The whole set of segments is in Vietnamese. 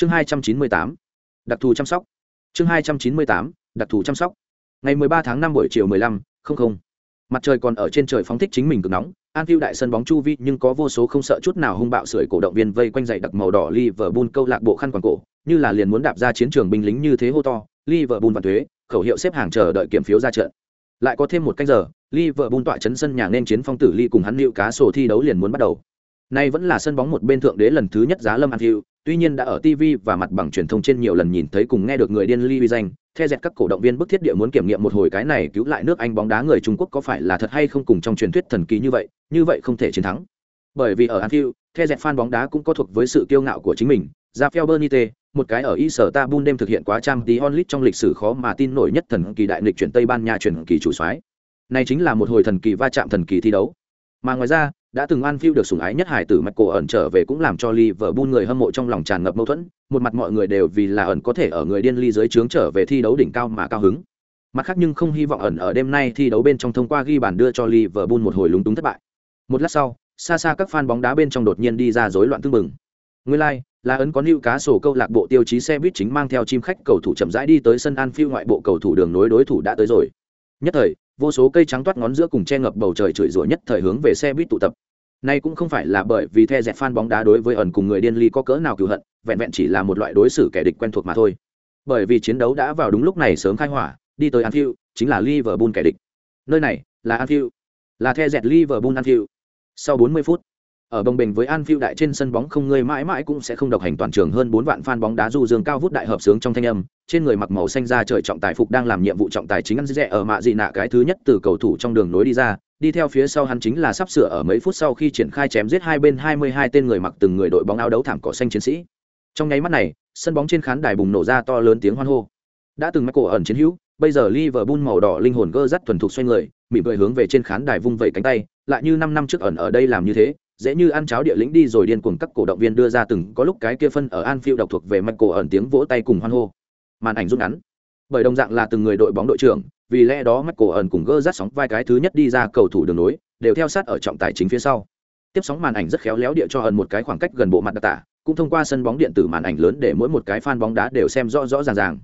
chương hai trăm chín mươi tám đặc thù chăm sóc. Chương hai trăm chín mươi tám đặc thù chăm sóc. Ngày mười ba tháng năm buổi chiều mười lăm không không. Mặt trời còn ở trên trời phóng thích chính mình cực nóng. Anfield đại sân bóng chu vi nhưng có vô số không sợ chút nào hung bạo sưởi cổ động viên vây quanh dày đặc màu đỏ Liverpool câu lạc bộ khăn quàng cổ, như là liền muốn đạp ra chiến trường binh lính như thế hô to, Liverpool và thuế, khẩu hiệu xếp hàng chờ đợi kiểm phiếu ra trận. Lại có thêm một canh giờ, Liverpool tọa chấn sân nhà nên chiến phong tử ly cùng hắn liệu cá sổ thi đấu liền muốn bắt đầu. Nay vẫn là sân bóng một bên thượng đế lần thứ nhất giá Lâm Anfield, tuy nhiên đã ở TV và mặt bằng truyền thông trên nhiều lần nhìn thấy cùng nghe được người điên ly danh, theo Dẹt các cổ động viên bức thiết địa muốn kiểm nghiệm một hồi cái này cứu lại nước Anh bóng đá người Trung Quốc có phải là thật hay không cùng trong truyền thuyết thần kỳ như vậy, như vậy không thể chiến thắng. Bởi vì ở Anfield, theo Dẹt fan bóng đá cũng có thuộc với sự kiêu ngạo của chính mình, Rafael Benitez, một cái ở Istanbul đêm thực hiện quá trang tí onlit trong lịch sử khó mà tin nổi nhất thần kỳ đại nghịch chuyển Tây Ban Nha chuyển kỳ chủ soái. Này chính là một hồi thần kỳ va chạm thần kỳ thi đấu. Mà ngoài ra, đã từng Anfield được sủng ái nhất hải tử Michael ẩn trở về cũng làm cho Liverpool người hâm mộ trong lòng tràn ngập mâu thuẫn, một mặt mọi người đều vì là ẩn có thể ở người điên ly dưới trướng trở về thi đấu đỉnh cao mà cao hứng. Mặt khác nhưng không hy vọng ẩn ở đêm nay thi đấu bên trong thông qua ghi bàn đưa cho Liverpool một hồi lúng túng thất bại. Một lát sau, xa xa các fan bóng đá bên trong đột nhiên đi ra rối loạn tương mừng. Nguyên lai, like, là ấn có lưu cá sổ câu lạc bộ tiêu chí xe buýt chính mang theo chim khách cầu thủ chậm rãi đi tới sân Anfield ngoại bộ cầu thủ đường nối đối thủ đã tới rồi. Nhất thời, vô số cây trắng toát ngón giữa cùng che ngập bầu trời chửi rủa nhất thời hướng về xe buýt tụ tập. Nay cũng không phải là bởi vì the dẹt fan bóng đá đối với ẩn cùng người điên ly có cỡ nào cừu hận, vẹn vẹn chỉ là một loại đối xử kẻ địch quen thuộc mà thôi. Bởi vì chiến đấu đã vào đúng lúc này sớm khai hỏa, đi tới Anfield, chính là Liverpool kẻ địch. Nơi này là Anfield, là the dẹt Liverpool Anfield. Sau 40 phút, ở đồng bình với Anfield đại trên sân bóng không người mãi mãi cũng sẽ không độc hành toàn trường hơn 4 vạn fan bóng đá du dương cao vút đại hợp sướng trong thanh âm, trên người mặc màu xanh da trời trọng tài phục đang làm nhiệm vụ trọng tài chính ăn rẻ ở mạ gì nạ cái thứ nhất từ cầu thủ trong đường nối đi ra, đi theo phía sau hắn chính là sắp sửa ở mấy phút sau khi triển khai chém giết hai bên 22 tên người mặc từng người đội bóng áo đấu thảm cỏ xanh chiến sĩ. Trong nháy mắt này, sân bóng trên khán đài bùng nổ ra to lớn tiếng hoan hô. Đã từng Michael ẩn chiến hữu, bây giờ Liverpool màu đỏ linh hồn gơ dắt thuần thục xoay người, mỉm cười hướng về trên khán đài vung vẩy cánh tay, lại như 5 năm trước ẩn ở đây làm như thế, dễ như ăn cháo địa lĩnh đi rồi điên cuồng các cổ động viên đưa ra từng có lúc cái kia phân ở Anfield độc thuộc về Michael ẩn tiếng vỗ tay cùng hoan hô. Màn ảnh rút ngắn. Bởi đồng dạng là từng người đội bóng đội trưởng, vì lẽ đó Michael ẩn cùng gơ rát sóng vai cái thứ nhất đi ra cầu thủ đường nối, đều theo sát ở trọng tài chính phía sau. Tiếp sóng màn ảnh rất khéo léo địa cho ẩn một cái khoảng cách gần bộ mặt đặc tả, cũng thông qua sân bóng điện tử màn ảnh lớn để mỗi một cái fan bóng đá đều xem rõ rõ ràng ràng.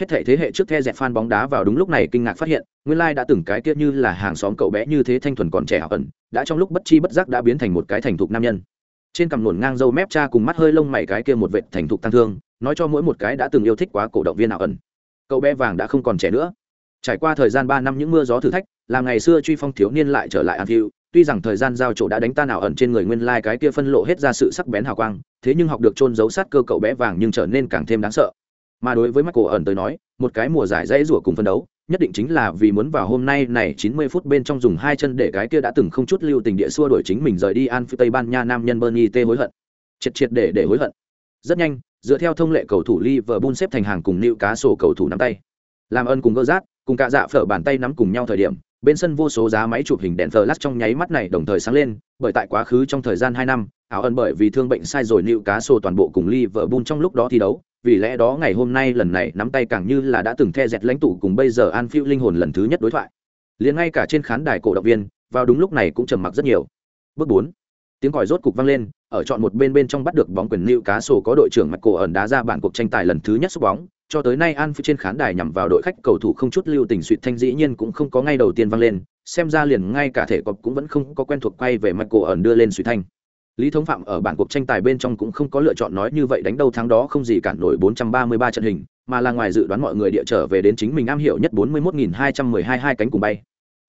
Hết thảy thế hệ trước the dẹt fan bóng đá vào đúng lúc này kinh ngạc phát hiện nguyên lai đã từng cái kia như là hàng xóm cậu bé như thế thanh thuần còn trẻ học ẩn đã trong lúc bất chi bất giác đã biến thành một cái thành thục nam nhân. Trên cằm nổn ngang râu mép cha cùng mắt hơi lông mày cái kia một vệt thành thục tăng thương nói cho mỗi một cái đã từng yêu thích quá cổ động viên nào ẩn cậu bé vàng đã không còn trẻ nữa trải qua thời gian ba năm những mưa gió thử thách làm ngày xưa truy phong thiếu niên lại trở lại Anfield tuy rằng thời gian giao chỗ đã đánh tan nào ẩn trên người nguyên lai cái kia phân lộ hết ra sự sắc bén hào quang thế nhưng học được trôn giấu sát cơ cậu bé vàng nhưng trở nên càng thêm đáng sợ mà đối với mắt cổ ẩn tới nói, một cái mùa giải dãy rủa cùng phân đấu, nhất định chính là vì muốn vào hôm nay này 90 phút bên trong dùng hai chân để cái kia đã từng không chút lưu tình địa xua đuổi chính mình rời đi An Tây Ban Nha nam nhân Bernie T hối hận. Triệt triệt để để hối hận. Rất nhanh, dựa theo thông lệ cầu thủ Liverpool xếp thành hàng cùng cá sổ cầu thủ nắm tay. Làm ơn cùng gỡ rát, cùng cả dạ phở bàn tay nắm cùng nhau thời điểm, bên sân vô số giá máy chụp hình đèn flash trong nháy mắt này đồng thời sáng lên, bởi tại quá khứ trong thời gian 2 năm, áo ơn bởi vì thương bệnh sai rồi cá sổ toàn bộ cùng Liverpool trong lúc đó thi đấu, vì lẽ đó ngày hôm nay lần này nắm tay càng như là đã từng the dẹt lãnh tụ cùng bây giờ Anfield phiêu linh hồn lần thứ nhất đối thoại. Liền ngay cả trên khán đài cổ động viên vào đúng lúc này cũng trầm mặc rất nhiều. Bước bốn tiếng còi rốt cục vang lên ở chọn một bên bên trong bắt được bóng quyền lưu cá sổ có đội trưởng mặt cổ ẩn đá ra bản cuộc tranh tài lần thứ nhất xúc bóng. Cho tới nay an phi trên khán đài nhằm vào đội khách cầu thủ không chút lưu tình suỵt thanh dĩ nhiên cũng không có ngay đầu tiên vang lên. Xem ra liền ngay cả thể cọp cũng vẫn không có quen thuộc quay về mặt cổ ẩn đưa lên suỵt thanh. Lý Thống Phạm ở bản cuộc tranh tài bên trong cũng không có lựa chọn nói như vậy đánh đâu thắng đó không gì cản nổi 433 trận hình, mà là ngoài dự đoán mọi người địa trở về đến chính mình am hiểu nhất 41212 hai cánh cùng bay.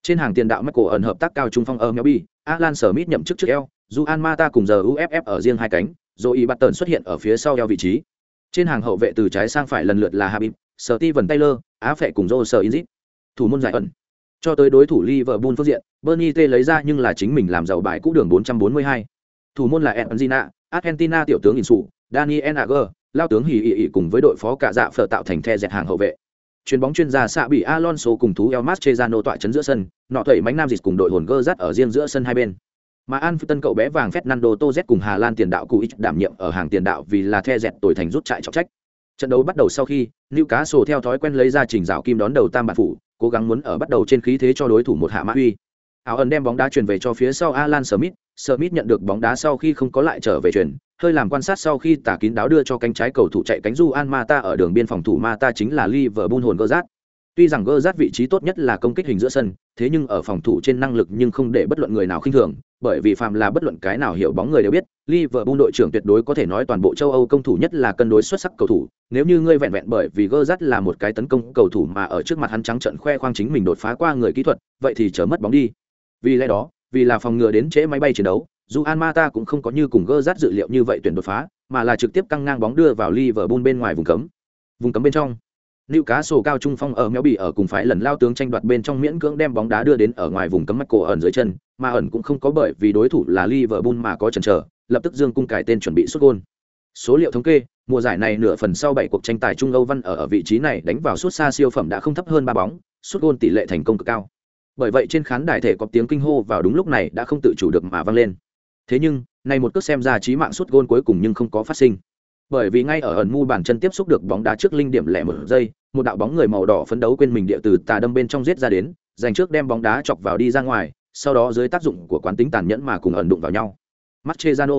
Trên hàng tiền đạo Michael ẩn hợp tác cao trung phong ở Melby, Alan Smith nhậm chức trước eo, Juan Mata cùng giờ UFF ở riêng hai cánh, rồi Barton xuất hiện ở phía sau eo vị trí. Trên hàng hậu vệ từ trái sang phải lần lượt là Habib, Steven Taylor, Á Phệ cùng Joe Inzit. Thủ môn giải ẩn. Cho tới đối thủ Liverpool phương diện, Bernie T lấy ra nhưng là chính mình làm giàu bài cũ đường 442 thủ môn là argentina argentina tiểu tướng insu daniel ager lao tướng hì ì ì cùng với đội phó cả dạ phở tạo thành the dẹt hàng hậu vệ chuyền bóng chuyên gia xạ bị alonso cùng thú el mastrezano tọa chấn giữa sân nọ thầy mánh nam dịch cùng đội hồn gơ rắt ở riêng giữa sân hai bên mà an phi tân cậu bé vàng fernando toz cùng hà lan tiền đạo cụ ít đảm nhiệm ở hàng tiền đạo vì là the dẹt tuổi thành rút trại trọng trách. Trận đấu bắt đầu sau khi, newcastle theo thói quen lấy ra trình rào kim đón đầu tam bản phủ, cố gắng muốn ở bắt đầu trên khí thế cho đối thủ một hạ mã uy. Áo ẩn đem bóng đá chuyển về cho phía sau alan smith smith nhận được bóng đá sau khi không có lại trở về chuyển hơi làm quan sát sau khi tả kín đáo đưa cho cánh trái cầu thủ chạy cánh du an mata ở đường biên phòng thủ mata chính là liverpool hồn gơ rát tuy rằng gơ rát vị trí tốt nhất là công kích hình giữa sân thế nhưng ở phòng thủ trên năng lực nhưng không để bất luận người nào khinh thường bởi vì phạm là bất luận cái nào hiểu bóng người đều biết liverpool đội trưởng tuyệt đối có thể nói toàn bộ châu âu công thủ nhất là cân đối xuất sắc cầu thủ. Nếu như ngươi vẹn vẹn bởi vì gơ rát là một cái tấn công cầu thủ mà ở trước mặt hắn trắng trận khoe khoang chính mình đột phá qua người kỹ thuật vậy thì chớ mất bóng đi. Vì lẽ đó vì là phòng ngừa đến trễ máy bay chiến đấu dù An Mata cũng không có như cùng gơ rát dự liệu như vậy tuyển đột phá, mà là trực tiếp căng ngang bóng đưa vào Liverpool bên ngoài vùng cấm. Vùng cấm bên trong, Lưu Cá sổ cao trung phong ở méo bị ở cùng phái lần lao tướng tranh đoạt bên trong miễn cưỡng đem bóng đá đưa đến ở ngoài vùng cấm mắt cổ ẩn dưới chân, mà ẩn cũng không có bởi vì đối thủ là Liverpool mà có chần chờ, lập tức dương cung cải tên chuẩn bị sút gôn. Số liệu thống kê, mùa giải này nửa phần sau 7 cuộc tranh tài Trung Âu Văn ở ở vị trí này đánh vào suốt xa siêu phẩm đã không thấp hơn 3 bóng, sút gôn tỷ lệ thành công cực cao. Bởi vậy trên khán đài thể có tiếng kinh hô vào đúng lúc này đã không tự chủ được mà vang lên. Thế nhưng, này một cước xem ra chí mạng sút gôn cuối cùng nhưng không có phát sinh. Bởi vì ngay ở ẩn mu bàn chân tiếp xúc được bóng đá trước linh điểm lẻ một giây, một đạo bóng người màu đỏ phấn đấu quên mình địa từ tà đâm bên trong giết ra đến, giành trước đem bóng đá chọc vào đi ra ngoài, sau đó dưới tác dụng của quán tính tàn nhẫn mà cùng ẩn đụng vào nhau. Mascherano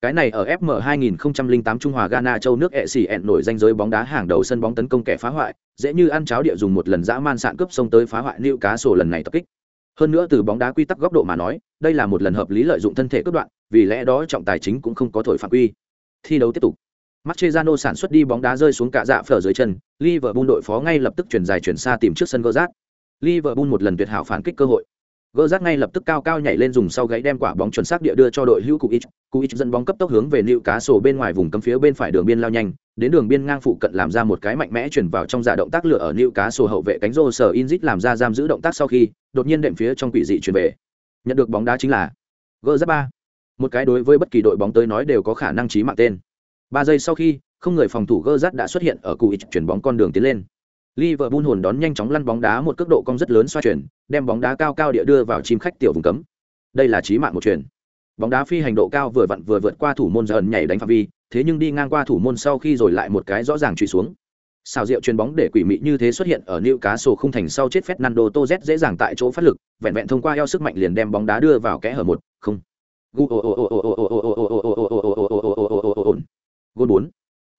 cái này ở FM 2008 Trung Hòa Ghana châu nước ECN nổi danh giới bóng đá hàng đầu sân bóng tấn công kẻ phá hoại, dễ như ăn cháo địa dùng một lần dã man sạn cướp sông tới phá hoại lưu cá sổ lần này tập kích. Hơn nữa từ bóng đá quy tắc góc độ mà nói, đây là một lần hợp lý lợi dụng thân thể cướp đoạn, vì lẽ đó trọng tài chính cũng không có thổi phạm quy. Thi đấu tiếp tục. Mascherano sản xuất đi bóng đá rơi xuống cả dạ phở dưới chân, Liverpool đội phó ngay lập tức chuyển dài chuyển xa tìm trước sân Gerrard. Liverpool một lần tuyệt hảo phản kích cơ hội. Gerrard ngay lập tức cao cao nhảy lên dùng sau gáy đem quả bóng chuẩn xác địa đưa cho đội hữu Kuich. Kuich dẫn bóng cấp tốc hướng về nịu cá sổ bên ngoài vùng cấm phía bên phải đường biên lao nhanh, đến đường biên ngang phụ cận làm ra một cái mạnh mẽ chuyển vào trong giả động tác lửa ở nịu cá sổ hậu vệ cánh rô sở Inzit làm ra giam giữ động tác sau khi, đột nhiên đệm phía trong quỷ dị chuyển về. Nhận được bóng đá chính là Gerrard 3. Một cái đối với bất kỳ đội bóng tới nói đều có khả năng chí mạng tên. Ba giây sau khi, không người phòng thủ Gerrard đã xuất hiện ở Kuich chuyển bóng con đường tiến lên. Liverpool hồn đón nhanh chóng lăn bóng đá một cước độ cong rất lớn xoay chuyển, đem bóng đá cao cao địa đưa vào chim khách tiểu vùng cấm. Đây là chí mạng một chuyển. Bóng đá phi hành độ cao vừa vặn vừa vượt qua thủ môn dần nhảy đánh phạm vi, thế nhưng đi ngang qua thủ môn sau khi rồi lại một cái rõ ràng truy xuống. Xào rượu chuyền bóng để quỷ mị như thế xuất hiện ở Newcastle không thành sau chết Fernando Torres dễ dàng tại chỗ phát lực, vẹn vẹn thông qua eo sức mạnh liền đem bóng đá đưa vào kẽ hở một, không gôn bốn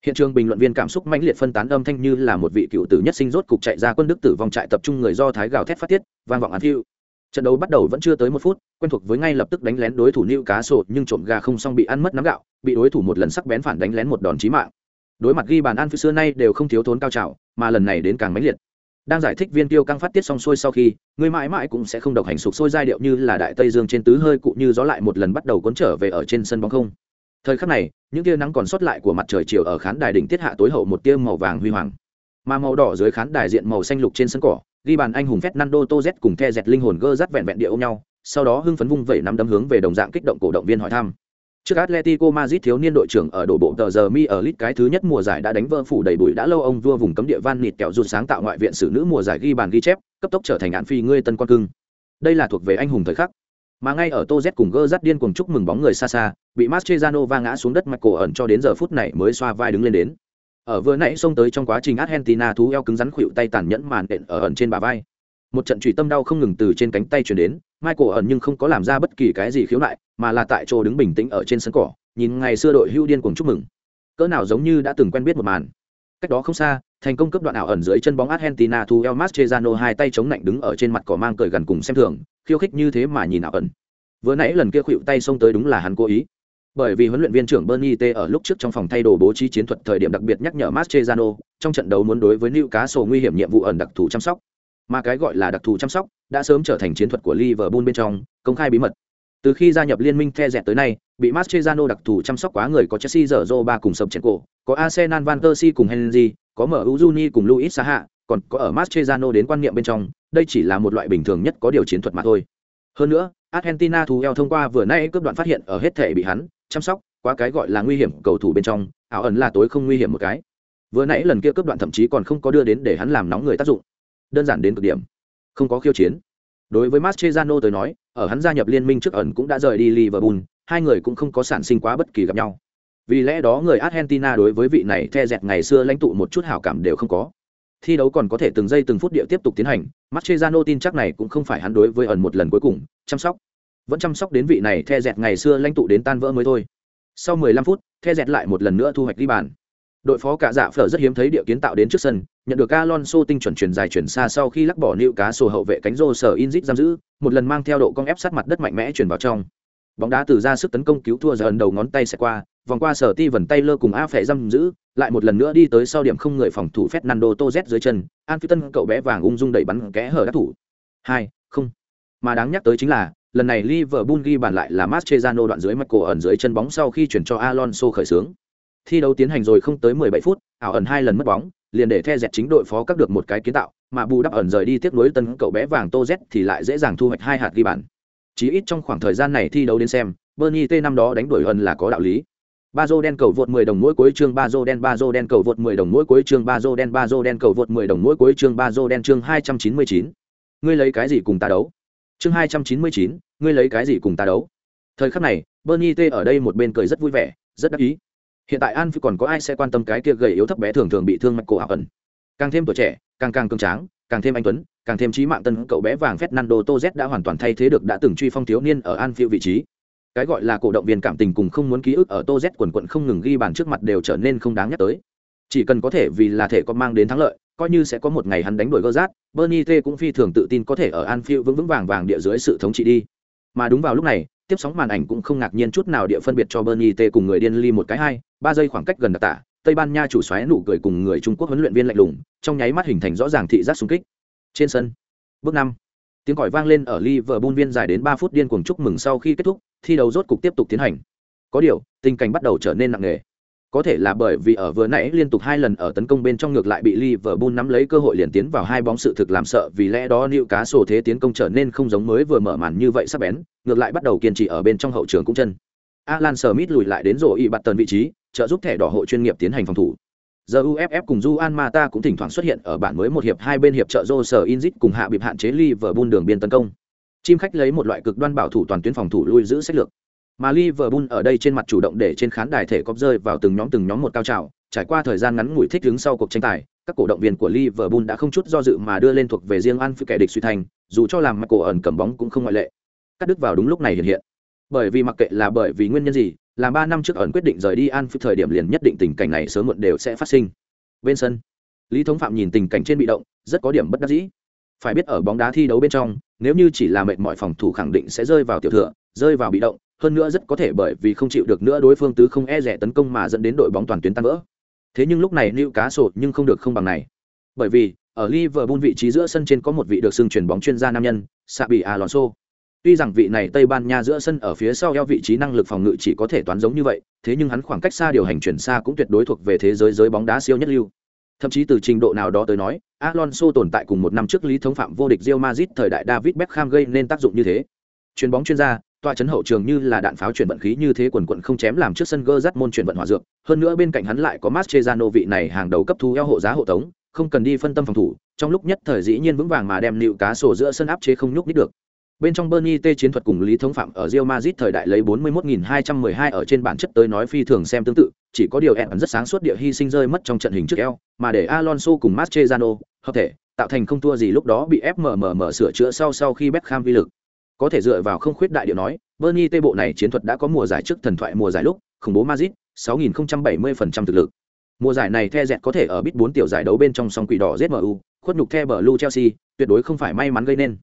Hiện trường bình luận viên cảm xúc mãnh liệt phân tán âm thanh như là một vị cựu tử nhất sinh rốt cục chạy ra quân đức tử vong trại tập trung người do thái gào thét phát tiết, vang vọng án phiêu. Trận đấu bắt đầu vẫn chưa tới một phút, quen thuộc với ngay lập tức đánh lén đối thủ nữ Cá Sổ nhưng trộm gà không xong bị ăn mất nắm gạo, bị đối thủ một lần sắc bén phản đánh lén một đòn chí mạng. Đối mặt ghi bàn an phía xưa nay đều không thiếu thốn cao trào, mà lần này đến càng mãnh liệt. Đang giải thích viên tiêu căng phát tiết xong xuôi sau khi, người mãi mãi cũng sẽ không độc hành sục sôi giai điệu như là đại tây dương trên tứ hơi cụ như gió lại một lần bắt đầu cuốn trở về ở trên sân bóng không thời khắc này, những tia nắng còn sót lại của mặt trời chiều ở khán đài đỉnh tiết hạ tối hậu một tia màu vàng huy hoàng. Mà màu đỏ dưới khán đài diện màu xanh lục trên sân cỏ, ghi bàn anh hùng fernando tô z cùng the dẹt linh hồn gơ rắt vẹn vẹn địa ôm nhau, sau đó hưng phấn vung vẩy nắm đấm hướng về đồng dạng kích động cổ động viên hỏi thăm. Trước atletico madrid thiếu niên đội trưởng ở đổ bộ tờ giờ mi ở lit cái thứ nhất mùa giải đã đánh vỡ phủ đầy bụi đã lâu, ông vua vùng cấm địa van nịt kẹo rụt sáng tạo ngoại viện sử nữ mùa giải ghi bàn ghi chép, cấp tốc trở thành án phi ngươi tân quan cưng. Đây là thuộc về anh hùng thời khắc mà ngay ở tô z cùng gơ rắt điên cùng chúc mừng bóng người xa xa, bị Mascherano va ngã xuống đất mạch cổ ẩn cho đến giờ phút này mới xoa vai đứng lên đến. Ở vừa nãy xông tới trong quá trình Argentina thú eo cứng rắn khuỵu tay tàn nhẫn màn đện ở ẩn trên bà vai. Một trận trụy tâm đau không ngừng từ trên cánh tay truyền đến, Michael ẩn nhưng không có làm ra bất kỳ cái gì khiếu nại, mà là tại chỗ đứng bình tĩnh ở trên sân cỏ, nhìn ngày xưa đội hưu điên cuồng chúc mừng. Cỡ nào giống như đã từng quen biết một màn. Cách đó không xa, thành công cấp đoạn ảo ẩn dưới chân bóng Argentina thu El Mascherano hai tay chống lạnh đứng ở trên mặt cỏ mang cười gần cùng xem thường khiêu khích như thế mà nhìn ảo ẩn. Vừa nãy lần kia khuỵu tay xông tới đúng là hắn cố ý. Bởi vì huấn luyện viên trưởng Bernie T ở lúc trước trong phòng thay đồ bố trí chiến thuật thời điểm đặc biệt nhắc nhở Mascherano, trong trận đấu muốn đối với Newcastle nguy hiểm nhiệm vụ ẩn đặc thù chăm sóc. Mà cái gọi là đặc thù chăm sóc đã sớm trở thành chiến thuật của Liverpool bên trong, công khai bí mật. Từ khi gia nhập liên minh The dẹt tới nay, bị Mascherano đặc thù chăm sóc quá người có Chelsea Zorro ba cùng sập chèn cổ có Arsenal Van Persie cùng Henry, có MU Juni cùng Luis Saha còn có ở Mascherano đến quan niệm bên trong đây chỉ là một loại bình thường nhất có điều chiến thuật mà thôi hơn nữa Argentina thù eo thông qua vừa nãy cướp đoạn phát hiện ở hết thể bị hắn chăm sóc, quá cái gọi là nguy hiểm cầu thủ bên trong, ảo ẩn là tối không nguy hiểm một cái. Vừa nãy lần kia cướp đoạn thậm chí còn không có đưa đến để hắn làm nóng người tác dụng. Đơn giản đến cực điểm, không có khiêu chiến. Đối với Mascherano tới nói, ở hắn gia nhập liên minh trước ẩn cũng đã rời đi Liverpool, hai người cũng không có sản sinh quá bất kỳ gặp nhau. Vì lẽ đó người Argentina đối với vị này the dẹt ngày xưa lãnh tụ một chút hảo cảm đều không có. Thi đấu còn có thể từng giây từng phút địa tiếp tục tiến hành, Mascherano tin chắc này cũng không phải hắn đối với ẩn một lần cuối cùng chăm sóc. Vẫn chăm sóc đến vị này the dẹt ngày xưa lãnh tụ đến tan vỡ mới thôi. Sau 15 phút the dẹt lại một lần nữa thu hoạch ghi bàn. Đội phó cả dạ phở rất hiếm thấy địa kiến tạo đến trước sân nhận được alonso tinh chuẩn chuyển dài chuyển xa sau khi lắc bỏ nịu cá sổ hậu vệ cánh rô sở inzit giam giữ một lần mang theo độ cong ép sát mặt đất mạnh mẽ chuyển vào trong. Bóng đá từ ra sức tấn công cứu thua giờ ẩn đầu ngón tay xẹt qua vòng qua sở ti vần tay lơ cùng a phẻ giam giữ lại một lần nữa đi tới sau điểm không người phòng thủ fernando tô z dưới chân an phi tân cậu bé vàng ung dung đẩy bắn kẽ hở đắc thủ hai không mà đáng nhắc tới chính là lần này Liverpool ghi bàn lại là mastrezano đoạn dưới mặt cổ ẩn dưới chân bóng sau khi chuyển cho Alonso khởi xướng. Thi đấu tiến hành rồi không tới 17 phút, ảo ẩn hai lần mất bóng, liền để The dẹt chính đội phó các được một cái kiến tạo, mà bù đắp ẩn rời đi tiếp nối tân cậu bé vàng Tô Z thì lại dễ dàng thu hoạch hai hạt ghi bàn. Chỉ ít trong khoảng thời gian này thi đấu đến xem, Bernie T năm đó đánh đuổi ẩn là có đạo lý. Bazo đen cầu vượt 10 đồng mỗi cuối chương Bazo đen Bazo đen cầu vượt 10 đồng mỗi cuối chương Bazo đen Bazo đen cầu vượt 10 đồng mỗi cuối chương Bazo đen chương 299. Ngươi lấy cái gì cùng ta đấu? Chương 299, ngươi lấy cái gì cùng ta đấu? Thời khắc này, Bernie T ở đây một bên cười rất vui vẻ, rất đắc ý. Hiện tại An Phi còn có ai sẽ quan tâm cái kia gầy yếu thấp bé thường thường bị thương mạch cổ ảo ẩn. Càng thêm tuổi trẻ, càng càng cường tráng, càng thêm anh tuấn, càng thêm trí mạng tân cậu bé vàng Fernando Toz đã hoàn toàn thay thế được đã từng truy phong thiếu niên ở Anfield vị trí cái gọi là cổ động viên cảm tình cùng không muốn ký ức ở tô z quần quận không ngừng ghi bàn trước mặt đều trở nên không đáng nhắc tới. Chỉ cần có thể vì là thể có mang đến thắng lợi, coi như sẽ có một ngày hắn đánh đổi gơ rát bernie t cũng phi thường tự tin có thể ở anfield vững vững vàng vàng địa dưới sự thống trị đi. Mà đúng vào lúc này, tiếp sóng màn ảnh cũng không ngạc nhiên chút nào địa phân biệt cho bernie t cùng người điên ly một cái hai ba giây khoảng cách gần đặc tả, tây ban nha chủ xoáy nụ cười cùng người trung quốc huấn luyện viên lạnh lùng, trong nháy mắt hình thành rõ ràng thị giác xung kích. Trên sân, bước năm, tiếng còi vang lên ở Liverpool viên dài đến ba phút điên cuồng chúc mừng sau khi kết thúc thi đấu rốt cục tiếp tục tiến hành. Có điều, tình cảnh bắt đầu trở nên nặng nề. Có thể là bởi vì ở vừa nãy liên tục hai lần ở tấn công bên trong ngược lại bị Liverpool nắm lấy cơ hội liền tiến vào hai bóng sự thực làm sợ, vì lẽ đó Newcastle cá thế tiến công trở nên không giống mới vừa mở màn như vậy sắp bén, ngược lại bắt đầu kiên trì ở bên trong hậu trường cũng chân. Alan Smith lùi lại đến rổ y bạt tần vị trí, trợ giúp thẻ đỏ hộ chuyên nghiệp tiến hành phòng thủ. Giờ uff cùng Juan Mata cũng thỉnh thoảng xuất hiện ở bản mới một hiệp hai bên hiệp trợ Joe Sở Inzit cùng hạ bịp hạn chế Liverpool đường biên tấn công chim khách lấy một loại cực đoan bảo thủ toàn tuyến phòng thủ lui giữ sách lược. Mà Liverpool ở đây trên mặt chủ động để trên khán đài thể cóp rơi vào từng nhóm từng nhóm một cao trào, trải qua thời gian ngắn ngủi thích ứng sau cuộc tranh tài, các cổ động viên của Liverpool đã không chút do dự mà đưa lên thuộc về riêng ăn kẻ địch suy thành, dù cho làm cổ ẩn cầm bóng cũng không ngoại lệ. Cắt đứt vào đúng lúc này hiện hiện. Bởi vì mặc kệ là bởi vì nguyên nhân gì làm ba năm trước ẩn quyết định rời đi an thời điểm liền nhất định tình cảnh này sớm muộn đều sẽ phát sinh. Bên sân, lý thống phạm nhìn tình cảnh trên bị động, rất có điểm bất đắc dĩ. Phải biết ở bóng đá thi đấu bên trong nếu như chỉ là mệt mọi phòng thủ khẳng định sẽ rơi vào tiểu thừa rơi vào bị động hơn nữa rất có thể bởi vì không chịu được nữa đối phương tứ không e rẻ tấn công mà dẫn đến đội bóng toàn tuyến tan vỡ thế nhưng lúc này lưu cá sổ nhưng không được không bằng này bởi vì ở Liverpool vị trí giữa sân trên có một vị được xưng chuyển bóng chuyên gia nam nhân, Xabi Alonso. Tuy rằng vị này Tây Ban Nha giữa sân ở phía sau eo vị trí năng lực phòng ngự chỉ có thể toán giống như vậy, thế nhưng hắn khoảng cách xa điều hành chuyển xa cũng tuyệt đối thuộc về thế giới giới bóng đá siêu nhất lưu. Thậm chí từ trình độ nào đó tới nói, Alonso tồn tại cùng một năm trước lý thống phạm vô địch Real Madrid thời đại David Beckham gây nên tác dụng như thế. Chuyền bóng chuyên gia, tọa chấn hậu trường như là đạn pháo chuyển vận khí như thế quần quần không chém làm trước sân gơ dắt môn chuyển vận hỏa dược, hơn nữa bên cạnh hắn lại có Mascherano vị này hàng đầu cấp thu eo hộ giá hộ tống, không cần đi phân tâm phòng thủ, trong lúc nhất thời dĩ nhiên vững vàng mà đem nịu cá sổ giữa sân áp chế không nhúc nít được. Bên trong Bernie T chiến thuật cùng Lý Thống Phạm ở Real Madrid thời đại lấy 41.212 ở trên bản chất tới nói phi thường xem tương tự, chỉ có điều ẩn rất sáng suốt địa hy sinh rơi mất trong trận hình trước eo, mà để Alonso cùng Mascherano hợp thể, tạo thành không thua gì lúc đó bị FMMM sửa chữa sau sau khi Beckham vi lực. Có thể dựa vào không khuyết đại điều nói, Bernie T bộ này chiến thuật đã có mùa giải trước thần thoại mùa giải lúc, khủng bố Madrid, 6070% thực lực. Mùa giải này The dẹt có thể ở bit 4 tiểu giải đấu bên trong song quỷ đỏ ZMU, khuất nhục The Blue Chelsea, tuyệt đối không phải may mắn gây nên.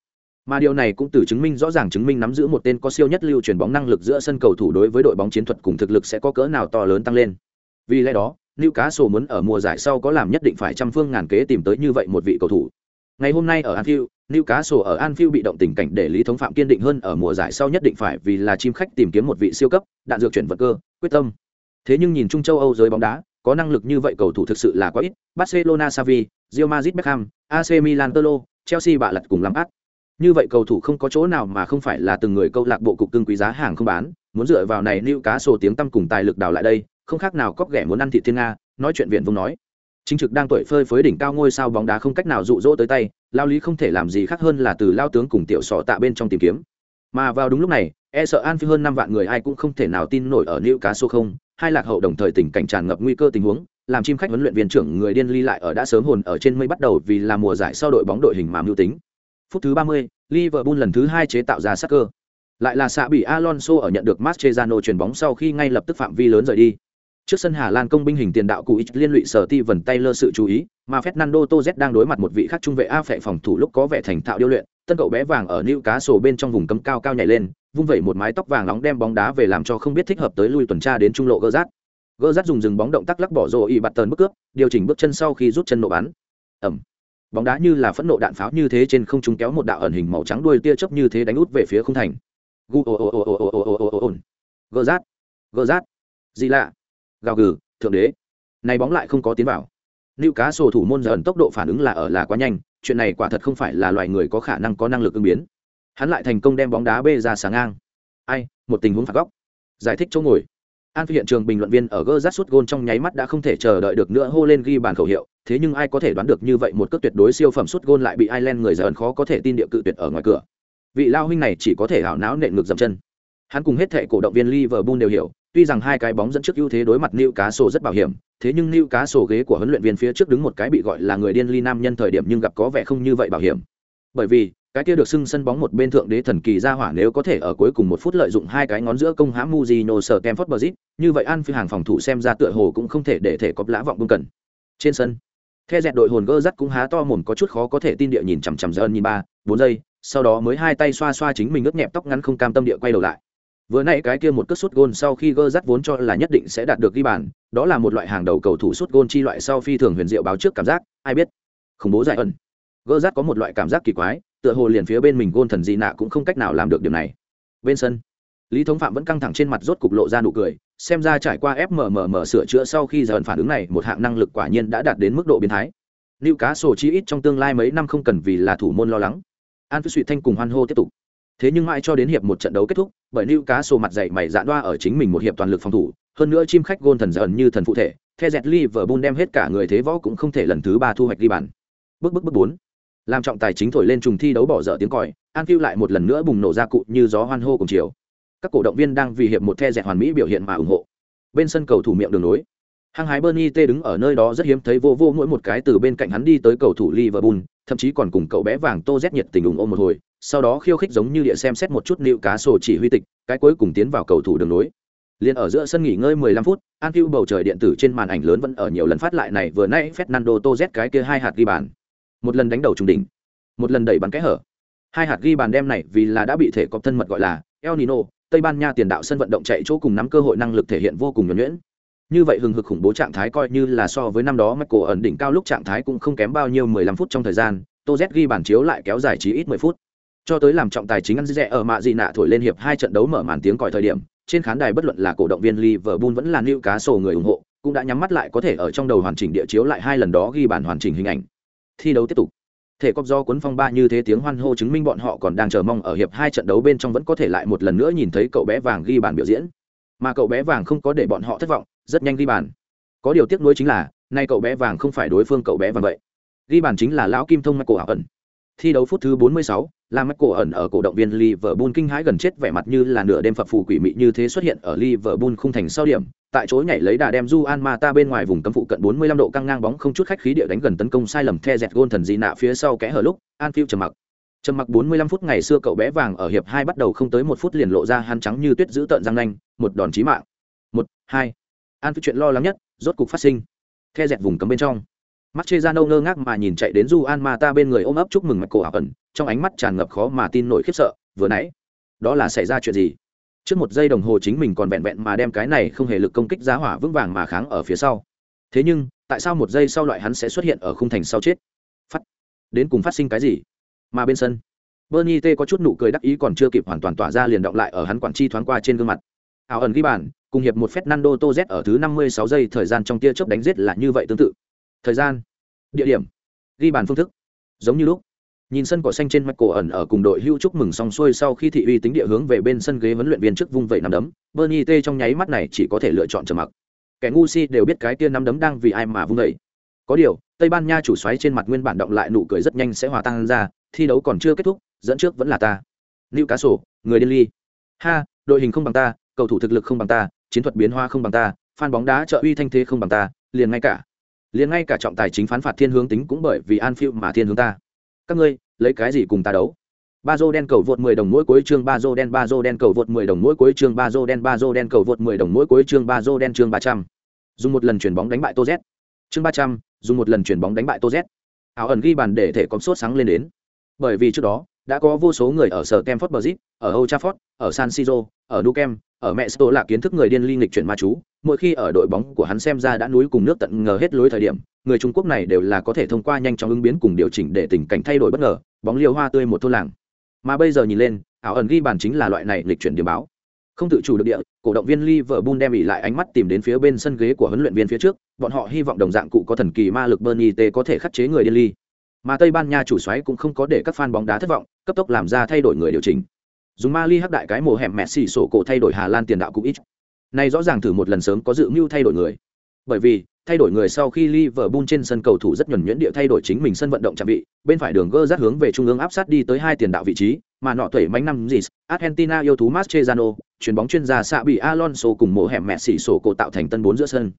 Mà điều này cũng từ chứng minh rõ ràng chứng minh nắm giữ một tên có siêu nhất lưu chuyển bóng năng lực giữa sân cầu thủ đối với đội bóng chiến thuật cùng thực lực sẽ có cỡ nào to lớn tăng lên. Vì lẽ đó, Newcastle muốn ở mùa giải sau có làm nhất định phải trăm phương ngàn kế tìm tới như vậy một vị cầu thủ. Ngày hôm nay ở Anfield, Newcastle ở Anfield bị động tình cảnh để Lý Thống Phạm kiên định hơn ở mùa giải sau nhất định phải vì là chim khách tìm kiếm một vị siêu cấp, đạn dược chuyển vật cơ, quyết tâm. Thế nhưng nhìn chung châu Âu giới bóng đá, có năng lực như vậy cầu thủ thực sự là quá ít. Barcelona Xavi, Real Madrid Beckham, AC Milan Tolo, Chelsea bạ lật cùng lắm át. Như vậy cầu thủ không có chỗ nào mà không phải là từng người câu lạc bộ cục cưng quý giá hàng không bán, muốn dựa vào này lưu cá sổ tiếng tăm cùng tài lực đào lại đây, không khác nào cóp ghẻ muốn ăn thịt thiên nga, nói chuyện viện vung nói. Chính trực đang tuổi phơi phới đỉnh cao ngôi sao bóng đá không cách nào dụ dỗ tới tay lao lý không thể làm gì khác hơn là từ lao tướng cùng tiểu sọ tạ bên trong tìm kiếm. Mà vào đúng lúc này e sợ an phi hơn năm vạn người ai cũng không thể nào tin nổi ở lưu cá sô không hai lạc hậu đồng thời tình cảnh tràn ngập nguy cơ tình huống làm chim khách huấn luyện viên trưởng người điên ly lại ở đã sớm hồn ở trên mây bắt đầu vì là mùa giải sau đội bóng đội hình mà mưu tính phút thứ ba mươi, Liverpool lần thứ hai chế tạo ra sát cơ Lại là xạ bị Alonso ở nhận được Mascherano chuyển bóng sau khi ngay lập tức phạm vi lớn rời đi. Trước sân Hà Lan công binh hình tiền đạo cụ ít liên lụy sở ti vần tay lơ sự chú ý, mà Fernando Torres đang đối mặt một vị khác trung vệ A phệ phòng thủ lúc có vẻ thành thạo điêu luyện, tân cậu bé vàng ở cá bên trong vùng cấm cao cao nhảy lên, vung vẩy một mái tóc vàng nóng đem bóng đá về làm cho không biết thích hợp tới lui tuần tra đến trung lộ gỡ rát. Gỡ rát dùng dừng bóng động tác lắc bỏ rồ y bạt tần bước cướp, điều chỉnh bước chân sau khi rút chân nổ bắn. Ẩm. Bóng đá như là phẫn nộ đạn pháo như thế trên không trung kéo một đạo ẩn hình màu trắng đuôi tia chớp như thế đánh út về phía khung thành. Gu rát. gơ rát. Gì lạ? Gào gừ, thượng đế này bóng lại không có tiến vào lưu cá sổ thủ môn dần tốc độ phản ứng là ở là quá nhanh chuyện này quả thật không phải là loài người có khả năng có năng lực ứng biến hắn lại thành công đem bóng đá bê ra sáng ngang ai một tình huống phạt góc giải thích chỗ ngồi an phi hiện trường bình luận viên ở gơ rát sút gôn trong nháy mắt đã không thể chờ đợi được nữa hô lên ghi bàn khẩu hiệu thế nhưng ai có thể đoán được như vậy một cước tuyệt đối siêu phẩm suất gôn lại bị ireland người giờ ẩn khó có thể tin địa cự tuyệt ở ngoài cửa vị lao huynh này chỉ có thể hảo não nện ngược dậm chân hắn cùng hết thệ cổ động viên liverpool đều hiểu Tuy rằng hai cái bóng dẫn trước ưu thế đối mặt Newcastle rất bảo hiểm, thế nhưng Newcastle ghế của huấn luyện viên phía trước đứng một cái bị gọi là người điên ly nam nhân thời điểm nhưng gặp có vẻ không như vậy bảo hiểm. Bởi vì, cái kia được xưng sân bóng một bên thượng đế thần kỳ ra hỏa nếu có thể ở cuối cùng một phút lợi dụng hai cái ngón giữa công hãm Mujino sở Kemford Bridge, như vậy An phi hàng phòng thủ xem ra tựa hồ cũng không thể để thể cọp lã vọng bung cần. Trên sân, The dẹt đội hồn gơ rắt cũng há to mồm có chút khó có thể tin địa nhìn chằm chằm Dân nhìn ba, bốn giây, sau đó mới hai tay xoa xoa chính mình ướt nhẹp tóc ngắn không cam tâm địa quay đầu lại. Vừa nãy cái kia một cất sút gôn sau khi gơ rắt vốn cho là nhất định sẽ đạt được ghi bàn đó là một loại hàng đầu cầu thủ sút gôn chi loại sau phi thường huyền diệu báo trước cảm giác ai biết. Khủng bố giải ẩn. Gơ rắt có một loại cảm giác kỳ quái tựa hồ liền phía bên mình gôn thần gì nạ cũng không cách nào làm được điều này. Bên sân lý thống phạm vẫn căng thẳng trên mặt rốt cục lộ ra nụ cười xem ra trải qua fmmm sửa chữa sau khi giờ phản ứng này, một hạng năng lực quả nhiên đã đạt đến mức độ biến thái. Lưu cá sổ chi ít trong tương lai mấy năm không cần vì là thủ môn lo lắng. An phi suy thanh cùng hoan hô tiếp tục. Thế nhưng mãi cho đến hiệp một trận đấu kết thúc, bởi lưu cá sổ mặt dày mày dạn đoa ở chính mình một hiệp toàn lực phòng thủ, hơn nữa chim khách gôn thần dần như thần phụ thể, the dẹt liverpool đem hết cả người thế võ cũng không thể lần thứ ba thu hoạch ghi bàn. Bước bước bước bốn. Làm trọng tài chính thổi lên trùng thi đấu bỏ dở tiếng còi an phiêu lại một lần nữa bùng nổ ra cụ như gió hoan hô cùng chiều các cổ động viên đang vì hiệp một the dẹt hoàn mỹ biểu hiện mà ủng hộ. Bên sân cầu thủ miệng đường nối. Hăng hái bernie t đứng ở nơi đó rất hiếm thấy vô vô mỗi một cái từ bên cạnh hắn đi tới cầu thủ liverpool, thậm chí còn cùng cậu bé vàng tô z nhiệt tình ủng ôm một hồi, sau đó khiêu khích giống như địa xem xét một chút nịu cá sổ chỉ huy tịch, cái cuối cùng tiến vào cầu thủ đường nối. Liền ở giữa sân nghỉ ngơi 15 phút, an cứu bầu trời điện tử trên màn ảnh lớn vẫn ở nhiều lần phát lại này, vừa nãy fernando tô cái kia hai hạt ghi bàn. Một lần đánh đầu trung đỉnh, một lần đẩy bắn kẽ hở. Hai hạt ghi bàn đem này vì là đã bị thể cọp thân mật gọi là el nino tây ban nha tiền đạo sân vận động chạy chỗ cùng nắm cơ hội năng lực thể hiện vô cùng nhuẩn nhuyễn. Như vậy hừng hực khủng bố trạng thái coi như là so với năm đó Michael ẩn đỉnh cao lúc trạng thái cũng không kém bao nhiêu 15 phút trong thời gian, Tô Z ghi bản chiếu lại kéo dài chí ít 10 phút. Cho tới làm trọng tài chính ăn rẻ ở mạ dị nạ thổi lên hiệp hai trận đấu mở màn tiếng còi thời điểm trên khán đài bất luận là cổ động viên Liverpool vẫn là Newcastle người ủng hộ cũng đã nhắm mắt lại có thể ở trong đầu hoàn chỉnh địa chiếu lại hai lần đó ghi bản hoàn chỉnh hình ảnh. Thi đấu tiếp tục thể cóp do cuốn phong ba như thế tiếng hoan hô chứng minh bọn họ còn đang chờ mong ở hiệp hai trận đấu bên trong vẫn có thể lại một lần nữa nhìn thấy cậu bé vàng ghi bàn biểu diễn. Mà cậu bé vàng không có để bọn họ thất vọng rất nhanh ghi bàn. Có điều tiếc nuối chính là nay cậu bé vàng không phải đối phương cậu bé vàng vậy. Ghi bàn chính là lão kim thông cổ ảo ẩn. Thi đấu phút thứ 46, là mắt cổ ẩn ở cổ động viên Liverpool kinh hãi gần chết vẻ mặt như là nửa đêm phập phù quỷ mị như thế xuất hiện ở Liverpool khung thành sau điểm, tại chỗ nhảy lấy đà đem Juan Mata bên ngoài vùng cấm phụ cận 45 độ căng ngang bóng không chút khách khí địa đánh gần tấn công sai lầm the dẹt gôn thần dị nạ phía sau kẽ hở lúc, Anfield trầm mặc. Trầm mặc 45 phút ngày xưa cậu bé vàng ở hiệp 2 bắt đầu không tới một phút liền lộ ra hắn trắng như tuyết giữ tợn răng nanh, một đòn chí mạng. 1 2 Anfield chuyện lo lắng nhất, rốt cục phát sinh. The dẹt vùng cấm bên trong Mascherano ngơ ngác mà nhìn chạy đến Juan Mata bên người ôm ấp chúc mừng mặt cổ ảo ẩn, trong ánh mắt tràn ngập khó mà tin nổi khiếp sợ, vừa nãy, đó là xảy ra chuyện gì? Trước một giây đồng hồ chính mình còn vẹn vẹn mà đem cái này không hề lực công kích giá hỏa vững vàng mà kháng ở phía sau. Thế nhưng, tại sao một giây sau loại hắn sẽ xuất hiện ở khung thành sau chết? Phát. Đến cùng phát sinh cái gì? Mà bên sân, Bernie T có chút nụ cười đắc ý còn chưa kịp hoàn toàn tỏa ra liền động lại ở hắn quản chi thoáng qua trên gương mặt. Ảo ẩn ghi bàn, cùng hiệp một Fernando toz ở thứ 56 giây thời gian trong tia chớp đánh giết là như vậy tương tự thời gian địa điểm ghi bàn phương thức giống như lúc nhìn sân cỏ xanh trên mặt cổ ẩn ở cùng đội hưu chúc mừng xong xuôi sau khi thị uy tính địa hướng về bên sân ghế huấn luyện viên trước vung vẩy nắm đấm, bernie t trong nháy mắt này chỉ có thể lựa chọn trầm mặc. Kẻ ngu si đều biết cái tia nắm đấm đang vì ai mà vung vẩy có điều, tây ban nha chủ xoáy trên mặt nguyên bản động lại nụ cười rất nhanh sẽ hòa tan ra, thi đấu còn chưa kết thúc, dẫn trước vẫn là ta. Lưu cá sổ người điên ly. Ha, đội hình không bằng ta, cầu thủ thực lực không bằng ta, chiến thuật biến hoa không bằng ta phan bóng đá trợ uy thanh thế không bằng ta, liền ngay cả, liền ngay cả trọng tài chính phán phạt thiên hướng tính cũng bởi vì an phiêu mà thiên hướng ta các ngươi lấy cái gì cùng ta đấu? Ba dô đen cầu vượt 10 đồng mỗi cuối chương ba dô đen ba dô đen cầu vượt 10 đồng mỗi cuối chương ba dô đen ba dô đen cầu vượt 10 đồng mỗi cuối chương ba dô đen chương 300. dùng một lần chuyển bóng đánh bại tô z. Chương 300, dùng một lần chuyển bóng đánh bại tô z. Áo ẩn ghi bàn để thể có sốt sáng lên đến. Bởi vì trước đó đã có vô số người ở sở Kemford Bridge, ở Old Trafford, ở San Siro, ở Nukem, ở Mexico là kiến thức người điên ly nghịch chuyển ma chú, mỗi khi ở đội bóng của hắn xem ra đã núi cùng nước tận ngờ hết lối thời điểm, người Trung Quốc này đều là có thể thông qua nhanh chóng ứng biến cùng điều chỉnh để tình cảnh thay đổi bất ngờ, bóng liều hoa tươi một thôn làng. Mà bây giờ nhìn lên, ảo ẩn ghi bàn chính là loại này lịch chuyển điểm báo. Không tự chủ được địa, cổ động viên Liverpool đem ỉ lại ánh mắt tìm đến phía bên sân ghế của huấn luyện viên phía trước, bọn họ hy vọng đồng dạng cụ có thần kỳ ma lực Bernie T có thể khắc chế người điên ly. Mà Tây Ban Nha chủ xoáy cũng không có để các fan bóng đá thất vọng, cấp tốc làm ra thay đổi người điều chỉnh. Dùng Mali hắc đại cái mồ hẻm Messi sổ cổ thay đổi Hà Lan tiền đạo cũng ít. Này rõ ràng thử một lần sớm có dự mưu thay đổi người. Bởi vì, thay đổi người sau khi Liverpool trên sân cầu thủ rất nhuần nhuyễn địa thay đổi chính mình sân vận động chạm vị, bên phải đường gơ rát hướng về trung ương áp sát đi tới hai tiền đạo vị trí, mà nọ tuổi mánh năm gì, Argentina yêu thú Mascherano, chuyền bóng chuyên gia xạ bị Alonso cùng mổ hẻm mẹ xỉ sổ cổ tạo thành tân bốn giữa sân.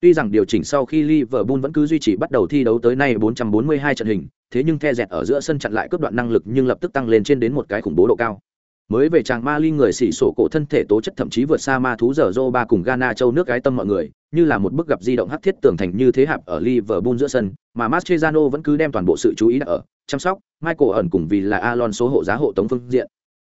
Tuy rằng điều chỉnh sau khi Liverpool vẫn cứ duy trì bắt đầu thi đấu tới nay 442 trận hình, thế nhưng The dẹt ở giữa sân chặn lại cướp đoạn năng lực nhưng lập tức tăng lên trên đến một cái khủng bố độ cao. Mới về chàng ma ly người xỉ sổ cổ thân thể tố chất thậm chí vượt xa ma thú giờ ba cùng Ghana châu nước gái tâm mọi người, như là một bức gặp di động hắc thiết tường thành như thế hạp ở Liverpool giữa sân, mà mastrezano vẫn cứ đem toàn bộ sự chú ý ở chăm sóc, Michael ẩn cùng vì là Alonso hộ giá hộ tống phương diện.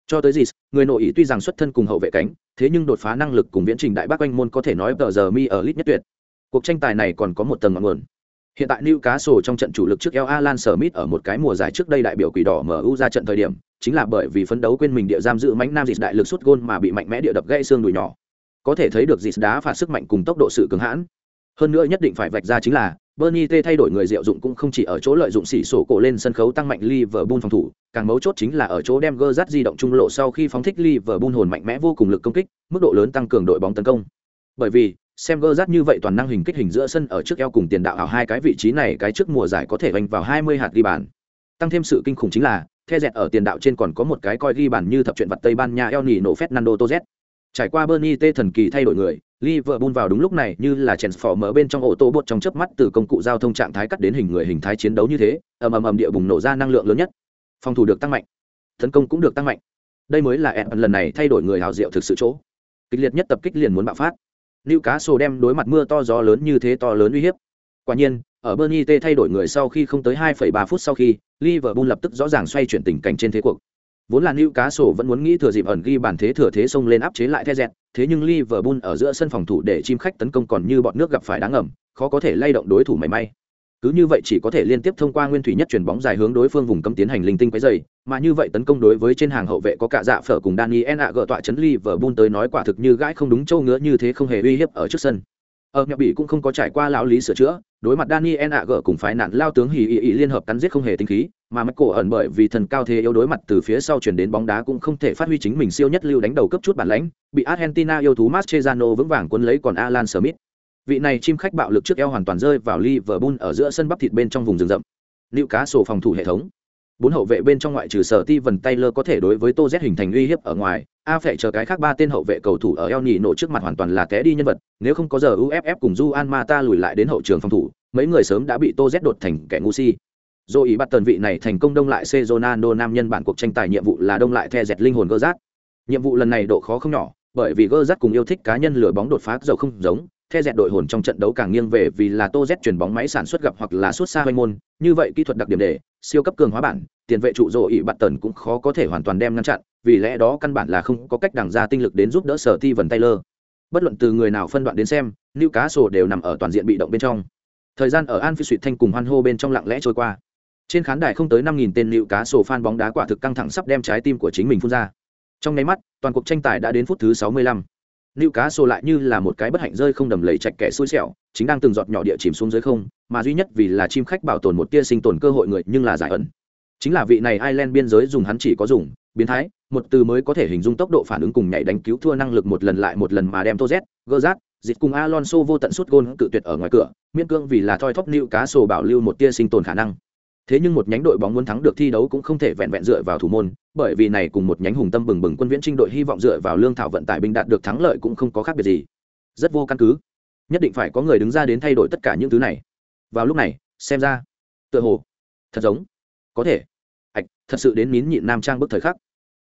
Cho tới gì, người nội ý tuy rằng xuất thân cùng hậu vệ cánh, thế nhưng đột phá năng lực cùng viễn trình đại bác quanh môn có thể nói tờ giờ mi ở lit nhất tuyệt. Cuộc tranh tài này còn có một tầng ngọn nguồn. Hiện tại Newcastle trong trận chủ lực trước El Alan Smith ở một cái mùa giải trước đây đại biểu quỷ đỏ MU ra trận thời điểm, chính là bởi vì phấn đấu quên mình địa giam giữ mãnh nam dịch đại lực sút gôn mà bị mạnh mẽ địa đập gãy xương đùi nhỏ. Có thể thấy được dịch đá phạt sức mạnh cùng tốc độ sự cứng hãn. Hơn nữa nhất định phải vạch ra chính là Bernie T thay đổi người diệu dụng cũng không chỉ ở chỗ lợi dụng xỉ sổ cổ lên sân khấu tăng mạnh Liverpool phòng thủ, càng mấu chốt chính là ở chỗ đem Gerrard di động trung lộ sau khi phóng thích Liverpool hồn mạnh mẽ vô cùng lực công kích, mức độ lớn tăng cường đội bóng tấn công. Bởi vì, xem gơ rát như vậy toàn năng hình kích hình giữa sân ở trước eo cùng tiền đạo ảo hai cái vị trí này cái trước mùa giải có thể vành vào 20 hạt ghi bàn. Tăng thêm sự kinh khủng chính là, the dẹt ở tiền đạo trên còn có một cái coi ghi bàn như thập chuyện vật Tây Ban Nha El Nino Fernando Torres. Trải qua Bernie T thần kỳ thay đổi người, Liverpool vào đúng lúc này như là mở bên trong ô tô bột trong chớp mắt từ công cụ giao thông trạng thái cắt đến hình người hình thái chiến đấu như thế, ầm ầm ầm địa bùng nổ ra năng lượng lớn nhất. Phòng thủ được tăng mạnh, tấn công cũng được tăng mạnh. Đây mới là Everton lần này thay đổi người hào diệu thực sự chỗ. Kịch liệt nhất tập kích liền muốn bạo phát. Newcastle đem đối mặt mưa to gió lớn như thế to lớn uy hiếp. Quả nhiên, ở Bernie T thay đổi người sau khi không tới 2,3 phút sau khi, Liverpool lập tức rõ ràng xoay chuyển tình cảnh trên thế cuộc. Vốn là Newcastle vẫn muốn nghĩ thừa dịp ẩn ghi bàn thế thừa thế xông lên áp chế lại The Jet, thế nhưng Liverpool ở giữa sân phòng thủ để chim khách tấn công còn như bọn nước gặp phải đáng ngầm, khó có thể lay động đối thủ mảy may cứ như vậy chỉ có thể liên tiếp thông qua nguyên thủy nhất chuyển bóng dài hướng đối phương vùng cấm tiến hành linh tinh quấy dày mà như vậy tấn công đối với trên hàng hậu vệ có cả dạ phở cùng daniel ạ gỡ tọa chấn ly vở bun tới nói quả thực như gãi không đúng châu ngứa như thế không hề uy hiếp ở trước sân. Ờ, ở nhậm bị cũng không có trải qua lão lý sửa chữa, đối mặt daniel ạ gỡ cùng phái nạn lao tướng hì ì ì liên hợp cắn giết không hề tinh khí, mà mắc cổ ẩn bởi vì thần cao thế yếu đối mặt từ phía sau chuyển đến bóng đá cũng không thể phát huy chính mình siêu nhất lưu đánh đầu cấp chút bản lãnh, bị argentina yêu thú mastrezano vững vàng quân lấy còn alan smith vị này chim khách bạo lực trước eo hoàn toàn rơi vào Liverpool ở giữa sân bắp thịt bên trong vùng rừng rậm. liệu cá sổ phòng thủ hệ thống. Bốn hậu vệ bên trong ngoại trừ sở ti vần Taylor có thể đối với Tô Z hình thành uy hiếp ở ngoài, A phải chờ cái khác ba tên hậu vệ cầu thủ ở eo nhì nổ trước mặt hoàn toàn là té đi nhân vật, nếu không có giờ UFF cùng Juan Mata lùi lại đến hậu trường phòng thủ, mấy người sớm đã bị Tô Z đột thành kẻ ngu si. Rồi ý bắt tần vị này thành công đông lại C Ronaldo nam nhân bản cuộc tranh tài nhiệm vụ là đông lại the dẹt linh hồn gơ giác. Nhiệm vụ lần này độ khó không nhỏ, bởi vì gơ giác cùng yêu thích cá nhân lửa bóng đột phá dầu không giống, the dẹt đội hồn trong trận đấu càng nghiêng về vì là tô z chuyển bóng máy sản xuất gặp hoặc là suốt xa hoanh môn, như vậy kỹ thuật đặc điểm để siêu cấp cường hóa bản, tiền vệ trụ rộ ỉ bạt tần cũng khó có thể hoàn toàn đem ngăn chặn, vì lẽ đó căn bản là không có cách đằng ra tinh lực đến giúp đỡ sở ti vần taylor. Bất luận từ người nào phân đoạn đến xem lưu cá sổ đều nằm ở toàn diện bị động bên trong. Thời gian ở an phi suy thanh cùng hoan hô bên trong lặng lẽ trôi qua. Trên khán đài không tới năm nghìn tên lưu cá sổ fan bóng đá quả thực căng thẳng sắp đem trái tim của chính mình phun ra. Trong nháy mắt, toàn cuộc tranh tài đã đến phút thứ sáu mươi lăm. Lưu cá sô lại như là một cái bất hạnh rơi không đầm lầy chạch kẻ xui xẻo, chính đang từng giọt nhỏ địa chìm xuống dưới không, mà duy nhất vì là chim khách bảo tồn một tia sinh tồn cơ hội người nhưng là giải ẩn. Chính là vị này Ireland biên giới dùng hắn chỉ có dùng, biến thái, một từ mới có thể hình dung tốc độ phản ứng cùng nhảy đánh cứu thua năng lực một lần lại một lần mà đem Toz, Gerrard, dịch cùng Alonso vô tận suốt gôn cự tuyệt ở ngoài cửa, miễn cương vì là thoi thóp Lưu cá sổ bảo lưu một tia sinh tồn khả năng. Thế nhưng một nhánh đội bóng muốn thắng được thi đấu cũng không thể vẹn vẹn dựa vào thủ môn, bởi vì này cùng một nhánh hùng tâm bừng bừng quân viễn trinh đội hy vọng dựa vào lương thảo vận tải binh đạt được thắng lợi cũng không có khác biệt gì. Rất vô căn cứ. Nhất định phải có người đứng ra đến thay đổi tất cả những thứ này. Vào lúc này xem ra tựa hồ thật giống có thể. Ạch thật sự đến nín nhịn nam trang bức thời khắc.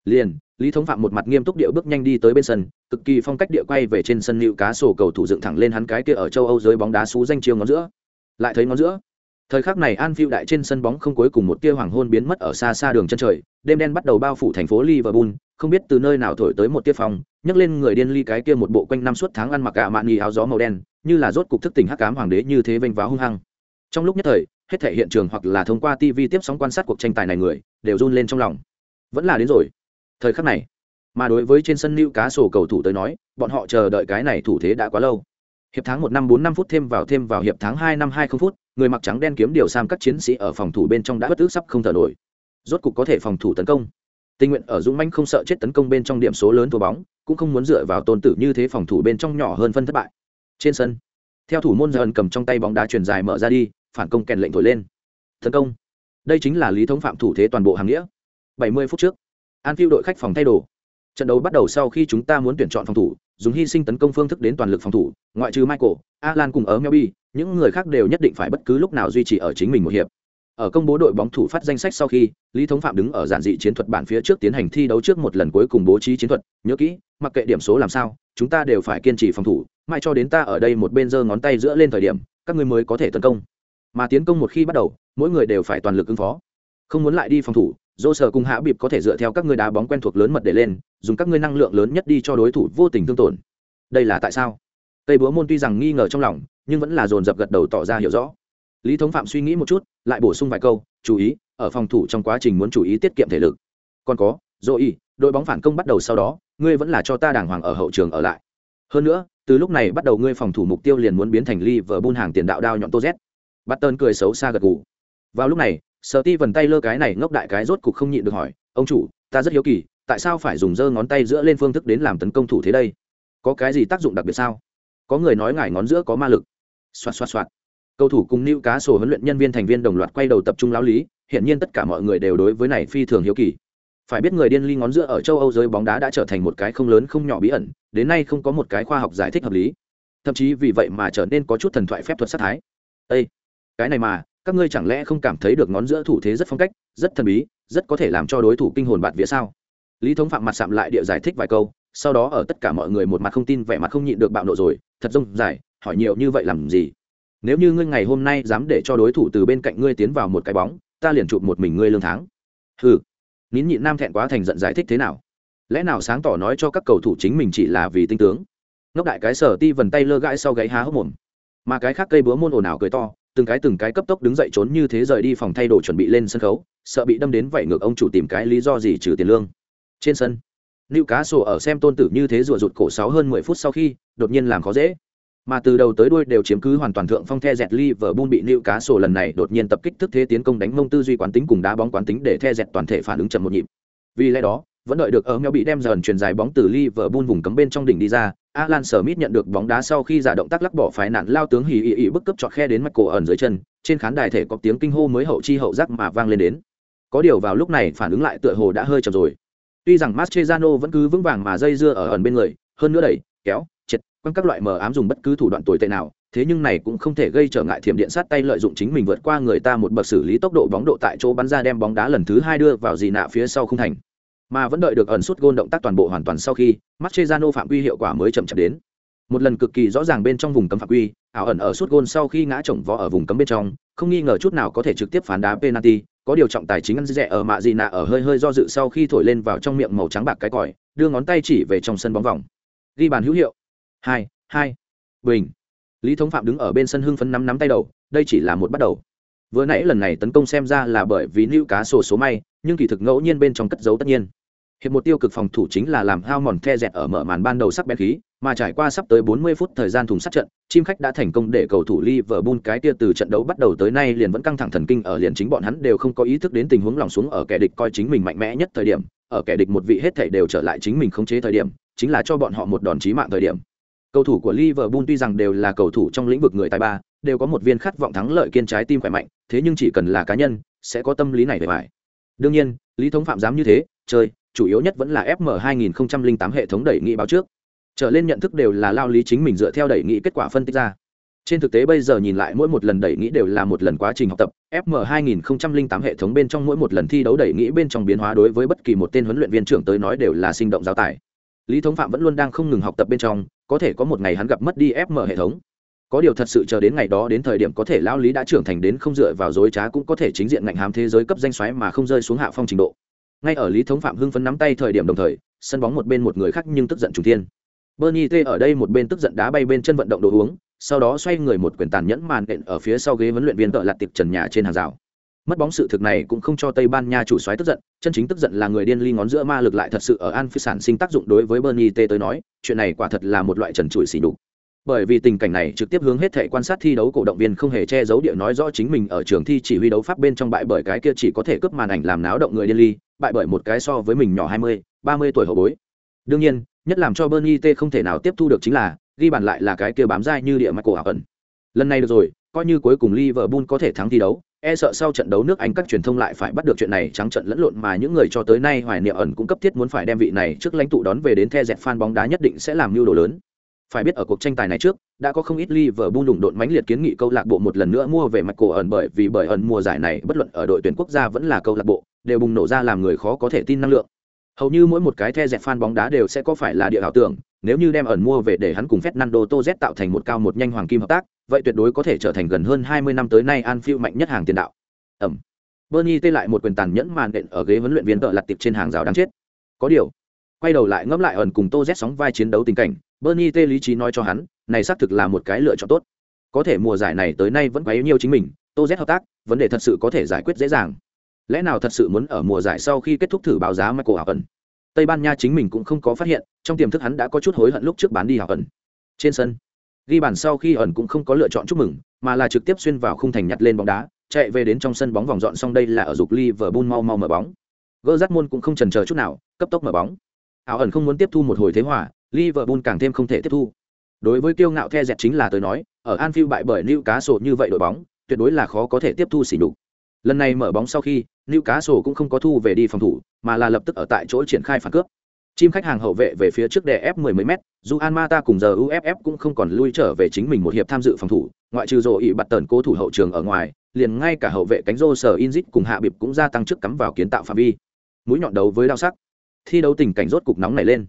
Liền lý thống phạm một mặt nghiêm túc điệu bước nhanh đi tới bên sân cực kỳ phong cách địa quay về trên sân nịu cá sổ cầu thủ dựng thẳng lên hắn cái kia ở châu âu dưới bóng đá xú danh chiêu ngón giữa. Lại thấy ngón giữa thời khắc này an phiêu đại trên sân bóng không cuối cùng một tia hoàng hôn biến mất ở xa xa đường chân trời, đêm đen bắt đầu bao phủ thành phố liverpool, không biết từ nơi nào thổi tới một tia phòng nhấc lên người điên ly cái kia một bộ quanh năm suốt tháng ăn mặc cả mạn nghi áo gió màu đen, như là rốt cục thức tỉnh hắc cám hoàng đế như thế vênh váo hung hăng. Trong lúc nhất thời, hết thể hiện trường hoặc là thông qua tv tiếp sóng quan sát cuộc tranh tài này người, đều run lên trong lòng. Vẫn là đến rồi. Thời khắc này, mà đối với trên sân lưu cá sổ cầu thủ tới nói, bọn họ chờ đợi cái này thủ thế đã quá lâu hiệp tháng một năm bốn năm phút thêm vào thêm vào hiệp tháng hai năm hai không phút, người mặc trắng đen kiếm điều sam các chiến sĩ ở phòng thủ bên trong đã bất ước sắp không thở nổi. Rốt cục có thể phòng thủ tấn công. Tình nguyện ở dũng manh không sợ chết tấn công bên trong điểm số lớn thua bóng, cũng không muốn dựa vào tôn tử như thế phòng thủ bên trong nhỏ hơn phân thất bại. Trên sân, theo thủ môn dần cầm trong tay bóng đá truyền dài mở ra đi, phản công kèn lệnh thổi lên. Tấn công. Đây chính là lý thống phạm thủ thế toàn bộ hàng nghĩa. 70 phút trước, an phiêu đội khách phòng thay đồ. Trận đấu bắt đầu sau khi chúng ta muốn tuyển chọn phòng thủ dùng hy sinh tấn công phương thức đến toàn lực phòng thủ, ngoại trừ michael, alan cùng ở melby, những người khác đều nhất định phải bất cứ lúc nào duy trì ở chính mình một hiệp. Ở công bố đội bóng thủ phát danh sách sau khi, lý thống phạm đứng ở giản dị chiến thuật bản phía trước tiến hành thi đấu trước một lần cuối cùng bố trí chiến thuật. Nhớ kỹ, mặc kệ điểm số làm sao, chúng ta đều phải kiên trì phòng thủ, mãi cho đến ta ở đây một bên giơ ngón tay giữa lên thời điểm, các người mới có thể tấn công. Mà tiến công một khi bắt đầu, mỗi người đều phải toàn lực ứng phó. Không muốn lại đi phòng thủ dô sở cùng hạ bịp có thể dựa theo các ngươi đá bóng quen thuộc lớn mật để lên, dùng các ngươi năng lượng lớn nhất đi cho đối thủ vô tình thương tổn. Đây là tại sao? Tây búa môn tuy rằng nghi ngờ trong lòng, nhưng vẫn là dồn dập gật đầu tỏ ra hiểu rõ. Lý thống phạm suy nghĩ một chút, lại bổ sung vài câu, chú ý, ở phòng thủ trong quá trình muốn chú ý tiết kiệm thể lực. Còn có dô y, đội bóng phản công bắt đầu sau đó, ngươi vẫn là cho ta đàng hoàng ở hậu trường ở lại. Hơn nữa, từ lúc này bắt đầu ngươi phòng thủ mục tiêu liền muốn biến thành ly vờ buôn hàng tiền đạo đao nhọn tô z. Bắt tơn cười xấu xa gật gù. Vào lúc này sợ ti vần tay lơ cái này ngốc đại cái rốt cục không nhịn được hỏi, ông chủ, ta rất hiếu kỳ, tại sao phải dùng giơ ngón tay giữa lên phương thức đến làm tấn công thủ thế đây? Có cái gì tác dụng đặc biệt sao? Có người nói ngải ngón giữa có ma lực. Xoạt xoạt xoạt. Cầu thủ cùng nữ cá sổ huấn luyện nhân viên thành viên đồng loạt quay đầu tập trung lao lý hiện nhiên tất cả mọi người đều đối với này phi thường hiếu kỳ. Phải biết người điên ly ngón giữa ở châu âu giới bóng đá đã trở thành một cái không lớn không nhỏ bí ẩn, đến nay không có một cái khoa học giải thích hợp lý. Thậm chí vì vậy mà trở nên có chút thần thoại phép thuật sát thái. Â cái này mà các ngươi chẳng lẽ không cảm thấy được ngón giữa thủ thế rất phong cách, rất thần bí, rất có thể làm cho đối thủ kinh hồn bạt vía sao? Lý thống phạm mặt sạm lại địa giải thích vài câu, sau đó ở tất cả mọi người một mặt không tin, vẻ mặt không nhịn được bạo nộ rồi, thật rông dài, hỏi nhiều như vậy làm gì? Nếu như ngươi ngày hôm nay dám để cho đối thủ từ bên cạnh ngươi tiến vào một cái bóng, ta liền chụp một mình ngươi lương tháng. Hừ. Nín nhịn nam thẹn quá thành giận giải thích thế nào? Lẽ nào sáng tỏ nói cho các cầu thủ chính mình chỉ là vì tinh tướng? Ngốc đại cái sở ti vần tay lơ gãi sau gáy há hốc mồm. Mà cái khác cây búa môn ồn ào cười to từng cái từng cái cấp tốc đứng dậy trốn như thế rời đi phòng thay đồ chuẩn bị lên sân khấu sợ bị đâm đến vậy ngược ông chủ tìm cái lý do gì trừ tiền lương trên sân Lưu Cá Sổ ở xem tôn tử như thế rùa rụt cổ sáu hơn mười phút sau khi, đột nhiên làm khó dễ. Mà từ đầu tới đuôi đều chiếm cứ hoàn toàn thượng phong The Dẹt Liverpool bị Lưu Cá Sổ lần này đột nhiên tập kích thức thế tiến công đánh mông tư duy quán tính cùng đá bóng quán tính để The Dẹt toàn thể phản ứng chậm một nhịp. Vì lẽ đó, vẫn đợi được ở mèo bị đem dần truyền dài bóng từ Liverpool vùng cấm bên trong đỉnh đi ra, Alan Smith nhận được bóng đá sau khi giả động tác lắc bỏ phái nạn lao tướng hì ị ị bức cấp chọt khe đến cổ ẩn dưới chân, trên khán đài thể có tiếng kinh hô mới hậu chi hậu giác mà vang lên đến. Có điều vào lúc này phản ứng lại tựa hồ đã hơi chậm rồi. Tuy rằng Mascherano vẫn cứ vững vàng mà dây dưa ở ẩn bên người, hơn nữa đẩy, kéo, chật, quăng các loại mờ ám dùng bất cứ thủ đoạn tồi tệ nào, thế nhưng này cũng không thể gây trở ngại thiểm điện sát tay lợi dụng chính mình vượt qua người ta một bậc xử lý tốc độ bóng độ tại chỗ bắn ra đem bóng đá lần thứ hai đưa vào gì nạ phía sau không thành mà vẫn đợi được ẩn suốt gôn động tác toàn bộ hoàn toàn sau khi, Mascherano phạm quy hiệu quả mới chậm chậm đến. Một lần cực kỳ rõ ràng bên trong vùng cấm phạm quy, ảo ẩn ở suốt gôn sau khi ngã chồng vó ở vùng cấm bên trong, không nghi ngờ chút nào có thể trực tiếp phán đá penalty, có điều trọng tài chính ăn rẻ ở mạ gì nạ ở hơi hơi do dự sau khi thổi lên vào trong miệng màu trắng bạc cái còi, đưa ngón tay chỉ về trong sân bóng vòng. Ghi bàn hữu hiệu. Hai hai. Bình. Lý thống phạm đứng ở bên sân hưng phấn nắm nắm tay đầu, đây chỉ là một bắt đầu. Vừa nãy lần này tấn công xem ra là bởi vì nữ cá sổ số may, nhưng kỳ thực ngẫu nhiên bên trong cất giấu tất nhiên hiệp một tiêu cực phòng thủ chính là làm hao mòn the dẹt ở mở màn ban đầu sắc bén khí, mà trải qua sắp tới 40 phút thời gian thùng sát trận, chim khách đã thành công để cầu thủ Liverpool cái tia từ trận đấu bắt đầu tới nay liền vẫn căng thẳng thần kinh ở liền chính bọn hắn đều không có ý thức đến tình huống lòng xuống ở kẻ địch coi chính mình mạnh mẽ nhất thời điểm, ở kẻ địch một vị hết thảy đều trở lại chính mình khống chế thời điểm, chính là cho bọn họ một đòn chí mạng thời điểm. Cầu thủ của Liverpool tuy rằng đều là cầu thủ trong lĩnh vực người tài ba, đều có một viên khát vọng thắng lợi kiên trái tim khỏe mạnh, thế nhưng chỉ cần là cá nhân, sẽ có tâm lý này để phải. Đương nhiên, lý thống phạm dám như thế, chơi chủ yếu nhất vẫn là fm 2008 hệ thống đẩy nghị báo trước. Trở lên nhận thức đều là lao lý chính mình dựa theo đẩy nghị kết quả phân tích ra. Trên thực tế bây giờ nhìn lại mỗi một lần đẩy nghĩ đều là một lần quá trình học tập fm 2008 hệ thống bên trong mỗi một lần thi đấu đẩy nghĩ bên trong biến hóa đối với bất kỳ một tên huấn luyện viên trưởng tới nói đều là sinh động giáo tài. Lý thống phạm vẫn luôn đang không ngừng học tập bên trong, có thể có một ngày hắn gặp mất đi fm hệ thống. Có điều thật sự chờ đến ngày đó đến thời điểm có thể lão lý đã trưởng thành đến không dựa vào dối trá cũng có thể chính diện ngạnh hám thế giới cấp danh xoáy mà không rơi xuống hạ phong trình độ ngay ở lý thống phạm hưng phấn nắm tay thời điểm đồng thời, sân bóng một bên một người khác nhưng tức giận trùng thiên. Bernie t ở đây một bên tức giận đá bay bên chân vận động đồ uống, sau đó xoay người một quyền tàn nhẫn màn đện ở phía sau ghế huấn luyện viên tợ lạt tiệp trần nhà trên hàng rào. Mất bóng sự thực này cũng không cho tây ban nha chủ xoáy tức giận, chân chính tức giận là người điên ly ngón giữa ma lực lại thật sự ở an phi sản sinh tác dụng đối với bernie t tới nói, chuyện này quả thật là một loại trần trụi xỉ đục bởi vì tình cảnh này trực tiếp hướng hết thể quan sát thi đấu cổ động viên không hề che giấu địa nói rõ chính mình ở trường thi chỉ huy đấu pháp bên trong bại bởi cái kia chỉ có thể cướp màn ảnh làm náo động người điên ly bại bởi một cái so với mình nhỏ hai mươi, ba mươi tuổi hậu bối. Đương nhiên, nhất làm cho bernie t không thể nào tiếp thu được chính là, ghi bàn lại là cái kia bám dai như địa mạch cổ ẩn. Lần này được rồi, coi như cuối cùng liverpool có thể thắng thi đấu e sợ sau trận đấu nước anh các truyền thông lại phải bắt được chuyện này trắng trận lẫn lộn mà những người cho tới nay hoài niệm ẩn cũng cấp thiết muốn phải đem vị này trước lãnh tụ đón về đến the dẹp fan bóng đá nhất định sẽ làm mưu đồ lớn. Phải biết ở cuộc tranh tài này trước, đã có không ít Liverpool đụng độn mãnh liệt kiến nghị câu lạc bộ một lần nữa mua về mặt cổ ẩn bởi vì bởi ẩn mùa giải này, bất luận ở đội tuyển quốc gia vẫn là câu lạc bộ đều bùng nổ ra làm người khó có thể tin năng lượng. Hầu như mỗi một cái the dẹp fan bóng đá đều sẽ có phải là địa ảo tưởng, nếu như đem ẩn mua về để hắn cùng Fernando Torres tạo thành một cao một nhanh hoàng kim hợp tác, vậy tuyệt đối có thể trở thành gần hơn 20 năm tới nay Anfield mạnh nhất hàng tiền đạo. Ẩm. Bernie tê lại một quyền tàn nhẫn màn đện ở ghế huấn luyện viên tợ lặt tiệp trên hàng rào đáng chết. Có điều, quay đầu lại ngẫm lại ẩn cùng Torres sóng vai chiến đấu tình cảnh, Bernie tê lý trí nói cho hắn, này xác thực là một cái lựa chọn tốt. Có thể mùa giải này tới nay vẫn quá yếu nhiều chính mình, Torres hợp tác, vấn đề thật sự có thể giải quyết dễ dàng lẽ nào thật sự muốn ở mùa giải sau khi kết thúc thử báo giá Michael Ẩn Tây Ban Nha chính mình cũng không có phát hiện, trong tiềm thức hắn đã có chút hối hận lúc trước bán đi Hảo ẩn. Trên sân, ghi bàn sau khi ẩn cũng không có lựa chọn chúc mừng, mà là trực tiếp xuyên vào khung thành nhặt lên bóng đá, chạy về đến trong sân bóng vòng dọn xong đây là ở dục Liverpool mau mau mở bóng. Gỡ môn cũng không chần chờ chút nào, cấp tốc mở bóng. Áo ẩn không muốn tiếp thu một hồi thế hòa, Liverpool càng thêm không thể tiếp thu. Đối với kiêu ngạo The dẹt chính là tới nói, ở Anfield bại bởi Newcastle như vậy đội bóng, tuyệt đối là khó có thể tiếp thu sỉ nhục. Lần này mở bóng sau khi, Newcastle cũng không có thu về đi phòng thủ, mà là lập tức ở tại chỗ triển khai phản cướp. Chim khách hàng hậu vệ về phía trước đè ép mười mấy mét, dù Mata cùng giờ UFF cũng không còn lui trở về chính mình một hiệp tham dự phòng thủ, ngoại trừ rồ ỉ bật tần cố thủ hậu trường ở ngoài, liền ngay cả hậu vệ cánh rô sở Inzit cùng hạ bịp cũng gia tăng trước cắm vào kiến tạo phạm vi. Mũi nhọn đấu với đao sắc. Thi đấu tình cảnh rốt cục nóng này lên.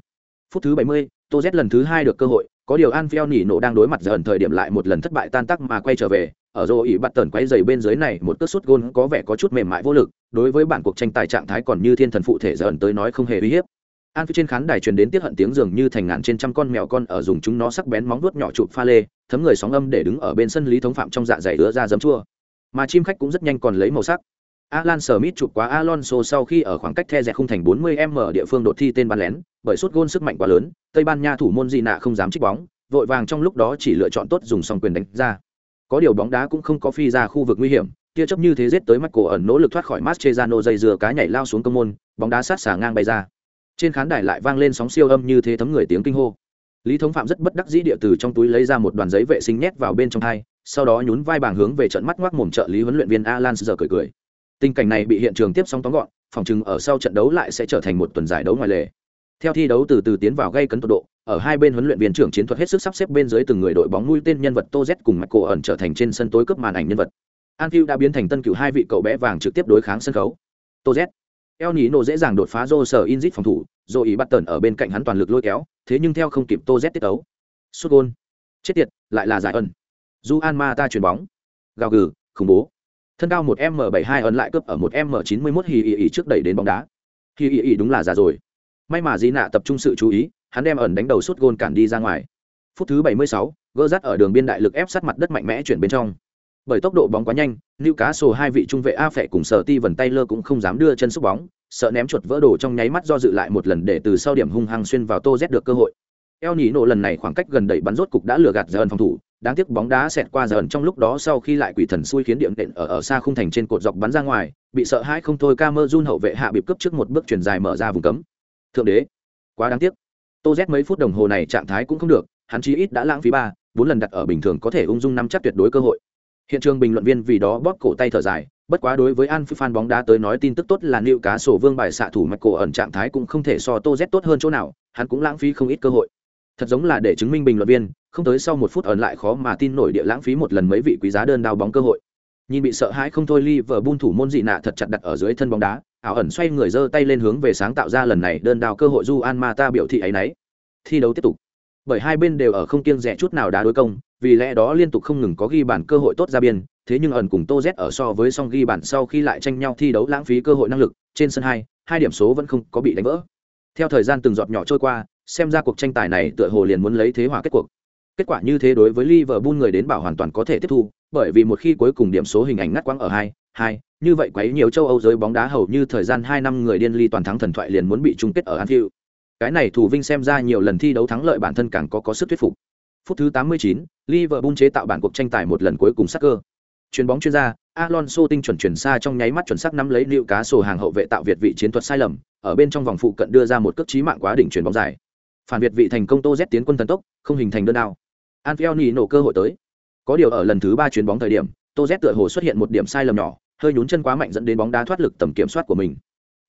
Phút thứ 70, Tô Z lần thứ hai được cơ hội, có điều Anfield nỉ nổ đang đối mặt dần thời điểm lại một lần thất bại tan tác mà quay trở về, ở rô ỉ bắt tần quay dày bên dưới này một cước sút gôn có vẻ có chút mềm mại vô lực đối với bản cuộc tranh tài trạng thái còn như thiên thần phụ thể dần tới nói không hề uy hiếp. An phía trên khán đài truyền đến tiết hận tiếng dường như thành ngàn trên trăm con mèo con ở dùng chúng nó sắc bén móng vuốt nhỏ chụp pha lê thấm người sóng âm để đứng ở bên sân lý thống phạm trong dạ dày ứa ra dấm chua. Mà chim khách cũng rất nhanh còn lấy màu sắc. Alan Smith chụp quá Alonso sau khi ở khoảng cách the rẽ không thành 40m địa phương đột thi tên bắn lén, bởi suốt gôn sức mạnh quá lớn, Tây Ban Nha thủ môn gì nạ không dám trích bóng, vội vàng trong lúc đó chỉ lựa chọn tốt dùng song quyền đánh ra có điều bóng đá cũng không có phi ra khu vực nguy hiểm, tia chấp như thế giết tới mắt cổ ẩn nỗ lực thoát khỏi Mascherano dây dừa cá nhảy lao xuống công môn, bóng đá sát xả ngang bay ra. Trên khán đài lại vang lên sóng siêu âm như thế thấm người tiếng kinh hô. Lý thống phạm rất bất đắc dĩ địa từ trong túi lấy ra một đoàn giấy vệ sinh nhét vào bên trong hai, sau đó nhún vai bảng hướng về trận mắt ngoác mồm trợ lý huấn luyện viên alan giờ cười cười. Tình cảnh này bị hiện trường tiếp sóng tóm gọn, phòng chừng ở sau trận đấu lại sẽ trở thành một tuần giải đấu ngoài lề theo thi đấu từ từ tiến vào gây cấn tột độ ở hai bên huấn luyện viên trưởng chiến thuật hết sức sắp xếp bên dưới từng người đội bóng nuôi tên nhân vật Tô Z cùng Michael ẩn trở thành trên sân tối cấp màn ảnh nhân vật. Anfield đã biến thành tân cựu hai vị cậu bé vàng trực tiếp đối kháng sân khấu. Tô Z, El Nino dễ dàng đột phá Zô sở Inzit phòng thủ, rồi ý bắt tẩn ở bên cạnh hắn toàn lực lôi kéo, thế nhưng theo không kịp Tô Z tiết tấu. Sút gol. Chết tiệt, lại là giải ẩn. Juan Mata chuyền bóng. Gào gừ, khủng bố. Thân cao một m bảy hai ẩn lại cướp ở một m chín mươi 91 hì ỉ trước đẩy đến bóng đá. Hì ỉ đúng là già rồi. May mà Di nạ tập trung sự chú ý, hắn đem ẩn đánh đầu suốt gôn cản đi ra ngoài. Phút thứ 76, gỡ rắt ở đường biên đại lực ép sát mặt đất mạnh mẽ chuyển bên trong. Bởi tốc độ bóng quá nhanh lưu cá sổ hai vị trung vệ a phệ cùng sở ti vần tay lơ cũng không dám đưa chân xúc bóng sợ ném chuột vỡ đồ trong nháy mắt do dự lại một lần để từ sau điểm hung hăng xuyên vào tô z được cơ hội. Eo nhỉ nổ lần này khoảng cách gần đẩy bắn rốt cục đã lừa gạt giờ ẩn phòng thủ đáng tiếc bóng đá xẹt qua giờ ẩn trong lúc đó sau khi lại quỷ thần xui khiến điểm đệm ở ở xa khung thành trên cột dọc bắn ra ngoài bị sợ hãi không thôi ca mơ run hậu vệ hạ bị cướp trước một bước chuyển dài mở ra vùng cấm thượng đế. Quá đáng tiếc. Tô z mấy phút đồng hồ này trạng thái cũng không được, hắn chí ít đã lãng phí ba, bốn lần đặt ở bình thường có thể ung dung nắm chắc tuyệt đối cơ hội. Hiện trường bình luận viên vì đó bóp cổ tay thở dài, bất quá đối với an phi fan bóng đá tới nói tin tức tốt là liệu cá sổ vương bài xạ thủ mạch cổ ẩn trạng thái cũng không thể so tô z tốt hơn chỗ nào, hắn cũng lãng phí không ít cơ hội. Thật giống là để chứng minh bình luận viên, không tới sau một phút ẩn lại khó mà tin nổi địa lãng phí một lần mấy vị quý giá đơn đao bóng cơ hội. Nhìn bị sợ hãi không thôi, Liverpool thủ môn dị nạ thật chặt đặt ở dưới thân bóng đá ảo ẩn xoay người giơ tay lên hướng về sáng tạo ra lần này đơn đào cơ hội du alma ta biểu thị ấy nấy thi đấu tiếp tục. Bởi hai bên đều ở không kiêng rẻ chút nào đá đối công, vì lẽ đó liên tục không ngừng có ghi bản cơ hội tốt ra biên, thế nhưng ẩn cùng tô z ở so với song ghi bản sau khi lại tranh nhau thi đấu lãng phí cơ hội năng lực, trên sân hai hai điểm số vẫn không có bị đánh vỡ. Theo thời gian từng giọt nhỏ trôi qua, xem ra cuộc tranh tài này tựa hồ liền muốn lấy thế hòa kết cuộc. Kết quả như thế đối với liverpool người đến bảo hoàn toàn có thể tiếp thu, bởi vì một khi cuối cùng điểm số hình ảnh ngắt quãng ở hai hai như vậy quấy nhiều châu âu giới bóng đá hầu như thời gian hai năm người điên ly toàn thắng thần thoại liền muốn bị chung kết ở anfield. Cái này thủ vinh xem ra nhiều lần thi đấu thắng lợi bản thân càng có có sức thuyết phục. Phút thứ 89, liverpool chế tạo bản cuộc tranh tài một lần cuối cùng sắc cơ. Chuyền bóng chuyên gia alonso tinh chuẩn chuyển xa trong nháy mắt chuẩn xác nắm lấy liệu cá sổ hàng hậu vệ tạo việt vị chiến thuật sai lầm ở bên trong vòng phụ cận đưa ra một cước trí mạng quá đỉnh chuyền bóng dài. Phản việt vị thành công tô z tiến quân thần tốc không hình thành đơn nào Anfield nổ cơ hội tới. Có điều ở lần thứ ba chuyền bóng thời điểm tô z tựa hồ xuất hiện một điểm sai lầm nhỏ hơi nhún chân quá mạnh dẫn đến bóng đá thoát lực tầm kiểm soát của mình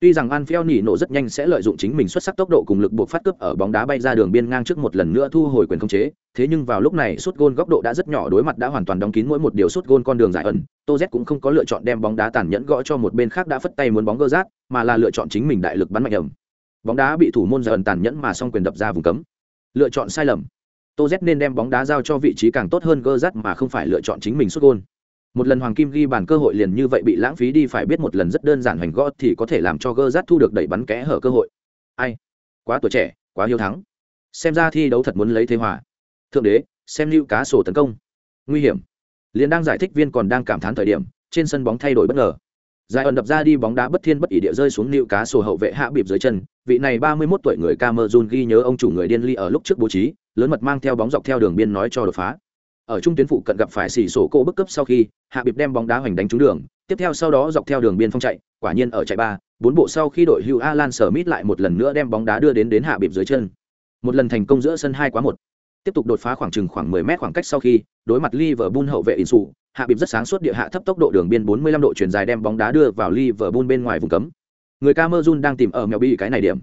Tuy rằng Anfield nỉ nổ rất nhanh sẽ lợi dụng chính mình xuất sắc tốc độ cùng lực buộc phát cướp ở bóng đá bay ra đường biên ngang trước một lần nữa thu hồi quyền khống chế, thế nhưng vào lúc này sút gôn góc độ đã rất nhỏ đối mặt đã hoàn toàn đóng kín mỗi một điều sút gôn con đường giải ẩn, Tô Z cũng không có lựa chọn đem bóng đá tàn nhẫn gõ cho một bên khác đã phất tay muốn bóng gơ rát, mà là lựa chọn chính mình đại lực bắn mạnh ẩm. Bóng đá bị thủ môn ẩn tàn nhẫn mà xong quyền đập ra vùng cấm. Lựa chọn sai lầm. Tô Z nên đem bóng đá giao cho vị trí càng tốt hơn gơ rát mà không phải lựa chọn chính mình sút gôn một lần hoàng kim ghi bàn cơ hội liền như vậy bị lãng phí đi, phải biết một lần rất đơn giản hoành gõ thì có thể làm cho gơ rát thu được đẩy bắn kẽ hở cơ hội. Ai? Quá tuổi trẻ, quá hiếu thắng. Xem ra thi đấu thật muốn lấy thế hòa. Thượng đế, xem lưu cá sổ tấn công. Nguy hiểm. Liền đang giải thích viên còn đang cảm thán thời điểm, trên sân bóng thay đổi bất ngờ. Giải ẩn đập ra đi, bóng đá bất thiên bất ỉ địa rơi xuống nịu cá sổ hậu vệ hạ bịp dưới chân. Vị này ba mươi 31 tuổi người Cameroon ghi nhớ ông chủ người điên ly ở lúc trước bố trí, lớn mật mang theo bóng dọc theo đường biên nói cho đột phá ở trung tuyến phụ cận gặp phải xỉ sổ cô bức cấp sau khi hạ bịp đem bóng đá hoành đánh trúng đường tiếp theo sau đó dọc theo đường biên phong chạy quả nhiên ở chạy ba bốn bộ sau khi đội hugh alan sở mít lại một lần nữa đem bóng đá đưa đến đến hạ bịp dưới chân một lần thành công giữa sân hai quá một tiếp tục đột phá khoảng chừng khoảng 10 mét khoảng cách sau khi đối mặt Liverpool hậu vệ Insu, hạ bịp rất sáng suốt địa hạ thấp tốc độ đường biên 45 độ chuyển dài đem bóng đá đưa vào Liverpool bên ngoài vùng cấm. Người Cameroon đang tìm ở mèo bị cái này điểm.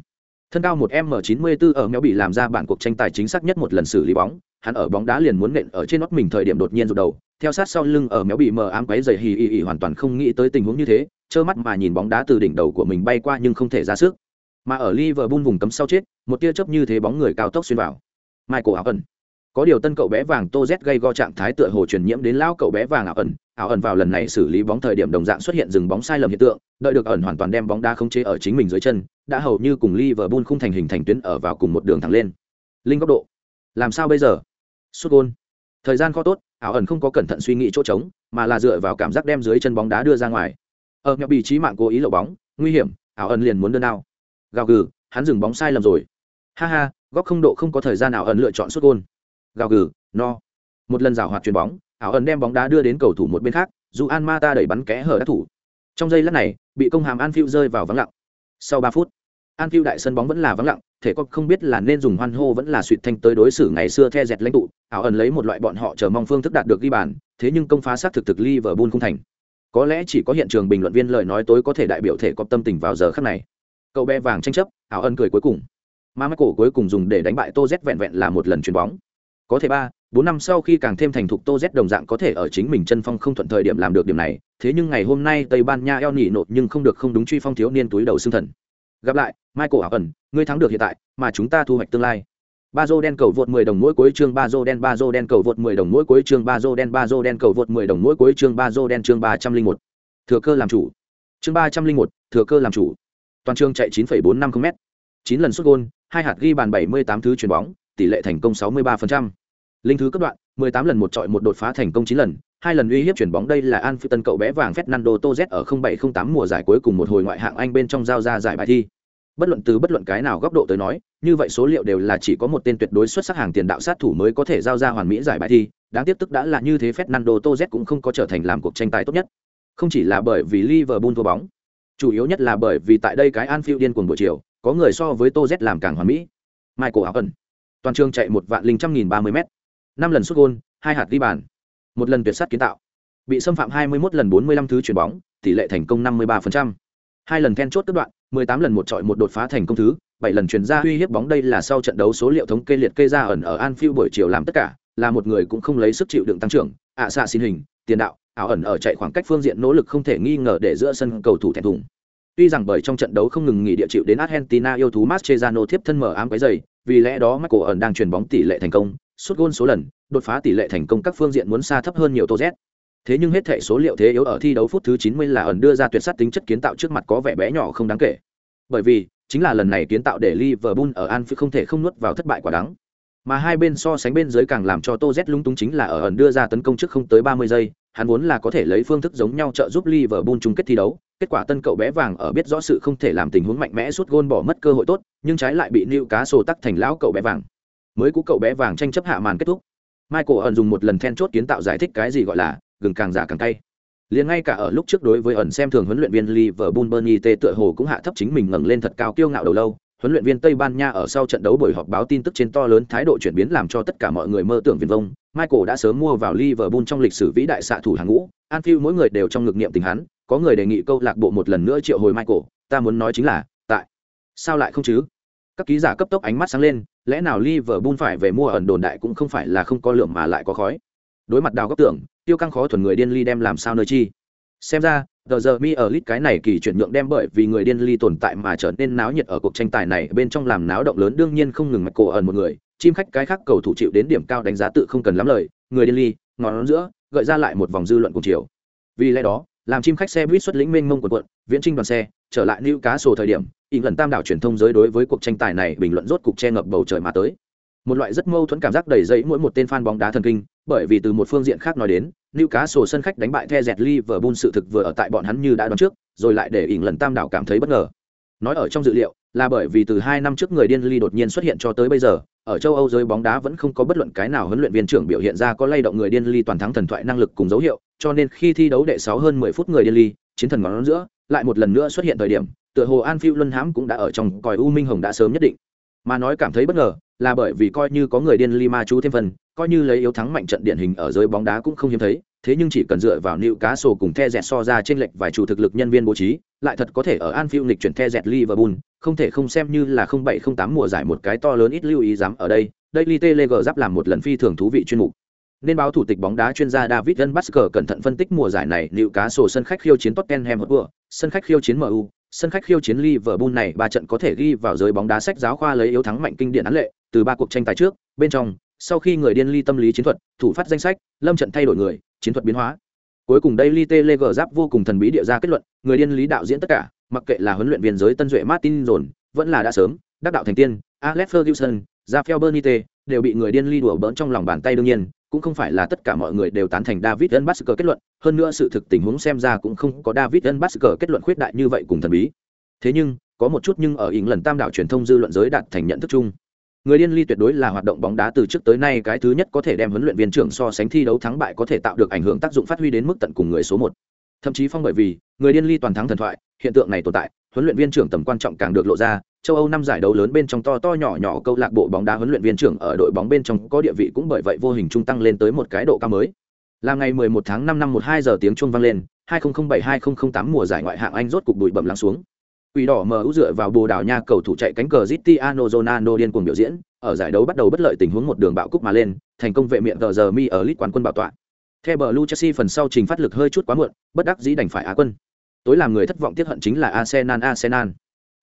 Thân cao một m 94 ở mèo bị làm ra bản cuộc tranh tài chính xác nhất một lần xử lý bóng, hắn ở bóng đá liền muốn nện ở trên nót mình thời điểm đột nhiên rụt đầu, theo sát sau lưng ở méo bị mờ ám quấy dày hì hì ì hoàn toàn không nghĩ tới tình huống như thế, trơ mắt mà nhìn bóng đá từ đỉnh đầu của mình bay qua nhưng không thể ra sức. Mà ở Liverpool vùng cấm sau chết, một tia chớp như thế bóng người cao tốc xuyên vào. Michael ảo ẩn có điều tân cậu bé vàng Tô Z gây go trạng thái tựa hồ truyền nhiễm đến lao cậu bé vàng ảo ẩn ảo ẩn vào lần này xử lý bóng thời điểm đồng dạng xuất hiện dừng bóng sai lầm hiện tượng, đợi được ẩn hoàn toàn đem bóng đá khống chế ở chính mình dưới chân, đã hầu như cùng Liverpool khung thành hình thành tuyến ở vào cùng một đường thẳng lên. Linh góc độ. Làm sao bây giờ? Sút gôn. Thời gian kho tốt, ảo ẩn không có cẩn thận suy nghĩ chỗ trống, mà là dựa vào cảm giác đem dưới chân bóng đá đưa ra ngoài. Ờ, Ở nhập bị trí mạng cố ý lộ bóng, nguy hiểm, ảo ẩn liền muốn đơn đao. Gào gừ, hắn dừng bóng sai lầm rồi. Ha ha, góc không độ không có thời gian ảo ẩn lựa chọn sút gôn. Gào gừ, no. Một lần rào hoạt chuyền bóng, ảo ẩn đem bóng đá đưa đến cầu thủ một bên khác, dù an ma ta đẩy bắn kẽ hở đắc thủ. Trong giây lát này, bị công hàm an phiêu rơi vào vắng lặng. Sau ba phút an phiêu đại sân bóng vẫn là vắng lặng, thể có không biết là nên dùng hoan hô vẫn là suỵt thanh tới đối xử ngày xưa the dẹt lãnh tụ ảo ẩn lấy một loại bọn họ chờ mong phương thức đạt được ghi bàn, thế nhưng công phá sát thực thực Liverpool không thành. Có lẽ chỉ có hiện trường bình luận viên lời nói tối có thể đại biểu thể có tâm tình vào giờ khắc này. Cậu bé vàng tranh chấp ảo ẩn cười cuối cùng. Mà mắt cổ cuối cùng dùng để đánh bại tô z vẹn vẹn là một lần chuyền bóng. Có thể ba, bốn năm sau khi càng thêm thành thục tô z đồng dạng có thể ở chính mình chân phong không thuận thời điểm làm được điểm này, thế nhưng ngày hôm nay tây ban nha eo nỉ nột nhưng không được không đúng truy phong thiếu niên túi đầu xương thần. Gặp lại, michael ảo ẩn ngươi thắng được hiện tại, mà chúng ta thu hoạch tương lai ba dô đen cầu vượt 10 đồng mỗi cuối chương ba dô đen ba dô đen cầu vượt 10 đồng mỗi cuối chương ba dô đen ba dô đen cầu vượt 10 đồng mỗi cuối chương ba dô đen chương 301. thừa cơ làm chủ chương 301, thừa cơ làm chủ toàn trường chạy 9,450 m 9 lần sút gôn hai hạt ghi bàn 78 thứ chuyền bóng tỷ lệ thành công 63%. linh thứ cấp đoạn 18 lần một trọi một đột phá thành công 9 lần hai lần uy hiếp chuyển bóng đây là An Phi Tân cậu bé vàng Fernando Torres ở 0708 mùa giải cuối cùng một hồi ngoại hạng Anh bên trong giao ra giải bài thi bất luận từ bất luận cái nào góc độ tới nói, như vậy số liệu đều là chỉ có một tên tuyệt đối xuất sắc hàng tiền đạo sát thủ mới có thể giao ra hoàn mỹ giải bài thi, đáng tiếc tức đã là như thế fernando toz cũng không có trở thành làm cuộc tranh tài tốt nhất. Không chỉ là bởi vì liverpool thua bóng, chủ yếu nhất là bởi vì tại đây cái anfield điên cuồng buổi chiều, có người so với toz làm càng hoàn mỹ. Michael áo ẩn toàn trường chạy một vạn linh trăm nghìn ba mươi m năm lần xuất gôn, hai hạt ghi bàn, một lần tuyệt sát kiến tạo, bị xâm phạm hai mươi 21 lần bốn mươi năm thứ chuyền bóng, tỷ lệ thành công năm mươi ba phần trăm, hai lần then chốt tức đoạn 18 lần một trọi một đột phá thành công thứ 7 lần chuyển ra uy hiếp bóng đây là sau trận đấu số liệu thống kê liệt kê ra ẩn ở Anfield buổi chiều làm tất cả, là một người cũng không lấy sức chịu đựng tăng trưởng, ạ xạ xin hình, tiền đạo, ảo ẩn ở chạy khoảng cách phương diện nỗ lực không thể nghi ngờ để giữa sân cầu thủ thẹn thùng. Tuy rằng bởi trong trận đấu không ngừng nghỉ địa chịu đến Argentina yêu thú Mascherano tiếp thân mở ám cái giày, vì lẽ đó Michael ẩn đang chuyển bóng tỷ lệ thành công, sút gôn số lần, đột phá tỷ lệ thành công các phương diện muốn xa thấp hơn nhiều Tô Z. Thế nhưng hết thể số liệu thế yếu ở thi đấu phút thứ 90 là ẩn đưa ra tuyệt sát tính chất kiến tạo trước mặt có vẻ bé nhỏ không đáng kể. Bởi vì, chính là lần này kiến tạo để Liverpool ở Anfield không thể không nuốt vào thất bại quả đắng. Mà hai bên so sánh bên dưới càng làm cho Tô Z lung túng chính là ở ẩn đưa ra tấn công trước không tới 30 giây, hắn vốn là có thể lấy phương thức giống nhau trợ giúp Liverpool chung kết thi đấu, kết quả tân cậu bé vàng ở biết rõ sự không thể làm tình huống mạnh mẽ suốt gôn bỏ mất cơ hội tốt, nhưng trái lại bị Newcastle tắc thành lão cậu bé vàng. Mới cú cậu bé vàng tranh chấp hạ màn kết thúc. Michael ẩn dùng một lần then chốt kiến tạo giải thích cái gì gọi là gừng càng già càng cay. Liền ngay cả ở lúc trước đối với ẩn xem thường huấn luyện viên Liverpool Bernie T tựa hồ cũng hạ thấp chính mình ngẩng lên thật cao kiêu ngạo đầu lâu. Huấn luyện viên Tây Ban Nha ở sau trận đấu buổi họp báo tin tức trên to lớn thái độ chuyển biến làm cho tất cả mọi người mơ tưởng viển vông. Michael đã sớm mua vào Liverpool trong lịch sử vĩ đại xạ thủ hàng ngũ, Anfield mỗi người đều trong ngực niệm tình hắn, có người đề nghị câu lạc bộ một lần nữa triệu hồi Michael, ta muốn nói chính là, tại sao lại không chứ? Các ký giả cấp tốc ánh mắt sáng lên, lẽ nào Liverpool phải về mua ẩn đồn đại cũng không phải là không có lượng mà lại có khói. Đối mặt đào góc tưởng, tiêu căng khó thuần người điên ly đem làm sao nơi chi. Xem ra, tờ giờ mi ở lit cái này kỳ chuyển nhượng đem bởi vì người điên ly tồn tại mà trở nên náo nhiệt ở cuộc tranh tài này bên trong làm náo động lớn đương nhiên không ngừng mạch cổ ẩn một người chim khách cái khác cầu thủ chịu đến điểm cao đánh giá tự không cần lắm lời người điên ly ngón giữa gợi ra lại một vòng dư luận cùng chiều vì lẽ đó làm chim khách xe buýt xuất lĩnh mênh mông quần quận viễn trinh đoàn xe trở lại lưu cá sổ thời điểm in lần tam đảo truyền thông giới đối với cuộc tranh tài này bình luận rốt cục che ngập bầu trời mà tới một loại rất mâu thuẫn cảm giác đầy dẫy mỗi một tên fan bóng đá thần kinh bởi vì từ một phương diện khác nói đến lưu cá sân khách đánh bại the dẹt liverpool sự thực vừa ở tại bọn hắn như đã đoán trước, rồi lại để ỉn lần tam đảo cảm thấy bất ngờ. Nói ở trong dự liệu, là bởi vì từ hai năm trước người điên ly đột nhiên xuất hiện cho tới bây giờ, ở châu âu giới bóng đá vẫn không có bất luận cái nào huấn luyện viên trưởng biểu hiện ra có lay động người điên ly toàn thắng thần thoại năng lực cùng dấu hiệu, cho nên khi thi đấu đệ sáu hơn mười phút người điên ly, chiến thần ngón giữa, lại một lần nữa xuất hiện thời điểm, tựa hồ Anfield luân hãm cũng đã ở trong còi u minh hồng đã sớm nhất định. Mà nói cảm thấy bất ngờ, là bởi vì coi như có người điên Lee ma chú thêm phần coi như lấy yếu thắng mạnh trận điển hình ở giới bóng đá cũng không hiếm thấy, thế nhưng chỉ cần dựa vào nịu cá sổ cùng the dẹt so ra trên lệch vài chủ thực lực nhân viên bố trí, lại thật có thể ở Anfield lịch chuyển the dẹt Liverpool, không thể không xem như là không bảy, không tám mùa giải một cái to lớn ít lưu ý dám ở đây, Daily Telegraph giáp làm một lần phi thường thú vị chuyên mục. Nên báo thủ tịch bóng đá chuyên gia David Van cẩn thận phân tích mùa giải này liệu cá sổ sân khách khiêu chiến Tottenham Hotspur, sân khách khiêu chiến MU sân khách khiêu chiến Liverpool này ba trận có thể ghi vào giới bóng đá sách giáo khoa lấy yếu thắng mạnh kinh điển án lệ từ ba cuộc tranh tài trước, bên trong sau khi người điên ly tâm lý chiến thuật thủ phát danh sách lâm trận thay đổi người chiến thuật biến hóa cuối cùng đây ly tê lê gờ giáp vô cùng thần bí địa ra kết luận người điên lý đạo diễn tất cả mặc kệ là huấn luyện viên giới tân duệ martin dồn vẫn là đã sớm đắc đạo thành tiên alex ferguson rafael bernite đều bị người điên ly đùa bỡn trong lòng bàn tay đương nhiên cũng không phải là tất cả mọi người đều tán thành David Unbasker kết luận, hơn nữa sự thực tình huống xem ra cũng không có David Unbasker kết luận khuyết đại như vậy cùng thần bí. Thế nhưng, có một chút nhưng ở ý lần tam đảo truyền thông dư luận giới đạt thành nhận thức chung người điên ly tuyệt đối là hoạt động bóng đá từ trước tới nay cái thứ nhất có thể đem huấn luyện viên trưởng so sánh thi đấu thắng bại có thể tạo được ảnh hưởng tác dụng phát huy đến mức tận cùng người số một. Thậm chí phong bởi vì, người điên ly toàn thắng thần thoại, hiện tượng này tồn tại, huấn luyện viên trưởng tầm quan trọng càng được lộ ra. Châu âu năm giải đấu lớn bên trong to to nhỏ nhỏ câu lạc bộ bóng đá huấn luyện viên trưởng ở đội bóng bên trong có địa vị cũng bởi vậy vô hình trung tăng lên tới một cái độ cao mới. Là ngày 11 tháng 5 năm 12 giờ tiếng chuông vang lên 2007-2008 mùa giải ngoại hạng anh rốt cục bụi bẩm lắng xuống. Quỷ đỏ MU dựa vào Bồ Đào Nha cầu thủ chạy cánh cờ Cristiano Ronaldo điên cuồng biểu diễn, ở giải đấu bắt đầu bất lợi tình huống một đường bạo cúc mà lên, thành công vệ miệng giờ mi ở lít quán quân bảo tọa. Theo Blue Chelsea phần sau trình phát lực hơi chút quá muộn, bất đắc dĩ đành phải á quân. Tối làm người thất vọng tiếc hận chính là Arsenal Arsenal.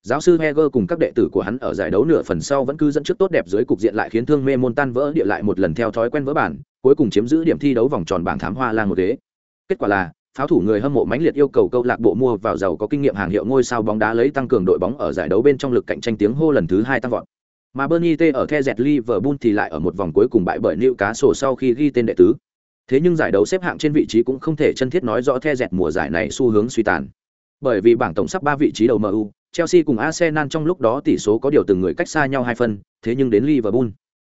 Giáo sư Heger cùng các đệ tử của hắn ở giải đấu nửa phần sau vẫn cứ dẫn trước tốt đẹp dưới cục diện lại khiến thương mê môn tan vỡ địa lại một lần theo thói quen vỡ bản, cuối cùng chiếm giữ điểm thi đấu vòng tròn bảng thám hoa lang một ghế. Kết quả là, pháo thủ người hâm mộ mãnh liệt yêu cầu câu lạc bộ mua vào giàu có kinh nghiệm hàng hiệu ngôi sao bóng đá lấy tăng cường đội bóng ở giải đấu bên trong lực cạnh tranh tiếng hô lần thứ hai tăng vọt. Mà Bernie T ở The Jet Liverpool thì lại ở một vòng cuối cùng bại bởi Newcastle sau khi ghi tên đệ tứ. Thế nhưng giải đấu xếp hạng trên vị trí cũng không thể chân thiết nói rõ The Jet mùa giải này xu hướng suy tàn. Bởi vì bảng tổng sắp ba vị trí đầu MU, Chelsea cùng Arsenal trong lúc đó tỷ số có điều từng người cách xa nhau hai phân, thế nhưng đến Liverpool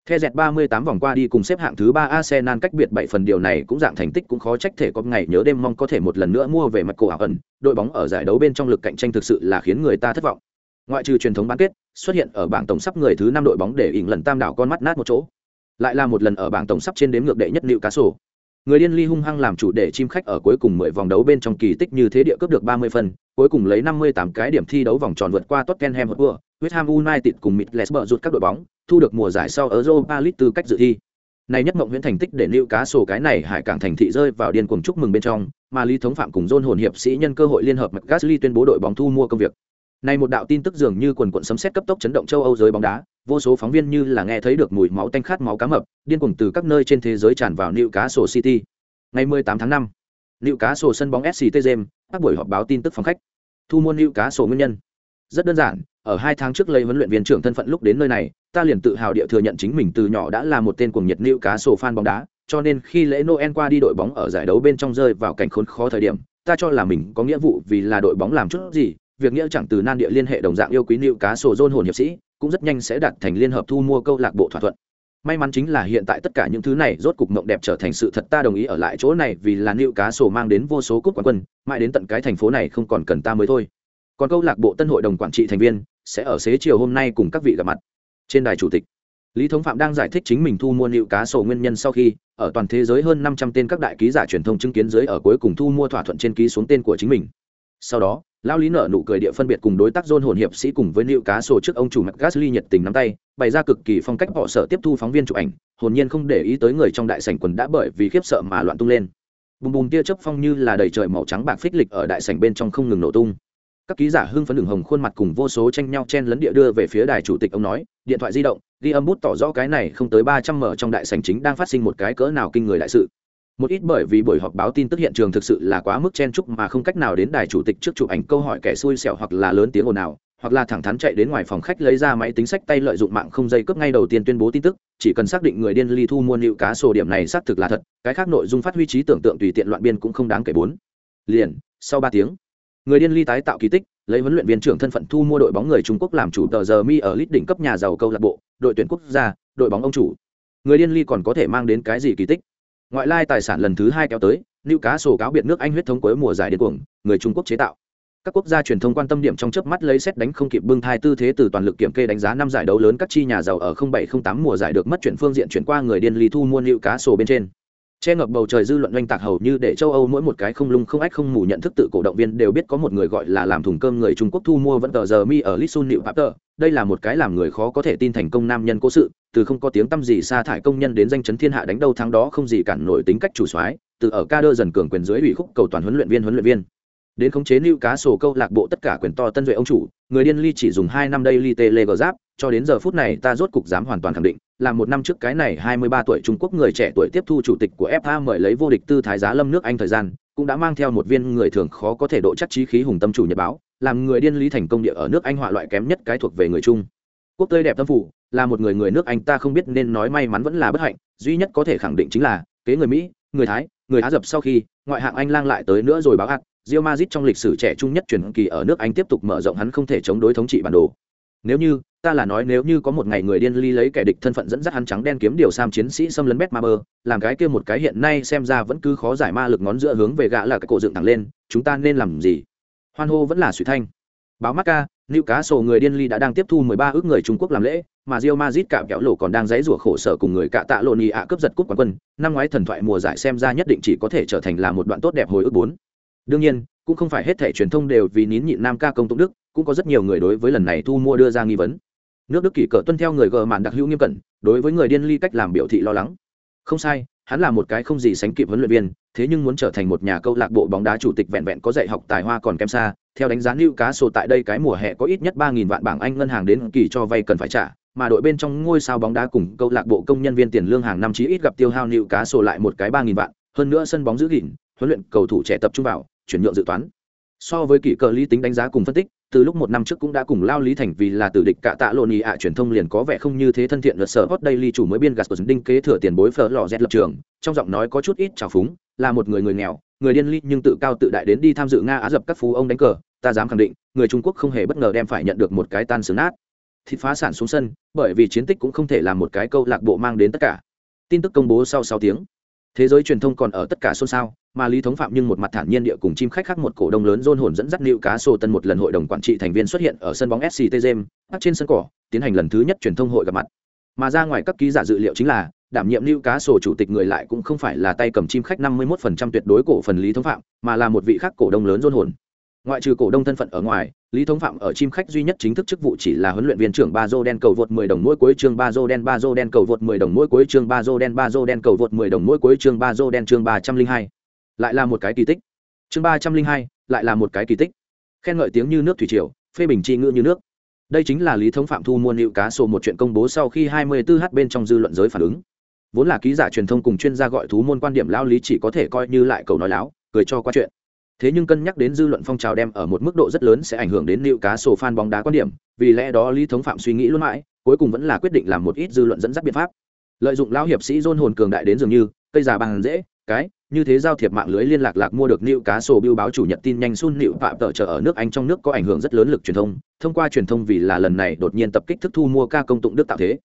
The dẹt 38 vòng qua đi cùng xếp hạng thứ 3 Arsenal cách biệt 7 phần điều này cũng dạng thành tích cũng khó trách thể có ngày nhớ đêm mong có thể một lần nữa mua về mặt cổ ảo ẩn, đội bóng ở giải đấu bên trong lực cạnh tranh thực sự là khiến người ta thất vọng. Ngoại trừ truyền thống bán kết, xuất hiện ở bảng tổng sắp người thứ 5 đội bóng để ỉn lần tam đảo con mắt nát một chỗ. Lại là một lần ở bảng tổng sắp trên đếm ngược đệ nhất cá sổ người điên ly hung hăng làm chủ để chim khách ở cuối cùng mười vòng đấu bên trong kỳ tích như thế địa cướp được ba mươi phân cuối cùng lấy năm mươi tám cái điểm thi đấu vòng tròn vượt qua Tottenham Hotspur, West Ham United cùng Middlesbrough rút các đội bóng, thu được mùa giải sau Europa League tư cách dự thi. Này nhất mộng huyễn thành tích để lưu cá sổ cái này hải cảng thành thị rơi vào điên cuồng chúc mừng bên trong, mà Lý Thống Phạm cùng John hồn hiệp sĩ nhân cơ hội liên hợp McGasly tuyên bố đội bóng thu mua công việc. Này một đạo tin tức dường như quần quần sấm sét cấp tốc chấn động châu Âu giới bóng đá, vô số phóng viên như là nghe thấy được mùi máu tanh khát máu cá mập, điên cuồng từ các nơi trên thế giới tràn vào Newcastle City. Ngày 18 tháng 5, Newcastle sân bóng SCT James, các buổi họp báo tin tức phòng khách. Thu mua Newcastle nguyên nhân. Rất đơn giản, ở hai tháng trước lấy huấn luyện viên trưởng thân phận lúc đến nơi này, ta liền tự hào địa thừa nhận chính mình từ nhỏ đã là một tên cuồng nhiệt Newcastle fan bóng đá, cho nên khi lễ Noel qua đi đội bóng ở giải đấu bên trong rơi vào cảnh khốn khó thời điểm, ta cho là mình có nghĩa vụ vì là đội bóng làm chút gì, việc nghĩa chẳng từ nan địa liên hệ đồng dạng yêu quý nịu cá sổ dôn hồn hiệp sĩ cũng rất nhanh sẽ đạt thành liên hợp thu mua câu lạc bộ thỏa thuận. May mắn chính là hiện tại tất cả những thứ này rốt cục mộng đẹp trở thành sự thật, ta đồng ý ở lại chỗ này vì là nịu cá sổ mang đến vô số cúp quán quân, mãi đến tận cái thành phố này không còn cần ta mới thôi. Còn câu lạc bộ tân hội đồng quản trị thành viên sẽ ở xế chiều hôm nay cùng các vị gặp mặt. Trên đài chủ tịch, lý thống phạm đang giải thích chính mình thu mua nịu cá sổ nguyên nhân sau khi, ở toàn thế giới hơn năm trăm tên các đại ký giả truyền thông chứng kiến dưới ở cuối cùng thu mua thỏa thuận trên ký xuống tên của chính mình. Sau đó lao lý nở nụ cười địa phân biệt cùng đối tác dôn hồn hiệp sĩ cùng với nữ cá sổ trước ông chủ mặt gasly nhiệt tình nắm tay, bày ra cực kỳ phong cách họ sợ tiếp thu phóng viên chụp ảnh, hồn nhiên không để ý tới người trong đại sảnh quần đã bởi vì khiếp sợ mà loạn tung lên. Bùm bùm tia chớp phong như là đầy trời màu trắng bạc phích lịch ở đại sảnh bên trong không ngừng nổ tung. Các ký giả hưng phấn đường hồng khuôn mặt cùng vô số tranh nhau chen lấn địa đưa về phía đài chủ tịch ông nói, điện thoại di động, ghi âm bút tỏ rõ cái này không tới ba trăm mở trong đại sảnh chính đang phát sinh một cái cỡ nào kinh người đại sự một ít bởi vì buổi họp báo tin tức hiện trường thực sự là quá mức chen chúc mà không cách nào đến đài chủ tịch trước chụp ảnh câu hỏi kẻ xui xẻo hoặc là lớn tiếng ồn ào, hoặc là thẳng thắn chạy đến ngoài phòng khách lấy ra máy tính sách tay lợi dụng mạng không dây cướp ngay đầu tiên tuyên bố tin tức, chỉ cần xác định người điên ly thu mua nịu cá sổ điểm này xác thực là thật, cái khác nội dung phát huy trí tưởng tượng tùy tiện loạn biên cũng không đáng kể bốn. Liền, sau ba tiếng, người điên ly tái tạo kỳ tích, lấy huấn luyện viên trưởng thân phận thu mua đội bóng người trung quốc làm chủ tờ giờ mi ở lít đỉnh cấp nhà giàu câu lạc bộ, đội tuyển quốc gia, đội bóng ông chủ. Người điên ly còn có thể mang đến cái gì kỳ tích? Ngoại lai tài sản lần thứ hai kéo tới nữ cá sổ cáo biệt nước anh huyết thống cuối mùa giải điên cuồng, người trung quốc chế tạo. Các quốc gia truyền thông quan tâm điểm trong chớp mắt lấy xét đánh không kịp bưng thai tư thế từ toàn lực kiểm kê đánh giá năm giải đấu lớn các chi nhà giàu ở 0708 mùa giải được mất chuyển phương diện chuyển qua người điên ly thu mua nữ cá sổ bên trên che ngập bầu trời dư luận oanh tạc hầu như để châu âu mỗi một cái không lung không ách không mù nhận thức tự cổ động viên đều biết có một người gọi là làm thùng cơm người trung quốc thu mua vẫn tờ giờ mi ở litsun nịu papter đây là một cái làm người khó có thể tin thành công nam nhân cố sự, từ không có tiếng tăm gì sa thải công nhân đến danh chấn thiên hạ đánh đâu thắng đó không gì cản nổi tính cách chủ soái, từ ở ca đơ dần cường quyền dưới ủy khúc cầu toàn huấn luyện viên huấn luyện viên. Đến khống chế lưu cá sổ câu lạc bộ tất cả quyền to tân duệ ông chủ, người điên ly chỉ dùng hai năm đây ly tê lê gờ giáp, cho đến giờ phút này ta rốt cục dám hoàn toàn khẳng định là một năm trước cái này hai mươi ba tuổi trung quốc người trẻ tuổi tiếp thu chủ tịch của fa mời lấy vô địch tư thái giá lâm nước anh thời gian, cũng đã mang theo một viên người thường khó có thể độ chắc trí khí hùng tâm chủ nhật báo, làm người điên lý thành công địa ở nước anh họa loại kém nhất cái thuộc về người trung quốc tươi đẹp tâm phủ là một người người nước anh ta không biết nên nói may mắn vẫn là bất hạnh, duy nhất có thể khẳng định chính là, kế người mỹ, người thái, người á dập sau khi, ngoại hạng anh lang lại tới nữa rồi báo hạt Real Madrid trong lịch sử trẻ trung nhất truyền kỳ ở nước Anh tiếp tục mở rộng hắn không thể chống đối thống trị bản đồ. Nếu như, ta là nói nếu như có một ngày người điên ly lấy kẻ địch thân phận dẫn dắt hắn trắng đen kiếm điều sam chiến sĩ xâm lấn Betmaber, làm cái kia một cái hiện nay xem ra vẫn cứ khó giải ma lực ngón giữa hướng về gã là cái cổ dựng thẳng lên, chúng ta nên làm gì? Hoan hô vẫn là suy thanh. Báo mắt ca nữ cá sổ người điên ly đã đang tiếp thu 13 ước người Trung Quốc làm lễ, mà rio mazit cạm kéo lộ còn đang giãy rủa khổ sở cùng người cạ tạ lộn ạ cướp giật cúp quán quân, năm ngoái thần thoại mùa giải xem ra nhất định chỉ có thể trở thành là một đoạn tốt đẹp hồi ức bốn. Đương nhiên, cũng không phải hết thảy truyền thông đều vì nín nhịn nam ca công tụng đức, cũng có rất nhiều người đối với lần này thu mua đưa ra nghi vấn. Nước Đức kỳ cờ tuân theo người gờ mạn đặc hữu nghiêm cẩn, đối với người điên ly cách làm biểu thị lo lắng. Không sai, hắn là một cái không gì sánh kịp huấn luyện viên, thế nhưng muốn trở thành một nhà câu lạc bộ bóng đá chủ tịch vẹn vẹn có dạy học tài hoa còn kém xa, theo đánh giá liêu cá sổ tại đây cái mùa hè có ít nhất ba nghìn vạn bảng Anh ngân hàng đến kỳ cho vay cần phải trả, mà đội bên trong ngôi sao bóng đá cùng câu lạc bộ công nhân viên tiền lương hàng năm chí ít gặp tiêu hao liêu cá sổ lại một cái ba nghìn vạn, hơn nữa sân bóng giữ gìn, huấn luyện cầu thủ trẻ tập trung vào, chuyển nhượng dự toán. So với kỷ cờ lý tính đánh giá cùng phân tích, từ lúc một năm trước cũng đã cùng lao lý thành vì là tử địch cả tạ lộn ý ạ truyền thông liền có vẻ không như thế thân thiện luật sở hot daily chủ mới biên gạt của đinh kế thừa tiền bối phở lò dẹt lập trường trong giọng nói có chút ít trào phúng là một người người nghèo người điên ly nhưng tự cao tự đại đến đi tham dự nga á dập các phú ông đánh cờ ta dám khẳng định người trung quốc không hề bất ngờ đem phải nhận được một cái tan sướng nát. Thịt phá sản xuống sân bởi vì chiến tích cũng không thể làm một cái câu lạc bộ mang đến tất cả. Tin tức công bố sau sáu tiếng thế giới truyền thông còn ở tất cả xôn xao, mà lý thống phạm nhưng một mặt thản nhiên địa cùng chim khách khác một cổ đông lớn dôn hồn dẫn dắt nịu cá sổ tân một lần hội đồng quản trị thành viên xuất hiện ở sân bóng sct bắt trên sân cỏ, tiến hành lần thứ nhất truyền thông hội gặp mặt. Mà ra ngoài các ký giả dự liệu chính là, đảm nhiệm lưu cá sổ chủ tịch người lại cũng không phải là tay cầm chim khách 51% tuyệt đối cổ phần lý thống phạm, mà là một vị khác cổ đông lớn dôn hồn ngoại trừ cổ đông thân phận ở ngoài lý thống phạm ở chim khách duy nhất chính thức chức vụ chỉ là huấn luyện viên trưởng ba dô đen cầu vượt 10 đồng mỗi cuối chương ba dô đen ba dô đen cầu vượt 10 đồng mỗi cuối chương ba dô đen ba dô đen cầu vượt 10 đồng mỗi cuối chương ba dô đen chương 302. lại là một cái kỳ tích. Chương 302, lại là một cái kỳ tích. Khen ngợi tiếng như nước thủy triều phê bình chi ngữ như nước. Đây chính là lý thống phạm thu mua nịu cá sổ một chuyện công bố sau khi 24 h bên trong dư luận giới phản ứng. Vốn là ký giả truyền thông cùng chuyên gia gọi thú môn quan điểm lao lý chỉ có thể coi như lại cầu nói láo cười cho qua chuyện thế nhưng cân nhắc đến dư luận phong trào đem ở một mức độ rất lớn sẽ ảnh hưởng đến liệu cá sổ fan bóng đá quan điểm, vì lẽ đó lý thống phạm suy nghĩ luôn mãi, cuối cùng vẫn là quyết định làm một ít dư luận dẫn dắt biện pháp. Lợi dụng lão hiệp sĩ dôn hồn cường đại đến dường như, cây già bằng dễ, cái, như thế giao thiệp mạng lưới liên lạc lạc mua được liệu cá sổ biêu báo chủ nhật tin nhanh sun liệu phạm tợ trợ ở nước anh trong nước có ảnh hưởng rất lớn lực truyền thông thông qua truyền thông vì là lần này đột nhiên tập kích thức thu mua ca công tụng đức tạo thế.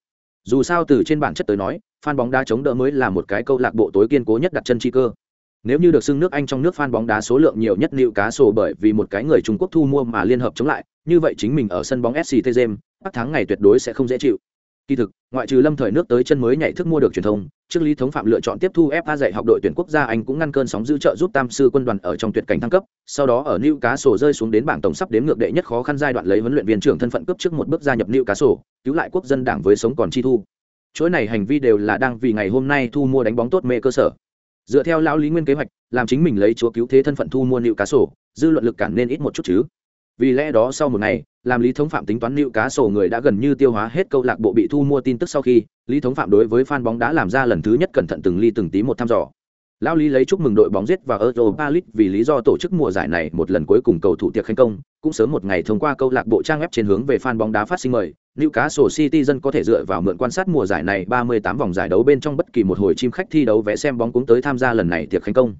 Dù sao từ trên bản chất tới nói, fan bóng đá chống đỡ mới là một cái câu lạc bộ tối kiên cố nhất đặt chân chi cơ nếu như được xưng nước anh trong nước fan bóng đá số lượng nhiều nhất nịu cá sổ bởi vì một cái người trung quốc thu mua mà liên hợp chống lại, như vậy chính mình ở sân bóng sct james các tháng ngày tuyệt đối sẽ không dễ chịu. Kỳ thực, ngoại trừ lâm thời nước tới chân mới nhảy thức mua được truyền thông, trước lý thống phạm lựa chọn tiếp thu fa dạy học đội tuyển quốc gia anh cũng ngăn cơn sóng dữ trợ giúp tam sư quân đoàn ở trong tuyệt cảnh thăng cấp, sau đó ở new cá sổ rơi xuống đến bảng tổng sắp đếm ngược đệ nhất khó khăn giai đoạn lấy huấn luyện viên trưởng thân phận cấp trước một bước gia nhập new cá sổ cứu lại quốc dân đảng với sống còn chi thu. Chuỗi này hành vi đều là đang vì ngày hôm nay thu mua đánh bóng tốt mê cơ sở dựa theo lão lý nguyên kế hoạch, làm chính mình lấy chúa cứu thế thân phận thu mua nịu cá sổ, dư luận lực cản nên ít một chút chứ. Vì lẽ đó sau một ngày, làm lý thống phạm tính toán nịu cá sổ người đã gần như tiêu hóa hết câu lạc bộ bị thu mua tin tức sau khi, lý thống phạm đối với fan bóng đá làm ra lần thứ nhất cẩn thận từng ly từng tí một thăm dò lão lý lấy chúc mừng đội bóng giết vào europa league vì lý do tổ chức mùa giải này một lần cuối cùng cầu thủ tiệc khánh công cũng sớm một ngày thông qua câu lạc bộ trang web trên hướng về fan bóng đá phát sinh mời Newcastle City dân có thể dựa vào mượn quan sát mùa giải này 38 vòng giải đấu bên trong bất kỳ một hồi chim khách thi đấu vẽ xem bóng cũng tới tham gia lần này tiệc khánh công.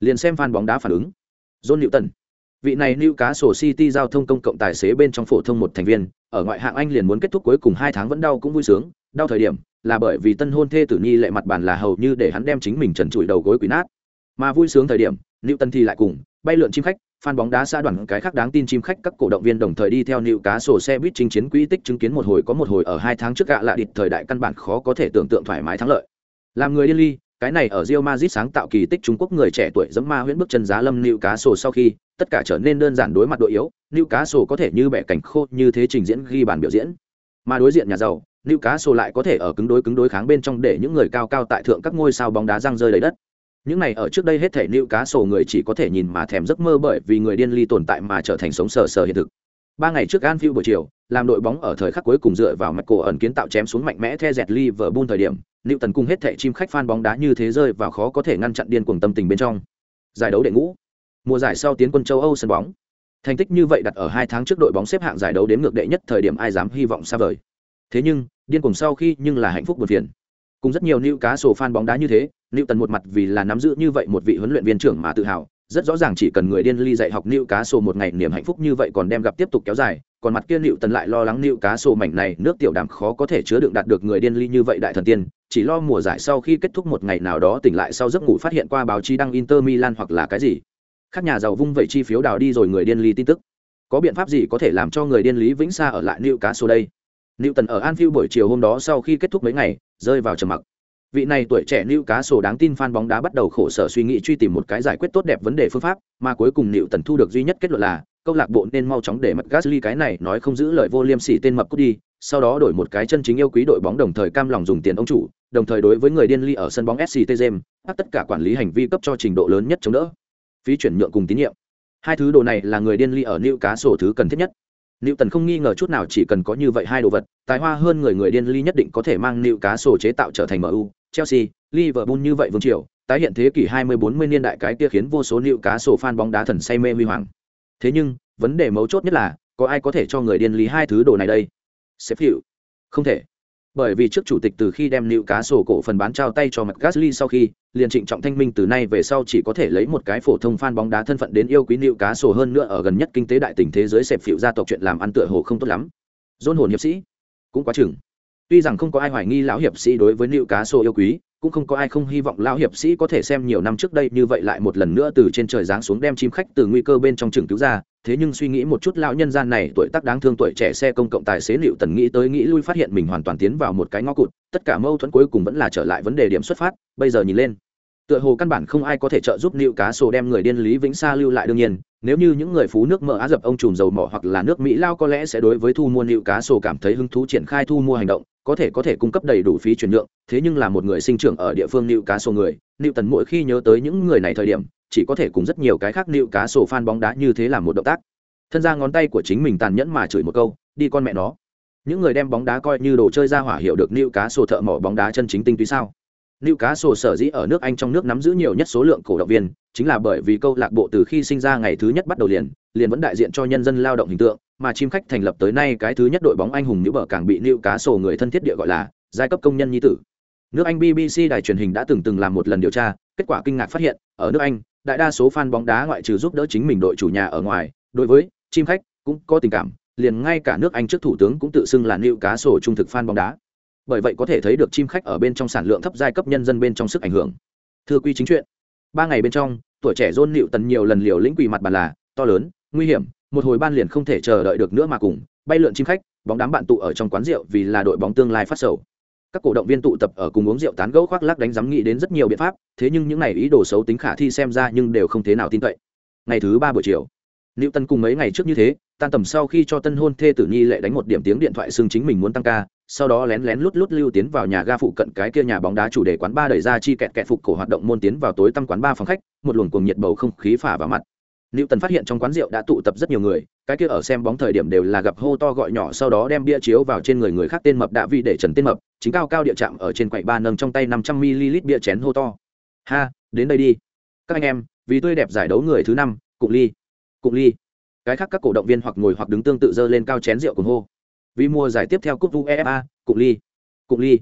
Liền xem fan bóng đá phản ứng. John Newton. Vị này Newcastle City giao thông công cộng tài xế bên trong phổ thông một thành viên, ở ngoại hạng Anh liền muốn kết thúc cuối cùng 2 tháng vẫn đau cũng vui sướng, đau thời điểm là bởi vì tân hôn thê tử nhi lệ mặt bàn là hầu như để hắn đem chính mình trần trụi đầu gối quỷ nát. Mà vui sướng thời điểm, Newton thì lại cùng bay lượn chim khách, phan bóng đá xã đoàn cái khác đáng tin chim khách các cổ động viên đồng thời đi theo nịu cá sổ xe buýt chinh chiến quỹ tích chứng kiến một hồi có một hồi ở hai tháng trước gạ lạ địch thời đại căn bản khó có thể tưởng tượng thoải mái thắng lợi làm người điên ly cái này ở Real Madrid sáng tạo kỳ tích Trung Quốc người trẻ tuổi dẫm ma huyễn bước chân giá lâm nịu cá sổ sau khi tất cả trở nên đơn giản đối mặt đội yếu nịu cá sổ có thể như bẻ cảnh khô như thế trình diễn ghi bàn biểu diễn mà đối diện nhà giàu nữ cá sổ lại có thể ở cứng đối cứng đối kháng bên trong để những người cao cao tại thượng các ngôi sao bóng đá răng rơi đầy đất. Những này ở trước đây hết thể nữ cá sổ người chỉ có thể nhìn mà thèm giấc mơ bởi vì người điên ly tồn tại mà trở thành sống sờ sờ hiện thực. Ba ngày trước Anfield buổi chiều, làm đội bóng ở thời khắc cuối cùng dựa vào mặt cổ ẩn kiến tạo chém xuống mạnh mẽ the dẹt Liverpool thời điểm nữ Tần cung hết thể chim khách fan bóng đá như thế rơi vào khó có thể ngăn chặn điên cuồng tâm tình bên trong. Giải đấu đệ ngũ. Mùa giải sau tiến quân châu Âu sân bóng. Thành tích như vậy đặt ở hai tháng trước đội bóng xếp hạng giải đấu đến ngược đệ nhất thời điểm ai dám hy vọng xa vời thế nhưng, điên cuồng sau khi nhưng là hạnh phúc buồn phiền. Cùng rất nhiều nữ cá sổ fan bóng đá như thế nữ tần một mặt vì là nắm giữ như vậy một vị huấn luyện viên trưởng mà tự hào, rất rõ ràng chỉ cần người điên ly dạy học nữ cá sổ một ngày niềm hạnh phúc như vậy còn đem gặp tiếp tục kéo dài, còn mặt kia nữ tần lại lo lắng nữ cá sổ mảnh này nước tiểu đàm khó có thể chứa đựng đạt được người điên ly như vậy đại thần tiên, chỉ lo mùa giải sau khi kết thúc một ngày nào đó tỉnh lại sau giấc ngủ phát hiện qua báo chí đăng Inter Milan hoặc là cái gì. Các nhà giàu vung vẩy chi phiếu đào đi rồi người điên ly tin tức. Có biện pháp gì có thể làm cho người điên lý vĩnh xa ở lại nữ cá sổ đây? Nữ tần ở Anfield buổi chiều hôm đó sau khi kết thúc mấy ngày, rơi vào trầm mặc. Vị này tuổi trẻ Lưu cá sổ đáng tin fan bóng đá bắt đầu khổ sở suy nghĩ truy tìm một cái giải quyết tốt đẹp vấn đề phương pháp, mà cuối cùng nịu tần thu được duy nhất kết luận là, câu lạc bộ nên mau chóng để mặt gasly cái này nói không giữ lời vô liêm sỉ tên mập cút đi, sau đó đổi một cái chân chính yêu quý đội bóng đồng thời cam lòng dùng tiền ông chủ, đồng thời đối với người điên ly ở sân bóng sct james tất cả quản lý hành vi cấp cho trình độ lớn nhất chống đỡ. Phí chuyển nhượng cùng tín nhiệm. Hai thứ đồ này là người điên ly ở Newcastle cá sổ thứ cần thiết nhất. Nữu Tần không nghi ngờ chút nào chỉ cần có như vậy hai đồ vật, tài hoa hơn người người điên ly nhất định có thể mang Nữu cá sổ chế tạo trở thành MU, Chelsea, Liverpool như vậy vương triều, tái hiện thế kỷ 20-40 niên đại cái kia khiến vô số Nữu cá sổ fan bóng đá thần say mê huy hoàng. Thế nhưng, vấn đề mấu chốt nhất là, có ai có thể cho người điên ly hai thứ đồ này đây? Sếp hiệu. Không thể bởi vì trước chủ tịch từ khi đem nịu cá sổ cổ phần bán trao tay cho mặt gasly sau khi liền trịnh trọng thanh minh từ nay về sau chỉ có thể lấy một cái phổ thông fan bóng đá thân phận đến yêu quý nịu cá sổ hơn nữa ở gần nhất kinh tế đại tình thế giới xẹp phịu gia tộc chuyện làm ăn tựa hồ không tốt lắm. Dôn hồn hiệp sĩ, cũng quá chừng tuy rằng không có ai hoài nghi lão hiệp sĩ đối với nữ cá sổ yêu quý, cũng không có ai không hy vọng lão hiệp sĩ có thể xem nhiều năm trước đây như vậy lại một lần nữa từ trên trời giáng xuống đem chim khách từ nguy cơ bên trong trường cứu ra. Thế nhưng suy nghĩ một chút, lão nhân gian này tuổi tác đáng thương tuổi trẻ xe công cộng tài xế liệu tần nghĩ tới nghĩ lui phát hiện mình hoàn toàn tiến vào một cái ngõ cụt, tất cả mâu thuẫn cuối cùng vẫn là trở lại vấn đề điểm xuất phát, bây giờ nhìn lên tựa hồ căn bản không ai có thể trợ giúp liệu cá sổ đem người điên lý vĩnh sa lưu lại đương nhiên, nếu như những người phú nước mở á dập ông trùm dầu mỏ hoặc là nước mỹ lao có lẽ sẽ đối với thu mua liệu cá sổ cảm thấy hứng thú triển khai thu mua hành động, có thể có thể cung cấp đầy đủ phí chuyển nhượng, thế nhưng là một người sinh trưởng ở địa phương liệu cá sổ người liệu tần mỗi khi nhớ tới những người này thời điểm, chỉ có thể cùng rất nhiều cái khác liệu cá sổ fan bóng đá như thế làm một động tác. Thân ra ngón tay của chính mình tàn nhẫn mà chửi một câu, đi con mẹ nó. Những người đem bóng đá coi như đồ chơi ra hỏa hiệu được liệu cá sổ thợ mỏ bóng đá chân chính tinh túy sao? Lưu cá sổ sở dĩ ở nước Anh trong nước nắm giữ nhiều nhất số lượng cổ động viên, chính là bởi vì câu lạc bộ từ khi sinh ra ngày thứ nhất bắt đầu liền, liền vẫn đại diện cho nhân dân lao động hình tượng, mà chim khách thành lập tới nay cái thứ nhất đội bóng anh hùng nữ bờ càng bị Lưu cá sổ người thân thiết địa gọi là giai cấp công nhân nhi tử. Nước Anh BBC đài truyền hình đã từng từng làm một lần điều tra, kết quả kinh ngạc phát hiện, ở nước Anh, đại đa số fan bóng đá ngoại trừ giúp đỡ chính mình đội chủ nhà ở ngoài, đối với chim khách cũng có tình cảm, liền ngay cả nước Anh trước thủ tướng cũng tự xưng là Lưu cá sổ trung thực fan bóng đá bởi vậy có thể thấy được chim khách ở bên trong sản lượng thấp giai cấp nhân dân bên trong sức ảnh hưởng. Thưa quy chính chuyện ba ngày bên trong tuổi trẻ dôn nịu tần nhiều lần liều lĩnh quỳ mặt bàn là to lớn nguy hiểm một hồi ban liền không thể chờ đợi được nữa mà cùng bay lượn chim khách bóng đám bạn tụ ở trong quán rượu vì là đội bóng tương lai phát sầu. Các cổ động viên tụ tập ở cùng uống rượu tán gẫu khoác lác đánh giám nghĩ đến rất nhiều biện pháp thế nhưng những này ý đồ xấu tính khả thi xem ra nhưng đều không thế nào tin cậy. Ngày thứ ba buổi chiều liễu Tân cùng mấy ngày trước như thế, tan tầm sau khi cho tân hôn thê tử Nhi lệ đánh một điểm tiếng điện thoại xưng chính mình muốn tăng ca, sau đó lén lén lút lút lưu tiến vào nhà ga phụ cận cái kia nhà bóng đá chủ đề quán ba đẩy ra chi kẹt kẹt phục cổ hoạt động môn tiến vào tối tăm quán ba phòng khách, một luồng cuồng nhiệt bầu không khí phả vào mặt. Lưu Tần phát hiện trong quán rượu đã tụ tập rất nhiều người, cái kia ở xem bóng thời điểm đều là gặp hô to gọi nhỏ sau đó đem bia chiếu vào trên người người khác tên mập đạ vi để trần tên mập, chính cao cao địa chạm ở trên quầy ba nâng trong tay năm trăm ml bia chén hô to. Ha, đến đây đi. Các anh em, vì tươi đẹp giải đấu người thứ năm, cụng ly. Cụng ly cái khác các cổ động viên hoặc ngồi hoặc đứng tương tự dơ lên cao chén rượu cùng hô. Vì mùa giải tiếp theo cúp uefa, cụng ly cụng ly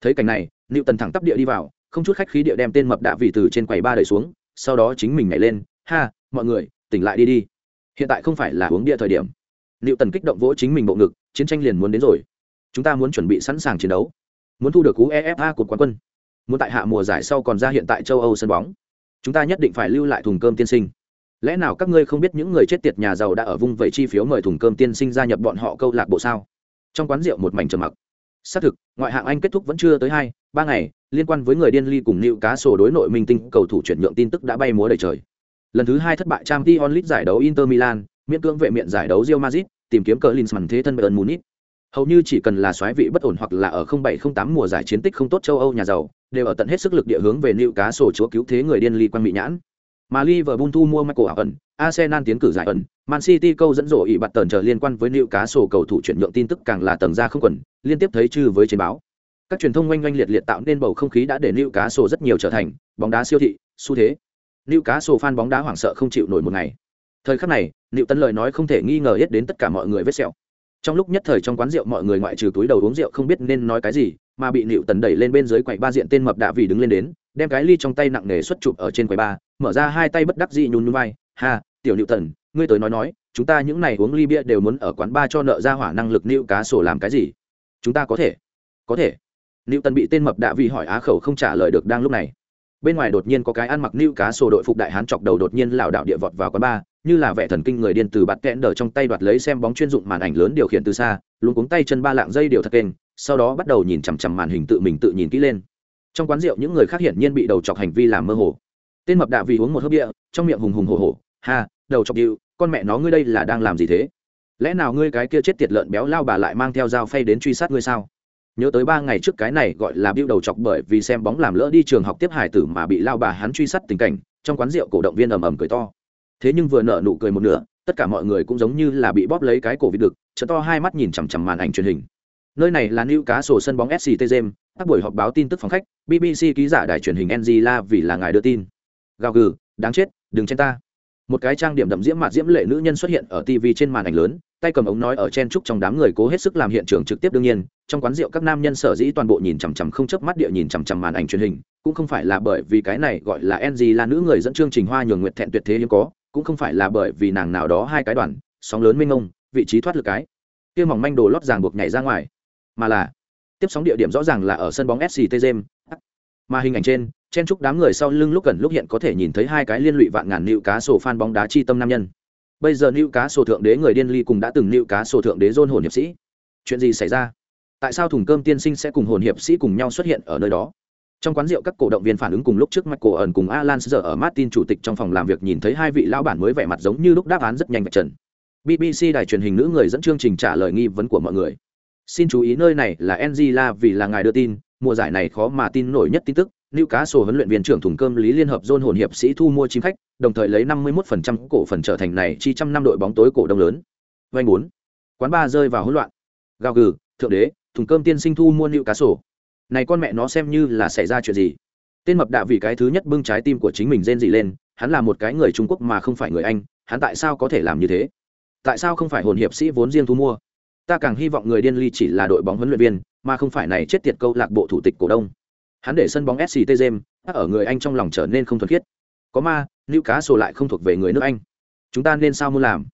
thấy cảnh này liệu tần thẳng tắp địa đi vào, không chút khách khí địa đem tên mập đạ vị từ trên quầy ba đẩy xuống, sau đó chính mình nhảy lên, ha, mọi người, tỉnh lại đi đi. Hiện tại không phải là uống địa thời điểm. Liệu tần kích động vỗ chính mình bộ ngực, chiến tranh liền muốn đến rồi. Chúng ta muốn chuẩn bị sẵn sàng chiến đấu. Muốn thu được cú efa của quán quân. Muốn tại hạ mùa giải sau còn ra hiện tại châu âu sân bóng. Chúng ta nhất định phải lưu lại thùng cơm tiên sinh lẽ nào các ngươi không biết những người chết tiệt nhà giàu đã ở vung vẩy chi phiếu mời thùng cơm tiên sinh gia nhập bọn họ câu lạc bộ sao? Trong quán rượu một mảnh trầm mặc. Xác thực, ngoại hạng anh kết thúc vẫn chưa tới hai, ba ngày, liên quan với người điên ly cùng nịu cá sổ đối nội minh tinh, cầu thủ chuyển nhượng tin tức đã bay múa đầy trời. Lần thứ hai thất bại trang t onlit giải đấu inter milan, miễn cưỡng vệ miệng giải đấu rio madrid, tìm kiếm cờ linsman thế thân bayern munich. Hầu như chỉ cần là xoáy vị bất ổn hoặc là ở 0708 mùa giải chiến tích không tốt châu âu nhà giàu, đều ở tận hết sức lực địa hướng về nịu cá sổ chúa cứu thế người điên ly quan bị nhãn mà Liverpool thu mua Michael ẩn, Arsenal tiến cử giải ẩn, Man City câu dẫn rổ ỉ bạt tần trở liên quan với liệu cá sổ cầu thủ chuyển nhượng tin tức càng là tầng ra không quần, liên tiếp thấy chư với trên báo. Các truyền thông oanh oanh liệt liệt tạo nên bầu không khí đã để liệu cá sổ rất nhiều trở thành bóng đá siêu thị, xu thế. Liệu cá sổ fan bóng đá hoảng sợ không chịu nổi một ngày. Thời khắc này, liệu tấn lời nói không thể nghi ngờ hết đến tất cả mọi người vết sẹo. Trong lúc nhất thời trong quán rượu mọi người ngoại trừ túi đầu uống rượu không biết nên nói cái gì, mà bị liệu tấn đẩy lên bên dưới quầy ba diện tên mập đã vì đứng lên đến, đem cái ly trong tay nặng nề xuất chụp ở trên quầy ba, mở ra hai tay bất đắc dĩ nhún nhún vai, ha, tiểu nịu tần, ngươi tới nói nói, chúng ta những này uống ly bia đều muốn ở quán ba cho nợ ra hỏa năng lực nịu cá sổ làm cái gì? Chúng ta có thể có thể. Nịu tần bị tên mập đạ vì hỏi á khẩu không trả lời được đang lúc này. Bên ngoài đột nhiên có cái ăn mặc nịu cá sổ đội phục đại hán chọc đầu đột nhiên lảo đảo địa vọt vào quán ba như là vẻ thần kinh người điên từ bạt kẽn đờ trong tay đoạt lấy xem bóng chuyên dụng màn ảnh lớn điều khiển từ xa luôn cuống tay chân ba lạng dây điều thật kênh, sau đó bắt đầu nhìn chằm chằm màn hình tự mình tự nhìn kỹ lên. Trong quán rượu những người khác hiển nhiên bị đầu chọc hành vi làm mơ hồ tên mập đạ vì uống một hớp bia trong miệng hùng hùng hổ hổ, ha, đầu chọc điệu, con mẹ nó ngươi đây là đang làm gì thế? Lẽ nào ngươi cái kia chết tiệt lợn béo lao bà lại mang theo dao phay đến truy sát ngươi sao? Nhớ tới ba ngày trước cái này gọi là biêu đầu chọc bởi vì xem bóng làm lỡ đi trường học tiếp hải tử mà bị lao bà hắn truy sát tình cảnh, trong quán rượu cổ động viên ầm ầm cười to. Thế nhưng vừa nở nụ cười một nửa, tất cả mọi người cũng giống như là bị bóp lấy cái cổ vịt đực chợ to hai mắt nhìn chằm chằm màn ảnh truyền hình. Nơi này là nữ cá sổ sân bóng sct james các buổi họp báo tin tức phòng khách bbc ký giả đài truyền hình angela vì là ngài đưa tin gào gừ, đáng chết, đừng chen ta. Một cái trang điểm đậm diễm mạt diễm lệ nữ nhân xuất hiện ở tv trên màn ảnh lớn, tay cầm ống nói ở chen trúc trong đám người cố hết sức làm hiện trường trực tiếp đương nhiên, trong quán rượu các nam nhân sở dĩ toàn bộ nhìn chằm chằm không chớp mắt địa nhìn chằm chằm màn ảnh truyền hình, cũng không phải là bởi vì cái này gọi là ng là nữ người dẫn chương trình hoa nhường nguyệt thẹn tuyệt thế hiếm có, cũng không phải là bởi vì nàng nào đó hai cái đoàn, sóng lớn mênh ngông vị trí thoát lực cái. Kia mỏng manh đồ lót ràng buộc nhảy ra ngoài. Mà là, tiếp sóng địa điểm rõ ràng là ở sân bóng sct mà hình ảnh trên chen chúc đám người sau lưng lúc gần lúc hiện có thể nhìn thấy hai cái liên lụy vạn ngàn nịu cá sổ phan bóng đá chi tâm nam nhân. Bây giờ nữ cá sổ thượng đế người điên ly cùng đã từng nữ cá sổ thượng đế dôn hồn hiệp sĩ. Chuyện gì xảy ra? Tại sao thùng cơm tiên sinh sẽ cùng hồn hiệp sĩ cùng nhau xuất hiện ở nơi đó? Trong quán rượu các cổ động viên phản ứng cùng lúc trước mặt cổ ẩn cùng alan giờ ở martin chủ tịch trong phòng làm việc nhìn thấy hai vị lão bản mới vẻ mặt giống như lúc đáp án rất nhanh vạch trần. Bbc đài truyền hình nữ người dẫn chương trình trả lời nghi vấn của mọi người. Xin chú ý nơi này là angela vì là ngài đưa tin, mùa giải này khó mà tin nổi nhất tin tức. Lưu Cá Sổ huấn luyện viên trưởng thùng cơm Lý Liên hợp Zone hồn hiệp sĩ thu mua chim khách, đồng thời lấy 51% cổ phần trở thành này chi trăm năm đội bóng tối cổ đông lớn. Vành 4. Quán ba rơi vào hỗn loạn. Gào gừ, thượng đế, thùng cơm tiên sinh thu mua Lưu Cá Sổ. Này con mẹ nó xem như là xảy ra chuyện gì? Tên mập đạ vì cái thứ nhất bưng trái tim của chính mình rên rỉ lên, hắn là một cái người Trung Quốc mà không phải người Anh, hắn tại sao có thể làm như thế? Tại sao không phải hồn hiệp sĩ vốn riêng thu mua? Ta càng hy vọng người điên ly chỉ là đội bóng huấn luyện viên, mà không phải này chết tiệt câu lạc bộ thủ tịch cổ đông hắn để sân bóng sct james ở người anh trong lòng trở nên không thuần khiết. Có ma nữ cá sổ lại không thuộc về người nước anh. Chúng ta nên sao muốn làm?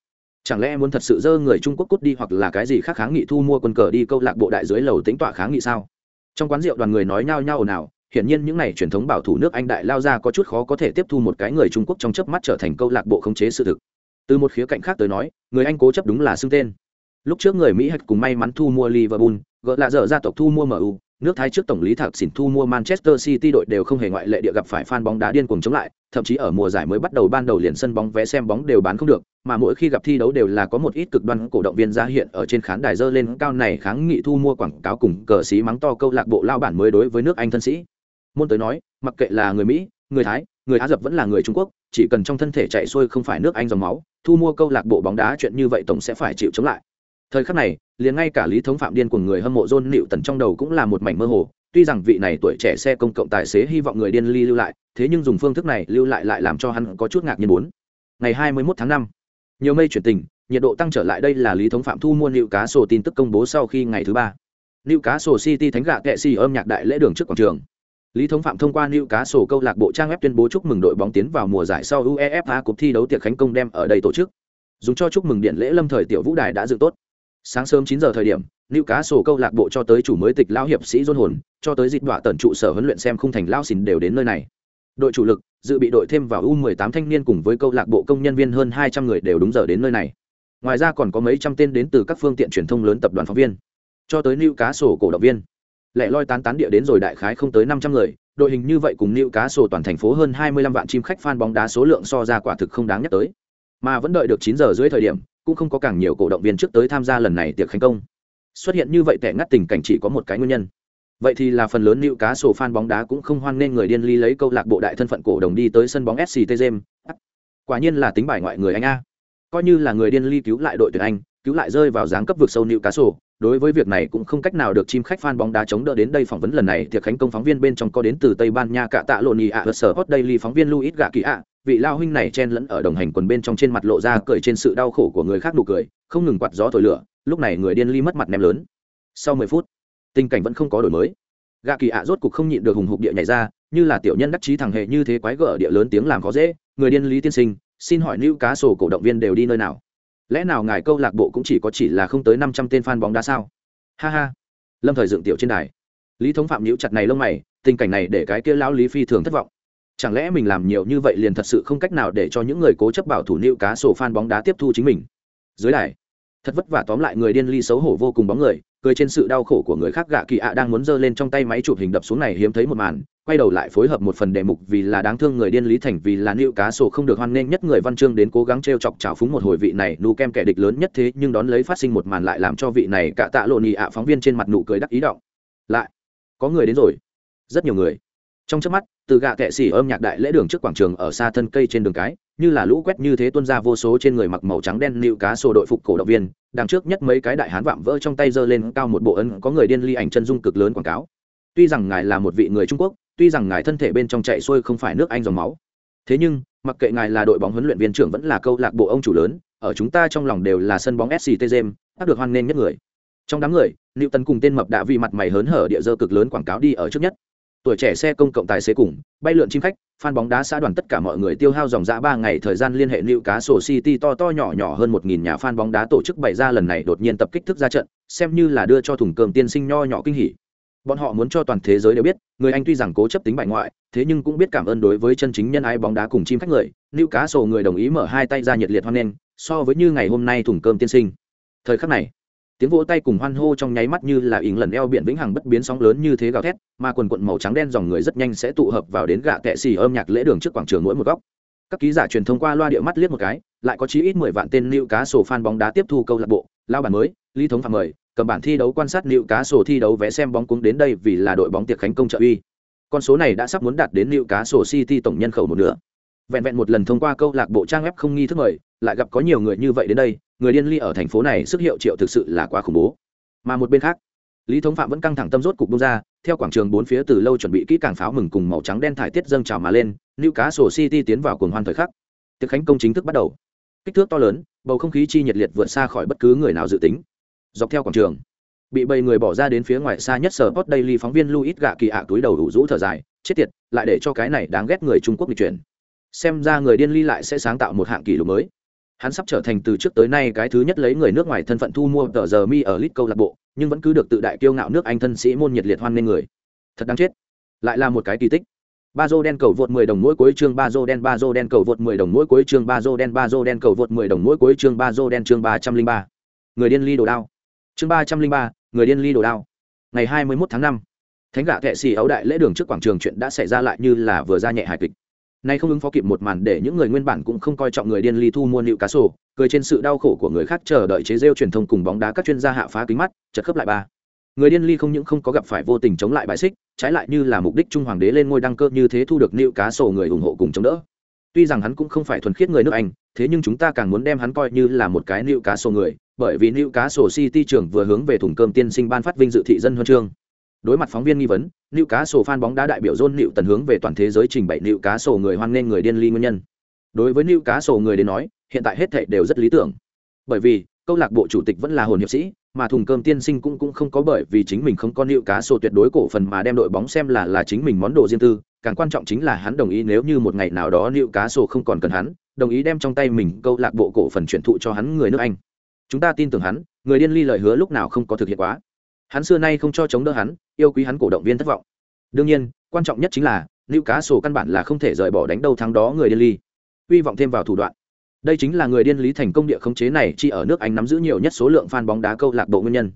Chẳng lẽ muốn thật sự dơ người trung quốc cút đi hoặc là cái gì khác kháng nghị thu mua quân cờ đi câu lạc bộ đại dưới lầu tính tọa kháng nghị sao? Trong quán rượu đoàn người nói nhau nhau ồn ào, hiển nhiên những n à y truyền thống bảo thủ nước anh đại lao ra có chút khó có thể tiếp thu một cái người trung quốc trong chớp mắt trở thành câu lạc bộ khống chế sự thực. Từ một khía cạnh khác tới nói, người anh cố chấp đúng là xưng tên. Lúc trước người mỹ hạch cùng may mắn thu mua liverpool, gỡ lạ dở gia tộc thu mua mu nước Thái trước tổng lý Thạc Xỉn thu mua Manchester City đội đều không hề ngoại lệ địa gặp phải fan bóng đá điên cuồng chống lại, thậm chí ở mùa giải mới bắt đầu ban đầu liền sân bóng vé xem bóng đều bán không được, mà mỗi khi gặp thi đấu đều là có một ít cực đoan cổ động viên ra hiện ở trên khán đài dơ lên cao này kháng nghị thu mua quảng cáo cùng cờ xí mắng to câu lạc bộ lao bản mới đối với nước Anh thân sĩ. Môn tới nói, mặc kệ là người Mỹ, người Thái, người Á dập vẫn là người Trung Quốc, chỉ cần trong thân thể chạy xuôi không phải nước Anh dòng máu, thu mua câu lạc bộ bóng đá chuyện như vậy tổng sẽ phải chịu chống lại. Thời khắc này, liền ngay cả lý thống phạm điên của người hâm mộ John nịu tần trong đầu cũng là một mảnh mơ hồ, tuy rằng vị này tuổi trẻ xe công cộng tài xế hy vọng người điên ly lưu lại thế nhưng dùng phương thức này lưu lại lại làm cho hắn có chút ngạc nhiên bốn ngày 21 tháng 5, nhiều mây chuyển tình nhiệt độ tăng trở lại đây là lý thống phạm thu mua liệu cá sổ tin tức công bố sau khi ngày thứ ba. Liệu cá sổ city thánh gạ kệ Si âm nhạc đại lễ đường trước quảng trường. Lý thống phạm thông qua liệu cá sổ câu lạc bộ trang web tuyên bố chúc mừng đội bóng tiến vào mùa giải sau uefa cuộc thi đấu tiệc khánh công đem ở đây tổ chức. Dùng cho chúc mừng điện lễ lâm thời tiểu vũ đài đã dựng tốt sáng sớm 9 giờ thời điểm Lưu Cá Sổ câu lạc bộ cho tới chủ mới tịch lão hiệp sĩ Dôn hồn, cho tới dịch đọa tần trụ sở huấn luyện xem khung thành lao xỉn đều đến nơi này. Đội chủ lực, dự bị đội thêm vào U18 thanh niên cùng với câu lạc bộ công nhân viên hơn 200 người đều đúng giờ đến nơi này. Ngoài ra còn có mấy trăm tên đến từ các phương tiện truyền thông lớn tập đoàn phóng viên, cho tới Lưu Cá Sổ cổ động viên. Lẻ loi tán tán địa đến rồi đại khái không tới 500 người, đội hình như vậy cùng Lưu Cá Sổ toàn thành phố hơn 25 vạn chim khách fan bóng đá số lượng so ra quả thực không đáng nhắc tới. Mà vẫn đợi được 9 giờ dưới thời điểm, cũng không có càng nhiều cổ động viên trước tới tham gia lần này tiệc khánh công. Xuất hiện như vậy tệ ngắt tình cảnh chỉ có một cái nguyên nhân. Vậy thì là phần lớn nữ cá sổ fan bóng đá cũng không hoan nên người điên ly lấy câu lạc bộ đại thân phận cổ đồng đi tới sân bóng sct james quả nhiên là tính bài ngoại người anh a. Coi như là người điên ly cứu lại đội tuyển anh, cứu lại rơi vào dáng cấp vực sâu nữ cá sổ đối với việc này cũng không cách nào được chim khách fan bóng đá chống đỡ đến đây phỏng vấn lần này tiệc khánh công phóng viên bên trong có đến từ tây ban nha cả tạ lộn nhì ạ, sở hot daily phóng viên luis gạ kỳ ạ vị lao huynh này chen lẫn ở đồng hành quần bên trong trên mặt lộ ra cười trên sự đau khổ của người khác nụ cười, không ngừng quạt gió thổi lửa, lúc này người điên ly mất mặt ném lớn. Sau mười phút, tình cảnh vẫn không có đổi mới. Gạ kỳ ạ rốt cục không nhịn được hùng hục địa nhảy ra, như là tiểu nhân đắc chí thằng hệ như thế quái gở địa lớn tiếng làm khó dễ, người điên lý tiên sinh, xin hỏi nữ cá sổ cổ động viên đều đi nơi nào? Lẽ nào ngài câu lạc bộ cũng chỉ có chỉ là không tới năm trăm tên fan bóng đá sao? Ha ha. Lâm thời dựng tiểu trên đài. Lý thống phạm nhữ chặt này lông mày, tình cảnh này để cái kia lão lý phi thường thất vọng chẳng lẽ mình làm nhiều như vậy liền thật sự không cách nào để cho những người cố chấp bảo thủ nữ cá sổ fan bóng đá tiếp thu chính mình? Dưới đài, thật vất vả tóm lại người điên ly xấu hổ vô cùng bóng người, cười trên sự đau khổ của người khác gạ kỳ ạ đang muốn giơ lên trong tay máy chụp hình đập xuống này hiếm thấy một màn, quay đầu lại phối hợp một phần đề mục vì là đáng thương người điên lý thành vì là nịu cá sổ không được hoan nghênh nhất người văn chương đến cố gắng t r e o chọc trào phúng một hồi vị này, nụ kem kẻ địch lớn nhất thế nhưng đón lấy phát sinh một màn lại làm cho vị này cả tạ lộ nhị ạ phóng viên trên mặt nụ cười đắc ý động. Lại, có người đến rồi. Rất nhiều người trong trước mắt, từ gạ kệ xỉ âm nhạc đại lễ đường trước quảng trường ở xa thân cây trên đường cái, như là lũ quét như thế tuôn ra vô số trên người mặc màu trắng đen nịu cá sổ đội phục cổ động viên, đằng trước nhất mấy cái đại hán vạm vỡ trong tay giơ lên cao một bộ ấn, có người điên ly ảnh chân dung cực lớn quảng cáo. Tuy rằng ngài là một vị người trung quốc, tuy rằng ngài thân thể bên trong chạy xuôi không phải nước anh dòng máu, thế nhưng, mặc kệ ngài là đội bóng huấn luyện viên trưởng vẫn là câu lạc bộ ông chủ lớn, ở chúng ta trong lòng đều là sân bóng sct james đã được hoan nghênh nhất người. Trong đám người liệu tần cùng tên mập đã vì mặt mày hớn hở địa dơ cực lớn quảng cáo đi ở trước nhất tuổi trẻ xe công cộng tài xế cùng, bay lượn chim khách phan bóng đá xã đoàn tất cả mọi người tiêu hao dòng dã ba ngày thời gian liên hệ lưu cá sổ city to to nhỏ nhỏ hơn một nghìn nhà fan bóng đá tổ chức bày ra lần này đột nhiên tập kích thức ra trận, xem như là đưa cho thùng cơm tiên sinh nho nhỏ kinh hỉ. Bọn họ muốn cho toàn thế giới đều biết, người anh tuy rằng cố chấp tính bại ngoại, thế nhưng cũng biết cảm ơn đối với chân chính nhân ái bóng đá cùng chim khách người. Lưu cá sổ người đồng ý mở hai tay ra nhiệt liệt hoan nghênh, so với như ngày hôm nay thùng cơm tiên sinh. Thời khắc này tiếng vỗ tay cùng hoan hô trong nháy mắt như là ỉng lần eo biển vĩnh hằng bất biến sóng lớn như thế gào thét, mà quần quận màu trắng đen dòng người rất nhanh sẽ tụ hợp vào đến gạ tệ xì âm nhạc lễ đường trước quảng trường mỗi một góc. Các ký giả truyền thông qua loa địa mắt liếc một cái, lại có chí ít mười vạn tên lưu cá sổ fan bóng đá tiếp thu câu lạc bộ. Lao bản mới, lý thống phạm mời, cầm bản thi đấu quan sát lưu cá sổ thi đấu vẽ xem bóng cúng đến đây vì là đội bóng tiệc khánh công trợ uy. Con số này đã sắp muốn đạt đến lưu cá sổ city tổng nhân khẩu một nửa. Vẹn vẹn một lần thông qua câu lạc bộ trang web không nghi thức mời, lại gặp có nhiều người như vậy đến đây người điên ly ở thành phố này sức hiệu triệu thực sự là quá khủng bố. Mà một bên khác, lý thống phạm vẫn căng thẳng tâm rốt cục bung ra, theo quảng trường bốn phía từ lâu chuẩn bị kỹ càng pháo mừng cùng màu trắng đen thải tiết dâng trào mà lên nữ cá sổ city tiến vào cuồng hoan thời khắc. Tiệc khánh công chính thức bắt đầu. Kích thước to lớn, bầu không khí chi nhiệt liệt vượt xa khỏi bất cứ người nào dự tính. Dọc theo quảng trường, bị bầy người bỏ ra đến phía ngoài xa nhất sở post daily phóng viên luis gạ kỳ ạ túi đầu đủ rũ thở dài, chết tiệt, lại để cho cái này đáng ghét người trung quốc bị chuyển. Xem ra người điên ly lại sẽ sáng tạo một hạng kỷ lục mới hắn sắp trở thành từ trước tới nay cái thứ nhất lấy người nước ngoài thân phận thu mua tờ giờ mi ở lit câu lạc bộ nhưng vẫn cứ được tự đại kiêu ngạo nước anh thân sĩ môn nhiệt liệt hoan nghênh người. Thật đáng chết. Lại là một cái kỳ tích. Ba dô đen cầu vượt 10 đồng mỗi cuối chương ba dô đen ba dô đen cầu vượt 10 đồng mỗi cuối chương ba dô đen ba dô đen cầu vượt 10 đồng mỗi cuối chương ba dô đen chương 303. người điên ly đồ đao. Chương 303, người điên ly đồ đao. Ngày 21 tháng 5, thánh gạ kệ xì ấu đại lễ đường trước quảng trường chuyện đã xảy ra lại như là vừa ra nhẹ hài kịch nay không ứng phó kịp một màn để những người nguyên bản cũng không coi trọng người điên ly thu mua nịu cá sổ, cười trên sự đau khổ của người khác chờ đợi chế rêu truyền thông cùng bóng đá các chuyên gia hạ phá kính mắt, chật khớp lại ba. Người điên ly không những không có gặp phải vô tình chống lại bài xích, trái lại như là mục đích trung hoàng đế lên ngôi đăng cơ như thế thu được nịu cá sổ người ủng hộ cùng chống đỡ. Tuy rằng hắn cũng không phải thuần khiết người nước anh, thế nhưng chúng ta càng muốn đem hắn coi như là một cái nịu cá sổ người, bởi vì nịu cá sổ city trưởng vừa hướng về thùng cơm tiên sinh ban phát vinh dự thị dân huân chương. Đối mặt phóng viên nghi vấn nữ cá sổ fan bóng đá đại biểu john nịu tần hướng về toàn thế giới trình bày nữ cá sổ người hoan nghênh người điên ly nguyên nhân. Đối với nữ cá sổ người đến nói, hiện tại hết thảy đều rất lý tưởng. Bởi vì, câu lạc bộ chủ tịch vẫn là hồn hiệp sĩ, mà thùng cơm tiên sinh cũng cũng không có bởi vì chính mình không có nữ cá sổ tuyệt đối cổ phần mà đem đội bóng xem là là chính mình món đồ riêng tư. Càng quan trọng chính là hắn đồng ý nếu như một ngày nào đó nữ cá sổ không còn cần hắn, đồng ý đem trong tay mình câu lạc bộ cổ phần chuyển thụ cho hắn người nước anh. Chúng ta tin tưởng hắn, người điên ly lời hứa lúc nào không có thực hiện quá hắn xưa nay không cho chống đỡ hắn, yêu quý hắn cổ động viên thất vọng. Đương nhiên, quan trọng nhất chính là lưu cá sổ căn bản là không thể rời bỏ đánh đầu thắng đó người điên ly. Hy vọng thêm vào thủ đoạn. Đây chính là người điên lý thành công địa khống chế này chỉ ở nước anh nắm giữ nhiều nhất số lượng fan bóng đá câu lạc bộ nguyên nhân.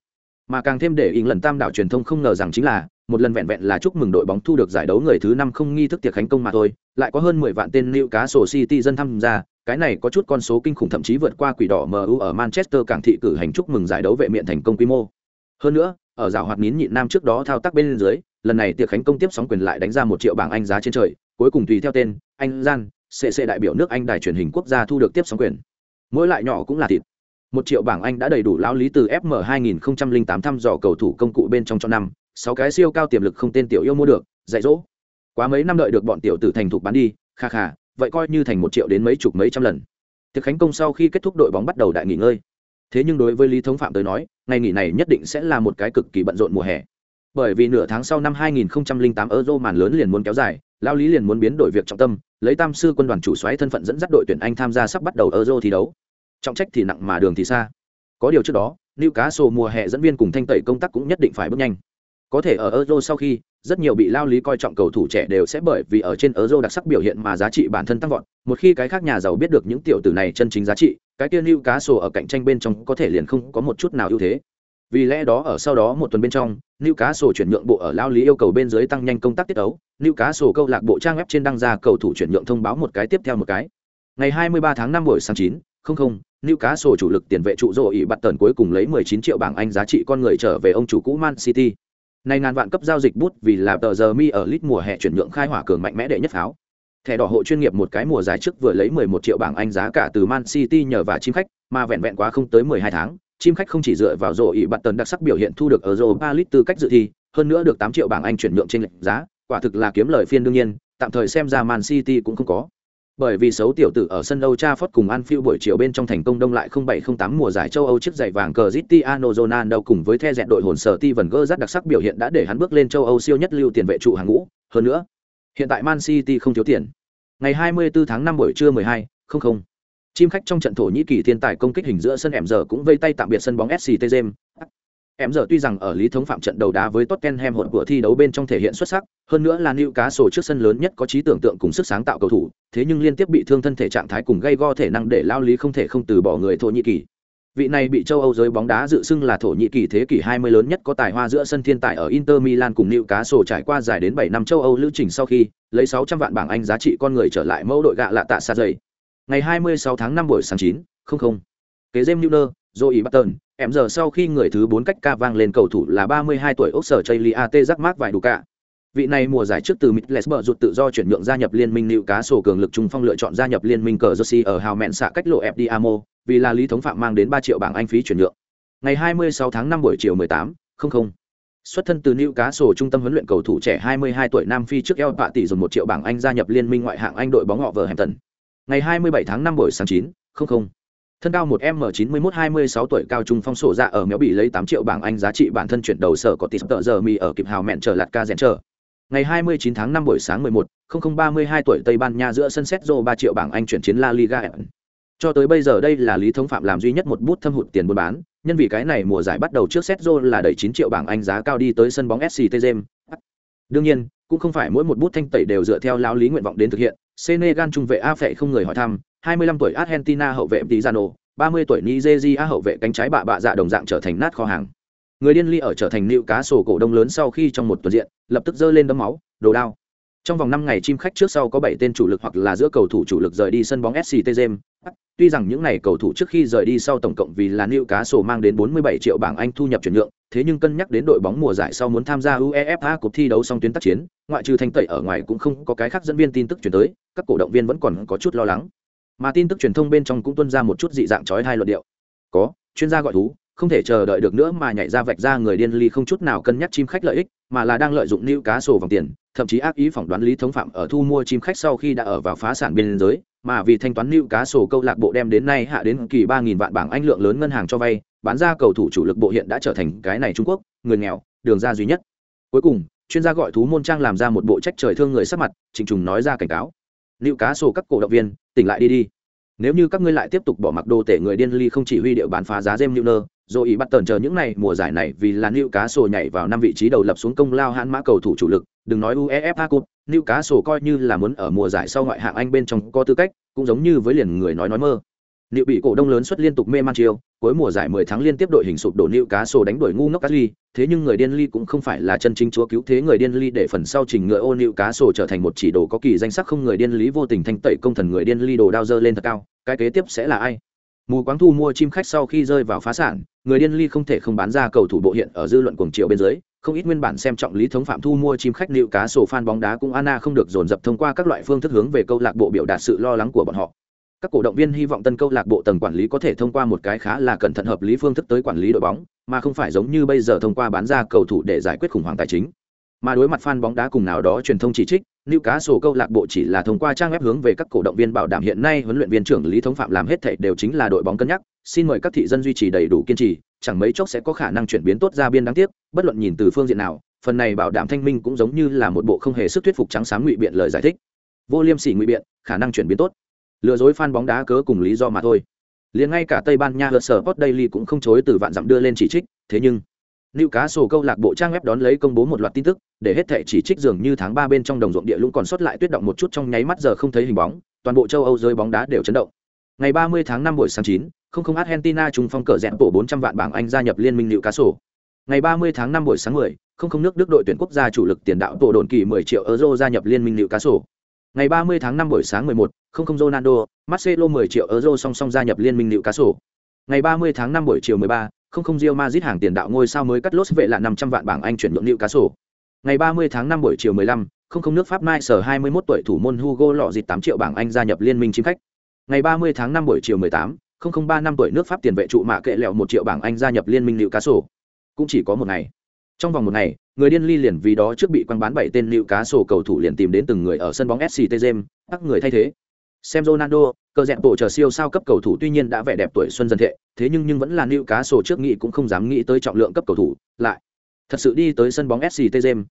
Mà càng thêm để ý lần tam đảo truyền thông không ngờ rằng chính là, một lần vẹn vẹn là chúc mừng đội bóng thu được giải đấu người thứ năm không nghi thức tiệc khánh công mà thôi, lại có hơn mười vạn tên lưu cá sổ city dân tham gia, cái này có chút con số kinh khủng thậm chí vượt qua quỷ đỏ mu ở manchester cảng thị cử hành chúc mừng giải đấu vệ miện thành công quy mô. Hơn nữa ở rào hoạt nín nhịn nam trước đó thao tác bên dưới, lần này tiệc khánh công tiếp sóng quyền lại đánh ra một triệu bảng anh giá trên trời, cuối cùng tùy theo tên, anh gian cc đại biểu nước anh đài truyền hình quốc gia thu được tiếp sóng quyền. Mỗi lại nhỏ cũng là thịt. Một triệu bảng anh đã đầy đủ lão lý từ fm 2008 thăm dò cầu thủ công cụ bên trong cho năm, sáu cái siêu cao tiềm lực không tên tiểu yêu mua được, dạy dỗ. Quá mấy năm đợi được bọn tiểu tử thành thục bán đi, kha kha, vậy coi như thành một triệu đến mấy chục mấy trăm lần. Tiệc khánh công sau khi kết thúc đội bóng bắt đầu đại nghỉ ngơi. Thế nhưng đối với lý thống phạm tới nói ngày nghỉ này nhất định sẽ là một cái cực kỳ bận rộn mùa hè. Bởi vì nửa tháng sau năm 2008 euro màn lớn liền muốn kéo dài, lao lý liền muốn biến đổi việc trọng tâm, lấy tam sư quân đoàn chủ xoáy thân phận dẫn dắt đội tuyển anh tham gia sắp bắt đầu euro thi đấu. Trọng trách thì nặng mà đường thì xa. Có điều trước đó, Newcastle mùa hè dẫn viên cùng thanh tẩy công tác cũng nhất định phải bước nhanh có thể ở euro sau khi, rất nhiều bị lao lý coi trọng cầu thủ trẻ đều sẽ bởi vì ở trên euro đặc sắc biểu hiện mà giá trị bản thân tăng vọt. Một khi cái khác nhà giàu biết được những tiểu tử này chân chính giá trị, cái kia Newcastle ở cạnh tranh bên trong có thể liền không có một chút nào ưu thế. Vì lẽ đó ở sau đó một tuần bên trong lưu cá sổ chuyển nhượng bộ ở lao lý yêu cầu bên dưới tăng nhanh công tác tiết ấu sổ câu lạc bộ trang web trên đăng ra cầu thủ chuyển nhượng thông báo một cái tiếp theo một cái. Ngày 23 tháng 5 buổi sáng 9 không không, Newcastle chủ lực tiền vệ trụ rồ ỉ bạt tần cuối cùng lấy 19 triệu bảng Anh giá trị con người trở về ông chủ cũ Man City. Này ngàn vạn cấp giao dịch bút vì là tờ giờ mi ở lit mùa hè chuyển nhượng khai hỏa cường mạnh mẽ đệ nhất pháo. Thẻ đỏ hộ chuyên nghiệp một cái mùa giải trước vừa lấy 11 triệu bảng Anh giá cả từ Man City nhờ và chim khách, mà vẹn vẹn quá không tới 12 tháng, chim khách không chỉ dựa vào rổ ỉ bạt tần đặc sắc biểu hiện thu được ở Europa League tư cách dự thi, hơn nữa được 8 triệu bảng Anh chuyển nhượng trên lệnh giá, quả thực là kiếm lời phiên đương nhiên, tạm thời xem ra Man City cũng không có. Bởi vì xấu tiểu tử ở sân Old Trafford cùng Anfield buổi chiều bên trong thành công đông lại 0708 mùa giải châu Âu chiếc giày vàng Cristiano Ronaldo cùng với the dẹt đội hồn sở Steven Gerrard đặc sắc biểu hiện đã để hắn bước lên châu Âu siêu nhất lưu tiền vệ trụ hàng ngũ, hơn nữa, hiện tại Man City không thiếu tiền. Ngày 24 tháng 5 buổi trưa 12, không không. Chim khách trong trận Thổ Nhĩ Kỳ thiên tài công kích hình giữa sân ẻm giờ cũng vây tay tạm biệt sân bóng SCT Gem. Em giờ tuy rằng ở lý thống phạm trận đầu đá với Tottenham hụt của thi đấu bên trong thể hiện xuất sắc, hơn nữa là Newcastle trước sân lớn nhất có trí tưởng tượng cùng sức sáng tạo cầu thủ, thế nhưng liên tiếp bị thương thân thể trạng thái cùng gây go thể năng để lao lý không thể không từ bỏ người Thổ Nhĩ Kỳ. Vị này bị châu Âu giới bóng đá dự xưng là Thổ Nhĩ Kỳ thế kỷ 20 lớn nhất có tài hoa giữa sân thiên tài ở Inter Milan cùng Newcastle trải qua dài đến 7 năm châu Âu lưu trình sau khi lấy 600 vạn bảng Anh giá trị con người trở lại mẫu đội gạ lạ tạ xa dày. Ngày 26 tháng 5 buổi sáng 9, 00. Kế James Newner, Joey Barton, em giờ sau khi người thứ 4 cách ca vang lên cầu thủ là 32 tuổi Ốc sở Chayli AT Jack Mark vài đủ cả. Vị này mùa giải trước từ Middlesbrough rụt tự do chuyển nhượng gia nhập liên minh Liệu Cá Sổ cường lực trung phong lựa chọn gia nhập liên minh cờ Jersey ở hào mẹn xạ cách lộ FDAMO, vì là lý thống phạm mang đến 3 triệu bảng Anh phí chuyển nhượng. Ngày 26 tháng 5 buổi chiều 18, 00. Xuất thân từ Cá Sổ trung tâm huấn luyện cầu thủ trẻ 22 tuổi Nam Phi trước eo bạ tỷ dùng 1 triệu bảng Anh gia nhập liên minh ngoại hạng Anh đội bóng họ Wolverhampton. Ngày 27 tháng 5 buổi sáng 9, 00 thân cao một m chín mươi mốt, hai mươi sáu tuổi, cao trung phong sổ dạ ở méo bị lấy tám triệu bảng anh giá trị bản thân chuyển đầu sở có tỷ tợ giờ mì ở kịp hào mẹn trở lạt ca rèn trở ngày hai mươi chín tháng năm buổi sáng mười một, không không ba mươi hai tuổi tây ban nha giữa sân set rô ba triệu bảng anh chuyển chiến la liga. Cho tới bây giờ đây là lý thống phạm làm duy nhất một bút thâm hụt tiền buôn bán, nhân vì cái này mùa giải bắt đầu trước set rô là đẩy chín triệu bảng anh giá cao đi tới sân bóng SC james đương nhiên, cũng không phải mỗi một bút thanh tẩy đều dựa theo lao lý nguyện vọng đến thực hiện. Senegal trung vệ a phệ không người hỏi thăm 25 tuổi Argentina hậu vệ Tizano, 30 tuổi Nigeria hậu vệ cánh trái bạ bạ dạ đồng dạng trở thành nát kho hàng. Người điên ly ở trở thành nịu cá sổ cổ đông lớn sau khi trong một tuần diện, lập tức dơ lên đấm máu, đồ đao. Trong vòng 5 ngày chim khách trước sau có 7 tên chủ lực hoặc là giữa cầu thủ chủ lực rời đi sân bóng SCT James. Tuy rằng những này cầu thủ trước khi rời đi sau tổng cộng vì là nịu cá sổ mang đến 47 triệu bảng Anh thu nhập chuyển nhượng, thế nhưng cân nhắc đến đội bóng mùa giải sau muốn tham gia UEFA cuộc thi đấu song tuyến tác chiến, ngoại trừ thanh tẩy ở ngoài cũng không có cái khác dẫn viên tin tức chuyển tới, các cổ động viên vẫn còn có chút lo lắng mà tin tức truyền thông bên trong cũng tuân ra một chút dị dạng trói hai luận điệu. Có, chuyên gia gọi thú, không thể chờ đợi được nữa mà nhảy ra vạch ra người điên ly không chút nào cân nhắc chim khách lợi ích, mà là đang lợi dụng lưu cá sổ vòng tiền, thậm chí ác ý phỏng đoán lý thống phạm ở thu mua chim khách sau khi đã ở vào phá sản biên giới, mà vì thanh toán lưu cá sổ câu lạc bộ đem đến nay hạ đến kỳ ba nghìn vạn bảng anh lượng lớn ngân hàng cho vay, bán ra cầu thủ chủ lực bộ hiện đã trở thành cái này trung quốc, người nghèo, đường ra duy nhất. Cuối cùng, chuyên gia gọi thú môn trang làm ra một bộ trách trời thương người sắc mặt trình trùng nói ra cảnh cáo. Lưu cá sổ các cổ động viên tỉnh lại đi đi. Nếu như các ngươi lại tiếp tục bỏ mặc đồ tể người điên ly không chỉ huy điệu bán phá giá jem newner rồi ý bắt tần chờ những này, mùa giải này vì là nữ cá sổ nhảy vào năm vị trí đầu lập xuống công lao hãn mã cầu thủ chủ lực, đừng nói uefa cup nữ cá sổ coi như là muốn ở mùa giải sau ngoại hạng anh bên trong có tư cách, cũng giống như với liền người nói nói mơ. Liệu bị cổ đông lớn xuất liên tục mê man chiêu, cuối mùa giải 10 tháng liên tiếp đội hình sụp đổ Nữu cá sổ đánh đuổi ngu ngốc Casly, thế nhưng người điên ly cũng không phải là chân chính chúa cứu thế người điên ly để phần sau trình ngựa ô Nữu cá sổ trở thành một chỉ đồ có kỳ danh sắc không người điên lý vô tình thanh tẩy công thần người điên ly đồ đao dơ lên thật cao, cái kế tiếp sẽ là ai? Mù quáng thu mua chim khách sau khi rơi vào phá sản, người điên ly không thể không bán ra cầu thủ bộ hiện ở dư luận cuồng chiều bên dưới, không ít nguyên bản xem trọng lý thống phạm thu mua chim khách liệu cá sổ fan bóng đá cũng Anna không được dồn dập thông qua các loại phương thức hướng về câu lạc bộ biểu đạt sự lo lắng của bọn họ các cổ động viên hy vọng tân câu lạc bộ tầng quản lý có thể thông qua một cái khá là cẩn thận hợp lý phương thức tới quản lý đội bóng mà không phải giống như bây giờ thông qua bán ra cầu thủ để giải quyết khủng hoảng tài chính mà đối mặt fan bóng đá cùng nào đó truyền thông chỉ trích Newcastle câu lạc bộ chỉ là thông qua trang web hướng về các cổ động viên bảo đảm hiện nay huấn luyện viên trưởng Lý Thống Phạm làm hết thảy đều chính là đội bóng cân nhắc, xin mời các thị dân duy trì đầy đủ kiên trì, chẳng mấy chốc sẽ có khả năng chuyển biến tốt ra biên đáng tiếc, bất luận nhìn từ phương diện nào, phần này bảo đảm thanh minh cũng giống như là một bộ không hề sức thuyết phục trắng sáng ngụy biện lời giải thích. Vô Liêm Sỉ ngụy biện, khả năng chuyển biến tốt lừa dối fan bóng đá cớ cùng lý do mà thôi liền ngay cả tây ban nha hớt sở post daily cũng không chối từ vạn dặm đưa lên chỉ trích thế nhưng Lưu cá sổ câu lạc bộ trang web đón lấy công bố một loạt tin tức, để hết thảy chỉ trích dường như tháng ba bên trong đồng ruộng địa lũng còn sót lại tuyết động một chút trong nháy mắt giờ không thấy hình bóng, toàn bộ châu Âu rơi bóng đá đều chấn động. Ngày 30 tháng 5 buổi sáng 9, không không Argentina trùng phong cờ rẽn bộ 400 vạn bảng Anh gia nhập liên minh Lưu cá sổ. Ngày 30 tháng 5 buổi sáng 10, không không nước Đức đội tuyển quốc gia chủ lực tiền đạo tổ đồn kỳ 10 triệu euro gia nhập liên minh Lưu cá sổ. Ngày 30 tháng 5 buổi sáng 11, không không Ronaldo, Marcelo 10 triệu euro song song gia nhập liên minh Liệu Cá Sổ. Ngày 30 tháng 5 buổi chiều 13, không không Real Madrid hàng tiền đạo ngôi sao mới cắt lốt vệ là 500 vạn bảng Anh chuyển nhượng Liệu Cá Sổ. Ngày 30 tháng 5 buổi chiều 15, không không nước Pháp Mai sở 21 tuổi thủ môn Hugo lọ dịt 8 triệu bảng Anh gia nhập liên minh chim khách. Ngày 30 tháng 5 buổi chiều 18, không không 3 năm tuổi nước Pháp tiền vệ trụ mạ kệ lẹo 1 triệu bảng Anh gia nhập liên minh Liệu Cá Sổ. Cũng chỉ có một ngày. Trong vòng một ngày, người điên ly liền vì đó trước bị quăng bán bảy tên Liệu Cá Sổ cầu thủ liền tìm đến từng người ở sân bóng SCT James, các người thay thế xem Ronaldo, cờ dẹn bộ chờ siêu sao cấp cầu thủ tuy nhiên đã vẻ đẹp tuổi xuân dân thệ, thế nhưng nhưng vẫn là lưu cá sổ trước nghĩ cũng không dám nghĩ tới trọng lượng cấp cầu thủ, lại thật sự đi tới sân bóng SCT James.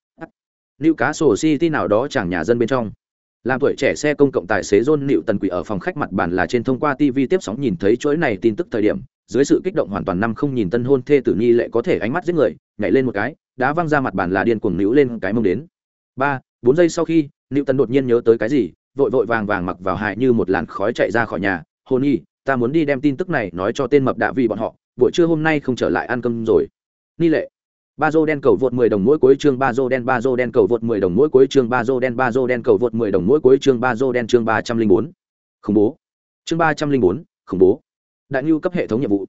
Lưu cá sổ City nào đó chẳng nhà dân bên trong. Làm tuổi trẻ xe công cộng tài xế John Nịu Tần Quỷ ở phòng khách mặt bàn là trên thông qua TV tiếp sóng nhìn thấy chuỗi này tin tức thời điểm, dưới sự kích động hoàn toàn năm không nhìn tân hôn thê tử nhi lệ có thể ánh mắt giết người nhảy lên một cái đã văng ra mặt bàn là điên cuồng níu lên cái mông đến. Ba bốn giây sau khi nữ tần đột nhiên nhớ tới cái gì vội vội vàng vàng mặc vào hại như một làn khói chạy ra khỏi nhà hôn nhi ta muốn đi đem tin tức này nói cho tên mập đạ vì bọn họ buổi trưa hôm nay không trở lại ăn cơm rồi. Ni lệ ba dô đen cầu vượt 10 đồng mỗi cuối chương ba dô đen ba dô đen cầu vượt 10 đồng mỗi cuối chương ba dô đen ba dô đen cầu vượt 10 đồng mỗi cuối chương ba dô đen chương 304. khủng bố. Chương 304, khủng bố đại ngưu cấp hệ thống nhiệm vụ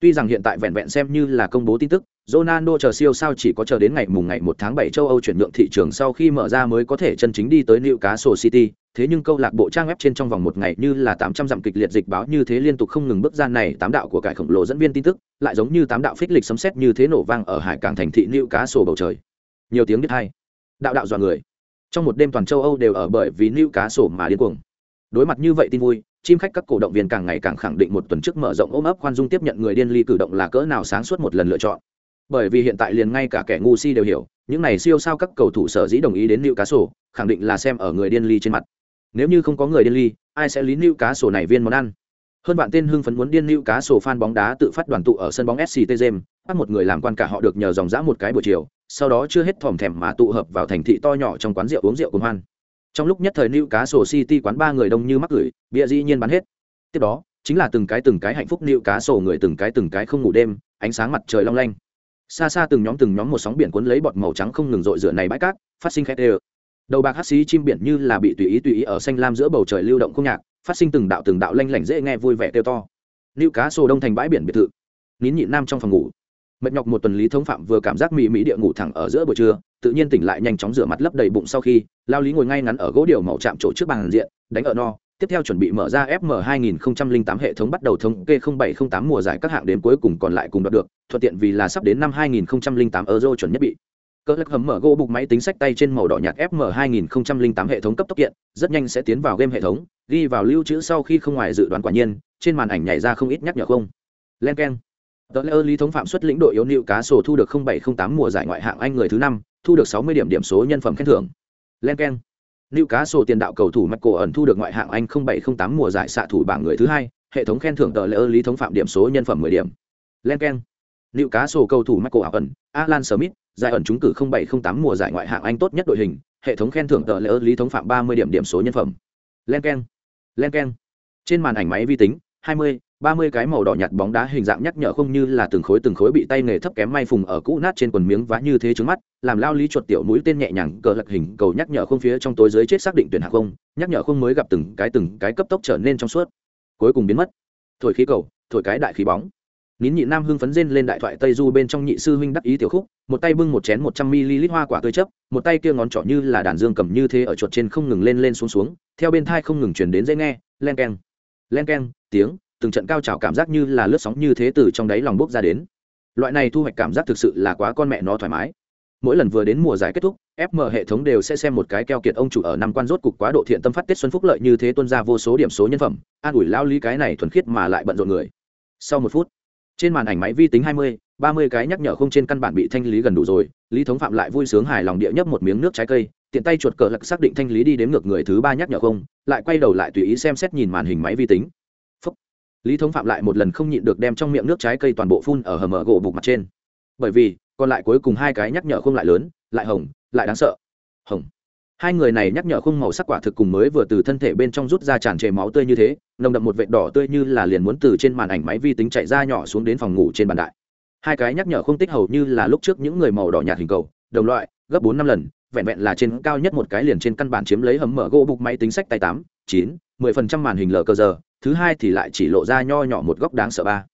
tuy rằng hiện tại vẹn vẹn xem như là công bố tin tức Ronaldo chờ siêu sao chỉ có chờ đến ngày mùng ngày 1 tháng 7 châu Âu chuyển nhượng thị trường sau khi mở ra mới có thể chân chính đi tới Newcastle City, thế nhưng câu lạc bộ trang web trên trong vòng một ngày như là 800 dặm kịch liệt dịch báo như thế liên tục không ngừng bước ra này tám đạo của cải khổng lồ dẫn viên tin tức, lại giống như tám đạo phích lịch sấm sét như thế nổ vang ở hải cảng thành thị Newcastle bầu trời. Nhiều tiếng biết hay. Đạo đạo dọa người. Trong một đêm toàn châu Âu đều ở bởi vì Newcastle mà điên cuồng. Đối mặt như vậy tin vui, chim khách các cổ động viên càng ngày càng khẳng định một tuần trước mở rộng ôm ấp khoan dung tiếp nhận người điên ly cử động là cỡ nào sáng suốt một lần lựa chọn. Bởi vì hiện tại liền ngay cả kẻ ngu si đều hiểu, những này siêu sao các cầu thủ sở dĩ đồng ý đến lưu cá sổ khẳng định là xem ở người điên ly trên mặt. Nếu như không có người điên ly, ai sẽ lý lưu cá sổ này viên món ăn? Hơn bạn tên hưng phấn muốn điên lưu cá sổ fan bóng đá tự phát đoàn tụ ở sân bóng sct james bắt một người làm quan cả họ được nhờ dòng dã một cái buổi chiều, sau đó chưa hết thòm thèm mà tụ hợp vào thành thị to nhỏ trong quán rượu uống rượu cùng hoan trong lúc nhất thời lưu cá sổ city quán ba người đông như mắc gửi bịa dĩ nhiên bán hết. Tiếp đó, chính là từng cái từng cái hạnh phúc lưu cá sổ người từng cái từng cái không ngủ đêm, ánh sáng mặt trời long lanh. Xa xa từng nhóm từng nhóm một sóng biển cuốn lấy bọt màu trắng không ngừng rội rửa này bãi cát, phát sinh khét đều. Đầu bạc hát xí chim biển như là bị tùy ý tùy ý ở xanh lam giữa bầu trời lưu động không nhạc, phát sinh từng đạo từng đạo lanh lảnh dễ nghe vui vẻ kêu to. Lưu cá sổ đông thành bãi biển biệt thự. Nín nhịn nam trong phòng ngủ mệt nhọc một tuần lý thống phạm vừa cảm giác mị mỹ địa ngủ thẳng ở giữa buổi trưa tự nhiên tỉnh lại nhanh chóng rửa mặt lấp đầy bụng sau khi lao lý ngồi ngay ngắn ở gỗ điều màu chạm trổ trước bàn diện đánh ở no tiếp theo chuẩn bị mở ra FM 2008 hệ thống bắt đầu thống kê 0708 mùa giải các hạng đến cuối cùng còn lại cùng đoạt được, thuận tiện vì là sắp đến năm 2008 Euro chuẩn nhất bị. Cơ lắc hầm mở gỗ bục máy tính sách tay trên màu đỏ nhạt FM 2008 hệ thống cấp tốc kiện, rất nhanh sẽ tiến vào game hệ thống, ghi vào lưu trữ sau khi không ngoài dự đoán quả nhiên, trên màn ảnh nhảy ra không ít nhắc nhở không. Len keng. Tờ Leo lý thống phạm xuất lĩnh đội yếu nịu cá sổ thu được 0708 mùa giải ngoại hạng Anh người thứ năm, thu được 60 điểm điểm số nhân phẩm khen thưởng. Len keng Nịu Cá Sổ tiền đạo cầu thủ Michael ẩn thu được ngoại hạng Anh 0708 mùa giải xạ thủ bảng người thứ hai, hệ thống khen thưởng tờ Leo lý thống phạm điểm số nhân phẩm 10 điểm. Lenken. Nịu Cá Sổ cầu thủ Michael ẩn, Alan Smith, giải ẩn trúng cử 0708 mùa giải ngoại hạng Anh tốt nhất đội hình, hệ thống khen thưởng tờ Leo lý thống phạm 30 điểm điểm số nhân phẩm. Lenken. Lenken. Trên màn ảnh máy vi tính, 20, ba mươi cái màu đỏ nhạt bóng đá hình dạng nhắc nhở không như là từng khối từng khối bị tay nghề thấp kém may phùng ở cũ nát trên quần miếng vá như thế trước mắt, làm lao lý chuột tiểu mũi tên nhẹ nhàng cờ lật hình cầu nhắc nhở không phía trong tối dưới chết xác định tuyển hạ không, nhắc nhở không mới gặp từng cái từng cái cấp tốc trở nên trong suốt. Cuối cùng biến mất. Thổi khí cầu, thổi cái đại khí bóng. Nín nhị nam hưng phấn rên lên đại thoại tây du bên trong nhị sư huynh đắc ý tiểu khúc, một tay bưng một chén một trăm ml hoa quả tươi chấp một tay kia ngón trỏ như là đàn dương cầm như thế ở chuột trên không ngừng lên lên xuống xuống, theo bên thai không ngừng chuyển đến dây nghe, len keng len keng, tiếng từng trận cao trào cảm giác như là lướt sóng như thế từ trong đáy lòng bốc ra đến. Loại này thu hoạch cảm giác thực sự là quá con mẹ nó thoải mái. Mỗi lần vừa đến mùa giải kết thúc fm hệ thống đều sẽ xem một cái keo kiệt ông chủ ở năm quan rốt cục quá độ thiện tâm phát tết xuân phúc lợi như thế tuân ra vô số điểm số nhân phẩm, an ủi lao lý cái này thuần khiết mà lại bận rộn người. Sau một phút, trên màn ảnh máy vi tính hai mươi, ba mươi cái nhắc nhở không trên căn bản bị thanh lý gần đủ rồi, lý thống phạm lại vui sướng hài lòng địa nhấp một miếng nước trái cây, tiện tay chuột cờ lật xác định thanh lý đi đến ngược người thứ ba nhắc nhở không, lại quay đầu lại tùy ý xem xét nhìn màn hình máy vi tính lý thống phạm lại một lần không nhịn được đem trong miệng nước trái cây toàn bộ phun ở hầm mở gỗ bục mặt trên. Bởi vì, còn lại cuối cùng hai cái nhắc nhở không lại lớn, lại hồng, lại đáng sợ. Hồng. Hai người này nhắc nhở không màu sắc quả thực cùng mới vừa từ thân thể bên trong rút ra tràn trề máu tươi như thế, nồng đậm một vệt đỏ tươi như là liền muốn từ trên màn ảnh máy vi tính chạy ra nhỏ xuống đến phòng ngủ trên bàn đại. Hai cái nhắc nhở không tích hầu như là lúc trước những người màu đỏ nhạt hình cầu, đồng loại, gấp bốn năm lần, vẹn vẹn là trên cao nhất một cái liền trên căn bản chiếm lấy hầm mở gỗ bục máy tính sách tay tám, chín, mười phần trăm màn hình lờ cơ giờ thứ hai thì lại chỉ lộ ra nho nhỏ một góc đáng sợ ba.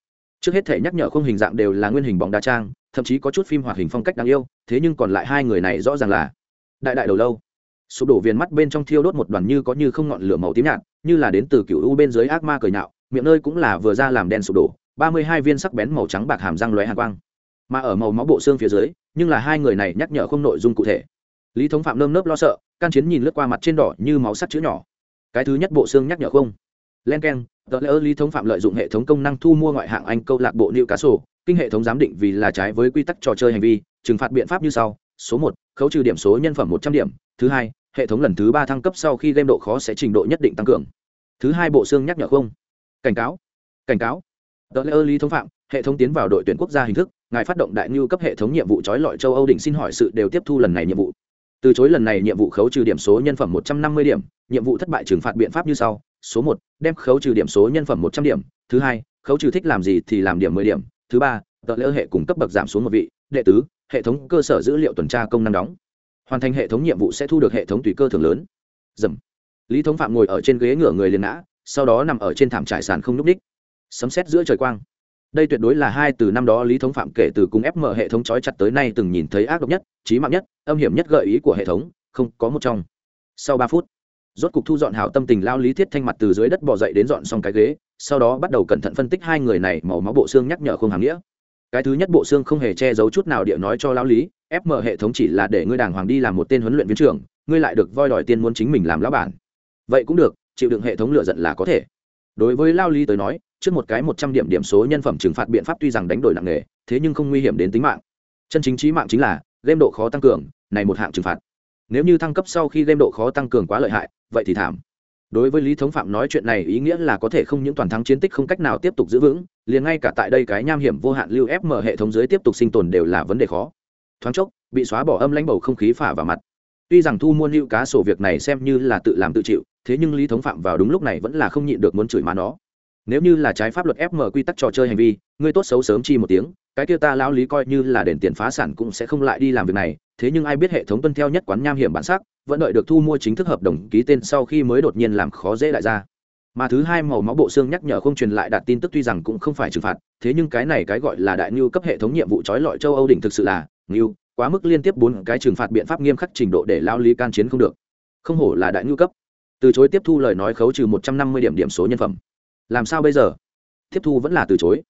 Trước hết thể nhắc nhở không hình dạng đều là nguyên hình bóng đa trang, thậm chí có chút phim hoạt hình phong cách đáng yêu, thế nhưng còn lại hai người này rõ ràng là đại đại đầu lâu. Sụp đổ viền mắt bên trong thiêu đốt một đoàn như có như không ngọn lửa màu tím nhạt, như là đến từ cựu u bên dưới ác ma cười nhạo, miệng nơi cũng là vừa ra làm đen sụp đổ, ba mươi hai viên sắc bén màu trắng bạc hàm răng lóe hàn quang. Mà ở màu máu bộ xương phía dưới, nhưng là hai người này nhắc nhở không nội dung cụ thể. Lý thống phạm nơm nớp lo sợ, can chiến nhìn lướt qua mặt trên đỏ như máu sắc chữ nhỏ. Cái thứ nhất bộ xương nhắc nhở không len k e n tờ lễ lý thống phạm lợi dụng hệ thống công năng thu mua ngoại hạng anh câu lạc bộ nữ cá sổ kinh hệ thống giám định vì là trái với quy tắc trò chơi hành vi, trừng phạt biện pháp như sau. Số một, khấu trừ điểm số nhân phẩm một trăm điểm. Thứ hai, hệ thống lần thứ ba thăng cấp sau khi game độ khó sẽ trình độ nhất định tăng cường. Thứ hai, bộ xương nhắc nhở không. Cảnh cáo cảnh cáo. Tờ lễ lý thống phạm, hệ thống tiến vào đội tuyển quốc gia hình thức, ngài phát động đại ngưu cấp hệ thống nhiệm vụ trói lọi châu âu đỉnh xin hỏi sự đều tiếp thu lần này nhiệm vụ. Từ chối lần này nhiệm vụ khấu trừ điểm số nhân phẩm một trăm năm mươi điểm, nhiệm vụ thất bại trừng phạt biện pháp như sau số một, đem khấu trừ điểm số nhân phẩm một trăm điểm, thứ hai, khấu trừ thích làm gì thì làm điểm mười điểm, thứ ba tờ lễ hệ cùng cấp bậc giảm xuống một vị, đệ tứ, hệ thống cơ sở dữ liệu tuần tra công năng đóng. Hoàn thành hệ thống nhiệm vụ sẽ thu được hệ thống tùy cơ thường lớn. Dầm. Lý thống phạm ngồi ở trên ghế ngửa người liền ngã, sau đó nằm ở trên thảm trải sàn không n ú c ních sấm xét giữa trời quang. Đây tuyệt đối là hai từ năm đó lý thống phạm kể từ cùng ép mở hệ thống trói chặt tới nay từng nhìn thấy ác độc nhất trí mạng nhất, âm hiểm nhất gợi ý của hệ thống, không có một trong. Sau ba phút rốt cục thu dọn hảo tâm tình lao lý thiết thanh mặt từ dưới đất bỏ dậy đến dọn xong cái ghế, sau đó bắt đầu cẩn thận phân tích hai người này màu máu bộ xương nhắc nhở không hàm nghĩa. Cái thứ nhất bộ xương không hề che giấu chút nào địa nói cho lao lý ép mở hệ thống chỉ là để ngươi đàng hoàng đi làm một tên huấn luyện viên trưởng, ngươi lại được voi đòi tiên muốn chính mình làm lão bản. Vậy cũng được, chịu đựng hệ thống lựa giận là có thể. Đối với lao lý tới nói, trước một cái một trăm điểm điểm số nhân phẩm trừng phạt biện pháp tuy rằng đánh đổi nặng nề, thế nhưng không nguy hiểm đến tính mạng. Chân chính trí mạng chính là, game độ khó tăng cường, này một hạng trừng phạt nếu như thăng cấp sau khi game độ khó tăng cường quá lợi hại, vậy thì thảm. Đối với lý thống phạm nói chuyện này ý nghĩa là có thể không những toàn thắng chiến tích không cách nào tiếp tục giữ vững, liền ngay cả tại đây cái nham hiểm vô hạn lưu ép mở hệ thống dưới tiếp tục sinh tồn đều là vấn đề khó. Thoáng chốc, bị xóa bỏ âm lãnh bầu không khí phả vào mặt. Tuy rằng thu mua lưu cá sổ việc này xem như là tự làm tự chịu, thế nhưng lý thống phạm vào đúng lúc này vẫn là không nhịn được muốn chửi má nó. Nếu như là trái pháp luật ép mở quy tắc trò chơi hành vi, ngươi tốt xấu sớm chi một tiếng, cái kia ta lão lý coi như là đền tiền phá sản cũng sẽ không lại đi làm việc này thế nhưng ai biết hệ thống tuân theo nhất quán nham hiểm bản sắc, vẫn đợi được thu mua chính thức hợp đồng ký tên sau khi mới đột nhiên làm khó dễ lại ra. Mà thứ hai màu máu bộ xương nhắc nhở không truyền lại đạt tin tức tuy rằng cũng không phải trừng phạt, thế nhưng cái này cái gọi là đại ngưu cấp hệ thống nhiệm vụ trói lọi châu âu đỉnh thực sự là ngưu, quá mức liên tiếp bốn cái trừng phạt biện pháp nghiêm khắc trình độ để lao lý can chiến không được. Không hổ là đại ngưu cấp. Từ chối tiếp thu lời nói khấu trừ một trăm năm mươi điểm điểm số nhân phẩm. Làm sao bây giờ? Tiếp thu vẫn là từ chối.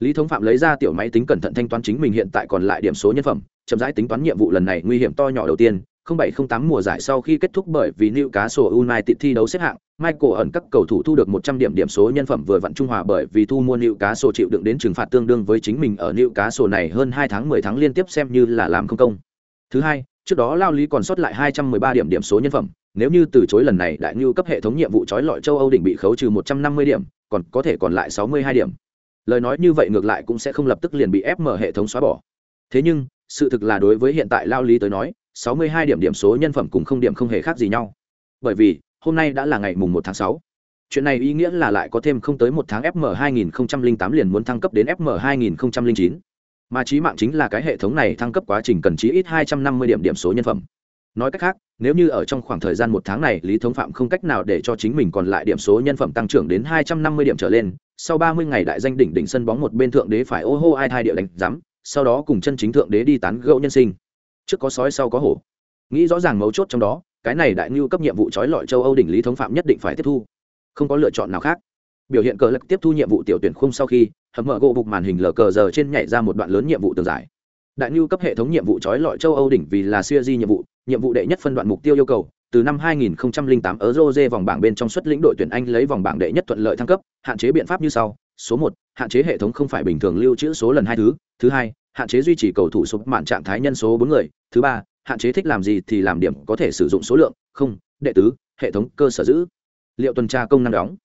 Lý thống phạm lấy ra tiểu máy tính cẩn thận thanh toán chính mình hiện tại còn lại điểm số nhân phẩm chậm rãi tính toán nhiệm vụ lần này nguy hiểm to nhỏ đầu tiên 0708 mùa giải sau khi kết thúc bởi vì Newcastle United thi đấu xếp hạng, Michael ẩn các cầu thủ thu được 100 điểm điểm số nhân phẩm vừa vặn trung hòa bởi vì thu mua Newcastle chịu đựng đến trừng phạt tương đương với chính mình ở Newcastle này hơn 2 tháng 10 tháng liên tiếp xem như là làm không công. Thứ hai, trước đó Lao Lý còn sót lại 213 điểm điểm số nhân phẩm, nếu như từ chối lần này đại nhu cấp hệ thống nhiệm vụ trói lọi châu Âu đỉnh bị khấu trừ 150 điểm, còn có thể còn lại 62 điểm. Lời nói như vậy ngược lại cũng sẽ không lập tức liền bị ép mở hệ thống xóa bỏ. Thế nhưng, sự thực là đối với hiện tại Lao Lý tới nói, 62 điểm điểm số nhân phẩm cùng không điểm không hề khác gì nhau. Bởi vì, hôm nay đã là ngày mùng 1 tháng 6. Chuyện này ý nghĩa là lại có thêm không tới một tháng FM 2008 liền muốn thăng cấp đến FM 2009. Mà chí mạng chính là cái hệ thống này thăng cấp quá trình cần chí ít 250 điểm điểm số nhân phẩm. Nói cách khác, nếu như ở trong khoảng thời gian một tháng này Lý Thống Phạm không cách nào để cho chính mình còn lại điểm số nhân phẩm tăng trưởng đến 250 điểm trở lên, sau 30 ngày đại danh đỉnh đỉnh sân bóng một bên thượng đế phải ô hô ai thai địa đánh giám, sau đó cùng chân chính thượng đế đi tán gẫu nhân sinh. Trước có sói sau có hổ. Nghĩ rõ ràng mấu chốt trong đó cái này đại ngưu cấp nhiệm vụ trói lọi châu âu đỉnh lý thống phạm nhất định phải tiếp thu. Không có lựa chọn nào khác. Biểu hiện cờ lực tiếp thu nhiệm vụ tiểu tuyển khung sau khi hầm mở gỗ bục màn hình lờ cờ giờ trên nhảy ra một đoạn lớn nhiệm vụ tường giải. Đại ngưu cấp hệ thống nhiệm vụ trói lọi châu âu đỉnh vì là siêu di nhiệm vụ nhiệm vụ đệ nhất phân đoạn mục tiêu yêu cầu từ năm 2008 ở Rose vòng bảng bên trong xuất lĩnh đội tuyển Anh lấy vòng bảng đệ nhất thuận lợi thăng cấp, hạn chế biện pháp như sau: số 1, hạn chế hệ thống không phải bình thường lưu trữ số lần hai thứ; thứ hai, hạn chế duy trì cầu thủ số mạn trạng thái nhân số bốn người thứ ba hạn chế thích làm gì thì làm điểm có thể sử dụng số lượng không đệ tứ hệ thống cơ sở giữ. Liệu tuần tra công năng đóng.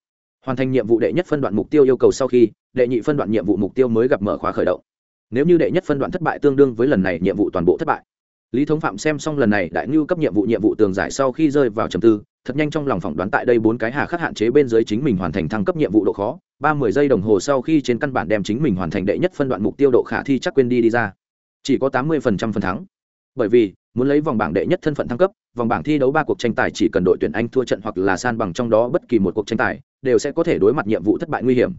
Hoàn thành nhiệm vụ đệ nhất phân đoạn mục tiêu yêu cầu sau khi đệ nhị phân đoạn nhiệm vụ mục tiêu mới gặp mở khóa khởi động. Nếu như đệ nhất phân đoạn thất bại tương đương với lần này nhiệm vụ toàn bộ thất bại. Lý thống phạm xem xong lần này đại ngưu cấp nhiệm vụ nhiệm vụ tường giải sau khi rơi vào trầm tư thật nhanh trong lòng phỏng đoán tại đây bốn cái hà khắc hạn chế bên dưới chính mình hoàn thành thăng cấp nhiệm vụ độ khó, ba mươi giây đồng hồ sau khi trên căn bản đem chính mình hoàn thành đệ nhất phân đoạn mục tiêu độ khả thi chắc quên đi đi ra. Chỉ có tám mươi phần trăm phần thắng. Bởi vì, muốn lấy vòng bảng đệ nhất thân phận thăng cấp, vòng bảng thi đấu ba cuộc tranh tài chỉ cần đội tuyển anh thua trận hoặc là san bằng trong đó bất kỳ một cuộc tranh tài, đều sẽ có thể đối mặt nhiệm vụ thất bại nguy hiểm.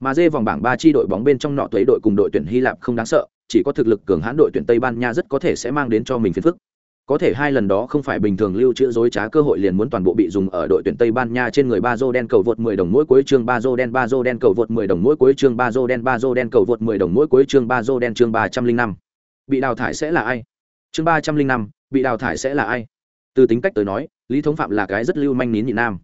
Mà dê vòng bảng ba chi đội bóng bên trong nọ tuế đội cùng đội tuyển hy lạp không đáng sợ, chỉ có thực lực cường hãn đội tuyển tây ban nha rất có thể sẽ mang đến cho mình phiền phức có thể hai lần đó không phải bình thường lưu trữ dối trá cơ hội liền muốn toàn bộ bị dùng ở đội tuyển Tây Ban Nha trên người ba đen cầu vượt 10 đồng mỗi cuối chương Bazo đen Bazo đen cầu vượt 10 đồng mỗi cuối chương Bazo đen Bazo đen cầu vượt 10 đồng mỗi cuối chương ba đen chương 305. Bị đào thải sẽ là ai? Chương 305, bị đào thải sẽ là ai? Từ tính cách tới nói, Lý Thống Phạm là cái rất lưu manh nín nhịn nam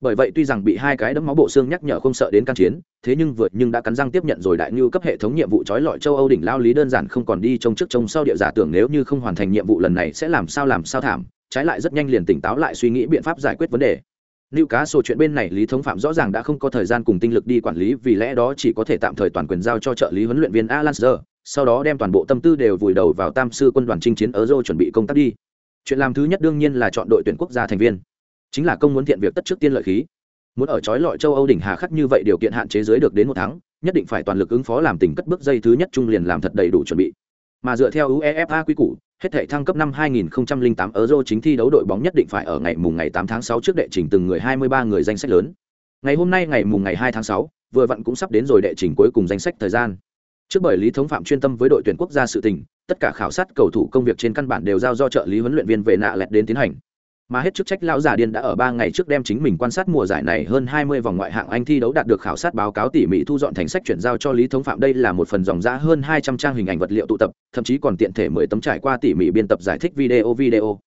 bởi vậy tuy rằng bị hai cái đấm máu bộ xương nhắc nhở không sợ đến can chiến thế nhưng vượt nhưng đã cắn răng tiếp nhận rồi đại ngưu cấp hệ thống nhiệm vụ trói lọi châu âu đỉnh lao lý đơn giản không còn đi trông trước trông sau địa giả tưởng nếu như không hoàn thành nhiệm vụ lần này sẽ làm sao làm sao thảm trái lại rất nhanh liền tỉnh táo lại suy nghĩ biện pháp giải quyết vấn đề Lưu cá sổ chuyện bên này Lý Thống Phạm rõ ràng đã không có thời gian cùng tinh lực đi quản lý vì lẽ đó chỉ có thể tạm thời toàn quyền giao cho trợ lý huấn luyện viên Alan Sir, sau đó đem toàn bộ tâm tư đều vùi đầu vào tam sư quân đoàn chinh chiến ở Euro chuẩn bị công tác đi. Chuyện làm thứ nhất đương nhiên là chọn đội tuyển quốc gia thành viên. Chính là công muốn thiện việc tất trước tiên lợi khí. Muốn ở chói lọi châu Âu đỉnh hà khắc như vậy điều kiện hạn chế giới được đến một tháng, nhất định phải toàn lực ứng phó làm tình cất bước dây thứ nhất trung liền làm thật đầy đủ chuẩn bị. Mà dựa theo UEFA quy củ, hết thể thăng cấp năm 2008 Euro chính thi đấu đội bóng nhất định phải ở ngày mùng ngày 8 tháng 6 trước đệ trình từng người 23 người danh sách lớn. Ngày hôm nay ngày mùng ngày 2 tháng 6, vừa vặn cũng sắp đến rồi đệ trình cuối cùng danh sách thời gian. Trước bởi Lý Thống Phạm chuyên tâm với đội tuyển quốc gia sự tình, tất cả khảo sát cầu thủ công việc trên căn bản đều giao do trợ lý huấn luyện viên về nạ lẹt đến tiến hành mà hết chức trách lão giả điên đã ở ba ngày trước đem chính mình quan sát mùa giải này hơn hai mươi vòng ngoại hạng Anh thi đấu đạt được khảo sát báo cáo tỉ mỉ thu dọn thành sách chuyển giao cho Lý Thống Phạm đây là một phần dòng giá hơn hai trăm trang hình ảnh vật liệu tụ tập, thậm chí còn tiện thể mười tấm trải qua tỉ mỉ biên tập giải thích video video.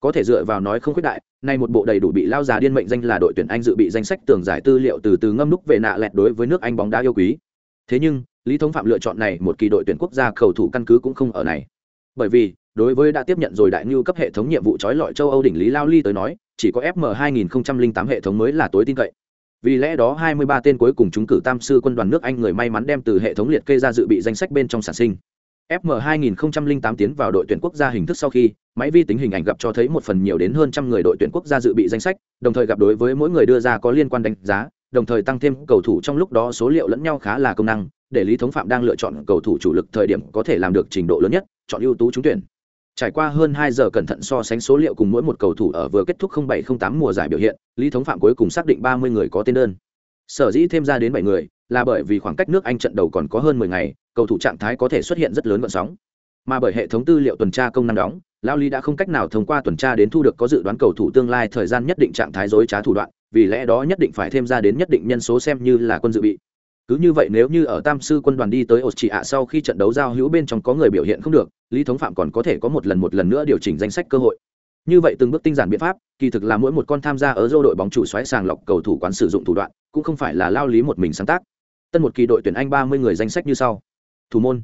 Có thể dựa vào nói không khuyết đại, nay một bộ đầy đủ bị lão già điên mệnh danh là đội tuyển Anh dự bị danh sách tường giải tư liệu từ từ ngâm núc về nạ lẹt đối với nước Anh bóng đá yêu quý. Thế nhưng, Lý Thống Phạm lựa chọn này một kỳ đội tuyển quốc gia cầu thủ căn cứ cũng không ở này. Bởi vì, đối với đã tiếp nhận rồi đại ngưu cấp hệ thống nhiệm vụ trói lọi châu Âu đỉnh Lý Lao Ly tới nói, chỉ có FM 2008 hệ thống mới là tối tin cậy. Vì lẽ đó 23 tên cuối cùng chúng cử tam sư quân đoàn nước Anh người may mắn đem từ hệ thống liệt kê ra dự bị danh sách bên trong sản sinh. FM 2008 tiến vào đội tuyển quốc gia hình thức sau khi, máy vi tính hình ảnh gặp cho thấy một phần nhiều đến hơn trăm người đội tuyển quốc gia dự bị danh sách, đồng thời gặp đối với mỗi người đưa ra có liên quan đánh giá, đồng thời tăng thêm cầu thủ trong lúc đó số liệu lẫn nhau khá là công năng, để Lý Thống Phạm đang lựa chọn cầu thủ chủ lực thời điểm có thể làm được trình độ lớn nhất, chọn ưu tú trúng tuyển. Trải qua hơn hai giờ cẩn thận so sánh số liệu cùng mỗi một cầu thủ ở vừa kết thúc 0708 mùa giải biểu hiện, Lý Thống Phạm cuối cùng xác định 30 người có tên đơn. Sở dĩ thêm ra đến 7 người, là bởi vì khoảng cách nước Anh trận đầu còn có hơn 10 ngày, cầu thủ trạng thái có thể xuất hiện rất lớn gợn sóng. Mà bởi hệ thống tư liệu tuần tra công năng đóng, Lao Lý đã không cách nào thông qua tuần tra đến thu được có dự đoán cầu thủ tương lai thời gian nhất định trạng thái rối trá thủ đoạn, vì lẽ đó nhất định phải thêm ra đến nhất định nhân số xem như là quân dự bị cứ như vậy nếu như ở tam sư quân đoàn đi tới ột chỉ ạ sau khi trận đấu giao hữu bên trong có người biểu hiện không được, lý thống phạm còn có thể có một lần một lần nữa điều chỉnh danh sách cơ hội. Như vậy từng bước tinh giản biện pháp, kỳ thực là mỗi một con tham gia ở dô đội bóng chủ xoáy sàng lọc cầu thủ quán sử dụng thủ đoạn, cũng không phải là lao lý một mình sáng tác. Tân một kỳ đội tuyển anh ba mươi người danh sách như sau. Thủ môn.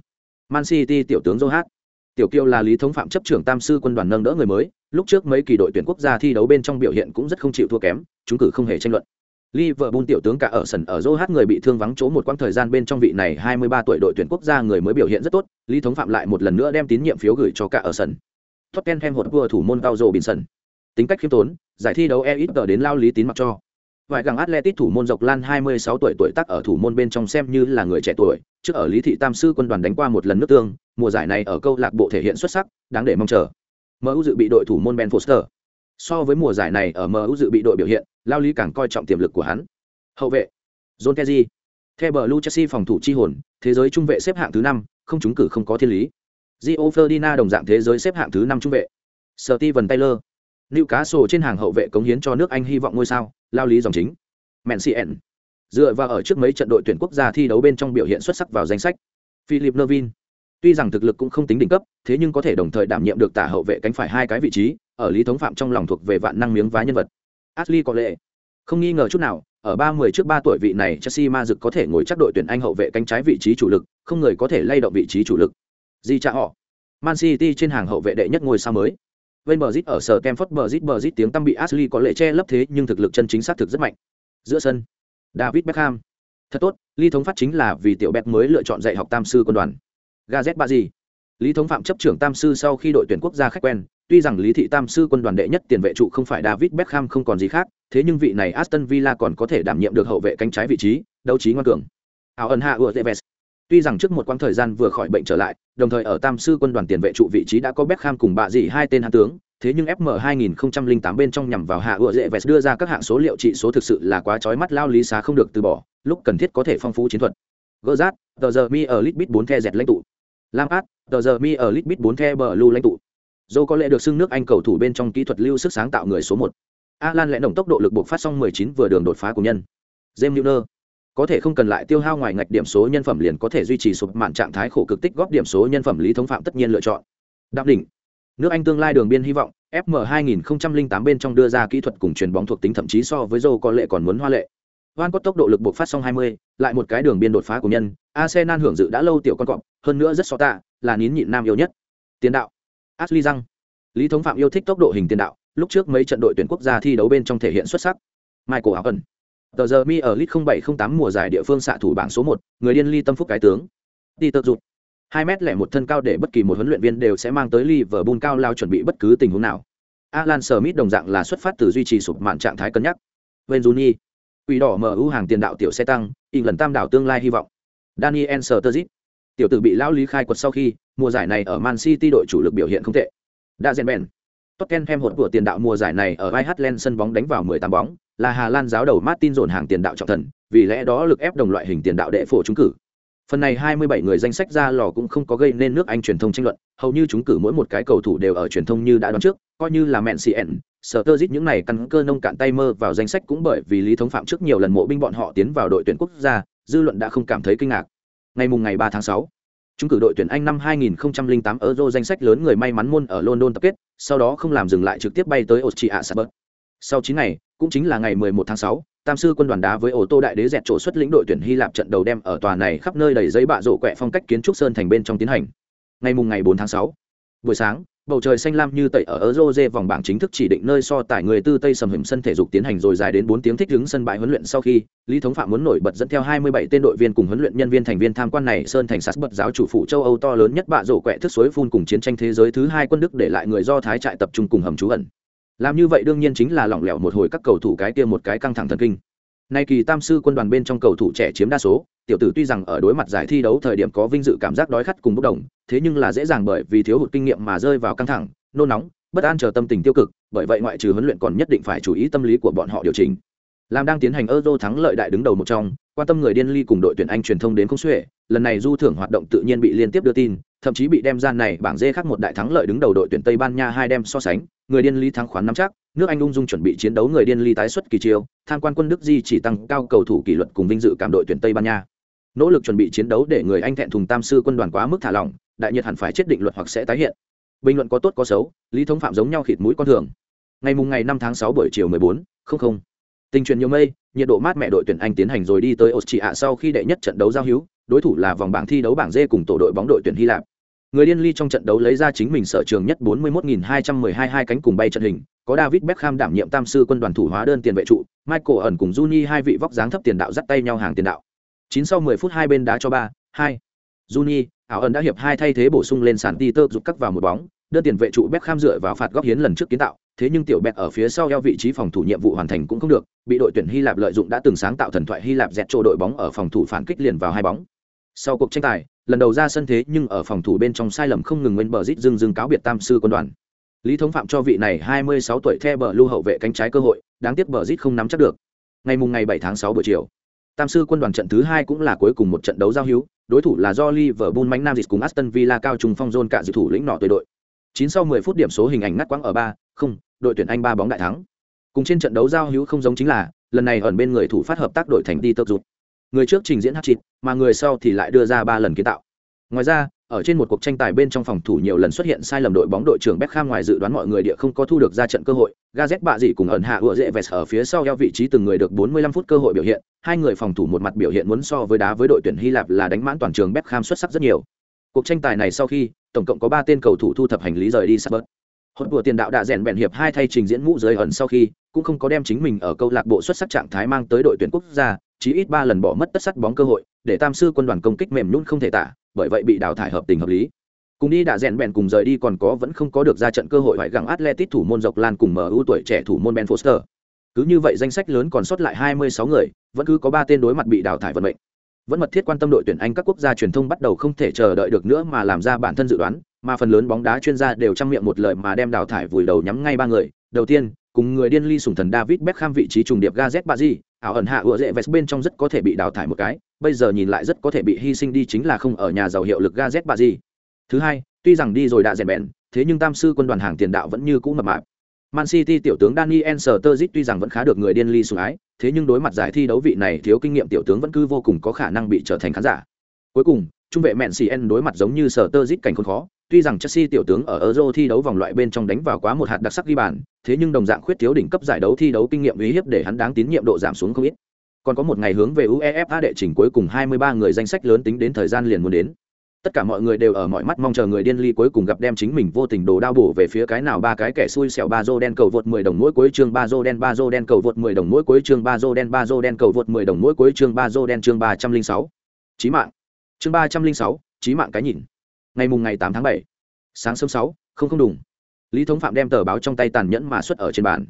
Man city tiểu tướng joe hát tiểu kiêu là lý thống phạm chấp trưởng tam sư quân đoàn nâng đỡ người mới, lúc trước mấy kỳ đội tuyển quốc gia thi đấu bên trong biểu hiện cũng rất không chịu thua kém, chúng cử không hề tranh luận. Liverpool tiểu tướng cả ở sân ở Joe người bị thương vắng chỗ một quãng thời gian bên trong vị này 23 tuổi đội tuyển quốc gia người mới biểu hiện rất tốt, Lý Thống Phạm lại một lần nữa đem tín nhiệm phiếu gửi cho cả ở sân. Tottenham hột vừa thủ môn Paulo Binson. Tính cách khiêm tốn, giải thi đấu EXG đến lao lý tín mặc cho. Vài gặng Atletic thủ môn Dọc Lan 26 tuổi tuổi tác ở thủ môn bên trong xem như là người trẻ tuổi, trước ở Lý Thị Tam sư quân đoàn đánh qua một lần nước tương, mùa giải này ở câu lạc bộ thể hiện xuất sắc, đáng để mong chờ. MU dự bị đội thủ môn Ben Foster. So với mùa giải này ở MU dự bị đội biểu hiện, lao lý càng coi trọng tiềm lực của hắn hậu vệ john Terry. theo bờ chelsea phòng thủ chi hồn thế giới trung vệ xếp hạng thứ năm không trúng cử không có thiên lý Gio Ferdinand đồng dạng thế giới xếp hạng thứ năm trung vệ. Steven Taylor. Newcastle trên hàng hậu vệ cống hiến cho nước Anh hy vọng ngôi sao, lao lý dòng chính. Mencien. Dựa vào ở trước mấy trận đội tuyển quốc gia thi đấu bên trong biểu hiện xuất sắc vào danh sách. Philip Nervin. Tuy rằng thực lực cũng không tính đỉnh cấp, thế nhưng có thể đồng thời đảm nhiệm được tả hậu vệ cánh phải hai cái vị trí, ở lý thống phạm trong lòng thuộc về vạn năng miếng vá nhân vật. Ashley có lệ. Không nghi ngờ chút nào, ở ba mươi trước ba tuổi vị này Chelsea ma dực có thể ngồi chắc đội tuyển Anh hậu vệ cánh trái vị trí chủ lực, không người có thể lay động vị trí chủ lực. Di cha họ. Man City trên hàng hậu vệ đệ nhất ngôi sao mới. Bên bờ ở sở Stamford Bridge Bridge tiếng tăm bị Ashley có lệ che lấp thế nhưng thực lực chân chính xác thực rất mạnh. Giữa sân, David Beckham. Thật tốt, Lý thống phát chính là vì tiểu Beck mới lựa chọn dạy học tam sư quân đoàn. Gazet Bazi. Lý thống phạm chấp trưởng tam sư sau khi đội tuyển quốc gia khách quen, tuy rằng Lý thị tam sư quân đoàn đệ nhất tiền vệ trụ không phải David Beckham không còn gì khác, thế nhưng vị này Aston Villa còn có thể đảm nhiệm được hậu vệ cánh trái vị trí, đấu trí ngoan cường. Áo ẩn hạ ủa Tevez. Tuy rằng trước một quãng thời gian vừa khỏi bệnh trở lại, đồng thời ở Tam sư quân đoàn tiền vệ trụ vị trí đã có Beckham cùng bà dì hai tên hạng tướng, thế nhưng FM 2008 bên trong nhằm vào hạ ủa Tevez đưa ra các hạng số liệu trị số thực sự là quá chói mắt lao lý xá không được từ bỏ, lúc cần thiết có thể phong phú chiến thuật. Gerrard, tờ giờ mi ở Litbit 4 the dẹt lãnh tụ. Lampard, tờ giờ mi ở Litbit 4 the bờ lưu lãnh tụ. Dâu có lẽ được xưng nước Anh cầu thủ bên trong kỹ thuật lưu sức sáng tạo người số một. Alan lẽ nồng tốc độ lực buộc phát xong 19 vừa đường đột phá của nhân. James Milner có thể không cần lại tiêu hao ngoài ngạch điểm số nhân phẩm liền có thể duy trì sụp mạn trạng thái khổ cực tích góp điểm số nhân phẩm lý thống phạm tất nhiên lựa chọn. Đạp đỉnh. Nước Anh tương lai đường biên hy vọng, FM 2008 bên trong đưa ra kỹ thuật cùng truyền bóng thuộc tính thậm chí so với Joe có lệ còn muốn hoa lệ. Van có tốc độ lực buộc phát xong 20, lại một cái đường biên đột phá của nhân, Arsenal hưởng dự đã lâu tiểu con cọp, hơn nữa rất so tạ, là nín nhịn nam yêu nhất. Tiền đạo. Ashley Răng. Lý Thống Phạm yêu thích tốc độ hình tiền đạo, lúc trước mấy trận đội tuyển quốc gia thi đấu bên trong thể hiện xuất sắc michael áo ẩn tờ giờ mi ở lit 0708 mùa giải địa phương xạ thủ bảng số 1, người điên ly tâm phúc cái tướng đi tự dục hai mét lẻ một thân cao để bất kỳ một huấn luyện viên đều sẽ mang tới Liverpool cao lao chuẩn bị bất cứ tình huống nào. Alan Smith đồng dạng là xuất phát từ duy trì sụp mạn trạng thái cân nhắc. Wayne Rooney, quỷ đỏ mở ưu hàng tiền đạo tiểu xe tăng, lần tam đảo tương lai hy vọng. Daniel Sturridge, tiểu tử bị lão lý khai quật sau khi mùa giải này ở Man City đội chủ lực biểu hiện không tệ. Đã rèn bèn. Tottenham hột của tiền đạo mùa giải này ở Ireland sân bóng đánh vào 18 bóng, là Hà Lan giáo đầu Martin dồn hàng tiền đạo trọng thần, vì lẽ đó lực ép đồng loại hình tiền đạo đệ phổ trúng cử. Phần này 27 người danh sách ra lò cũng không có gây nên nước Anh truyền thông tranh luận, hầu như chúng cử mỗi một cái cầu thủ đều ở truyền thông như đã đoán trước, coi như là mẹn CN, Sturridge những này căn cơ nông cạn tay mơ vào danh sách cũng bởi vì lý thống phạm trước nhiều lần mộ binh bọn họ tiến vào đội tuyển quốc gia, dư luận đã không cảm thấy kinh ngạc. Ngày mùng ngày 3 tháng 6, chúng cử đội tuyển Anh năm 2008 Euro danh sách lớn người may mắn môn ở London tập kết, sau đó không làm dừng lại trực tiếp bay tới Austria Sabert. Sau 9 ngày, cũng chính là ngày 11 tháng 6, tam sư quân đoàn đá với ô tô đại đế dẹt chỗ xuất lĩnh đội tuyển hy lạp trận đầu đem ở tòa này khắp nơi đầy giấy bạ rổ quẹ phong cách kiến trúc sơn thành bên trong tiến hành ngày mùng ngày 4 tháng 6. buổi sáng bầu trời xanh lam như tẩy ở Euro vòng bảng chính thức chỉ định nơi so tài người tư tây sầm hiểm sân thể dục tiến hành rồi dài đến 4 tiếng thích ứng sân bãi huấn luyện sau khi, lý thống phạm muốn nổi bật dẫn theo 27 tên đội viên cùng huấn luyện nhân viên thành viên tham quan này sơn thành sạt bật giáo chủ phụ châu âu to lớn nhất bạ rổ quẹ thức suối phun cùng chiến tranh thế giới thứ hai quân đức để lại người do thái trại tập trung cùng hầm trú ẩn. Làm như vậy đương nhiên chính là lỏng lẻo một hồi các cầu thủ cái kia một cái căng thẳng thần kinh nay kỳ tam sư quân đoàn bên trong cầu thủ trẻ chiếm đa số, tiểu tử tuy rằng ở đối mặt giải thi đấu thời điểm có vinh dự cảm giác đói khát cùng bốc đồng, thế nhưng là dễ dàng bởi vì thiếu hụt kinh nghiệm mà rơi vào căng thẳng, nôn nóng, bất an chờ tâm tình tiêu cực, bởi vậy ngoại trừ huấn luyện còn nhất định phải chú ý tâm lý của bọn họ điều chỉnh. Làm đang tiến hành euro thắng lợi đại đứng đầu một trong, quan tâm người điên ly cùng đội tuyển anh truyền thông đến không xuể, lần này du thưởng hoạt động tự nhiên bị liên tiếp đưa tin, thậm chí bị đem ra này bảng dê khác một đại thắng lợi đứng đầu đội tuyển tây ban nha hai đem so sánh người điên ly thắng khoán năm chắc, nước anh ung dung chuẩn bị chiến đấu người điên ly tái xuất kỳ chiêu, tham quan quân đức di chỉ tăng cao cầu thủ kỷ luật cùng vinh dự cảm đội tuyển tây ban nha. Nỗ lực chuẩn bị chiến đấu để người anh thẹn thùng tam sư quân đoàn quá mức thả lỏng, đại nhiệt hẳn phải chết định luật hoặc sẽ tái hiện. Bình luận có tốt có xấu, lý thống phạm giống nhau khịt mũi con thường. Ngày mùng ngày năm tháng sáu buổi chiều mười bốn, không không. Tình truyền nhiều mây, nhiệt độ mát mẹ đội tuyển anh tiến hành rồi đi tới austria sau khi đệ nhất trận đấu giao hữu, đối thủ là vòng bảng thi đấu bảng d cùng tổ đội bóng đội tuyển hy lạp người điên ly trong trận đấu lấy ra chính mình sở trường nhất 41.212 hai cánh cùng bay trận hình, có david beckham đảm nhiệm tam sư quân đoàn thủ hóa đơn tiền vệ trụ, michael ẩn cùng juni hai vị vóc dáng thấp tiền đạo dắt tay nhau hàng tiền đạo. Chín sau 10 phút hai bên đá cho ba, hai. Juni, ảo ẩn đã hiệp hai thay thế bổ sung lên sàn ti tơ giúp cắt vào một bóng, đơn tiền vệ trụ beckham dựa vào phạt góc hiến lần trước kiến tạo, thế nhưng tiểu Beck ở phía sau eo vị trí phòng thủ nhiệm vụ hoàn thành cũng không được, bị đội tuyển hy lạp lợi dụng đã từng sáng tạo thần thoại hy lạp dẹt chỗ đội bóng ở phòng thủ phản kích liền vào hai bóng sau cuộc tranh tài, lần đầu ra sân thế nhưng ở phòng thủ bên trong sai lầm không ngừng nguyên bờ rít dưng dưng cáo biệt tam sư quân đoàn. Lý thống phạm cho vị này 26 tuổi the bờ lưu hậu vệ cánh trái cơ hội, đáng tiếc bờ rít không nắm chắc được. Ngày mùng ngày 7 tháng 6 buổi chiều, tam sư quân đoàn trận thứ hai cũng là cuối cùng một trận đấu giao hữu, đối thủ là do liverpool mánh nam dịch cùng aston villa cao trung phong zone cả dự thủ lĩnh nọ tuổi đội. Chín sau 10 phút điểm số hình ảnh ngắt quãng ở ba, không, đội tuyển anh ba bóng đại thắng. Cùng trên trận đấu giao hữu không giống chính là, lần này ẩn bên người thủ phát hợp tác đội thành đi tơ rụt người trước trình diễn hát chịt mà người sau thì lại đưa ra ba lần kiến tạo ngoài ra ở trên một cuộc tranh tài bên trong phòng thủ nhiều lần xuất hiện sai lầm đội bóng đội trưởng Beckham ngoài dự đoán mọi người địa không có thu được ra trận cơ hội, Gazet bạ dị cùng ẩn hạ ựa dễ vẹt ở phía sau eo vị trí từng người được 45 phút cơ hội biểu hiện, hai người phòng thủ một mặt biểu hiện muốn so với đá với đội tuyển Hy Lạp là đánh mãn toàn trường Beckham xuất sắc rất nhiều. Cuộc tranh tài này sau khi, tổng cộng có 3 tên cầu thủ thu thập hành lý rời đi Salzburg. Hốt của tiền đạo đã rèn bèn hiệp hai thay trình diễn mũ dưới ẩn sau khi, cũng không có đem chính mình ở câu lạc bộ xuất sắc trạng thái mang tới đội tuyển quốc gia, chí ít 3 lần bỏ mất tất sắt bóng cơ hội, để tam sư quân đoàn công kích mềm nhũn không thể tả, bởi vậy bị đào thải hợp tình hợp lý. Cùng đi đã rèn bèn cùng rời đi còn có vẫn không có được ra trận cơ hội phải gặng Atletic thủ môn dọc lan cùng MU tuổi trẻ thủ môn Ben Foster. Cứ như vậy danh sách lớn còn sót lại 26 người, vẫn cứ có 3 tên đối mặt bị đào thải vận mệnh. Vẫn mật thiết quan tâm đội tuyển Anh các quốc gia truyền thông bắt đầu không thể chờ đợi được nữa mà làm ra bản thân dự đoán, mà phần lớn bóng đá chuyên gia đều trong miệng một lời mà đem đào thải vùi đầu nhắm ngay ba người. Đầu tiên, cùng người điên ly sủng thần David Beckham vị trí trùng điệp Gazet Bazi, ảo ẩn hạ ựa dễ vest bên trong rất có thể bị đào thải một cái, bây giờ nhìn lại rất có thể bị hy sinh đi chính là không ở nhà giàu hiệu lực Gazet gì. Thứ hai, tuy rằng đi rồi đã rèn bèn, thế nhưng tam sư quân đoàn hàng tiền đạo vẫn như cũ mập mạp. Man City tiểu tướng Daniel Sturridge tuy rằng vẫn khá được người điên ly sủng ái, thế nhưng đối mặt giải thi đấu vị này thiếu kinh nghiệm tiểu tướng vẫn cứ vô cùng có khả năng bị trở thành khán giả. Cuối cùng, trung vệ Mensien đối mặt giống như Sturridge cảnh khốn khó, tuy rằng Chelsea tiểu tướng ở Euro thi đấu vòng loại bên trong đánh vào quá một hạt đặc sắc ghi bàn, thế nhưng đồng dạng khuyết thiếu đỉnh cấp giải đấu thi đấu kinh nghiệm uy hiếp để hắn đáng tín nhiệm độ giảm xuống không ít. Còn có một ngày hướng về UEFA đệ trình cuối cùng 23 người danh sách lớn tính đến thời gian liền muốn đến. tất cả mọi người đều ở mọi mắt mong chờ người điên ly cuối cùng gặp đem chính mình vô tình đồ đao bổ về phía cái nào ba cái kẻ xui xẻo ba dô đen cầu vượt 10 đồng mỗi cuối chương ba dô đen ba dô đen cầu vượt 10 đồng mỗi cuối chương ba dô đen ba dô đen cầu vượt 10 đồng mỗi cuối chương ba dô đen chương 306. Chí mạng. Chương ba trăm linh sáu, trí mạng cái nhìn. Ngày mùng ngày tám tháng bảy, Sáng sớm sáu, không không đùng. Lý Thống Phạm đem tờ báo trong tay tàn nhẫn mà xuất ở trên bàn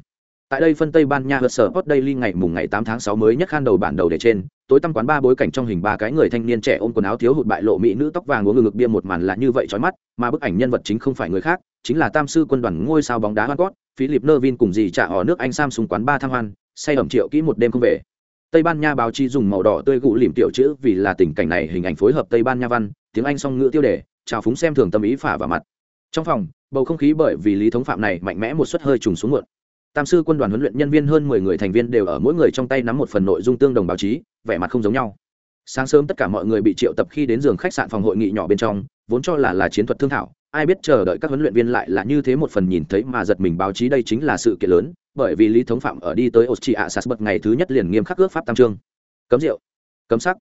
tại đây phân tây ban nha hớt sở hot daily ngày mùng ngày tám tháng sáu mới nhất khan đầu bản đầu để trên tối tăm quán ba bối cảnh trong hình ba cái người thanh niên trẻ ôm quần áo thiếu hụt bại lộ mỹ nữ tóc vàng uống ngực bia một màn là như vậy chói mắt mà bức ảnh nhân vật chính không phải người khác chính là tam sư quân đoàn ngôi sao bóng đá hoa cót philip nervin cùng dì trả họ nước anh sam súng quán ba tham hoan say ẩm triệu kỹ một đêm không về tây ban nha báo chí dùng màu đỏ tươi gụ lìm tiểu chữ vì là tình cảnh này hình ảnh phối hợp tây ban nha văn, tiếng anh song ngữ tiêu đề chào phúng xem thường tâm ý phả vào mặt. Trong phòng, bầu không khí bởi vì lý thống phạm này mạnh mẽ một suất hơi trùng xuống muộn. Tam sư quân đoàn huấn luyện nhân viên hơn mười người thành viên đều ở mỗi người trong tay nắm một phần nội dung tương đồng báo chí, vẻ mặt không giống nhau. Sáng sớm tất cả mọi người bị triệu tập khi đến giường khách sạn phòng hội nghị nhỏ bên trong, vốn cho là là chiến thuật thương thảo ai biết chờ đợi các huấn luyện viên lại là như thế một phần nhìn thấy mà giật mình báo chí đây chính là sự kiện lớn, bởi vì lý thống phạm ở đi tới austria bật ngày thứ nhất liền nghiêm khắc ước pháp tam trương. Cấm rượu, cấm sắc,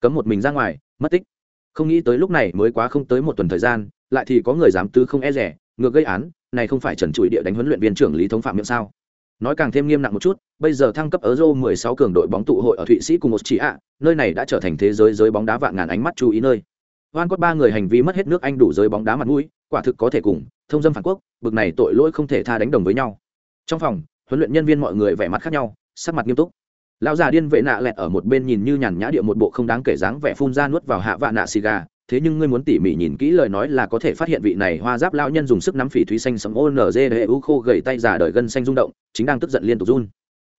cấm một mình ra ngoài, mất tích. Không nghĩ tới lúc này mới quá không tới một tuần thời gian, lại thì có người dám tư không e rẻ, ngược gây án, này không phải trần trụi địa đánh huấn luyện viên trưởng lý thống phạm miệng sao? Nói càng thêm nghiêm nặng một chút, bây giờ thăng cấp ở euro 16 cường đội bóng tụ hội ở thụy sĩ cùng một chỉ ạ nơi này đã trở thành thế giới giới bóng đá vạn ngàn ánh mắt chú ý nơi oan cốt ba người hành vi mất hết nước anh đủ giới bóng đá mặt mũi, quả thực có thể cùng, thông dâm phản quốc, bực này tội lỗi không thể tha đánh đồng với nhau. Trong phòng, huấn luyện nhân viên mọi người vẻ mặt khác nhau, sắc mặt nghiêm túc. Lão già điên vệ nạ lẹt ở một bên nhìn như nhàn nhã địa một bộ không đáng kể dáng vẻ phun ra nuốt vào hạ vạ nạ xì gà. Thế nhưng ngươi muốn tỉ mỉ nhìn kỹ lời nói là có thể phát hiện vị này hoa giáp lão nhân dùng sức nắm phỉ thúy xanh sẫm u khô gầy tay giả đời gân xanh rung động, chính đang tức giận liên tục run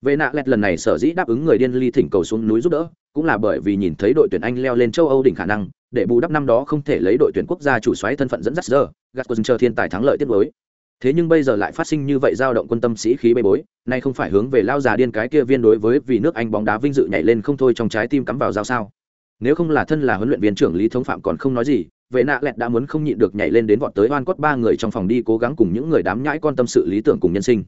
vệ nạ lẹt lần này sở dĩ đáp ứng người điên ly thỉnh cầu xuống núi giúp đỡ, cũng là bởi vì nhìn thấy đội tuyển anh leo lên châu âu đỉnh khả năng, để bù đắp năm đó không thể lấy đội tuyển quốc gia chủ soái thân phận dẫn dắt giờ gạt quân chờ thiên tài thắng lợi tiết đối. Thế nhưng bây giờ lại phát sinh như vậy dao động quân tâm sĩ khí bê bối, nay không phải hướng về lao già điên cái kia viên đối với vì nước anh bóng đá vinh dự nhảy lên không thôi trong trái tim cắm vào dao sao. Nếu không là thân là huấn luyện viên trưởng lý thống phạm còn không nói gì vệ nạ lẹt đã muốn không nhịn được nhảy lên đến vọt tới oan cốt ba người trong phòng đi cố gắng cùng những người đám nhãi con tâm sự lý tưởng cùng nhân sinh.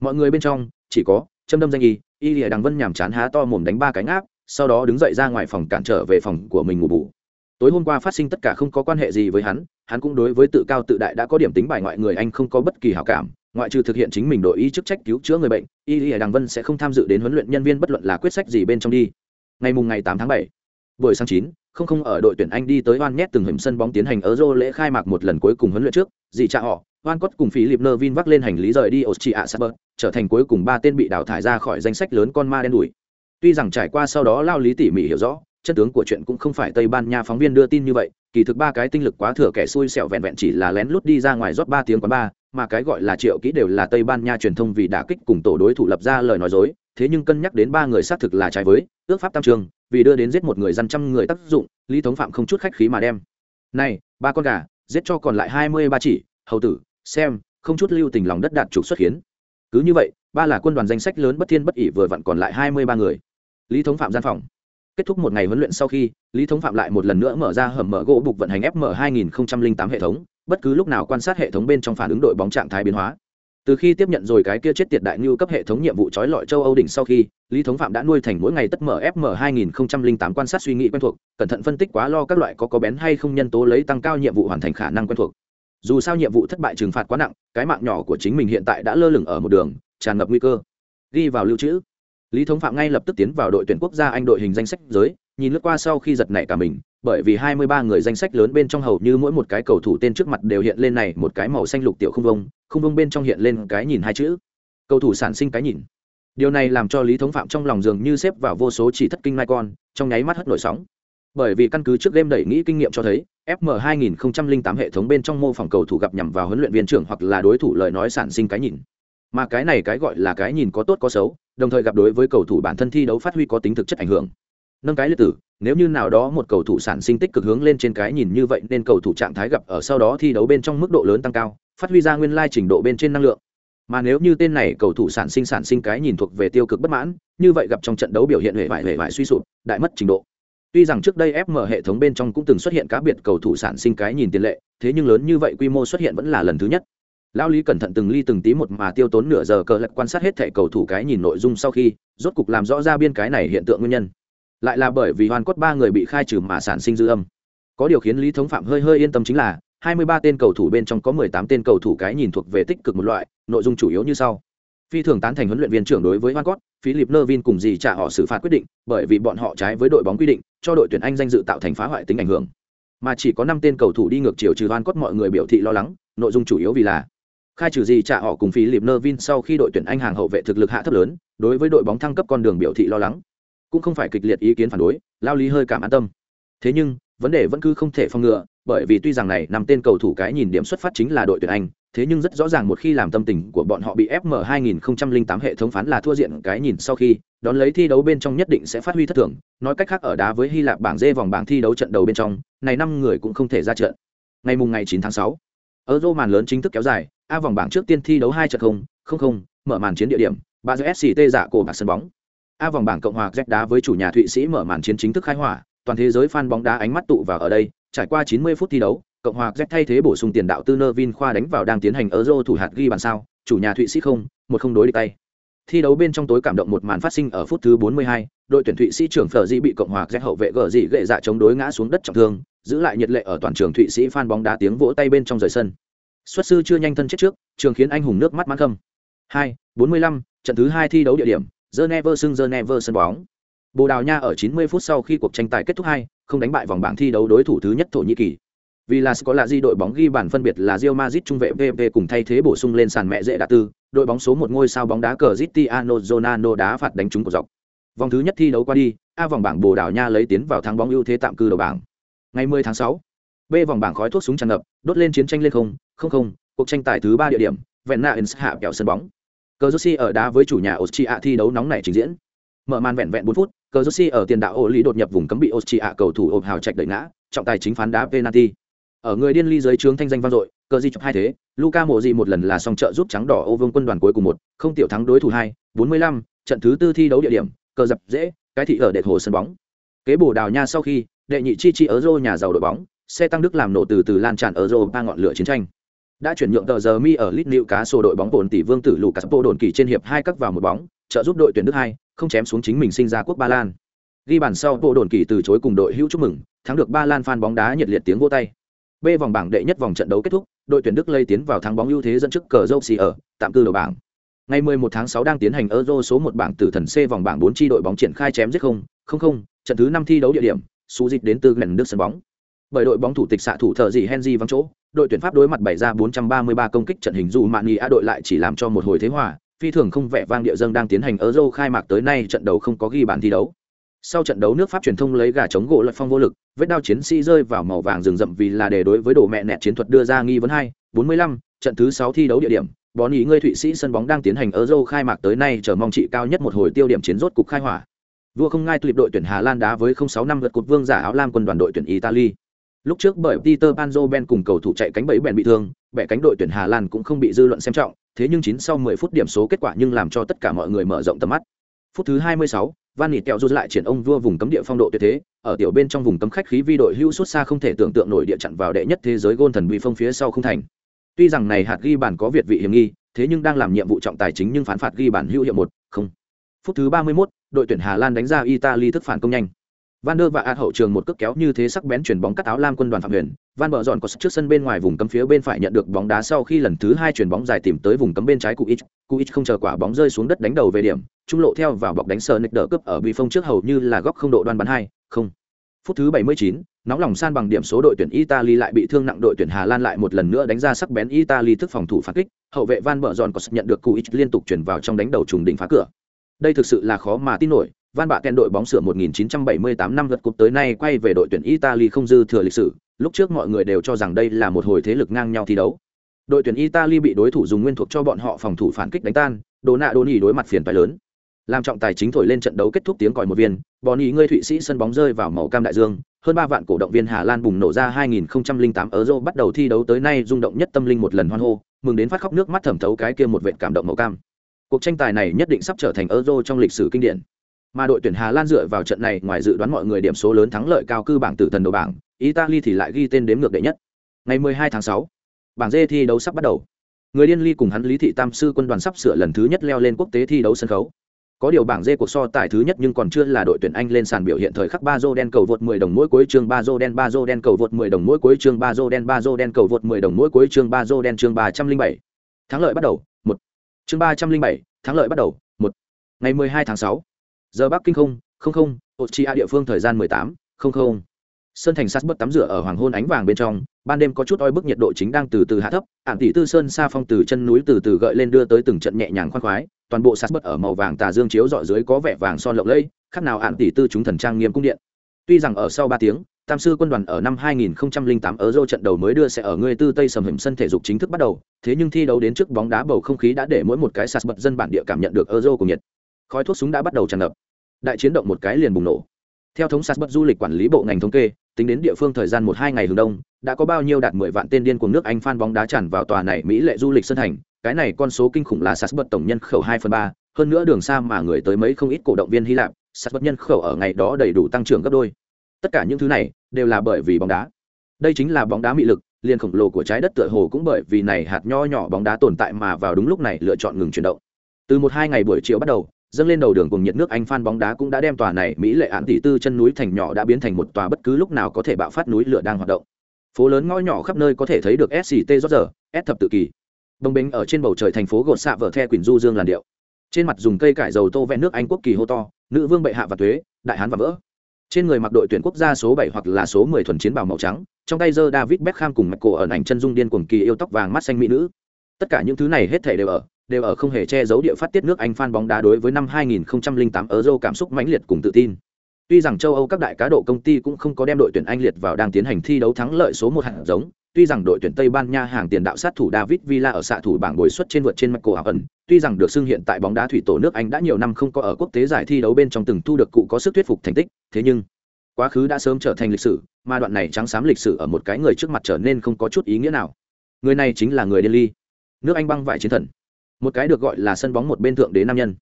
Mọi người bên trong, chỉ có châm đâm danh y y lìa đằng vân nhàm chán há to mồm đánh ba cái ngáp, sau đó đứng dậy ra ngoài phòng cản trở về phòng của mình ngủ bù. Tối hôm qua phát sinh tất cả không có quan hệ gì với hắn hắn cũng đối với tự cao tự đại đã có điểm tính bài ngoại người anh không có bất kỳ hảo cảm, ngoại trừ thực hiện chính mình đội ý chức trách cứu chữa người bệnh, y lìa đằng vân sẽ không tham dự đến huấn luyện nhân viên bất luận là quyết sách gì bên trong đi. Ngày mùng ngày tám tháng bảy, buổi sáng chín, không không ở đội tuyển anh đi tới oan nhét từng hình sân bóng tiến hành ở euro lễ khai mạc một lần cuối cùng huấn luyện trước, dì cha họ, oan cốt cùng phí lip vác lên hành lý rời đi austria saber trở thành cuối cùng ba tên bị đào thải ra khỏi danh sách lớn con ma đen đủi tuy rằng trải qua sau đó lao lý tỉ mỉ hiểu rõ, chân tướng của chuyện cũng không phải tây ban nha phóng viên đưa tin như vậy, kỳ thực ba cái tinh lực quá thừa kẻ xui xẻo vẹn vẹn chỉ là lén lút đi ra ngoài rót ba tiếng quán ba mà cái gọi là triệu kỹ đều là tây ban nha truyền thông vì đả kích cùng tổ đối thủ lập ra lời nói dối, thế nhưng cân nhắc đến ba người xác thực là trái với, ước pháp tam trường, vì đưa đến giết một người dân trăm người tác dụng, lý thống phạm không chút khách khí mà đem. Này, ba con gà, giết cho còn lại hai mươi ba chỉ, hầu tử, xem, không chút lưu tình lòng đất đạt trục xuất hiến cứ như vậy, ba là quân đoàn danh sách lớn bất thiên bất ỉ vừa vặn còn lại hai mươi ba người. Lý thống phạm gian phòng. Kết thúc một ngày huấn luyện sau khi, lý thống phạm lại một lần nữa mở ra hầm mở gỗ bục vận hành fm 2008 hệ thống, bất cứ lúc nào quan sát hệ thống bên trong phản ứng đội bóng trạng thái biến hóa. Từ khi tiếp nhận rồi cái kia chết tiệt đại ngưu cấp hệ thống nhiệm vụ trói lọi châu âu đỉnh sau khi, lý thống phạm đã nuôi thành mỗi ngày tất mở fm 2008 quan sát suy nghĩ quen thuộc, cẩn thận phân tích quá lo các loại có có bén hay không nhân tố lấy tăng cao nhiệm vụ hoàn thành khả năng quen thuộc dù sao nhiệm vụ thất bại trừng phạt quá nặng, cái mạng nhỏ của chính mình hiện tại đã lơ lửng ở một đường, tràn ngập nguy cơ. Ghi vào lưu trữ. Lý thống phạm ngay lập tức tiến vào đội tuyển quốc gia anh đội hình danh sách giới, nhìn lướt qua sau khi giật nảy cả mình, bởi vì 23 người danh sách lớn bên trong hầu như mỗi một cái cầu thủ tên trước mặt đều hiện lên này, một cái màu xanh lục tiểu không vông không vông bên trong hiện lên cái nhìn hai chữ. Cầu thủ sản sinh cái nhìn. Điều này làm cho lý thống phạm trong lòng dường như xếp vào vô số chỉ thất kinh mai con, trong nháy mắt hất nổi sóng bởi vì căn cứ trước game đẩy nghĩ kinh nghiệm cho thấy fm 2008 hệ thống bên trong mô phỏng cầu thủ gặp nhằm vào huấn luyện viên trưởng hoặc là đối thủ lời nói sản sinh cái nhìn. Mà cái này cái gọi là cái nhìn có tốt có xấu, đồng thời gặp đối với cầu thủ bản thân thi đấu phát huy có tính thực chất ảnh hưởng. Nâng cái liệt tử, nếu như nào đó một cầu thủ sản sinh tích cực hướng lên trên cái nhìn như vậy, nên cầu thủ trạng thái gặp ở sau đó thi đấu bên trong mức độ lớn tăng cao, phát huy ra nguyên lai trình độ bên trên năng lượng. Mà nếu như tên này cầu thủ sản sinh sản sinh cái nhìn thuộc về tiêu cực bất mãn, như vậy gặp trong trận đấu biểu hiện hệ vải hệ vải suy sụp, đại mất trình độ tuy rằng trước đây fm hệ thống bên trong cũng từng xuất hiện cá biệt cầu thủ sản sinh cái nhìn tiền lệ thế nhưng lớn như vậy quy mô xuất hiện vẫn là lần thứ nhất. Lão lý cẩn thận từng ly từng tí một mà tiêu tốn nửa giờ cờ lật quan sát hết thẻ cầu thủ cái nhìn nội dung sau khi rốt cục làm rõ ra biên cái này hiện tượng nguyên nhân. Lại là bởi vì hoàn cốt ba người bị khai trừ mà sản sinh dư âm. Có điều khiến Lý Thống Phạm hơi hơi yên tâm chính là, 23 tên cầu thủ bên trong có 18 tên cầu thủ cái nhìn thuộc về tích cực một loại, nội dung chủ yếu như sau. Phi thường tán thành huấn luyện viên trưởng đối với Van Gogh, Philip Nervin cùng gì trả họ xử phạt quyết định, bởi vì bọn họ trái với đội bóng quy định, cho đội tuyển Anh danh dự tạo thành phá hoại tính ảnh hưởng. Mà chỉ có 5 tên cầu thủ đi ngược chiều trừ Van cốt mọi người biểu thị lo lắng, nội dung chủ yếu vì là khai trừ gì trả họ cùng Philip Nervin sau khi đội tuyển Anh hàng hậu vệ thực lực hạ thấp lớn, đối với đội bóng thăng cấp con đường biểu thị lo lắng. Cũng không phải kịch liệt ý kiến phản đối, Lao Lý hơi cảm an tâm. Thế nhưng, vấn đề vẫn cứ không thể phòng ngừa, bởi vì tuy rằng này năm tên cầu thủ cái nhìn điểm xuất phát chính là đội tuyển Anh, thế nhưng rất rõ ràng một khi làm tâm tình của bọn họ bị FM 2008 hệ thống phán là thua diện cái nhìn sau khi, đón lấy thi đấu bên trong nhất định sẽ phát huy thất thường, nói cách khác ở đá với Hy Lạp bảng D vòng bảng thi đấu trận đầu bên trong, này năm người cũng không thể ra trận. Ngày mùng ngày 9 tháng 6, Euro màn lớn chính thức kéo dài, A vòng bảng trước tiên thi đấu hai trận không, không không, mở màn chiến địa điểm, ba SCT giả cổ bạc sân bóng. A vòng bảng Cộng hòa Z đá với chủ nhà Thụy Sĩ mở màn chiến chính thức khai hỏa, toàn thế giới fan bóng đá ánh mắt tụ vào ở đây, trải qua 90 phút thi đấu, Cộng hòa Z thay thế bổ sung tiền đạo tư Nơ Vin khoa đánh vào đang tiến hành ở Euro thủ hạt ghi bàn sao, chủ nhà Thụy Sĩ không, một không đối địch tay. Thi đấu bên trong tối cảm động một màn phát sinh ở phút thứ 42, đội tuyển Thụy Sĩ trưởng Phở Di bị Cộng hòa Z hậu vệ gờ dị gậy dạ chống đối ngã xuống đất trọng thương, giữ lại nhiệt lệ ở toàn trường Thụy Sĩ fan bóng đá tiếng vỗ tay bên trong rời sân. Xuất sư chưa nhanh thân chết trước, trường khiến anh hùng nước mắt mãn khâm. 2, 45, trận thứ hai thi đấu địa điểm, Geneva sưng Geneva sân bóng. Bồ Đào Nha ở 90 phút sau khi cuộc tranh tài kết thúc hai, không đánh bại vòng bảng thi đấu đối thủ thứ nhất Thổ Nhĩ Kỳ. Vì là có là di đội bóng ghi bàn phân biệt là Real Madrid trung vệ PP cùng thay thế bổ sung lên sàn mẹ dễ đã tư, đội bóng số một ngôi sao bóng đá Cristiano Ronaldo đá phạt đánh trúng của dọc. Vòng thứ nhất thi đấu qua đi, A vòng bảng Bồ Đào Nha lấy tiến vào thắng bóng ưu thế tạm cư đầu bảng. Ngày 10 tháng 6, B vòng bảng khói thuốc súng tràn ngập, đốt lên chiến tranh lên không, không không, cuộc tranh tài thứ ba địa điểm, Venna hạ kẹo sân bóng. Cờ ở đá với chủ nhà Austria thi đấu nóng này trình diễn. Mở màn vẹn vẹn 4 phút, Cờ ở tiền đạo ổ lý đột nhập vùng cấm bị Austria cầu thủ ôm hào chạy đẩy ngã, trọng tài chính phán đá penalty. Ở người điên ly dưới trướng thanh danh vang dội, cờ di chụp hai thế, Luca Mộ gì một lần là song trợ giúp trắng đỏ ô vương quân đoàn cuối cùng một, không tiểu thắng đối thủ hai, 45, trận thứ tư thi đấu địa điểm, cờ dập dễ, cái thị ở đệ hồ sân bóng. Kế bổ đào nha sau khi, đệ nhị chi chi ở rô nhà giàu đội bóng, xe tăng Đức làm nổ từ từ lan tràn ở rô ba ngọn lửa chiến tranh. Đã chuyển nhượng tờ giờ mi ở lit nịu cá sổ đội bóng bồn tỷ vương tử lù cá bộ đồn kỳ trên hiệp hai cắt vào một bóng trợ giúp đội tuyển đức hai không chém xuống chính mình sinh ra quốc ba lan. Ghi bàn sau bộ đồn kỳ từ chối cùng đội hữu chúc mừng thắng được ba lan fan bóng đá nhiệt liệt tiếng vô tay b vòng bảng đệ nhất vòng trận đấu kết thúc, đội tuyển đức lây tiến vào thắng bóng ưu thế dẫn trước cờ dâu ở tạm cư đầu bảng. Ngày 11 tháng 6 đang tiến hành euro số một bảng tử thần c vòng bảng 4 chi đội bóng triển khai chém giết không không không, trận thứ năm thi đấu địa điểm su dịch đến từ gần nước sân bóng. Bởi đội bóng thủ tịch xạ thủ thợ gì henry vắng chỗ, đội tuyển pháp đối mặt bày ra 433 công kích trận hình dù Mani a đội lại chỉ làm cho một hồi thế hòa, phi thường không vẻ vang địa dân đang tiến hành euro khai mạc tới nay trận đấu không có ghi bàn thi đấu sau trận đấu nước pháp truyền thông lấy gà chống gỗ lật phong vô lực vết đao chiến sĩ rơi vào màu vàng rừng rậm vì là để đối với đồ mẹ nẹt chiến thuật đưa ra nghi vấn hai 45, trận thứ sáu thi đấu địa điểm. Bón ý ngươi thụy sĩ sân bóng đang tiến hành ở euro khai mạc tới nay chờ mong trị cao nhất một hồi tiêu điểm chiến rốt cục khai hỏa. Vua không ngai tuyệt đội tuyển hà lan đá với 06 năm lượt cột vương giả áo lam quân đoàn đội tuyển italy. Lúc trước bởi Peter Panzo Ben cùng cầu thủ chạy cánh bẫy bèn bị thương, bẻ cánh đội tuyển Hà Lan cũng không bị dư luận xem trọng, thế nhưng chín sau 10 phút điểm số kết quả nhưng làm cho tất cả mọi người mở rộng tầm mắt. Phút thứ 26, Van Nịt kẹo rút lại triển ông vua vùng cấm địa phong độ tuyệt thế, ở tiểu bên trong vùng cấm khách khí vi đội hữu xuất xa không thể tưởng tượng nổi địa chặn vào đệ nhất thế giới gôn thần bị phong phía sau không thành. Tuy rằng này hạt ghi bàn có việt vị hiểm nghi, thế nhưng đang làm nhiệm vụ trọng tài chính nhưng phán phạt ghi bàn hữu hiệu một, không. Phút thứ 31, đội tuyển Hà Lan đánh ra Italy thức phản công nhanh. Van der và ạt hậu trường một cước kéo như thế sắc bén chuyển bóng cắt áo lam quân đoàn phạm huyền, Van bờ dọn có sức trước sân bên ngoài vùng cấm phía bên phải nhận được bóng đá sau khi lần thứ hai chuyển bóng dài tìm tới vùng cấm bên trái Cuich, Cuich không chờ quả bóng rơi xuống đất đánh đầu về điểm, trung lộ theo vào bọc đánh sờ nịch đỡ cướp ở bị phong trước hầu như là góc không độ đoan bắn hai, không. Phút thứ 79, nóng lòng san bằng điểm số đội tuyển Italy lại bị thương nặng đội tuyển Hà Lan lại một lần nữa đánh ra sắc bén Italy thức phòng thủ phản kích, hậu vệ Van bờ dọn có nhận được Cuich liên tục chuyển vào trong đánh đầu trùng đỉnh phá cửa. Đây thực sự là khó mà tin nổi, Van Bạ Ken đội bóng sửa 1978 năm lượt cúp tới nay quay về đội tuyển Italy không dư thừa lịch sử, lúc trước mọi người đều cho rằng đây là một hồi thế lực ngang nhau thi đấu. Đội tuyển Italy bị đối thủ dùng nguyên thuộc cho bọn họ phòng thủ phản kích đánh tan, Donadoni nạ đối mặt phiền phải lớn. Làm trọng tài chính thổi lên trận đấu kết thúc tiếng còi một viên, Bonnie ngươi Thụy Sĩ sân bóng rơi vào màu cam đại dương, hơn 3 vạn cổ động viên Hà Lan bùng nổ ra 2008 Euro bắt đầu thi đấu tới nay rung động nhất tâm linh một lần hoan hô, mừng đến phát khóc nước mắt thẩm thấu cái kia một vệt cảm động màu cam. Cuộc tranh tài này nhất định sắp trở thành Euro trong lịch sử kinh điển. Mà đội tuyển Hà Lan dựa vào trận này ngoài dự đoán mọi người điểm số lớn thắng lợi cao cư bảng tử thần đầu bảng, Italy thì lại ghi tên đếm ngược đệ nhất. Ngày 12 tháng 6, bảng D thi đấu sắp bắt đầu. Người điên ly cùng hắn Lý Thị Tam sư quân đoàn sắp sửa lần thứ nhất leo lên quốc tế thi đấu sân khấu. có điều bảng D cuộc so tài thứ nhất nhưng còn chưa là đội tuyển Anh lên sàn biểu hiện thời khắc Bazo đen cầu vượt 10 đồng mỗi cuối chương Bazo đen Bazo đen cầu vượt 10 đồng mỗi cuối chương Bazo đen Bazo đen cầu vượt 10 đồng mỗi cuối chương Bazo đen chương 307. Thắng lợi bắt đầu, 1. Chương 307, thắng lợi bắt đầu, 1. Ngày 12 tháng 6. Giờ Bắc Kinh không, không không, Ochia địa phương thời gian 18, không không. Sơn thành sát bất tắm rửa ở hoàng hôn ánh vàng bên trong, ban đêm có chút oi bức nhiệt độ chính đang từ từ hạ thấp, ản tỷ tư sơn xa phong từ chân núi từ từ gợi lên đưa tới từng trận nhẹ nhàng khoan khoái, toàn bộ sát bất ở màu vàng tà dương chiếu dọi dưới có vẻ vàng son lộng lẫy khác nào ạn tỷ tư chúng thần trang nghiêm cung điện tuy rằng ở sau ba tiếng tam sư quân đoàn ở năm 2008 ở Euro trận đầu mới đưa sẽ ở người tư Tây sầm hiểm sân thể dục chính thức bắt đầu, thế nhưng thi đấu đến trước bóng đá bầu không khí đã để mỗi một cái sạt bật dân bản địa cảm nhận được ở Euro của nhiệt. Khói thuốc súng đã bắt đầu tràn ngập. Đại chiến động một cái liền bùng nổ. Theo thống sạt bất du lịch quản lý bộ ngành thống kê, tính đến địa phương thời gian một hai ngày hướng đông, đã có bao nhiêu đạt 10 vạn tên điên cuồng nước Anh phan bóng đá tràn vào tòa này Mỹ lệ du lịch sân thành, cái này con số kinh khủng là sạt bất tổng nhân khẩu hai phần ba hơn nữa đường xa mà người tới mấy không ít cổ động viên hy lạp sạt bất nhân khẩu ở ngày đó đầy đủ tăng trưởng gấp đôi tất cả những thứ này đều là bởi vì bóng đá đây chính là bóng đá mị lực liền khổng lồ của trái đất tựa hồ cũng bởi vì này hạt nho nhỏ bóng đá tồn tại mà vào đúng lúc này lựa chọn ngừng chuyển động từ một hai ngày buổi chiều bắt đầu dâng lên đầu đường cùng nhiệt nước anh phan bóng đá cũng đã đem tòa này mỹ lệ án tỷ tư chân núi thành nhỏ đã biến thành một tòa bất cứ lúc nào có thể bạo phát núi lửa đang hoạt động phố lớn ngõ nhỏ khắp nơi có thể thấy được sct rót giờ s thập tự kỳ Đông bính ở trên bầu trời thành phố gột xạ vở the quỳnh du dương làn điệu. Trên mặt dùng cây cải dầu tô vẽ nước Anh quốc kỳ hô to, nữ vương bệ hạ và thuế, đại hán và vỡ. Trên người mặc đội tuyển quốc gia số bảy hoặc là số mười thuần chiến bào màu trắng, trong tay giơ David Beckham cùng mạch cổ ở ảnh chân dung điên cuồng kỳ yêu tóc vàng mắt xanh mỹ nữ. Tất cả những thứ này hết thảy đều ở, đều ở không hề che giấu địa phát tiết nước Anh fan bóng đá đối với năm 2008 Euro cảm xúc mãnh liệt cùng tự tin. Tuy rằng châu Âu các đại cá độ công ty cũng không có đem đội tuyển Anh liệt vào đang tiến hành thi đấu thắng lợi số một hạng giống, tuy rằng đội tuyển Tây Ban Nha hàng tiền đạo sát thủ David Villa ở xạ thủ bảng bồi xuất trên vượt trên mặt Owen, ẩn, tuy rằng được xưng hiện tại bóng đá thủy tổ nước Anh đã nhiều năm không có ở quốc tế giải thi đấu bên trong từng thu được cụ có sức thuyết phục thành tích, thế nhưng quá khứ đã sớm trở thành lịch sử, mà đoạn này trắng xám lịch sử ở một cái người trước mặt trở nên không có chút ý nghĩa nào. Người này chính là người Delhi, nước Anh băng vải chiến thần, một cái được gọi là sân bóng một bên thượng đế nam nhân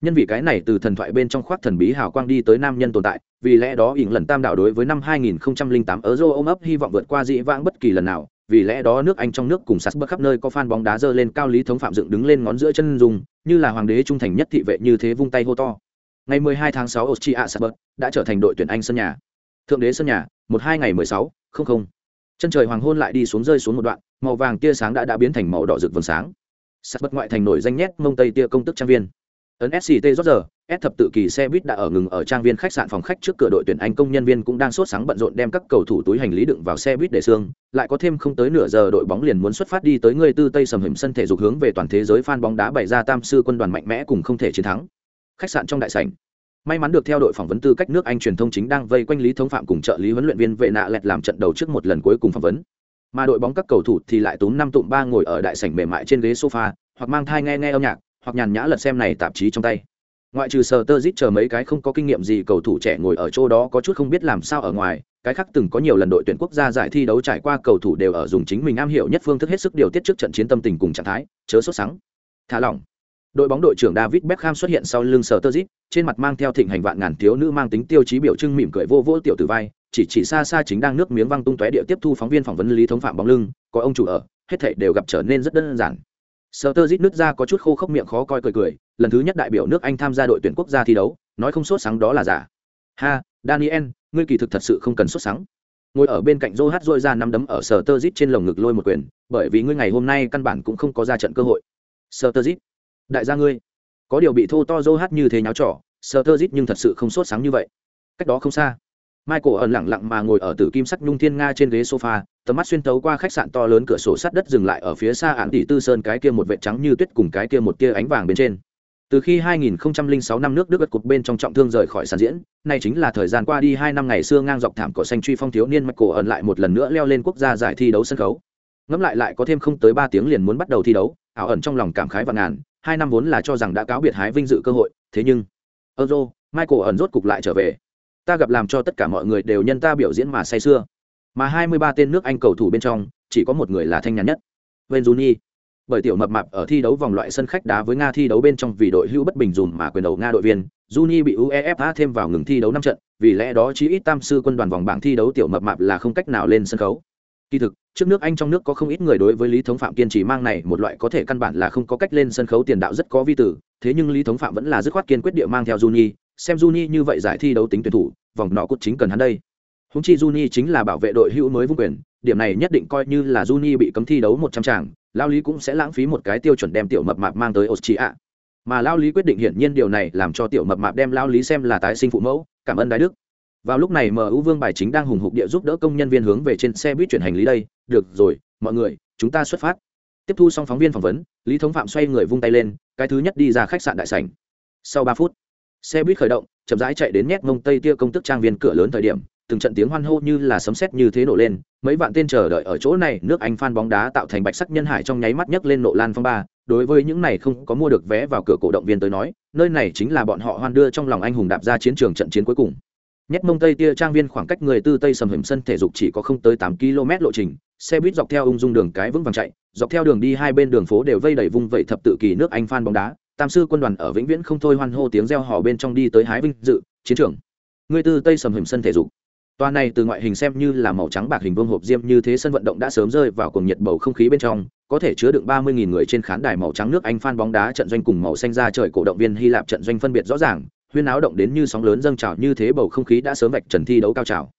nhân vì cái này từ thần thoại bên trong khoác thần bí hào quang đi tới nam nhân tồn tại vì lẽ đó ỉng lần tam đảo đối với năm 2008 ở euro ôm ấp hy vọng vượt qua dị vãng bất kỳ lần nào vì lẽ đó nước anh trong nước cùng sắt bất khắp nơi có fan bóng đá dơ lên cao lý thống phạm dựng đứng lên ngón giữa chân dùng như là hoàng đế trung thành nhất thị vệ như thế vung tay hô to ngày 12 tháng 6 Austria Salzburg đã trở thành đội tuyển Anh sân nhà. Thượng đế sân nhà, 12 ngày 16, không không. Chân trời hoàng hôn lại đi xuống rơi xuống một đoạn, màu vàng tia sáng đã đã biến thành màu đỏ rực vầng sáng. Salzburg ngoại thành nổi danh nhét mông tây tia công tức trang viên. Ấn sct rót giờ, s thập tự kỳ xe buýt đã ở ngừng ở trang viên khách sạn phòng khách trước cửa đội tuyển anh công nhân viên cũng đang sốt sáng bận rộn đem các cầu thủ túi hành lý đựng vào xe buýt để xương, lại có thêm không tới nửa giờ đội bóng liền muốn xuất phát đi tới người tư tây sầm hiểm sân thể dục hướng về toàn thế giới fan bóng đá bày ra tam sư quân đoàn mạnh mẽ cùng không thể chiến thắng. Khách sạn trong đại sảnh. May mắn được theo đội phỏng vấn tư cách nước anh truyền thông chính đang vây quanh lý thống phạm cùng trợ lý huấn luyện viên vệ nạ lẹt làm trận đầu trước một lần cuối cùng phỏng vấn mà đội bóng các cầu thủ thì lại túm năm tụm ba ngồi ở đại sảnh mềm mại trên ghế sofa, hoặc mang thai nghe nghe âm nhạc, hoặc nhàn nhã lật xem này tạp chí trong tay. Ngoại trừ sờ tơ dít chờ mấy cái không có kinh nghiệm gì cầu thủ trẻ ngồi ở chỗ đó có chút không biết làm sao ở ngoài, cái khác từng có nhiều lần đội tuyển quốc gia giải thi đấu trải qua cầu thủ đều ở dùng chính mình am hiểu nhất phương thức hết sức điều tiết trước trận chiến tâm tình cùng trạng thái, chớ sốt sắng. Thả lỏng. Đội bóng đội trưởng david beckham xuất hiện sau lưng sờ tơ dít trên mặt mang theo thịnh hành vạn ngàn thiếu nữ mang tính tiêu chí biểu trưng mỉm cười vô vô tiểu từ vai chỉ chỉ xa xa chính đang nước miếng văng tung tóe địa tiếp thu phóng viên phỏng vấn lý thống phạm bóng lưng có ông chủ ở hết thảy đều gặp trở nên rất đơn giản sơ Tơ rít nước ra có chút khô khốc miệng khó coi cười cười, lần thứ nhất đại biểu nước Anh tham gia đội tuyển quốc gia thi đấu, nói không sốt sáng đó là giả. Ha, Daniel, ngươi kỳ thực thật sự không cần sốt sáng. Ngồi ở bên cạnh Joe Hát rôi ra nắm đấm ở Sở Tơ Dít trên lồng ngực lôi một quyền, bởi vì ngươi ngày hôm nay căn bản cũng không có ra trận cơ hội. Sở Tơ Dít, đại gia ngươi, có điều bị thô to Joe Hát như thế nháo trò, Sở Tơ Dít nhưng thật sự không sốt sáng như vậy. Cách đó không xa, Michael ẩn lặng lặng mà ngồi ở tử kim sắc nhung thiên nga trên ghế sofa, tầm mắt xuyên tấu qua khách sạn to lớn cửa sổ sắt đất dừng lại ở phía xa án tỷ tư sơn cái kia một vệt trắng như tuyết cùng cái kia một tia ánh vàng bên trên. Từ khi 2006 năm nước Đức gật cục bên trong trọng thương rời khỏi sàn diễn, nay chính là thời gian qua đi 2 năm ngày xưa ngang dọc thảm cỏ xanh truy phong thiếu niên Michael ẩn lại một lần nữa leo lên quốc gia giải thi đấu sân khấu. Ngẫm lại lại có thêm không tới 3 tiếng liền muốn bắt đầu thi đấu, ảo ẩn trong lòng cảm khái vạn ngàn, 2 năm vốn là cho rằng đã cáo biệt hái vinh dự cơ hội, thế nhưng Euro, Michael ẩn rốt cục lại trở về ta gặp làm cho tất cả mọi người đều nhân ta biểu diễn mà say sưa. Mà hai mươi ba tên nước anh cầu thủ bên trong, chỉ có một người là thanh nhàn nhất. Ven juni bởi tiểu mập mạp ở thi đấu vòng loại sân khách đá với nga thi đấu bên trong vì đội hữu bất bình dùm mà quyền đầu nga đội viên, juni bị uefa thêm vào ngừng thi đấu năm trận, vì lẽ đó chỉ ít tam sư quân đoàn vòng bảng thi đấu tiểu mập mạp là không cách nào lên sân khấu. Kỳ thực, trước nước anh trong nước có không ít người đối với lý thống phạm kiên trì mang này một loại có thể căn bản là không có cách lên sân khấu tiền đạo rất có vi tử, thế nhưng lý thống phạm vẫn là dứt khoát kiên quyết địa mang theo juni xem juni như vậy giải thi đấu tính tuyển thủ, vòng nọ cốt chính cần hắn đây. Huống chi juni chính là bảo vệ đội hữu mới vung quyền, điểm này nhất định coi như là juni bị cấm thi đấu một trăm tràng, lao lý cũng sẽ lãng phí một cái tiêu chuẩn đem tiểu mập mạp mang tới austria. Mà lao lý quyết định hiển nhiên điều này làm cho tiểu mập mạp đem lao lý xem là tái sinh phụ mẫu, cảm ơn đại đức. Vào lúc này mu vương bài chính đang hùng hục địa giúp đỡ công nhân viên hướng về trên xe buýt chuyển hành lý đây. Được rồi, mọi người, chúng ta xuất phát. Tiếp thu xong phóng viên phỏng vấn, lý thống phạm xoay người vung tay lên, cái thứ nhất đi ra khách sạn đại sảnh. Sau ba phút xe buýt khởi động, chậm rãi chạy đến nhét mông tây tia công tức trang viên cửa lớn thời điểm, từng trận tiếng hoan hô như là sấm sét như thế nổ lên, mấy vạn tên chờ đợi ở chỗ này, nước anh phan bóng đá tạo thành bạch sắc nhân hải trong nháy mắt nhấc lên nộ lan phong ba. Đối với những này không có mua được vé vào cửa cổ động viên tới nói, nơi này chính là bọn họ hoan đưa trong lòng anh hùng đạp ra chiến trường trận chiến cuối cùng. Nhét mông tây tia trang viên khoảng cách người tư tây sầm hiểm sân thể dục chỉ có không tới tám km lộ trình, xe buýt dọc theo ung dung đường cái vững vàng chạy, dọc theo đường đi hai bên đường phố đều vây đầy vung vẩy thập tự kỳ nước anh phan bóng đá tam sư quân đoàn ở vĩnh viễn không thôi hoan hô tiếng reo hò bên trong đi tới hái vinh dự chiến trường người từ tây sầm hiểm sân thể dục Toa này từ ngoại hình xem như là màu trắng bạc hình vuông hộp diêm như thế sân vận động đã sớm rơi vào cuồng nhiệt bầu không khí bên trong, có thể chứa đựng 30.000 người trên khán đài màu trắng nước Anh phan bóng đá trận doanh cùng màu xanh ra trời cổ động viên Hy Lạp trận doanh phân biệt rõ ràng, huyên áo động đến như sóng lớn dâng trào như thế bầu không khí đã sớm vạch trần thi đấu cao trào.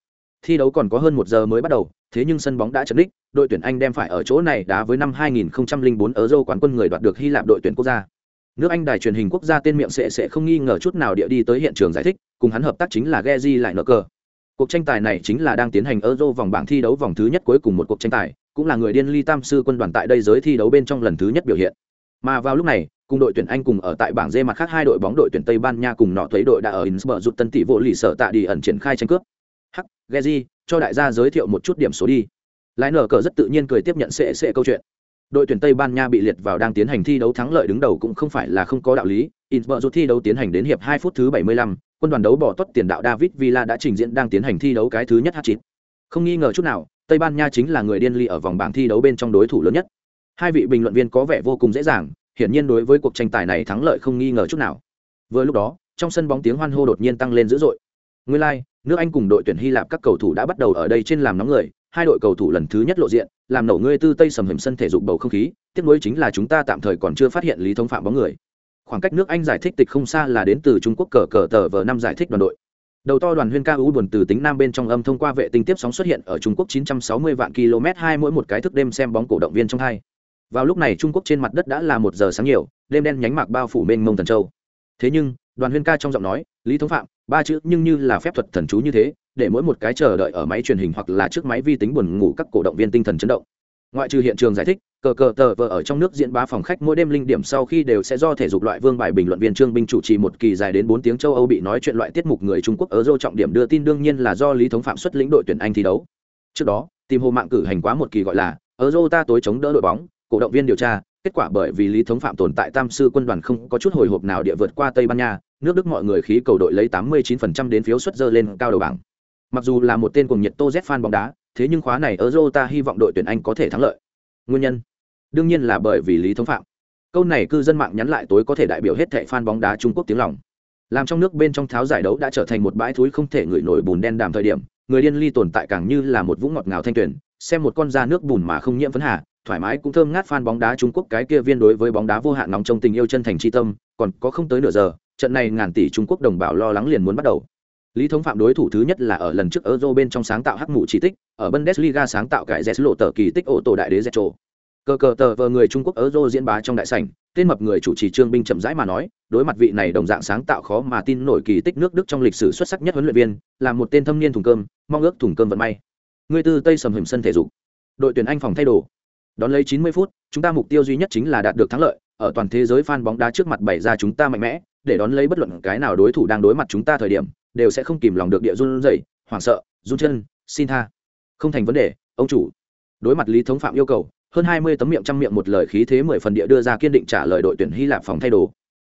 Thi đấu còn có hơn một giờ mới bắt đầu, thế nhưng sân bóng đã chấn đích, đội tuyển Anh đem phải ở chỗ này đá với năm 2004 Euro quán quân người đoạt được Hy Lạp đội tuyển quốc gia. Nước Anh đài truyền hình quốc gia tên miệng sẽ sẽ không nghi ngờ chút nào địa đi tới hiện trường giải thích, cùng hắn hợp tác chính là Geji lại nợ cờ. Cuộc tranh tài này chính là đang tiến hành Euro vòng bảng thi đấu vòng thứ nhất cuối cùng một cuộc tranh tài, cũng là người điên ly tam sư quân đoàn tại đây giới thi đấu bên trong lần thứ nhất biểu hiện. Mà vào lúc này, cùng đội tuyển Anh cùng ở tại bảng D mặt khác hai đội bóng đội tuyển Tây Ban Nha cùng nọ thuế đội đã ở Innsbruck rụt tân tỷ vô lì sở tạ đi ẩn triển khai tranh cướp. Hắc, Geji, cho đại gia giới thiệu một chút điểm số đi. Lái nở cờ rất tự nhiên cười tiếp nhận sẽ sẽ câu chuyện. Đội tuyển Tây Ban Nha bị liệt vào đang tiến hành thi đấu thắng lợi đứng đầu cũng không phải là không có đạo lý. Innsbruck thi đấu tiến hành đến hiệp 2 phút thứ 75, quân đoàn đấu bỏ tốt tiền đạo David Villa đã trình diễn đang tiến hành thi đấu cái thứ nhất hat-trick. Không nghi ngờ chút nào, Tây Ban Nha chính là người điên ly ở vòng bảng thi đấu bên trong đối thủ lớn nhất. Hai vị bình luận viên có vẻ vô cùng dễ dàng, hiển nhiên đối với cuộc tranh tài này thắng lợi không nghi ngờ chút nào. Vừa lúc đó, trong sân bóng tiếng hoan hô đột nhiên tăng lên dữ dội. Nguyên lai, like, nước Anh cùng đội tuyển Hy Lạp các cầu thủ đã bắt đầu ở đây trên làm nóng người, hai đội cầu thủ lần thứ nhất lộ diện, làm nổ ngươi tư tây sầm hiểm sân thể dục bầu không khí, tiếp nối chính là chúng ta tạm thời còn chưa phát hiện lý thống phạm bóng người. Khoảng cách nước anh giải thích tịch không xa là đến từ trung quốc cờ cờ tờ vờ năm giải thích đoàn đội. Đầu to đoàn huyên ca u buồn từ tính nam bên trong âm thông qua vệ tinh tiếp sóng xuất hiện ở trung quốc 960 vạn km hai mỗi một cái thức đêm xem bóng cổ động viên trong hai. Vào lúc này trung quốc trên mặt đất đã là một giờ sáng nhiều đêm đen nhánh mạc bao phủ mênh mông thần châu. Thế nhưng đoàn huyên ca trong giọng nói lý thống phạm ba chữ nhưng như là phép thuật thần chú như thế để mỗi một cái chờ đợi ở máy truyền hình hoặc là trước máy vi tính buồn ngủ các cổ động viên tinh thần chấn động. Ngoại trừ hiện trường giải thích, cờ cờ tờ vờ ở trong nước diễn bá phòng khách mỗi đêm linh điểm sau khi đều sẽ do thể dục loại vương bài bình luận viên trương binh chủ trì một kỳ dài đến bốn tiếng châu âu bị nói chuyện loại tiết mục người trung quốc ở dô trọng điểm đưa tin đương nhiên là do lý thống phạm xuất lĩnh đội tuyển anh thi đấu. Trước đó, tìm hồ mạng cử hành quá một kỳ gọi là ở dô ta tối chống đỡ đội bóng, cổ động viên điều tra, kết quả bởi vì lý thống phạm tồn tại tam sư quân đoàn không có chút hồi hộp nào địa vượt qua tây ban nha, nước đức mọi người khí cầu đội lấy 89% đến phiếu xuất dơ lên cao đầu bảng mặc dù là một tên cùng nhiệt tô z fan bóng đá, thế nhưng khóa này ở dô ta hy vọng đội tuyển anh có thể thắng lợi. Nguyên nhân? Đương nhiên là bởi vì lý thống phạm. Câu này cư dân mạng nhắn lại tối có thể đại biểu hết thệ fan bóng đá trung quốc tiếng lòng. Làm trong nước bên trong tháo giải đấu đã trở thành một bãi thúi không thể ngửi nổi bùn đen đàm thời điểm, người điên ly tồn tại càng như là một vũng ngọt ngào thanh tuyển xem một con da nước bùn mà không nhiễm phấn hà, thoải mái cũng thơm ngát fan bóng đá trung quốc cái kia viên đối với bóng đá vô hạn nóng trong tình yêu chân thành tri tâm, còn có không tới nửa giờ, trận này ngàn tỷ trung quốc đồng bào lo lắng liền muốn bắt đầu lý thống phạm đối thủ thứ nhất là ở lần trước euro bên trong sáng tạo hắc mũ chỉ tích, ở bundesliga sáng tạo cải z lộ tờ kỳ tích ô tổ đại đế zetro cờ cờ tờ vờ người trung quốc euro diễn bá trong đại sảnh, tên mập người chủ trì trương binh chậm rãi mà nói, đối mặt vị này đồng dạng sáng tạo khó mà tin nổi kỳ tích nước đức trong lịch sử xuất sắc nhất huấn luyện viên, là một tên thâm niên thùng cơm, mong ước thùng cơm vận may. Người từ tây sầm hiểm sân thể dục. Đội tuyển anh phòng thay đồ. Đón lấy 90 phút, chúng ta mục tiêu duy nhất chính là đạt được thắng lợi, ở toàn thế giới fan bóng đá trước mặt bày ra chúng ta mạnh mẽ, để đón lấy bất luận cái nào đối thủ đang đối mặt chúng ta thời điểm đều sẽ không kìm lòng được địa run rẩy, hoảng sợ, run chân, xin tha. Không thành vấn đề, ông chủ. Đối mặt lý thống phạm yêu cầu, hơn hai mươi tấm miệng trăm miệng một lời khí thế mười phần địa đưa ra kiên định trả lời đội tuyển hy lạp phòng thay đồ.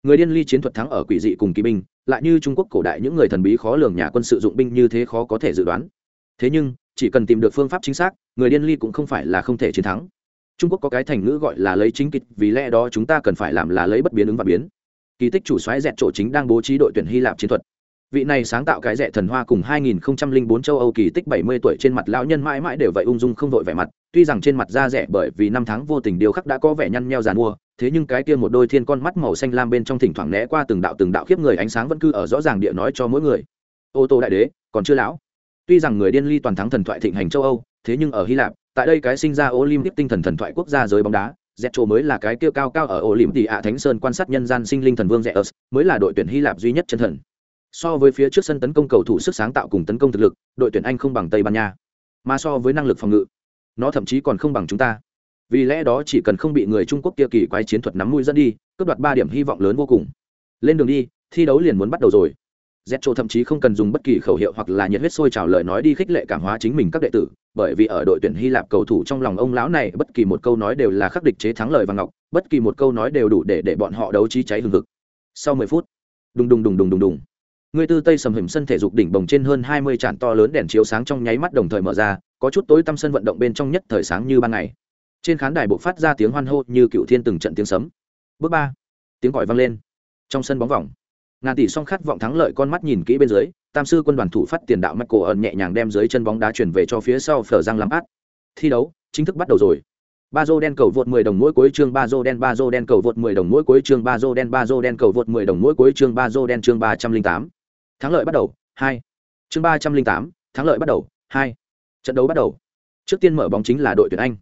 Người điên ly chiến thuật thắng ở quỷ dị cùng kỳ binh, lại như trung quốc cổ đại những người thần bí khó lường nhà quân sự dụng binh như thế khó có thể dự đoán. Thế nhưng, chỉ cần tìm được phương pháp chính xác, người điên ly cũng không phải là không thể chiến thắng. Trung quốc có cái thành ngữ gọi là lấy chính kịch, vì lẽ đó chúng ta cần phải làm là lấy bất biến ứng và biến. Kỳ tích chủ xoáy dẹt chỗ chính đang bố trí đội tuyển hy lạp chiến thuật vị này sáng tạo cái rẻ thần hoa cùng 2004 châu Âu kỳ tích 70 tuổi trên mặt lão nhân mãi mãi đều vậy ung dung không vội vẻ mặt, tuy rằng trên mặt da rẻ bởi vì năm tháng vô tình điều khắc đã có vẻ nhăn nheo giàn mua, thế nhưng cái kia một đôi thiên con mắt màu xanh lam bên trong thỉnh thoảng né qua từng đạo từng đạo khiếp người ánh sáng vẫn cứ ở rõ ràng địa nói cho mỗi người ô tô đại đế còn chưa lão tuy rằng người điên ly toàn thắng thần thoại thịnh hành châu âu thế nhưng ở hy lạp tại đây cái sinh ra olympic tinh thần thần thoại quốc gia giới bóng đá Zetro mới là cái kia cao cao ở Olympic Thánh Sơn quan sát nhân gian sinh linh thần vương Zeus, mới là đội tuyển Hy Lạp duy nhất chân thần. So với phía trước sân tấn công cầu thủ sức sáng tạo cùng tấn công thực lực, đội tuyển Anh không bằng Tây Ban Nha, mà so với năng lực phòng ngự, nó thậm chí còn không bằng chúng ta. Vì lẽ đó chỉ cần không bị người Trung Quốc kia kỳ quái chiến thuật nắm mũi dẫn đi, cướp đoạt ba điểm hy vọng lớn vô cùng. Lên đường đi, thi đấu liền muốn bắt đầu rồi. Zetro thậm chí không cần dùng bất kỳ khẩu hiệu hoặc là nhiệt huyết sôi trào lời nói đi khích lệ cảm hóa chính mình các đệ tử, bởi vì ở đội tuyển Hy Lạp cầu thủ trong lòng ông lão này bất kỳ một câu nói đều là khắc địch chế thắng lời và ngọc, bất kỳ một câu nói đều đủ để để bọn họ đấu trí cháy hừng hực. Sau 10 phút, đùng đùng đùng đùng đùng đùng. Người tư Tây sầm hầm sân thể dục đỉnh bồng trên hơn 20 tràn to lớn đèn chiếu sáng trong nháy mắt đồng thời mở ra, có chút tối tăm sân vận động bên trong nhất thời sáng như ban ngày. Trên khán đài bộ phát ra tiếng hoan hô như cựu thiên từng trận tiếng sấm. Bước ba, tiếng gọi vang lên. Trong sân bóng vòng, ngàn tỷ song khát vọng thắng lợi con mắt nhìn kỹ bên dưới tam sư quân đoàn thủ phát tiền đạo michael ẩn nhẹ nhàng đem dưới chân bóng đá chuyển về cho phía sau phở răng làm át thi đấu chính thức bắt đầu rồi ba dô đen cầu vượt 10 đồng mỗi cuối chương ba dô đen ba dô đen cầu vượt 10 đồng mỗi cuối chương ba dô đen ba dô đen cầu vượt 10 đồng mỗi cuối chương ba dô đen chương 308 thắng lợi bắt đầu hai. Chương 308, thắng lợi bắt đầu hai. Trận đấu bắt đầu. Trước tiên mở bóng chính là đội tuyển anh.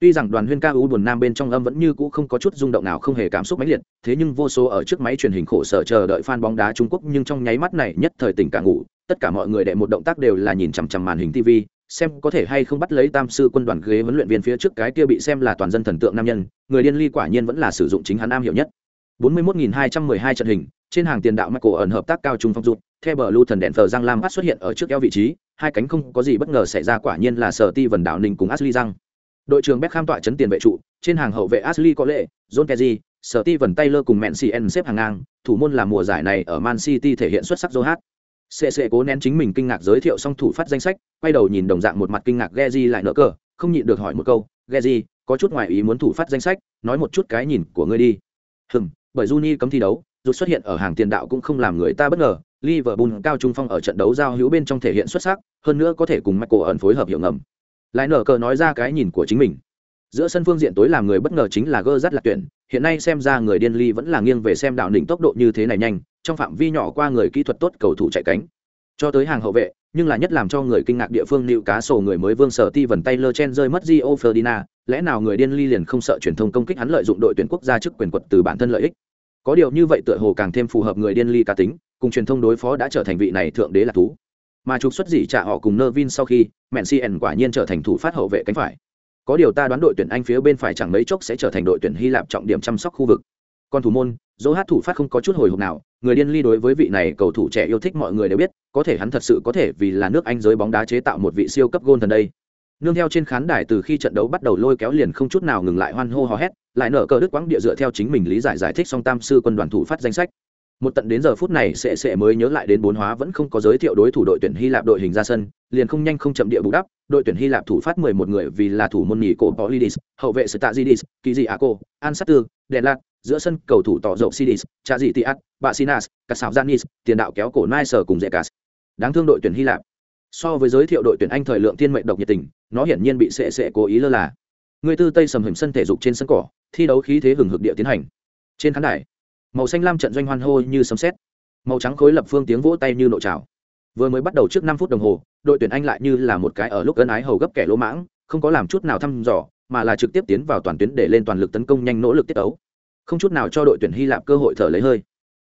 Tuy rằng đoàn huyên ca u buồn nam bên trong âm vẫn như cũ không có chút rung động nào không hề cảm xúc mãnh liệt thế nhưng vô số ở trước máy truyền hình khổ sở chờ đợi fan bóng đá trung quốc nhưng trong nháy mắt này nhất thời tỉnh cả ngủ tất cả mọi người đệ một động tác đều là nhìn chằm chằm màn hình tv xem có thể hay không bắt lấy tam sư quân đoàn ghế huấn luyện viên phía trước cái kia bị xem là toàn dân thần tượng nam nhân người điên ly quả nhiên vẫn là sử dụng chính hắn nam hiểu nhất. 41.212 trận hình trên hàng tiền đạo Michael ẩn hợp tác cao trung phong rụt theo bờ lưu thần đèn phờ giang lam phát xuất hiện ở trước eo vị trí hai cánh không có gì bất ngờ xảy ra quả nhiên là sở ti vần đảo ninh cùng ashley răng đội trưởng Beckham tọa chấn tiền vệ trụ, trên hàng hậu vệ Ashley có lệ, John Terry, vần Taylor cùng Mencien xếp hàng ngang, thủ môn là mùa giải này ở Man City thể hiện xuất sắc Joe Hart. CC cố nén chính mình kinh ngạc giới thiệu xong thủ phát danh sách, quay đầu nhìn đồng dạng một mặt kinh ngạc Geji lại nở cờ, không nhịn được hỏi một câu, "Geji, có chút ngoài ý muốn thủ phát danh sách, nói một chút cái nhìn của ngươi đi." Hừm, bởi Juni cấm thi đấu, dù xuất hiện ở hàng tiền đạo cũng không làm người ta bất ngờ, Liverpool cao trung phong ở trận đấu giao hữu bên trong thể hiện xuất sắc, hơn nữa có thể cùng Michael ẩn phối hợp hiệu ngầm. Lại nở cờ nói ra cái nhìn của chính mình. Giữa sân phương diện tối làm người bất ngờ chính là gơ rất là tuyển. Hiện nay xem ra người điên ly vẫn là nghiêng về xem đạo đỉnh tốc độ như thế này nhanh trong phạm vi nhỏ qua người kỹ thuật tốt cầu thủ chạy cánh. Cho tới hàng hậu vệ nhưng là nhất làm cho người kinh ngạc địa phương nịu cá sổ người mới vương sở ti vần tay lơ chen rơi mất Gio Ferdinand, lẽ nào người điên ly liền không sợ truyền thông công kích hắn lợi dụng đội tuyển quốc gia chức quyền quật từ bản thân lợi ích? Có điều như vậy tựa hồ càng thêm phù hợp người điên ly cá tính, cùng truyền thông đối phó đã trở thành vị này thượng đế là thú. Mà trục xuất gì trả họ cùng nơ vin sau khi mẹn cn quả nhiên trở thành thủ phát hậu vệ cánh phải. Có điều ta đoán đội tuyển anh phía bên phải chẳng mấy chốc sẽ trở thành đội tuyển hy lạp trọng điểm chăm sóc khu vực. Còn thủ môn dỗ hát thủ phát không có chút hồi hộp nào, người điên ly đối với vị này cầu thủ trẻ yêu thích mọi người đều biết, có thể hắn thật sự có thể vì là nước anh giới bóng đá chế tạo một vị siêu cấp gôn thần đây nương theo trên khán đài từ khi trận đấu bắt đầu lôi kéo liền không chút nào ngừng lại hoan hô hò hét, lại nở cờ đức quãng địa dựa theo chính mình lý giải giải thích song tam sư quân đoàn thủ phát danh sách. Một tận đến giờ phút này sẽ sẽ mới nhớ lại đến bốn hóa vẫn không có giới thiệu đối thủ đội tuyển hy lạp đội hình ra sân, liền không nhanh không chậm địa bù đắp, đội tuyển hy lạp thủ phát mười một người vì là thủ môn nhì cổ polidis hậu vệ stazidis kỳ dị ako an sát tư đèn lạc giữa sân cầu thủ tỏ dậu sidis cha dị tiat bạ sinas cà sào janis tiền đạo kéo cổ nai sở cùng dễ cà đáng thương đội tuyển hy lạp so với giới thiệu đội tuyển anh thời lượng thiên mệnh độc nhiệt tình, nó hiển nhiên bị sệ sệ cố ý lơ là. Người tư tây sầm hiểm sân thể dục trên sân cỏ, thi đấu khí thế hừng hực địa tiến hành. Trên khán đài, màu xanh lam trận doanh hoan hô như sấm sét. Màu trắng khối lập phương tiếng vỗ tay như nộ trào. Vừa mới bắt đầu trước năm phút đồng hồ, đội tuyển anh lại như là một cái ở lúc ân ái hầu gấp kẻ lỗ mãng, không có làm chút nào thăm dò, mà là trực tiếp tiến vào toàn tuyến để lên toàn lực tấn công nhanh nỗ lực tiết ấu không chút nào cho đội tuyển hy lạp cơ hội thở lấy hơi.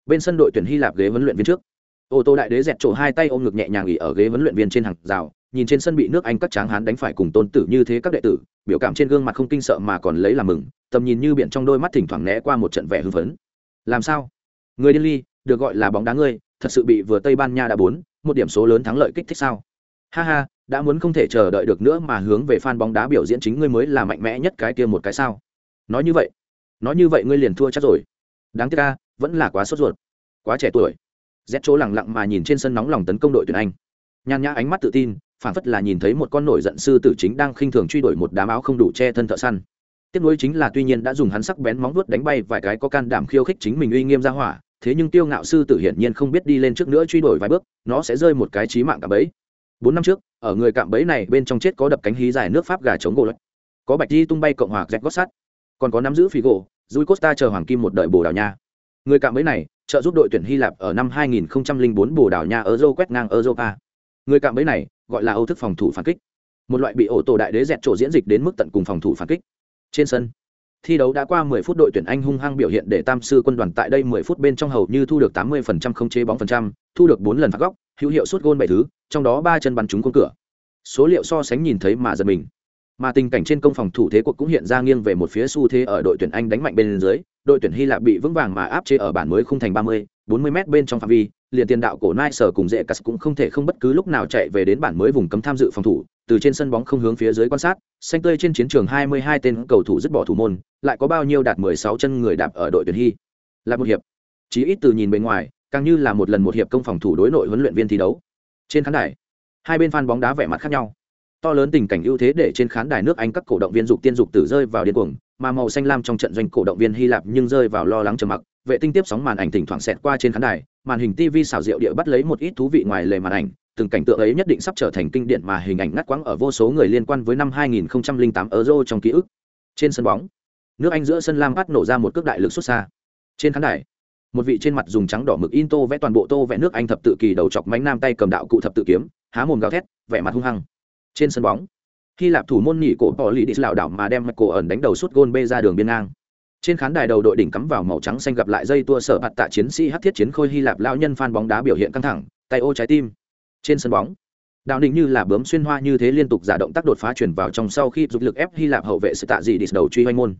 Bên sân đội tuyển hy lạp ghế huấn luyện viên trước ô tô đại đế dẹt trổ hai tay ôm ngực nhẹ nhàng nghỉ ở ghế huấn luyện viên trên hàng rào, nhìn trên sân bị nước anh các tráng hán đánh phải cùng tôn tử như thế các đệ tử, biểu cảm trên gương mặt không kinh sợ mà còn lấy làm mừng, tầm nhìn như biển trong đôi mắt thỉnh thoảng né qua một trận vẻ hưng phấn. Làm sao? Người điên ly, được gọi là bóng đá ngươi, thật sự bị vừa tây ban nha đã bốn, một điểm số lớn thắng lợi kích thích sao? Ha ha, đã muốn không thể chờ đợi được nữa mà hướng về fan bóng đá biểu diễn chính ngươi mới là mạnh mẽ nhất cái kia một cái sao? Nói như vậy, nói như vậy ngươi liền thua chắc rồi. Đáng tiếc ca vẫn là quá sốt ruột. Quá trẻ tuổi z chỗ lẳng lặng mà nhìn trên sân nóng lòng tấn công đội tuyển anh. Nhàn nhã ánh mắt tự tin phản phất là nhìn thấy một con nổi giận sư tử chính đang khinh thường truy đuổi một đám áo không đủ che thân thợ săn. Tiếp nối chính là tuy nhiên đã dùng hắn sắc bén móng vuốt đánh bay vài cái có can đảm khiêu khích chính mình uy nghiêm ra hỏa thế nhưng tiêu ngạo sư tử hiển nhiên không biết đi lên trước nữa truy đuổi vài bước nó sẽ rơi một cái chí mạng cạm bẫy. Bốn năm trước ở người cạm bẫy này bên trong chết có đập cánh hí dài nước pháp gà chống gỗ lạch có bạch di tung bay cộng hòa rạch gót sắt còn có nắm giữ phí gỗ Rui Costa chờ Hoàng Kim một đời Bồ Đào Nha. Người cạm bẫy này, trợ giúp đội tuyển Hy Lạp ở năm 2004 Bồ Đào Nha Euro quét ngang Europa. Người cạm bẫy này, gọi là Âu thức phòng thủ phản kích. Một loại bị ổ tổ đại đế dẹt chỗ diễn dịch đến mức tận cùng phòng thủ phản kích. Trên sân, thi đấu đã qua 10 phút đội tuyển Anh hung hăng biểu hiện để Tam sư quân đoàn tại đây 10 phút bên trong hầu như thu được 80% không chế bóng phần trăm, thu được 4 lần phạt góc, hữu hiệu sút gôn 7 thứ, trong đó 3 chân bắn trúng cung cửa. Số liệu so sánh nhìn thấy mà giật mình. Mà tình cảnh trên công phòng thủ thế cuộc cũng hiện ra nghiêng về một phía xu thế ở đội tuyển Anh đánh mạnh bên dưới, đội tuyển Hy Lạp bị vững vàng mà áp chế ở bản mới khung thành 30, 40 m bên trong phạm vi, liền tiền đạo cổ Nai sở cùng dễ cắt cũng không thể không bất cứ lúc nào chạy về đến bản mới vùng cấm tham dự phòng thủ, từ trên sân bóng không hướng phía dưới quan sát, xanh tươi trên chiến trường 22 tên cầu thủ dứt bỏ thủ môn, lại có bao nhiêu đạt 16 chân người đạp ở đội tuyển Hy. Là một hiệp. Chỉ ít từ nhìn bên ngoài, càng như là một lần một hiệp công phòng thủ đối nội huấn luyện viên thi đấu. Trên khán đài, hai bên fan bóng đá vẻ mặt khác nhau to lớn tình cảnh ưu thế để trên khán đài nước anh các cổ động viên dục tiên dục tử rơi vào điên cuồng, mà màu xanh lam trong trận doanh cổ động viên hy lạp nhưng rơi vào lo lắng trầm mặc. Vệ tinh tiếp sóng màn ảnh thỉnh thoảng xẹt qua trên khán đài, màn hình tv xào rượu địa bắt lấy một ít thú vị ngoài lề màn ảnh, từng cảnh tượng ấy nhất định sắp trở thành kinh điển mà hình ảnh ngắt quãng ở vô số người liên quan với năm 2008 euro trong ký ức. Trên sân bóng, nước anh giữa sân lam bắt nổ ra một cước đại lực xuất xa. Trên khán đài, một vị trên mặt dùng trắng đỏ mực in tô vẽ toàn bộ tô vẽ nước anh thập tự kỳ đầu chọc mánh nam tay cầm đạo cụ thập tự kiếm, há mồm gào thét, vẻ mặt hung hăng trên sân bóng. Hy lạp thủ môn nhị cổ bỏ lì đi lảo đảo mà đem cổ ẩn đánh đầu suốt gôn bê ra đường biên ngang. Trên khán đài đầu đội đỉnh cắm vào màu trắng xanh gặp lại dây tua sở bạt tạ chiến sĩ hát thiết chiến khôi hy lạp lao nhân phan bóng đá biểu hiện căng thẳng, tay ô trái tim. Trên sân bóng, đạo định như là bướm xuyên hoa như thế liên tục giả động tác đột phá chuyển vào trong sau khi dục lực ép hy lạp hậu vệ sự tạ dị đi đầu truy hoanh môn.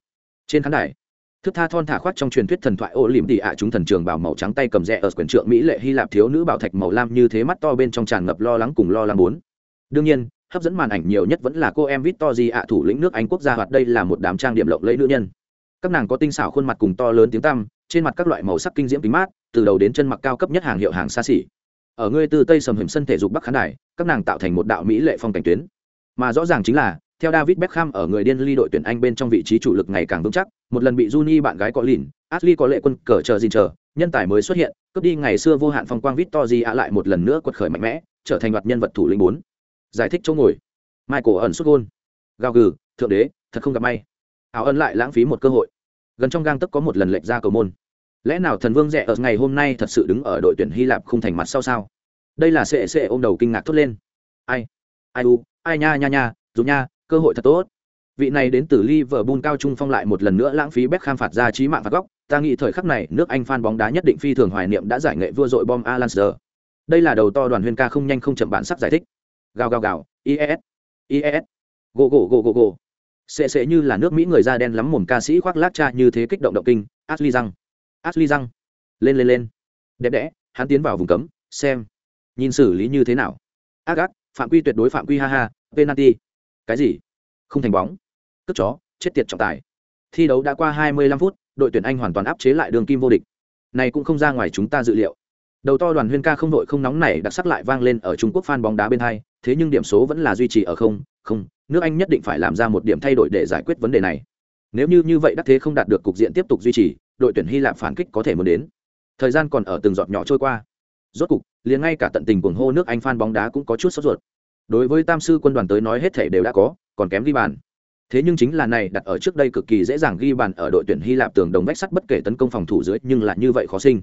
Trên khán đài, thức tha thon thả khoát trong truyền thuyết thần thoại ô lìm tỉ ạ chúng thần trường bảo màu trắng tay cầm rẽ ở quyền trượng mỹ lệ hy lạp thiếu nữ bảo thạch màu lam như thế mắt to bên trong tràn ngập lo lắng cùng lo lắng bốn. Đương nhiên hấp dẫn màn ảnh nhiều nhất vẫn là cô em Victory ạ thủ lĩnh nước Anh quốc gia hoạt đây là một đám trang điểm lộng lẫy nữ nhân. Các nàng có tinh xảo khuôn mặt cùng to lớn tiếng tăm, trên mặt các loại màu sắc kinh diễm kính mát, từ đầu đến chân mặc cao cấp nhất hàng hiệu hàng xa xỉ. Ở người từ tây sầm hiểm sân thể dục Bắc khán đài, các nàng tạo thành một đạo mỹ lệ phong cảnh tuyến. Mà rõ ràng chính là, theo David Beckham ở người điên ly đội tuyển Anh bên trong vị trí chủ lực ngày càng vững chắc, một lần bị Juni bạn gái có lìn, Ashley có lệ quân cờ chờ gì chờ, nhân tài mới xuất hiện, cướp đi ngày xưa vô hạn phong quang Victory ạ lại một lần nữa quật khởi mạnh mẽ, trở thành loạt nhân vật thủ lĩnh 4. Giải thích chỗ ngồi. Michael ẩn xuất gôn. Gào gừ thượng đế thật không gặp may. Áo ẩn lại lãng phí một cơ hội. Gần trong gang tấp có một lần lệch ra cầu môn. Lẽ nào thần vương rẻ ở ngày hôm nay thật sự đứng ở đội tuyển hy lạp không thành mặt sau sao? Đây là sệ sệ ôm đầu kinh ngạc thốt lên. Ai? Ai u? Ai nha nha nha dù nha cơ hội thật tốt. Vị này đến từ Liverpool cao trung phong lại một lần nữa lãng phí Beckham phạt ra chí mạng phạt góc, ta nghĩ thời khắc này nước Anh fan bóng đá nhất định phi thường hoài niệm đã giải nghệ vua dội bom Alan Đây là đầu to đoàn huyên ca không nhanh không chậm bản sắc giải thích. Gào gào gào, is is gỗ gỗ gỗ gỗ gỗ sệ sệ như là nước mỹ người da đen lắm mồm ca sĩ khoác lác cha như thế kích động động kinh. Ashley răng ashley răng lên lên lên. Đẹp đẽ hắn tiến vào vùng cấm xem. Nhìn xử lý như thế nào. Ác ác phạm quy tuyệt đối phạm quy ha ha penalty. Cái gì? Không thành bóng. Cất chó chết tiệt trọng tài. Thi đấu đã qua 25 phút đội tuyển anh hoàn toàn áp chế lại đường kim vô địch. Này cũng không ra ngoài chúng ta dự liệu. Đầu to đoàn huyên ca không đội không nóng này đặc sắc lại vang lên ở trung quốc fan bóng đá bên hai thế nhưng điểm số vẫn là duy trì ở không không, nước anh nhất định phải làm ra một điểm thay đổi để giải quyết vấn đề này. Nếu như như vậy đắc thế không đạt được cục diện tiếp tục duy trì, đội tuyển hy lạp phản kích có thể muốn đến. Thời gian còn ở từng giọt nhỏ trôi qua. Rốt cục, liền ngay cả tận tình cuồng hô nước anh phan bóng đá cũng có chút sốt ruột. Đối với tam sư quân đoàn tới nói hết thể đều đã có, còn kém ghi bàn. Thế nhưng chính là này đặt ở trước đây cực kỳ dễ dàng ghi bàn ở đội tuyển hy lạp tường đồng vách sắt bất kể tấn công phòng thủ dưới nhưng lại như vậy khó sinh.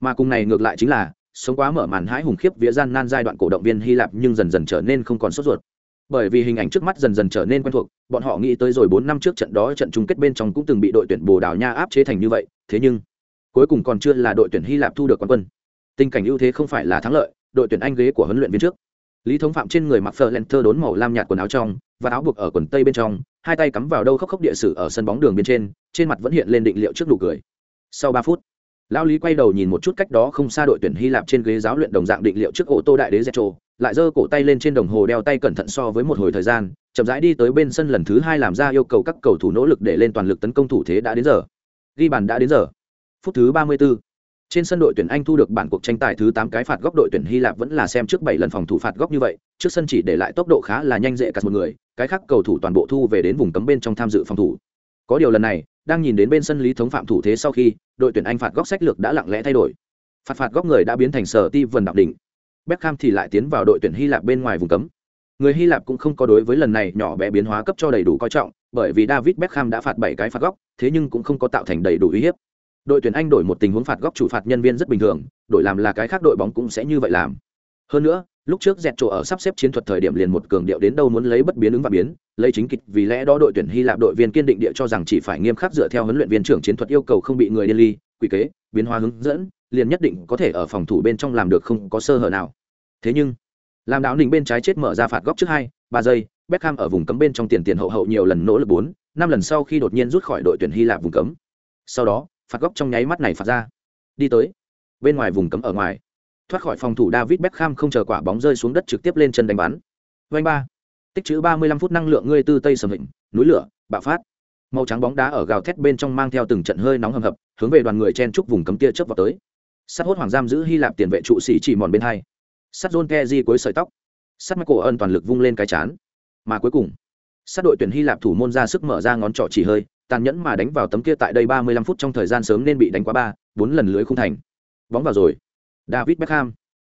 Mà cùng này ngược lại chính là sống quá mở màn hãi hùng khiếp vía gian nan giai đoạn cổ động viên hy lạp nhưng dần dần trở nên không còn sốt ruột. Bởi vì hình ảnh trước mắt dần dần trở nên quen thuộc, bọn họ nghĩ tới rồi bốn năm trước trận đó trận chung kết bên trong cũng từng bị đội tuyển bồ đào nha áp chế thành như vậy, thế nhưng, cuối cùng còn chưa là đội tuyển hy lạp thu được quán quân. Tình cảnh ưu thế không phải là thắng lợi, đội tuyển anh ghế của huấn luyện viên trước. Lý thống phạm trên người mặc phờ len thơ đốn màu lam nhạt quần áo trong, và áo buộc ở quần tây bên trong, hai tay cắm vào đâu khóc khóc địa sử ở sân bóng đường bên trên trên mặt vẫn hiện lên định liệu trước nụ cười. Sau ba phút lao lý quay đầu nhìn một chút cách đó không xa đội tuyển hy lạp trên ghế giáo luyện đồng dạng định liệu trước ô tô đại đế zetro, lại giơ cổ tay lên trên đồng hồ đeo tay cẩn thận so với một hồi thời gian, chậm rãi đi tới bên sân lần thứ hai làm ra yêu cầu các cầu thủ nỗ lực để lên toàn lực tấn công thủ thế đã đến giờ. Ghi bàn đã đến giờ. Phút thứ ba mươi 34. trên sân đội tuyển anh thu được bản cuộc tranh tài thứ tám cái phạt góc đội tuyển hy lạp vẫn là xem trước bảy lần phòng thủ phạt góc như vậy, trước sân chỉ để lại tốc độ khá là nhanh dễ cả một người, cái khác cầu thủ toàn bộ thu về đến vùng cấm bên trong tham dự phòng thủ có điều lần này, đang nhìn đến bên sân lý thống phạm thủ thế sau khi, đội tuyển anh phạt góc sách lược đã lặng lẽ thay đổi. Phạt phạt góc người đã biến thành sở ti vần đạo đỉnh. Beckham thì lại tiến vào đội tuyển hy lạp bên ngoài vùng cấm. Người hy lạp cũng không có đối với lần này nhỏ bé biến hóa cấp cho đầy đủ coi trọng, bởi vì david beckham đã phạt bảy cái phạt góc, thế nhưng cũng không có tạo thành đầy đủ uy hiếp. Đội tuyển anh đổi một tình huống phạt góc chủ phạt nhân viên rất bình thường, đổi làm là cái khác đội bóng cũng sẽ như vậy làm. Hơn nữa lúc trước dẹt chỗ ở sắp xếp chiến thuật thời điểm liền một cường điệu đến đâu muốn lấy bất biến ứng và biến, lấy chính kịch, vì lẽ đó đội tuyển hy lạp đội viên kiên định địa cho rằng chỉ phải nghiêm khắc dựa theo huấn luyện viên trưởng chiến thuật yêu cầu không bị người điên ly quy kế, biến hóa hướng dẫn, liền nhất định có thể ở phòng thủ bên trong làm được không có sơ hở nào. Thế nhưng, làm đạo đỉnh bên trái chết mở ra phạt góc trước hai, ba giây, Beckham ở vùng cấm bên trong tiền tiền hậu hậu nhiều lần nỗ lực bốn, năm lần sau khi đột nhiên rút khỏi đội tuyển hy lạp vùng cấm. Sau đó, phạt góc trong nháy mắt này phạt ra. Đi tới, bên ngoài vùng cấm ở ngoài thoát khỏi phòng thủ david beckham không chờ quả bóng rơi xuống đất trực tiếp lên chân đánh bắn. Vanh ba. Tích chữ 35 phút năng lượng ngươi tư tây sầm hình núi lửa, bạo phát. Màu trắng bóng đá ở gào thét bên trong mang theo từng trận hơi nóng hầm hập, hướng về đoàn người chen trúc vùng cấm tia chớp vào tới. Sát hốt hoàng giam giữ hy lạp tiền vệ trụ sĩ chỉ mòn bên hai. Sát john keji cuối sợi tóc. Sát michael ân toàn lực vung lên cái chán. Mà cuối cùng, sát đội tuyển hy lạp thủ môn ra sức mở ra ngón trỏ chỉ hơi, tàn nhẫn mà đánh vào tấm kia tại đây 35 phút trong thời gian sớm nên bị đánh quá ba, bốn lần lưới không thành. Bóng vào rồi david beckham.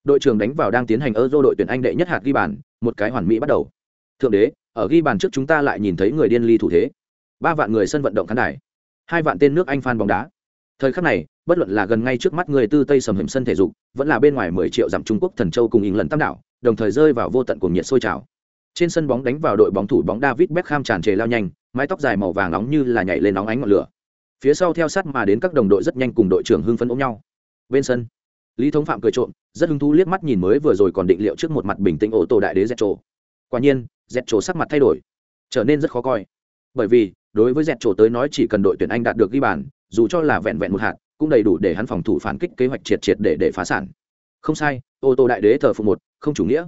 Đội trưởng đánh vào đang tiến hành euro đội tuyển anh đệ nhất hạt ghi bàn, một cái hoàn mỹ bắt đầu. Thượng đế, ở ghi bàn trước chúng ta lại nhìn thấy người điên ly thủ thế. Ba vạn người sân vận động khán đài. Hai vạn tên nước anh fan bóng đá. Thời khắc này, bất luận là gần ngay trước mắt người tư tây sầm hiểm sân thể dục, vẫn là bên ngoài mười triệu dặm trung quốc thần châu cùng ỉng lần tam đảo, đồng thời rơi vào vô tận cuồng nhiệt sôi trào. Trên sân bóng đánh vào đội bóng thủ bóng david beckham tràn trề lao nhanh, mái tóc dài màu vàng nóng như là nhảy lên nóng ánh ngọn lửa. Phía sau theo sát mà đến các đồng đội rất nhanh cùng đội trưởng hưng phấn ôm nhau. Bên sân lý thống phạm cười trộm, rất hứng thú liếc mắt nhìn mới vừa rồi còn định liệu trước một mặt bình tĩnh ô tô đại đế dẹt trổ. Quả nhiên dẹt trổ sắc mặt thay đổi, trở nên rất khó coi. Bởi vì, đối với dẹt trổ tới nói chỉ cần đội tuyển anh đạt được ghi bàn, dù cho là vẹn vẹn một hạt, cũng đầy đủ để hắn phòng thủ phản kích kế hoạch triệt triệt để để phá sản. Không sai ô tô đại đế thờ phụ một, không chủ nghĩa.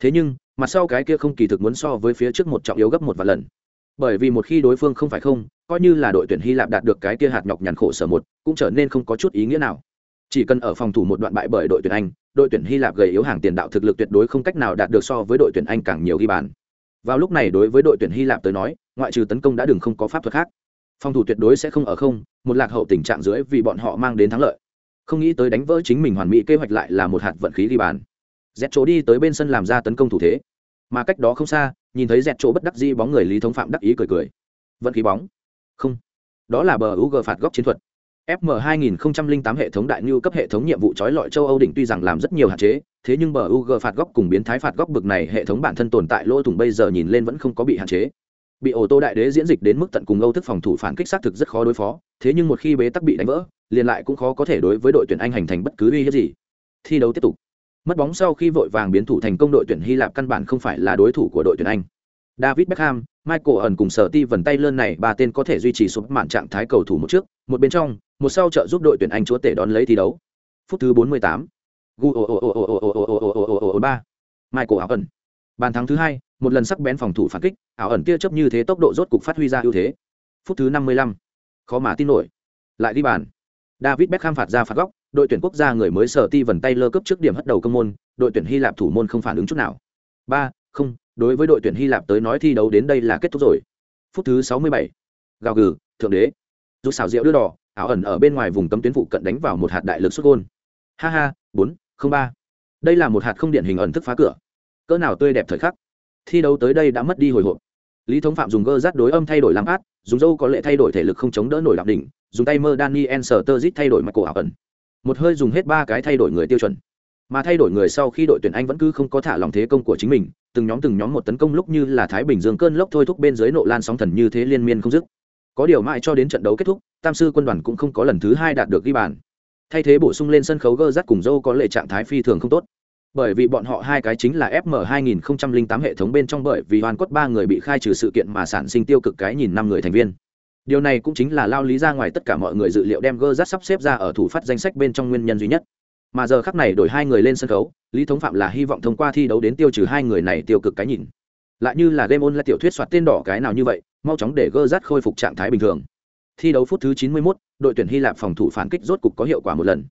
Thế nhưng, mặt sau cái kia không kỳ thực muốn so với phía trước một trọng yếu gấp một vài lần. Bởi vì một khi đối phương không phải không, coi như là đội tuyển hy lạp đạt được cái kia hạt nhọc nhằn khổ sở một, cũng trở nên không có chút ý nghĩa nào chỉ cần ở phòng thủ một đoạn bại bởi đội tuyển anh, đội tuyển hy lạp gầy yếu hàng tiền đạo thực lực tuyệt đối không cách nào đạt được so với đội tuyển anh càng nhiều ghi bàn. Vào lúc này đối với đội tuyển hy lạp tới nói, ngoại trừ tấn công đã đừng không có pháp thuật khác. Phòng thủ tuyệt đối sẽ không ở không, một lạc hậu tình trạng dưới vì bọn họ mang đến thắng lợi. Không nghĩ tới đánh vỡ chính mình hoàn mỹ kế hoạch lại là một hạt vận khí ghi bàn. Dẹt chỗ đi tới bên sân làm ra tấn công thủ thế. Mà cách đó không xa, nhìn thấy dẹt chỗ bất đắc di bóng người lý thống phạm đắc ý cười cười. Vận khí bóng. Không. Đó là bờ u g phạt góc chiến thuật. FM 2008 hệ thống đại lưu cấp hệ thống nhiệm vụ chói lọi châu Âu đỉnh tuy rằng làm rất nhiều hạn chế, thế nhưng bờ UG phạt góc cùng biến thái phạt góc bực này hệ thống bản thân tồn tại lỗ thủng bây giờ nhìn lên vẫn không có bị hạn chế. Bị ô tô đại đế diễn dịch đến mức tận cùng Âu thức phòng thủ phản kích sát thực rất khó đối phó, thế nhưng một khi bế tắc bị đánh vỡ, liền lại cũng khó có thể đối với đội tuyển Anh hành thành bất cứ uy hiếp gì. Thi đấu tiếp tục. Mất bóng sau khi vội vàng biến thủ thành công đội tuyển Hy Lạp căn bản không phải là đối thủ của đội tuyển Anh. David Beckham, Michael ẩn cùng sở ti vần tay lơn này ba tên có thể duy trì sụp mạn trạng thái cầu thủ một trước, một bên trong, một sau trợ giúp đội tuyển Anh chúa tể đón lấy thi đấu. Phút thứ 48. 3. Michael ảo ẩn. Bàn thắng thứ hai, một lần sắc bén phòng thủ phản kích, ảo ẩn kia chấp như thế tốc độ rốt cục phát huy ra ưu thế. Phút thứ 55. Khó mà tin nổi. Lại đi bàn. David Beckham phạt ra phạt góc, đội tuyển quốc gia người mới sở ti vần tay lơ cấp trước điểm hất đầu công môn, đội tuyển Hy Lạp thủ môn không phản ứng chút nào. ba không đối với đội tuyển Hy Lạp tới nói thi đấu đến đây là kết thúc rồi. Phút thứ 67. Gào gừ, thượng đế. Rút xào rượu đưa đỏ, ảo ẩn ở bên ngoài vùng cấm tuyến phụ cận đánh vào một hạt đại lực xuất gôn. Ha ha, bốn, không ba. Đây là một hạt không điển hình ẩn thức phá cửa. Cỡ nào tươi đẹp thời khắc. Thi đấu tới đây đã mất đi hồi hộp. Lý Thống Phạm dùng gơ rát đối âm thay đổi làm át, dùng dâu có lệ thay đổi thể lực không chống đỡ nổi lạc đỉnh, dùng tay mơ Daniel Sturridge thay đổi mặt cổ ảo ẩn. Một hơi dùng hết ba cái thay đổi người tiêu chuẩn mà thay đổi người sau khi đội tuyển anh vẫn cứ không có thả lòng thế công của chính mình từng nhóm từng nhóm một tấn công lúc như là thái bình dương cơn lốc thôi thúc bên dưới nộ lan sóng thần như thế liên miên không dứt. Có điều mãi cho đến trận đấu kết thúc, tam sư quân đoàn cũng không có lần thứ hai đạt được ghi bàn. Thay thế bổ sung lên sân khấu gơ rắt cùng dâu có lệ trạng thái phi thường không tốt. Bởi vì bọn họ hai cái chính là fm 2008 hệ thống bên trong bởi vì hoàn cốt ba người bị khai trừ sự kiện mà sản sinh tiêu cực cái nhìn năm người thành viên. Điều này cũng chính là lao lý ra ngoài tất cả mọi người dự liệu đem gơ rắt sắp xếp ra ở thủ phát danh sách bên trong nguyên nhân duy nhất. Mà giờ khắc này đổi hai người lên sân khấu lý thống phạm là hy vọng thông qua thi đấu đến tiêu trừ hai người này tiêu cực cái nhìn. Lại như là game on là tiểu thuyết soạt tên đỏ cái nào như vậy mau chóng để gơ rát khôi phục trạng thái bình thường. Thi đấu phút thứ 91, đội tuyển hy lạp phòng thủ phản kích rốt cục có hiệu quả một lần.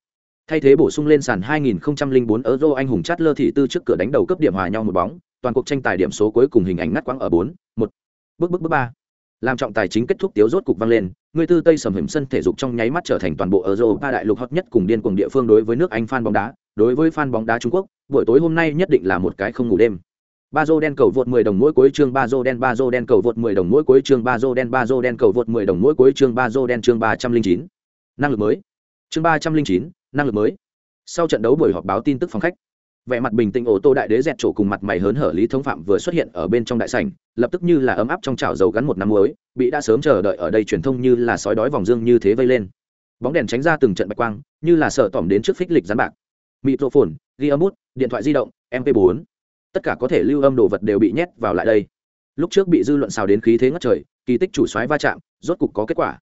Thay thế bổ sung lên sàn 2004 euro anh hùng chát lơ thị tư trước cửa đánh đầu cấp điểm hòa nhau một bóng toàn cuộc tranh tài điểm số cuối cùng hình ảnh ngắt quãng ở 4, 1. bước bước bước ba. Làm trọng tài chính kết thúc tiếu rốt cục vang lên người tư tây sầm hiểm sân thể dục trong nháy mắt trở thành toàn bộ euro ba đại lục hot nhất cùng điên cuồng địa phương đối với nước anh fan bóng đá. Đối với fan bóng đá trung quốc buổi tối hôm nay nhất định là một cái không ngủ đêm. Ba dô đen cầu vượt 10 đồng mỗi cuối chương ba dô đen ba dô đen cầu vượt 10 đồng mỗi cuối chương ba dô đen ba dô đen cầu vượt 10 đồng mỗi cuối chương ba dô đen chương 309. năng lực mới. Chương 309, năng lực mới. Sau trận đấu buổi họp báo tin tức phòng khách vẻ mặt bình tĩnh ô tô đại đế dẹt chỗ cùng mặt mày hớn hở lý thống phạm vừa xuất hiện ở bên trong đại sảnh lập tức như là ấm áp trong chảo dầu gắn một năm mới bị đã sớm chờ đợi ở đây truyền thông như là sói đói vòng dương như thế vây lên. Bóng đèn tránh ra từng trận bạch quang như là sợ tỏm đến trước phích lịch gián bạc. Microphone ghi âm bút, điện thoại di động mp 4 tất cả có thể lưu âm đồ vật đều bị nhét vào lại đây. Lúc trước bị dư luận xào đến khí thế ngất trời, kỳ tích chủ xoáy va chạm, rốt cục có kết quả.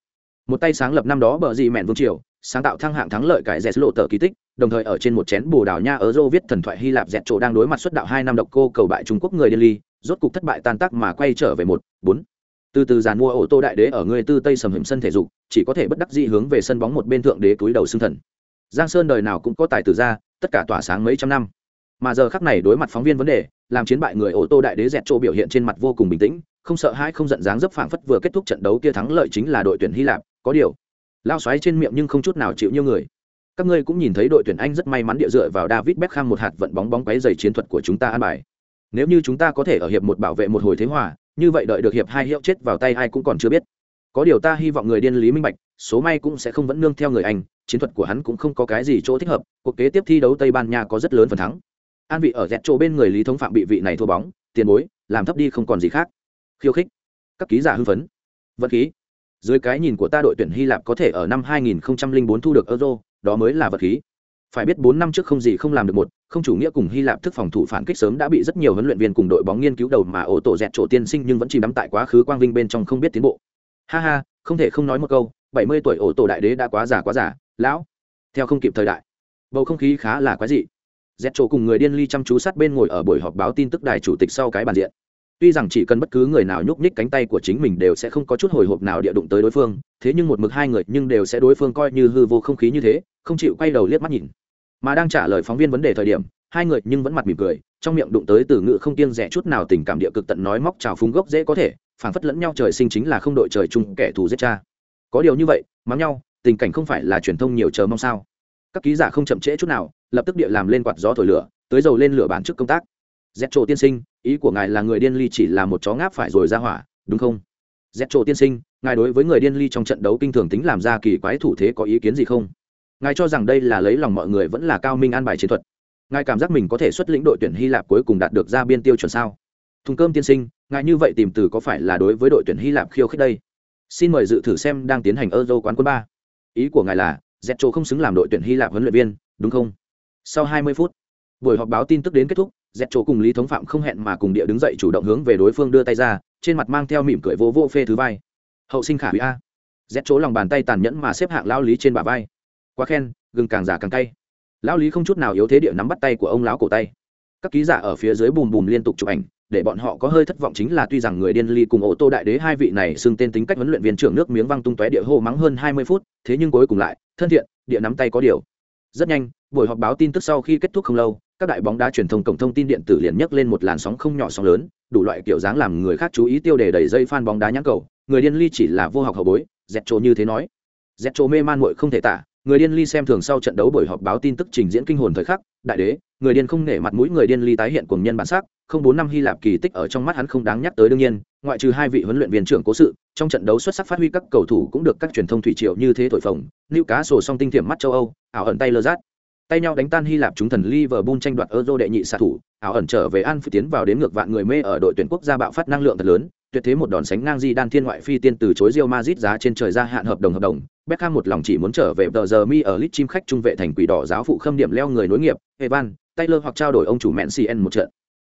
Một tay sáng lập năm đó bờ gì mẹn vương triều, sáng tạo thăng hạng thắng lợi cải dẹt lộ tờ kỳ tích, đồng thời ở trên một chén bồ đào nha ở dô viết thần thoại hy lạp dẹt chỗ đang đối mặt xuất đạo hai năm độc cô cầu bại trung quốc người delhi rốt cục thất bại tan tác mà quay trở về một, bốn. Từ từ giàn mua ô tô đại đế ở người tư tây sầm hiểm sân thể dục, chỉ có thể bất đắc dĩ hướng về sân bóng một bên thượng đế túi đầu xương thần. Giang sơn đời nào cũng có tài tử ra tất cả tỏa sáng mấy trăm năm. Mà giờ khắc này đối mặt phóng viên vấn đề, làm chiến bại người ô tô đại đế dẹt chỗ biểu hiện trên mặt vô cùng bình tĩnh, không sợ hãi, không giận dáng dấp phảng phất vừa kết thúc trận đấu kia thắng lợi chính là đội tuyển hy lạp, có điều. Lao xoáy trên miệng nhưng không chút nào chịu nhiều người. Các ngươi cũng nhìn thấy đội tuyển anh rất may mắn địa dựa vào david beckham một hạt vận bóng bóng quấy dày chiến thuật của chúng ta an bài. Nếu như chúng ta có thể ở hiệp một bảo vệ một hồi thế hòa, như vậy đợi được hiệp hai hiệu chết vào tay ai cũng còn chưa biết có điều ta hy vọng người điên lý minh bạch, số may cũng sẽ không vẫn nương theo người anh, chiến thuật của hắn cũng không có cái gì chỗ thích hợp, cuộc kế tiếp thi đấu tây ban nha có rất lớn phần thắng. An vị ở dẹt chỗ bên người lý thống phạm bị vị này thua bóng, tiền bối, làm thấp đi không còn gì khác. Khiêu khích. Các ký giả hưng phấn. Vật khí. Dưới cái nhìn của ta đội tuyển hy lạp có thể ở năm 2004 thu được euro, đó mới là vật khí. Phải biết bốn năm trước không gì không làm được một, không chủ nghĩa cùng hy lạp thức phòng thủ phản kích sớm đã bị rất nhiều huấn luyện viên cùng đội bóng nghiên cứu đầu mà ổ tổ dẹt chỗ tiên sinh nhưng vẫn chìm đắm tại quá khứ quang vinh bên trong không biết tiến bộ ha ha, không thể không nói một câu, bảy mươi tuổi ổ tổ đại đế đã quá già quá già, lão. Theo không kịp thời đại, bầu không khí khá là quái dị. Dẹt chỗ cùng người điên ly chăm chú sát bên ngồi ở buổi họp báo tin tức đài chủ tịch sau cái bàn diện. Tuy rằng chỉ cần bất cứ người nào nhúc nhích cánh tay của chính mình đều sẽ không có chút hồi hộp nào địa đụng tới đối phương, thế nhưng một mực hai người nhưng đều sẽ đối phương coi như hư vô không khí như thế, không chịu quay đầu liếc mắt nhìn. Mà đang trả lời phóng viên vấn đề thời điểm, hai người nhưng vẫn mặt mỉm cười, trong miệng đụng tới từ ngữ không kiêng rẻ chút nào tình cảm địa cực tận nói móc trào phúng gốc dễ có thể phản phất lẫn nhau trời sinh chính là không đội trời chung kẻ thù giết cha. Có điều như vậy, mắng nhau, tình cảnh không phải là truyền thông nhiều chờ mong sao? Các ký giả không chậm trễ chút nào, lập tức địa làm lên quạt gió thổi lửa, tới dầu lên lửa bản trước công tác. Dẹp trộ tiên sinh, ý của ngài là người điên ly chỉ là một chó ngáp phải rồi ra hỏa, đúng không? Dẹp trộ tiên sinh, ngài đối với người điên ly trong trận đấu kinh thường tính làm ra kỳ quái thủ thế có ý kiến gì không? Ngài cho rằng đây là lấy lòng mọi người vẫn là cao minh an bài chiến thuật. Ngài cảm giác mình có thể xuất lĩnh đội tuyển hy lạp cuối cùng đạt được ra biên tiêu chuẩn sao? Thùng cơm tiên sinh ngài như vậy tìm từ có phải là đối với đội tuyển hy lạp khiêu khích đây? Xin mời dự thử xem đang tiến hành euro quán quân ba. Ý của ngài là dẹp chỗ không xứng làm đội tuyển hy lạp huấn luyện viên, đúng không? Sau 20 phút, buổi họp báo tin tức đến kết thúc dẹp chỗ cùng lý thống phạm không hẹn mà cùng địa đứng dậy chủ động hướng về đối phương đưa tay ra, trên mặt mang theo mỉm cười vô vô phê thứ vai. Hậu sinh khả hủy a. Dẹp chỗ lòng bàn tay tàn nhẫn mà xếp hạng lão lý trên bả vai. Quá khen, gừng càng giả càng cay. Lão lý không chút nào yếu thế địa nắm bắt tay của ông lão cổ tay. Các ký giả ở phía dưới bùm bùm liên tục chụp ảnh để bọn họ có hơi thất vọng chính là tuy rằng người điên ly cùng ô tô đại đế hai vị này xưng tên tính cách huấn luyện viên trưởng nước miếng văng tung tóe địa hô mắng hơn hai mươi phút, thế nhưng cuối cùng lại, thân thiện, địa nắm tay có điều. Rất nhanh, buổi họp báo tin tức sau khi kết thúc không lâu, các đại bóng đá truyền thông cổng thông tin điện tử liền nhấc lên một làn sóng không nhỏ sóng lớn, đủ loại kiểu dáng làm người khác chú ý tiêu đề đầy dây fan bóng đá nhãn cầu, người điên ly chỉ là vô học hậu bối dẹt chỗ như thế nói. Dẹt chỗ mê man muội không thể tả người điên ly xem thường sau trận đấu buổi họp báo tin tức trình diễn kinh hồn thời khắc, đại đế, người điên không nể mặt mũi người điên ly tái hiện cùng nhân bản sắc, không bốn năm hy lạp kỳ tích ở trong mắt hắn không đáng nhắc tới đương nhiên, ngoại trừ hai vị huấn luyện viên trưởng cố sự, trong trận đấu xuất sắc phát huy các cầu thủ cũng được các truyền thông thủy triệu như thế thổi phồng, lưu cá sổ song tinh thiểm mắt châu âu, ảo ẩn tay lơ rát. Tay nhau đánh tan hy lạp chúng thần liverpool tranh đoạt euro đệ nhị xạ thủ, ảo ẩn trở về an phi tiến vào đến ngược vạn người mê ở đội tuyển quốc gia bạo phát năng lượng thật lớn tuyệt thế một đòn sánh ngang di đan thiên ngoại phi tiên từ chối Real Madrid giá trên trời ra hạn hợp đồng hợp đồng, Beckham một lòng chỉ muốn trở về tờ giờ mi ở lit chim khách trung vệ thành quỷ đỏ giáo phụ khâm điểm leo người nối nghiệp, Evan, Taylor hoặc trao đổi ông chủ mẹn CN một trận.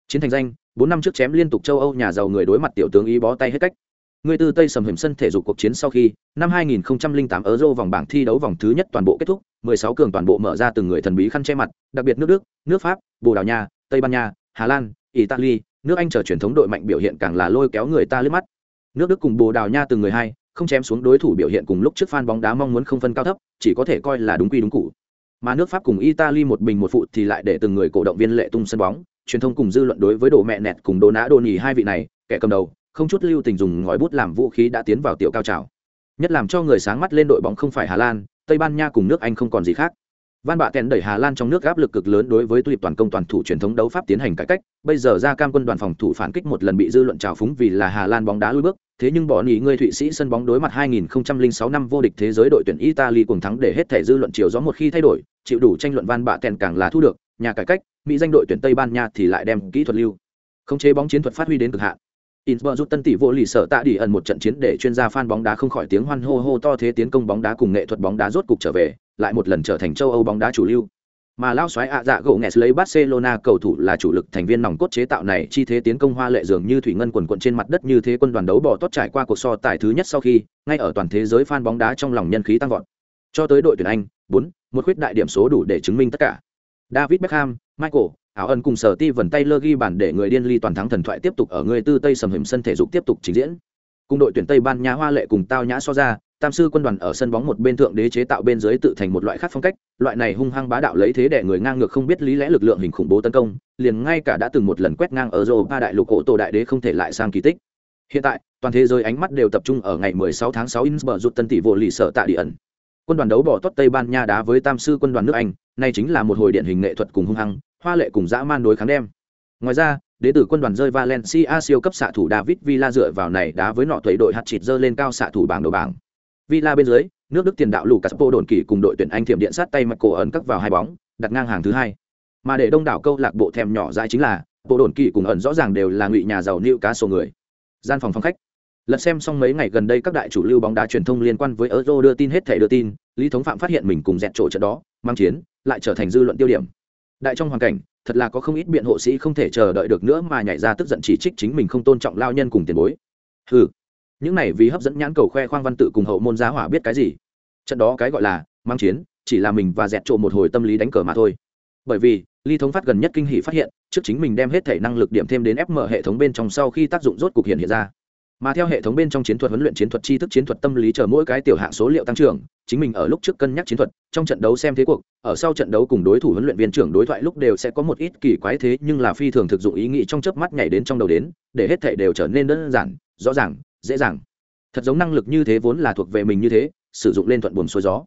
Chiến thành danh, bốn năm trước chém liên tục châu âu nhà giàu người đối mặt tiểu tướng ý bó tay hết cách. Người từ tây sầm hiểm sân thể dục cuộc chiến sau khi, năm 2008 euro vòng bảng thi đấu vòng thứ nhất toàn bộ kết thúc 16 cường toàn bộ mở ra từng người thần bí khăn che mặt, đặc biệt nước đức, nước pháp, bồ đào nha, tây ban nha, hà lan, italy nước anh chờ truyền thống đội mạnh biểu hiện càng là lôi kéo người ta lướt mắt. Nước đức cùng bồ đào nha từng người hai, không chém xuống đối thủ biểu hiện cùng lúc trước fan bóng đá mong muốn không phân cao thấp, chỉ có thể coi là đúng quy đúng cụ mà nước pháp cùng italy một bình một phụ thì lại để từng người cổ động viên lệ tung sân bóng. Truyền thông cùng dư luận đối với đồ mẹ nẹt cùng đồ nã đồ nhì hai vị này, kẻ cầm đầu, không chút lưu tình dùng ngòi bút làm vũ khí đã tiến vào tiểu cao trào. Nhất làm cho người sáng mắt lên đội bóng không phải hà lan, tây ban nha cùng nước anh không còn gì khác. Van Bạ Kèn đẩy Hà Lan trong nước áp lực cực lớn đối với tuyệt toàn công toàn thủ truyền thống đấu pháp tiến hành cải cách, bây giờ ra cam quân đoàn phòng thủ phản kích một lần bị dư luận trào phúng vì là Hà Lan bóng đá lui bước, thế nhưng bỏ nghỉ người Thụy Sĩ sân bóng đối mặt 2006 năm vô địch thế giới đội tuyển Italy cùng thắng để hết thể dư luận chiều gió một khi thay đổi, chịu đủ tranh luận Van Bạ Kèn càng là thu được, nhà cải cách, Mỹ danh đội tuyển Tây Ban Nha thì lại đem kỹ thuật lưu, khống chế bóng chiến thuật phát huy đến cực hạn. Innsbruck rút tân tỷ vô lì sở tạ đi ẩn một trận chiến để chuyên gia fan bóng đá không khỏi tiếng hoan hô hô to thế tiến công bóng đá cùng nghệ thuật bóng đá rốt cục trở về, lại một lần trở thành châu Âu bóng đá chủ lưu. Mà lao xoáy ạ dạ gỗ nghẹt lấy Barcelona cầu thủ là chủ lực thành viên nòng cốt chế tạo này chi thế tiến công hoa lệ dường như thủy ngân quần quần trên mặt đất như thế quân đoàn đấu bỏ tốt trải qua cuộc so tài thứ nhất sau khi, ngay ở toàn thế giới fan bóng đá trong lòng nhân khí tăng vọt. Cho tới đội tuyển Anh, 4, một khuyết đại điểm số đủ để chứng minh tất cả. David Beckham, Michael, áo ân cùng sở ti vần tay lơ ghi bản để người điên ly toàn thắng thần thoại tiếp tục ở người tư tây sầm hiểm sân thể dục tiếp tục trình diễn cùng đội tuyển tây ban nha hoa lệ cùng tao nhã so ra tam sư quân đoàn ở sân bóng một bên thượng đế chế tạo bên dưới tự thành một loại khác phong cách, loại này hung hăng bá đạo lấy thế để người ngang ngược không biết lý lẽ lực lượng hình khủng bố tấn công, liền ngay cả đã từng một lần quét ngang ở ba đại lục cổ tổ đại đế không thể lại sang kỳ tích. Hiện tại, toàn thế giới ánh mắt đều tập trung ở ngày 16 tháng 6 Innsbruck rút tân tỷ vô lì sở tạ địa ẩn. Quân đoàn đấu bỏ tốt tây ban nha đá với tam sư quân đoàn nước anh, nay chính là một hồi điển hình nghệ thuật cùng hung hăng, hoa lệ cùng dã man đối kháng đem. Ngoài ra đế tử quân đoàn rơi valencia siêu cấp xạ thủ david villa dựa vào này đá với nọ thuế đội hạt chịt dơ lên cao xạ thủ bảng đầu bảng villa bên dưới, nước đức tiền đạo lucas đồn kỳ cùng đội tuyển anh thiểm điện sát tay mặt cổ ấn cắt vào hai bóng, đặt ngang hàng thứ hai. Mà để đông đảo câu lạc bộ thèm nhỏ dãi chính là, bộ đồn kỳ cùng ẩn rõ ràng đều là ngụy nhà giàu nữ cá số người. Gian phòng phòng khách. Lật xem xong mấy ngày gần đây các đại chủ lưu bóng đá truyền thông liên quan với euro đưa tin hết thể đưa tin, lý thống phạm phát hiện mình cùng dẹt chỗ trận đó, mang chiến, lại trở thành dư luận tiêu điểm. Đại trong hoàn cảnh, thật là có không ít biện hộ sĩ không thể chờ đợi được nữa mà nhảy ra tức giận chỉ trích chính mình không tôn trọng lao nhân cùng tiền bối. Hừ những này vì hấp dẫn nhãn cầu khoe khoang văn tự cùng hậu môn giá hỏa biết cái gì? Trận đó cái gọi là mang chiến, chỉ là mình và dẹt trộm một hồi tâm lý đánh cờ mà thôi. Bởi vì, ly thống phát gần nhất kinh hỷ phát hiện, trước chính mình đem hết thể năng lực điểm thêm đến fm hệ thống bên trong sau khi tác dụng rốt cục hiện hiện ra. Mà theo hệ thống bên trong chiến thuật huấn luyện chiến thuật tri thức chiến thuật tâm lý chờ mỗi cái tiểu hạng số liệu tăng trưởng, chính mình ở lúc trước cân nhắc chiến thuật, trong trận đấu xem thế cuộc, ở sau trận đấu cùng đối thủ huấn luyện viên trưởng đối thoại lúc đều sẽ có một ít kỳ quái thế nhưng là phi thường thực dụng ý nghĩ trong chớp mắt nhảy đến trong đầu đến, để hết thể đều trở nên đơn giản, rõ ràng dễ dàng thật giống năng lực như thế vốn là thuộc về mình như thế sử dụng lên thuận buồm xuôi gió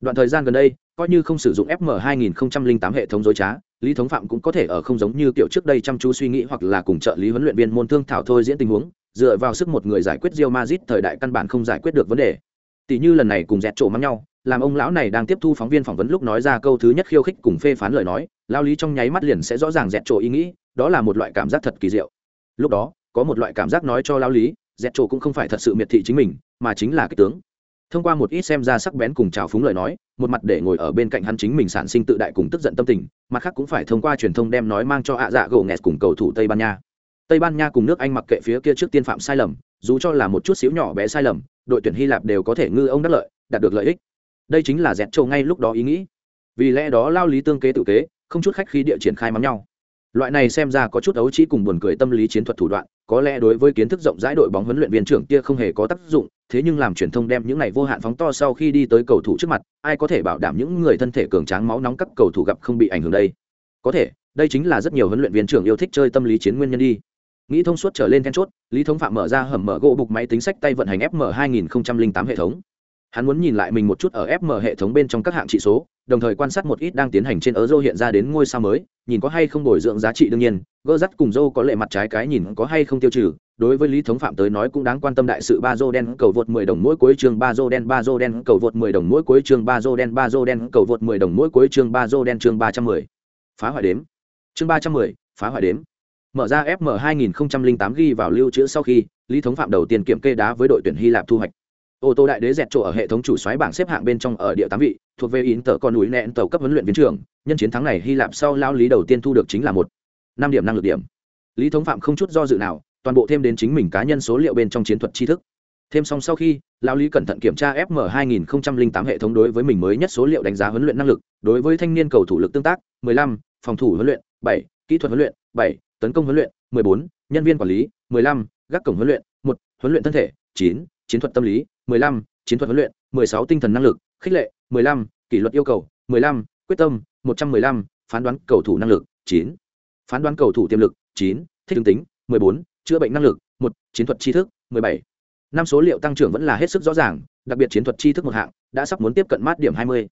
đoạn thời gian gần đây coi như không sử dụng fm 2008 hệ thống dối trá lý thống phạm cũng có thể ở không giống như kiểu trước đây chăm chú suy nghĩ hoặc là cùng trợ lý huấn luyện viên môn thương thảo thôi diễn tình huống dựa vào sức một người giải quyết Real Madrid thời đại căn bản không giải quyết được vấn đề. Tỷ như lần này cùng dẹt trộm mắng nhau, làm ông lão này đang tiếp thu phóng viên phỏng vấn lúc nói ra câu thứ nhất khiêu khích cùng phê phán lời nói, lao lý trong nháy mắt liền sẽ rõ ràng dẹt trộm ý nghĩ, đó là một loại cảm giác thật kỳ diệu. Lúc đó, có một loại cảm giác nói cho lao lý, dẹt trổ cũng không phải thật sự miệt thị chính mình, mà chính là cái tướng. Thông qua một ít xem ra sắc bén cùng chào phúng lời nói, một mặt để ngồi ở bên cạnh hắn chính mình sản sinh tự đại cùng tức giận tâm tình, mặt khác cũng phải thông qua truyền thông đem nói mang cho ạ dạ gỗ nghẹt cùng cầu thủ Tây Ban Nha. Tây ban nha cùng nước anh mặc kệ phía kia trước tiên phạm sai lầm dù cho là một chút xíu nhỏ bé sai lầm đội tuyển hy lạp đều có thể ngư ông đắc lợi đạt được lợi ích. Đây chính là dẹt trâu ngay lúc đó ý nghĩ. Vì lẽ đó lao lý tương kế tự kế không chút khách khí địa triển khai mắm nhau loại này xem ra có chút ấu trĩ cùng buồn cười tâm lý chiến thuật thủ đoạn, có lẽ đối với kiến thức rộng rãi đội bóng huấn luyện viên trưởng kia không hề có tác dụng, thế nhưng làm truyền thông đem những này vô hạn phóng to sau khi đi tới cầu thủ trước mặt, ai có thể bảo đảm những người thân thể cường tráng máu nóng các cầu thủ gặp không bị ảnh hưởng đây? Có thể, đây chính là rất nhiều huấn luyện viên trưởng yêu thích chơi tâm lý chiến nguyên nhân đi. Nghĩ thông suốt trở lên then chốt, lý thống phạm mở ra hầm mở gỗ bục máy tính sách tay vận hành fm 2008 hệ thống. Hắn muốn nhìn lại mình một chút ở fm hệ thống bên trong các hạng trị số đồng thời quan sát một ít đang tiến hành trên ớ dô hiện ra đến ngôi sao mới nhìn có hay không bồi dưỡng giá trị đương nhiên gỡ rắt cùng dô có lệ mặt trái cái nhìn có hay không tiêu trừ đối với lý thống phạm tới nói cũng đáng quan tâm đại sự ba dô đen cầu vượt 10 đồng mỗi cuối chương ba dô đen ba dô đen cầu vượt 10 đồng mỗi cuối chương ba dô đen ba dô đen cầu vượt 10 đồng mỗi cuối chương ba dô đen chương 310. phá hoại đếm. Chương 310, phá hoại đếm. Mở ra fm 2008 ghi vào lưu trữ sau khi lý thống phạm đầu tiên kiểm kê đá với đội tuyển hy lạp thu hoạch ô tô đại đế dẹt chỗ ở hệ thống chủ xoáy bảng xếp hạng bên trong ở địa tám vị thuộc về in tờ con núi nẹn tàu cấp huấn luyện viên trưởng nhân chiến thắng này hy lạp sau lao lý đầu tiên thu được chính là một năm điểm năng lực điểm. Lý thống phạm không chút do dự nào toàn bộ thêm đến chính mình cá nhân số liệu bên trong chiến thuật tri thức. Thêm xong sau khi lao lý cẩn thận kiểm tra fm 2008 hệ thống đối với mình mới nhất số liệu đánh giá huấn luyện năng lực đối với thanh niên cầu thủ lực tương tác 15, phòng thủ huấn luyện 7, kỹ thuật huấn luyện 7, tấn công huấn luyện 14, nhân viên quản lý 15, gác cổng huấn luyện 1, huấn luyện thân thể 9, chiến thuật tâm lý 15, chiến thuật huấn luyện 16 tinh thần năng lực khích lệ 15, kỷ luật yêu cầu 15, quyết tâm 115, phán đoán cầu thủ năng lực 9, phán đoán cầu thủ tiềm lực 9, thích ứng tính 14, chữa bệnh năng lực 1, chiến thuật tri thức 17. năm số liệu tăng trưởng vẫn là hết sức rõ ràng đặc biệt chiến thuật tri thức một hạng đã sắp muốn tiếp cận mát điểm 20.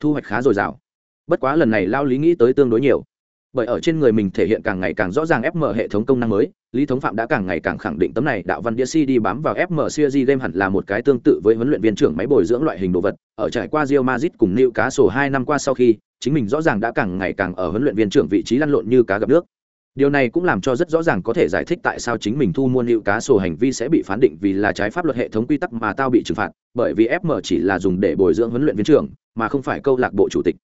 thu hoạch khá dồi dào. Bất quá lần này lao lý nghĩ tới tương đối nhiều bởi ở trên người mình thể hiện càng ngày càng rõ ràng fm hệ thống công năng mới, lý thống phạm đã càng ngày càng khẳng định tấm này đạo văn đĩa cd bám vào fm cg game hẳn là một cái tương tự với huấn luyện viên trưởng máy bồi dưỡng loại hình đồ vật. Ở trải qua rio mazit cùng nịu cá sổ hai năm qua sau khi, chính mình rõ ràng đã càng ngày càng ở huấn luyện viên trưởng vị trí lăn lộn như cá gặp nước. Điều này cũng làm cho rất rõ ràng có thể giải thích tại sao chính mình thu mua nữ cá sổ hành vi sẽ bị phán định vì là trái pháp luật hệ thống quy tắc mà tao bị trừng phạt, bởi vì fm chỉ là dùng để bồi dưỡng huấn luyện viên trưởng, mà không phải câu lạc bộ chủ tịch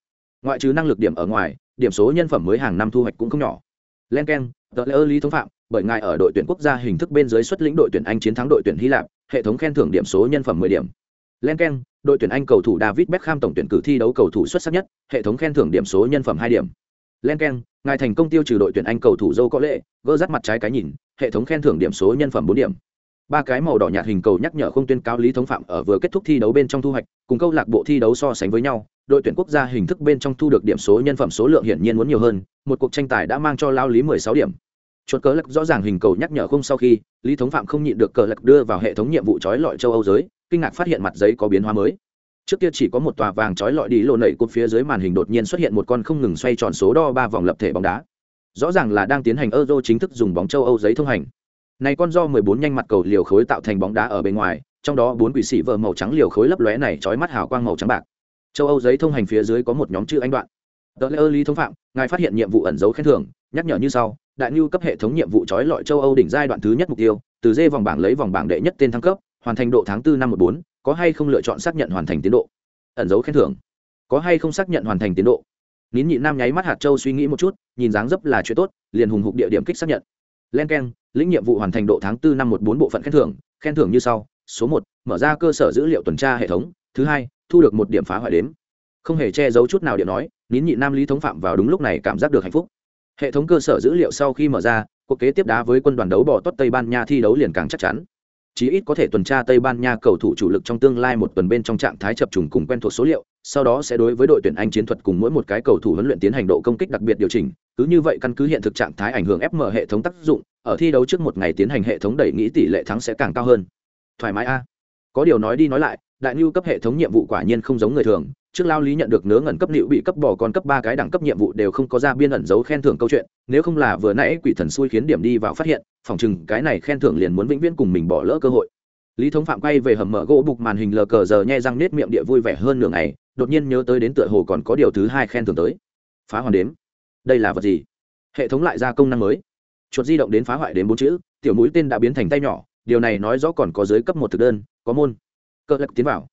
ngoại trừ năng lực điểm ở ngoài, điểm số nhân phẩm mới hàng năm thu hoạch cũng không nhỏ. Len k e n tờ lễ lý thống phạm, bởi ngài ở đội tuyển quốc gia hình thức bên dưới xuất lĩnh đội tuyển anh chiến thắng đội tuyển hy lạp, hệ thống khen thưởng điểm số nhân phẩm 10 điểm. Len k e n đội tuyển anh cầu thủ david beckham tổng tuyển cử thi đấu cầu thủ xuất sắc nhất, hệ thống khen thưởng điểm số nhân phẩm hai điểm. Len k e n ngài thành công tiêu trừ đội tuyển anh cầu thủ dâu có lệ, gỡ rắt mặt trái cái nhìn, hệ thống khen thưởng điểm số nhân phẩm bốn điểm ba cái màu đỏ nhạt hình cầu nhắc nhở không tuyên cáo lý thống phạm ở vừa kết thúc thi đấu bên trong thu hoạch, cùng câu lạc bộ thi đấu so sánh với nhau, đội tuyển quốc gia hình thức bên trong thu được điểm số, nhân phẩm số lượng hiển nhiên muốn nhiều hơn, một cuộc tranh tài đã mang cho lao lý 16 điểm. Chuột cờ lạc rõ ràng hình cầu nhắc nhở không sau khi, lý thống phạm không nhịn được cờ lạc đưa vào hệ thống nhiệm vụ trói lọi châu âu giới, kinh ngạc phát hiện mặt giấy có biến hóa mới. Trước kia chỉ có một tòa vàng trói lọi đi lộ nẩy cột phía dưới màn hình đột nhiên xuất hiện một con không ngừng xoay tròn số đo ba vòng lập thể bóng đá. Rõ ràng là đang tiến hành euro chính thức dùng bóng châu âu giấy thông hành này con do 14 nhanh mặt cầu liều khối tạo thành bóng đá ở bên ngoài, trong đó bốn quỷ sĩ vợ màu trắng liều khối lấp lóe này chói mắt hào quang màu trắng bạc. Châu âu giấy thông hành phía dưới có một nhóm chữ anh đoạn. Tờ lễ lý thông phạm, ngài phát hiện nhiệm vụ ẩn dấu khen thưởng, nhắc nhở như sau, đại nhu cấp hệ thống nhiệm vụ trói lọi châu âu đỉnh giai đoạn thứ nhất mục tiêu, từ dê vòng bảng lấy vòng bảng đệ nhất tên thăng cấp, hoàn thành độ tháng 4 năm một bốn, có hay không lựa chọn xác nhận hoàn thành tiến độ? Ẩn dấu khen thưởng. Có hay không xác nhận hoàn thành tiến độ? Nín nhị nam nháy mắt hạt châu suy nghĩ một chút, nhìn dáng dấp là chuyện tốt, liền hùng hục địa điểm kích xác nhận len k e n lĩnh nhiệm vụ hoàn thành độ tháng 4 năm một bốn bộ phận khen thưởng khen thưởng như sau, số một, mở ra cơ sở dữ liệu tuần tra hệ thống, thứ hai, thu được một điểm phá hoại đếm. Không hề che giấu chút nào điện nói, nín nhị nam lý thống phạm vào đúng lúc này cảm giác được hạnh phúc. Hệ thống cơ sở dữ liệu sau khi mở ra, cuộc kế tiếp đá với quân đoàn đấu bỏ tốt tây ban nha thi đấu liền càng chắc chắn chí ít có thể tuần tra tây ban nha cầu thủ chủ lực trong tương lai một tuần bên trong trạng thái chập trùng cùng quen thuộc số liệu, sau đó sẽ đối với đội tuyển anh chiến thuật cùng mỗi một cái cầu thủ huấn luyện tiến hành độ công kích đặc biệt điều chỉnh, cứ như vậy căn cứ hiện thực trạng thái ảnh hưởng fm hệ thống tác dụng, ở thi đấu trước một ngày tiến hành hệ thống đẩy nghĩ tỷ lệ thắng sẽ càng cao hơn. Thoải mái a. Có điều nói đi nói lại, đại lưu cấp hệ thống nhiệm vụ quả nhiên không giống người thường trước lao lý nhận được nớ ngẩn cấp liệu bị cấp bỏ còn cấp ba cái đẳng cấp nhiệm vụ đều không có ra biên ẩn dấu khen thưởng câu chuyện, nếu không là vừa nãy quỷ thần xui khiến điểm đi vào phát hiện, phòng chừng cái này khen thưởng liền muốn vĩnh viễn cùng mình bỏ lỡ cơ hội. Lý thống phạm quay về hầm mở gỗ bục màn hình lờ cờ giờ nhai răng nết miệng địa vui vẻ hơn nửa ngày, đột nhiên nhớ tới đến tựa hồ còn có điều thứ hai khen thưởng tới. Phá hoàn đếm. Đây là vật gì? Hệ thống lại ra công năng mới. Chuột di động đến phá hoại đến bốn chữ, tiểu mũi tên đã biến thành tay nhỏ, điều này nói rõ còn có dưới cấp một thực đơn, có môn. Cơ lắc tiến vào.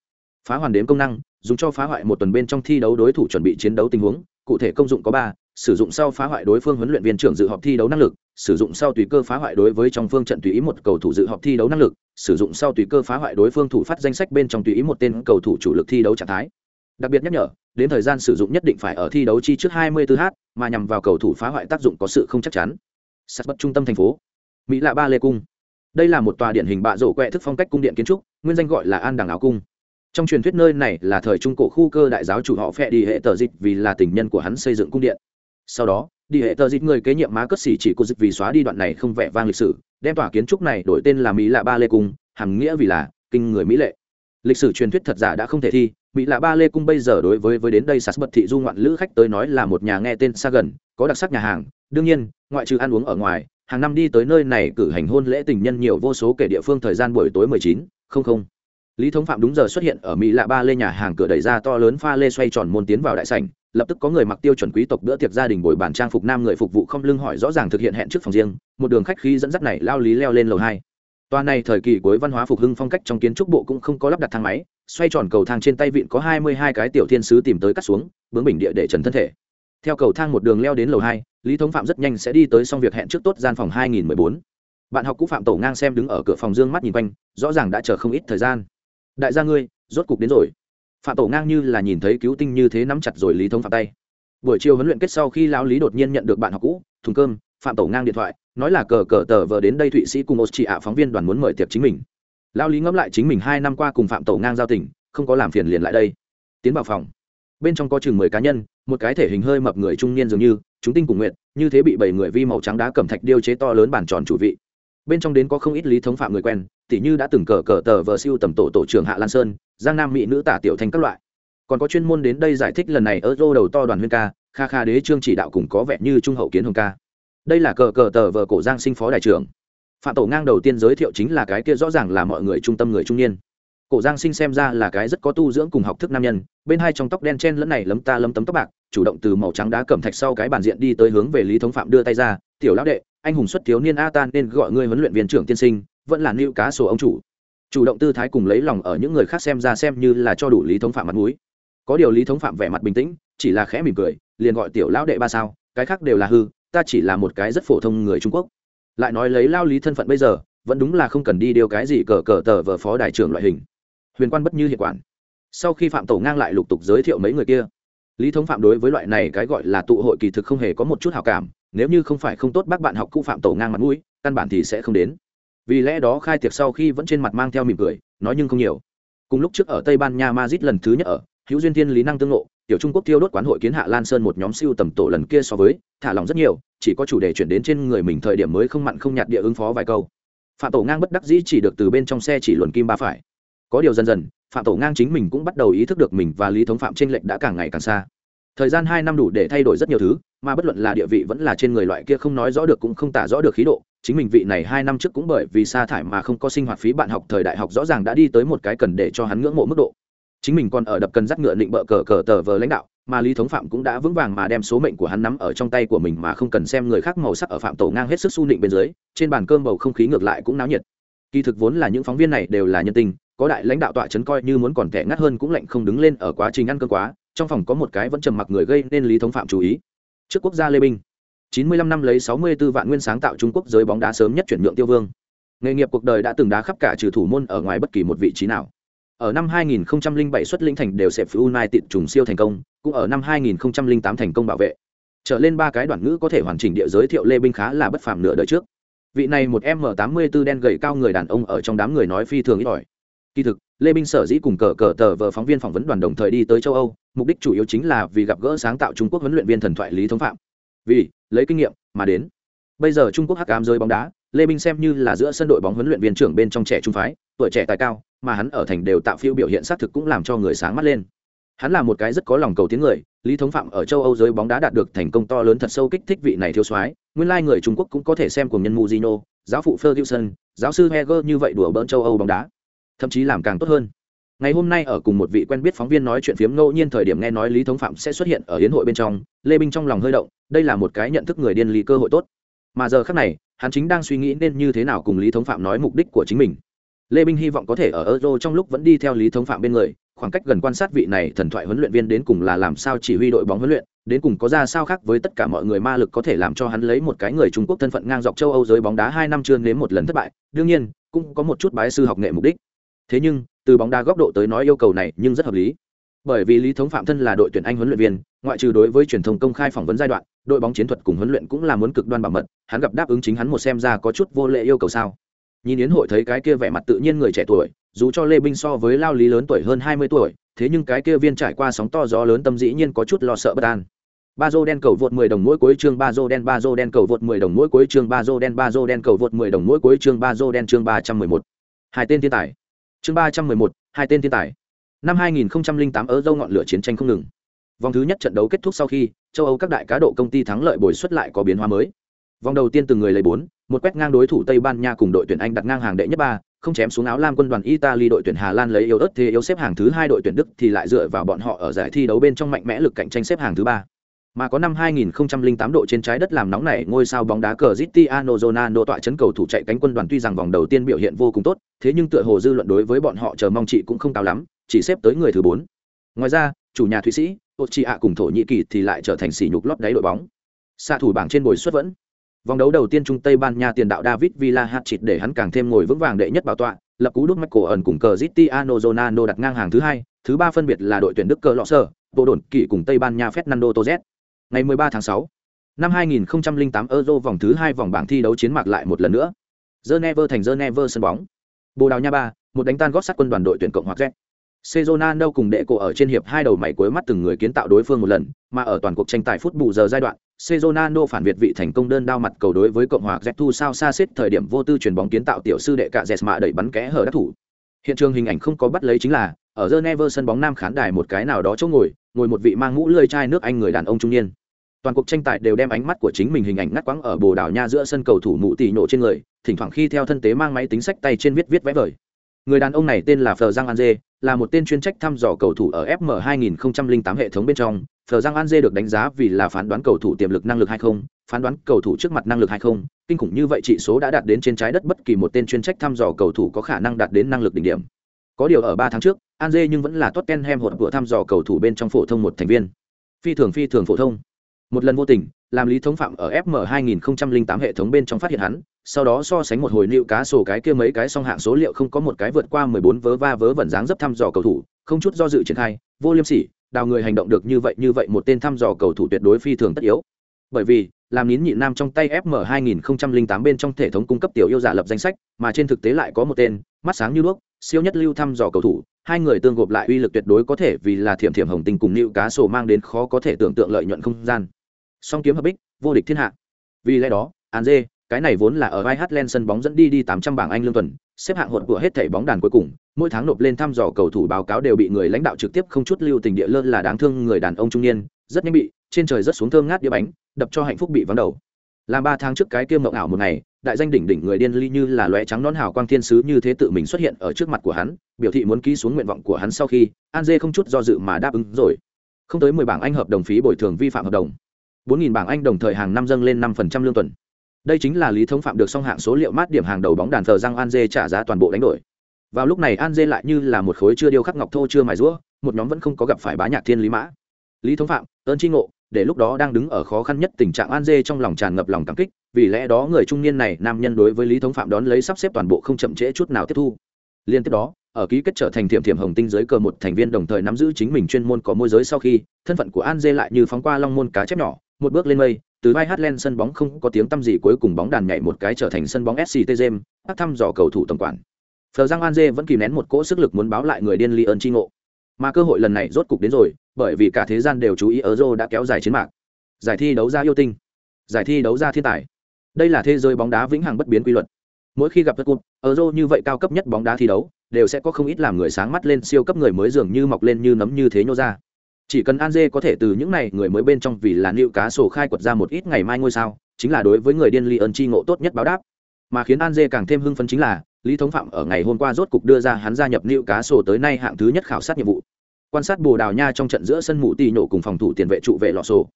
Phá hoàn đếm công năng dùng cho phá hoại một tuần bên trong thi đấu đối thủ chuẩn bị chiến đấu tình huống, cụ thể công dụng có ba, sử dụng sau phá hoại đối phương huấn luyện viên trưởng dự họp thi đấu năng lực, sử dụng sau tùy cơ phá hoại đối với trong phương trận tùy ý một cầu thủ dự họp thi đấu năng lực, sử dụng sau tùy cơ phá hoại đối phương thủ phát danh sách bên trong tùy ý một tên cầu thủ chủ lực thi đấu trạng thái. Đặc biệt nhắc nhở, đến thời gian sử dụng nhất định phải ở thi đấu chi trước 24 h mà nhằm vào cầu thủ phá hoại tác dụng có sự không chắc chắn. Sắt bất trung tâm thành phố, mỹ lạ ba lê cung. Đây là một tòa điển hình bạ rổ quẹ thức phong cách cung điện kiến trúc, nguyên danh gọi là an đằng áo cung trong truyền thuyết nơi này là thời trung cổ khu cơ đại giáo chủ họ phe đi hệ tờ dịch vì là tình nhân của hắn xây dựng cung điện. Sau đó đi hệ tờ dịch người kế nhiệm má cất xỉ chỉ cô dịch vì xóa đi đoạn này không vẻ vang lịch sử đem tòa kiến trúc này đổi tên là mỹ lạ ba lê cung hàm nghĩa vì là kinh người mỹ lệ. Lịch sử truyền thuyết thật giả đã không thể thi mỹ lạ ba lê cung bây giờ đối với với đến đây sạt bật thị du ngoạn lữ khách tới nói là một nhà nghe tên xa gần có đặc sắc nhà hàng. Đương nhiên ngoại trừ ăn uống ở ngoài hàng năm đi tới nơi này cử hành hôn lễ tình nhân nhiều vô số kể địa phương thời gian buổi tối 19, không không lý thống phạm đúng giờ xuất hiện ở mỹ lạ ba lê nhà hàng cửa đẩy ra to lớn pha lê xoay tròn môn tiến vào đại sảnh, lập tức có người mặc tiêu chuẩn quý tộc bữa tiệc gia đình bồi bàn trang phục nam người phục vụ không lưng hỏi rõ ràng thực hiện hẹn trước phòng riêng, một đường khách khí dẫn dắt này lao lý leo lên lầu hai. Toa này thời kỳ cuối văn hóa phục hưng phong cách trong kiến trúc bộ cũng không có lắp đặt thang máy, xoay tròn cầu thang trên tay vịn có hai mươi hai cái tiểu thiên sứ tìm tới cắt xuống, bướng bình địa để trần thân thể. Theo cầu thang một đường leo đến lầu hai, lý thống phạm rất nhanh sẽ đi tới xong việc hẹn trước tốt gian phòng hai nghìn bốn. Bạn học cũ phạm tổ ngang xem đứng ở cửa phòng dương mắt nhìn quanh, rõ ràng đã chờ không ít thời gian đại gia ngươi, rốt cục đến rồi. Phạm tổ ngang như là nhìn thấy cứu tinh như thế nắm chặt rồi lý thông phạm tay. Buổi chiều huấn luyện kết sau khi lão lý đột nhiên nhận được bạn học cũ, thùng cơm, phạm tổ ngang điện thoại, nói là cờ cờ tờ vờ đến đây thụy sĩ cùng một chị ạ phóng viên đoàn muốn mời tiệc chính mình. Lão lý ngẫm lại chính mình hai năm qua cùng phạm tổ ngang giao tình, không có làm phiền liền lại đây. Tiến vào phòng. Bên trong có chừng mười cá nhân, một cái thể hình hơi mập người trung niên dường như, chúng tinh cùng nguyện, như thế bị bảy người vi màu trắng đá cẩm thạch điêu chế to lớn bản tròn chủ vị bên trong đến có không ít lý thống phạm người quen, tỉ như đã từng cờ cờ tờ vờ siêu tầm tổ tổ trưởng hạ lan sơn, giang nam mỹ nữ tả tiểu thành các loại. Còn có chuyên môn đến đây giải thích lần này ở euro đầu to đoàn huyên ca, kha kha đế trương chỉ đạo cùng có vẻ như trung hậu kiến hồng ca. Đây là cờ cờ tờ vờ cổ giang sinh phó đại trưởng. Phạm tổ ngang đầu tiên giới thiệu chính là cái kia rõ ràng là mọi người trung tâm người trung niên. Cổ giang sinh xem ra là cái rất có tu dưỡng cùng học thức nam nhân, bên hai trong tóc đen chen lẫn này lấm ta lấm tấm tóc bạc, chủ động từ màu trắng đá cẩm thạch sau cái bàn diện đi tới hướng về lý thống phạm đưa tay ra, tiểu lão đệ anh hùng xuất thiếu niên a tan nên gọi ngươi huấn luyện viên trưởng tiên sinh, vẫn là nữ cá sổ ông chủ. Chủ động tư thái cùng lấy lòng ở những người khác xem ra xem như là cho đủ lý thống phạm mặt mũi. Có điều lý thống phạm vẻ mặt bình tĩnh, chỉ là khẽ mỉm cười, liền gọi tiểu lão đệ ba sao, cái khác đều là hư, ta chỉ là một cái rất phổ thông người trung quốc. Lại nói lấy lao lý thân phận bây giờ, vẫn đúng là không cần đi điều cái gì cờ cờ tờ vờ phó đại trưởng loại hình. Huyền quan bất như hiệu quản. Sau khi phạm tổ ngang lại lục tục giới thiệu mấy người kia, lý thống phạm đối với loại này cái gọi là tụ hội kỳ thực không hề có một chút hào cảm nếu như không phải không tốt bác bạn học cũ phạm tổ ngang mặt mũi, căn bản thì sẽ không đến. Vì lẽ đó khai tiệc sau khi vẫn trên mặt mang theo mỉm cười, nói nhưng không nhiều. Cùng lúc trước ở tây ban nha mazit lần thứ nhất ở, hữu duyên thiên lý năng tương lộ tiểu trung quốc tiêu đốt quán hội kiến hạ lan sơn một nhóm siêu tầm tổ lần kia so với, thả lòng rất nhiều, chỉ có chủ đề chuyển đến trên người mình thời điểm mới không mặn không nhạt địa ứng phó vài câu. Phạm tổ ngang bất đắc dĩ chỉ được từ bên trong xe chỉ luận kim ba phải. Có điều dần dần, phạm tổ ngang chính mình cũng bắt đầu ý thức được mình và lý thống phạm tranh lệch đã càng ngày càng xa thời gian hai năm đủ để thay đổi rất nhiều thứ, mà bất luận là địa vị vẫn là trên người loại kia không nói rõ được cũng không tả rõ được khí độ, chính mình vị này hai năm trước cũng bởi vì sa thải mà không có sinh hoạt phí bạn học thời đại học rõ ràng đã đi tới một cái cần để cho hắn ngưỡng mộ mức độ. Chính mình còn ở đập cần dắt ngựa định bợ cờ cờ tờ vờ lãnh đạo, mà lý thống phạm cũng đã vững vàng mà đem số mệnh của hắn nắm ở trong tay của mình mà không cần xem người khác màu sắc ở phạm tổ ngang hết sức su nịnh bên dưới, trên bàn cơm bầu không khí ngược lại cũng náo nhiệt. Kỳ thực vốn là những phóng viên này đều là nhân tình, có đại lãnh đạo tọa chấn coi như muốn còn kẻ ngắt hơn cũng lạnh không đứng lên ở quá trình ăn cơm quá trong phòng có một cái vẫn trầm mặc người gây nên lý thống phạm chú ý trước quốc gia lê binh 95 năm lấy 64 vạn nguyên sáng tạo trung quốc giới bóng đá sớm nhất chuyển nhượng tiêu vương nghề nghiệp cuộc đời đã từng đá khắp cả trừ thủ môn ở ngoài bất kỳ một vị trí nào ở năm 2007 xuất lĩnh thành đều sẽ phụ United trùng siêu thành công, cũng ở năm 2008 thành công bảo vệ. Trở lên ba cái đoạn ngữ có thể hoàn chỉnh địa giới thiệu Lê Binh khá là bất phàm nửa đời trước. Vị này một M84 đen gầy cao người đàn ông ở trong đám người nói phi thường ít ỏi. Kỳ thực, Lê Binh sở dĩ cùng cờ cờ tờ vợ phóng viên phỏng vấn đoàn đồng thời đi tới châu Âu, mục đích chủ yếu chính là vì gặp gỡ sáng tạo Trung Quốc huấn luyện viên thần thoại Lý Thống Phạm. Vì lấy kinh nghiệm mà đến. Bây giờ Trung Quốc hắc ám rơi bóng đá, Lê Binh xem như là giữa sân đội bóng huấn luyện viên trưởng bên trong trẻ trung phái, tuổi trẻ tài cao, mà hắn ở thành đều tạo phiêu biểu hiện xác thực cũng làm cho người sáng mắt lên. Hắn là một cái rất có lòng cầu tiến người, Lý Thống Phạm ở châu Âu giới bóng đá đạt được thành công to lớn thật sâu kích thích vị này thiếu soái, nguyên lai người Trung Quốc cũng có thể xem cùng nhân muzino giáo phụ Ferguson, giáo sư Heger như vậy đùa bỡn châu Âu bóng đá, thậm chí làm càng tốt hơn. Ngày hôm nay ở cùng một vị quen biết phóng viên nói chuyện phiếm ngẫu nhiên thời điểm nghe nói Lý Thống Phạm sẽ xuất hiện ở yến hội bên trong, Lê Binh trong lòng hơi động, đây là một cái nhận thức người điên lý cơ hội tốt. Mà giờ khắc này, hắn chính đang suy nghĩ nên như thế nào cùng Lý Thống Phạm nói mục đích của chính mình lê binh hy vọng có thể ở euro trong lúc vẫn đi theo lý thống phạm bên người khoảng cách gần quan sát vị này thần thoại huấn luyện viên đến cùng là làm sao chỉ huy đội bóng huấn luyện đến cùng có ra sao khác với tất cả mọi người ma lực có thể làm cho hắn lấy một cái người trung quốc thân phận ngang dọc châu âu giới bóng đá hai năm chưa nếm một lần thất bại đương nhiên cũng có một chút bái sư học nghệ mục đích thế nhưng, từ bóng đá góc độ tới nói yêu cầu này nhưng rất hợp lý bởi vì lý thống phạm thân là đội tuyển anh huấn luyện viên, ngoại trừ đối với truyền thông công khai phỏng vấn giai đoạn, đội bóng chiến thuật cùng huấn luyện cũng là muốn cực đoan bảo mật, hắn gặp đáp ứng chính hắn một xem ra có chút vô lệ yêu cầu sao nhìn yến hội thấy cái kia vẻ mặt tự nhiên người trẻ tuổi, dù cho lê binh so với lao lý lớn tuổi hơn hai mươi tuổi, thế nhưng cái kia viên trải qua sóng to gió lớn tâm dĩ nhiên có chút lo sợ bất an ba dô đen cầu vượt 10 đồng mỗi cuối chương, ba dô đen, ba dô đen cầu vượt 10 đồng mỗi cuối chương, ba dô đen, ba dô đen cầu vượt 10 đồng mỗi cuối chương, ba dô đen chương 311. Hai tên thiên tài. Chương 311, hai tên thiên tài. Năm 2008 ở dâu ngọn lửa chiến tranh không ngừng. Vòng thứ nhất trận đấu kết thúc sau khi, châu Âu các đại cá độ công ty thắng lợi bồi xuất lại có biến hóa mới. Vòng đầu tiên từng người lấy bốn, một quét ngang đối thủ tây ban nha cùng đội tuyển anh đặt ngang hàng đệ nhất ba không chém xuống áo lam quân đoàn italy đội tuyển hà lan lấy yếu ớt thế yếu xếp hàng thứ hai đội tuyển đức thì lại dựa vào bọn họ ở giải thi đấu bên trong mạnh mẽ lực cạnh tranh xếp hàng thứ ba mà có năm 2008 độ trên trái đất làm nóng này ngôi sao bóng đá cờ Cristiano Ronaldo tọa chấn cầu thủ chạy cánh quân đoàn tuy rằng vòng đầu tiên biểu hiện vô cùng tốt, thế nhưng tựa hồ dư luận đối với bọn họ chờ mong chị cũng không cao lắm, chỉ xếp tới người thứ 4. Ngoài ra, chủ nhà Thụy Sĩ, Ochi cùng Thổ Nhĩ Kỳ thì lại trở thành sỉ nhục lót đáy đội bóng. Xạ thủ bảng trên bồi xuất vẫn. Vòng đấu đầu tiên Trung Tây Ban Nha tiền đạo David Villa hat chịt để hắn càng thêm ngồi vững vàng đệ nhất bảo tọa, lập cú đút Michael ẩn cùng Cristiano Ronaldo đặt ngang hàng thứ hai, thứ ba phân biệt là đội tuyển Đức cờ lọ sở, bộ đồn kỵ cùng Tây Ban Nha Fernando Torres. Ngày 13 tháng 6, năm 2008 Euro vòng thứ hai vòng bảng thi đấu chiến mạc lại một lần nữa. Geneva thành Geneva sân bóng. Bồ Đào Nha ba, một đánh tan gót sắt quân đoàn đội tuyển Cộng hòa Z. Sezonano cùng đệ cổ ở trên hiệp hai đầu mày cuối mắt từng người kiến tạo đối phương một lần, mà ở toàn cuộc tranh tài phút bù giờ giai đoạn, Sezonano phản việt vị thành công đơn đao mặt cầu đối với cộng hòa Thu sao xa xít thời điểm vô tư chuyển bóng kiến tạo tiểu sư đệ cả Jesma đẩy bắn kẽ hở đắc thủ. Hiện trường hình ảnh không có bắt lấy chính là ở Geneva sân bóng nam khán đài một cái nào đó chỗ ngồi ngồi một vị mang mũ lưỡi chai nước anh người đàn ông trung niên toàn cuộc tranh tài đều đem ánh mắt của chính mình hình ảnh ngắt quãng ở bồ đào nha giữa sân cầu thủ mụ tỷ nổ trên người, thỉnh thoảng khi theo thân tế mang máy tính sách tay trên viết viết vẽ vời. Người đàn ông này tên là phờ giang an dê là một tên chuyên trách thăm dò cầu thủ ở fm 2008 hệ thống bên trong. Phờ giang an dê được đánh giá vì là phán đoán cầu thủ tiềm lực năng lực hay không, phán đoán cầu thủ trước mặt năng lực hay không. Kinh khủng như vậy trị số đã đạt đến trên trái đất bất kỳ một tên chuyên trách thăm dò cầu thủ có khả năng đạt đến năng lực đỉnh điểm. Có điều ở ba tháng trước an dê nhưng vẫn là tottenham hột của thăm dò cầu thủ bên trong phổ thông một thành viên. Phi thường phi thường phổ thông một lần vô tình, làm lý thống phạm ở fm 2008 hệ thống bên trong phát hiện hắn, sau đó so sánh một hồi liệu cá sổ cái kia mấy cái song hạng số liệu không có một cái vượt qua 14 vớ va vớ vẩn dáng dấp thăm dò cầu thủ, không chút do dự triển khai, vô liêm sỉ, đào người hành động được như vậy như vậy một tên thăm dò cầu thủ tuyệt đối phi thường tất yếu. Bởi vì, làm nín nhị nam trong tay fm 2008 bên trong hệ thống cung cấp tiểu yêu giả lập danh sách, mà trên thực tế lại có một tên, mắt sáng như đuốc, siêu nhất lưu thăm dò cầu thủ, hai người tương gộp lại uy lực tuyệt đối có thể vì là thiểm thiểm hồng tinh cùng nịu cá sổ mang đến khó có thể tưởng tượng lợi nhuận không gian song kiếm hợp bích, vô địch thiên hạ. Vì lẽ đó, an dê, cái này vốn là ở vai hát len sân bóng dẫn đi đi tám trăm bảng anh lương tuần, xếp hạng hụt của hết thảy bóng đàn cuối cùng, mỗi tháng nộp lên thăm dò cầu thủ báo cáo đều bị người lãnh đạo trực tiếp không chút lưu tình địa lơ là đáng thương người đàn ông trung niên, rất nhanh bị, trên trời rất xuống thơm ngát đĩa bánh, đập cho hạnh phúc bị vắng đầu. Làm ba tháng trước cái kia mộng ảo một ngày, đại danh đỉnh đỉnh người điên ly như là loé trắng non hào quang thiên sứ như thế tự mình xuất hiện ở trước mặt của hắn, biểu thị muốn ký xuống nguyện vọng của hắn sau khi, an dê không chút do dự mà đáp ứng rồi. Không tới mười bảng anh hợp đồng phí bồi thường vi phạm hợp đồng bốn nghìn bảng anh đồng thời hàng năm dâng lên năm phần trăm lương tuần. Đây chính là lý thống phạm được song hạng số liệu mát điểm hàng đầu bóng đàn thờ răng an dê trả giá toàn bộ đánh đổi. Vào lúc này an dê lại như là một khối chưa điêu khắc ngọc thô chưa mài rũa, một nhóm vẫn không có gặp phải bá nhạc thiên lý mã. Lý thống phạm, ơn tri ngộ, để lúc đó đang đứng ở khó khăn nhất tình trạng an dê trong lòng tràn ngập lòng cảm kích, vì lẽ đó người trung niên này, nam nhân đối với lý thống phạm đón lấy sắp xếp toàn bộ không chậm trễ chút nào tiếp thu. Liên tiếp đó, ở ký kết trở thành thiểm thiểm hồng tinh giới cờ một thành viên đồng thời nắm giữ chính mình chuyên môn có môi giới sau khi, thân phận của an dê lại như phóng qua long môn cá chép nhỏ một bước lên mây, từ vai hát lên sân bóng không có tiếng tăm gì cuối cùng bóng đàn nhảy một cái trở thành sân bóng sct gem bắt thăm dò cầu thủ tổng quản. Phờ giang an dê vẫn kìm nén một cỗ sức lực muốn báo lại người điên Leon ơn tri ngộ. Mà cơ hội lần này rốt cục đến rồi, bởi vì cả thế gian đều chú ý euro đã kéo dài chiến mạc. Giải thi đấu ra yêu tinh. Giải thi đấu ra thiên tài. Đây là thế giới bóng đá vĩnh hằng bất biến quy luật. Mỗi khi gặp tất ở euro như vậy cao cấp nhất bóng đá thi đấu, đều sẽ có không ít làm người sáng mắt lên, siêu cấp người mới dường như mọc lên như nấm như thế nhô ra chỉ cần an dê có thể từ những này người mới bên trong vì là nịu cá sổ khai quật ra một ít ngày mai ngôi sao, chính là đối với người điên ly ơn chi ngộ tốt nhất báo đáp. Mà khiến an dê càng thêm hưng phấn chính là, lý thống phạm ở ngày hôm qua rốt cục đưa ra hắn gia nhập nịu cá sổ tới nay hạng thứ nhất khảo sát nhiệm vụ. Quan sát bồ đào nha trong trận giữa sân mù tì nhổ cùng phòng thủ tiền vệ trụ vệ lọ sổ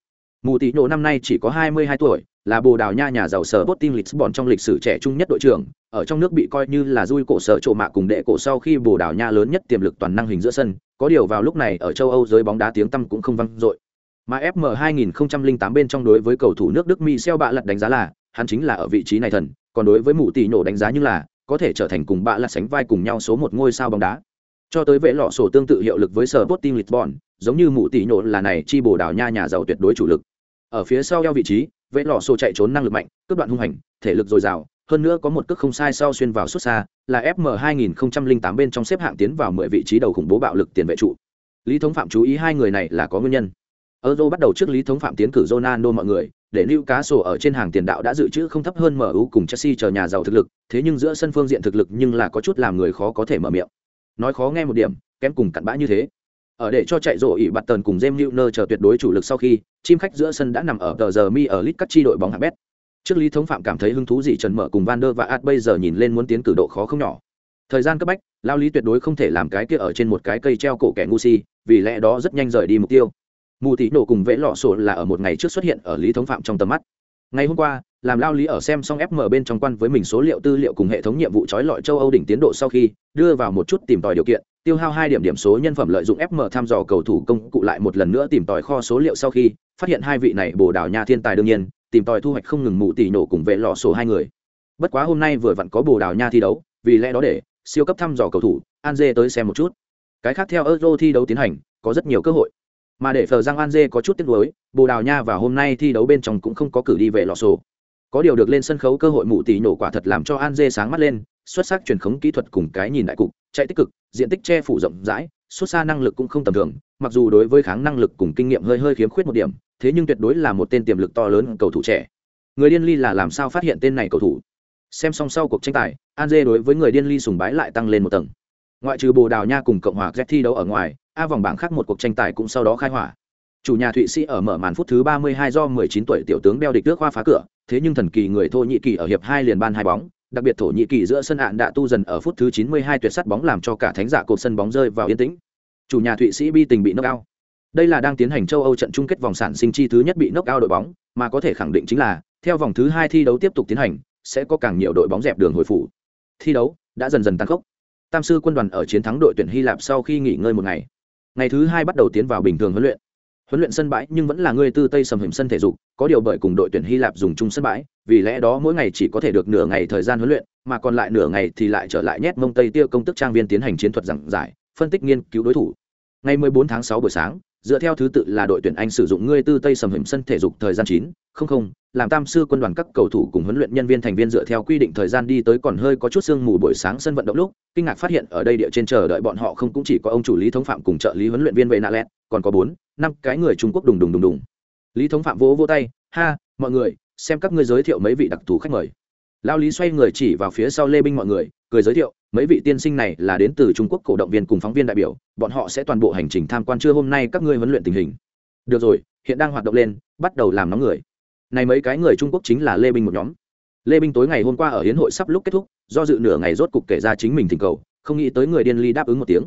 mù tị nhổ năm nay chỉ có hai mươi hai tuổi, là bồ đào nha nhà giàu sở bot team lisbon trong lịch sử trẻ trung nhất đội trưởng, ở trong nước bị coi như là dui cổ sở trộ mạ cùng đệ cổ sau khi bồ đào nha lớn nhất tiềm lực toàn năng hình giữa sân, có điều vào lúc này ở châu âu giới bóng đá tiếng tăm cũng không vang dội. Mà fm 2008 bên trong đối với cầu thủ nước đức michel bạ lật đánh giá là, hắn chính là ở vị trí này thần, còn đối với mù tị nhổ đánh giá như là, có thể trở thành cùng bạ lật sánh vai cùng nhau số một ngôi sao bóng đá. Cho tới vệ lọ sổ tương tự hiệu lực với sở bot team lisbon giống như mù tị nhổ là này chi bồ đào nha nhà giàu tuyệt đối chủ lực ở phía sau eo vị trí, vệ lọ sổ chạy trốn năng lực mạnh, cướp đoạn hung hành, thể lực dồi dào, hơn nữa có một cước không sai sau xuyên vào xuất xa, là fm 2008 bên trong xếp hạng tiến vào 10 vị trí đầu khủng bố bạo lực tiền vệ trụ. Lý thống phạm chú ý hai người này là có nguyên nhân. Euro bắt đầu trước lý thống phạm tiến cử ronaldo mọi người, để lưu cá sổ ở trên hàng tiền đạo đã dự trữ không thấp hơn mu cùng chelsea chờ nhà giàu thực lực, thế nhưng giữa sân phương diện thực lực nhưng là có chút làm người khó có thể mở miệng. Nói khó nghe một điểm, kém cùng cặn bã như thế ở để cho chạy rổ ỉ bạt tần cùng jem Newner chờ tuyệt đối chủ lực sau khi, chim khách giữa sân đã nằm ở tờ giờ mi ở lit các chi đội bóng hạng bét. Trước lý thống phạm cảm thấy hứng thú gì trần mở cùng van der và ad bây giờ nhìn lên muốn tiến cử độ khó không nhỏ. Thời gian cấp bách, lao lý tuyệt đối không thể làm cái kia ở trên một cái cây treo cổ kẻ ngu si, vì lẽ đó rất nhanh rời đi mục tiêu. Mù thị nổ cùng vẽ lọ sổ là ở một ngày trước xuất hiện ở lý thống phạm trong tầm mắt. Ngày hôm qua, làm lao lý ở xem xong fm bên trong quan với mình số liệu tư liệu cùng hệ thống nhiệm vụ trói lọi châu âu đỉnh tiến độ sau khi, đưa vào một chút tìm tòi điều kiện tiêu hao hai điểm điểm số nhân phẩm lợi dụng fm thăm dò cầu thủ công cụ lại một lần nữa tìm tòi kho số liệu sau khi, phát hiện hai vị này bồ đào nha thiên tài đương nhiên, tìm tòi thu hoạch không ngừng mụ tỷ nổ cùng vệ lọ số hai người. Bất quá hôm nay vừa vặn có bồ đào nha thi đấu, vì lẽ đó để siêu cấp thăm dò cầu thủ an dê tới xem một chút. Cái khác theo euro thi đấu tiến hành, có rất nhiều cơ hội. Mà để phờ giang an dê có chút tiếc nuối bồ đào nha và hôm nay thi đấu bên trong cũng không có cử đi về lọ sổ. Có điều được lên sân khấu cơ hội mụ tỷ nổ quả thật làm cho an dê sáng mắt lên xuất sắc truyền khống kỹ thuật cùng cái nhìn đại cục, chạy tích cực, diện tích che phủ rộng rãi, xuất xa năng lực cũng không tầm thường, mặc dù đối với kháng năng lực cùng kinh nghiệm hơi hơi khiếm khuyết một điểm, thế nhưng tuyệt đối là một tên tiềm lực to lớn cầu thủ trẻ. Người điên ly là làm sao phát hiện tên này cầu thủ? Xem xong sau cuộc tranh tài, an dê đối với người điên ly sùng bái lại tăng lên một tầng. Ngoại trừ bồ đào nha cùng cộng hòa z thi đấu ở ngoài, a vòng bảng khác một cuộc tranh tài cũng sau đó khai hỏa. Chủ nhà thụy sĩ ở mở màn phút thứ 32 do 19 tuổi tiểu tướng đeo địch tước khoa phá cửa, thế nhưng thần kỳ người thô nhị kỳ ở hiệp hai liền ban hai bóng đặc biệt thổ Nhĩ kỳ giữa sân ạn đã tu dần ở phút thứ 92 tuyệt sắt bóng làm cho cả thánh giả cột sân bóng rơi vào yên tĩnh. Chủ nhà thụy sĩ bi tình bị knock out. Đây là đang tiến hành châu âu trận chung kết vòng sản sinh chi thứ nhất bị knock out đội bóng, mà có thể khẳng định chính là, theo vòng thứ hai thi đấu tiếp tục tiến hành, sẽ có càng nhiều đội bóng dẹp đường hồi phủ. Thi đấu đã dần dần tăng khốc. Tam sư quân đoàn ở chiến thắng đội tuyển hy lạp sau khi nghỉ ngơi một ngày. Ngày thứ hai bắt đầu tiến vào bình thường huấn luyện huấn luyện sân bãi nhưng vẫn là người tư tây sầm hiểm sân thể dục, có điều bởi cùng đội tuyển hy lạp dùng chung sân bãi, vì lẽ đó mỗi ngày chỉ có thể được nửa ngày thời gian huấn luyện, mà còn lại nửa ngày thì lại trở lại nhét mông tây tiêu công tức trang viên tiến hành chiến thuật giảng giải, phân tích nghiên cứu đối thủ. Ngày 14 tháng 6 buổi sáng dựa theo thứ tự là đội tuyển anh sử dụng ngươi tư tây sầm hiểm sân thể dục thời gian chín, không không, làm tam sư quân đoàn các cầu thủ cùng huấn luyện nhân viên thành viên dựa theo quy định thời gian đi tới còn hơi có chút sương mù buổi sáng sân vận động lúc, kinh ngạc phát hiện ở đây địa trên chờ đợi bọn họ không cũng chỉ có ông chủ lý thống phạm cùng trợ lý huấn luyện viên vệ nạ lẹt, còn có bốn, năm cái người trung quốc đùng đùng đùng đùng. Lý thống phạm vỗ vỗ tay, ha, mọi người, xem các ngươi giới thiệu mấy vị đặc thù khách mời. Lao lý xoay người chỉ vào phía sau lê binh mọi người, cười giới thiệu mấy vị tiên sinh này là đến từ trung quốc cổ động viên cùng phóng viên đại biểu, bọn họ sẽ toàn bộ hành trình tham quan trưa hôm nay các ngươi huấn luyện tình hình. Được rồi, hiện đang hoạt động lên, bắt đầu làm nóng người. Này mấy cái người trung quốc chính là lê binh một nhóm. Lê binh tối ngày hôm qua ở hiến hội sắp lúc kết thúc, do dự nửa ngày rốt cục kể ra chính mình thỉnh cầu, không nghĩ tới người điên ly đáp ứng một tiếng.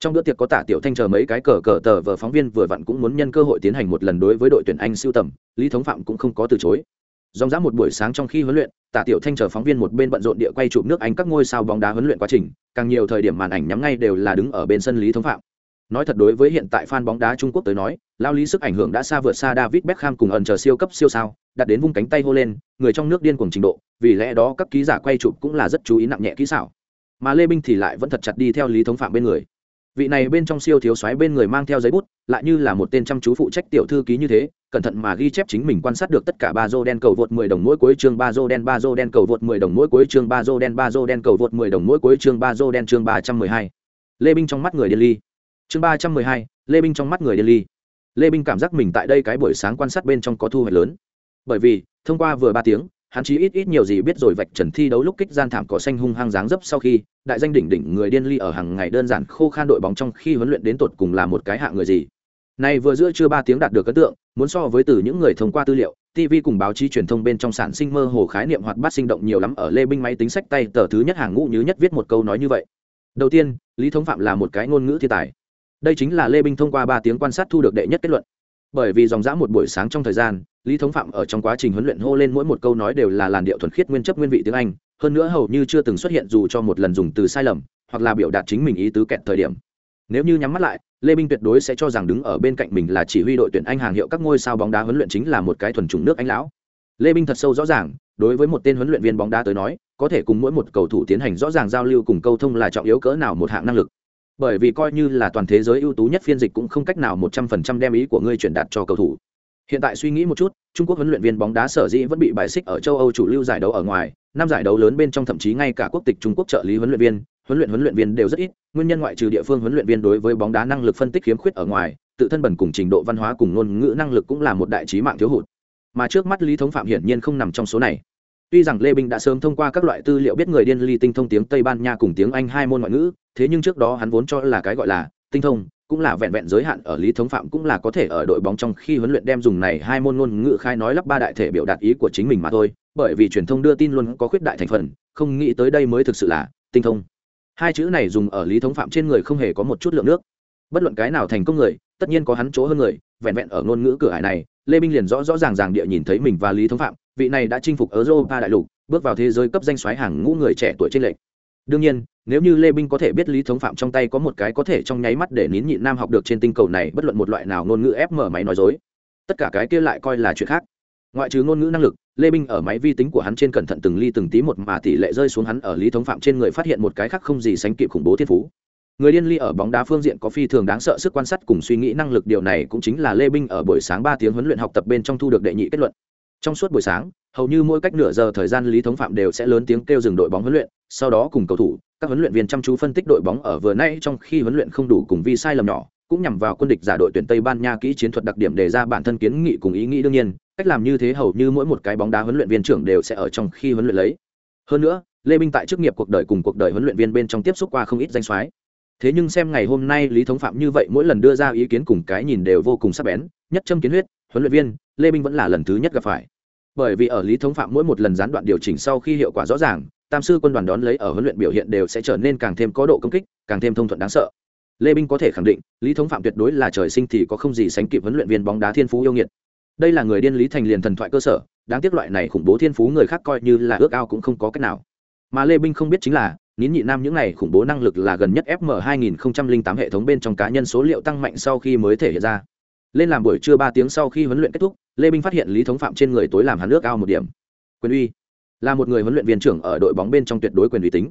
Trong bữa tiệc có tả tiểu thanh chờ mấy cái cờ cờ tờ vờ phóng viên vừa vặn cũng muốn nhân cơ hội tiến hành một lần đối với đội tuyển anh siêu tầm, lý thống phạm cũng không có từ chối dòng dã một buổi sáng trong khi huấn luyện, tả tiểu thanh chờ phóng viên một bên bận rộn địa quay chụp nước anh các ngôi sao bóng đá huấn luyện quá trình, càng nhiều thời điểm màn ảnh nhắm ngay đều là đứng ở bên sân lý thống phạm. Nói thật đối với hiện tại fan bóng đá trung quốc tới nói, lao lý sức ảnh hưởng đã xa vượt xa david beckham cùng ẩn chờ siêu cấp siêu sao, đặt đến vung cánh tay hô lên, người trong nước điên cuồng trình độ, vì lẽ đó các ký giả quay chụp cũng là rất chú ý nặng nhẹ kỹ xảo. Mà lê binh thì lại vẫn thật chặt đi theo lý thống phạm bên người. Vị này bên trong siêu thiếu soái bên người mang theo giấy bút, lại như là một tên chăm chú phụ trách tiểu thư ký như thế cẩn thận mà ghi chép chính mình quan sát được tất cả ba rô đen cầu vượt 10 đồng mỗi cuối chương ba rô đen ba rô đen cầu vượt 10 đồng mỗi cuối chương ba rô đen ba rô đen cầu vượt 10 đồng mỗi cuối chương ba rô đen chương 312. Lê Binh trong mắt người điên ly. Chương 312, Lê Binh trong mắt người điên ly. Lê Binh cảm giác mình tại đây cái buổi sáng quan sát bên trong có thu hoạch lớn. Bởi vì, thông qua vừa ba tiếng, hắn chí ít ít nhiều gì biết rồi vạch trần thi đấu lúc kích gian thảm cỏ xanh hung hăng dáng dấp sau khi đại danh đỉnh đỉnh người điên ly ở hàng ngày đơn giản khô khan đội bóng trong khi huấn luyện đến tột cùng là một cái hạng người gì này vừa giữa chưa ba tiếng đạt được ấn tượng, muốn so với từ những người thông qua tư liệu tv cùng báo chí truyền thông bên trong sản sinh mơ hồ khái niệm hoạt bát sinh động nhiều lắm ở lê binh máy tính sách tay tờ thứ nhất hàng ngũ như nhất viết một câu nói như vậy. Đầu tiên, lý thống phạm là một cái ngôn ngữ thiên tài. Đây chính là lê binh thông qua ba tiếng quan sát thu được đệ nhất kết luận. Bởi vì dòng dã một buổi sáng trong thời gian, lý thống phạm ở trong quá trình huấn luyện hô lên mỗi một câu nói đều là làn điệu thuần khiết nguyên chấp nguyên vị tiếng anh, hơn nữa hầu như chưa từng xuất hiện dù cho một lần dùng từ sai lầm, hoặc là biểu đạt chính mình ý tứ kẹt thời điểm nếu như nhắm mắt lại, lê minh tuyệt đối sẽ cho rằng đứng ở bên cạnh mình là chỉ huy đội tuyển anh hàng hiệu các ngôi sao bóng đá huấn luyện chính là một cái thuần chủng nước anh lão. Lê minh thật sâu rõ ràng, đối với một tên huấn luyện viên bóng đá tới nói, có thể cùng mỗi một cầu thủ tiến hành rõ ràng giao lưu cùng câu thông là trọng yếu cỡ nào một hạng năng lực. Bởi vì coi như là toàn thế giới ưu tú nhất phiên dịch cũng không cách nào một trăm phần trăm đem ý của ngươi truyền đạt cho cầu thủ. Hiện tại suy nghĩ một chút, trung quốc huấn luyện viên bóng đá sở dĩ vẫn bị bài xích ở châu âu chủ lưu giải đấu ở ngoài, năm giải đấu lớn bên trong thậm chí ngay cả quốc tịch trung quốc trợ lý huấn luyện viên huấn luyện huấn luyện viên đều rất ít, nguyên nhân ngoại trừ địa phương huấn luyện viên đối với bóng đá năng lực phân tích khiếm khuyết ở ngoài, tự thân bẩn cùng trình độ văn hóa cùng ngôn ngữ năng lực cũng là một đại trí mạng thiếu hụt. Mà trước mắt lý thống phạm hiển nhiên không nằm trong số này. Tuy rằng lê Bình đã sớm thông qua các loại tư liệu biết người điên ly tinh thông tiếng tây ban nha cùng tiếng anh hai môn ngoại ngữ, thế nhưng trước đó hắn vốn cho là cái gọi là tinh thông cũng là vẹn vẹn giới hạn ở lý thống phạm cũng là có thể ở đội bóng trong khi huấn luyện đem dùng này hai môn ngôn ngữ khai nói lắp ba đại thể biểu đạt ý của chính mình mà thôi, bởi vì truyền thông đưa tin luôn có khuyết đại thành phần, không nghĩ tới đây mới thực sự là tinh thông hai chữ này dùng ở lý thống phạm trên người không hề có một chút lượng nước. Bất luận cái nào thành công người, tất nhiên có hắn chỗ hơn người, vẹn vẹn ở ngôn ngữ cửa hải này, lê minh liền rõ rõ ràng ràng địa nhìn thấy mình và lý thống phạm, vị này đã chinh phục ở europa đại lục, bước vào thế giới cấp danh xoáy hàng ngũ người trẻ tuổi trên lệch. Đương nhiên, nếu như lê minh có thể biết lý thống phạm trong tay có một cái có thể trong nháy mắt để nín nhịn nam học được trên tinh cầu này bất luận một loại nào ngôn ngữ ép mở máy nói dối. Tất cả cái kia lại coi là chuyện khác. Ngoại trừ ngôn ngữ năng lực lê binh ở máy vi tính của hắn trên cẩn thận từng ly từng tí một mà tỷ lệ rơi xuống hắn ở lý thống phạm trên người phát hiện một cái khác không gì sánh kịp khủng bố thiên phú. Người điên ly ở bóng đá phương diện có phi thường đáng sợ sức quan sát cùng suy nghĩ năng lực, điều này cũng chính là lê binh ở buổi sáng ba tiếng huấn luyện học tập bên trong thu được đệ nhị kết luận. Trong suốt buổi sáng, hầu như mỗi cách nửa giờ thời gian lý thống phạm đều sẽ lớn tiếng kêu dừng đội bóng huấn luyện, sau đó cùng cầu thủ, các huấn luyện viên chăm chú phân tích đội bóng ở vừa nay trong khi huấn luyện không đủ cùng vi sai lầm nhỏ, cũng nhằm vào quân địch giả đội tuyển tây ban nha kỹ chiến thuật đặc điểm đề ra bản thân kiến nghị cùng ý nghĩ đương nhiên cách làm như thế hầu như mỗi một cái bóng đá huấn luyện viên trưởng đều sẽ ở trong khi huấn luyện lấy. Hơn nữa, lê minh tại chức nghiệp cuộc đời cùng cuộc đời huấn luyện viên bên trong tiếp xúc qua không ít danh soái. Thế nhưng xem ngày hôm nay lý thống phạm như vậy mỗi lần đưa ra ý kiến cùng cái nhìn đều vô cùng sắc bén, nhất châm kiến huyết, huấn luyện viên, lê minh vẫn là lần thứ nhất gặp phải. Bởi vì ở lý thống phạm mỗi một lần gián đoạn điều chỉnh sau khi hiệu quả rõ ràng, tam sư quân đoàn đón lấy ở huấn luyện biểu hiện đều sẽ trở nên càng thêm có độ công kích, càng thêm thông thuận đáng sợ. Lê minh có thể khẳng định, lý thống phạm tuyệt đối là trời sinh thì có không gì sánh kịp huấn luyện viên bóng đá thiên phú yêu nghiệt đây là người điên lý thành liền thần thoại cơ sở, đáng tiếc loại này khủng bố thiên phú người khác coi như là ước ao cũng không có cách nào. Mà lê binh không biết chính là, nín nhị nam những này khủng bố năng lực là gần nhất fm 2008 hệ thống bên trong cá nhân số liệu tăng mạnh sau khi mới thể hiện ra. Lên làm buổi trưa ba tiếng sau khi huấn luyện kết thúc, lê binh phát hiện lý thống phạm trên người tối làm hắn ước ao một điểm. Quyền uy. Là một người huấn luyện viên trưởng ở đội bóng bên trong tuyệt đối quyền uy tính.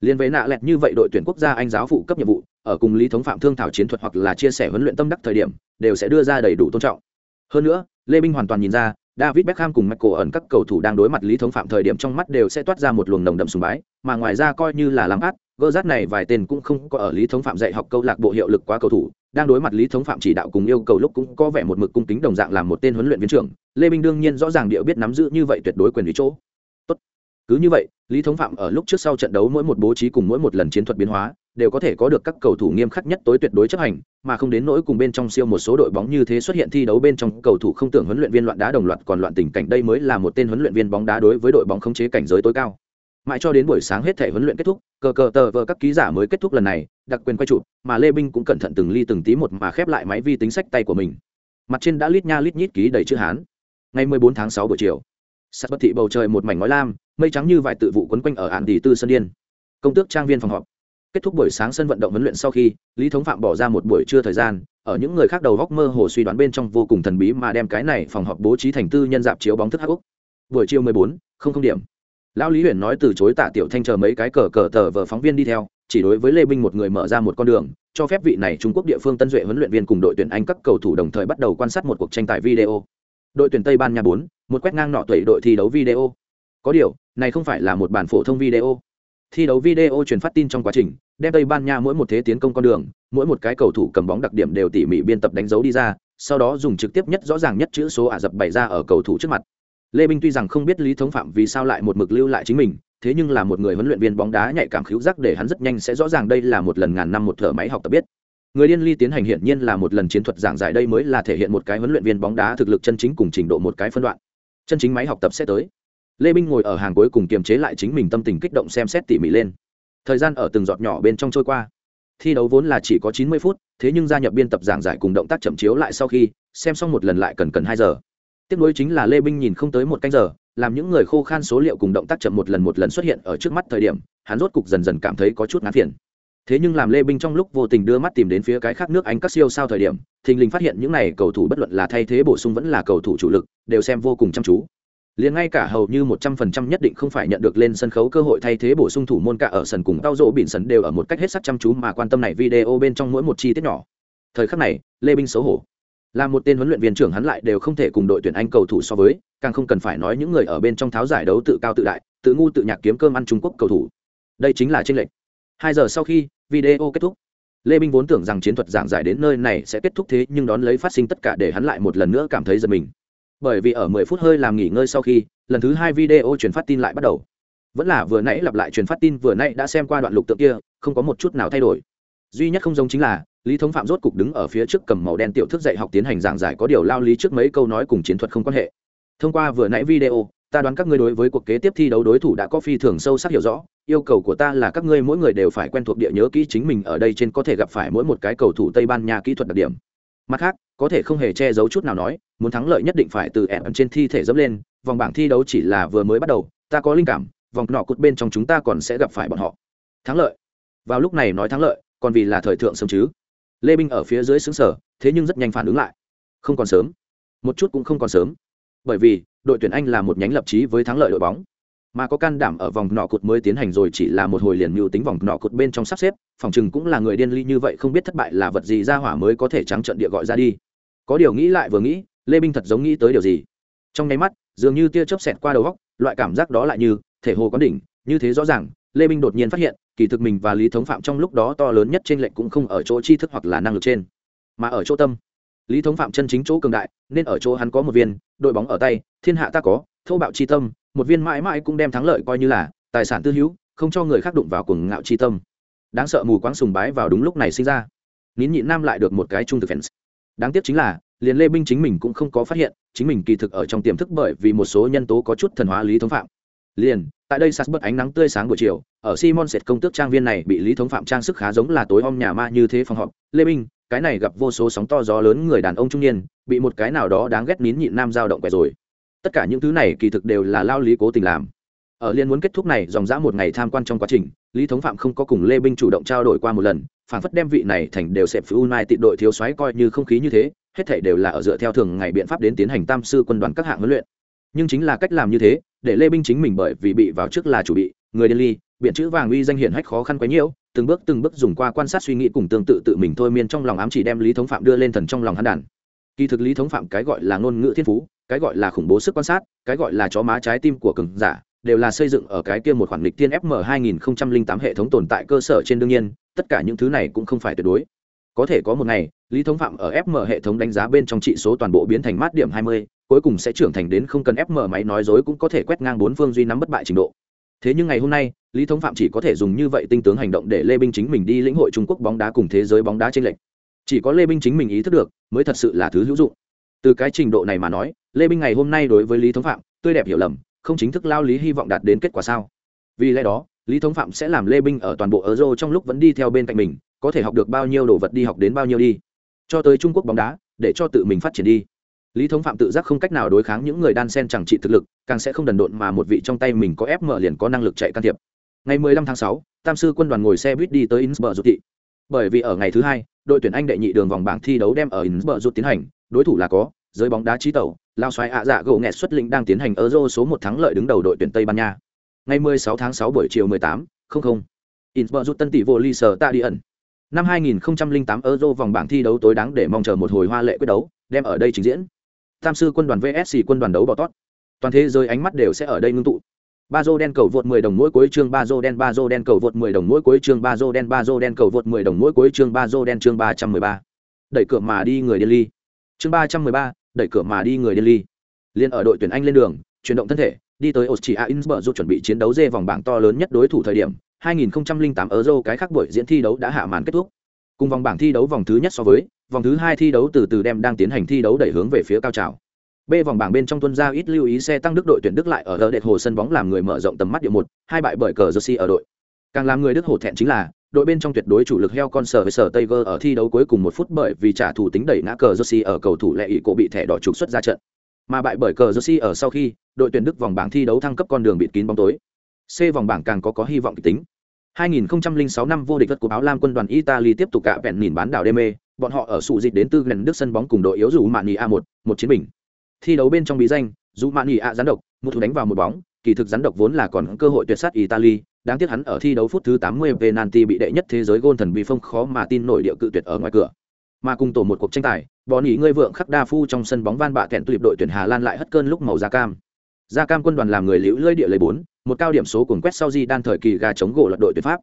Liên với nạ lẹt như vậy đội tuyển quốc gia anh giáo phụ cấp nhiệm vụ, ở cùng lý thống phạm thương thảo chiến thuật hoặc là chia sẻ huấn luyện tâm đắc thời điểm, đều sẽ đưa ra đầy đủ tôn trọng. Hơn nữa lê binh hoàn toàn nhìn ra, david beckham cùng michael ẩn các cầu thủ đang đối mặt lý thống phạm thời điểm trong mắt đều sẽ toát ra một luồng nồng đậm sùng bái, mà ngoài ra coi như là làm át, gỡ rát này vài tên cũng không có ở lý thống phạm dạy học câu lạc bộ hiệu lực quá cầu thủ, đang đối mặt lý thống phạm chỉ đạo cùng yêu cầu lúc cũng có vẻ một mực cung kính đồng dạng làm một tên huấn luyện viên trưởng. Lê Minh đương nhiên rõ ràng điệu biết nắm giữ như vậy tuyệt đối quyền lý chỗ. Tốt. Cứ như vậy, lý thống phạm ở lúc trước sau trận đấu mỗi một bố trí cùng mỗi một lần chiến thuật biến hóa đều có thể có được các cầu thủ nghiêm khắc nhất tối tuyệt đối chấp hành, mà không đến nỗi cùng bên trong siêu một số đội bóng như thế xuất hiện thi đấu bên trong cầu thủ không tưởng huấn luyện viên loạn đá đồng loạt còn loạn tình cảnh. Đây mới là một tên huấn luyện viên bóng đá đối với đội bóng khống chế cảnh giới tối cao. Mãi cho đến buổi sáng hết thể huấn luyện kết thúc, cờ cờ tờ vờ các ký giả mới kết thúc lần này, đặc quyền quay chụp, mà lê binh cũng cẩn thận từng ly từng tí một mà khép lại máy vi tính sách tay của mình. Mặt trên đã lít nha lít nhít ký đầy chữ hán. Ngày 14 tháng 6 buổi chiều, sắt bất thị bầu trời một mảnh ngói lam, mây trắng như vải tự vụ quấn quanh ở án tỷ tư sân điên. Công tước trang viên phòng họp kết thúc buổi sáng sân vận động huấn luyện sau khi, lý thống phạm bỏ ra một buổi trưa thời gian, ở những người khác đầu góc mơ hồ suy đoán bên trong vô cùng thần bí mà đem cái này phòng họp bố trí thành tư nhân dạp chiếu bóng thức hắc úc. Buổi chiều mười bốn, không không điểm. Lão lý huyền nói từ chối tạ tiểu thanh chờ mấy cái cờ cờ tờ vờ phóng viên đi theo, chỉ đối với lê binh một người mở ra một con đường, cho phép vị này trung quốc địa phương tân duệ huấn luyện viên cùng đội tuyển anh các cầu thủ đồng thời bắt đầu quan sát một cuộc tranh tài video. Đội tuyển tây ban nha bốn, một quét ngang nọ tuổi đội thi đấu video. Có điều, này không phải là một bản phổ thông video thi đấu video truyền phát tin trong quá trình, đem tây ban nha mỗi một thế tiến công con đường, mỗi một cái cầu thủ cầm bóng đặc điểm đều tỉ mỉ biên tập đánh dấu đi ra, sau đó dùng trực tiếp nhất rõ ràng nhất chữ số ả rập bày ra ở cầu thủ trước mặt. Lê minh tuy rằng không biết lý thống phạm vì sao lại một mực lưu lại chính mình, thế nhưng là một người huấn luyện viên bóng đá nhạy cảm khíu giác để hắn rất nhanh sẽ rõ ràng đây là một lần ngàn năm một thợ máy học tập biết. Người điên ly tiến hành hiển nhiên là một lần chiến thuật giảng giải đây mới là thể hiện một cái huấn luyện viên bóng đá thực lực chân chính cùng trình độ một cái phân đoạn. Chân chính máy học tập sẽ tới lê minh ngồi ở hàng cuối cùng kiềm chế lại chính mình tâm tình kích động xem xét tỉ mỉ lên. Thời gian ở từng giọt nhỏ bên trong trôi qua. Thi đấu vốn là chỉ có chín mươi phút, thế nhưng gia nhập biên tập giảng giải cùng động tác chậm chiếu lại sau khi, xem xong một lần lại cần cần hai giờ. Tiếp nối chính là lê binh nhìn không tới một canh giờ, làm những người khô khan số liệu cùng động tác chậm một lần một lần xuất hiện ở trước mắt thời điểm, hắn rốt cục dần dần cảm thấy có chút ngán phiền. Thế nhưng làm lê binh trong lúc vô tình đưa mắt tìm đến phía cái khác nước anh các siêu sao thời điểm, thình lình phát hiện những n à y cầu thủ bất luận là thay thế bổ sung vẫn là cầu thủ chủ lực, đều xem vô cùng chăm chú liền ngay cả hầu như một trăm phần trăm nhất định không phải nhận được lên sân khấu cơ hội thay thế bổ sung thủ môn cả ở sân cùng tao rỗ bỉn sân đều ở một cách hết sắc chăm chú mà quan tâm này video bên trong mỗi một chi tiết nhỏ. Thời khắc này, lê binh xấu hổ. Là một tên huấn luyện viên trưởng hắn lại đều không thể cùng đội tuyển anh cầu thủ so với, càng không cần phải nói những người ở bên trong tháo giải đấu tự cao tự đại, tự ngu tự nhạc kiếm cơm ăn trung quốc cầu thủ. Đây chính là tranh lệch. Hai giờ sau khi, video kết thúc. Lê minh vốn tưởng rằng chiến thuật giảng giải đến nơi này sẽ kết thúc thế nhưng đón lấy phát sinh tất cả để hắn lại một lần nữa cảm thấy giật mình bởi vì ở 10 phút hơi làm nghỉ ngơi sau khi, lần thứ hai video truyền phát tin lại bắt đầu. Vẫn là vừa nãy lặp lại truyền phát tin, vừa nãy đã xem qua đoạn lục tượng kia, không có một chút nào thay đổi. Duy nhất không giống chính là, lý thống phạm rốt cục đứng ở phía trước cầm màu đen tiểu thức dạy học tiến hành giảng giải có điều lao lý trước mấy câu nói cùng chiến thuật không quan hệ. Thông qua vừa nãy video, ta đoán các ngươi đối với cuộc kế tiếp thi đấu đối thủ đã có phi thường sâu sắc hiểu rõ, yêu cầu của ta là các ngươi mỗi người đều phải quen thuộc địa nhớ kỹ chính mình ở đây trên có thể gặp phải mỗi một cái cầu thủ tây ban nha kỹ thuật đặc điểm. Mặt khác, có thể không hề che giấu chút nào nói muốn thắng lợi nhất định phải từ ẻm trên thi thể dẫm lên, vòng bảng thi đấu chỉ là vừa mới bắt đầu, ta có linh cảm, vòng nọ cột bên trong chúng ta còn sẽ gặp phải bọn họ. Thắng lợi. Vào lúc này nói thắng lợi, còn vì là thời thượng sớm chứ. Lê binh ở phía dưới xứng sở thế nhưng rất nhanh phản ứng lại. Không còn sớm. Một chút cũng không còn sớm. Bởi vì, đội tuyển anh là một nhánh lập trí với thắng lợi đội bóng. Mà có can đảm ở vòng nọ cụt mới tiến hành rồi chỉ là một hồi liền mưu tính vòng nọ cụt bên trong sắp xếp, phòng chừng cũng là người điên ly như vậy không biết thất bại là vật gì ra hỏa mới có thể trắng trận địa gọi ra đi. Có điều nghĩ lại vừa nghĩ lê binh thật giống nghĩ tới điều gì? Trong nháy mắt, dường như tia chớp xẹt qua đầu góc loại cảm giác đó lại như thể hồ có đỉnh, như thế rõ ràng, lê binh đột nhiên phát hiện, kỳ thực mình và lý thống phạm trong lúc đó to lớn nhất trên lệnh cũng không ở chỗ tri thức hoặc là năng lực trên, mà ở chỗ tâm. Lý thống phạm chân chính chỗ cường đại, nên ở chỗ hắn có một viên, đội bóng ở tay, thiên hạ ta có thâu bạo tri tâm, một viên mãi mãi cũng đem thắng lợi coi như là tài sản tư hữu, không cho người khác đụng vào cuồng ngạo tri tâm. Đáng sợ mù quáng sùng bái vào đúng lúc này sinh ra. Nín nhịn nam lại được một cái trung thực fans. Đáng tiếc chính là liền lê binh chính mình cũng không có phát hiện, chính mình kỳ thực ở trong tiềm thức bởi vì một số nhân tố có chút thần hóa lý thống phạm. Liền, tại đây sạt bớt ánh nắng tươi sáng buổi chiều, ở simon sệt công tước trang viên này bị lý thống phạm trang sức khá giống là tối om nhà ma như thế phòng họp. Lê binh, cái này gặp vô số sóng to gió lớn người đàn ông trung niên, bị một cái nào đó đáng ghét nín nhịn nam dao động quẻ rồi. Tất cả những thứ này kỳ thực đều là lao lý cố tình làm. Ở liên muốn kết thúc này, dòng dã một ngày tham quan trong quá trình, lý thống phạm không có cùng lê binh chủ động trao đổi qua một lần, phản phất đem vị này thành đều xẹp phiếu mai tịt đội thiếu soái coi như không khí như thế hết thảy đều là ở dựa theo thường ngày biện pháp đến tiến hành tam sư quân đoàn các hạng huấn luyện. Nhưng chính là cách làm như thế, để lê binh chính mình bởi vì bị vào trước là chủ bị, người điên ly, biện chữ vàng uy danh hiển hách khó khăn quá nhiễu từng bước từng bước dùng qua quan sát suy nghĩ cùng tương tự tự mình thôi miên trong lòng ám chỉ đem lý thống phạm đưa lên thần trong lòng hắn đàn. Kỳ thực lý thống phạm cái gọi là ngôn ngữ thiên phú, cái gọi là khủng bố sức quan sát, cái gọi là chó má trái tim của cường giả, đều là xây dựng ở cái kia một khoản lịch thiên fm 2008 hệ thống tồn tại cơ sở trên đương nhiên, tất cả những thứ này cũng không phải tuyệt đối có thể có một ngày lý thống phạm ở fm hệ thống đánh giá bên trong trị số toàn bộ biến thành mát điểm 20, cuối cùng sẽ trưởng thành đến không cần fm máy nói dối cũng có thể quét ngang bốn phương duy nắm bất bại trình độ. Thế nhưng ngày hôm nay lý thống phạm chỉ có thể dùng như vậy tinh tướng hành động để lê binh chính mình đi lĩnh hội trung quốc bóng đá cùng thế giới bóng đá trên lệnh chỉ có lê binh chính mình ý thức được mới thật sự là thứ hữu dụng. Từ cái trình độ này mà nói lê binh ngày hôm nay đối với lý thống phạm tươi đẹp hiểu lầm không chính thức lao lý hy vọng đạt đến kết quả sao? Vì lẽ đó lý thống phạm sẽ làm lê binh ở toàn bộ euro trong lúc vẫn đi theo bên cạnh mình có thể học được bao nhiêu đồ vật đi học đến bao nhiêu đi. Cho tới trung quốc bóng đá để cho tự mình phát triển đi. Lý thống phạm tự giác không cách nào đối kháng những người đan sen chẳng trị thực lực càng sẽ không đần độn mà một vị trong tay mình có ép mở liền có năng lực chạy can thiệp. Ngày 15 tháng 6, tam sư quân đoàn ngồi xe buýt đi tới innsbruck rút thị. Bởi vì ở ngày thứ hai đội tuyển anh đệ nhị đường vòng bảng thi đấu đem ở innsbruck rút tiến hành đối thủ là có giới bóng đá trí tẩu lao xoáy ạ dạ gỗ nghẹt xuất lĩnh đang tiến hành euro số một thắng lợi đứng đầu đội tuyển tây ban nha. Ngày 16 tháng 6 buổi chiều 18, 00. Innsbruck rút tân tỷ vô ly sở ta đi ẩn năm 2008 euro vòng bảng thi đấu tối đáng để mong chờ một hồi hoa lệ quyết đấu đem ở đây trình diễn. Tam sư quân đoàn VS quân đoàn đấu bỏ tót. Toàn thế giới ánh mắt đều sẽ ở đây ngưng tụ. Ba dô đen cầu vượt 10 đồng mỗi cuối chương ba đen ba đen cầu vượt 10 đồng mỗi cuối chương ba đen ba đen cầu vượt 10 đồng mỗi cuối chương ba đen chương 313. đẩy cửa mà đi người điên ly. Chương 313, đẩy cửa mà đi người điên ly. Liên ở đội tuyển anh lên đường chuyển động thân thể đi tới Austria Innsbruck chuẩn bị chiến đấu dê vòng bảng to lớn nhất đối thủ thời điểm 2008 Euro cái khác buổi diễn thi đấu đã hạ màn kết thúc. Cùng vòng bảng thi đấu vòng thứ nhất so với, vòng thứ hai thi đấu từ từ đem đang tiến hành thi đấu đẩy hướng về phía cao trào. B vòng bảng bên trong tuân ra ít lưu ý xe tăng đức đội tuyển đức lại ở đỡ đệt hồ sân bóng làm người mở rộng tầm mắt địa một, hai bại bởi cờ jersey ở đội. Càng làm người đức hổ thẹn chính là, đội bên trong tuyệt đối chủ lực heo con sở với sở Tiger ở thi đấu cuối cùng một phút bởi vì trả thù tính đẩy ngã cờ jersey ở cầu thủ lệ ý cổ bị thẻ đỏ trục xuất ra trận. Mà bại bởi cờ jersey ở sau khi, đội tuyển đức vòng bảng thi đấu thăng cấp con đường bịt kín bóng tối. C vòng bảng càng có có hy vọng kịch tính. 2006 năm vô địch vật của báo lam quân đoàn Italy tiếp tục cạ vẹn nhìn bán đảo đê mê, bọn họ ở sụ dịch đến tư gần Đức sân bóng cùng đội yếu dù Mạn A1, một chiến bình. Thi đấu bên trong bí danh, dù Mạn A gián độc, một thủ đánh vào một bóng, kỳ thực gián độc vốn là còn cơ hội tuyệt sát Italy, đáng tiếc hắn ở thi đấu phút thứ 80 penalty bị đệ nhất thế giới gôn thần bị phong khó mà tin nổi địa cự tuyệt ở ngoài cửa. Mà cùng tổ một cuộc tranh tài, bọn nghỉ ngươi vượng khắc đa phu trong sân bóng van bạ kẹn tuyệt đội tuyển Hà Lan lại hất cơn lúc màu da cam. Da cam quân đoàn làm người liễu lơi địa lấy 4, một cao điểm số cuồng quét sau di đan thời kỳ gà chống gỗ lật đội tuyển Pháp.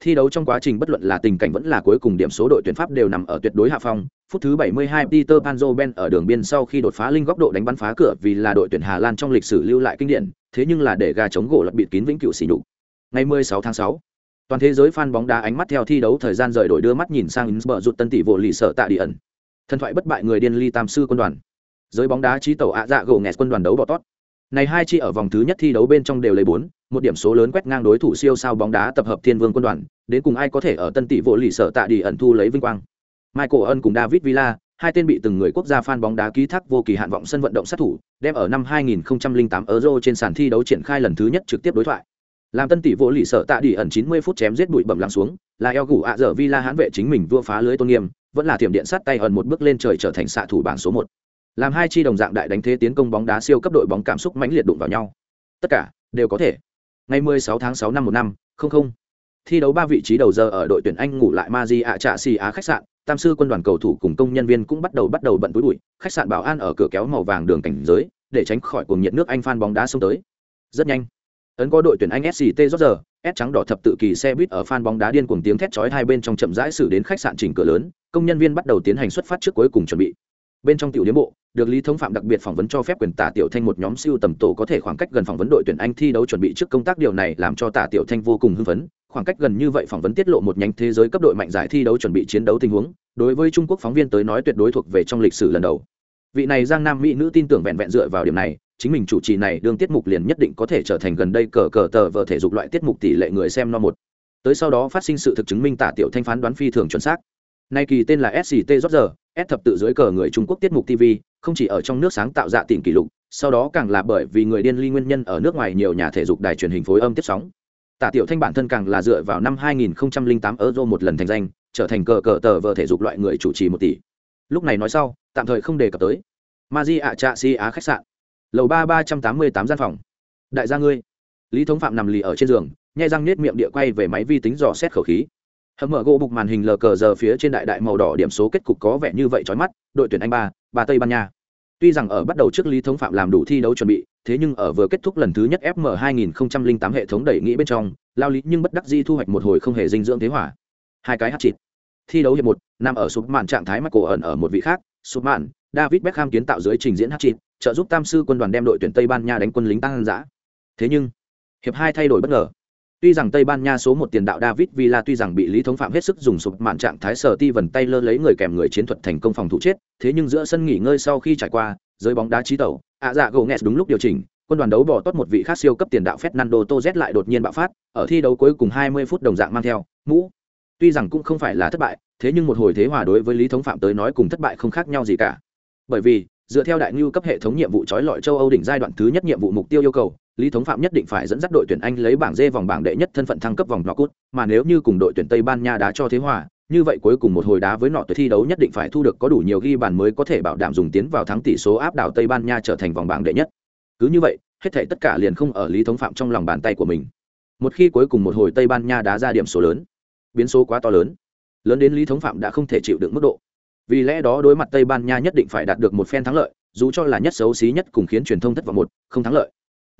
Thi đấu trong quá trình bất luận là tình cảnh vẫn là cuối cùng điểm số đội tuyển pháp đều nằm ở tuyệt đối hạ phong. Phút thứ 72 Peter Panzo Ben ở đường biên sau khi đột phá linh góc độ đánh bắn phá cửa vì là đội tuyển Hà Lan trong lịch sử lưu lại kinh điển, thế nhưng là để gà chống gỗ lật bịt kín vĩnh cửu xỉ nhục. Ngày 16 tháng 6 toàn thế giới fan bóng đá ánh mắt theo thi đấu thời gian rời đổi đưa mắt nhìn sang Innsbruck rụt tân tỷ vô lì sợ tạ đi ẩn. Thần thoại bất bại người điên ly tam sư quân đoàn. Giới bóng đá trí tàu ạ dạ gỗ nghẹt quân đoàn đấu bỏ tót này hai chi ở vòng thứ nhất thi đấu bên trong đều lấy bốn, một điểm số lớn quét ngang đối thủ siêu sao bóng đá tập hợp thiên vương quân đoàn, đến cùng ai có thể ở tân tỷ vô lì sở tạ đi ẩn thu lấy vinh quang. Michael ân cùng david villa, hai tên bị từng người quốc gia fan bóng đá ký thác vô kỳ hạn vọng sân vận động sát thủ, đem ở năm 2008 euro trên sàn thi đấu triển khai lần thứ nhất trực tiếp đối thoại. Làm tân tỷ vô lì sở tạ đi ẩn 90 phút chém giết bụi bẩm lắng xuống, là eo gủ ạ dở villa hãn vệ chính mình vua phá lưới tôn nghiêm, vẫn là tiềm điện sát tay ẩn một bước lên trời trở thành xạ thủ bảng số một làm hai chi đồng dạng đại đánh thế tiến công bóng đá siêu cấp đội bóng cảm xúc mãnh liệt đụng vào nhau. Tất cả đều có thể. Ngày 16 tháng 6 năm một năm, không không. Thi đấu ba vị trí đầu giờ ở đội tuyển anh ngủ lại Maji ạ trạ xì á khách sạn, tam sư quân đoàn cầu thủ cùng công nhân viên cũng bắt đầu bắt đầu bận túi bụi, khách sạn bảo an ở cửa kéo màu vàng đường cảnh giới, để tránh khỏi cuồng nhiệt nước anh phan bóng đá xông tới. Rất nhanh, ấn có đội tuyển anh sct rót giờ s trắng đỏ thập tự kỳ xe buýt ở phan bóng đá điên cuồng tiếng thét chói hai bên trong chậm rãi xử đến khách sạn chỉnh cửa lớn, công nhân viên bắt đầu tiến hành xuất phát trước cuối cùng chuẩn bị bên trong tiểu điếm bộ, được lý thống phạm đặc biệt phỏng vấn cho phép quyền tả tiểu thanh một nhóm siêu tầm tổ có thể khoảng cách gần phỏng vấn đội tuyển anh thi đấu chuẩn bị trước công tác. Điều này làm cho tả tiểu thanh vô cùng hưng phấn, khoảng cách gần như vậy phỏng vấn tiết lộ một nhánh thế giới cấp đội mạnh giải thi đấu chuẩn bị chiến đấu tình huống. Đối với trung quốc phóng viên tới nói tuyệt đối thuộc về trong lịch sử lần đầu. Vị này giang nam mỹ nữ tin tưởng vẹn vẹn dựa vào điểm này, chính mình chủ trì này đương tiết mục liền nhất định có thể trở thành gần đây cờ cờ tờ vờ thể dục loại tiết mục tỷ lệ người xem no một. Tới sau đó phát sinh sự thực chứng minh tả tiểu thanh phán đoán phi thường chuẩn xác. Nay kỳ tên là sct roger s thập tự dưới cờ người trung quốc tiết mục tv không chỉ ở trong nước sáng tạo dạ tỉnh kỷ lục, sau đó càng là bởi vì người điên ly nguyên nhân ở nước ngoài nhiều nhà thể dục đài truyền hình phối âm tiếp sóng. Tạ tiểu thanh bản thân càng là dựa vào năm 2008 euro một lần thành danh, trở thành cờ cờ tờ vợ thể dục loại người chủ trì một tỷ. Lúc này nói sau, tạm thời không đề cập tới. Maji ạ trạ si á khách sạn. Lầu ba ba trăm tám mươi tám gian phòng. Đại gia ngươi. Lý thống phạm nằm lì ở trên giường, nhai răng nết miệng địa quay về máy vi tính dò xét khẩu khí hầm mở gỗ bục màn hình lờ cờ giờ phía trên đại đại màu đỏ điểm số kết cục có vẻ như vậy trói mắt, đội tuyển anh ba ba tây ban nha. Tuy rằng ở bắt đầu trước lý thống phạm làm đủ thi đấu chuẩn bị, thế nhưng ở vừa kết thúc lần thứ nhất fm 2008 hệ thống đẩy nghĩ bên trong, lao lý nhưng bất đắc di thu hoạch một hồi không hề dinh dưỡng thế hỏa hai cái hát chịt thi đấu hiệp một, nằm ở sụp mạn trạng thái mắc cổ ẩn ở một vị khác, sụp mạn david beckham kiến tạo dưới trình diễn hát chịt trợ giúp tam sư quân đoàn đem đội tuyển tây ban nha đánh quân lính tăng giã thế nhưng, hiệp hai thay đổi bất ngờ. Tuy rằng Tây Ban Nha số một tiền đạo David Villa tuy rằng bị Lý Thống Phạm hết sức dùng sụp mạn trạng thái sở ti vần tay lơ lấy người kèm người chiến thuật thành công phòng thủ chết, thế nhưng giữa sân nghỉ ngơi sau khi trải qua, giới bóng đá trí tẩu, ạ dạ gồ nghẹt đúng lúc điều chỉnh, quân đoàn đấu bỏ tốt một vị khác siêu cấp tiền đạo Fernando Torres lại đột nhiên bạo phát, ở thi đấu cuối cùng 20 phút đồng dạng mang theo mũ. Tuy rằng cũng không phải là thất bại, thế nhưng một hồi thế hòa đối với Lý Thống Phạm tới nói cùng thất bại không khác nhau gì cả. Bởi vì, dựa theo đại nhu cấp hệ thống nhiệm vụ trói lọi châu Âu đỉnh giai đoạn thứ nhất nhiệm vụ mục tiêu yêu cầu, Lý Thống Phạm nhất định phải dẫn dắt đội tuyển Anh lấy bảng D vòng bảng đệ nhất thân phận thăng cấp vòng knock-out, mà nếu như cùng đội tuyển Tây Ban Nha đá cho thế hòa, như vậy cuối cùng một hồi đá với nọ tới thi đấu nhất định phải thu được có đủ nhiều ghi bàn mới có thể bảo đảm dùng tiến vào thắng tỷ số áp đảo Tây Ban Nha trở thành vòng bảng đệ nhất. Cứ như vậy, hết thảy tất cả liền không ở Lý Thống Phạm trong lòng bàn tay của mình. Một khi cuối cùng một hồi Tây Ban Nha đá ra điểm số lớn, biến số quá to lớn, lớn đến Lý Thống Phạm đã không thể chịu đựng mức độ. Vì lẽ đó đối mặt Tây Ban Nha nhất định phải đạt được một phen thắng lợi, dù cho là nhất xấu xí nhất cùng khiến truyền thông thất vọng một, không thắng lợi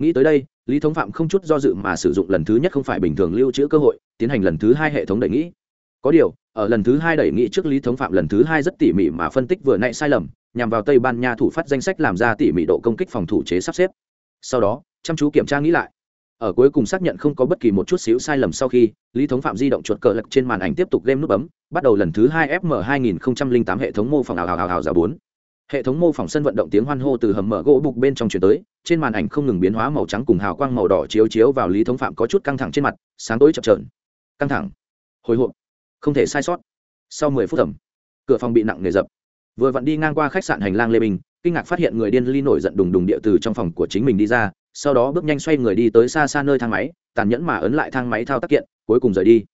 nghĩ tới đây, lý thống phạm không chút do dự mà sử dụng lần thứ nhất không phải bình thường lưu trữ cơ hội, tiến hành lần thứ hai hệ thống đẩy nghĩ. Có điều, ở lần thứ hai đẩy nghĩ trước lý thống phạm lần thứ hai rất tỉ mỉ mà phân tích vừa nãy sai lầm, nhằm vào tây ban nha thủ phát danh sách làm ra tỉ mỉ độ công kích phòng thủ chế sắp xếp. Sau đó, chăm chú kiểm tra nghĩ lại. Ở cuối cùng xác nhận không có bất kỳ một chút xíu sai lầm sau khi, lý thống phạm di động chuột cờ lật trên màn ảnh tiếp tục game nút bấm, bắt đầu lần thứ hai fm 2008 hệ thống mô phỏng ảo ảo ảo ảo giả bốn hệ thống mô phỏng sân vận động tiếng hoan hô từ hầm mở gỗ bục bên trong chuyển tới, trên màn ảnh không ngừng biến hóa màu trắng cùng hào quang màu đỏ chiếu chiếu vào lý thống phạm có chút căng thẳng trên mặt, sáng tối chập trờn căng thẳng. Hồi hộp. Không thể sai sót. Sau mười phút thẩm cửa phòng bị nặng nề dập. Vừa vặn đi ngang qua khách sạn hành lang lê bình, kinh ngạc phát hiện người điên ly nổi giận đùng đùng địa từ trong phòng của chính mình đi ra, sau đó bước nhanh xoay người đi tới xa xa nơi thang máy, tàn nhẫn mà ấn lại thang máy thao tác kiện, cuối cùng rời đi.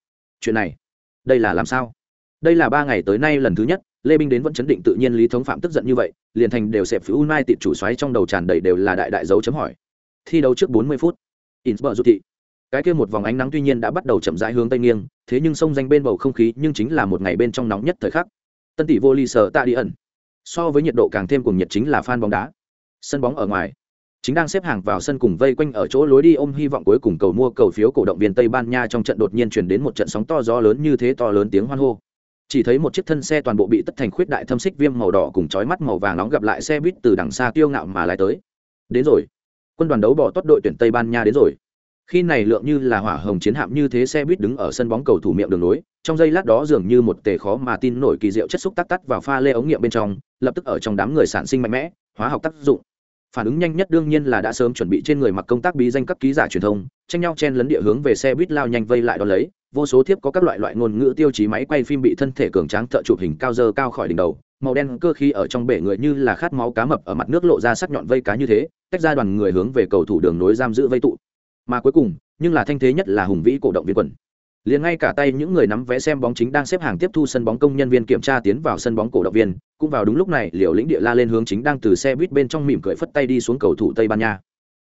Chuyện này, đây là làm sao? Đây là ba ngày tới nay lần thứ nhất lê binh đến vẫn chấn định tự nhiên lý thống phạm tức giận như vậy, liền thành đều xẹp phiếu mai tịt chủ xoáy trong đầu tràn đầy đều là đại đại dấu chấm hỏi. Thi đấu trước 40 phút Innsbruck rút thị. Cái kia một vòng ánh nắng tuy nhiên đã bắt đầu chậm rãi hướng tây nghiêng, thế nhưng sông danh bên bầu không khí nhưng chính là một ngày bên trong nóng nhất thời khắc. Tân tỷ vô ly sở tạ đi ẩn. So với nhiệt độ càng thêm cùng nhiệt chính là fan bóng đá. Sân bóng ở ngoài. Chính đang xếp hàng vào sân cùng vây quanh ở chỗ lối đi ôm hy vọng cuối cùng cầu mua cầu phiếu cổ động viên tây ban nha trong trận đột nhiên chuyển đến một trận sóng to gió lớn như thế to lớn tiếng hoan hô chỉ thấy một chiếc thân xe toàn bộ bị tất thành khuyết đại thâm xích viêm màu đỏ cùng chói mắt màu vàng nóng gặp lại xe buýt từ đằng xa tiêu ngạo mà lái tới. Đến rồi. Quân đoàn đấu bỏ tốt đội tuyển tây ban nha đến rồi. Khi này lượng như là hỏa hồng chiến hạm như thế xe buýt đứng ở sân bóng cầu thủ miệng đường nối trong giây lát đó dường như một tề khó mà tin nổi kỳ diệu chất xúc tắc tắt vào pha lê ống nghiệm bên trong, lập tức ở trong đám người sản sinh mạnh mẽ, hóa học tác dụng phản ứng nhanh nhất đương nhiên là đã sớm chuẩn bị trên người mặc công tác bí danh các ký giả truyền thông, tranh nhau chen lấn địa hướng về xe buýt lao nhanh vây lại đ ó lấy, vô số thiếp có các loại loại ngôn ngữ tiêu chí máy quay phim bị thân thể cường tráng thợ chụp hình cao dơ cao khỏi đỉnh đầu, màu đen cơ khí ở trong bể người như là khát máu cá mập ở mặt nước lộ ra sắc nhọn vây cá như thế, tách ra đoàn người hướng về cầu thủ đường nối giam giữ vây tụ. Mà cuối cùng, nhưng là thanh thế nhất là hùng vĩ cổ động viên quần liền ngay cả tay những người nắm vé xem bóng chính đang xếp hàng tiếp thu sân bóng công nhân viên kiểm tra tiến vào sân bóng cổ động viên, cũng vào đúng lúc này liều lĩnh địa la lên hướng chính đang từ xe buýt bên trong mỉm cười phất tay đi xuống cầu thủ tây ban nha.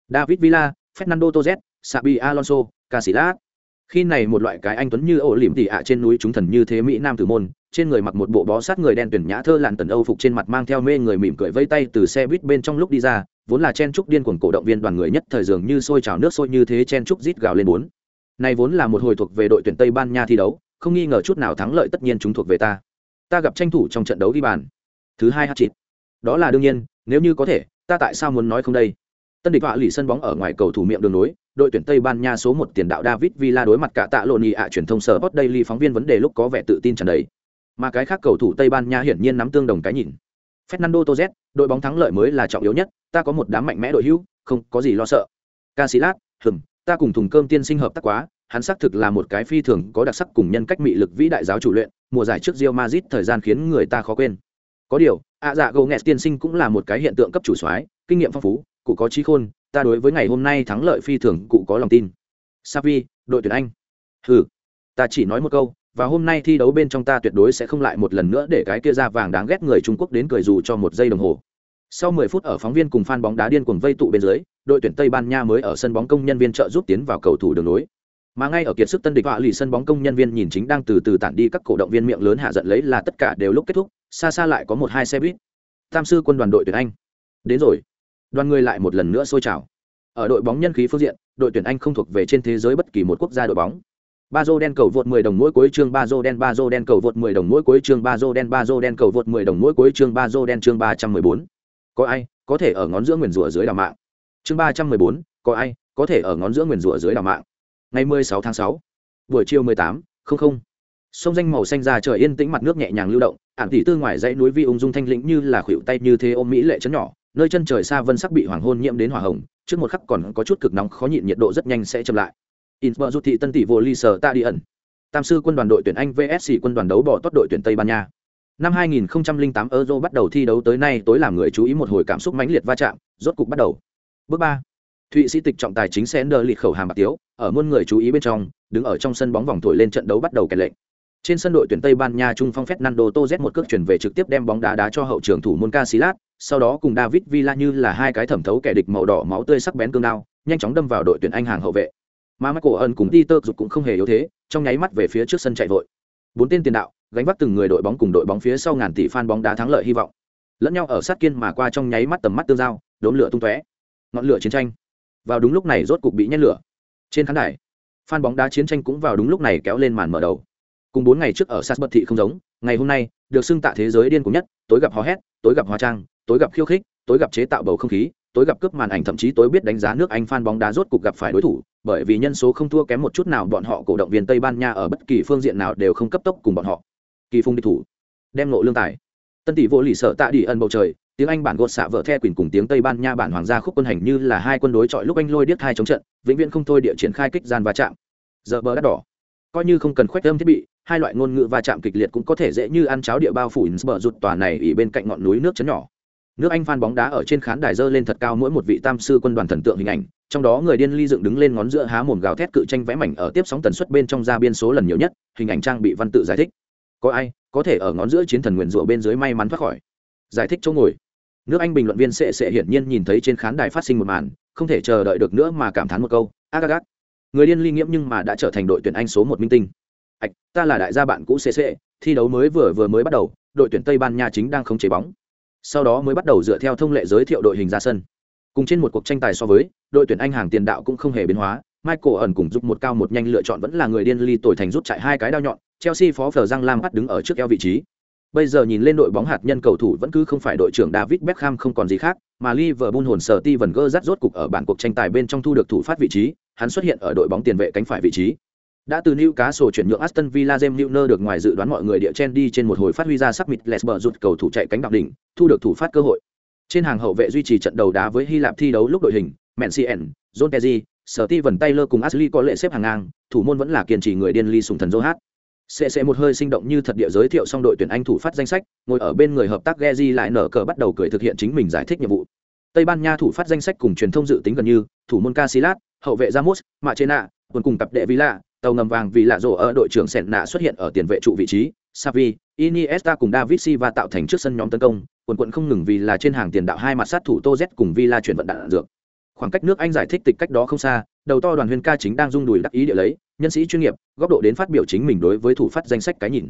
David villa, fernando tozet sabi alonso, casillas. Khi này một loại cái anh tuấn như ổ lỉm tỉ ạ trên núi chúng thần như thế mỹ nam tử môn, trên người mặc một bộ bó sát người đen tuyển nhã thơ làn tần âu phục trên mặt mang theo mê người mỉm cười vây tay từ xe buýt bên trong lúc đi ra, vốn là chen trúc điên cuồng cổ động viên đoàn người nhất thời dường như sôi trào nước sôi như thế chen trúc rít gào lên bốn này vốn là một hồi thuộc về đội tuyển tây ban nha thi đấu không nghi ngờ chút nào thắng lợi tất nhiên chúng thuộc về ta ta gặp tranh thủ trong trận đấu ghi bàn thứ hai hát chịt đó là đương nhiên nếu như có thể ta tại sao muốn nói không đây tân địch họa lì sân bóng ở ngoài cầu thủ miệng đường nối đội tuyển Tây Ban Nha số một tiền đạo David Villa đối mặt cả tạ lộn ạ truyền thông sở hot Daily phóng viên vấn đề lúc có vẻ tự tin tràn đầy. Mà cái khác cầu thủ Tây Ban Nha hiển nhiên nắm tương đồng cái nhìn. Fernando Torres, đội bóng thắng lợi mới là trọng yếu nhất, ta có một đám mạnh mẽ đội hữu, không có gì lo sợ. Casillas, hừm, ta cùng thùng cơm tiên sinh hợp tác quá, hắn xác thực là một cái phi thường có đặc sắc cùng nhân cách mị lực vĩ đại giáo chủ luyện, mùa giải trước Real Madrid thời gian khiến người ta khó quên. Có điều, ạ dạ gầu nghẹt tiên sinh cũng là một cái hiện tượng cấp chủ soái, kinh nghiệm phong phú, cụ có trí khôn, ta đối với ngày hôm nay thắng lợi phi thường cụ có lòng tin. Savi, đội tuyển Anh. Hừ, ta chỉ nói một câu, và hôm nay thi đấu bên trong ta tuyệt đối sẽ không lại một lần nữa để cái kia ra vàng đáng ghét người Trung Quốc đến cười dù cho một giây đồng hồ. Sau 10 phút ở phóng viên cùng fan bóng đá điên cuồng vây tụ bên dưới, đội tuyển Tây Ban Nha mới ở sân bóng công nhân viên trợ giúp tiến vào cầu thủ đường nối. Mà ngay ở kiệt sức tân địch họa lì sân bóng công nhân viên nhìn chính đang từ từ tản đi các cổ động viên miệng lớn hạ giận lấy là tất cả đều lúc kết thúc, xa xa lại có một hai xe buýt. Tam sư quân đoàn đội tuyển Anh. Đến rồi. Đoàn người lại một lần nữa sôi trào. Ở đội bóng nhân khí phương diện, đội tuyển Anh không thuộc về trên thế giới bất kỳ một quốc gia đội bóng. Ba đen cầu vượt 10 đồng mỗi cuối chương Bazo đen Bazo đen cầu vượt 10 đồng mỗi cuối chương Bazo đen Bazo đen cầu vượt 10 đồng mỗi cuối chương ba đen chương 314. Có ai có thể ở ngón giữa nguyền rủa dưới đào mạng? Chương 314, có ai có thể ở ngón giữa nguyền rủa dưới đào mạng? Ngày 16 tháng sáu buổi chiều 18, không không. Sông danh màu xanh ra trời yên tĩnh mặt nước nhẹ nhàng lưu động, ản tỷ tư ngoài dãy núi vi ung dung thanh lĩnh như là khuỵu tay như thế ôm mỹ lệ chấn nhỏ, nơi chân trời xa vân sắc bị hoàng hôn nhiễm đến hỏa hồng, trước một khắc còn có chút cực nóng khó nhịn nhiệt độ rất nhanh sẽ chậm lại Innsbruck rút thị tân tỷ vô ly sở ta đi ẩn. Tam sư quân đoàn đội tuyển Anh VS quân đoàn đấu bỏ tốt đội tuyển Tây Ban Nha. Năm 2008 Euro bắt đầu thi đấu tới nay tối làm người chú ý một hồi cảm xúc mãnh liệt va chạm, rốt cục bắt đầu. Bước 3. Thụy Sĩ tịch trọng tài chính Sender liệt khẩu hàm bạc tiếu, ở muôn người chú ý bên trong, đứng ở trong sân bóng vòng thổi lên trận đấu bắt đầu kèn lệnh. Trên sân đội tuyển Tây Ban Nha trung phong Fernando Torres một cước chuyển về trực tiếp đem bóng đá đá cho hậu trưởng thủ môn Casillas, sau đó cùng David Villa như là hai cái thẩm thấu kẻ địch màu đỏ máu tươi sắc bén cương đao, nhanh chóng đâm vào đội tuyển Anh hàng hậu vệ mà michael ân cùng peter dục cũng không hề yếu thế trong nháy mắt về phía trước sân chạy vội bốn tên tiền đạo gánh vác từng người đội bóng cùng đội bóng phía sau ngàn tỷ fan bóng đá thắng lợi hy vọng. Lẫn nhau ở sát kiên mà qua trong nháy mắt tầm mắt tương giao đốn lửa tung tóe. Ngọn lửa chiến tranh. Vào đúng lúc này rốt cục bị nhét lửa. Trên khán đài fan bóng đá chiến tranh cũng vào đúng lúc này kéo lên màn mở đầu. Cùng bốn ngày trước ở sát bất thị không giống ngày hôm nay được xưng tạ thế giới điên cùng nhất tối gặp hò hét tối gặp hóa trang tối gặp khiêu khích tối gặp chế tạo bầu không khí tối gặp cướp màn ảnh thậm chí tối biết đánh giá nước Anh fan bóng đá rốt cục gặp phải đối thủ, bởi vì nhân số không thua kém một chút nào bọn họ cổ động viên Tây Ban Nha ở bất kỳ phương diện nào đều không cấp tốc cùng bọn họ. Kỳ phung địch thủ, đem nộ lương tài. Tân tỷ vô lý sợ tạ đi ẩn bầu trời, tiếng Anh bản gột xạ vợ the quyền cùng tiếng Tây Ban Nha bản hoàng gia khúc quân hành như là hai quân đối chọi lúc anh lôi điếc hai chống trận, vĩnh viễn không thôi địa triển khai kích gian va chạm. Giờ bờ đắt đỏ, coi như không cần khoét âm thiết bị, hai loại ngôn ngữ va chạm kịch liệt cũng có thể dễ như ăn cháo địa bao phủ bờ rụt tòa này ủy bên cạnh ngọn núi nước chấn nhỏ nước anh phan bóng đá ở trên khán đài dơ lên thật cao mỗi một vị tam sư quân đoàn thần tượng hình ảnh trong đó người điên ly dựng đứng lên ngón giữa há mồm gào thét cự tranh vẽ mảnh ở tiếp sóng tần suất bên trong ra biên số lần nhiều nhất, hình ảnh trang bị văn tự giải thích. Có ai có thể ở ngón giữa chiến thần nguyền rủa bên dưới may mắn thoát khỏi? Giải thích chỗ ngồi. Nước anh bình luận viên sẽ sẽ hiển nhiên nhìn thấy trên khán đài phát sinh một màn, không thể chờ đợi được nữa mà cảm thán một câu, ác ác ác. Người điên ly nghiễm nhưng mà đã trở thành đội tuyển anh số một minh tinh. Ạch, ta là đại gia bạn cũ cc thi đấu mới vừa vừa mới bắt đầu, đội tuyển tây ban nha chính đang không chế bóng. Sau đó mới bắt đầu dựa theo thông lệ giới thiệu đội hình ra sân cùng trên một cuộc tranh tài so với đội tuyển anh hàng tiền đạo cũng không hề biến hóa. Michael ẩn cùng giúp một cao một nhanh lựa chọn vẫn là người điên ly tuổi thành rút chạy hai cái đao nhọn. Chelsea phó phờ giang lam bắt đứng ở trước eo vị trí. Bây giờ nhìn lên đội bóng hạt nhân cầu thủ vẫn cứ không phải đội trưởng david beckham không còn gì khác mà liverpool hồn sở ti vần gơ rắt rốt cục ở bản cuộc tranh tài bên trong thu được thủ phát vị trí. Hắn xuất hiện ở đội bóng tiền vệ cánh phải vị trí. Đã từ Newcastle chuyển nhượng Aston Villa James Milner được ngoài dự đoán mọi người địa chen đi trên một hồi phát huy ra sắc mịt Lesber rút cầu thủ chạy cánh đạo đỉnh, thu được thủ phát cơ hội. Trên hàng hậu vệ duy trì trận đầu đá với Hy Lạp thi đấu lúc đội hình, Mencien, John Terry, Steven Taylor cùng Ashley có lệ xếp hàng ngang, thủ môn vẫn là kiên trì người điên ly sùng thần Johat. CC một hơi sinh động như thật địa giới thiệu xong đội tuyển Anh thủ phát danh sách, ngồi ở bên người hợp tác Geji lại nở cờ bắt đầu cười thực hiện chính mình giải thích nhiệm vụ. Tây Ban Nha thủ phát danh sách cùng truyền thông dự tính gần như, thủ môn Casillas, hậu vệ Ramos, Machena, còn cùng tập đệ Villa, tàu ngầm vàng vì lạ rổ ở đội trưởng Senna xuất hiện ở tiền vệ trụ vị trí Xavi, iniesta cùng david silva tạo thành trước sân nhóm tấn công quần quận không ngừng vì là trên hàng tiền đạo hai mặt sát thủ tô z cùng villa chuyển vận đạn dược. Khoảng cách nước anh giải thích tịch cách đó không xa, đầu to đoàn huyên ca chính đang rung đùi đắc ý địa lấy, nhân sĩ chuyên nghiệp, góc độ đến phát biểu chính mình đối với thủ phát danh sách cái nhìn.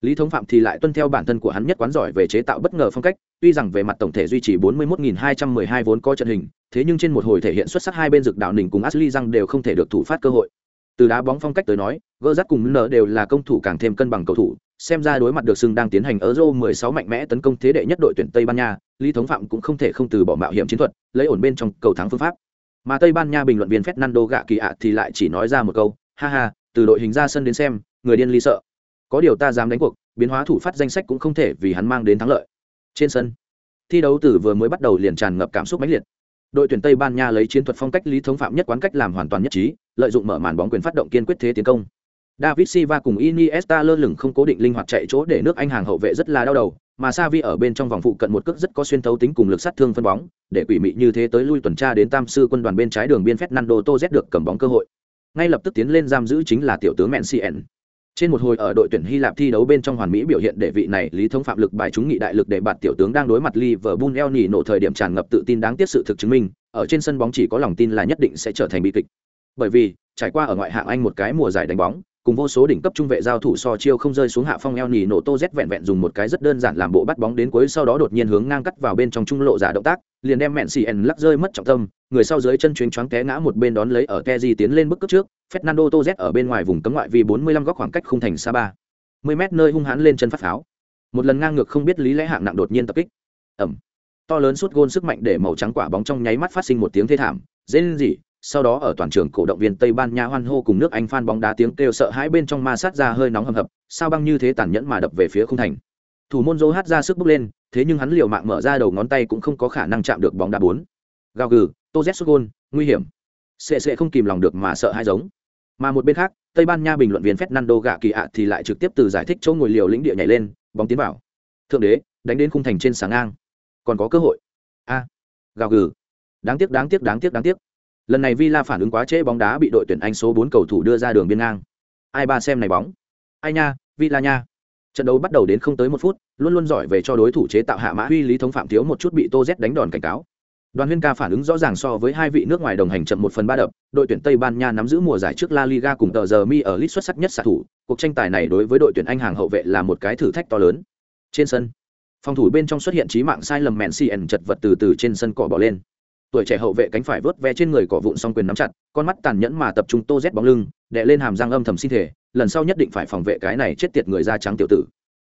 Lý thống phạm thì lại tuân theo bản thân của hắn nhất quán giỏi về chế tạo bất ngờ phong cách, tuy rằng về mặt tổng thể duy trì 41.212 vốn có trận hình, thế nhưng trên một hồi thể hiện xuất sắc hai bên dực đạo nỉnh cùng ashley răng đều không thể được thủ phát cơ hội. Từ đá bóng phong cách tới nói, gỡ rắt cùng n đều là công thủ càng thêm cân bằng cầu thủ xem ra đối mặt được sưng đang tiến hành ở Euro 16 mạnh mẽ tấn công thế đệ nhất đội tuyển Tây Ban Nha, Lý Thống Phạm cũng không thể không từ bỏ mạo hiểm chiến thuật, lấy ổn bên trong cầu thắng phương pháp. mà tây ban nha bình luận viên fernando gạ kỳ ạ thì lại chỉ nói ra một câu ha ha từ đội hình ra sân đến xem người điên ly sợ. Có điều ta dám đánh cuộc biến hóa thủ phát danh sách cũng không thể vì hắn mang đến thắng lợi. Trên sân thi đấu từ vừa mới bắt đầu liền tràn ngập cảm xúc mãnh liệt. Đội tuyển tây ban nha lấy chiến thuật phong cách lý thống phạm nhất quán cách làm hoàn toàn nhất trí lợi dụng mở màn bóng quyền phát động kiên quyết thế tiến công david silva cùng iniesta lơ lửng không cố định linh hoạt chạy chỗ để nước anh hàng hậu vệ rất là đau đầu mà Savi ở bên trong vòng phụ cận một cước rất có xuyên thấu tính cùng lực sát thương phân bóng, để quỷ mị như thế tới lui tuần tra đến Tam sư quân đoàn bên trái đường biên Fernando Torres được cầm bóng cơ hội. Ngay lập tức tiến lên giam giữ chính là tiểu tướng Mencien. Trên một hồi ở đội tuyển Hy Lạp thi đấu bên trong hoàn mỹ biểu hiện để vị này Lý Thống Phạm lực bài chúng nghị đại lực để bạt tiểu tướng đang đối mặt Liverpool El nỉ nổ thời điểm tràn ngập tự tin đáng tiếc sự thực chứng minh, ở trên sân bóng chỉ có lòng tin là nhất định sẽ trở thành bi kịch. Bởi vì, trải qua ở ngoại hạng Anh một cái mùa giải đánh bóng, cùng vô số đỉnh cấp trung vệ giao thủ so chiêu không rơi xuống hạ phong eo nỉ nổ tô z vẹn vẹn dùng một cái rất đơn giản làm bộ bắt bóng đến cuối sau đó đột nhiên hướng ngang cắt vào bên trong trung lộ giả động tác, liền đem mẹn xì ẩn lắc rơi mất trọng tâm, người sau dưới chân chuyến choáng té ngã một bên đón lấy ở keji tiến lên bức cước trước, fernando tô z ở bên ngoài vùng cấm ngoại vì 45 góc khoảng cách khung thành xa ba 10 mét nơi hung hãn lên chân phát pháo. Một lần ngang ngược không biết lý lẽ hạng nặng đột nhiên tập kích. Ẩm. To lớn suốt gôn sức mạnh để màu trắng quả bóng trong nháy mắt phát sinh một tiếng thê thảm dễ gì sau đó ở toàn trường cổ động viên Tây Ban Nha hoan hô cùng nước Anh fan bóng đá tiếng kêu sợ hãi bên trong ma sát ra hơi nóng hầm hập, sao băng như thế tàn nhẫn mà đập về phía khung thành. Thủ môn Zô hát ra sức bước lên, thế nhưng hắn liều mạng mở ra đầu ngón tay cũng không có khả năng chạm được bóng đá bốn. Gào gừ, Tô Z nguy hiểm. Sẽ sẽ không kìm lòng được mà sợ hai giống. Mà một bên khác, Tây Ban Nha bình luận viên Fernando gạ kỳ ạ thì lại trực tiếp từ giải thích chỗ ngồi liều lĩnh địa nhảy lên, bóng tiến vào. Thượng đế, đánh đến khung thành trên sáng ngang. Còn có cơ hội. A. Gào gừ. Đáng tiếc đáng tiếc đáng tiếc đáng tiếc lần này villa phản ứng quá trễ, bóng đá bị đội tuyển anh số bốn cầu thủ đưa ra đường biên ngang. Ai ba xem này bóng? Ai nha, villa nha. Trận đấu bắt đầu đến không tới một phút, luôn luôn giỏi về cho đối thủ chế tạo hạ mã. Huy, lý thống phạm thiếu một chút bị tô z đánh đòn cảnh cáo. Đoàn huyên ca phản ứng rõ ràng so với hai vị nước ngoài đồng hành chậm một phần ba đập. Đội tuyển tây ban nha nắm giữ mùa giải trước la liga cùng tờ giờ mi ở lit xuất sắc nhất xạ thủ. Cuộc tranh tài này đối với đội tuyển anh hàng hậu vệ là một cái thử thách to lớn. Trên sân, phòng thủ bên trong xuất hiện trí mạng sai lầm mẹn cn chật vật từ từ trên sân cỏ bỏ lên tuổi trẻ hậu vệ cánh phải vớt ve trên người cỏ vụn song quyền nắm chặt, con mắt tàn nhẫn mà tập trung tô rét bóng lưng đệ lên hàm răng âm thầm xin thể lần sau nhất định phải phòng vệ cái này chết tiệt người da trắng tiểu tử.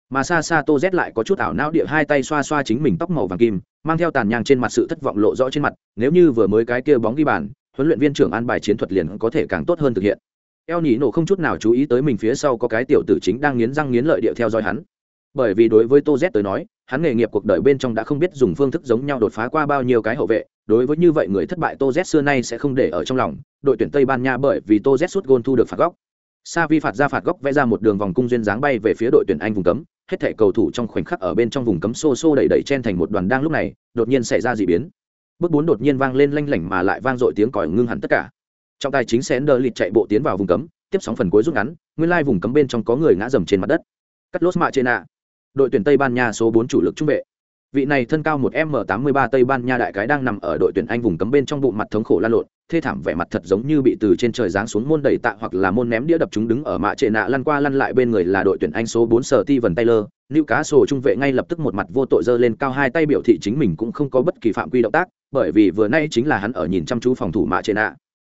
Mà xa xa tô rét lại có chút ảo não địa hai tay xoa xoa chính mình tóc màu vàng kim, mang theo tàn nhang trên mặt sự thất vọng lộ rõ trên mặt, nếu như vừa mới cái kia bóng ghi bàn, huấn luyện viên trưởng an bài chiến thuật liền có thể càng tốt hơn thực hiện. Eo nhỉ nổ không chút nào chú ý tới mình phía sau có cái tiểu tử chính đang nghiến răng nghiến lợi địa theo dõi hắn. Bởi vì đối với tô z tới nói, hắn nghề nghiệp cuộc đời bên trong đã không biết dùng phương thức giống nhau đột phá qua bao nhiêu cái hậu vệ đối với như vậy người thất bại tô z xưa nay sẽ không để ở trong lòng, đội tuyển tây ban nha bởi vì tô z sút gôn thu được phạt góc. Sa vi phạt ra phạt góc vẽ ra một đường vòng cung duyên dáng bay về phía đội tuyển anh vùng cấm, hết thể cầu thủ trong khoảnh khắc ở bên trong vùng cấm xô xô đẩy đẩy chen thành một đoàn đang lúc này, đột nhiên xảy ra dị biến. Bước bốn đột nhiên vang lên lanh lảnh mà lại vang dội tiếng còi ngưng hẳn tất cả. Trong tài chính Sender lịt chạy bộ tiến vào vùng cấm, tiếp sóng phần cuối rút ngắn, nguyên lai vùng cấm bên trong có người ngã dầm trên mặt đất. Cắt lốt mạ trên ạ đội tuyển tây ban nha số bốn chủ lực trung vệ vị này thân cao một m tám mươi ba tây ban nha đại cái đang nằm ở đội tuyển anh vùng cấm bên trong bụng mặt thống khổ la lộn, thê thảm vẻ mặt thật giống như bị từ trên trời giáng xuống môn đẩy tạ hoặc là môn ném đĩa đập chúng đứng ở mạ trệ nạ lăn qua lăn lại bên người là đội tuyển anh số bốn sở ti vần taylor. Nữ cá sổ trung vệ ngay lập tức một mặt vô tội giơ lên cao hai tay biểu thị chính mình cũng không có bất kỳ phạm quy động tác, bởi vì vừa nay chính là hắn ở nhìn chăm chú phòng thủ mạ trệ nạ.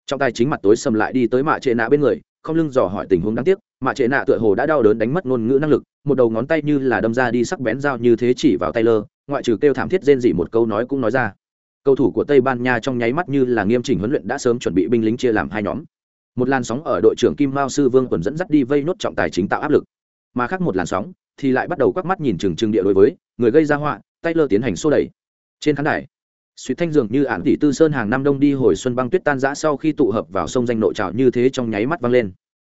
Trong tay chính mặt tối sầm lại đi tới mạ trệ nạ bên người, không lưng dò hỏi tình huống đáng tiếc mạ trệ nạ tựa hồ đã đau đớn đánh mất ngôn ngữ năng lực, một đầu ngón tay như là đâm ra đi sắc bén dao như thế chỉ vào taylor, ngoại trừ kêu thảm thiết rên dỉ một câu nói cũng nói ra. Cầu thủ của tây ban nha trong nháy mắt như là nghiêm chỉnh huấn luyện đã sớm chuẩn bị binh lính chia làm hai nhóm. Một làn sóng ở đội trưởng kim mao sư vương quần dẫn dắt đi vây nốt trọng tài chính tạo áp lực. Mà khác một làn sóng thì lại bắt đầu quắc mắt nhìn chừng chừng địa đối với, người gây ra họa, taylor tiến hành xô đẩy. Trên khán đài, suýt thanh dường như ản tỷ tư sơn hàng năm đông đi hồi xuân băng tuyết tan giã sau khi tụ hợp vào sông danh nội trào như thế trong nháy mắt vang lên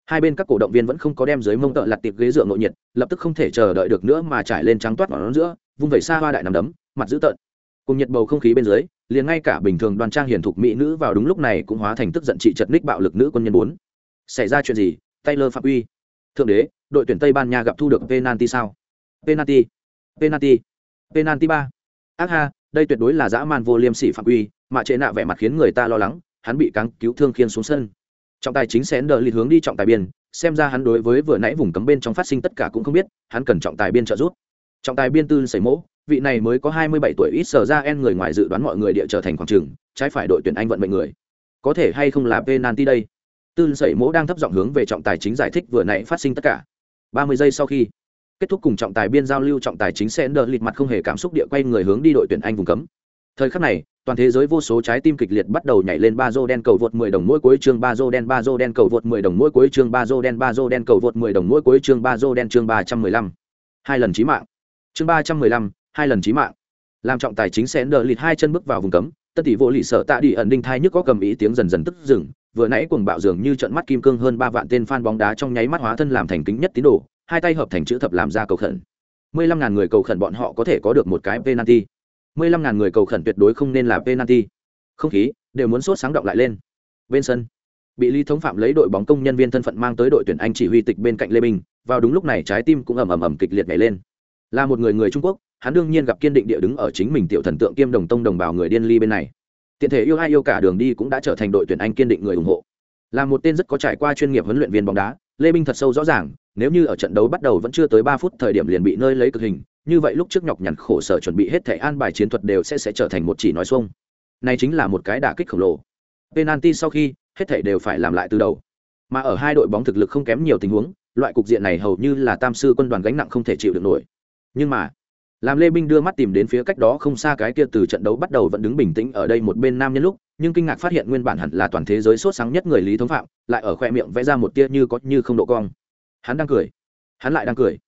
hai bên các cổ động viên vẫn không có đem dưới mông tợ lặt tiệp ghế dựa nội nhiệt, lập tức không thể chờ đợi được nữa mà trải lên trắng toát vào nó giữa, vung vẩy xa hoa đại nằm đấm, mặt dữ tợn. Cùng nhiệt bầu không khí bên dưới, liền ngay cả bình thường đoàn trang hiển thục mỹ nữ vào đúng lúc này cũng hóa thành tức giận trị chật ních bạo lực nữ quân nhân bốn. Xảy ra chuyện gì? Taylor phạm uy. Thượng đế, đội tuyển tây ban nha gặp thu được penalty sao? Penalty. Penalty. Penalty ba. Ác ha, đây tuyệt đối là dã man vô liêm sỉ phạm uy, mà trệ nạ vẻ mặt khiến người ta lo lắng, hắn bị cắn cứu thương khiên xuống sân trọng tài chính sẽ đợi lịch hướng đi trọng tài biên, xem ra hắn đối với vừa nãy vùng cấm bên trong phát sinh tất cả cũng không biết, hắn cần trọng tài biên trợ giúp. Trọng tài biên tư xảy mỗ, vị này mới có hai mươi bảy tuổi ít sở ra en người ngoài dự đoán mọi người địa trở thành khoảng trường, trái phải đội tuyển anh vận mệnh người. Có thể hay không là penalty đây? Tư xảy mỗ đang thấp giọng hướng về trọng tài chính giải thích vừa nãy phát sinh tất cả. Ba mươi giây sau khi kết thúc cùng trọng tài biên giao lưu, trọng tài chính sẽ đỡ lịch mặt không hề cảm xúc địa quay người hướng đi đội tuyển anh vùng cấm. Thời khắc này toàn thế giới vô số trái tim kịch liệt bắt đầu nhảy lên ba dô đen cầu vượt 10 đồng mỗi cuối chương ba dô đen ba dô đen cầu vượt 10 đồng mỗi cuối chương ba dô đen ba dô đen cầu vượt 10 đồng mỗi cuối chương ba dô đen chương 315. hai lần chí mạng. Chương 315, hai lần chí mạng. Làm trọng tài chính sẽ lịt hai chân bước vào vùng cấm tân tỷ vô lì sợ tạ đi ẩn đinh thai nhức có cầm ý tiếng dần dần tức dừng vừa nãy cuồng bạo dường như trận mắt kim cương hơn ba vạn tên fan bóng đá trong nháy mắt hóa thân làm thành kính nhất tín đồ hai tay hợp thành chữ thập làm ra cầu khẩn. mười lăm ngàn người cầu khẩn bọn họ có thể có được một cái penalty mười lăm ngàn người cầu khẩn tuyệt đối không nên là penalty. Không khí đều muốn sốt sáng động lại lên. Bên sân, bị lý thống phạm lấy đội bóng công nhân viên thân phận mang tới đội tuyển anh chỉ huy tịch bên cạnh lê minh vào đúng lúc này trái tim cũng ầm ầm ầm kịch liệt nhảy lên. Là một người người trung quốc, hắn đương nhiên gặp kiên định địa đứng ở chính mình tiểu thần tượng kiêm đồng tông đồng bào người điên ly bên này. Tiện thể yêu ai yêu cả đường đi cũng đã trở thành đội tuyển anh kiên định người ủng hộ. Là một tên rất có trải qua chuyên nghiệp huấn luyện viên bóng đá, lê minh thật sâu rõ ràng, nếu như ở trận đấu bắt đầu vẫn chưa tới ba phút thời điểm liền bị nơi lấy cực hình như vậy lúc trước nhọc nhằn khổ sở chuẩn bị hết thể an bài chiến thuật đều sẽ sẽ trở thành một chỉ nói xuông. Này chính là một cái đả kích khổng lồ. Penalty sau khi, hết thể đều phải làm lại từ đầu. Mà ở hai đội bóng thực lực không kém nhiều tình huống, loại cục diện này hầu như là tam sư quân đoàn gánh nặng không thể chịu được nổi. Nhưng mà, làm lê binh đưa mắt tìm đến phía cách đó không xa cái kia từ trận đấu bắt đầu vẫn đứng bình tĩnh ở đây một bên nam nhân lúc, nhưng kinh ngạc phát hiện nguyên bản hẳn là toàn thế giới sốt sáng nhất người lý thống phạm, lại ở khoe miệng vẽ ra một tia như có như không độ cong. Hắn đang cười. Hắn lại đang cười.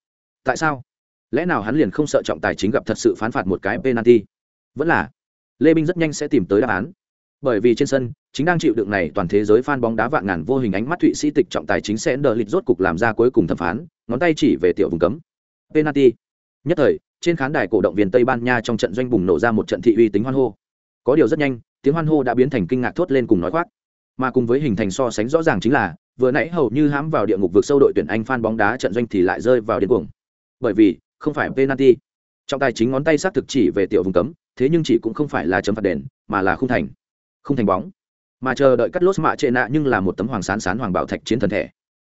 Tại sao? Lẽ nào hắn liền không sợ trọng tài chính gặp thật sự phán phạt một cái penalty? Vẫn là, lê binh rất nhanh sẽ tìm tới đáp án. Bởi vì trên sân, chính đang chịu đựng này toàn thế giới fan bóng đá vạn ngàn vô hình ánh mắt thụy sĩ tịch trọng tài chính sẽ đờ lịch rốt cục làm ra cuối cùng thẩm phán, ngón tay chỉ về tiểu vùng cấm. Penalty. Nhất thời, trên khán đài cổ động viên tây ban nha trong trận doanh bùng nổ ra một trận thị uy tính hoan hô. Có điều rất nhanh, tiếng hoan hô đã biến thành kinh ngạc thốt lên cùng nói khoác. Mà cùng với hình thành so sánh rõ ràng chính là, vừa nãy hầu như hãm vào địa ngục vực sâu đội tuyển anh phan bóng đá trận doanh thì lại rơi vào điên cuồng. Bởi vì không phải penalty. Trọng tài chính ngón tay xác thực chỉ về tiểu vùng cấm, thế nhưng chỉ cũng không phải là chấm phạt đền, mà là không thành. Không thành bóng. Mà chờ đợi cắt lốt mạ trệ nạ nhưng là một tấm hoàng sán sán hoàng bảo thạch chiến thần thể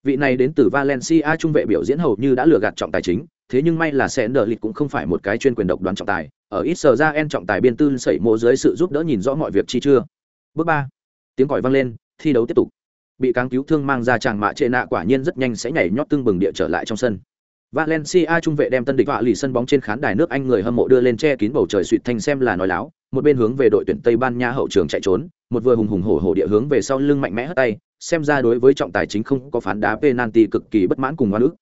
vị này đến từ valencia trung vệ biểu diễn hầu như đã lừa gạt trọng tài chính, thế nhưng may là sẽ nợ lịch cũng không phải một cái chuyên quyền độc đoán trọng tài. Ở ít sở ra en trọng tài biên tư sẩy mô dưới sự giúp đỡ nhìn rõ mọi việc chi chưa. Bước ba. Tiếng còi vang lên, thi đấu tiếp tục. Bị cáng cứu thương mang ra chàng mạ trệ nạ quả nhiên rất nhanh sẽ nhảy nhót tương bừng địa trở lại trong sân. Valencia trung vệ đem tân địch vạ lì sân bóng trên khán đài nước Anh người hâm mộ đưa lên che kín bầu trời suýt thanh xem là nói láo, một bên hướng về đội tuyển Tây Ban Nha hậu trường chạy trốn, một vừa hùng hùng hổ hổ địa hướng về sau lưng mạnh mẽ hất tay, xem ra đối với trọng tài chính không có phán đá penalty cực kỳ bất mãn cùng oan ức.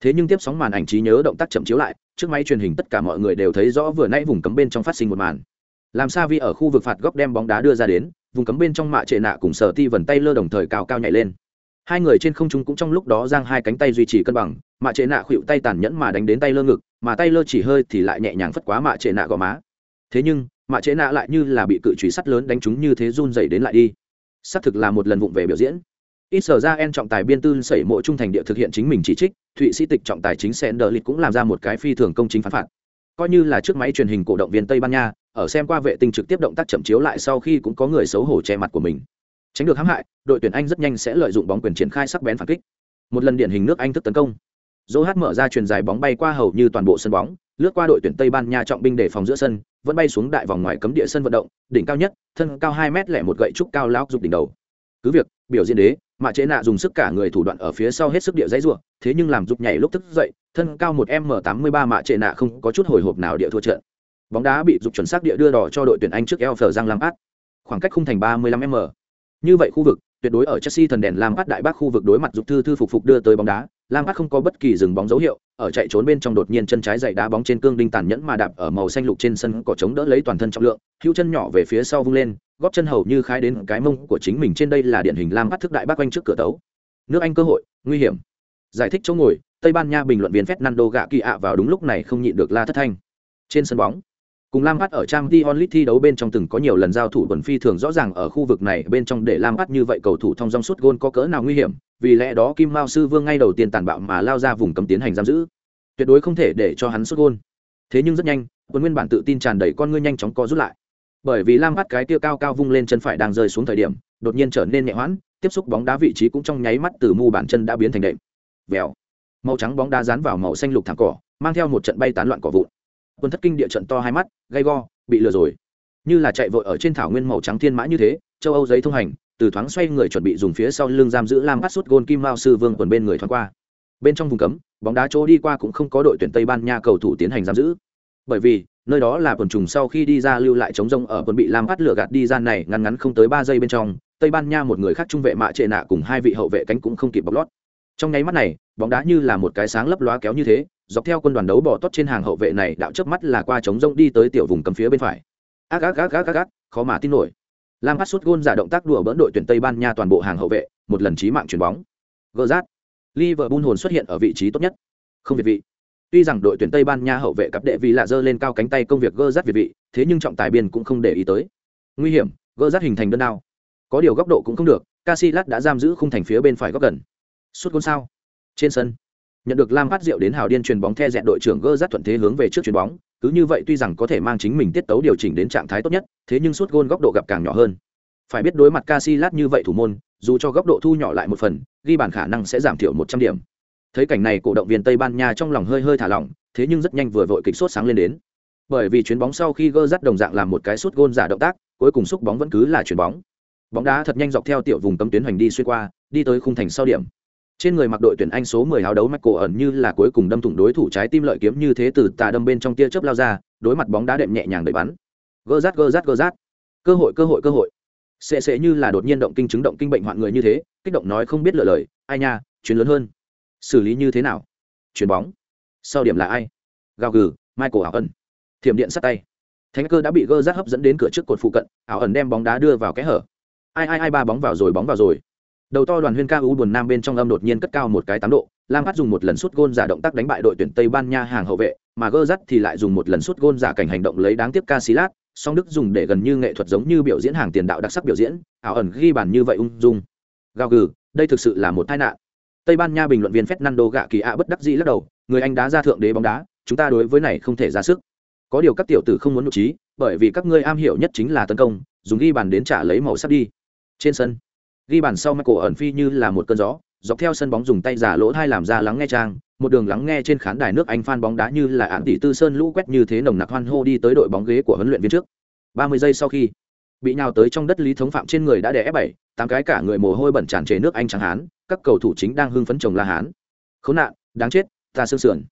Thế nhưng tiếp sóng màn ảnh trí nhớ động tác chậm chiếu lại trước máy truyền hình tất cả mọi người đều thấy rõ vừa nãy vùng cấm bên trong phát sinh một màn. Làm sao vì ở khu vực phạt góc đem bóng đá đưa ra đến vùng cấm bên trong mạ trệ nạ cùng sở ti vần tay lơ đồng thời cao cao nhảy lên. Hai người trên không trung cũng trong lúc đó giang hai cánh tay duy trì cân bằng mạ trệ nạ khuỵu tay tàn nhẫn mà đánh đến tay lơ ngực, mà tay lơ chỉ hơi thì lại nhẹ nhàng phất quá mạ trệ nạ gò má. Thế nhưng, mạ trệ nạ lại như là bị cự trùy sắt lớn đánh trúng như thế run dày đến lại đi. Xác thực là một lần vụng về biểu diễn. Ít sở ra en trọng tài biên tư sẩy mộ trung thành địa thực hiện chính mình chỉ trích, thụy sĩ tịch trọng tài chính sen đờ lịch cũng làm ra một cái phi thường công chính phán phạt. Coi như là trước máy truyền hình cổ động viên tây ban nha, ở xem qua vệ tinh trực tiếp động tác chậm chiếu lại sau khi cũng có người xấu hổ che mặt của mình. Tránh được hãm hại, đội tuyển anh rất nhanh sẽ lợi dụng bóng quyền triển khai sắc bén phản kích. Một lần điển hình nước anh thức tấn công dỗ hát mở ra truyền dài bóng bay qua hầu như toàn bộ sân bóng, lướt qua đội tuyển tây ban nha trọng binh để phòng giữa sân, vẫn bay xuống đại vòng ngoài cấm địa sân vận động, đỉnh cao nhất, thân cao hai mét lẻ một gậy trúc cao lão dục đỉnh đầu. Cứ việc, biểu diễn đế mạ chế nạ dùng sức cả người thủ đoạn ở phía sau hết sức địa dãy ruộng thế nhưng làm dục nhảy lúc thức dậy, thân cao một m tám mươi ba mạ chế nạ không có chút hồi hộp nào địa thua trận. Bóng đá bị dục chuẩn xác địa đưa đỏ cho đội tuyển anh trước eo phờ giang lam át khoảng cách khung thành ba mươi lăm m như vậy khu vực, tuyệt đối ở chelsea thần đèn lam át đại bác khu vực đối mặt dục thư thư phục phục đưa tới bóng đá lam át không có bất kỳ dừng bóng dấu hiệu, ở chạy trốn bên trong đột nhiên chân trái dậy đá bóng trên cương đinh tàn nhẫn mà đạp ở màu xanh lục trên sân cỏ chống đỡ lấy toàn thân trọng lượng, hữu chân nhỏ về phía sau vung lên, góp chân hầu như khai đến cái mông của chính mình trên đây là điển hình lam bắt thức đại bác quanh trước cửa tấu. Nước anh cơ hội, nguy hiểm. Giải thích chỗ ngồi, tây ban nha bình luận viên fernando gạ kỳ ạ vào đúng lúc này không nhịn được la thất thanh. Trên sân bóng, cùng lam bắt ở trang t onlit thi đấu bên trong từng có nhiều lần giao thủ quần phi thường rõ ràng ở khu vực này, bên trong để lam bắt như vậy cầu thủ thông dong suốt gôn có cỡ nào nguy hiểm vì lẽ đó kim mao sư vương ngay đầu tiên tàn bạo mà lao ra vùng cấm tiến hành giam giữ. Tuyệt đối không thể để cho hắn xuất gôn thế nhưng rất nhanh, quân nguyên bản tự tin tràn đầy con ngươi nhanh chóng co rút lại. Bởi vì lam bắt cái tia cao cao vung lên chân phải đang rơi xuống thời điểm, đột nhiên trở nên nhẹ hoãn, tiếp xúc bóng đá vị trí cũng trong nháy mắt từ mu bản chân đã biến thành đệm. Vèo. Màu trắng bóng đá dán vào màu xanh lục thẳng cỏ, mang theo một trận bay tán loạn cỏ vụn. Quân thất kinh địa trận to hai mắt, gay go, bị lừa rồi. Như là chạy vội ở trên thảo nguyên màu trắng thiên mã như thế, châu âu giấy thông hành từ thoáng xoay người chuẩn bị dùng phía sau lưng giam giữ lam bắt suốt gôn kim mao sư vương quần bên người thoáng qua. Bên trong vùng cấm, bóng đá chỗ đi qua cũng không có đội tuyển tây ban nha cầu thủ tiến hành giam giữ. Bởi vì, nơi đó là quần trùng sau khi đi ra lưu lại chống rông ở quần bị lam bắt lửa gạt đi ra này ngắn ngắn không tới ba giây bên trong, tây ban nha một người khác trung vệ mạ trệ nạ cùng hai vị hậu vệ cánh cũng không kịp bọc lót. Trong nháy mắt này, bóng đá như là một cái sáng lấp lóa kéo như thế, dọc theo quân đoàn đấu bỏ tốt trên hàng hậu vệ này đạo chớp mắt là qua chống rông đi tới tiểu vùng cấm phía bên phải. Ác ác ác ác ác ác khó mà tin nổi lam phát sút gôn giả động tác đùa bỡn đội tuyển tây ban nha toàn bộ hàng hậu vệ, một lần chí mạng chuyền bóng. Gỡ rát. Liverpool hồn xuất hiện ở vị trí tốt nhất. Không việt vị. Tuy rằng đội tuyển tây ban nha hậu vệ cặp đệ vì lạ dơ lên cao cánh tay công việc gỡ rát việt vị, thế nhưng trọng tài biên cũng không để ý tới. Nguy hiểm gỡ rát hình thành đơn đao. Có điều góc độ cũng không được, Casillas đã giam giữ khung thành phía bên phải góc gần. Sutgol gôn sao? Trên sân nhận được lam phát rượu đến hào điên truyền bóng the dẹn đội trưởng gơ rất thuận thế hướng về trước chuyền bóng, cứ như vậy tuy rằng có thể mang chính mình tiết tấu điều chỉnh đến trạng thái tốt nhất, thế nhưng suốt gôn góc độ gặp càng nhỏ hơn. Phải biết đối mặt Casillas như vậy thủ môn, dù cho góc độ thu nhỏ lại một phần, ghi bàn khả năng sẽ giảm thiểu một trăm điểm. Thấy cảnh này cổ động viên tây ban nha trong lòng hơi hơi thả lỏng, thế nhưng rất nhanh vừa vội kịch sốt sáng lên đến. Bởi vì chuyến bóng sau khi gơ rắt đồng dạng làm một cái sút gôn giả động tác, cuối cùng xúc bóng vẫn cứ là chuyền bóng. Bóng đá thật nhanh dọc theo tiểu vùng cấm tuyến hoành đi xuyên qua, đi tới khung thành sau điểm trên người mặc đội tuyển anh số 10 háo đấu cổ ẩn như là cuối cùng đâm thủng đối thủ trái tim lợi kiếm như thế từ tà đâm bên trong tia chớp lao ra, đối mặt bóng đá đệm nhẹ nhàng đẩy bắn. Gơ rát gơ rát gơ rát. Cơ hội cơ hội cơ hội. Sẽ sẽ như là đột nhiên động kinh chứng động kinh bệnh hoạn người như thế, kích động nói không biết lựa lời, ai nha chuyến lớn hơn. Xử lý như thế nào? Chuyền bóng. Sau điểm là ai? Gào gừ, michael ảo ẩn. Thiểm điện sát tay. Thánh cơ đã bị gơ rát hấp dẫn đến cửa trước cột phụ cận, ảo ẩn đem bóng đá đưa vào cái hở. Ai ai ai, ba bóng vào rồi, bóng vào rồi đầu to đoàn huyên ca u buồn nam bên trong âm đột nhiên cất cao một cái tám độ, lam phát dùng một lần sút gôn giả động tác đánh bại đội tuyển tây ban nha hàng hậu vệ, mà gơ rắt thì lại dùng một lần sút gôn giả cảnh hành động lấy đáng tiếc ca xí lát, song đức dùng để gần như nghệ thuật giống như biểu diễn hàng tiền đạo đặc sắc biểu diễn, ảo ẩn ghi bàn như vậy ung dung. Gào gừ, đây thực sự là một tai nạn. Tây ban nha bình luận viên fernando gạ kỳ ạ bất đắc dĩ lắc đầu, người anh đá ra thượng đế bóng đá, chúng ta đối với này không thể ra sức. Có điều các tiểu tử không muốn nội trí, bởi vì các ngươi am hiểu nhất chính là tấn công, dùng ghi bàn đến trả lấy màu sắc đi. Trên sân ghi bàn sau Michael ẩn phi như là một cơn gió, dọc theo sân bóng dùng tay giả lỗ thai làm ra lắng nghe trang, một đường lắng nghe trên khán đài nước anh phan bóng đá như là ạn tỷ tư sơn lũ quét như thế nồng nặc hoan hô đi tới đội bóng ghế của huấn luyện viên trước. Ba mươi giây sau khi, bị nhào tới trong đất lý thống phạm trên người đã đè ép bảy, tám cái cả người mồ hôi bẩn tràn trề nước anh trắng hán, các cầu thủ chính đang hưng phấn chồng la hán. Khốn nạn, đáng chết, ta sương sườn.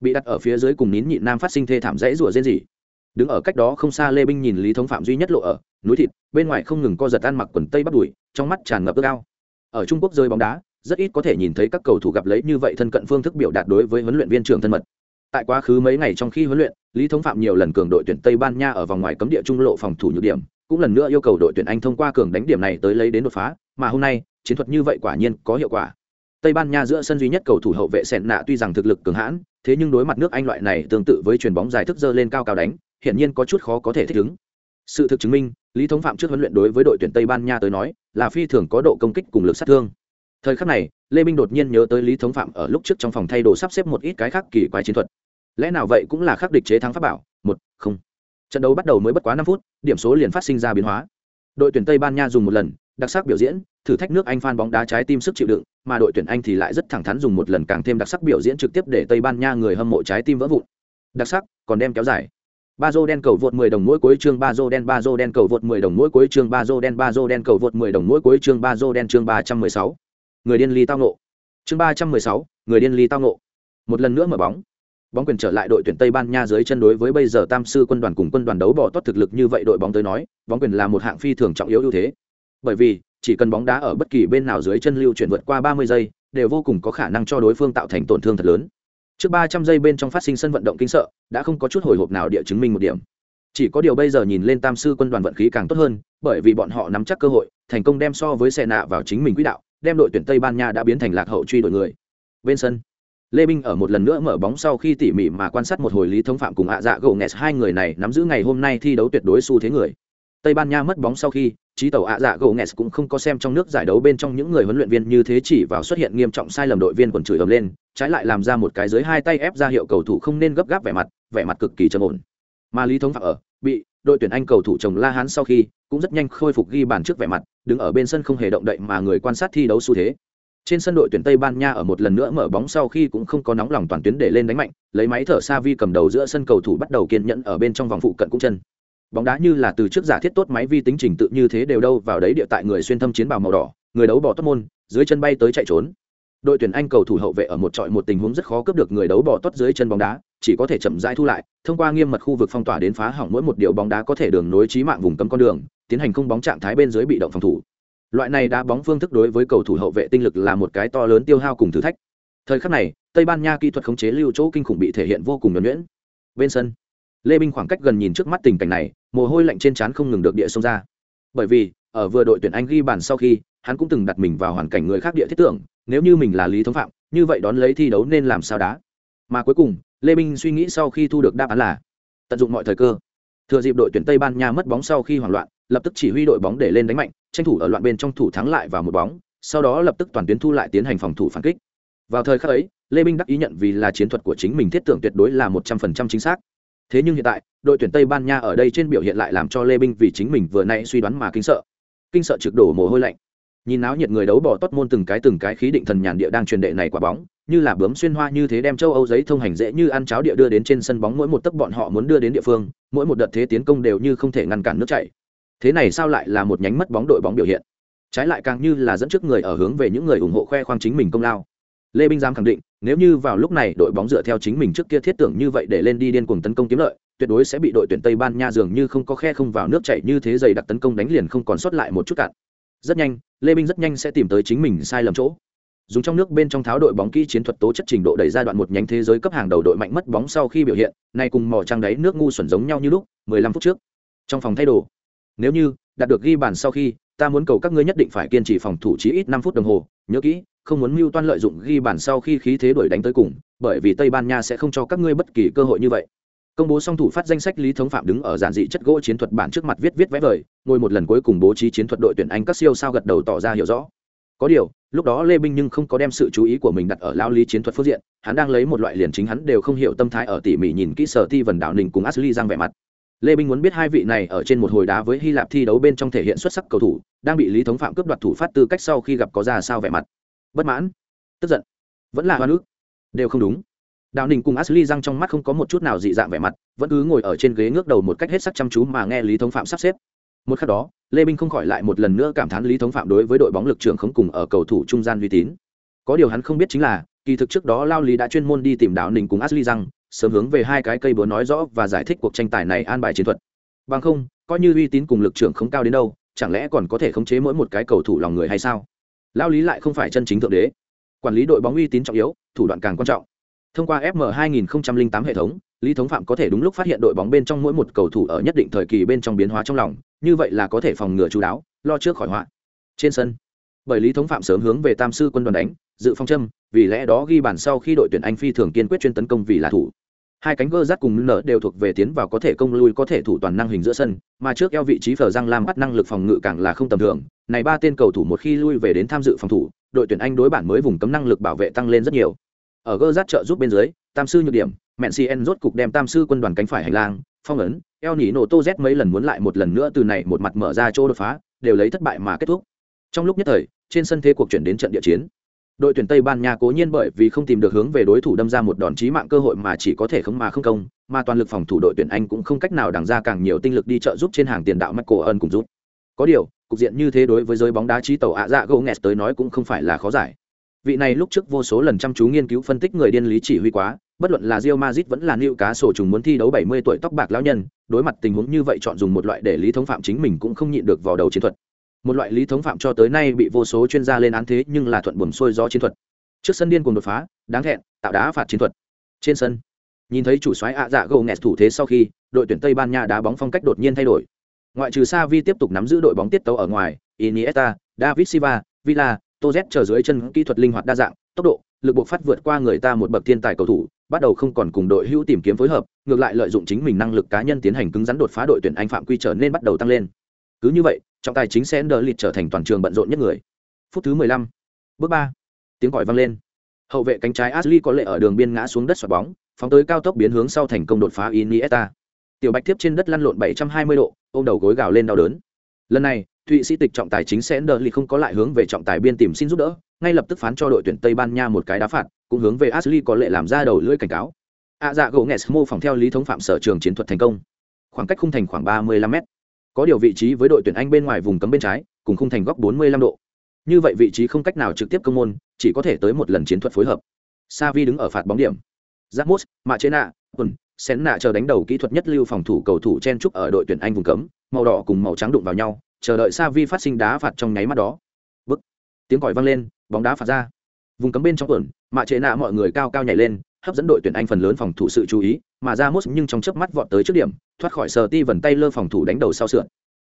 Bị đặt ở phía dưới cùng nín nhịn nam phát sinh thê thảm rẫy rủa rên rỉ. Đứng ở cách đó không xa lê binh nhìn lý thống phạm duy nhất lộ ở, núi thịt, bên ngoài không ngừng co giật ăn mặc quần tây bắt đùi trong mắt tràn ngập ước ao. Ở trung quốc rơi bóng đá, rất ít có thể nhìn thấy các cầu thủ gặp lấy như vậy thân cận phương thức biểu đạt đối với huấn luyện viên trưởng thân mật. Tại quá khứ mấy ngày trong khi huấn luyện, lý thống phạm nhiều lần cường đội tuyển tây ban nha ở vòng ngoài cấm địa trung lộ phòng thủ nhược điểm, cũng lần nữa yêu cầu đội tuyển anh thông qua cường đánh điểm này tới lấy đến đột phá, mà hôm nay, chiến thuật như vậy quả nhiên có hiệu quả. Tây ban nha giữa sân duy nhất cầu thủ hậu vệ sẹn nạ tuy rằng thực lực cường hãn, thế nhưng đối mặt nước anh loại này tương tự với chuyền bóng dài thức dơ lên cao cao đánh, hiển nhiên có chút khó có thể thích ứng sự thực chứng minh, lý thống phạm trước huấn luyện đối với đội tuyển tây ban nha tới nói, là phi thường có độ công kích cùng lực sát thương. Thời khắc này, lê minh đột nhiên nhớ tới lý thống phạm ở lúc trước trong phòng thay đồ sắp xếp một ít cái khác kỳ quái chiến thuật. Lẽ nào vậy cũng là khắc địch chế thắng pháp bảo, một, không. Trận đấu bắt đầu mới bất quá năm phút, điểm số liền phát sinh ra biến hóa. Đội tuyển tây ban nha dùng một lần, đặc sắc biểu diễn, thử thách nước anh phan bóng đá trái tim sức chịu đựng, mà đội tuyển anh thì lại rất thẳng thắn dùng một lần càng thêm đặc sắc biểu diễn trực tiếp để tây ban nha người hâm mộ trái tim vỡ vụn. Đặc sắc, còn đem kéo dài ba dô đen cầu vượt 10 đồng mỗi cuối chương ba dô đen ba dô đen cầu vượt 10 đồng mỗi cuối chương ba dô đen ba dô đen cầu vượt 10 đồng mỗi cuối chương ba dô đen chương 316. người điên ly tao nộ chương 316, người điên ly tao nộ một lần nữa mở bóng. Bóng quyền trở lại đội tuyển tây ban nha dưới chân đối với bây giờ tam sư quân đoàn cùng quân đoàn đấu bỏ tốt thực lực như vậy đội bóng tới nói bóng quyền là một hạng phi thường trọng yếu ưu thế. Bởi vì chỉ cần bóng đá ở bất kỳ bên nào dưới chân lưu chuyển vượt qua 30 giây đều vô cùng có khả năng cho đối phương tạo thành tổn thương thật lớn trước ba trăm giây bên trong phát sinh sân vận động kinh sợ, đã không có chút hồi hộp nào địa chứng minh một điểm. Chỉ có điều bây giờ nhìn lên tam sư quân đoàn vận khí càng tốt hơn, bởi vì bọn họ nắm chắc cơ hội, thành công đem so với xe nạ vào chính mình quỹ đạo, đem đội tuyển tây ban nha đã biến thành lạc hậu truy đuổi người. Bên sân, lê minh ở một lần nữa mở bóng sau khi tỉ mỉ mà quan sát một hồi lý thống phạm cùng ạ dạ gỗ nghẹt, hai người này nắm giữ ngày hôm nay thi đấu tuyệt đối xu thế người. Tây ban nha mất bóng sau khi trí tàu ạ dạ gỗ nghẹt cũng không có xem trong nước giải đấu bên trong những người huấn luyện viên như thế chỉ vào xuất hiện nghiêm trọng sai lầm đội viên quần chửi ầm lên, trái lại làm ra một cái dưới hai tay ép ra hiệu cầu thủ không nên gấp gáp vẻ mặt vẻ mặt cực kỳ trầm ổn. Mà lý thống phạm ở, bị đội tuyển anh cầu thủ chồng la hán sau khi cũng rất nhanh khôi phục ghi bàn trước vẻ mặt, đứng ở bên sân không hề động đậy mà người quan sát thi đấu xu thế. Trên sân đội tuyển tây ban nha ở một lần nữa mở bóng sau khi cũng không có nóng lòng toàn tuyến để lên đánh mạnh, lấy máy thở xa vi cầm đầu giữa sân cầu thủ bắt đầu kiên nhẫn ở bên trong vòng phụ cận cũng chân bóng đá như là từ trước giả thiết tốt máy vi tính trình tự như thế đều đâu vào đấy địa tại người xuyên thâm chiến bào màu đỏ, người đấu bỏ tốt môn, dưới chân bay tới chạy trốn. Đội tuyển anh cầu thủ hậu vệ ở một trọi một tình huống rất khó cướp được người đấu bỏ tốt dưới chân bóng đá, chỉ có thể chậm rãi thu lại, thông qua nghiêm mật khu vực phong tỏa đến phá hỏng mỗi một điều bóng đá có thể đường nối trí mạng vùng cấm con đường, tiến hành không bóng trạng thái bên dưới bị động phòng thủ. Loại này đá bóng phương thức đối với cầu thủ hậu vệ tinh lực là một cái to lớn tiêu hao cùng thử thách. Thời khắc này, tây ban nha kỹ thuật khống chế lưu chỗ kinh khủng bị thể hiện vô cùng nhuẩn nhuyễn. Bên sân lê binh khoảng cách gần nhìn trước mắt tình cảnh này, mồ hôi lạnh trên trán không ngừng được địa xông ra. Bởi vì, ở vừa đội tuyển anh ghi bàn sau khi, hắn cũng từng đặt mình vào hoàn cảnh người khác địa thiết tưởng, nếu như mình là lý thống phạm, như vậy đón lấy thi đấu nên làm sao đá? Mà cuối cùng, lê minh suy nghĩ sau khi thu được đáp án là tận dụng mọi thời cơ. Thừa dịp đội tuyển tây ban nha mất bóng sau khi hoảng loạn, lập tức chỉ huy đội bóng để lên đánh mạnh, tranh thủ ở loạn bên trong thủ thắng lại vào một bóng, sau đó lập tức toàn tuyến thu lại tiến hành phòng thủ phản kích. Vào thời khắc ấy, lê minh đắc ý nhận vì là chiến thuật của chính mình thiết tưởng tuyệt đối là một trăm phần trăm chính xác thế nhưng hiện tại, đội tuyển tây ban nha ở đây trên biểu hiện lại làm cho lê minh vì chính mình vừa nãy suy đoán mà kinh sợ. Kinh sợ trực đổ mồ hôi lạnh. Nhìn náo nhiệt người đấu bỏ tót môn từng cái từng cái khí định thần nhàn địa đang truyền đệ này quả bóng, như là bướm xuyên hoa như thế đem châu âu giấy thông hành dễ như ăn cháo địa đưa đến trên sân bóng mỗi một tấc bọn họ muốn đưa đến địa phương, mỗi một đợt thế tiến công đều như không thể ngăn cản nước chảy. Thế này sao lại là một nhánh mất bóng đội bóng biểu hiện? Trái lại càng như là dẫn trước người ở hướng về những người ủng hộ khoe khoang chính mình công lao lê binh giám khẳng định, nếu như vào lúc này đội bóng dựa theo chính mình trước kia thiết tưởng như vậy để lên đi điên cuồng tấn công kiếm lợi, tuyệt đối sẽ bị đội tuyển tây ban nha dường như không có khe không vào nước chảy như thế dày đặc tấn công đánh liền không còn sót lại một chút cạn. Rất nhanh, lê binh rất nhanh sẽ tìm tới chính mình sai lầm chỗ. Dùng trong nước bên trong tháo đội bóng kỹ chiến thuật tố chất trình độ đẩy giai đoạn một nhánh thế giới cấp hàng đầu đội mạnh mất bóng sau khi biểu hiện, nay cùng mò trang đáy nước ngu xuẩn giống nhau như lúc 15 phút trước. Trong phòng thay đồ. Nếu như, đạt được ghi bàn sau khi, ta muốn cầu các ngươi nhất định phải kiên trì phòng thủ chí ít 5 phút đồng hồ, nhớ kỹ không muốn mưu toan lợi dụng ghi bàn sau khi khí thế đuổi đánh tới cùng, bởi vì tây ban nha sẽ không cho các ngươi bất kỳ cơ hội như vậy. Công bố song thủ phát danh sách lý thống phạm đứng ở giản dị chất gỗ chiến thuật bản trước mặt viết viết vẽ vời, ngồi một lần cuối cùng bố trí chiến thuật đội tuyển anh các siêu sao gật đầu tỏ ra hiểu rõ. Có điều, lúc đó lê binh nhưng không có đem sự chú ý của mình đặt ở lao lý chiến thuật phương diện, hắn đang lấy một loại liền chính hắn đều không hiểu tâm thái ở tỉ mỉ nhìn kỹ sở ti vần đạo nình cùng ashley giang vẻ mặt. Lê binh muốn biết hai vị này ở trên một hồi đá với hy lạp thi đấu bên trong thể hiện xuất sắc cầu thủ, đang bị lý thống phạm cướp đoạt thủ phát tư cách sau khi gặp có ra sao vẻ mặt bất mãn, tức giận, vẫn là hoa nước đều không đúng. Đào ninh cùng ashley răng trong mắt không có một chút nào dị dạng vẻ mặt, vẫn cứ ngồi ở trên ghế ngước đầu một cách hết sắc chăm chú mà nghe lý thống phạm sắp xếp. Một khắc đó, lê minh không khỏi lại một lần nữa cảm thán lý thống phạm đối với đội bóng lực trưởng không cùng ở cầu thủ trung gian uy tín. Có điều hắn không biết chính là, kỳ thực trước đó lao lý đã chuyên môn đi tìm đào ninh cùng ashley răng sớm hướng về hai cái cây búa nói rõ và giải thích cuộc tranh tài này an bài chiến thuật. Bằng không, coi như uy tín cùng lực trưởng không cao đến đâu, chẳng lẽ còn có thể khống chế mỗi một cái cầu thủ lòng người hay sao? Lao lý lại không phải chân chính thượng đế. Quản lý đội bóng uy tín trọng yếu, thủ đoạn càng quan trọng. Thông qua fm 2008 hệ thống, lý thống phạm có thể đúng lúc phát hiện đội bóng bên trong mỗi một cầu thủ ở nhất định thời kỳ bên trong biến hóa trong lòng, như vậy là có thể phòng ngừa chú đáo, lo trước khỏi họa. Trên sân, bởi lý thống phạm sớm hướng về tam sư quân đoàn đánh, dự phong châm, vì lẽ đó ghi bàn sau khi đội tuyển anh phi thường kiên quyết chuyên tấn công vì là thủ hai cánh gơ rát cùng nở đều thuộc về tiến vào có thể công lui, có thể thủ toàn năng hình giữa sân, mà trước eo vị trí phở răng lam bắt năng lực phòng ngự càng là không tầm thường. Này ba tên cầu thủ một khi lui về đến tham dự phòng thủ, đội tuyển anh đối bản mới vùng cấm năng lực bảo vệ tăng lên rất nhiều. Ở gơ rát trợ giúp bên dưới, tam sư nhược điểm, mẹn cn rốt cục đem tam sư quân đoàn cánh phải hành lang, phong ấn eo nỉ nổ tô z mấy lần muốn lại một lần nữa từ này một mặt mở ra chỗ đột phá, đều lấy thất bại mà kết thúc. Trong lúc nhất thời, trên sân thế cuộc chuyển đến trận địa chiến đội tuyển tây ban nha cố nhiên bởi vì không tìm được hướng về đối thủ đâm ra một đòn chí mạng cơ hội mà chỉ có thể không mà không công mà toàn lực phòng thủ đội tuyển anh cũng không cách nào đằng ra càng nhiều tinh lực đi trợ giúp trên hàng tiền đạo michael ân cùng giúp có điều cục diện như thế đối với giới bóng đá trí tàu ạ dạ gỗ nghẹt tới nói cũng không phải là khó giải vị này lúc trước vô số lần chăm chú nghiên cứu phân tích người điên lý chỉ huy quá bất luận là Real Madrid vẫn là New Cá sổ trùng muốn thi đấu 70 tuổi tóc bạc lão nhân, đối mặt tình huống như vậy chọn dùng một loại để lý thống phạm chính mình cũng không nhịn được vào đầu chiến thuật. Một loại lý thống phạm cho tới nay bị vô số chuyên gia lên án thế nhưng là thuận buồm xuôi gió chiến thuật. Trước sân điên cùng đột phá, đáng thẹn, tạo đá phạt chiến thuật. Trên sân, nhìn thấy chủ soái ạ dạ gầu nghẹt thủ thế sau khi, đội tuyển Tây Ban Nha đá bóng phong cách đột nhiên thay đổi. Ngoại trừ Xavi tiếp tục nắm giữ đội bóng tiết tấu ở ngoài, Iniesta, David Silva, Villa, Toz chờ dưới chân kỹ thuật linh hoạt đa dạng, tốc độ, lực buộc phát vượt qua người ta một bậc thiên tài cầu thủ, bắt đầu không còn cùng đội hữu tìm kiếm phối hợp, ngược lại lợi dụng chính mình năng lực cá nhân tiến hành cứng rắn đột phá đội tuyển Anh phạm quy trở nên bắt đầu tăng lên. Cứ như vậy, trọng tài chính sẽ đỡ lịt trở thành toàn trường bận rộn nhất người. Phút thứ 15. Bước 3. Tiếng còi vang lên. Hậu vệ cánh trái Ashley có lệ ở đường biên ngã xuống đất xoạc bóng, phóng tới cao tốc biến hướng sau thành công đột phá Iniesta. Tiểu Bạch tiếp trên đất lăn lộn 720 độ, ôm đầu gối gào lên đau đớn. Lần này, Thụy Sĩ tịch trọng tài chính sẽ đỡ lịt không có lại hướng về trọng tài biên tìm xin giúp đỡ, ngay lập tức phán cho đội tuyển Tây Ban Nha một cái đá phạt, cũng hướng về Ashley có lệ làm ra đầu lưỡi cảnh cáo. A dạ gỗ Nges mô phỏng theo lý thống phạm sở trường chiến thuật thành công. Khoảng cách khung thành khoảng 35 m có điều vị trí với đội tuyển Anh bên ngoài vùng cấm bên trái, cùng khung thành góc 45 độ. Như vậy vị trí không cách nào trực tiếp công môn, chỉ có thể tới một lần chiến thuật phối hợp. Savi đứng ở phạt bóng điểm. Ramos, Machena, Chế Nạ, Tuần, Xén chờ đánh đầu kỹ thuật nhất lưu phòng thủ cầu thủ chen trúc ở đội tuyển Anh vùng cấm, màu đỏ cùng màu trắng đụng vào nhau, chờ đợi Savi phát sinh đá phạt trong nháy mắt đó. Bức. Tiếng còi vang lên, bóng đá phạt ra. Vùng cấm bên trong tuần, Machena mọi người cao cao nhảy lên, hấp dẫn đội tuyển Anh phần lớn phòng thủ sự chú ý, mà Ramos nhưng trong chớp mắt vọt tới trước điểm, thoát khỏi sờ ti vần tay lơ phòng thủ đánh đầu sau sườn.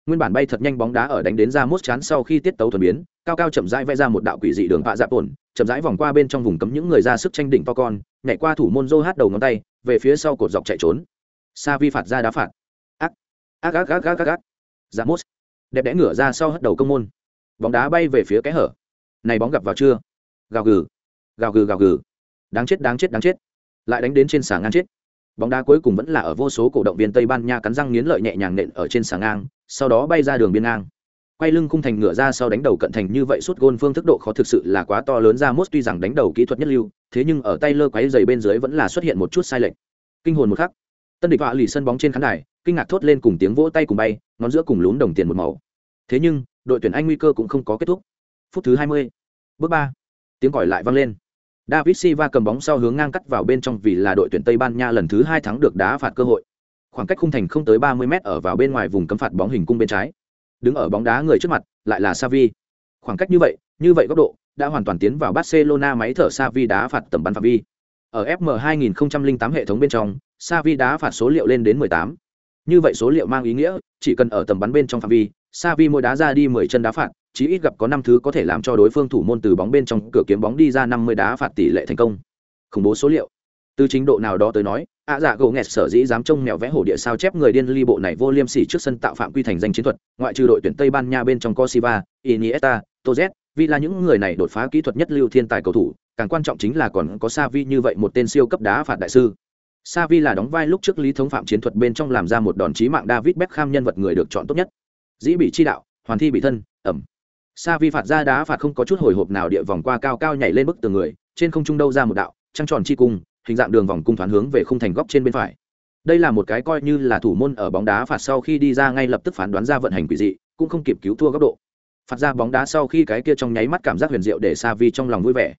Nguyên bản bay thật nhanh bóng đá ở đánh đến Ramos chán sau khi tiết tấu thuần biến, cao cao chậm rãi vẽ ra một đạo quỷ dị đường vạ dạ ổn, chậm rãi vòng qua bên trong vùng cấm những người ra sức tranh đỉnh to con, nhảy qua thủ môn Joe hát đầu ngón tay, về phía sau cột dọc chạy trốn. Sa vi phạt ra đá phạt. Ác, ác ác ác ác ác. ác. Ramos đẹp đẽ ngửa ra sau hất đầu công môn. Bóng đá bay về phía cái hở. Này bóng gặp vào chưa? Gào gừ, gào gừ gào gừ. Đáng chết đáng chết đáng chết. Lại đánh đến trên sả ngang chết. Bóng đá cuối cùng vẫn là ở vô số cổ động viên Tây Ban Nha cắn răng nghiến lợi nhẹ nhàng nện ở trên sàng ngang, sau đó bay ra đường biên ngang. Quay lưng khung thành ngựa ra sau đánh đầu cận thành như vậy suốt gôn phương thức độ khó thực sự là quá to lớn ra mốt tuy rằng đánh đầu kỹ thuật nhất lưu thế nhưng ở tay lơ quáy dày bên dưới vẫn là xuất hiện một chút sai lệch. Kinh hồn một khắc. Tân địch họa lì sân bóng trên khán đài kinh ngạc thốt lên cùng tiếng vỗ tay cùng bay ngón giữa cùng lún đồng tiền một màu. Thế nhưng đội tuyển anh nguy cơ cũng không có kết thúc. Phút thứ hai mươi bước ba tiếng còi lại vang lên david silva cầm bóng sau hướng ngang cắt vào bên trong vì là đội tuyển tây ban nha lần thứ hai thắng được đá phạt cơ hội khoảng cách khung thành không tới ba mươi m ở vào bên ngoài vùng cấm phạt bóng hình cung bên trái đứng ở bóng đá người trước mặt lại là Xavi. Khoảng cách như vậy, như vậy góc độ đã hoàn toàn tiến vào Barcelona máy thở Xavi đá phạt tầm bắn phạm vi. Ở FM 2008 hệ thống bên trong, Xavi đá phạt số liệu lên đến 18. Như vậy số liệu mang ý nghĩa, chỉ cần ở tầm bắn bên trong phạm vi, Savi mỗi đá ra đi 10 chân đá phạt, chí ít gặp có năm thứ có thể làm cho đối phương thủ môn từ bóng bên trong cửa kiếm bóng đi ra 50 đá phạt tỷ lệ thành công. Khủng bố số liệu. Từ chính độ nào đó tới nói, ạ dạ gỗ nghẹt sở dĩ dám trông mèo vẽ hổ địa sao chép người điên ly bộ này vô liêm sỉ trước sân tạo phạm quy thành danh chiến thuật ngoại trừ đội tuyển tây ban nha bên trong cosiva iniesta tozet vì là những người này đột phá kỹ thuật nhất lưu thiên tài cầu thủ càng quan trọng chính là còn có savi như vậy một tên siêu cấp đá phạt đại sư savi là đóng vai lúc trước lý thống phạm chiến thuật bên trong làm ra một đòn chí mạng david beckham nhân vật người được chọn tốt nhất dĩ bị chi đạo, hoàn thi bị thân, ẩm. Savi phạt ra đá phạt không có chút hồi hộp nào địa vòng qua cao cao nhảy lên bức tường người, trên không trung đâu ra một đạo, trăng tròn chi cung, hình dạng đường vòng cung thoáng hướng về khung thành góc trên bên phải. Đây là một cái coi như là thủ môn ở bóng đá phạt sau khi đi ra ngay lập tức phán đoán ra vận hành quỷ dị, cũng không kịp cứu thua góc độ. Phạt ra bóng đá sau khi cái kia trong nháy mắt cảm giác huyền diệu để Sa vi trong lòng vui vẻ.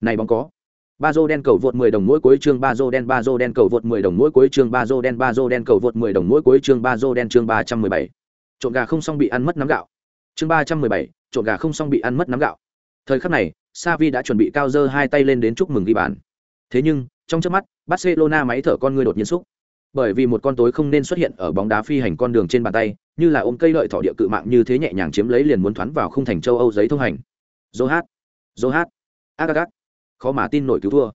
Này bóng có. Ba dô đen cầu vượt 10 đồng mỗi cuối chương, ba dô đen, ba dô đen cầu vượt 10 đồng mỗi cuối chương, ba dô đen, ba dô đen cầu vượt 10 đồng mỗi cuối chương, ba dô đen chương 317 trộn gà không xong bị ăn mất nắm gạo. Chương 317, trộn gà không xong bị ăn mất nắm gạo. Thời khắc này Savi đã chuẩn bị cao dơ hai tay lên đến chúc mừng ghi bàn. Thế nhưng trong chớp mắt barcelona máy thở con người đột nhiên xúc bởi vì một con tối không nên xuất hiện ở bóng đá phi hành con đường trên bàn tay như là ôm cây lợi thỏ địa cự mạng như thế nhẹ nhàng chiếm lấy liền muốn thoáng vào khung thành châu âu giấy thông hành. Dô hát dô hát agagat khó mà tin nổi cứu thua.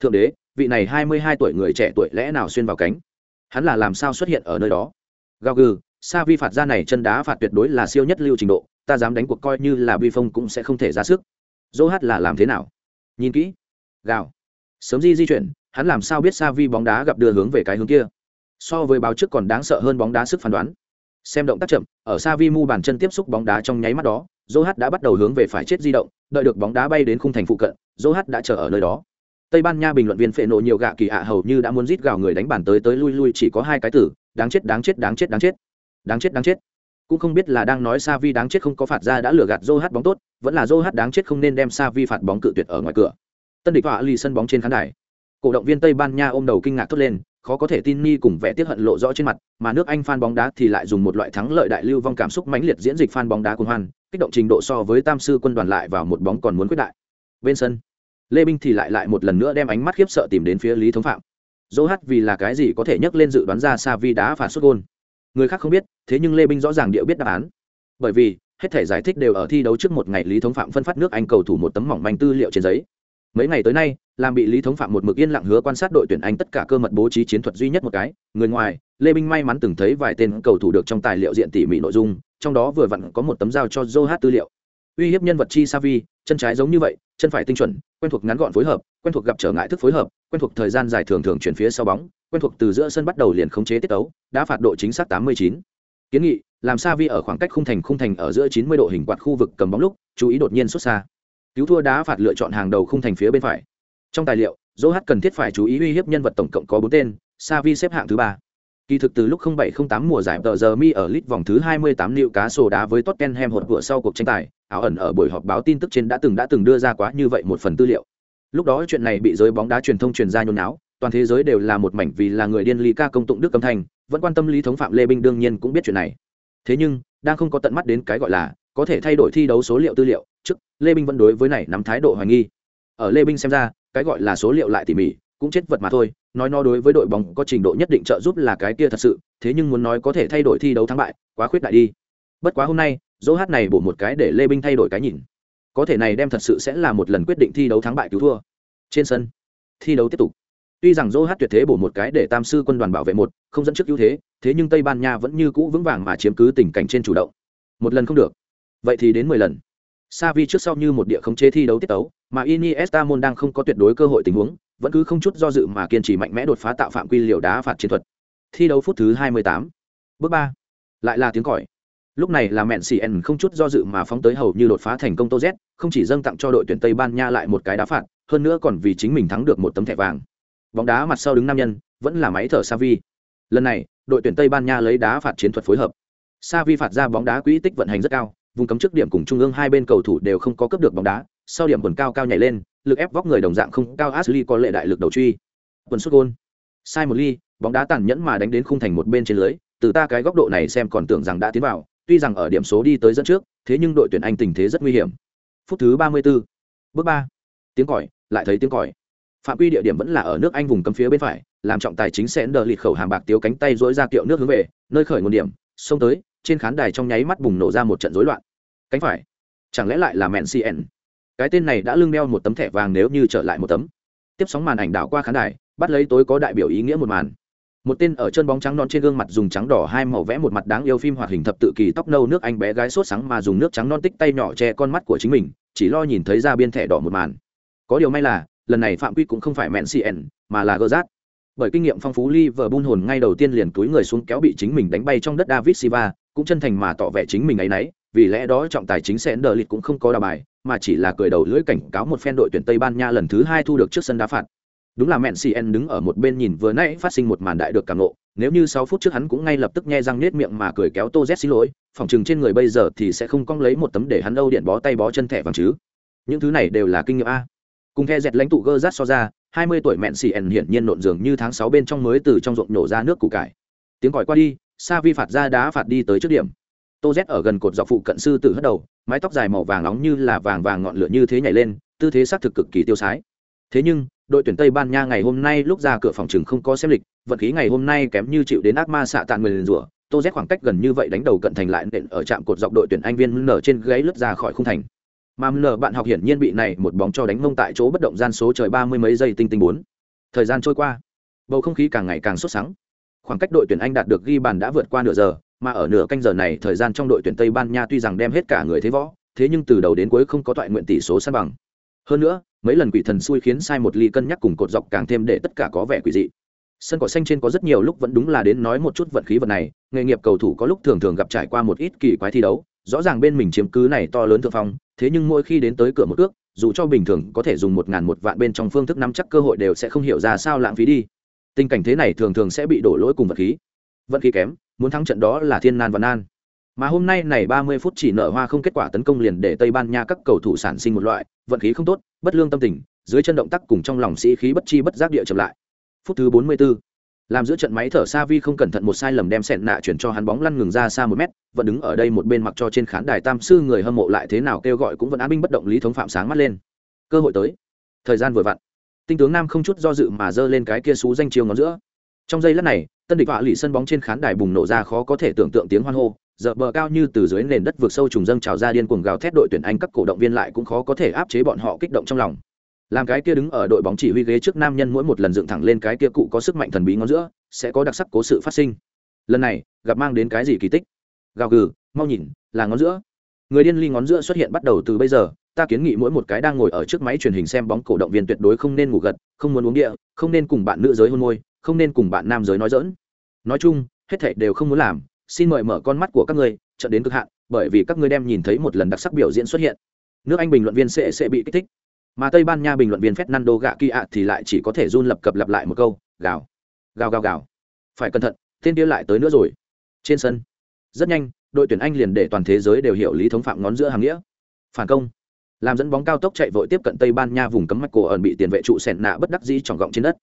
Thượng đế vị này hai mươi hai tuổi người trẻ tuổi lẽ nào xuyên vào cánh? Hắn là làm sao xuất hiện ở nơi đó? Gao gừ sa vi phạt ra này chân đá phạt tuyệt đối là siêu nhất lưu trình độ, ta dám đánh cuộc coi như là vi phong cũng sẽ không thể ra sức. Dô hát là làm thế nào? Nhìn kỹ. Gào. Sớm di di chuyển, hắn làm sao biết sa vi bóng đá gặp đưa hướng về cái hướng kia? So với báo trước còn đáng sợ hơn bóng đá sức phán đoán. Xem động tác chậm, ở sa vi mu bàn chân tiếp xúc bóng đá trong nháy mắt đó johat đã bắt đầu hướng về phải chết di động, đợi được bóng đá bay đến khung thành phụ cận johat đã chờ ở nơi đó. Tây ban nha bình luận viên phệ nộ nhiều gạ kỳ ạ hầu như đã muốn rít gào người đánh bàn tới tới lui lui chỉ có hai cái tử, đáng chết đáng chết đáng chết đáng chết đáng chết đáng chết. Cũng không biết là đang nói sa vi đáng chết không có phạt ra đã lừa gạt johat bóng tốt, vẫn là johat đáng chết không nên đem sa vi phạt bóng cự tuyệt ở ngoài cửa. Tân địch họa lì sân bóng trên khán đài. Cổ động viên tây ban nha ôm đầu kinh ngạc thốt lên, khó có thể tin ni cùng vẻ tiếc hận lộ rõ trên mặt, mà nước anh fan bóng đá thì lại dùng một loại thắng lợi đại lưu vong cảm xúc mãnh liệt diễn dịch fan bóng đá cùng hoan, kích động trình độ so với tam sư quân đoàn lại vào một bóng còn muốn quyết đại. Bên sân, lê binh thì lại lại một lần nữa đem ánh mắt khiếp sợ tìm đến phía lý thống phạm. Dô hát vì là cái gì có thể nhấc lên dự đoán ra sa vi đá phạt xuất gôn? Người khác không biết, thế nhưng lê binh rõ ràng điệu biết đáp án. Bởi vì, hết thể giải thích đều ở thi đấu trước một ngày lý thống phạm phân phát nước anh cầu thủ một tấm mỏng manh tư liệu trên giấy. Mấy ngày tới nay, làm bị lý thống phạm một mực yên lặng hứa quan sát đội tuyển anh tất cả cơ mật bố trí chiến thuật duy nhất một cái, người ngoài, lê minh may mắn từng thấy vài tên cầu thủ được trong tài liệu diện tỉ mỉ nội dung, trong đó vừa vặn có một tấm giao cho joe tư liệu. Uy hiếp nhân vật chi savi chân trái giống như vậy, chân phải tinh chuẩn, quen thuộc ngắn gọn phối hợp, quen thuộc gặp trở ngại thức phối hợp, quen thuộc thời gian dài thường thường chuyển phía sau bóng quen thuộc từ giữa sân bắt đầu liền khống chế tiết tấu, đã phạt độ chính xác 89. kiến nghị, làm savi ở khoảng cách khung thành khung thành ở giữa 90 độ hình quạt khu vực cầm bóng lúc, chú ý đột nhiên xuất xa. Cứu thua đá phạt lựa chọn hàng đầu khung thành phía bên phải. Trong tài liệu dỗ hát cần thiết phải chú ý uy hiếp nhân vật tổng cộng có bốn tên savi xếp hạng thứ ba. Kỳ thực từ lúc 0708 mùa giải tờ giờ mi ở lit vòng thứ 28 liệu cá sổ đá với Tottenham hột vừa sau cuộc tranh tài, áo ẩn ở buổi họp báo tin tức trên đã từng đã từng đưa ra quá như vậy một phần tư liệu. Lúc đó chuyện này bị giới bóng đá truyền thông truyền ra nhôn náo toàn thế giới đều là một mảnh vì là người điên ly ca công tụng đức âm thanh, vẫn quan tâm lý thống phạm lê binh đương nhiên cũng biết chuyện này. Thế nhưng, đang không có tận mắt đến cái gọi là, có thể thay đổi thi đấu số liệu tư liệu, trước, lê binh vẫn đối với này nắm thái độ hoài nghi. Ở lê binh xem ra, cái gọi là số liệu lại tỉ mỉ, cũng chết vật mà thôi, nói nó đối với đội bóng có trình độ nhất định trợ giúp là cái kia thật sự, thế nhưng muốn nói có thể thay đổi thi đấu thắng bại, quá khuyết đại đi. Bất quá hôm nay, dỗ hát này bổ một cái để lê binh thay đổi cái nhìn. Có thể này đem thật sự sẽ là một lần quyết định thi đấu thắng bại cứu thua. Trên sân, thi đấu tiếp tục tuy rằng dỗ hát tuyệt thế bổ một cái để tam sư quân đoàn bảo vệ một không dẫn trước ưu thế thế nhưng tây ban nha vẫn như cũ vững vàng mà chiếm cứ tình cảnh trên chủ động một lần không được vậy thì đến mười lần Savi trước sau như một địa không chế thi đấu tiết tấu, mà Iniesta môn đang không có tuyệt đối cơ hội tình huống, vẫn cứ không chút do dự mà kiên trì mạnh mẽ đột phá tạo phạm quy liều đá phạt chiến thuật. Thi đấu phút thứ 28. Bước 3. Lại là tiếng còi. Lúc này là Mencien không chút do dự mà phóng tới hầu như đột phá thành công Tô Z, không chỉ dâng tặng cho đội tuyển Tây Ban Nha lại một cái đá phạt, hơn nữa còn vì chính mình thắng được một tấm thẻ vàng. Bóng đá mặt sau đứng nam nhân, vẫn là máy thở Savi. Lần này, đội tuyển Tây Ban Nha lấy đá phạt chiến thuật phối hợp. Savi phạt ra bóng đá quỹ tích vận hành rất cao, vùng cấm trước điểm cùng trung ương hai bên cầu thủ đều không có cướp được bóng đá, sau điểm quần cao cao nhảy lên, lực ép vóc người đồng dạng không cao Ashley có lệ đại lực đầu truy. Quần sút gôn. Sai một ly, bóng đá tàn nhẫn mà đánh đến khung thành một bên trên lưới, từ ta cái góc độ này xem còn tưởng rằng đã tiến vào, tuy rằng ở điểm số đi tới dẫn trước, thế nhưng đội tuyển Anh tình thế rất nguy hiểm. Phút thứ 34. Bước 3. Tiếng còi, lại thấy tiếng còi. Phạm quy địa điểm vẫn là ở nước Anh vùng cấm phía bên phải, làm trọng tài chính sẽ đờ lịt khẩu hàm bạc tiếu cánh tay dỗi ra kiệu nước hướng về, nơi khởi nguồn điểm, xông tới, trên khán đài trong nháy mắt bùng nổ ra một trận rối loạn. Cánh phải, chẳng lẽ lại là Mencien? Cái tên này đã lưng đeo một tấm thẻ vàng nếu như trở lại một tấm. Tiếp sóng màn ảnh đảo qua khán đài, bắt lấy tối có đại biểu ý nghĩa một màn. Một tên ở chân bóng trắng non trên gương mặt dùng trắng đỏ hai màu vẽ một mặt đáng yêu phim hoạt hình thập tự kỳ tóc nâu nước anh bé gái sốt sáng mà dùng nước trắng non tích tay nhỏ che con mắt của chính mình, chỉ lo nhìn thấy ra biên thẻ đỏ một màn. Có điều may là, lần này phạm quy cũng không phải Mencien, mà là Gerrard bởi kinh nghiệm phong phú Liverpool hồn ngay đầu tiên liền túi người xuống kéo bị chính mình đánh bay trong đất David Silva, cũng chân thành mà tỏ vẻ chính mình ấy y vì lẽ đó trọng tài chính sẽ đờ lịch cũng không có đà bài, mà chỉ là cười đầu lưỡi cảnh cáo một phen đội tuyển Tây Ban Nha lần thứ hai thu được trước sân đá phạt. Đúng là Mencien đứng ở một bên nhìn vừa nãy phát sinh một màn đại được cảm ngộ, nếu như sáu phút trước hắn cũng ngay lập tức nghe răng nết miệng mà cười kéo Tô Z xin lỗi, phòng chừng trên người bây giờ thì sẽ không cong lấy một tấm để hắn đâu điện bó tay bó chân thẻ vàng chứ. Những thứ này đều là kinh nghiệm a. Cùng theo dẹt lãnh tụ gơ rát so ra, 20 tuổi mẹn xì ẩn hiển nhiên nộn dường như tháng sáu bên trong mới từ trong ruộng nổ ra nước củ cải. Tiếng còi qua đi, Sa Vi phạt ra đá phạt đi tới trước điểm. Tô Z ở gần cột dọc phụ cận sư tử hất đầu, mái tóc dài màu vàng nóng như là vàng vàng ngọn lửa như thế nhảy lên, tư thế xác thực cực kỳ tiêu sái. Thế nhưng, đội tuyển Tây Ban Nha ngày hôm nay lúc ra cửa phòng trường không có xem lịch, vận khí ngày hôm nay kém như chịu đến ác ma xạ tàn người rủa. Tô Z khoảng cách gần như vậy đánh đầu cận thành lại nện ở trạm cột dọc đội tuyển Anh viên nở trên gáy lướt ra khỏi khung thành mà nở bạn học hiển nhiên bị này một bóng cho đánh mông tại chỗ bất động gian số trời ba mươi mấy giây tinh tinh bốn. Thời gian trôi qua, bầu không khí càng ngày càng sốt sắng. Khoảng cách đội tuyển anh đạt được ghi bàn đã vượt qua nửa giờ, mà ở nửa canh giờ này, thời gian trong đội tuyển tây ban nha tuy rằng đem hết cả người thế võ, thế nhưng từ đầu đến cuối không có toại nguyện tỷ số san bằng. Hơn nữa, mấy lần quỷ thần xui khiến sai một ly cân nhắc cùng cột dọc càng thêm để tất cả có vẻ quỷ dị. Sân cỏ xanh trên có rất nhiều lúc vẫn đúng là đến nói một chút vận khí vật này, nghề nghiệp cầu thủ có lúc thường thường gặp trải qua một ít kỳ quái thi đấu rõ ràng bên mình chiếm cứ này to lớn thượng phong, thế nhưng mỗi khi đến tới cửa một ước dù cho bình thường có thể dùng một ngàn một vạn bên trong phương thức nắm chắc cơ hội đều sẽ không hiểu ra sao lãng phí đi. Tình cảnh thế này thường thường sẽ bị đổ lỗi cùng vật khí. Vận khí kém, muốn thắng trận đó là thiên nan và nan. Mà hôm nay này ba mươi phút chỉ nở hoa không kết quả tấn công liền để tây ban nha các cầu thủ sản sinh một loại, vận khí không tốt, bất lương tâm tình, dưới chân động tác cùng trong lòng sĩ khí bất chi bất giác địa chậm lại. Phút thứ bốn mươi 44 làm giữa trận máy thở xa vi không cẩn thận một sai lầm đem sẹn nạ chuyển cho hắn bóng lăn ngừng ra xa một mét, vẫn đứng ở đây một bên mặc cho trên khán đài tam sư người hâm mộ lại thế nào kêu gọi cũng vẫn án binh bất động lý thống phạm sáng mắt lên. Cơ hội tới. Thời gian vừa vặn. Tinh tướng nam không chút do dự mà giơ lên cái kia xú danh chiêu ngón giữa. Trong giây lát này, tân địch họa lì sân bóng trên khán đài bùng nổ ra khó có thể tưởng tượng tiếng hoan hô dợ bờ cao như từ dưới nền đất vượt sâu trùng dâng trào ra điên cuồng gào thét đội tuyển anh các cổ động viên lại cũng khó có thể áp chế bọn họ kích động trong lòng làm cái kia đứng ở đội bóng chỉ huy ghế trước nam nhân mỗi một lần dựng thẳng lên cái kia cụ có sức mạnh thần bí ngón giữa, sẽ có đặc sắc cố sự phát sinh. Lần này, gặp mang đến cái gì kỳ tích? Gào gừ, mau nhìn, là ngón giữa. Người điên ly ngón giữa xuất hiện bắt đầu từ bây giờ, ta kiến nghị mỗi một cái đang ngồi ở trước máy truyền hình xem bóng cổ động viên tuyệt đối không nên ngủ gật, không muốn uống địa, không nên cùng bạn nữ giới hôn môi, không nên cùng bạn nam giới nói dỡn nói chung, hết thảy đều không muốn làm, xin mời mở con mắt của các ngươi trận đến cực hạn, bởi vì các ngươi đem nhìn thấy một lần đặc sắc biểu diễn xuất hiện. Nước anh bình luận viên sẽ sẽ bị kích thích mà tây ban nha bình luận viên fernando gạ kia thì lại chỉ có thể run lập cập lặp lại một câu, gào gào gào gào. Phải cẩn thận, tên kia lại tới nữa rồi. Trên sân, rất nhanh, đội tuyển anh liền để toàn thế giới đều hiểu lý thống phạm ngón giữa hàng nghĩa. Phản công, làm dẫn bóng cao tốc chạy vội tiếp cận tây ban nha vùng cấm mạch cổ ẩn bị tiền vệ trụ sẹn nạ bất đắc dĩ trọng gọng trên đất.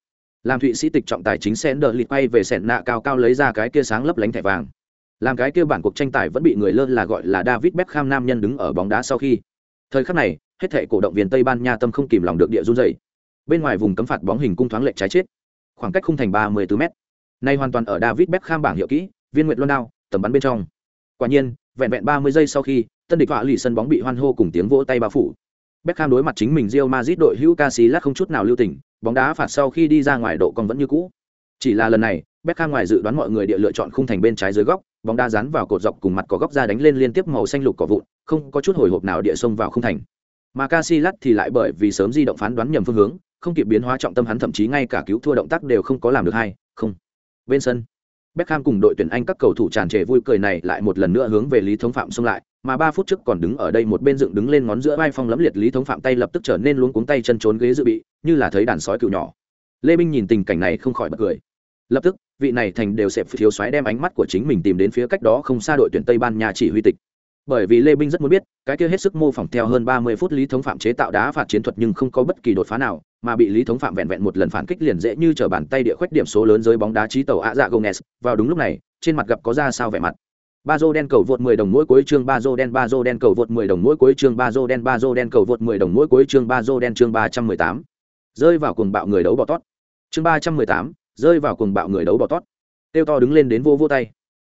Làm thụy sĩ tịch trọng tài chính sẽ đợi lịt quay về sẹn nạ cao cao lấy ra cái kia sáng lấp lánh thẻ vàng. Làm cái kia bản cuộc tranh tài vẫn bị người lơ là gọi là david beckham nam nhân đứng ở bóng đá sau khi. Thời khắc này hết thể cổ động viên tây ban nha tâm không kìm lòng được địa run dày bên ngoài vùng cấm phạt bóng hình cung thoáng lệch trái chết. Khoảng cách khung thành ba mươi m nay hoàn toàn ở david beckham bảng hiệu kỹ viên nguyệt luân đao tầm bắn bên trong. Quả nhiên vẹn vẹn ba mươi giây sau khi tân địch họa lì sân bóng bị hoan hô cùng tiếng vỗ tay bao phủ. Beckham đối mặt chính mình Real Madrid đội hữu Casillas không chút nào lưu tình bóng đá phạt sau khi đi ra ngoài độ còn vẫn như cũ. Chỉ là lần này Beckham ngoài dự đoán mọi người địa lựa chọn khung thành bên trái dưới góc, bóng đá dán vào cột dọc cùng mặt có góc ra đánh lên liên tiếp màu xanh lục cỏ vụn, không có chút hồi hộp nào địa xông vào khung thành. Mà Casillas thì lại bởi vì sớm di động phán đoán nhầm phương hướng, không kịp biến hóa trọng tâm hắn thậm chí ngay cả cứu thua động tác đều không có làm được hay, không. Bên sân, Beckham cùng đội tuyển Anh các cầu thủ tràn trề vui cười này lại một lần nữa hướng về Lý Thống Phạm xông lại, mà ba phút trước còn đứng ở đây một bên dựng đứng lên ngón giữa vai phong lẫm liệt Lý Thống Phạm tay lập tức trở nên luống cuống tay chân trốn ghế dự bị, như là thấy đàn sói cừu nhỏ. Lê Minh nhìn tình cảnh này không khỏi bật cười. Lập tức, vị này thành đều sẽ thiếu soái đem ánh mắt của chính mình tìm đến phía cách đó không xa đội tuyển Tây Ban Nha chỉ huy tịch. Bởi vì Lê Binh rất muốn biết, cái kia hết sức mô phỏng theo hơn 30 phút Lý Thống Phạm chế tạo đá phạt chiến thuật nhưng không có bất kỳ đột phá nào, mà bị Lý Thống Phạm vẹn vẹn một lần phản kích liền dễ như trở bàn tay địa khuếch điểm số lớn dưới bóng đá trí tàu ạ dạ Gomez, vào đúng lúc này, trên mặt gặp có ra sao vẻ mặt. ba dô đen cầu vượt 10 đồng mỗi cuối chương Bazo đen ba dô đen cầu vượt 10 đồng mỗi cuối chương Bazo đen ba dô đen cầu vượt 10 đồng mỗi cuối chương Bazo đen chương 318. Rơi vào cuồng bạo người đấu bỏ tót. Chương 318, rơi vào cuồng bạo người đấu bỏ tót tiêu to đứng lên đến vô vô tay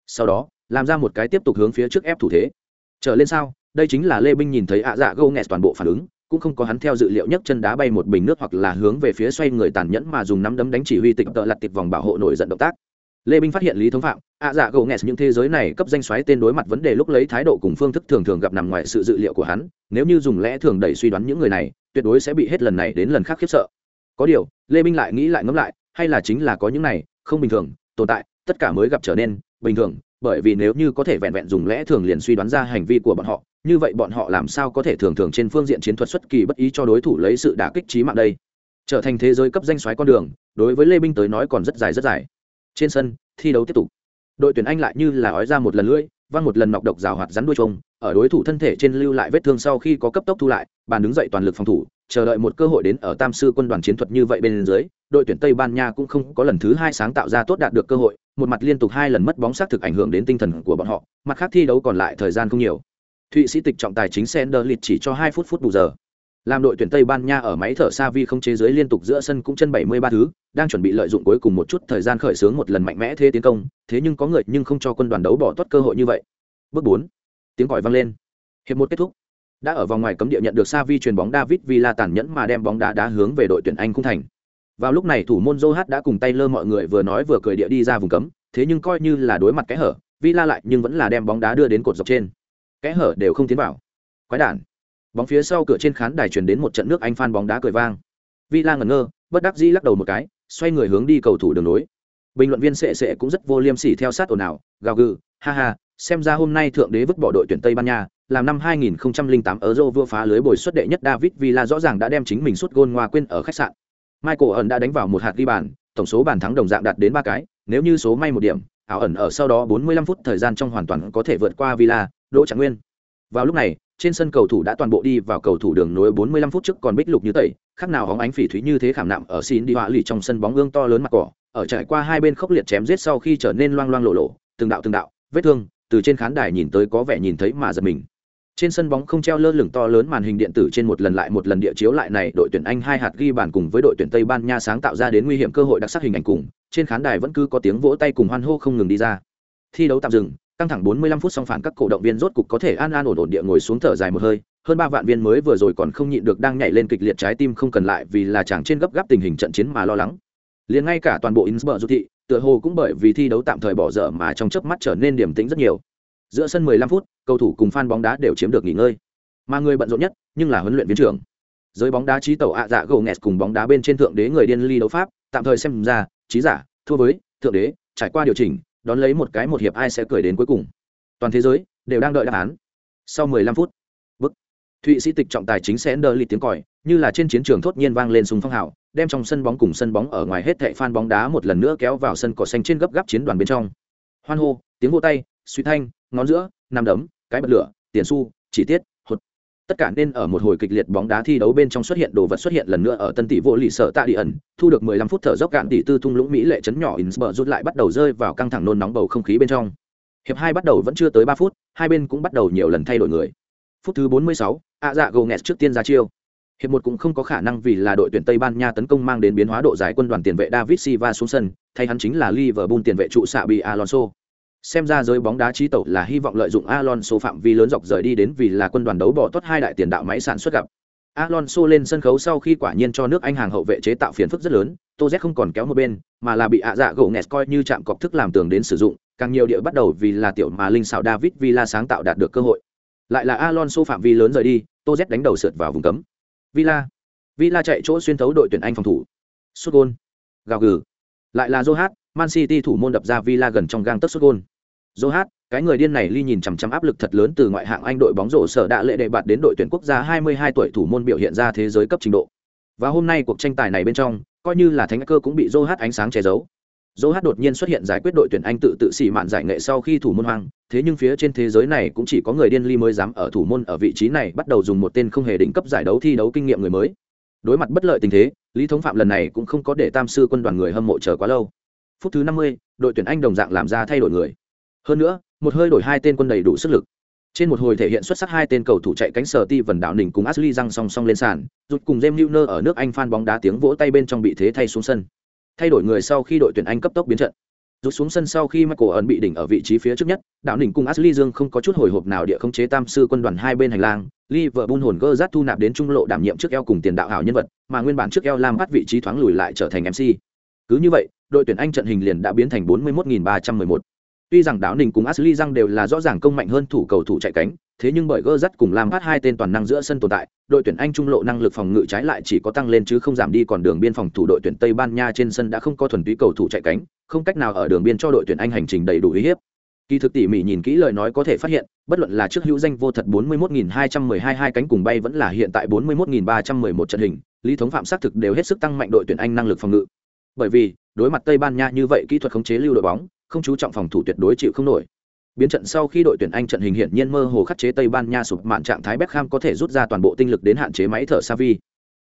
sau đó làm ra một cái tiếp tục hướng phía trước ép thủ thế trở lên sao? Đây chính là lê binh nhìn thấy ạ dạ gâu nghẹt toàn bộ phản ứng, cũng không có hắn theo dự liệu nhấc chân đá bay một bình nước hoặc là hướng về phía xoay người tàn nhẫn mà dùng nắm đấm đánh chỉ huy tịch tợ lặt tịch vòng bảo hộ nổi giận động tác. Lê binh phát hiện lý thống phạm, ạ dạ gâu nghẹt những thế giới này cấp danh xoáy tên đối mặt vấn đề lúc lấy thái độ cùng phương thức thường thường gặp nằm ngoài sự dự liệu của hắn, nếu như dùng lẽ thường đẩy suy đoán những người này, tuyệt đối sẽ bị hết lần này đến lần khác khiếp sợ. Có điều, lê binh lại nghĩ lại ngẫm lại, hay là chính là có những này, không bình thường, tồn tại, tất cả mới gặp trở nên bình thường bởi vì nếu như có thể vẹn vẹn dùng lẽ thường liền suy đoán ra hành vi của bọn họ, như vậy bọn họ làm sao có thể thường thường trên phương diện chiến thuật xuất kỳ bất ý cho đối thủ lấy sự đả kích trí mạng đây? Trở thành thế giới cấp danh xoáy con đường, đối với lê binh tới nói còn rất dài rất dài. Trên sân, thi đấu tiếp tục. Đội tuyển anh lại như là ói ra một lần lưỡi, văng một lần nọc độc rào hoạt rắn đuôi trông ở đối thủ thân thể trên lưu lại vết thương sau khi có cấp tốc thu lại, bàn đứng dậy toàn lực phòng thủ chờ đợi một cơ hội đến ở tam sư quân đoàn chiến thuật như vậy bên dưới, đội tuyển tây ban nha cũng không có lần thứ hai sáng tạo ra tốt đạt được cơ hội, một mặt liên tục hai lần mất bóng xác thực ảnh hưởng đến tinh thần của bọn họ, mặt khác thi đấu còn lại thời gian không nhiều. Thụy sĩ tịch trọng tài chính sender liệt chỉ cho hai phút phút bù giờ. Làm đội tuyển tây ban nha ở máy thở xa vi không chế giới liên tục giữa sân cũng chân bảy mươi ba thứ, đang chuẩn bị lợi dụng cuối cùng một chút thời gian khởi xướng một lần mạnh mẽ thế tiến công, thế nhưng có người nhưng không cho quân đoàn đấu bỏ tốt cơ hội như vậy. Bước bốn, tiếng còi vang lên. Hiệp một kết thúc đã ở vòng ngoài cấm địa nhận được sa vi truyền bóng david villa tàn nhẫn mà đem bóng đá đá hướng về đội tuyển anh khung thành. Vào lúc này thủ môn johat đã cùng tay lơ mọi người vừa nói vừa cười địa đi ra vùng cấm, thế nhưng coi như là đối mặt kẽ hở, villa lại nhưng vẫn là đem bóng đá đưa đến cột dọc trên. Kẽ hở đều không tiến vào. Quái đản. Bóng phía sau cửa trên khán đài truyền đến một trận nước anh phan bóng đá cười vang. Villa ngẩn ngơ, bất đắc dĩ lắc đầu một cái, xoay người hướng đi cầu thủ đường nối bình luận viên sệ sệ cũng rất vô liêm sỉ theo sát ồn ào, gào gừ, ha ha xem ra hôm nay thượng đế vứt bỏ đội tuyển tây ban nha làm năm 2008 Euro vua phá lưới bồi suất đệ nhất David Villa rõ ràng đã đem chính mình suốt gôn ngoa quên ở khách sạn. Michael ẩn đã đánh vào một hạt ghi bàn, tổng số bàn thắng đồng dạng đạt đến ba cái, nếu như số may một điểm, ảo ẩn ở sau đó 45 phút thời gian trong hoàn toàn có thể vượt qua Villa, Đỗ Trạng Nguyên. Vào lúc này, trên sân cầu thủ đã toàn bộ đi vào cầu thủ đường nối 45 phút trước còn bích lục như tẩy, khác nào hóng ánh phỉ thúy như thế khảm nạm ở xin đi họa lì trong sân bóng ương to lớn mặt cỏ, ở trải qua hai bên khốc liệt chém giết sau khi trở nên loang loang lộ lộ, từng đạo từng đạo, vết thương, từ trên khán đài nhìn tới có vẻ nhìn thấy mà giật mình. Trên sân bóng không treo lơ lửng to lớn màn hình điện tử trên một lần lại một lần địa chiếu lại này, đội tuyển anh hai hạt ghi bàn cùng với đội tuyển tây ban nha sáng tạo ra đến nguy hiểm cơ hội đặc sắc hình ảnh cùng, trên khán đài vẫn cứ có tiếng vỗ tay cùng hoan hô không ngừng đi ra. Thi đấu tạm dừng, căng thẳng 45 phút song phản các cổ động viên rốt cục có thể an an ổn ổn địa ngồi xuống thở dài một hơi, hơn ba vạn viên mới vừa rồi còn không nhịn được đang nhảy lên kịch liệt trái tim không cần lại vì là chàng trên gấp gáp tình hình trận chiến mà lo lắng. Liền ngay cả toàn bộ Innsbruck du thị tựa hồ cũng bởi vì thi đấu tạm thời bỏ dở mà trong chớp mắt trở nên điềm tĩnh rất nhiều. Giữa sân 15 phút, cầu thủ cùng fan bóng đá đều chiếm được nghỉ ngơi. Mà người bận rộn nhất, nhưng là huấn luyện viên trưởng. Giới bóng đá trí tẩu ạ dạ gầu nghẹt cùng bóng đá bên trên thượng đế người điên ly đấu pháp, tạm thời xem ra, trí giả, thua với thượng đế, trải qua điều chỉnh, đón lấy một cái một hiệp ai sẽ cười đến cuối cùng. Toàn thế giới đều đang đợi đáp án. Sau 15 phút, bức, thụy sĩ tịch trọng tài chính sẽ đỡ ly tiếng còi, như là trên chiến trường thốt nhiên vang lên súng phong hào đem trong sân bóng cùng sân bóng ở ngoài hết thệ fan bóng đá một lần nữa kéo vào sân cỏ xanh trên gấp gáp chiến đoàn bên trong. Hoan hô tiếng vỗ tay suy thanh ngón giữa nằm đấm cái bật lửa tiền xu chỉ tiết hụt. Tất cả nên ở một hồi kịch liệt bóng đá thi đấu bên trong xuất hiện đồ vật xuất hiện lần nữa ở tân tỷ vô lì sợ tạ đi ẩn thu được 15 phút thở dốc cạn tỷ tư tung lũng mỹ lệ chấn nhỏ Innsbruck rút lại bắt đầu rơi vào căng thẳng nôn nóng bầu không khí bên trong. Hiệp hai bắt đầu vẫn chưa tới 3 phút hai bên cũng bắt đầu nhiều lần thay đổi người. Phút thứ 46, ạ dạ gồ nghẹt trước tiên ra chiêu hiệp một cũng không có khả năng vì là đội tuyển tây ban nha tấn công mang đến biến hóa độ dài quân đoàn tiền vệ david silva xuống sân, thay hắn chính là liverpool tiền vệ trụ xạ bị alonso. Xem ra giới bóng đá trí tẩu là hy vọng lợi dụng alonso phạm vi lớn dọc rời đi đến vì là quân đoàn đấu bỏ tốt hai đại tiền đạo máy sản xuất gặp. Alonso lên sân khấu sau khi quả nhiên cho nước anh hàng hậu vệ chế tạo phiền phức rất lớn Toz không còn kéo một bên, mà là bị ạ dạ gỗ nghẹt coi như chạm cọc thức làm tường đến sử dụng, càng nhiều địa bắt đầu vì là tiểu mà linh xảo david villa sáng tạo đạt được cơ hội. Lại là alonso phạm vi lớn rời đi Toz đánh đầu sượt vào vùng cấm villa. Villa chạy chỗ xuyên thấu đội tuyển anh phòng thủ. Sút gol. gào gừ. Lại là Zohat, man city thủ môn đập ra villa gần trong gang tấc sút gol. Zohat, cái người điên này ly nhìn chằm chằm áp lực thật lớn từ ngoại hạng anh đội bóng rổ sở đã lệ đệ bạt đến đội tuyển quốc gia 22 tuổi thủ môn biểu hiện ra thế giới cấp trình độ. Và hôm nay cuộc tranh tài này bên trong coi như là thánh cơ cũng bị Zohat ánh sáng che giấu johat đột nhiên xuất hiện giải quyết đội tuyển anh tự tự xỉ mạn giải nghệ sau khi thủ môn hoang thế nhưng phía trên thế giới này cũng chỉ có người điên ly mới dám ở thủ môn ở vị trí này bắt đầu dùng một tên không hề đỉnh cấp giải đấu thi đấu kinh nghiệm người mới. Đối mặt bất lợi tình thế lý thống phạm lần này cũng không có để tam sư quân đoàn người hâm mộ chờ quá lâu. Phút thứ năm mươi, đội tuyển anh đồng dạng làm ra thay đổi người. Hơn nữa một hơi đổi hai tên quân đầy đủ sức lực. Trên một hồi thể hiện xuất sắc hai tên cầu thủ chạy cánh sở ti vần đảo đỉnh cùng Ashley răng song song lên sàn, rụt cùng James Milner ở nước Anh phan bóng đá tiếng vỗ tay bên trong bị thế thay xuống sân. Thay đổi người sau khi đội tuyển Anh cấp tốc biến trận. Rút xuống sân sau khi Michael ẩn bị đỉnh ở vị trí phía trước nhất, đạo đỉnh cùng Ashley Dương không có chút hồi hộp nào địa không chế tam sư quân đoàn hai bên hành lang, Liverpool hồn gơ rát thu nạp đến trung lộ đảm nhiệm trước eo cùng tiền đạo hảo nhân vật, mà nguyên bản trước eo Lam bắt vị trí thoáng lùi lại trở thành MC. Cứ như vậy, đội tuyển Anh trận hình liền đã biến thành 41311. Tuy rằng đạo Ninh cùng Ashley Dương đều là rõ ràng công mạnh hơn thủ cầu thủ chạy cánh, thế nhưng bởi gơ dắt cùng làm phát hai tên toàn năng giữa sân tồn tại, đội tuyển Anh trung lộ năng lực phòng ngự trái lại chỉ có tăng lên chứ không giảm đi còn đường biên phòng thủ đội tuyển Tây Ban Nha trên sân đã không có thuần túy cầu thủ chạy cánh, không cách nào ở đường biên cho đội tuyển Anh hành trình đầy đủ uy hiếp. Kỳ thực tỉ mỉ nhìn kỹ lời nói có thể phát hiện, bất luận là trước hữu danh vô thật 41212 hai cánh cùng bay vẫn là hiện tại 41311 trận hình, Lý Thống Phạm xác thực đều hết sức tăng mạnh đội tuyển Anh năng lực phòng ngự. Bởi vì, đối mặt Tây Ban Nha như vậy kỹ thuật khống chế lưu đội bóng, không chú trọng phòng thủ tuyệt đối chịu không nổi. Biến trận sau khi đội tuyển Anh trận hình hiển nhiên mơ hồ khắc chế Tây Ban Nha sụp mạn trạng thái Beckham có thể rút ra toàn bộ tinh lực đến hạn chế máy thở Savi.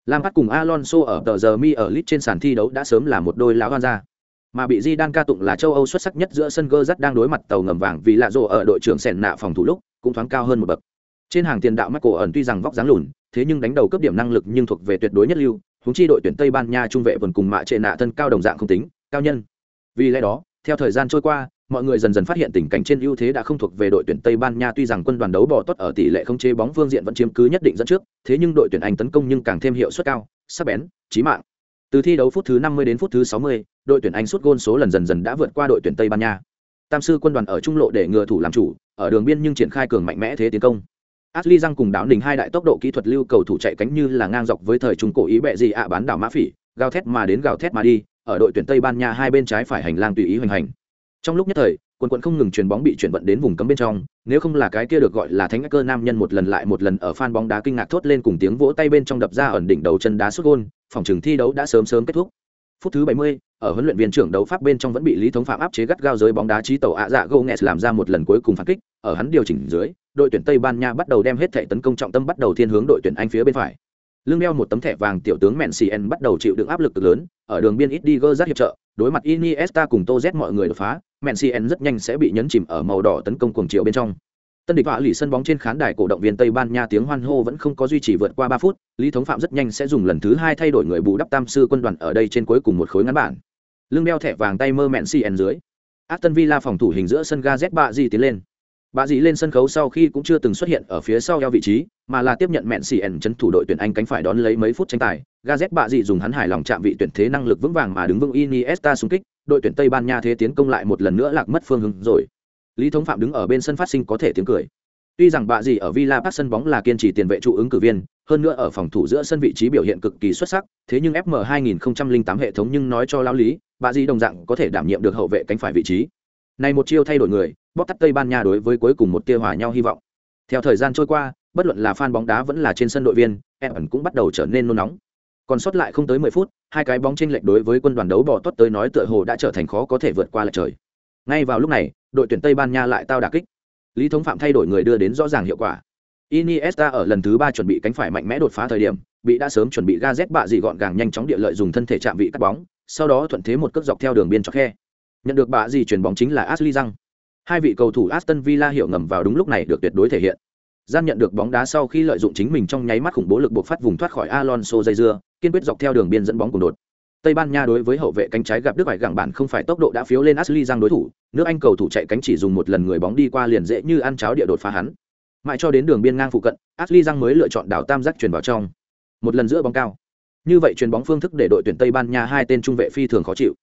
Lampard cùng Alonso ở tờ giờ mi ở lit trên sàn thi đấu đã sớm là một đôi lão gan ra Mà bị Di Đan ca tụng là châu Âu xuất sắc nhất giữa sân gơ rất đang đối mặt tàu ngầm vàng vì lạ rộ ở đội trưởng sèn nạ phòng thủ lúc cũng thoáng cao hơn một bậc. Trên hàng tiền đạo Michael ẩn tuy rằng vóc dáng lùn, thế nhưng đánh đầu cấp điểm năng lực nhưng thuộc về tuyệt đối nhất lưu, húng chi đội tuyển Tây Ban Nha trung vệ vườn cùng mạ trệ nạ thân cao đồng dạng không tính, cao nhân. Vì lẽ đó, theo thời gian trôi qua, mọi người dần dần phát hiện tình cảnh trên ưu thế đã không thuộc về đội tuyển Tây Ban Nha tuy rằng quân đoàn đấu bỏ tốt ở tỷ lệ không chế bóng phương diện vẫn chiếm cứ nhất định dẫn trước, thế nhưng đội tuyển Anh tấn công nhưng càng thêm hiệu suất cao, sắc bén, chí mạng. Từ thi đấu phút thứ 50 đến phút thứ 60, đội tuyển Anh sút gôn số lần dần dần đã vượt qua đội tuyển Tây Ban Nha. Tam sư quân đoàn ở trung lộ để ngừa thủ làm chủ, ở đường biên nhưng triển khai cường mạnh mẽ thế tiến công. Ashley Răng cùng đảo đỉnh hai đại tốc độ kỹ thuật lưu cầu thủ chạy cánh như là ngang dọc với thời trung cổ ý bẹ gì ạ bán đảo mã phỉ, gào thét mà đến gào thét mà đi, ở đội tuyển Tây Ban Nha hai bên trái phải hành lang tùy ý hoành hành. Trong lúc nhất thời, quần quận không ngừng chuyền bóng bị chuyển vận đến vùng cấm bên trong, nếu không là cái kia được gọi là thánh cơ nam nhân một lần lại một lần ở fan bóng đá kinh ngạc thốt lên cùng tiếng vỗ tay bên trong đập ra ẩn đỉnh đầu chân đá sút gôn, phòng trường thi đấu đã sớm sớm kết thúc. Phút thứ 70, ở huấn luyện viên trưởng đấu pháp bên trong vẫn bị Lý Thống Phạm áp chế gắt gao giới bóng đá trí tàu ạ dạ Gomes làm ra một lần cuối cùng phản kích, ở hắn điều chỉnh dưới, đội tuyển Tây Ban Nha bắt đầu đem hết thể tấn công trọng tâm bắt đầu thiên hướng đội tuyển Anh phía bên phải. Lưng đeo một tấm thẻ vàng tiểu tướng Mencien bắt đầu chịu đựng áp lực lớn, ở đường biên ít đi gơ rất hiệp trợ, đối mặt Iniesta cùng Toz mọi người đột phá, Mencien rất nhanh sẽ bị nhấn chìm ở màu đỏ tấn công cuồng chiều bên trong. Tân địch họa lì sân bóng trên khán đài cổ động viên Tây Ban Nha tiếng hoan hô vẫn không có duy trì vượt qua ba phút, Lý Thống Phạm rất nhanh sẽ dùng lần thứ hai thay đổi người bù đắp tam sư quân đoàn ở đây trên cuối cùng một khối ngắn bản. Lưng đeo thẻ vàng tay mơ Mencien dưới. Aston Villa phòng thủ hình giữa sân Gazet bạ gì tiến lên bà dì lên sân khấu sau khi cũng chưa từng xuất hiện ở phía sau eo vị trí, mà là tiếp nhận Mencien chấn thủ đội tuyển Anh cánh phải đón lấy mấy phút tranh tài. Gazet bà dì dùng hắn hài lòng chạm vị tuyển thế năng lực vững vàng mà đứng vững Iniesta xung kích, đội tuyển Tây Ban Nha thế tiến công lại một lần nữa lạc mất phương hướng rồi. Lý Thống Phạm đứng ở bên sân phát sinh có thể tiếng cười. Tuy rằng bà dì ở Villa Park sân bóng là kiên trì tiền vệ trụ ứng cử viên, hơn nữa ở phòng thủ giữa sân vị trí biểu hiện cực kỳ xuất sắc, thế nhưng FM 2008 hệ thống nhưng nói cho lão lý, bà dì đồng dạng có thể đảm nhiệm được hậu vệ cánh phải vị trí. Này một chiêu thay đổi người, bóp tắt Tây Ban Nha đối với cuối cùng một tia hòa nhau hy vọng. Theo thời gian trôi qua, bất luận là fan bóng đá vẫn là trên sân đội viên, Everton cũng bắt đầu trở nên nôn nóng. Còn sót lại không tới 10 phút, hai cái bóng chênh lệch đối với quân đoàn đấu bỏ tốt tới nói tựa hồ đã trở thành khó có thể vượt qua lại trời. Ngay vào lúc này, đội tuyển Tây Ban Nha lại tao đả kích. Lý Thống Phạm thay đổi người đưa đến rõ ràng hiệu quả. Iniesta ở lần thứ ba chuẩn bị cánh phải mạnh mẽ đột phá thời điểm, bị đã sớm chuẩn bị Gazet bạ dị gọn gàng nhanh chóng địa lợi dùng thân thể chạm vị cắt bóng, sau đó thuận thế một cước dọc theo đường biên cho khe. Nhận được bạ gì chuyển bóng chính là Ashley Young. Hai vị cầu thủ Aston Villa hiểu ngầm vào đúng lúc này được tuyệt đối thể hiện. Gian nhận được bóng đá sau khi lợi dụng chính mình trong nháy mắt khủng bố lực buộc phát vùng thoát khỏi Alonso dây dưa, kiên quyết dọc theo đường biên dẫn bóng cùng đột. Tây Ban Nha đối với hậu vệ cánh trái gặp Đức phải gặng bản không phải tốc độ đã phiếu lên Ashley Young đối thủ, nước Anh cầu thủ chạy cánh chỉ dùng một lần người bóng đi qua liền dễ như ăn cháo địa đột phá hắn. Mãi cho đến đường biên ngang phụ cận, Ashley Young mới lựa chọn đảo tam giác truyền vào trong. Một lần giữa bóng cao. Như vậy truyền bóng phương thức để đội tuyển Tây Ban Nha hai tên trung vệ phi thường khó chịu.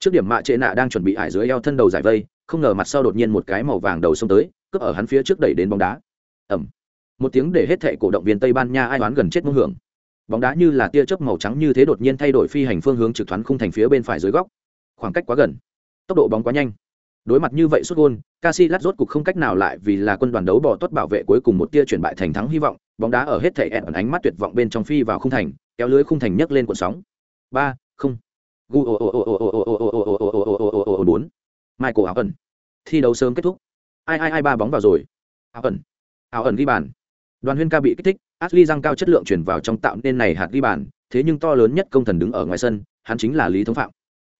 Trước điểm mạ trệ nạ đang chuẩn bị ải dưới eo thân đầu giải vây, không ngờ mặt sau đột nhiên một cái màu vàng đầu xông tới, cướp ở hắn phía trước đẩy đến bóng đá. Ẩm. Một tiếng để hết thệ cổ động viên Tây Ban Nha ai đoán gần chết mông hưởng. Bóng đá như là tia chớp màu trắng như thế đột nhiên thay đổi phi hành phương hướng trực thoáng khung thành phía bên phải dưới góc. Khoảng cách quá gần. Tốc độ bóng quá nhanh. Đối mặt như vậy xuất gôn Casillas rốt cục không cách nào lại vì là quân đoàn đấu bỏ tốt bảo vệ cuối cùng một tia chuyển bại thành thắng hy vọng bóng đá ở hết thảy ẩn ánh mắt tuyệt vọng bên trong phi vào khung thành kéo lưới khung thành nhấc lên cuộn sóng. Ba không bốn michael áo ẩn thi đấu sớm kết thúc ai ai ai ba bóng vào rồi áo ẩn áo ẩn ghi bàn đoàn huyên ca bị kích thích Ashley răng cao chất lượng chuyển vào trong tạo nên này hạt ghi bàn, thế nhưng to lớn nhất công thần đứng ở ngoài sân, hắn chính là Lý Thống Phạm.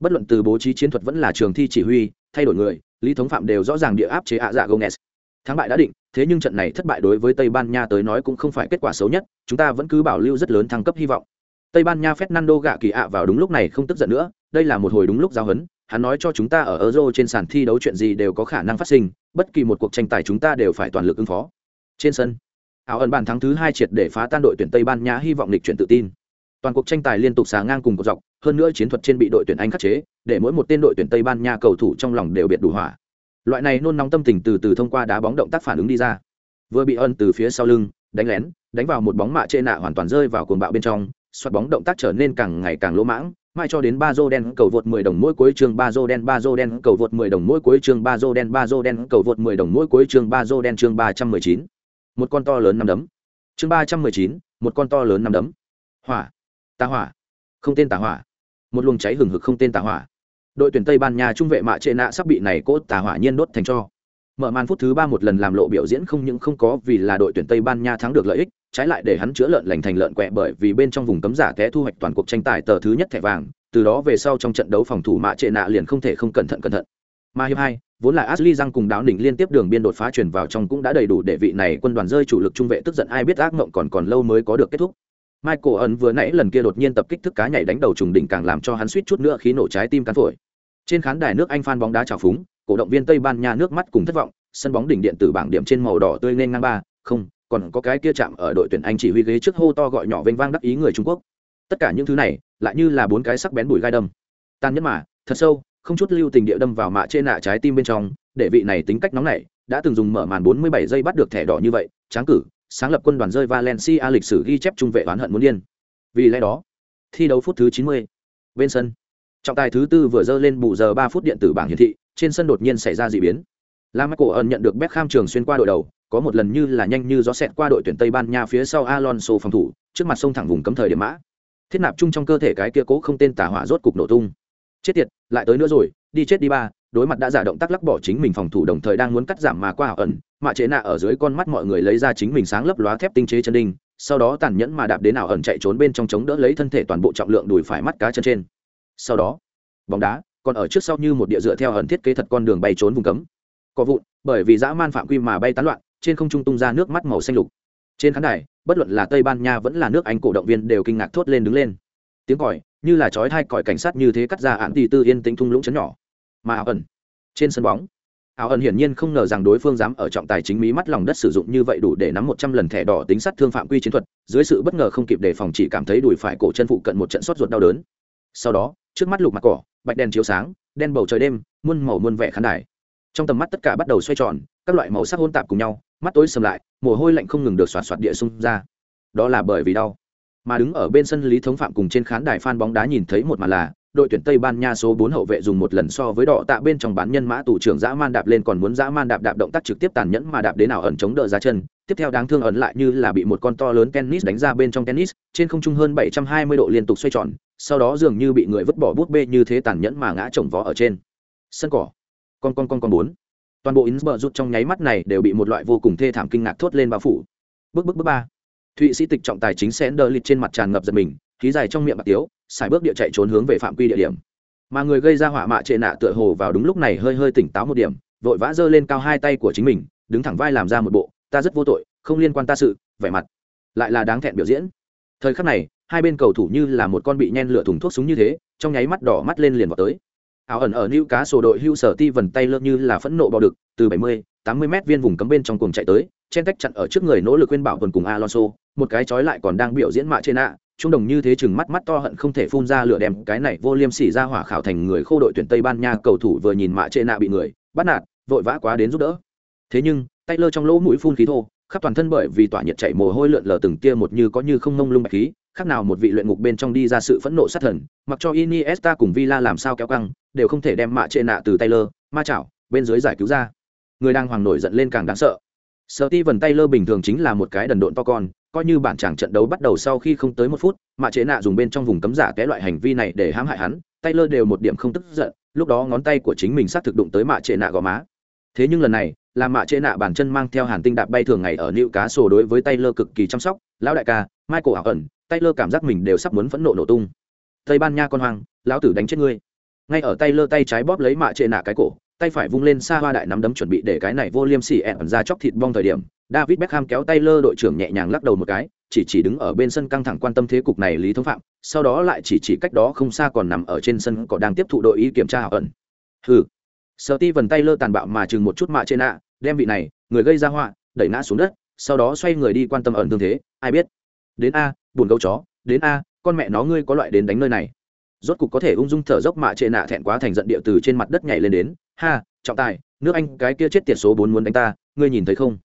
Bất luận từ bố trí chiến thuật vẫn là trường thi chỉ huy, thay đổi người, Lý Thống Phạm đều rõ ràng địa áp chế ạ dạ Gomez. Thắng bại đã định, thế nhưng trận này thất bại đối với Tây Ban Nha tới nói cũng không phải kết quả xấu nhất, chúng ta vẫn cứ bảo lưu rất lớn thăng cấp hy vọng. Tây Ban Nha Fernando gạ kỳ ạ vào đúng lúc này không tức giận nữa, đây là một hồi đúng lúc giao hấn, hắn nói cho chúng ta ở Euro trên sàn thi đấu chuyện gì đều có khả năng phát sinh, bất kỳ một cuộc tranh tài chúng ta đều phải toàn lực ứng phó. Trên sân, áo ẩn bàn thắng thứ hai triệt để phá tan đội tuyển tây ban nha hy vọng lịch chuyển tự tin. Toàn cuộc tranh tài liên tục xà ngang cùng cột dọc hơn nữa chiến thuật trên bị đội tuyển anh khắc chế để mỗi một tên đội tuyển tây ban nha cầu thủ trong lòng đều biệt đủ hỏa. Loại này nôn nóng tâm tình từ từ thông qua đá bóng động tác phản ứng đi ra. Vừa bị ân từ phía sau lưng đánh lén đánh vào một bóng mạ trên nạ hoàn toàn rơi vào cuồng bạo bên trong xoạt bóng động tác trở nên càng ngày càng lỗ mãng mai cho đến ba dô đen cầu vượt 10 đồng mỗi cuối chương, ba dô đen, ba dô đen cầu vượt 10 đồng mỗi cuối chương, ba dô đen, ba dô đen cầu vượt 10 đồng mỗi cuối chương, ba dô đen chương 319 một con to lớn năm đấm. Chương ba trăm mười chín, một con to lớn năm đấm. Hỏa. Tà hỏa. Không tên tà hỏa. Một luồng cháy hừng hực không tên tà hỏa. Đội tuyển tây ban nha trung vệ mạ trệ nạ sắp bị này cốt tà hỏa nhiên đốt thành cho. Mở màn phút thứ ba một lần làm lộ biểu diễn không những không có vì là đội tuyển tây ban nha thắng được lợi ích trái lại để hắn chữa lợn lành thành lợn quẹ bởi vì bên trong vùng cấm giả té thu hoạch toàn cuộc tranh tài tờ thứ nhất thẻ vàng từ đó về sau trong trận đấu phòng thủ mạ trệ nạ liền không thể không cẩn thận cẩn thận mà hiệp hai vốn là Ashley Giang cùng đáo đỉnh liên tiếp đường biên đột phá truyền vào trong cũng đã đầy đủ để vị này quân đoàn rơi chủ lực trung vệ tức giận ai biết ác mộng còn còn lâu mới có được kết thúc. Michael ẩn vừa nãy lần kia đột nhiên tập kích thức cá nhảy đánh đầu trùng đỉnh càng làm cho hắn suýt chút nữa khí nổ trái tim cán phổi. Trên khán đài nước Anh phan bóng đá trào phúng, cổ động viên Tây Ban Nha nước mắt cùng thất vọng, sân bóng đỉnh điện tử bảng điểm trên màu đỏ tươi lên ngang ba, không, còn có cái kia chạm ở đội tuyển Anh chỉ huy ghế trước hô to gọi nhỏ vênh vang đắc ý người Trung Quốc. Tất cả những thứ này, lại như là bốn cái sắc bén bùi gai đâm. Tan nhất mà, thật sâu, không chút lưu tình địa đâm vào mạ trên nạ trái tim bên trong, để vị này tính cách nóng nảy, đã từng dùng mở màn 47 giây bắt được thẻ đỏ như vậy, tráng cử, sáng lập quân đoàn rơi Valencia lịch sử ghi chép trung vệ oán hận muốn điên. Vì lẽ đó, thi đấu phút thứ 90, bên sân, trọng tài thứ tư vừa dơ lên bù giờ 3 phút điện tử bảng hiển thị, trên sân đột nhiên xảy ra dị biến. La Michael ẩn nhận được Beckham trường xuyên qua đội đầu, có một lần như là nhanh như gió xẹt qua đội tuyển Tây Ban Nha phía sau Alonso phòng thủ, trước mặt sông thẳng vùng cấm thời điểm mã. Thiết nạp chung trong cơ thể cái kia cố không tên tà hỏa rốt cục nổ tung. Chết tiệt, lại tới nữa rồi, đi chết đi ba, đối mặt đã giả động tác lắc bỏ chính mình phòng thủ đồng thời đang muốn cắt giảm mà qua ảo ẩn mà chế nạ ở dưới con mắt mọi người lấy ra chính mình sáng lấp lóa thép tinh chế chân đinh sau đó tàn nhẫn mà đạp đến ảo ẩn chạy trốn bên trong chống đỡ lấy thân thể toàn bộ trọng lượng đùi phải mắt cá chân trên sau đó bóng đá còn ở trước sau như một địa dựa theo ẩn thiết kế thật con đường bay trốn vùng cấm có vụn bởi vì dã man phạm quy mà bay tán loạn trên không trung tung ra nước mắt màu xanh lục. Trên khán đài, bất luận là tây ban nha vẫn là nước anh cổ động viên đều kinh ngạc thốt lên đứng lên. Tiếng còi, như là chói thai còi cảnh sát như thế cắt ra án tỷ tư yên tĩnh thung lũng chấn nhỏ. Mà ảo ẩn, trên sân bóng, ảo ẩn hiển nhiên không ngờ rằng đối phương dám ở trọng tài chính mí mắt lòng đất sử dụng như vậy đủ để nắm một trăm lần thẻ đỏ tính sát thương phạm quy chiến thuật, dưới sự bất ngờ không kịp đề phòng chỉ cảm thấy đùi phải cổ chân phụ cận một trận sốt ruột đau đớn. Sau đó, trước mắt lục mặt cỏ, bạch đèn chiếu sáng, đen bầu trời đêm, muôn màu muôn vẻ khán đài. Trong tầm mắt tất cả bắt đầu xoay tròn, các loại màu sắc hôn tạp cùng nhau mắt tối sầm lại mồ hôi lạnh không ngừng được xoạt xoạt địa xung ra đó là bởi vì đau mà đứng ở bên sân lý thống phạm cùng trên khán đài phan bóng đá nhìn thấy một màn là đội tuyển Tây Ban Nha số 4 hậu vệ dùng một lần so với đỏ tạ bên trong bán nhân mã tù trưởng dã man đạp lên còn muốn dã man đạp đạp động tác trực tiếp tàn nhẫn mà đạp đến nào ẩn chống đỡ ra chân, tiếp theo đáng thương ẩn lại như là bị một con to lớn tennis đánh ra bên trong tennis, trên không trung hơn 720 độ liên tục xoay tròn, sau đó dường như bị người vứt bỏ bút bê như thế tàn nhẫn mà ngã chồng vó ở trên sân cỏ. Con con con con bốn. Toàn bộ Innsbruck rút trong nháy mắt này đều bị một loại vô cùng thê thảm kinh ngạc thốt lên bao phủ. bước bước bước ba. Thụy sĩ tịch trọng tài chính Sender đỡ trên mặt tràn ngập giận mình, khí dài trong miệng bạc tiếu xài bước địa chạy trốn hướng về phạm quy địa điểm. Mà người gây ra hỏa mạ trệ nạ tựa hồ vào đúng lúc này hơi hơi tỉnh táo một điểm, vội vã giơ lên cao hai tay của chính mình, đứng thẳng vai làm ra một bộ, ta rất vô tội, không liên quan ta sự, vẻ mặt lại là đáng thẹn biểu diễn. Thời khắc này, hai bên cầu thủ như là một con bị nhen lửa thùng thuốc súng như thế, trong nháy mắt đỏ mắt lên liền vào tới áo ẩn ở nữ cá sổ đội hưu sở ti vần tay lơ như là phẫn nộ bạo được từ 70, 80 mét viên vùng cấm bên trong cuồng chạy tới chen tách chặn ở trước người nỗ lực khuyên bảo tuần cùng alonso một cái chói lại còn đang biểu diễn mạ trên ạ trung đồng như thế chừng mắt mắt to hận không thể phun ra lửa đem cái này vô liêm sỉ ra hỏa khảo thành người khô đội tuyển tây ban nha cầu thủ vừa nhìn mạ trên nạ bị người bắt nạt vội vã quá đến giúp đỡ. Thế nhưng tay lơ trong lỗ mũi phun khí thô khắp toàn thân bởi vì tỏa nhiệt chảy mồ hôi lượn lờ từng tia một như có như không nông lung bạch khí khác nào một vị luyện ngục bên trong đi ra sự phẫn nộ sát thần, mặc cho Iniesta cùng Villa làm sao kéo căng, đều không thể đem mạ trên nạ từ Taylor, ma chảo, bên dưới giải cứu ra. Người đang hoàng nổi giận lên càng đáng sợ. Steven Taylor bình thường chính là một cái đần độn to con, coi như bản chàng trận đấu bắt đầu sau khi không tới một phút, mạ chế nạ dùng bên trong vùng cấm giả cái loại hành vi này để hãm hại hắn, Taylor đều một điểm không tức giận, lúc đó ngón tay của chính mình sát thực đụng tới mạ chế nạ gò má. Thế nhưng lần này, là mạ chế nạ bản chân mang theo hàn tinh đạp bay thường ngày ở nịu cá sổ đối với Taylor cực kỳ chăm sóc, lão đại ca, michael ảo ẩn Taylor cảm giác mình đều sắp muốn phẫn nộ nổ tung. Tây ban nha con hoang, lão tử đánh chết ngươi. Ngay ở Taylor tay trái bóp lấy mạ trệ nạ cái cổ, tay phải vung lên xa hoa đại nắm đấm chuẩn bị để cái này vô liêm sỉ ẹn ra chóc thịt bong thời điểm, david beckham kéo Taylor đội trưởng nhẹ nhàng lắc đầu một cái, chỉ chỉ đứng ở bên sân căng thẳng quan tâm thế cục này lý thống phạm, sau đó lại chỉ chỉ cách đó không xa còn nằm ở trên sân có đang tiếp thụ đội ý kiểm tra ẩn. Hừ. Steven ti vần tàn bạo mà chừng một chút mạ trên nạ, đem vị này, người gây ra họa, đẩy ngã xuống đất, sau đó xoay người đi quan tâm ẩn tương thế, ai biết. Đến a buồn gấu chó, đến a, con mẹ nó ngươi có loại đến đánh nơi này. Rốt cục có thể ung dung thở dốc mạ trệ nạ thẹn quá thành giận địa từ trên mặt đất nhảy lên đến, ha, trọng tài, nước anh cái kia chết tiệt số bốn muốn đánh ta, ngươi nhìn thấy không?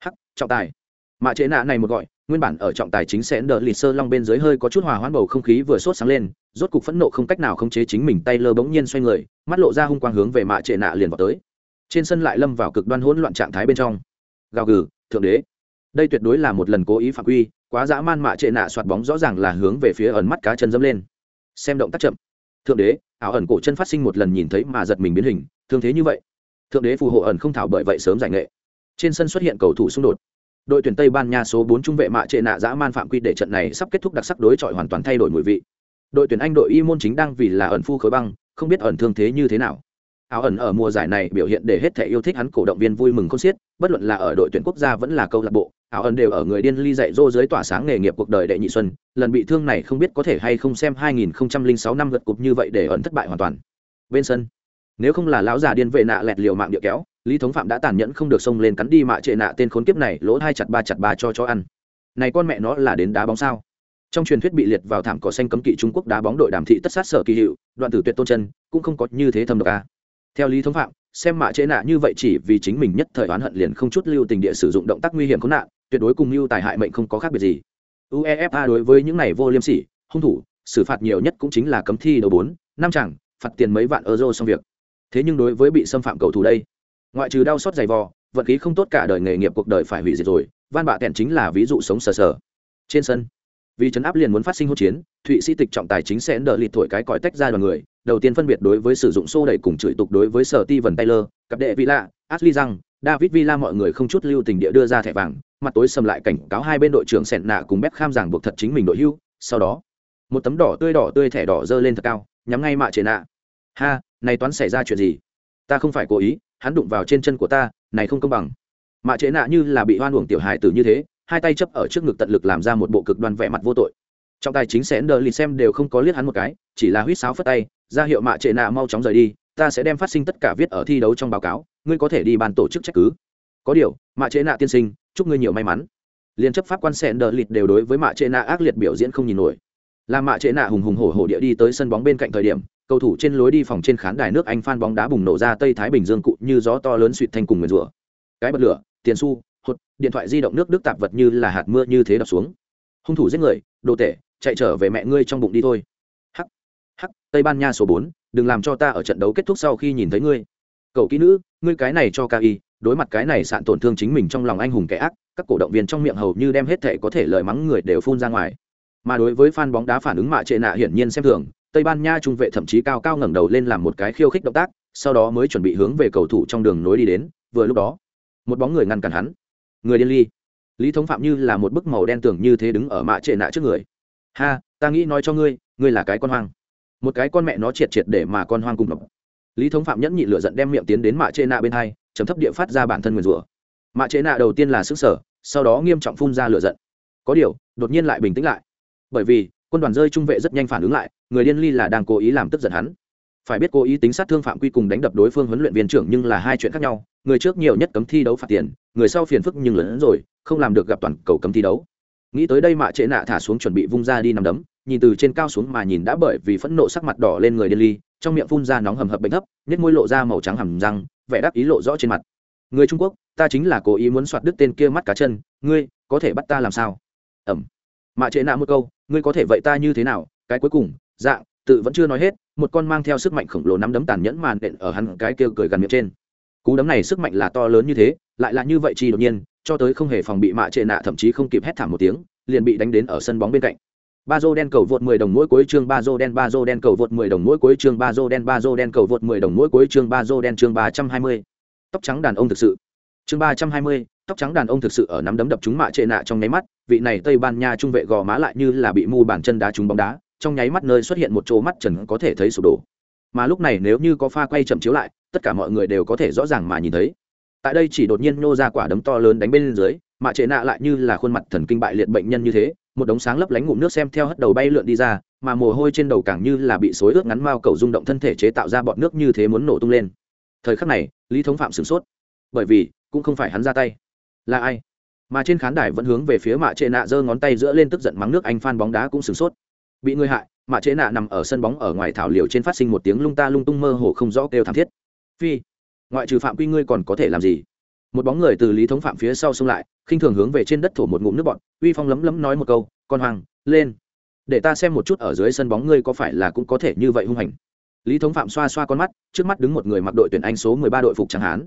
Hắc, trọng tài. Mạ trệ nạ này một gọi, nguyên bản ở trọng tài chính sẽ đỡ lịt sơ long bên dưới hơi có chút hòa hoãn bầu không khí vừa sốt sáng lên, rốt cục phẫn nộ không cách nào khống chế chính mình tay lơ bỗng nhiên xoay người, mắt lộ ra hung quang hướng về mạ trệ nạ liền vào tới. Trên sân lại lâm vào cực đoan hỗn loạn trạng thái bên trong. Gào gừ, thượng đế. Đây tuyệt đối là một lần cố ý phạm quy quá dã man mạ trệ nạ soạt bóng rõ ràng là hướng về phía ẩn mắt cá chân dâm lên. Xem động tác chậm. Thượng đế, ảo ẩn cổ chân phát sinh một lần nhìn thấy mà giật mình biến hình, thương thế như vậy. Thượng đế phù hộ ẩn không thảo bởi vậy sớm giải nghệ. Trên sân xuất hiện cầu thủ xung đột. Đội tuyển tây ban nha số bốn trung vệ mạ trệ nạ dã man phạm quy để trận này sắp kết thúc đặc sắc đối chọi hoàn toàn thay đổi mùi vị. Đội tuyển anh đội y môn chính đang vì là ẩn phu khối băng, không biết ẩn thương thế như thế nào. Áo ẩn ở mùa giải này biểu hiện để hết thể yêu thích hắn cổ động viên vui mừng không xiết, bất luận là ở đội tuyển quốc gia vẫn là câu lạc bộ ảo ẩn đều ở người điên ly dạy dỗ dưới tỏa sáng nghề nghiệp cuộc đời đệ nhị xuân, lần bị thương này không biết có thể hay không xem 2006 năm gật cục như vậy để ẩn thất bại hoàn toàn. Bên sân, nếu không là lão già điên vệ nạ lẹt liều mạng địa kéo, lý thống phạm đã tàn nhẫn không được xông lên cắn đi mạ trệ nạ tên khốn kiếp này, lỗ hai chặt ba chặt ba cho chó ăn. Này con mẹ nó là đến đá bóng sao? Trong truyền thuyết bị liệt vào thảm cỏ xanh cấm kỵ trung quốc đá bóng đội đàm thị tất sát sở kỳ hiệu, đoạn tử tuyệt tôn chân, cũng không có như thế thâm độc a. Theo lý thống phạm, xem mạ trệ nạ như vậy chỉ vì chính mình nhất thời oán hận liền không chút lưu tình địa sử dụng động tác nguy hiểm khốn nạn tuyệt đối cùng lưu tài hại mệnh không có khác biệt gì. Uefa đối với những này vô liêm sỉ, hung thủ, xử phạt nhiều nhất cũng chính là cấm thi đầu bốn, năm chẳng phạt tiền mấy vạn euro xong việc. Thế nhưng đối với bị xâm phạm cầu thủ đây, ngoại trừ đau xót dày vò, vận khí không tốt cả đời nghề nghiệp cuộc đời phải hủy diệt rồi, van bạ tẹn chính là ví dụ sống sờ sờ. Trên sân, vì chấn áp liền muốn phát sinh hỗn chiến, thụy sĩ tịch trọng tài chính sẽ đợi lịt thổi cái còi tách ra đoàn người, đầu tiên phân biệt đối với sử dụng xô đẩy cùng chửi tục đối với sở ti vần taylor, cặp đệ villa, ashley rằng david villa mọi người không chút lưu tình địa đưa ra thẻ vàng, mặt tối sầm lại cảnh cáo hai bên đội trưởng sẹn nạ cùng bếp kham buộc thật chính mình đội hưu, sau đó, một tấm đỏ tươi đỏ tươi thẻ đỏ dơ lên thật cao, nhắm ngay mạ chế nạ. Ha, này toán xảy ra chuyện gì? Ta không phải cố ý, hắn đụng vào trên chân của ta, này không công bằng. Mạ chế nạ như là bị hoan uổng tiểu hài tử như thế, hai tay chấp ở trước ngực tận lực làm ra một bộ cực đoan vẻ mặt vô tội. Trong tài chính sẹn đờ lì xem đều không có liếc hắn một cái, chỉ là huýt sáo phất tay, ra hiệu mạ trệ nạ mau chóng rời đi ta sẽ đem phát sinh tất cả viết ở thi đấu trong báo cáo, ngươi có thể đi bàn tổ chức trách cứ. Có điều, mạ chế nạ tiên sinh, chúc ngươi nhiều may mắn. Liên chấp pháp quan sẽ đờ lịt đều đối với mạ chế nạ ác liệt biểu diễn không nhìn nổi. Là mạ chế nạ hùng hùng hổ hổ địa đi tới sân bóng bên cạnh thời điểm, cầu thủ trên lối đi phòng trên khán đài nước anh phan bóng đá bùng nổ ra tây thái bình dương cụ như gió to lớn suỵt thanh cùng nguyền rủa. Cái bật lửa, tiền su hột điện thoại di động nước đức tạp vật như là hạt mưa như thế đập xuống. Hung thủ giết người, đồ tể, chạy trở về mẹ ngươi trong bụng đi thôi. Hắc hắc, tây ban nha số bốn đừng làm cho ta ở trận đấu kết thúc sau khi nhìn thấy ngươi. Cậu kỹ nữ, ngươi cái này cho ca y, đối mặt cái này sạn tổn thương chính mình trong lòng anh hùng kẻ ác, các cổ động viên trong miệng hầu như đem hết thể có thể lời mắng người đều phun ra ngoài. Mà đối với fan bóng đá phản ứng mạ trệ nạ hiển nhiên xem thường, tây ban nha trung vệ thậm chí cao cao ngẩng đầu lên làm một cái khiêu khích động tác, sau đó mới chuẩn bị hướng về cầu thủ trong đường nối đi đến, vừa lúc đó, một bóng người ngăn cản hắn. Người điên ly. Lý thống phạm như là một bức màu đen tưởng như thế đứng ở mạ trệ nạ trước người. Ha, ta nghĩ nói cho ngươi ngươi là cái con hoang một cái con mẹ nó triệt triệt để mà con hoang cùng độc. Lý thống phạm nhẫn nhị lựa giận đem miệng tiến đến mạ trệ nạ bên hai chấm thấp địa phát ra bản thân nguyền rủa. Mạ trệ nạ đầu tiên là sức sở, sau đó nghiêm trọng phun ra lựa giận. Có điều, đột nhiên lại bình tĩnh lại. Bởi vì, quân đoàn rơi trung vệ rất nhanh phản ứng lại, người điên ly là đang cố ý làm tức giận hắn. Phải biết cố ý tính sát thương phạm quy cùng đánh đập đối phương huấn luyện viên trưởng nhưng là hai chuyện khác nhau, người trước nhiều nhất cấm thi đấu phạt tiền, người sau phiền phức nhưng lớn hơn rồi, không làm được gặp toàn cầu cấm thi đấu nghĩ tới đây mạ trệ nạ thả xuống chuẩn bị vung ra đi nằm đấm nhìn từ trên cao xuống mà nhìn đã bởi vì phẫn nộ sắc mặt đỏ lên người điên ly trong miệng phun ra nóng hầm hập bệnh thấp, nhét môi lộ ra màu trắng hầm răng vẻ đáp ý lộ rõ trên mặt. Người trung quốc ta chính là cố ý muốn soạt đứt tên kia mắt cá chân ngươi có thể bắt ta làm sao? Ẩm. Mạ trệ nạ một câu ngươi có thể vậy ta như thế nào? Cái cuối cùng dạng tự vẫn chưa nói hết một con mang theo sức mạnh khổng lồ nắm đấm tàn nhẫn màn đện ở hắn cái kêu cười gần miệng trên. Cú đấm này sức mạnh là to lớn như thế lại là như vậy chi đột nhiên cho tới không hề phòng bị mạ trệ nạ thậm chí không kịp hét thảm một tiếng liền bị đánh đến ở sân bóng bên cạnh. Ba dô đen cầu vượt 10 đồng mỗi cuối chương ba dô đen ba dô đen cầu vượt 10 đồng mỗi cuối chương ba dô đen ba dô đen cầu vượt 10 đồng mỗi cuối chương ba dô đen chương 320. tóc trắng đàn ông thực sự. Chương 320, tóc trắng đàn ông thực sự ở nắm đấm đập chúng mạ trệ nạ trong nháy mắt vị này tây ban nha trung vệ gò má lại như là bị mu bàn chân đá trúng bóng đá trong nháy mắt nơi xuất hiện một chỗ mắt trần có thể thấy sụp đổ. Mà lúc này nếu như có pha quay chậm chiếu lại tất cả mọi người đều có thể rõ ràng mà nhìn thấy tại đây chỉ đột nhiên nô ra quả đấm to lớn đánh bên dưới mạ trệ nạ lại như là khuôn mặt thần kinh bại liệt bệnh nhân như thế, một đống sáng lấp lánh ngụm nước xem theo hất đầu bay lượn đi ra, mà mồ hôi trên đầu càng như là bị xối ướt ngắn mao cầu rung động thân thể chế tạo ra bọt nước như thế muốn nổ tung lên. Thời khắc này, lý thống phạm sửng sốt. Bởi vì, cũng không phải hắn ra tay. Là ai? Mà trên khán đài vẫn hướng về phía mạ trệ nạ giơ ngón tay giữa lên tức giận mắng nước anh phan bóng đá cũng sửng sốt. Bị người hại, mạ trệ nạ nằm ở sân bóng ở ngoài thảo liều trên phát sinh một tiếng lung ta lung tung mơ hồ không rõ kêu thảm thiết. Phi ngoại trừ phạm quy ngươi còn có thể làm gì? Một bóng người từ lý thống phạm phía sau xông lại, khinh thường hướng về trên đất thổ một ngụm nước bọn uy phong lấm lấm nói một câu, con hoàng, lên! Để ta xem một chút ở dưới sân bóng ngươi có phải là cũng có thể như vậy hung hành. Lý thống phạm xoa xoa con mắt, trước mắt đứng một người mặc đội tuyển anh số mười ba đội phục trắng hán,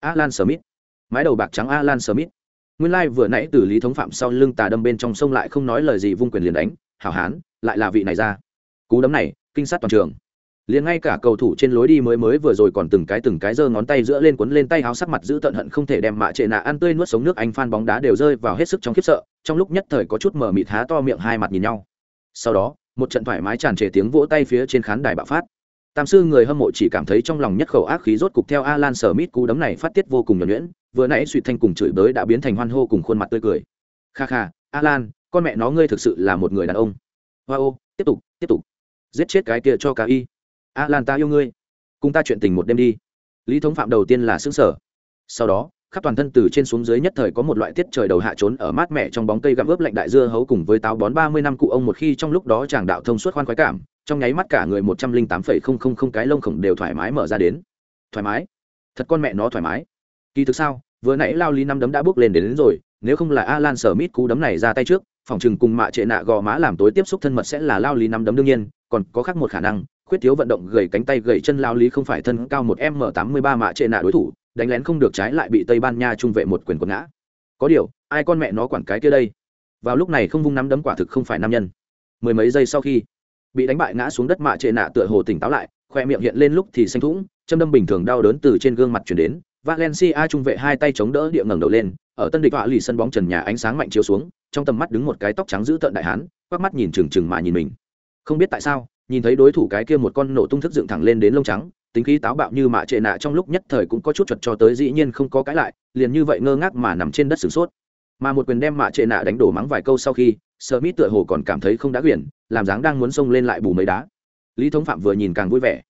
alan smith. Mái đầu bạc trắng alan smith. Nguyên lai vừa nãy từ lý thống phạm sau lưng tà đâm bên trong sông lại không nói lời gì vung quyền liền đánh, hảo hán, lại là vị này ra. Cú đấm này, kinh sát toàn trường liền ngay cả cầu thủ trên lối đi mới mới vừa rồi còn từng cái từng cái giơ ngón tay giữa lên quấn lên tay áo sắc mặt giữ tận hận không thể đem mạ trệ nạ ăn tươi nuốt sống nước anh phan bóng đá đều rơi vào hết sức trong khiếp sợ, trong lúc nhất thời có chút mở mịt há to miệng hai mặt nhìn nhau. Sau đó, một trận thoải mái tràn trề tiếng vỗ tay phía trên khán đài bạo phát. Tam sư người hâm mộ chỉ cảm thấy trong lòng nhất khẩu ác khí rốt cục theo alan sở mít cú đấm này phát tiết vô cùng nhuẩn nhuyễn, vừa nãy suy thanh cùng chửi bới đã biến thành hoan hô cùng khuôn mặt tươi cười. Kha kha, alan, con mẹ nó ngươi thực sự là một người đàn ông. Wow tiếp tục tiếp tục. Giết chết cái kia cho cá y a lan ta yêu ngươi. Cùng ta chuyện tình một đêm đi. Lý thống phạm đầu tiên là xứng sở sau đó khắp toàn thân từ trên xuống dưới nhất thời có một loại tiết trời đầu hạ trốn ở mát mẻ trong bóng cây gặm ướp lạnh đại dưa hấu cùng với táo bón ba mươi năm cụ ông một khi trong lúc đó chàng đạo thông suốt khoan khoái cảm trong nháy mắt cả người một trăm linh tám phẩy không không không cái lông khổng đều thoải mái mở ra đến. Thoải mái? Thật con mẹ nó thoải mái. Kỳ thực sao vừa nãy lao lý năm đấm đã bước lên đến, đến rồi nếu không là alan sở mít cú đấm này ra tay trước phòng chừng cùng mạ trệ nạ gò má làm tối tiếp xúc thân mật sẽ là lao lý năm đấm đương nhiên còn có khác một khả năng khuyết thiếu vận động, gầy cánh tay, gầy chân lao lý không phải thân cao một m tám mươi ba mạ trệ nạ đối thủ, đánh lén không được trái lại bị tây ban nha trung vệ một quyền quật ngã. Có điều, ai con mẹ nó quản cái kia đây? Vào lúc này không vung nắm đấm quả thực không phải nam nhân. Mười mấy giây sau khi bị đánh bại ngã xuống đất mạ trệ nạ tựa hồ tỉnh táo lại, khoe miệng hiện lên lúc thì xanh thủng, châm đâm bình thường đau đớn từ trên gương mặt chuyển đến. Valencia trung vệ hai tay chống đỡ địa ngẩng đầu lên, ở tân địch họa lì sân bóng trần nhà ánh sáng mạnh chiếu xuống, trong tầm mắt đứng một cái tóc trắng giữ tợn đại hán, quắc mắt nhìn trừng trừng mà nhìn mình. Không biết tại sao nhìn thấy đối thủ cái kia một con nổ tung thức dựng thẳng lên đến lông trắng, tính khí táo bạo như mạ trệ nạ trong lúc nhất thời cũng có chút chuột cho tới dĩ nhiên không có cái lại, liền như vậy ngơ ngác mà nằm trên đất sửng sốt. Mà một quyền đem mạ trệ nạ đánh đổ mắng vài câu sau khi sợ mít tựa hồ còn cảm thấy không đã quyển làm dáng đang muốn xông lên lại bù mấy đá. Lý thống phạm vừa nhìn càng vui vẻ.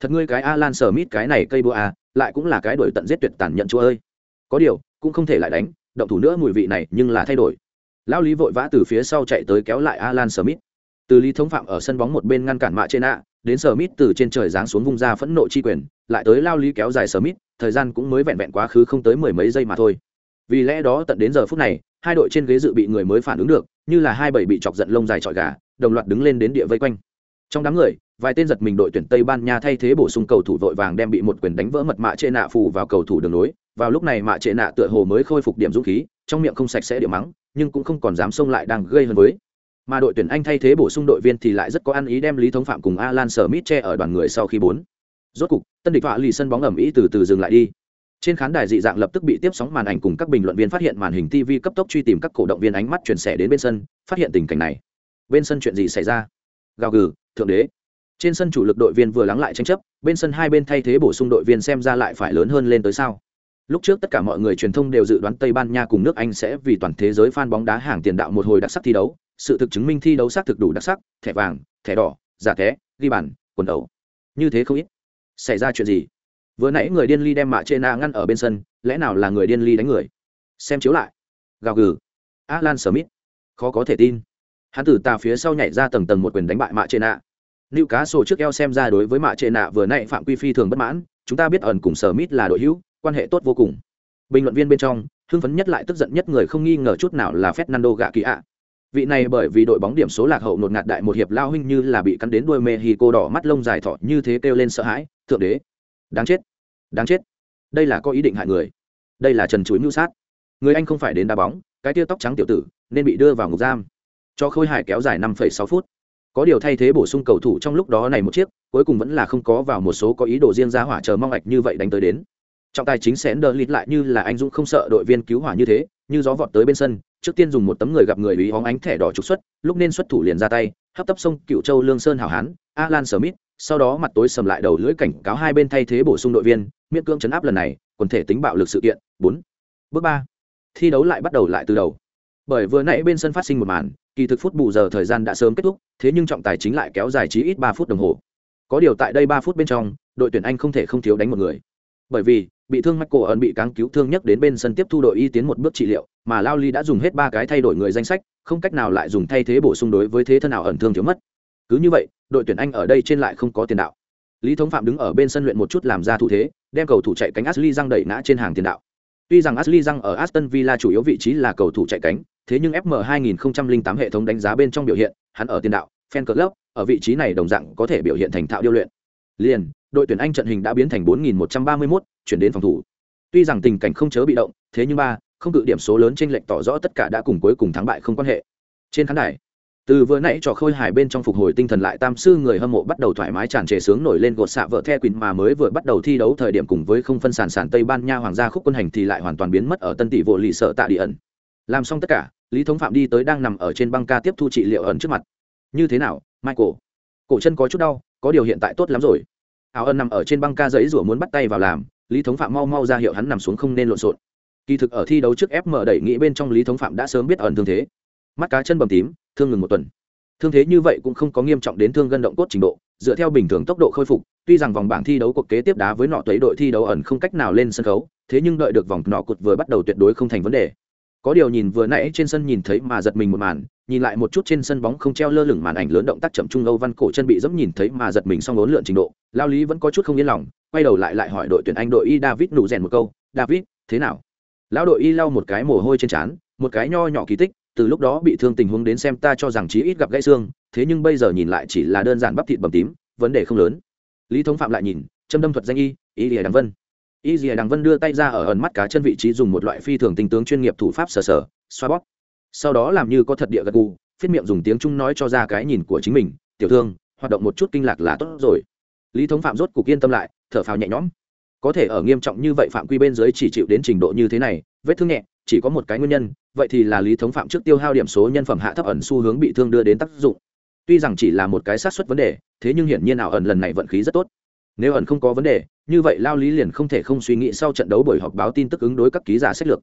Thật ngươi cái alan sờ mít cái này cây búa a lại cũng là cái đổi tận giết tuyệt tàn nhận chúa ơi. Có điều, cũng không thể lại đánh, động thủ nữa mùi vị này nhưng là thay đổi. Lão lý vội vã từ phía sau chạy tới kéo lại alan smith từ lý thống phạm ở sân bóng một bên ngăn cản mạ trên ạ đến smith từ trên trời giáng xuống vung ra phẫn nộ chi quyền, lại tới lao lý kéo dài smith, thời gian cũng mới vẹn vẹn quá khứ không tới mười mấy giây mà thôi. Vì lẽ đó tận đến giờ phút này, hai đội trên ghế dự bị người mới phản ứng được, như là hai bảy bị chọc giận lông dài trọi gà, đồng loạt đứng lên đến địa vây quanh. Trong đám người, vài tên giật mình đội tuyển tây ban nha thay thế bổ sung cầu thủ vội vàng đem bị một quyền đánh vỡ mật mạ trên nạ phù vào cầu thủ đường nối vào lúc này mạ trệ nạ tựa hồ mới khôi phục điểm dũng khí, trong miệng không sạch sẽ điểm mắng, nhưng cũng không còn dám xông lại đang gây hơn với mà đội tuyển anh thay thế bổ sung đội viên thì lại rất có ăn ý đem lý thống phạm cùng alan smith che ở đoàn người sau khi bốn. Rốt cục, tân địch họa lì sân bóng ẩm ý từ từ dừng lại đi. Trên khán đài dị dạng lập tức bị tiếp sóng màn ảnh cùng các bình luận viên phát hiện màn hình tv cấp tốc truy tìm các cổ động viên ánh mắt chuyển sẻ đến bên sân, phát hiện tình cảnh này. Bên sân chuyện gì xảy ra? Gào gừ, thượng đế. Trên sân chủ lực đội viên vừa lắng lại tranh chấp, bên sân hai bên thay thế bổ sung đội viên xem ra lại phải lớn hơn lên tới sao? Lúc trước tất cả mọi người truyền thông đều dự đoán tây ban nha cùng nước anh sẽ vì toàn thế giới f a n bóng đá hàng tiền đạo một hồi đặc sắc thi đấu sự thực chứng minh thi đấu xác thực đủ đặc sắc, thẻ vàng, thẻ đỏ, giả té ghi bàn, quần đầu như thế không ít. Xảy ra chuyện gì? Vừa nãy người điên ly đem mạ trên na ngăn ở bên sân, lẽ nào là người điên ly đánh người? Xem chiếu lại. Gào gừ. Alan smith. Khó có thể tin. Hắn từ tà phía sau nhảy ra tầng tầng một quyền đánh bại mạ trên nạ nữ cá sổ trước eo xem ra đối với mạ trên nạ vừa nãy phạm quy phi thường bất mãn, chúng ta biết ẩn cùng smith là đội hữu, quan hệ tốt vô cùng. Bình luận viên bên trong, hưng phấn nhất lại tức giận nhất người không nghi ngờ chút nào là fernando gạ kỳ ạ vị này bởi vì đội bóng điểm số lạc hậu nột ngạt đại một hiệp lao huynh như là bị cắn đến đuôi mexico đỏ mắt lông dài thọ như thế kêu lên sợ hãi, thượng đế, đáng chết đáng chết. Đây là có ý định hại người. Đây là trần chuối mưu sát. Người anh không phải đến đá bóng, cái tia tóc trắng tiểu tử, nên bị đưa vào ngục giam. Cho khôi hài kéo dài năm sáu phút. Có điều thay thế bổ sung cầu thủ trong lúc đó này một chiếc, cuối cùng vẫn là không có vào một số có ý đồ riêng ra hỏa chờ mong ạch như vậy đánh tới đến. Trọng tài chính sẽ đỡ lịt lại như là anh dũng không sợ đội viên cứu hỏa như thế, như gió vọt tới bên sân trước tiên dùng một tấm người gặp người ý hóng ánh thẻ đỏ trục xuất, lúc nên xuất thủ liền ra tay, hấp tấp sông cựu châu lương sơn hảo hán, alan smith, sau đó mặt tối sầm lại đầu lưỡi cảnh cáo hai bên thay thế bổ sung đội viên, miễn cưỡng chấn áp lần này, quần thể tính bạo lực sự kiện. Bốn. Bước ba. Thi đấu lại bắt đầu lại từ đầu. Bởi vừa nãy bên sân phát sinh một màn, kỳ thực phút bù giờ thời gian đã sớm kết thúc, thế nhưng trọng tài chính lại kéo dài chí ít ba phút đồng hồ. Có điều tại đây ba phút bên trong, đội tuyển anh không thể không thiếu đánh một người. Bởi vì bị thương Michael ẩn bị cáng cứu thương nhất đến bên sân tiếp thu đội y tiến một bước trị liệu, mà Lao Ly đã dùng hết ba cái thay đổi người danh sách, không cách nào lại dùng thay thế bổ sung đối với thế thân nào ẩn thương thiếu mất. Cứ như vậy, đội tuyển Anh ở đây trên lại không có tiền đạo. Lý Thống Phạm đứng ở bên sân luyện một chút làm ra thủ thế, đem cầu thủ chạy cánh Ashley răng đẩy ngã trên hàng tiền đạo. Tuy rằng Ashley răng ở Aston Villa chủ yếu vị trí là cầu thủ chạy cánh, thế nhưng FM 2008 hệ thống đánh giá bên trong biểu hiện, hắn ở tiền đạo, fan club, ở vị trí này đồng dạng có thể biểu hiện thành thạo điêu luyện. Liền, đội tuyển Anh trận hình đã biến thành 4131, chuyển đến phòng thủ. Tuy rằng tình cảnh không chớ bị động, thế nhưng ba, không cự điểm số lớn trên lệnh tỏ rõ tất cả đã cùng cuối cùng thắng bại không quan hệ. Trên khán đài, từ vừa nãy trò khôi hài bên trong phục hồi tinh thần lại tam sư người hâm mộ bắt đầu thoải mái tràn trề sướng nổi lên gột xạ vợ the quỳnh mà mới vừa bắt đầu thi đấu thời điểm cùng với không phân sản sản tây ban nha hoàng gia khúc quân hành thì lại hoàn toàn biến mất ở tân tỷ vô lì sợ tạ địa ẩn làm xong tất cả lý thống phạm đi tới đang nằm ở trên băng ca tiếp thu trị liệu ẩn trước mặt như thế nào michael cổ chân có chút đau có điều hiện tại tốt lắm rồi áo ân nằm ở trên băng ca giấy rủa muốn bắt tay vào làm, lý thống phạm mau mau ra hiệu hắn nằm xuống không nên lộn xộn. Kỳ thực ở thi đấu trước fm đẩy nghĩ bên trong lý thống phạm đã sớm biết ẩn thương thế. Mắt cá chân bầm tím, thương ngừng một tuần. Thương thế như vậy cũng không có nghiêm trọng đến thương gân động cốt trình độ, dựa theo bình thường tốc độ khôi phục, tuy rằng vòng bảng thi đấu cuộc kế tiếp đá với nọ tuấy đội thi đấu ẩn không cách nào lên sân khấu, thế nhưng đợi được vòng nọ cụt vừa bắt đầu tuyệt đối không thành vấn đề. Có điều nhìn vừa nãy trên sân nhìn thấy mà giật mình một màn nhìn lại một chút trên sân bóng không treo lơ lửng màn ảnh lớn động tác chậm trung âu văn cổ chân bị dẫm nhìn thấy mà giật mình xong ốn lượn trình độ. Lao lý vẫn có chút không yên lòng, quay đầu lại lại hỏi đội tuyển anh đội y david nụ rèn một câu, david, thế nào? Lão đội y lau một cái mồ hôi trên trán, một cái nho nhỏ kỳ tích, từ lúc đó bị thương tình huống đến xem ta cho rằng chí ít gặp gãy xương, thế nhưng bây giờ nhìn lại chỉ là đơn giản bắp thịt bầm tím, vấn đề không lớn. Lý thống phạm lại nhìn, châm đâm thuật danh y y lìa đằng vân. Y lìa đằng vân đưa tay ra ở ẩn mắt cá chân vị trí dùng một loại phi thường tinh tướng chuyên nghiệp thủ pháp sờ sờ, xoa bóp sau đó làm như có thật địa gật gù phiết miệng dùng tiếng trung nói cho ra cái nhìn của chính mình tiểu thương hoạt động một chút kinh lạc là tốt rồi. Lý thống phạm rốt cục yên tâm lại thở phào nhẹ nhõm. Có thể ở nghiêm trọng như vậy phạm quy bên dưới chỉ chịu đến trình độ như thế này vết thương nhẹ chỉ có một cái nguyên nhân vậy thì là lý thống phạm trước tiêu hao điểm số nhân phẩm hạ thấp ẩn xu hướng bị thương đưa đến tác dụng. Tuy rằng chỉ là một cái sát xuất vấn đề thế nhưng hiển nhiên ảo ẩn lần này vận khí rất tốt. Nếu ẩn không có vấn đề như vậy lao lý liền không thể không suy nghĩ sau trận đấu bởi họp báo tin tức ứng đối các ký giả sách lược.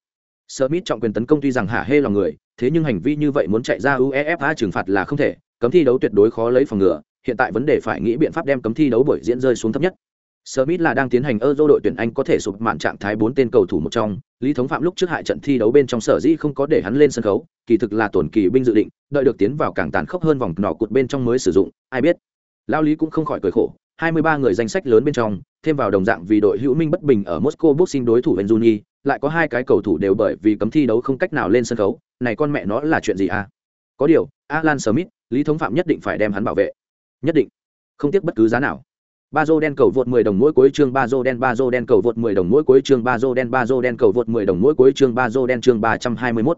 Smith trọng quyền tấn công tuy rằng hả hê lòng người, thế nhưng hành vi như vậy muốn chạy ra UEFA trừng phạt là không thể, cấm thi đấu tuyệt đối khó lấy phòng ngừa, hiện tại vấn đề phải nghĩ biện pháp đem cấm thi đấu buổi diễn rơi xuống thấp nhất. Smith là đang tiến hành Euro đội tuyển Anh có thể sụp mạn trạng thái bốn tên cầu thủ một trong, Lý Thống Phạm lúc trước hại trận thi đấu bên trong sở dĩ không có để hắn lên sân khấu, kỳ thực là tuần kỳ binh dự định, đợi được tiến vào càng tàn khốc hơn vòng nọ cột bên trong mới sử dụng, ai biết. Lao Lý cũng không khỏi cười khổ, 23 người danh sách lớn bên trong, thêm vào đồng dạng vì đội hữu minh bất bình ở Moscow boxing đối thủ Venzuni, lại có hai cái cầu thủ đều bởi vì cấm thi đấu không cách nào lên sân khấu, này con mẹ nó là chuyện gì à? Có điều, Alan Smith, Lý Thống Phạm nhất định phải đem hắn bảo vệ. Nhất định. Không tiếc bất cứ giá nào. Ba dô đen cầu vượt 10 đồng mỗi cuối chương Bazo đen Bazo đen cầu vượt 10 đồng mỗi cuối chương Bazo đen Bazo đen cầu vượt 10 đồng mỗi cuối chương Bazo đen chương 321.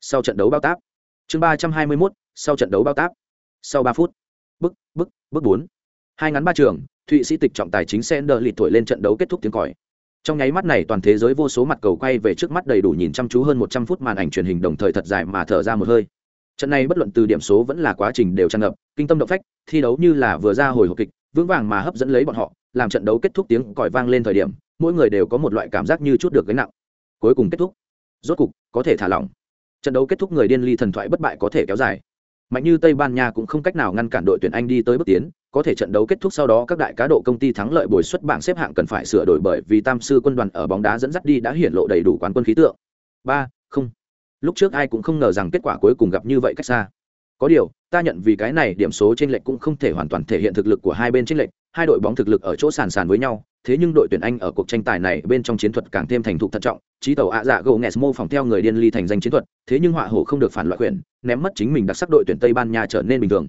Sau trận đấu bao táp. Chương 321, sau trận đấu bao táp. Sau 3 phút. Bức, bức, bức 4. Hai ngắn ba trường, Thụy Sĩ tịch trọng tài chính Sender lịt tuổi lên trận đấu kết thúc tiếng còi trong nháy mắt này toàn thế giới vô số mặt cầu quay về trước mắt đầy đủ nhìn chăm chú hơn một trăm phút màn ảnh truyền hình đồng thời thật dài mà thở ra một hơi. Trận này bất luận từ điểm số vẫn là quá trình đều tràn ngập, kinh tâm động phách, thi đấu như là vừa ra hồi hộp kịch, vững vàng mà hấp dẫn lấy bọn họ, làm trận đấu kết thúc tiếng còi vang lên thời điểm, mỗi người đều có một loại cảm giác như chút được gánh nặng. Cuối cùng kết thúc. Rốt cục, có thể thả lỏng. Trận đấu kết thúc người điên ly thần thoại bất bại có thể kéo dài. Mạnh như tây ban nha cũng không cách nào ngăn cản đội tuyển anh đi tới bước tiến có thể trận đấu kết thúc sau đó các đại cá độ công ty thắng lợi bồi xuất bảng xếp hạng cần phải sửa đổi bởi vì tam sư quân đoàn ở bóng đá dẫn dắt đi đã hiển lộ đầy đủ quán quân khí tượng. Ba, không. Lúc trước ai cũng không ngờ rằng kết quả cuối cùng gặp như vậy cách xa. Có điều, ta nhận vì cái này điểm số trên lệch cũng không thể hoàn toàn thể hiện thực lực của hai bên trên lệch, hai đội bóng thực lực ở chỗ sàn sàn với nhau, thế nhưng đội tuyển anh ở cuộc tranh tài này bên trong chiến thuật càng thêm thành thục thận trọng trí tàu ạ dạ gỗ nghẹt mô phỏng theo người điên ly thành danh chiến thuật, thế nhưng họa hổ không được phản loại quyền, ném mất chính mình đặc sắc đội tuyển tây ban nha trở nên bình thường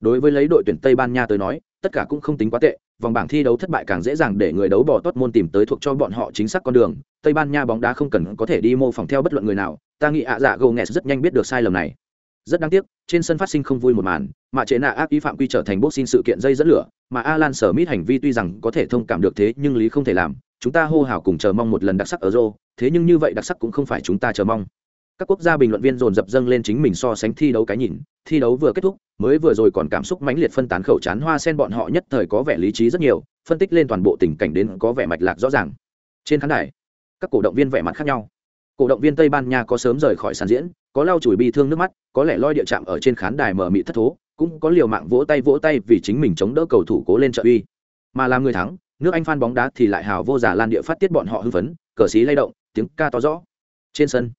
đối với lấy đội tuyển tây ban nha tới nói, tất cả cũng không tính quá tệ, vòng bảng thi đấu thất bại càng dễ dàng để người đấu bỏ tốt môn tìm tới thuộc cho bọn họ chính xác con đường. Tây ban nha bóng đá không cần có thể đi mô phỏng theo bất luận người nào, ta nghĩ ạ dạ gỗ nghẹt rất nhanh biết được sai lầm này. Rất đáng tiếc, trên sân phát sinh không vui một màn, mà chế nạ ác ý phạm quy trở thành boxing sự kiện dây dẫn lửa, mà alan sở mít hành vi tuy rằng có thể thông cảm được thế, nhưng lý không thể làm. Chúng ta hô hào cùng chờ mong một lần đặc sắc ở rô, thế nhưng như vậy đặc sắc cũng không phải chúng ta chờ mong các quốc gia bình luận viên dồn dập dâng lên chính mình so sánh thi đấu cái nhìn, thi đấu vừa kết thúc, mới vừa rồi còn cảm xúc mãnh liệt phân tán khẩu chán hoa sen bọn họ nhất thời có vẻ lý trí rất nhiều, phân tích lên toàn bộ tình cảnh đến có vẻ mạch lạc rõ ràng. Trên khán đài, các cổ động viên vẻ mặt khác nhau. Cổ động viên tây ban nha có sớm rời khỏi sàn diễn, có lau chùi bi thương nước mắt, có lẽ loi địa chạm ở trên khán đài mở mị thất thố, cũng có liều mạng vỗ tay vỗ tay vì chính mình chống đỡ cầu thủ cố lên trợ uy. Mà làm người thắng, nước anh phan bóng đá thì lại hào vô giả lan địa phát tiết bọn họ hưng phấn, cờ xí lay động, tiếng ca to rõ. Trên sân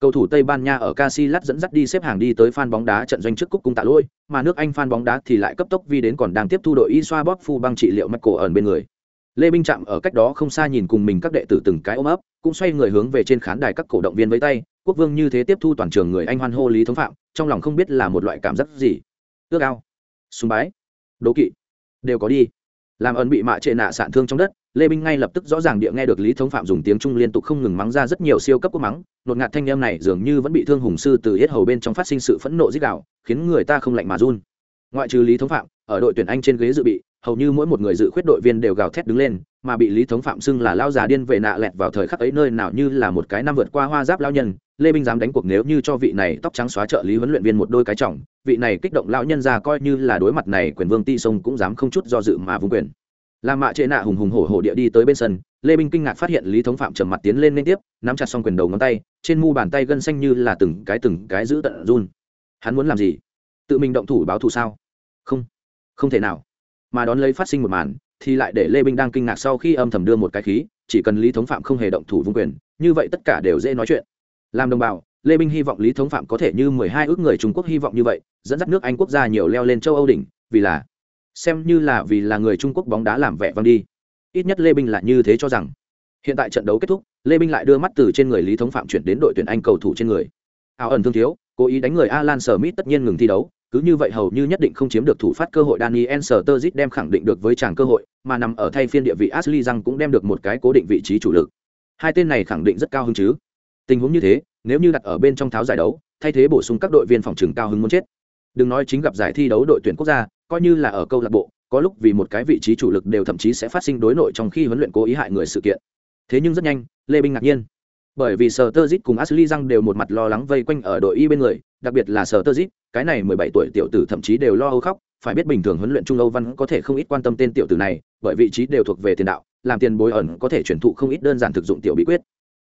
cầu thủ tây ban nha ở Casillas dẫn dắt đi xếp hàng đi tới fan bóng đá trận doanh trước cúc cung tạ lôi mà nước anh fan bóng đá thì lại cấp tốc vi đến còn đang tiếp thu đội y xoa bóp phu băng trị liệu cổ ẩn bên người. Lê minh Trạm ở cách đó không xa nhìn cùng mình các đệ tử từng cái ôm ấp, cũng xoay người hướng về trên khán đài các cổ động viên với tay, quốc vương như thế tiếp thu toàn trường người anh hoan hô lý thống phạm, trong lòng không biết là một loại cảm giác gì. Ước ao súng bái, đố kỵ, đều có đi. Làm ơn bị mạ trệ nạ sạn thương trong đất lê minh ngay lập tức rõ ràng địa nghe được lý thống phạm dùng tiếng trung liên tục không ngừng mắng ra rất nhiều siêu cấp quốc mắng, nột ngạt thanh em này dường như vẫn bị thương hùng sư từ hết hầu bên trong phát sinh sự phẫn nộ dích đạo, khiến người ta không lạnh mà run. Ngoại trừ lý thống phạm, ở đội tuyển anh trên ghế dự bị, hầu như mỗi một người dự khuyết đội viên đều gào thét đứng lên, mà bị lý thống phạm xưng là lao già điên về nạ lẹt vào thời khắc ấy nơi nào như là một cái năm vượt qua hoa giáp lao nhân, lê minh dám đánh cuộc nếu như cho vị này tóc trắng xóa trợ lý huấn luyện viên một đôi cái trọng, vị này kích động lao nhân ra coi như là đối mặt này quyền vương ti sông cũng dám không chút do dự mà vung quyền làm mạ trệ nạ hùng hùng hổ hổ địa đi tới bên sân, lê minh kinh ngạc phát hiện lý thống phạm trầm mặt tiến lên liên tiếp, nắm chặt xong quyền đầu ngón tay, trên mu bàn tay gân xanh như là từng cái từng cái giữ tận run. Hắn muốn làm gì? Tự mình động thủ báo thù sao? Không không thể nào. Mà đón lấy phát sinh một màn, thì lại để lê minh đang kinh ngạc sau khi âm thầm đưa một cái khí, chỉ cần lý thống phạm không hề động thủ vung quyền, như vậy tất cả đều dễ nói chuyện. Làm đồng bào, lê minh hy vọng lý thống phạm có thể như mười hai ước người trung quốc hy vọng như vậy, dẫn dắt nước anh quốc gia nhiều leo lên châu âu đỉnh, vì là xem như là vì là người trung quốc bóng đá làm vẻ vang đi ít nhất lê Bình là như thế cho rằng hiện tại trận đấu kết thúc lê Bình lại đưa mắt từ trên người lý thống phạm chuyển đến đội tuyển anh cầu thủ trên người Áo ẩn thương thiếu cố ý đánh người alan smith tất nhiên ngừng thi đấu cứ như vậy hầu như nhất định không chiếm được thủ phát cơ hội Daniel Sturridge đem khẳng định được với chàng cơ hội, mà nằm ở thay phiên địa vị Ashley Young cũng đem được một cái cố định vị trí chủ lực. Hai tên này khẳng định rất cao hứng chứ. Tình huống như thế, nếu như đặt ở bên trong tháo giải đấu, thay thế bổ sung các đội viên phòng trường cao hứng muốn chết. Đừng nói chính gặp giải thi đấu đội tuyển quốc gia, coi như là ở câu lạc bộ, có lúc vì một cái vị trí chủ lực đều thậm chí sẽ phát sinh đối nội trong khi huấn luyện cố ý hại người sự kiện. Thế nhưng rất nhanh, Lê Binh ngạc nhiên, bởi vì sở tơ zit cùng ashley răng đều một mặt lo lắng vây quanh ở đội y bên người đặc biệt là sở tơ zit cái này mười bảy tuổi tiểu tử thậm chí đều lo âu khóc phải biết bình thường huấn luyện trung âu văn có thể không ít quan tâm tên tiểu tử này bởi vị trí đều thuộc về tiền đạo làm tiền bối ẩn có thể chuyển thụ không ít đơn giản thực dụng tiểu bí quyết.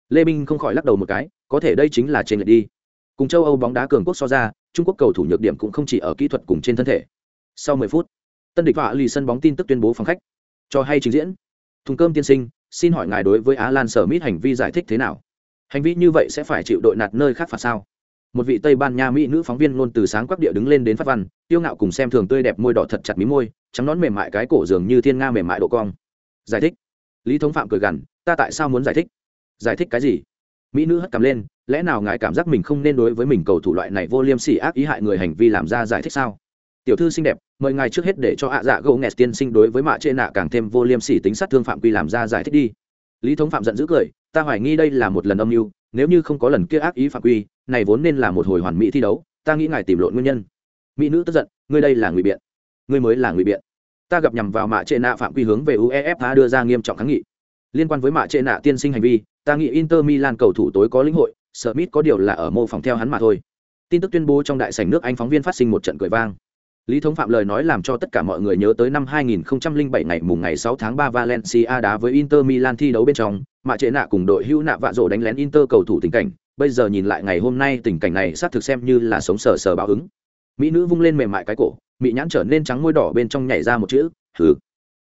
Lê minh không khỏi lắc đầu một cái có thể đây chính là trên lệch đi. Cùng châu âu bóng đá cường quốc so ra trung quốc cầu thủ nhược điểm cũng không chỉ ở kỹ thuật cùng trên thân thể sau mười phút, tân địch họa lì sân bóng tin tức tuyên bố phòng khách. Cho hay trình diễn. Thùng cơm tiên sinh, xin hỏi ngài đối với á lan sở mít hành vi giải thích thế nào? Hành vi như vậy sẽ phải chịu đội nạt nơi khác phạt sao? Một vị tây ban nha mỹ nữ phóng viên luôn từ sáng quắc địa đứng lên đến phát văn tiêu ngạo cùng xem thường tươi đẹp môi đỏ thật chặt mí môi, trắng nón mềm mại cái cổ dường như thiên nga mềm mại độ cong. Giải thích. Lý thống phạm cười gằn, ta tại sao muốn giải thích? Giải thích cái gì? Mỹ nữ hất cằm lên, lẽ nào ngài cảm giác mình không nên đối với mình cầu thủ loại này vô liêm sỉ ác ý hại người hành vi làm ra giải thích sao? Tiểu thư xinh đẹp, mời ngài trước hết để cho ạ dạ gỗ nghẹt tiên sinh đối với mạ trệ nạ càng thêm vô liêm sỉ tính sát thương phạm quy làm ra giải thích đi. Lý thống phạm giận dữ cười, ta hoài nghi đây là một lần âm mưu, nếu như không có lần kia ác ý phạm quy, này vốn nên là một hồi hoàn mỹ thi đấu, ta nghĩ ngài tìm lộn nguyên nhân. Mỹ nữ tức giận, ngươi đây là ngụy biện. Ngươi mới là ngụy biện. Ta gặp nhằm vào mạ trệ nạ phạm quy hướng về uefa đưa ra nghiêm trọng kháng nghị. Liên quan với mạ trệ nạ tiên sinh hành vi, ta nghĩ inter milan cầu thủ tối có lĩnh hội, smith có điều là ở mô phòng theo hắn mà thôi. Tin tức tuyên bố trong đại sảnh nước anh phóng viên phát sinh một trận cười vang. Lý Thống Phạm lời nói làm cho tất cả mọi người nhớ tới năm 2007 ngày mùng ngày 6 tháng 3 Valencia đá với Inter Milan thi đấu bên trong, mà chế nạ cùng đội hữu nạ vạ rổ đánh lén Inter cầu thủ tình cảnh, bây giờ nhìn lại ngày hôm nay tình cảnh này xác thực xem như là sống sờ sờ báo ứng. Mỹ nữ vung lên mềm mại cái cổ, mỹ nhãn trở nên trắng môi đỏ bên trong nhảy ra một chữ, hừ.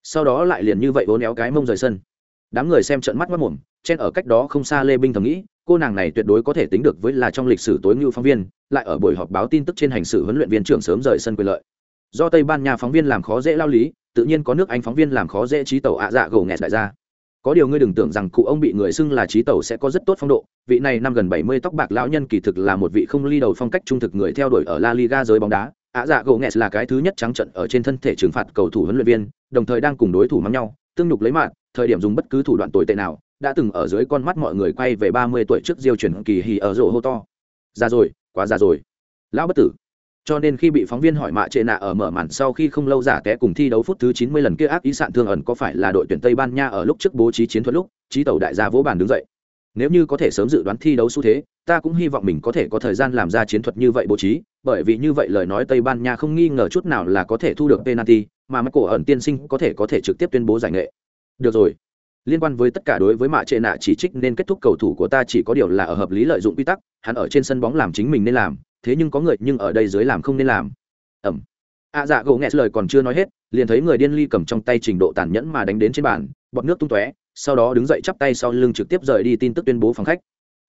Sau đó lại liền như vậy bốn éo cái mông rời sân. Đám người xem trợn mắt mắt mồm, trên ở cách đó không xa Lê Binh thầm nghĩ, cô nàng này tuyệt đối có thể tính được với là trong lịch sử tối ngưu phóng viên, lại ở buổi họp báo tin tức trên hành sự huấn luyện viên trưởng sớm rời sân quyền lợi do tây ban nha phóng viên làm khó dễ lao lý tự nhiên có nước anh phóng viên làm khó dễ trí tàu ạ dạ gầu nghẹt đại gia có điều ngươi đừng tưởng rằng cụ ông bị người xưng là trí tàu sẽ có rất tốt phong độ vị này năm gần bảy mươi tóc bạc lão nhân kỳ thực là một vị không ly đầu phong cách trung thực người theo đuổi ở la liga giới bóng đá ạ dạ gầu nghẹt là cái thứ nhất trắng trận ở trên thân thể trừng phạt cầu thủ huấn luyện viên đồng thời đang cùng đối thủ mắng nhau tương nhục lấy mạng thời điểm dùng bất cứ thủ đoạn tồi tệ nào đã từng ở dưới con mắt mọi người quay về ba mươi tuổi trước diêu chuyển kỳ hì ở rổ hô to già rồi quá già rồi lão bất tử cho nên khi bị phóng viên hỏi mạ trệ nạ ở mở màn sau khi không lâu giả té cùng thi đấu phút thứ 90 lần kia ác ý sạn thương ẩn có phải là đội tuyển Tây Ban Nha ở lúc trước bố trí chiến thuật lúc, trí tàu đại gia vỗ bàn đứng dậy. Nếu như có thể sớm dự đoán thi đấu xu thế, ta cũng hy vọng mình có thể có thời gian làm ra chiến thuật như vậy bố trí, bởi vì như vậy lời nói Tây Ban Nha không nghi ngờ chút nào là có thể thu được penalty, mà Michael ẩn tiên sinh có thể có thể trực tiếp tuyên bố giải nghệ. Được rồi. Liên quan với tất cả đối với mạ trệ nạ chỉ trích nên kết thúc cầu thủ của ta chỉ có điều là ở hợp lý lợi dụng quy tắc, hắn ở trên sân bóng làm chính mình nên làm, thế nhưng có người nhưng ở đây dưới làm không nên làm. Ẩm. Ạ dạ gỗ nghe lời còn chưa nói hết, liền thấy người điên ly cầm trong tay trình độ tàn nhẫn mà đánh đến trên bàn, bọt nước tung tóe, sau đó đứng dậy chắp tay sau lưng trực tiếp rời đi tin tức tuyên bố phòng khách.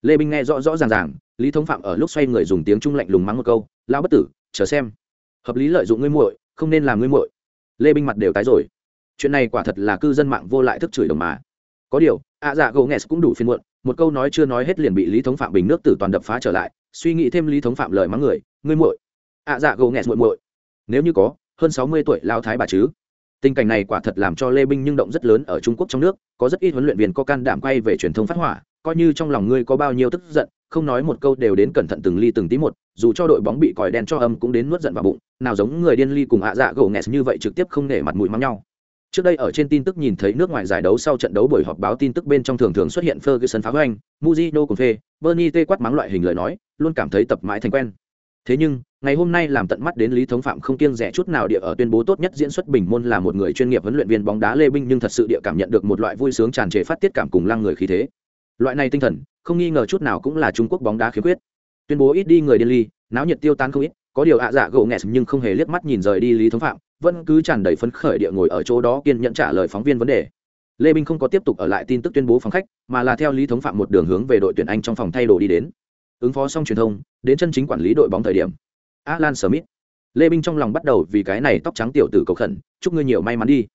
Lê binh nghe rõ rõ ràng ràng, lý thống phạm ở lúc xoay người dùng tiếng trung lạnh lùng mắng một câu lao bất tử, chờ xem. Hợp lý lợi dụng ngươi muội, không nên làm ngươi muội. Lê binh mặt đều tái rồi. Chuyện này quả thật là cư dân mạng vô lại thức chửi đồng mà. Có điều ạ dạ gỗ nghe cũng đủ phiên muộn, một câu nói chưa nói hết liền bị lý thống phạm bình nước từ toàn đập phá trở lại suy nghĩ thêm lý thống phạm lời mắng người, ngươi muội. Ạ dạ gỗ nghẹt muội muội. Nếu như có, hơn sáu mươi tuổi lao thái bà chứ. Tình cảnh này quả thật làm cho lê binh nhưng động rất lớn ở trung quốc trong nước, có rất ít huấn luyện viên có can đảm quay về truyền thông phát hỏa, coi như trong lòng ngươi có bao nhiêu tức giận, không nói một câu đều đến cẩn thận từng ly từng tí một, dù cho đội bóng bị còi đen cho âm cũng đến nuốt giận vào bụng, nào giống người điên ly cùng ạ dạ gỗ nghẹt như vậy trực tiếp không nể mặt mũi mắng nhau. Trước đây ở trên tin tức nhìn thấy nước ngoài giải đấu sau trận đấu buổi họp báo tin tức bên trong thường thường xuất hiện Ferguson phá hoành, Mujino cùng phê, Bernie tê quát mắng loại hình lời nói, luôn cảm thấy tập mãi thành quen. Thế nhưng, ngày hôm nay làm tận mắt đến Lý Thống Phạm không kiêng rẻ chút nào địa ở tuyên bố tốt nhất diễn xuất bình môn là một người chuyên nghiệp huấn luyện viên bóng đá Lê Binh nhưng thật sự địa cảm nhận được một loại vui sướng tràn trề phát tiết cảm cùng lăng người khí thế. Loại này tinh thần, không nghi ngờ chút nào cũng là Trung Quốc bóng đá khiếm khuyết. Tuyên bố ít đi người điên ly, náo nhiệt tiêu tan không ít, có điều ạ dạ gỗ nghẹt nhưng không hề liếc mắt nhìn rời đi Lý Thống Phạm, vẫn cứ tràn đầy phấn khởi địa ngồi ở chỗ đó kiên nhẫn trả lời phóng viên vấn đề lê binh không có tiếp tục ở lại tin tức tuyên bố phòng khách, mà là theo lý thống phạm một đường hướng về đội tuyển anh trong phòng thay đồ đi đến ứng phó xong truyền thông, đến chân chính quản lý đội bóng thời điểm, alan smith lê binh trong lòng bắt đầu vì cái này tóc trắng tiểu tử cầu khẩn, chúc ngươi nhiều may mắn đi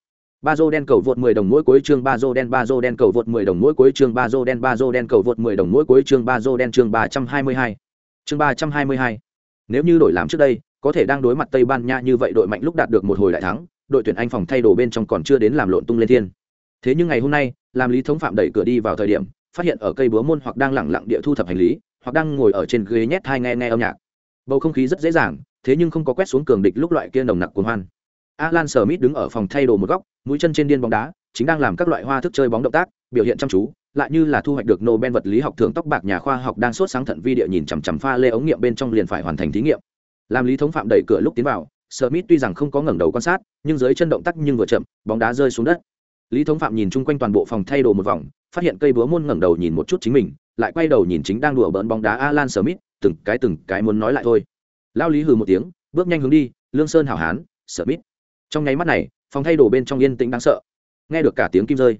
ba dô đen cầu vượt 10 đồng mỗi cuối chương ba dô đen ba dô đen cầu vượt 10 đồng mỗi cuối chương ba dô đen ba dô đen cầu vượt 10 đồng mỗi cuối chương ba dô đen chương 322. chương 322. nếu như đổi làm trước đây có thể đang đối mặt tây ban nha như vậy đội mạnh lúc đạt được một hồi đại thắng, đội tuyển anh phòng thay đồ bên trong còn chưa đến làm lộn tung lên thiên. Thế nhưng ngày hôm nay, làm lý thống phạm đẩy cửa đi vào thời điểm, phát hiện ở cây búa môn hoặc đang lẳng lặng địa thu thập hành lý, hoặc đang ngồi ở trên ghế nhét hai nghe nghe âm nhạc. Bầu không khí rất dễ dàng, thế nhưng không có quét xuống cường địch lúc loại kia nồng nặc cuồng hoan. Alan smith đứng ở phòng thay đồ một góc, mũi chân trên điên bóng đá, chính đang làm các loại hoa thức chơi bóng động tác, biểu hiện chăm chú, lại như là thu hoạch được nobel vật lý học thưởng tóc bạc nhà khoa học đang sốt sáng thận vi địa nhìn chằm chằm pha lê ống nghiệm bên trong liền phải hoàn thành thí nghiệm làm lý thống phạm đẩy cửa lúc tiến vào, smith tuy rằng không có ngẩng đầu quan sát, nhưng dưới chân động tác nhưng vừa chậm, bóng đá rơi xuống đất. Lý thống phạm nhìn chung quanh toàn bộ phòng thay đồ một vòng, phát hiện cây búa môn ngẩng đầu nhìn một chút chính mình, lại quay đầu nhìn chính đang đùa bỡn bóng đá alan smith, từng cái từng cái muốn nói lại thôi. Lao lý hừ một tiếng, bước nhanh hướng đi, lương sơn hảo hán, smith. Trong nháy mắt này, phòng thay đồ bên trong yên tĩnh đáng sợ. Nghe được cả tiếng kim rơi.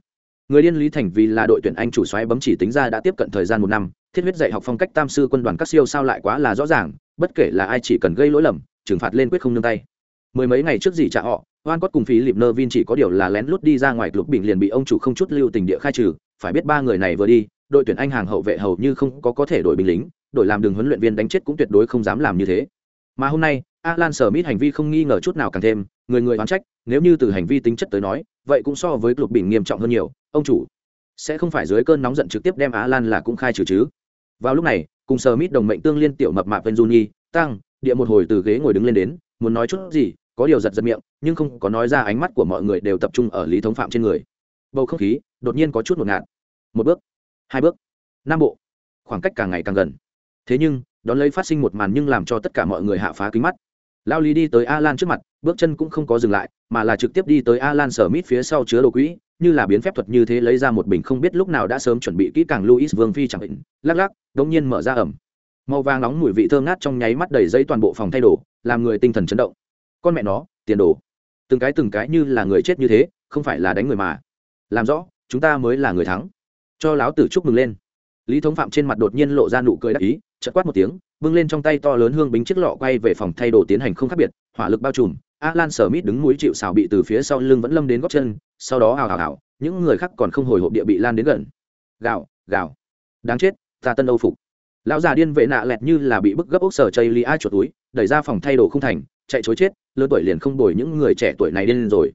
Người điên lý thành vì là đội tuyển anh chủ xoáy bấm chỉ tính ra đã tiếp cận thời gian một năm, thiết huyết dạy học phong cách tam sư quân đoàn các siêu sao lại quá là rõ ràng bất kể là ai chỉ cần gây lỗi lầm, trừng phạt lên quyết không nương tay. Mười mấy ngày trước gì trả họ oan cốt cùng phí lịp nơ vin chỉ có điều là lén lút đi ra ngoài lục bình liền bị ông chủ không chút lưu tình địa khai trừ. Phải biết ba người này vừa đi, đội tuyển anh hàng hậu vệ hầu như không có có thể đổi binh lính đổi làm đường huấn luyện viên đánh chết cũng tuyệt đối không dám làm như thế. Mà hôm nay, alan sở mít hành vi không nghi ngờ chút nào càng thêm, người người oán trách, nếu như từ hành vi tính chất tới nói, vậy cũng so với lục bình nghiêm trọng hơn nhiều. Ông chủ sẽ không phải dưới cơn nóng giận trực tiếp đem alan là cũng khai trừ chứ. Vào lúc này cùng sờ mít đồng mệnh tương liên tiểu mập mạp Venzuni, tăng địa một hồi từ ghế ngồi đứng lên đến muốn nói chút gì có điều giật giật miệng nhưng không có nói ra ánh mắt của mọi người đều tập trung ở lý thống phạm trên người. Bầu không khí đột nhiên có chút ngột ngạt. Một bước hai bước năm bộ. Khoảng cách càng ngày càng gần. Thế nhưng đón lấy phát sinh một màn nhưng làm cho tất cả mọi người hạ phá kính mắt lao lý đi tới alan trước mặt, bước chân cũng không có dừng lại, mà là trực tiếp đi tới alan sở mít phía sau chứa đồ quỹ, như là biến phép thuật như thế lấy ra một bình không biết lúc nào đã sớm chuẩn bị kỹ càng luis vương phi chẳng định. Lắc lắc, đống nhiên mở ra ẩm. Màu vàng nóng mùi vị thơm ngát trong nháy mắt đầy dây toàn bộ phòng thay đồ, làm người tinh thần chấn động. Con mẹ nó, tiền đồ. Từng cái từng cái như là người chết như thế, không phải là đánh người mà. Làm rõ, chúng ta mới là người thắng. Cho láo tử chúc mừng lên lý thống phạm trên mặt đột nhiên lộ ra nụ cười đắc ý, chợt quát một tiếng vâng lên trong tay to lớn hương bính chiếc lọ quay về phòng thay đồ tiến hành không khác biệt, hỏa lực bao trùm, alan sở mít đứng mũi chịu xào bị từ phía sau lưng vẫn lâm đến góc chân, sau đó hào hào hào, những người khác còn không hồi hộp địa bị lan đến gần. Gào gào. Đáng chết, ta tân âu phục. Lão già điên vệ nạ lẹt như là bị bức gấp ốc sở chây li ai chuột túi, đẩy ra phòng thay đồ không thành, chạy chối chết, lớn tuổi liền không đổi những người trẻ tuổi này điên rồi.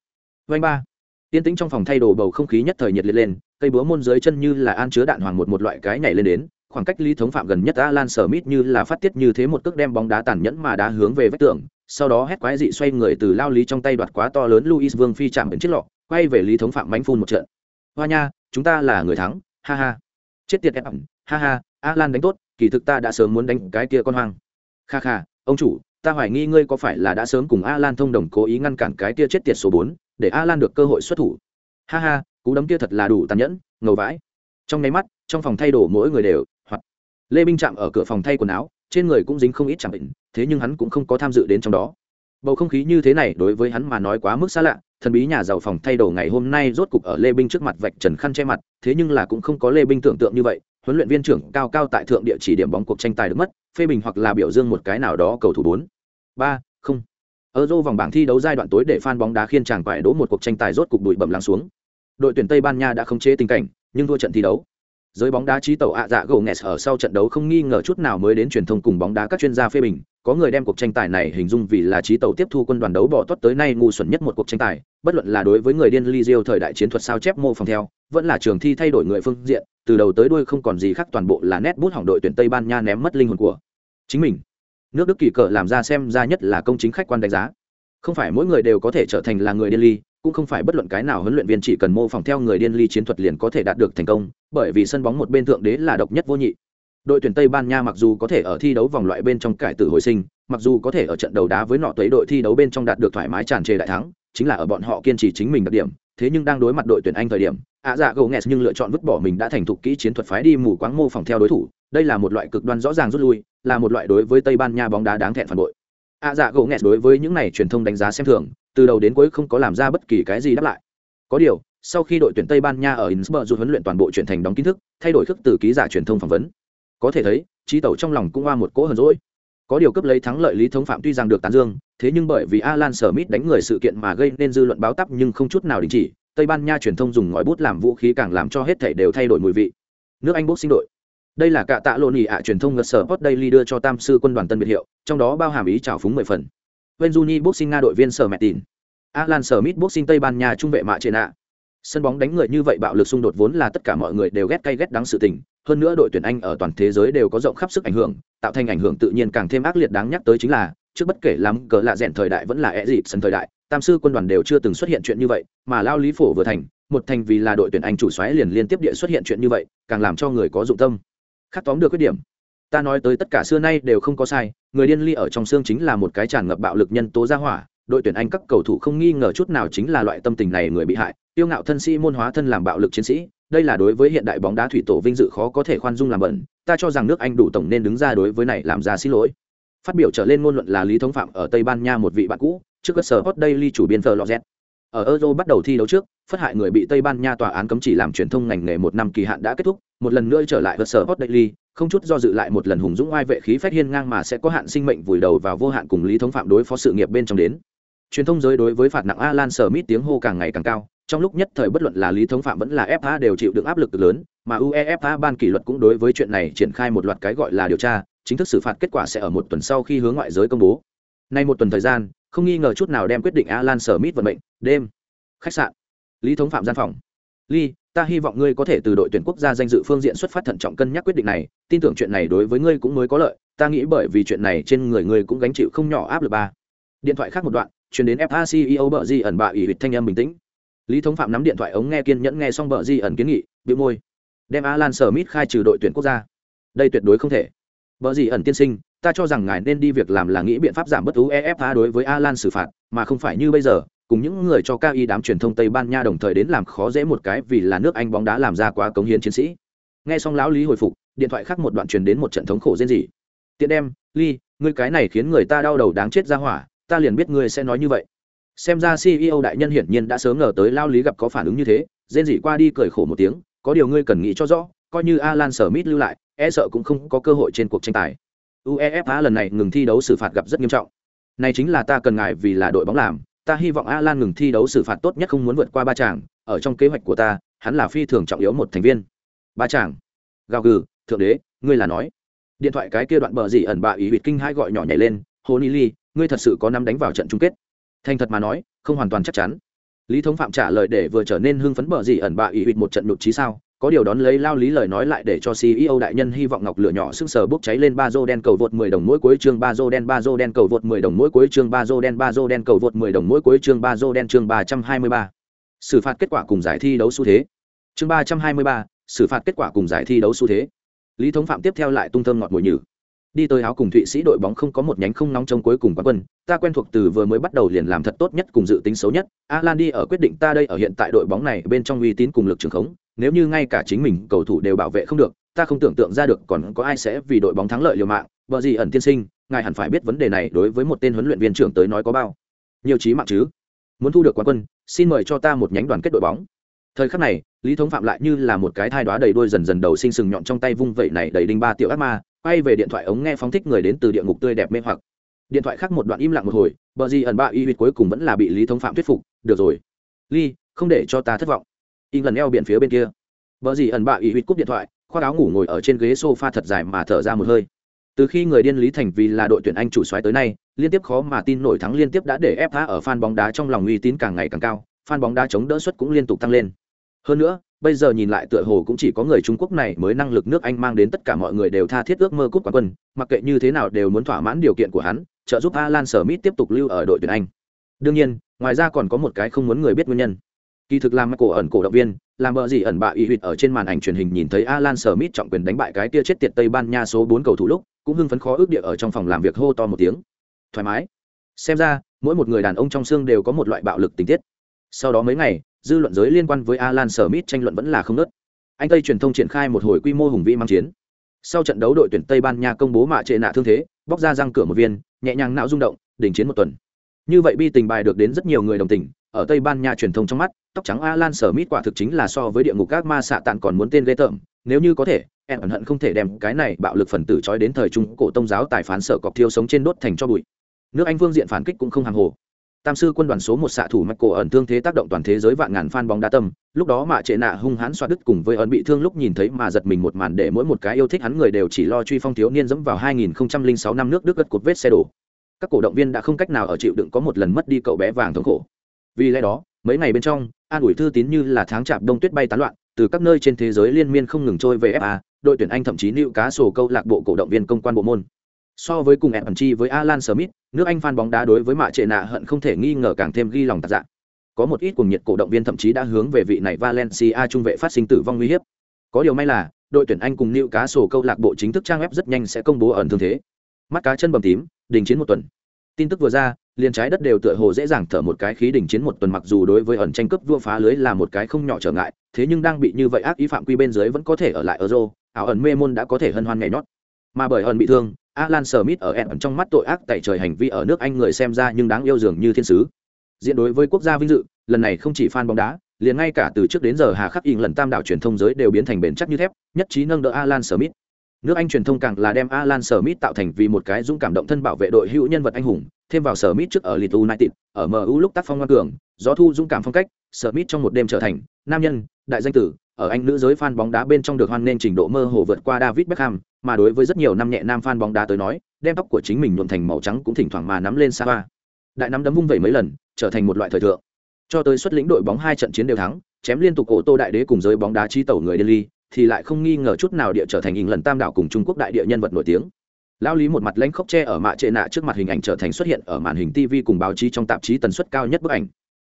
Vanh ba tiên tĩnh trong phòng thay đồ bầu không khí nhất thời nhiệt liệt lên, cây búa môn dưới chân như là an chứa đạn hoàng một một loại cái nhảy lên đến, khoảng cách lý thống phạm gần nhất alan Smith mít như là phát tiết như thế một cước đem bóng đá tàn nhẫn mà đá hướng về vách tường, sau đó hét quái dị xoay người từ lao lý trong tay đoạt quá to lớn Louis vương phi chạm đến chiếc lọ, quay về lý thống phạm mánh phun một trận. Hoa nha, chúng ta là người thắng, ha ha. Chết tiệt em ẩm, ha ha, alan đánh tốt, kỳ thực ta đã sớm muốn đánh cái kia con hoang. Kha kha, ông chủ, ta hoài nghi ngươi có phải là đã sớm cùng alan thông đồng cố ý ngăn cản cái kia chết tiệt số bốn để alan được cơ hội xuất thủ. Ha ha, cú đấm kia thật là đủ tàn nhẫn, ngầu vãi. Trong nháy mắt, trong phòng thay đồ mỗi người đều hoặc lê minh chạm ở cửa phòng thay quần áo, trên người cũng dính không ít chẳng định, thế nhưng hắn cũng không có tham dự đến trong đó. Bầu không khí như thế này đối với hắn mà nói quá mức xa lạ, thần bí nhà giàu phòng thay đồ ngày hôm nay rốt cục ở lê binh trước mặt vạch trần khăn che mặt, thế nhưng là cũng không có lê binh tưởng tượng như vậy, huấn luyện viên trưởng cao cao tại thượng địa chỉ điểm bóng cuộc tranh tài được mất, phê bình hoặc là biểu dương một cái nào đó cầu thủ bốn. Ba, không. Euro vòng bảng thi đấu giai đoạn tối để fan bóng đá khiên chàng quải đố một cuộc tranh tài rốt cục bụi bẩm lắng xuống. Đội tuyển Tây Ban Nha đã không chế tình cảnh, nhưng thua trận thi đấu. Giới bóng đá trí tẩu ạ dạ gồ nghẹt ở sau trận đấu không nghi ngờ chút nào mới đến truyền thông cùng bóng đá các chuyên gia phê bình, có người đem cuộc tranh tài này hình dung vì là trí tẩu tiếp thu quân đoàn đấu bỏ tốt tới nay ngu xuẩn nhất một cuộc tranh tài, bất luận là đối với người điên Lizio thời đại chiến thuật sao chép mô phòng theo, vẫn là trường thi thay đổi người phương diện, từ đầu tới đuôi không còn gì khác toàn bộ là nét bút hỏng đội tuyển Tây Ban Nha ném mất linh hồn của chính mình nước đức kỳ cờ làm ra xem ra nhất là công chính khách quan đánh giá. Không phải mỗi người đều có thể trở thành là người điên ly, cũng không phải bất luận cái nào huấn luyện viên chỉ cần mô phỏng theo người điên ly chiến thuật liền có thể đạt được thành công, bởi vì sân bóng một bên thượng đế là độc nhất vô nhị. Đội tuyển tây ban nha mặc dù có thể ở thi đấu vòng loại bên trong cải tử hồi sinh, mặc dù có thể ở trận đầu đá với nọ tuấy đội thi đấu bên trong đạt được thoải mái tràn trề đại thắng, chính là ở bọn họ kiên trì chính mình đặc điểm, thế nhưng đang đối mặt đội tuyển anh thời điểm, ạ dạ gầu nghẹt nhưng lựa chọn vứt bỏ mình đã thành thục kỹ chiến thuật phái đi mù quáng mô phỏng theo đối thủ, đây là một loại cực đoan rõ ràng rút lui là một loại đối với tây ban nha bóng đá đáng thẹn phản bội. A dạ gỗ nghẹt đối với những này truyền thông đánh giá xem thường, từ đầu đến cuối không có làm ra bất kỳ cái gì đáp lại. Có điều, sau khi đội tuyển tây ban nha ở innsbruck dù huấn luyện toàn bộ chuyển thành đóng kiến thức, thay đổi thức từ ký giả truyền thông phỏng vấn. Có thể thấy, trí tẩu trong lòng cũng qua một cỗ hờn rỗi có điều cấp lấy thắng lợi lý thống phạm tuy rằng được tán dương, thế nhưng bởi vì alan smith đánh người sự kiện mà gây nên dư luận báo tắp nhưng không chút nào đình chỉ, tây ban nha truyền thông dùng ngòi bút làm vũ khí càng làm cho hết thể đều thay đổi mùi vị. Nước anh boxing đội đây là cả tạ lộn ỉ ạ truyền thông ngật sở hot daily đưa cho tam sư quân đoàn tân biệt hiệu, trong đó bao hàm ý trào phúng mười phần. Venzuni boxing nga đội viên sở mẹ tin alan smith boxing tây ban nha trung vệ mạ trên ạ sân bóng đánh người như vậy bạo lực xung đột vốn là tất cả mọi người đều ghét cay ghét đắng sự tình, hơn nữa đội tuyển anh ở toàn thế giới đều có rộng khắp sức ảnh hưởng, tạo thành ảnh hưởng tự nhiên càng thêm ác liệt đáng nhắc tới chính là, trước bất kể lắm cỡ lạ rèn thời đại vẫn là e dịp sân thời đại, tam sư quân đoàn đều chưa từng xuất hiện chuyện như vậy, mà lao lý phổ vừa thành, một thành vì là đội tuyển anh chủ xoáy liền liên tiếp địa xuất hiện chuyện như vậy, càng làm cho người có dụng tâm khắc tóm được khuyết điểm. Ta nói tới tất cả xưa nay đều không có sai, người điên ly ở trong xương chính là một cái tràn ngập bạo lực nhân tố gia hỏa, đội tuyển anh các cầu thủ không nghi ngờ chút nào chính là loại tâm tình này người bị hại tiêu ngạo thân sĩ môn hóa thân làm bạo lực chiến sĩ, đây là đối với hiện đại bóng đá thủy tổ vinh dự khó có thể khoan dung làm bẩn, ta cho rằng nước anh đủ tổng nên đứng ra đối với này làm ra xin lỗi. Phát biểu trở lên ngôn luận là lý thống phạm ở tây ban nha một vị bạn cũ, trước cơ sở hot daily chủ biên thờ lozet ở euro bắt đầu thi đấu trước, phất hại người bị tây ban nha tòa án cấm chỉ làm truyền thông ngành nghề một năm kỳ hạn đã kết thúc, một lần nữa trở lại cơ sở hot daily, không chút do dự lại một lần hùng dũng oai vệ khí phách hiên ngang mà sẽ có hạn sinh mệnh vùi đầu vào vô hạn cùng lý thống phạm đối phó sự nghiệp bên trong đến. Truyền thông giới đối với phạt nặng alan sở mít tiếng hô càng ngày càng cao, trong lúc nhất thời bất luận là lý thống phạm vẫn là fa đều chịu được áp lực lớn, mà uefa ban kỷ luật cũng đối với chuyện này triển khai một loạt cái gọi là điều tra, chính thức xử phạt kết quả sẽ ở một tuần sau khi hướng ngoại giới công bố nay một tuần thời gian, không nghi ngờ chút nào đem quyết định alan sở mít vận mệnh, đêm, khách sạn, lý thống phạm gian phòng. Ly ta hy vọng ngươi có thể từ đội tuyển quốc gia danh dự phương diện xuất phát thận trọng cân nhắc quyết định này, tin tưởng chuyện này đối với ngươi cũng mới có lợi, ta nghĩ bởi vì chuyện này trên người ngươi cũng gánh chịu không nhỏ áp lực ba. Điện thoại khác một đoạn chuyển đến fa ceo bợ di ẩn bà ủy thanh âm bình tĩnh. Lý thống phạm nắm điện thoại ống nghe kiên nhẫn nghe xong bờ di ẩn kiến nghị bị môi. Đem alan smith khai trừ đội tuyển quốc gia. Đây tuyệt đối không thể. Bờ di ẩn tiên sinh ta cho rằng ngài nên đi việc làm là nghĩ biện pháp giảm bất uefa đối với alan xử phạt, mà không phải như bây giờ, cùng những người cho cao y đám truyền thông tây ban nha đồng thời đến làm khó dễ một cái vì là nước anh bóng đá làm ra quá cống hiến chiến sĩ. Nghe xong lão lý hồi phục, điện thoại khác một đoạn truyền đến một trận thống khổ rên rỉ. Tiện đem, ly, ngươi cái này khiến người ta đau đầu đáng chết ra hỏa, ta liền biết ngươi sẽ nói như vậy. Xem ra ceo đại nhân hiển nhiên đã sớm ngờ tới lao lý gặp có phản ứng như thế, rên rỉ qua đi cười khổ một tiếng, có điều ngươi cần nghĩ cho rõ, coi như alan sở mít lưu lại e sợ cũng không có cơ hội trên cuộc tranh tài uefa lần này ngừng thi đấu xử phạt gặp rất nghiêm trọng. Này chính là ta cần ngại vì là đội bóng làm. Ta hy vọng alan ngừng thi đấu xử phạt tốt nhất không muốn vượt qua ba chàng. Ở trong kế hoạch của ta, hắn là phi thường trọng yếu một thành viên. Ba chàng. Gào gừ, thượng đế, ngươi là nói. Điện thoại cái kia đoạn bờ gì ẩn bạ ý huyệt kinh hai gọi nhỏ nhảy lên. Hồ ni ly, ngươi thật sự có nắm đánh vào trận chung kết. Thành thật mà nói, không hoàn toàn chắc chắn. Lý thống phạm trả lời để vừa trở nên hưng phấn bờ gì ẩn bạ ý huyệt một trận nhục trí sao có điều đón lấy lao lý lời nói lại để cho CEO đại nhân hy vọng ngọc lửa nhỏ sưng sờ bốc cháy lên ba rô đen cầu vượt 10 đồng mỗi cuối chương ba rô đen ba rô đen cầu vượt 10 đồng mỗi cuối chương ba rô đen ba rô đen cầu vượt 10 đồng mỗi cuối chương ba rô đen chương 323. Xử phạt kết quả cùng giải thi đấu xu thế. Chương 323, xử phạt kết quả cùng giải thi đấu xu thế. Lý Thống Phạm tiếp theo lại tung thơm ngọt mùi nhử đi tới áo cùng thụy sĩ đội bóng không có một nhánh không nóng trong cuối cùng quán quân ta quen thuộc từ vừa mới bắt đầu liền làm thật tốt nhất cùng dự tính xấu nhất alan đi ở quyết định ta đây ở hiện tại đội bóng này bên trong uy tín cùng lực trường khống nếu như ngay cả chính mình cầu thủ đều bảo vệ không được, ta không tưởng tượng ra được còn có ai sẽ vì đội bóng thắng lợi liều mạng. Bờ gì ẩn tiên sinh, ngài hẳn phải biết vấn đề này đối với một tên huấn luyện viên trưởng tới nói có bao nhiều chí mạng chứ? Muốn thu được quán quân, xin mời cho ta một nhánh đoàn kết đội bóng. Thời khắc này, lý thống phạm lại như là một cái thai đoá đầy đuôi dần dần đầu sinh sừng nhọn trong tay vung vậy này đầy đinh ba tiểu ác ma, quay về điện thoại ống nghe phóng thích người đến từ địa ngục tươi đẹp mê hoặc. Điện thoại khác một đoạn im lặng một hồi, bờ gì ẩn ba y huyệt cuối cùng vẫn là bị lý thống phạm thuyết phục. Được rồi. Ly không để cho ta thất vọng in lần eo biển phía bên kia. Vợ gì ẩn bạ y huýt cúp điện thoại, khoác áo ngủ ngồi ở trên ghế sofa thật dài mà thở ra một hơi. Từ khi người điên lý thành vì là đội tuyển anh chủ xoáy tới nay, liên tiếp khó mà tin nổi thắng liên tiếp đã để ép ở fan bóng đá trong lòng uy tín càng ngày càng cao, fan bóng đá chống đỡ suất cũng liên tục tăng lên. Hơn nữa, bây giờ nhìn lại tựa hồ cũng chỉ có người trung quốc này mới năng lực nước anh mang đến tất cả mọi người đều tha thiết ước mơ cúp quán quân, mặc kệ như thế nào đều muốn thỏa mãn điều kiện của hắn, trợ giúp alan smith tiếp tục lưu ở đội tuyển anh. Đương nhiên, ngoài ra còn có một cái không muốn người biết nguyên nhân kỳ thực làm cổ ẩn cổ động viên làm bờ gì ẩn bạ y huyệt ở trên màn ảnh truyền hình nhìn thấy alan smith trọng quyền đánh bại cái tia chết tiệt tây ban nha số bốn cầu thủ lúc cũng hưng phấn khó ước địa ở trong phòng làm việc hô to một tiếng thoải mái xem ra mỗi một người đàn ông trong xương đều có một loại bạo lực tình tiết sau đó mấy ngày dư luận giới liên quan với Alan Smith tranh luận vẫn là không ngớt. Anh Tây truyền thông triển khai một hồi quy mô hùng vĩ mang chiến. Sau trận đấu đội tuyển Tây Ban Nha công bố mạ trệ nạ thương thế, bóc ra răng cửa một viên, nhẹ nhàng não rung động, đình chiến một tuần. Như vậy bi tình bài được đến rất nhiều người đồng tình, ở Tây Ban Nha truyền thông trong mắt, tóc trắng Alan Smith quả thực chính là so với địa ngục các ma xạ tạn còn muốn tên ghê tởm, nếu như có thể, em ẩn hận không thể đem cái này bạo lực phần tử trói đến thời trung cổ tông giáo tài phán sợ cọc thiêu sống trên đốt thành cho bụi. Nước Anh vương diện phản kích cũng không hàng hồ. Tam sư quân đoàn số một xạ thủ Michael ẩn thương thế tác động toàn thế giới vạn ngàn fan bóng đá tâm lúc đó mạ trệ nạ hung hãn xoa đứt cùng với ẩn bị thương lúc nhìn thấy mà giật mình một màn để mỗi một cái yêu thích hắn người đều chỉ lo truy phong thiếu niên dẫm vào 2006 năm nước đức gật cột vết xe đổ. Các cổ động viên đã không cách nào ở chịu đựng có một lần mất đi cậu bé vàng thống khổ. Vì lẽ đó mấy ngày bên trong, an ủi thư tín như là tháng chạp đông tuyết bay tán loạn, từ các nơi trên thế giới liên miên không ngừng trôi về fa đội tuyển anh thậm chí nịu cá sổ câu lạc bộ cổ động viên công quan bộ môn. So với cùng ẩn chi với alan smith, nước anh fan bóng đá đối với mạ trệ nạ hận không thể nghi ngờ càng thêm ghi lòng tạc dạng. có một ít cuồng nhiệt cổ động viên thậm chí đã hướng về vị này valencia trung vệ phát sinh tử vong nguy hiểm có điều may là, đội tuyển anh cùng nịu cá sổ câu lạc bộ chính thức trang web rất nhanh sẽ công bố ẩn thương thế. Mắt cá chân bầm tím, đình chiến một tuần tin tức vừa ra liền trái đất đều tựa hồ dễ dàng thở một cái khí đình chiến một tuần mặc dù đối với ẩn tranh cướp vua phá lưới là một cái không nhỏ trở ngại thế nhưng đang bị như vậy ác ý phạm quy bên dưới vẫn có thể ở lại euro ảo ẩn mê môn đã có thể hân hoan nhảy nhót mà bởi ẩn bị thương Alan Smith ở ẩn trong mắt tội ác tại trời hành vi ở nước Anh người xem ra nhưng đáng yêu dường như thiên sứ. Diện đối với quốc gia vinh dự, lần này không chỉ fan bóng đá, liền ngay cả từ trước đến giờ Hà Khắc in lần tam đạo truyền thông giới đều biến thành bền chắc như thép, nhất trí nâng đỡ Alan Smith. Nước Anh truyền thông càng là đem Alan Smith tạo thành vì một cái dũng cảm động thân bảo vệ đội hữu nhân vật anh hùng, thêm vào Smith trước ở Leeds United, ở MU lúc tác phong ngoan cường, gió thu dũng cảm phong cách, Smith trong một đêm trở thành nam nhân, đại danh tử, ở Anh nữ giới fan bóng đá bên trong được hoan nên trình độ mơ hồ vượt qua David Beckham, mà đối với rất nhiều năm nhẹ nam fan bóng đá tới nói, đem tóc của chính mình nhuộm thành màu trắng cũng thỉnh thoảng mà nắm lên xa ba. Đại nắm đấm vung vẩy mấy lần, trở thành một loại thời thượng. Cho tới xuất lĩnh đội bóng hai trận chiến đều thắng, chém liên tục cổ tô đại đế cùng giới bóng đá chi tẩu người Delhi, thì lại không nghi ngờ chút nào địa trở thành hình lần tam đảo cùng Trung Quốc đại địa nhân vật nổi tiếng. Lao lý một mặt lãnh khốc che ở mạ trệ nạ trước mặt hình ảnh trở thành xuất hiện ở màn hình TV cùng báo chí trong tạp chí tần suất cao nhất bức ảnh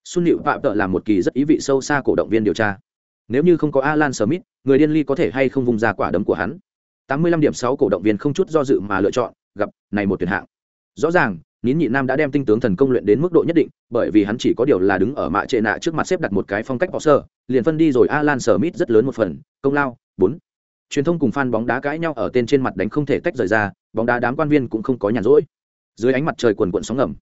Xuân Liễu Phạm Tợ là một kỳ rất ý vị sâu xa cổ động viên điều tra. Nếu như không có Alan Smith, người điên ly có thể hay không vùng ra quả đấm của hắn. 85 điểm 6 cổ động viên không chút do dự mà lựa chọn, gặp này một tuyển hạng. Rõ ràng, Nín Nhị Nam đã đem tinh tướng thần công luyện đến mức độ nhất định, bởi vì hắn chỉ có điều là đứng ở mạ trệ nạ trước mặt xếp đặt một cái phong cách bỏ sơ, liền phân đi rồi Alan Smith rất lớn một phần, công lao, 4. Truyền thông cùng fan bóng đá cãi nhau ở tên trên mặt đánh không thể tách rời ra, bóng đá đám quan viên cũng không có nhàn rỗi. Dưới ánh mặt trời quần quần sóng ngầm,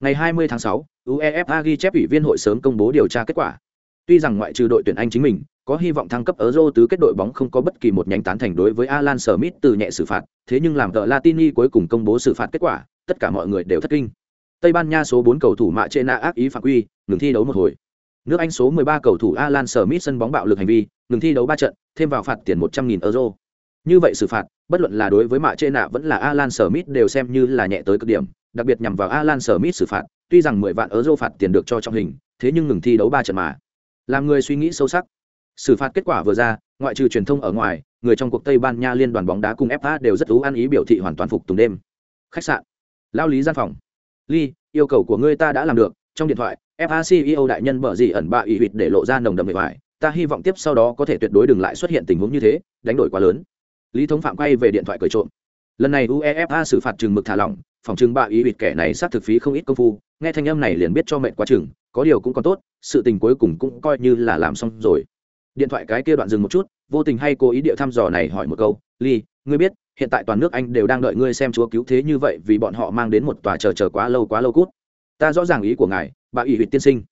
Ngày 20 tháng 6, UEFA ghi chép ủy viên hội sớm công bố điều tra kết quả. Tuy rằng ngoại trừ đội tuyển Anh chính mình, có hy vọng thăng cấp Euro tứ kết đội bóng không có bất kỳ một nhánh tán thành đối với Alan Smith từ nhẹ xử phạt, thế nhưng làm tờ Latini cuối cùng công bố xử phạt kết quả, tất cả mọi người đều thất kinh. Tây Ban Nha số 4 cầu thủ Mạ Trena ác ý phạm quy, ngừng thi đấu một hồi. Nước Anh số 13 cầu thủ Alan Smith sân bóng bạo lực hành vi, ngừng thi đấu 3 trận, thêm vào phạt tiền 100.000 euro. Như vậy xử phạt, bất luận là đối với Mạ Trena vẫn là Alan Smith đều xem như là nhẹ tới cực điểm, đặc biệt nhằm vào Alan Smith xử phạt, tuy rằng 10 vạn euro phạt tiền được cho trong hình, thế nhưng ngừng thi đấu 3 trận mà. Làm người suy nghĩ sâu sắc. Xử phạt kết quả vừa ra, ngoại trừ truyền thông ở ngoài, người trong cuộc Tây Ban Nha liên đoàn bóng đá cùng FA đều rất thú ăn ý biểu thị hoàn toàn phục tùng đêm. Khách sạn, lao lý gian phòng. Ly, yêu cầu của ngươi ta đã làm được, trong điện thoại, FA CEO đại nhân bở gì ẩn bạ ủy huyệt để lộ ra nồng đậm bề vải, ta hy vọng tiếp sau đó có thể tuyệt đối đừng lại xuất hiện tình huống như thế, đánh đổi quá lớn. Lý Thống Phạm quay về điện thoại cười trộm. Lần này UEFA xử phạt chừng mực thả lỏng, phòng chừng bạ ủy huyệt kẻ này sát thực phí không ít công phu, nghe thanh âm này liền biết cho mệnh quá chừng, có điều cũng còn tốt, sự tình cuối cùng cũng coi như là làm xong rồi điện thoại cái kia đoạn dừng một chút vô tình hay cố ý địa thăm dò này hỏi một câu ly ngươi biết hiện tại toàn nước anh đều đang đợi ngươi xem chúa cứu thế như vậy vì bọn họ mang đến một tòa chờ chờ quá lâu quá lâu cút ta rõ ràng ý của ngài bà ủy huyện tiên sinh.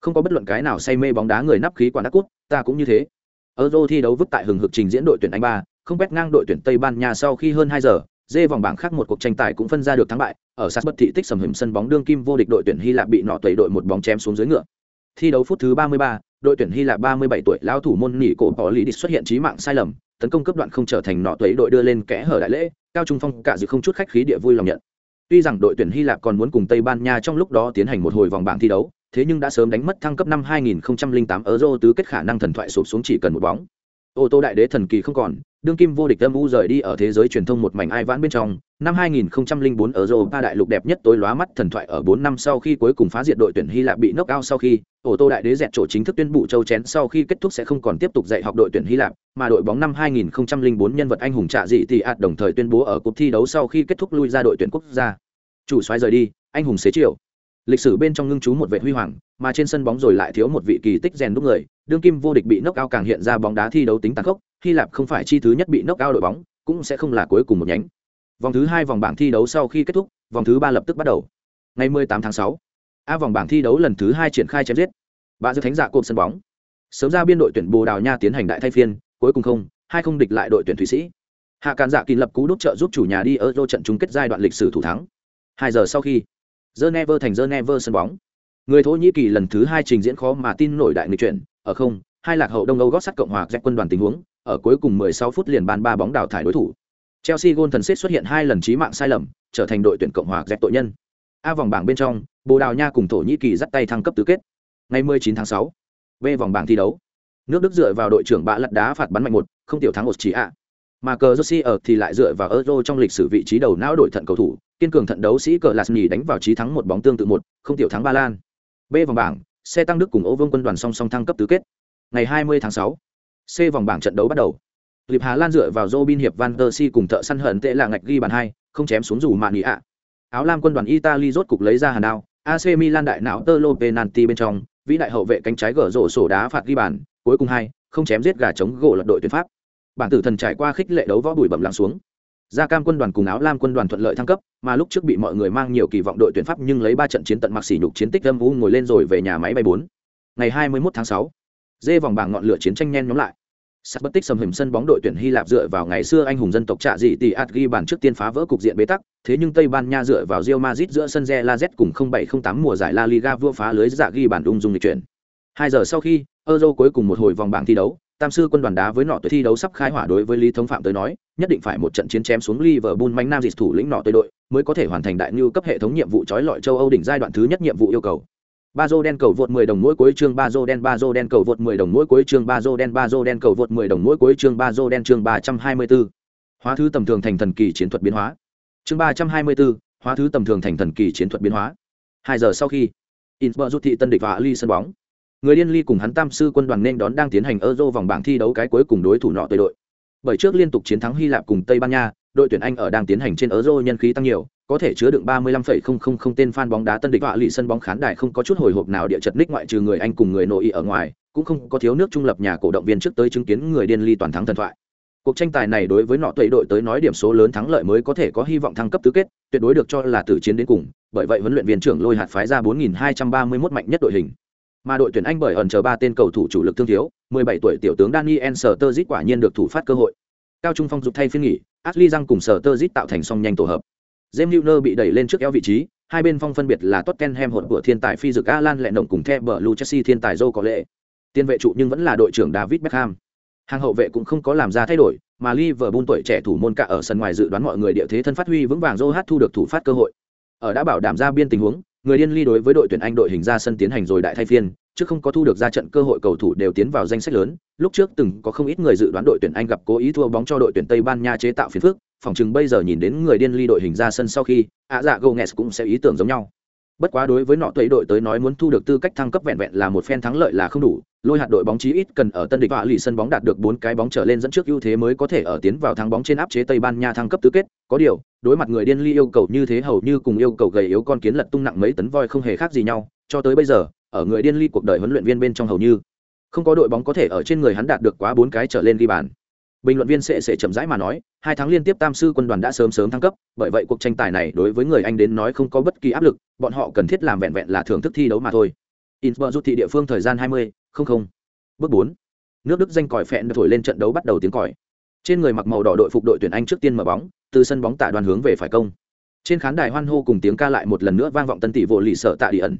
Không có bất luận cái nào say mê bóng đá người nắp khí quản đắc cút ta cũng như thế. Euro thi đấu vứt tại hừng hực trình diễn đội tuyển anh ba không quét ngang đội tuyển tây ban nha sau khi hơn hai giờ dê vòng bảng khác một cuộc tranh tài cũng phân ra được thắng bại ở sát bất thị tích sầm hầm sân bóng đương kim vô địch đội tuyển hy lạp bị nọ tẩy đội một bóng chém xuống dưới ngựa. Thi đấu phút thứ ba mươi ba đội tuyển Hy Lạp 37 tuổi lao thủ môn nỉ cổ bỏ lý địch xuất hiện trí mạng sai lầm, tấn công cấp đoạn không trở thành nọ tẩy đội đưa lên kẽ hở đại lễ, cao trung phong cả dự không chút khách khí địa vui lòng nhận. Tuy rằng đội tuyển Hy Lạp còn muốn cùng Tây Ban Nha trong lúc đó tiến hành một hồi vòng bảng thi đấu, thế nhưng đã sớm đánh mất thăng cấp năm 2008 Euro tứ kết khả năng thần thoại sụp xuống chỉ cần một bóng. Ô tô đại đế thần kỳ không còn, đương kim vô địch âm u rời đi ở thế giới truyền thông một mảnh ai vãn bên trong, năm 2004 ở Europa đại lục đẹp nhất tối lóa mắt thần thoại ở 4 năm sau khi cuối cùng phá diệt đội tuyển Hy Lạp bị knock out sau khi, ổ tô đại đế dẹt chỗ chính thức tuyên bố châu chén sau khi kết thúc sẽ không còn tiếp tục dạy học đội tuyển Hy Lạp, mà đội bóng năm 2004 nhân vật anh hùng trạ dị tỷ ạt đồng thời tuyên bố ở cuộc thi đấu sau khi kết thúc lui ra đội tuyển quốc gia. Chủ soái rời đi, anh hùng xế chiều. Lịch sử bên trong ngưng chú một vệ huy hoàng, mà trên sân bóng rồi lại thiếu một vị kỳ tích rèn đúc người, đương kim vô địch bị knock out càng hiện ra bóng đá thi đấu tính tàn khốc, Hy Lạp không phải chi thứ nhất bị knock out đội bóng, cũng sẽ không là cuối cùng một nhánh. Vòng thứ hai vòng bảng thi đấu sau khi kết thúc, vòng thứ ba lập tức bắt đầu. Ngày 18 tháng 6, A vòng bảng thi đấu lần thứ hai triển khai chém giết. Bạ Dư Thánh giả cột sân bóng. Sớm ra biên đội tuyển Bồ Đào Nha tiến hành đại thay phiên, cuối cùng không, hai không địch lại đội tuyển Thụy Sĩ. Hạ Càn giả dạ kín lập cú đúp trợ giúp chủ nhà đi ở Euro trận chung kết giai đoạn lịch sử thủ thắng. Hai giờ sau khi, Geneva thành Geneva sân bóng. Người Thổ Nhĩ Kỳ lần thứ hai trình diễn khó mà tin nổi đại nghịch chuyển, ở không, hai lạc hậu Đông Âu gót sắt cộng hòa dẹp quân đoàn tình huống, ở cuối cùng 16 phút liền bàn ba bóng đào thải đối thủ. Chelsea gôn thần xếp xuất hiện hai lần chí mạng sai lầm, trở thành đội tuyển cộng hòa dẹp tội nhân. A vòng bảng bên trong, Bồ Đào Nha cùng Thổ Nhĩ Kỳ dắt tay thăng cấp tứ kết. Ngày 19 tháng 6, B vòng bảng thi đấu. Nước Đức dựa vào đội trưởng bạ lật đá phạt bắn mạnh một, không tiểu thắng một chỉ ạ. Mà cờ Josi ở thì lại dựa vào Euro trong lịch sử vị trí đầu não đội thận cầu thủ, kiên cường thận đấu sĩ cờ Lasny đánh vào chí thắng một bóng tương tự một, không tiểu thắng Ba Lan. B vòng bảng, xe tăng Đức cùng Ô Vương quân đoàn song song thăng cấp tứ kết. Ngày 20 tháng 6, C vòng bảng trận đấu bắt đầu. Liệp Hà Lan dựa vào Robin hiệp Van der Si cùng thợ săn hận tệ là ngạch ghi bàn hai, không chém xuống dù mạn ạ. Áo lam quân đoàn Italy rốt cục lấy ra hàn đao, AC Milan đại não Tolo penalty bên trong, vĩ đại hậu vệ cánh trái gỡ rổ sổ đá phạt ghi bàn, cuối cùng hai, không chém giết gà chống gỗ lật đội tuyển Pháp. Bản tử thần trải qua khích lệ đấu võ bùi bẩm lắng xuống. Gia Cam quân đoàn cùng áo lam quân đoàn thuận lợi thăng cấp, mà lúc trước bị mọi người mang nhiều kỳ vọng đội tuyển Pháp nhưng lấy ba trận chiến tận mặc sỉ nhục chiến tích âm u ngồi lên rồi về nhà máy bay bốn. Ngày 21 tháng 6, dê vòng bảng ngọn lửa chiến tranh nhen nhóm lại. Sắt bất tích sầm hiểm sân bóng đội tuyển Hy Lạp dựa vào ngày xưa anh hùng dân tộc trạ dị tỷ ạt ghi bàn trước tiên phá vỡ cục diện bế tắc, thế nhưng Tây Ban Nha dựa vào Real Madrid giữa sân La Z cùng 0708 mùa giải La Liga vua phá lưới dạ ghi bàn ung dung lịch chuyển. Hai giờ sau khi, Euro cuối cùng một hồi vòng bảng thi đấu, Tam sư quân đoàn đá với nọ tuổi thi đấu sắp khai hỏa đối với Lý Thống Phạm tới nói, nhất định phải một trận chiến chém xuống Liverpool manh nam dịch thủ lĩnh nọ tới đội, mới có thể hoàn thành đại nhu cấp hệ thống nhiệm vụ trói lọi châu Âu đỉnh giai đoạn thứ nhất nhiệm vụ yêu cầu ba dô đen cầu vượt 10 đồng mỗi cuối chương ba dô đen ba dô đen cầu vượt 10 đồng mỗi cuối chương ba dô đen ba dô đen cầu vượt 10 đồng mỗi cuối chương ba dô đen chương 324. Hóa thứ tầm thường thành thần kỳ chiến thuật biến hóa. Chương 324, hóa thứ tầm thường thành thần kỳ chiến thuật biến hóa. Hai giờ sau khi, Innsbruck rút thị tân địch và ly sân bóng người điên ly cùng hắn tam sư quân đoàn nên đón đang tiến hành euro vòng bảng thi đấu cái cuối cùng đối thủ nọ tới đội bởi trước liên tục chiến thắng hy lạp cùng tây ban nha đội tuyển anh ở đang tiến hành trên euro nhân khí tăng nhiều có thể chứa đựng 35,000 tên fan bóng đá tân địch họa lì sân bóng khán đài không có chút hồi hộp nào địa chật ních ngoại trừ người anh cùng người nội y ở ngoài cũng không có thiếu nước trung lập nhà cổ động viên trước tới chứng kiến người điên ly toàn thắng thần thoại. Cuộc tranh tài này đối với nọ tuệ đội tới nói điểm số lớn thắng lợi mới có thể có hy vọng thăng cấp tứ kết tuyệt đối được cho là tử chiến đến cùng bởi vậy huấn luyện viên trưởng lôi hạt phái ra 4.231 mạnh nhất đội hình. Mà đội tuyển anh bởi ẩn chờ ba tên cầu thủ chủ lực thương thiếu 17 tuổi tiểu tướng daniel Sturridge quả nhiên được thủ phát cơ hội cao trung phong dục thay phiên nghỉ ashley răng cùng sở Terjit tạo thành song nhanh tổ hợp James Milner bị đẩy lên trước eo vị trí, hai bên phong phân biệt là Tottenham hỗn của thiên tài phi dược Alan lẹ động cùng The Blue Chelsea thiên tài Joe có lệ. Tiên vệ trụ nhưng vẫn là đội trưởng David Beckham. Hàng hậu vệ cũng không có làm ra thay đổi, mà Liverpool tuổi trẻ thủ môn cả ở sân ngoài dự đoán mọi người địa thế thân phát huy vững vàng Joe thu được thủ phát cơ hội. Ở đã bảo đảm ra biên tình huống, người điên ly đối với đội tuyển Anh đội hình ra sân tiến hành rồi đại thay phiên, trước không có thu được ra trận cơ hội cầu thủ đều tiến vào danh sách lớn, lúc trước từng có không ít người dự đoán đội tuyển Anh gặp cố ý thua bóng cho đội tuyển Tây Ban Nha chế tạo phiền phức, phòng chừng bây giờ nhìn đến người điên ly đội hình ra sân sau khi, ạ dạ Gomes cũng sẽ ý tưởng giống nhau. Bất quá đối với nọ tuệ đội tới nói muốn thu được tư cách thăng cấp vẹn vẹn là một phen thắng lợi là không đủ, lôi hạt đội bóng chí ít cần ở tân địch vạ lì sân bóng đạt được bốn cái bóng trở lên dẫn trước ưu thế mới có thể ở tiến vào thắng bóng trên áp chế Tây Ban Nha thăng cấp tứ kết, có điều, đối mặt người điên ly yêu cầu như thế hầu như cùng yêu cầu gầy yếu con kiến lật tung nặng mấy tấn voi không hề khác gì nhau, cho tới bây giờ, ở người điên ly cuộc đời huấn luyện viên bên trong hầu như không có đội bóng có thể ở trên người hắn đạt được quá bốn cái trở lên ghi bàn bình luận viên sẽ sẽ chậm rãi mà nói hai tháng liên tiếp tam sư quân đoàn đã sớm sớm thăng cấp bởi vậy cuộc tranh tài này đối với người anh đến nói không có bất kỳ áp lực bọn họ cần thiết làm vẹn vẹn là thưởng thức thi đấu mà thôi Innsbruck rút thị địa phương thời gian 20, không không. Bước 4. Nước Đức danh còi phẹn thổi lên trận đấu bắt đầu tiếng còi. Trên người mặc màu đỏ đội phục đội tuyển Anh trước tiên mở bóng, từ sân bóng tạ đoàn hướng về phải công. Trên khán đài hoan hô cùng tiếng ca lại một lần nữa vang vọng tân tỷ vô lì sợ tạ đi ẩn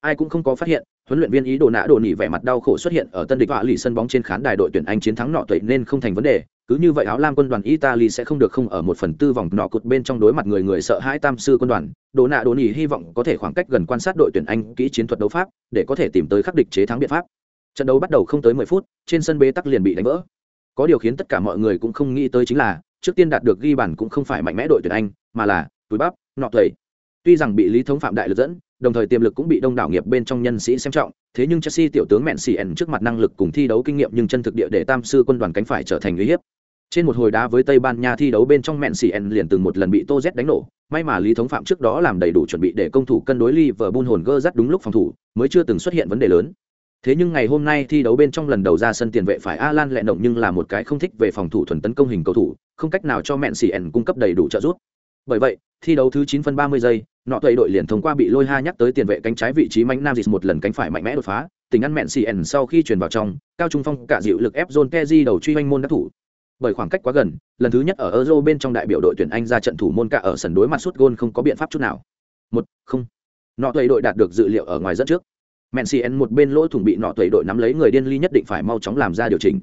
ai cũng không có phát hiện, huấn luyện viên ý đồ nã đồ nỉ vẻ mặt đau khổ xuất hiện ở tân địch họa lì sân bóng trên khán đài đội tuyển anh chiến thắng nọ tuệ nên không thành vấn đề. Cứ như vậy áo lam quân đoàn italy sẽ không được không ở một phần tư vòng nọ cụt bên trong đối mặt người người sợ hãi tam sư quân đoàn. Đồ nạ đồ nỉ hy vọng có thể khoảng cách gần quan sát đội tuyển anh kỹ chiến thuật đấu pháp, để có thể tìm tới khắc địch chế thắng biện pháp. Trận đấu bắt đầu không tới mười phút, trên sân bế tắc liền bị đánh vỡ. Có điều khiến tất cả mọi người cũng không nghĩ tới chính là, trước tiên đạt được ghi bàn cũng không phải mạnh mẽ đội tuyển anh, mà là túi bắp, nọ tuệ. Tuy rằng bị lý thống phạm đại lực dẫn đồng thời tiềm lực cũng bị đông đảo nghiệp bên trong nhân sĩ xem trọng. Thế nhưng chelsea tiểu tướng mẹn xì trước mặt năng lực cùng thi đấu kinh nghiệm nhưng chân thực địa để tam sư quân đoàn cánh phải trở thành uy hiếp. Trên một hồi đá với tây ban nha thi đấu bên trong mẹn xì liền từng một lần bị tô z đánh nổ. May mà lý thống phạm trước đó làm đầy đủ chuẩn bị để công thủ cân đối liverpool hồn gơ rất đúng lúc phòng thủ, mới chưa từng xuất hiện vấn đề lớn. Thế nhưng ngày hôm nay thi đấu bên trong lần đầu ra sân tiền vệ phải alan lẹ động nhưng là một cái không thích về phòng thủ thuần tấn công hình cầu thủ, không cách nào cho mẹn xì cung cấp đầy đủ trợ giúp. Bởi vậy, thi đấu thứ 9 phân 30 giây nọ tuệ đội liền thông qua bị lôi ha nhắc tới tiền vệ cánh trái vị trí mạnh nam dịch một lần cánh phải mạnh mẽ đột phá, tình ăn mẹn cn sau khi chuyển vào trong, cao trung phong cả dịu lực ép john keji đầu truy anh môn đắc thủ. Bởi khoảng cách quá gần, lần thứ nhất ở euro bên trong đại biểu đội tuyển anh ra trận thủ môn cả ở sân đối mặt suốt gôn không có biện pháp chút nào. Một, không. Nọ tuệ đội đạt được dự liệu ở ngoài dẫn trước. Mẹn cn một bên lỗ thủng bị nọ tuệ đội nắm lấy người điên ly nhất định phải mau chóng làm ra điều chỉnh.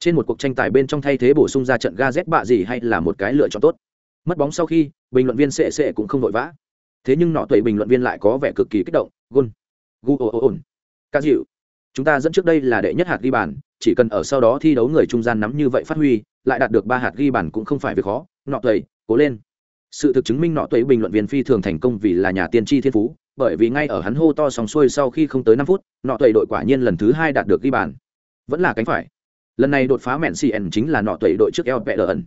Trên một cuộc tranh tài bên trong thay thế bổ sung ra trận ga z bạ gì hay là một cái lựa chọn tốt. Mất bóng sau khi, bình luận viên sệ sệ cũng không vội vã thế nhưng nọ tuệ bình luận viên lại có vẻ cực kỳ kích động, gôn, gu ồ ồn ca dịu. Chúng ta dẫn trước đây là đệ nhất hạt ghi bàn, chỉ cần ở sau đó thi đấu người trung gian nắm như vậy phát huy, lại đạt được ba hạt ghi bàn cũng không phải việc khó. Nọ tuệ, cố lên. Sự thực chứng minh nọ tuệ bình luận viên phi thường thành công vì là nhà tiên tri thiên phú, bởi vì ngay ở hắn hô to sòng xuôi sau khi không tới năm phút, nọ tuệ đội quả nhiên lần thứ hai đạt được ghi bàn. Vẫn là cánh phải. Lần này đột phá mẹn cn chính là nọ tuệ đội trước eo vẹ đờ ẩn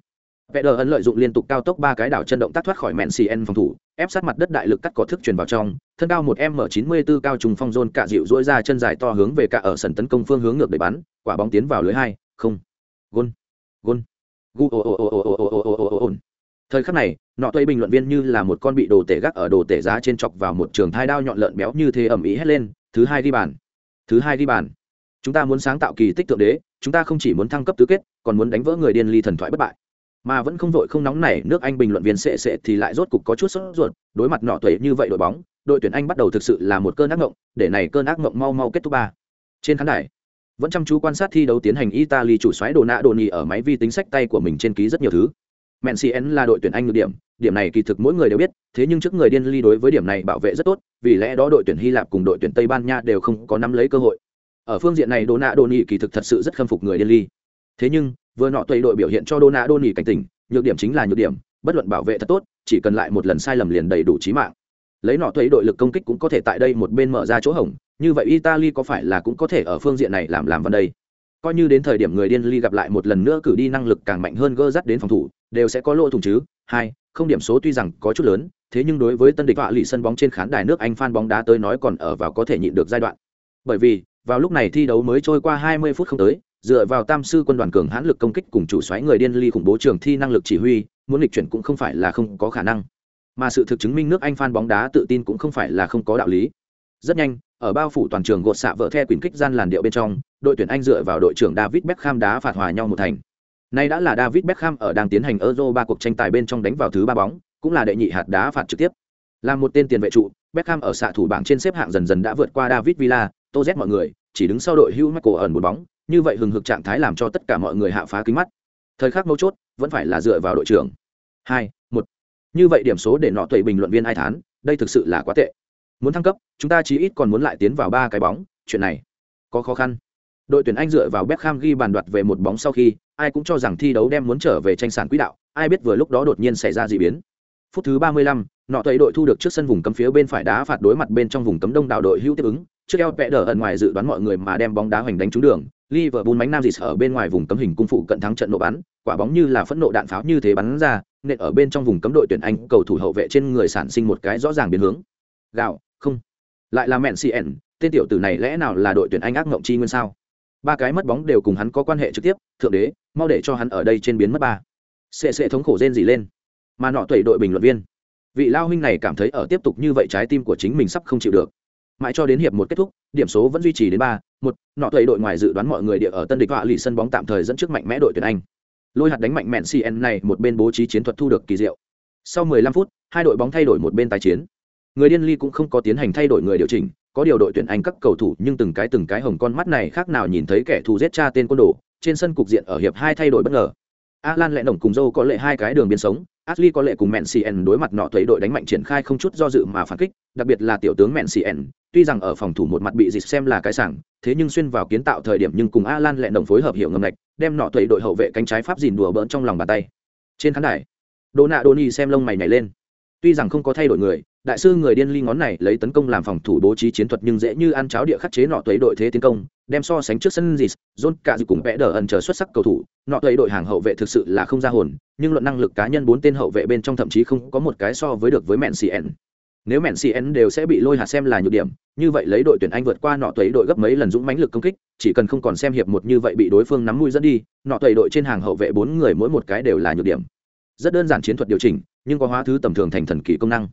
vẽ đờ ẩn lợi dụng liên tục cao tốc ba cái đảo chân động tác thoát khỏi mẹn cn phòng thủ ép sát mặt đất đại lực cắt cỏ thức truyền vào trong thân cao một m chín mươi bốn cao trùng phong rôn cạ dịu dỗi ra chân dài to hướng về cả ở sân tấn công phương hướng ngược để bắn quả bóng tiến vào lưới hai không gôn gôn gu ồ ồ ồ ồ ồ ồ ồ ồ ồ thời khắc này nọ tuây bình luận viên như là một con bị đồ tể gác ở đồ tể giá trên chọc vào một trường thai đao nhọn lợn béo như thế ẩm ý hét lên thứ hai ghi bàn thứ hai ghi bàn chúng ta muốn sáng tạo kỳ tích thượng đế chúng ta không chỉ muốn thăng cấp tứ kết còn muốn đánh vỡ người điên ly thần thoại bất bại mà vẫn không vội không nóng này nước anh bình luận viên sệ sệ thì lại rốt cục có chút sốt ruột, đối mặt nọ tuổi như vậy đội bóng, đội tuyển anh bắt đầu thực sự là một cơn ác ngộng để này cơn ác ngộng mau mau kết thúc ba. Trên khán đài, vẫn chăm chú quan sát thi đấu tiến hành italy chủ xoáy đồ nạ đồ nhì ở máy vi tính sách tay của mình trên ký rất nhiều thứ. Mencn là đội tuyển anh được điểm điểm này kỳ thực mỗi người đều biết, thế nhưng trước người điên ly đối với điểm này bảo vệ rất tốt, vì lẽ đó đội tuyển hy lạp cùng đội tuyển tây ban nha đều không có nắm lấy cơ hội. Ở phương diện này đồ nạ đồ nhì kỳ thực thật sự rất khâm phục người điên ly thế nhưng vừa nọ tuệ đội biểu hiện cho Dona Doni cảnh tỉnh, nhược điểm chính là nhược điểm, bất luận bảo vệ thật tốt, chỉ cần lại một lần sai lầm liền đầy đủ chí mạng. lấy nọ thuế đội lực công kích cũng có thể tại đây một bên mở ra chỗ hổng như vậy italy có phải là cũng có thể ở phương diện này làm làm văn đây? Coi như đến thời điểm người điên ly gặp lại một lần nữa cử đi năng lực càng mạnh hơn gơ dắt đến phòng thủ đều sẽ có lỗ thủng chứ. Hai không điểm số tuy rằng có chút lớn thế nhưng đối với tân địch họa lì sân bóng trên khán đài nước anh fan bóng đá tới nói còn ở vào có thể nhịn được giai đoạn. Bởi vì vào lúc này thi đấu mới trôi qua 20 phút không tới dựa vào tam sư quân đoàn cường hãn lực công kích cùng chủ xoáy người điên ly khủng bố trường thi năng lực chỉ huy, muốn lịch chuyển cũng không phải là không có khả năng. Mà sự thực chứng minh nước anh phan bóng đá tự tin cũng không phải là không có đạo lý. Rất nhanh, ở bao phủ toàn trường gột xạ vợ the quyền kích gian làn điệu bên trong, đội tuyển anh dựa vào đội trưởng david beckham đá phạt hòa nhau một thành. Nay đã là david beckham ở đang tiến hành euro ba cuộc tranh tài bên trong đánh vào thứ ba bóng, cũng là đệ nhị hạt đá phạt trực tiếp. Là một tên tiền vệ trụ, beckham ở xạ thủ bảng trên xếp hạng dần dần đã vượt qua david villa tô z mọi người, chỉ đứng sau đội hugh michael ẩn một bóng như vậy hừng hực trạng thái làm cho tất cả mọi người hạ phá kính mắt. Thời khắc mấu chốt vẫn phải là dựa vào đội trưởng. Hai một. Như vậy điểm số để nọ tuệ bình luận viên ai thán đây thực sự là quá tệ. Muốn thăng cấp chúng ta chí ít còn muốn lại tiến vào ba cái bóng chuyện này có khó khăn. Đội tuyển anh dựa vào Beckham ghi bàn đoạt về một bóng sau khi ai cũng cho rằng thi đấu đem muốn trở về tranh sản quỹ đạo ai biết vừa lúc đó đột nhiên xảy ra dị biến. Phút thứ 35, nọ tuệ đội thu được trước sân vùng cấm phía bên phải đá phạt đối mặt bên trong vùng cấm đông đảo đội hữu tiếp ứng. Trước eo vẽ đờ ẩn ngoài dự đoán mọi người mà đem bóng đá hoành đánh trúng đường Liverpool mánh nam dịt ở bên ngoài vùng cấm hình cung phụ cận thắng trận nổ bắn, quả bóng như là phẫn nộ đạn pháo như thế bắn ra, nên ở bên trong vùng cấm đội tuyển anh cầu thủ hậu vệ trên người sản sinh một cái rõ ràng biến hướng. Gạo, không. Lại là mẹn cn tên tiểu tử này lẽ nào là đội tuyển anh ác ngộng chi nguyên sao? Ba cái mất bóng đều cùng hắn có quan hệ trực tiếp, thượng đế, mau để cho hắn ở đây trên biến mất ba. Sẽ sẽ thống khổ rên gì lên. Mà nọ tẩy đội bình luận viên. Vị lao huynh này cảm thấy ở tiếp tục như vậy trái tim của chính mình sắp không chịu được mãi cho đến hiệp một kết thúc, điểm số vẫn duy trì đến ba, một, nọ tẩy đội ngoài dự đoán mọi người địa ở tân địch họa lì sân bóng tạm thời dẫn trước mạnh mẽ đội tuyển anh. Lôi hạt đánh mạnh mẹn cn này, một bên bố trí chiến thuật thu được kỳ diệu. Sau 15 phút, hai đội bóng thay đổi một bên tái chiến. Người điên ly cũng không có tiến hành thay đổi người điều chỉnh, có điều đội tuyển anh các cầu thủ nhưng từng cái từng cái hồng con mắt này khác nào nhìn thấy kẻ thù giết cha tên quân đồ, trên sân cục diện ở hiệp hai thay đổi bất ngờ. Alan lẹ nổng cùng dâu có lệ hai cái đường biên sống Ashley có lệ cùng Mencien đối mặt nọ thấy đội đánh mạnh triển khai không chút do dự mà phản kích, đặc biệt là tiểu tướng Mencien, tuy rằng ở phòng thủ một mặt bị dịch xem là cái sảng, thế nhưng xuyên vào kiến tạo thời điểm nhưng cùng Alan lại đồng phối hợp hiệu ngầm lệch, đem nọ thấy đội hậu vệ cánh trái pháp gìn đùa bỡn trong lòng bàn tay. Trên khán đài, Donadoni xem lông mày nhảy lên. Tuy rằng không có thay đổi người, đại sư người điên ly ngón này lấy tấn công làm phòng thủ bố trí chiến thuật nhưng dễ như ăn cháo địa khắc chế nọ tuế đội thế tiến công, đem so sánh trước sân gì john cả dự cùng vẽ đờ ẩn chờ xuất sắc cầu thủ. Nọ tuế đội hàng hậu vệ thực sự là không ra hồn, nhưng luận năng lực cá nhân bốn tên hậu vệ bên trong thậm chí không có một cái so với được với mẹn cn nếu mẹn cn đều sẽ bị lôi hạt xem là nhược điểm, như vậy lấy đội tuyển anh vượt qua nọ tuế đội gấp mấy lần dũng mãnh lực công kích, chỉ cần không còn xem hiệp một như vậy bị đối phương nắm mũi dẫn đi, nọ tuế đội trên hàng hậu vệ bốn người mỗi một cái đều là nhược điểm. Rất đơn giản chiến thuật điều chỉnh, nhưng có hóa thứ tầm thường thành thần kỳ công năng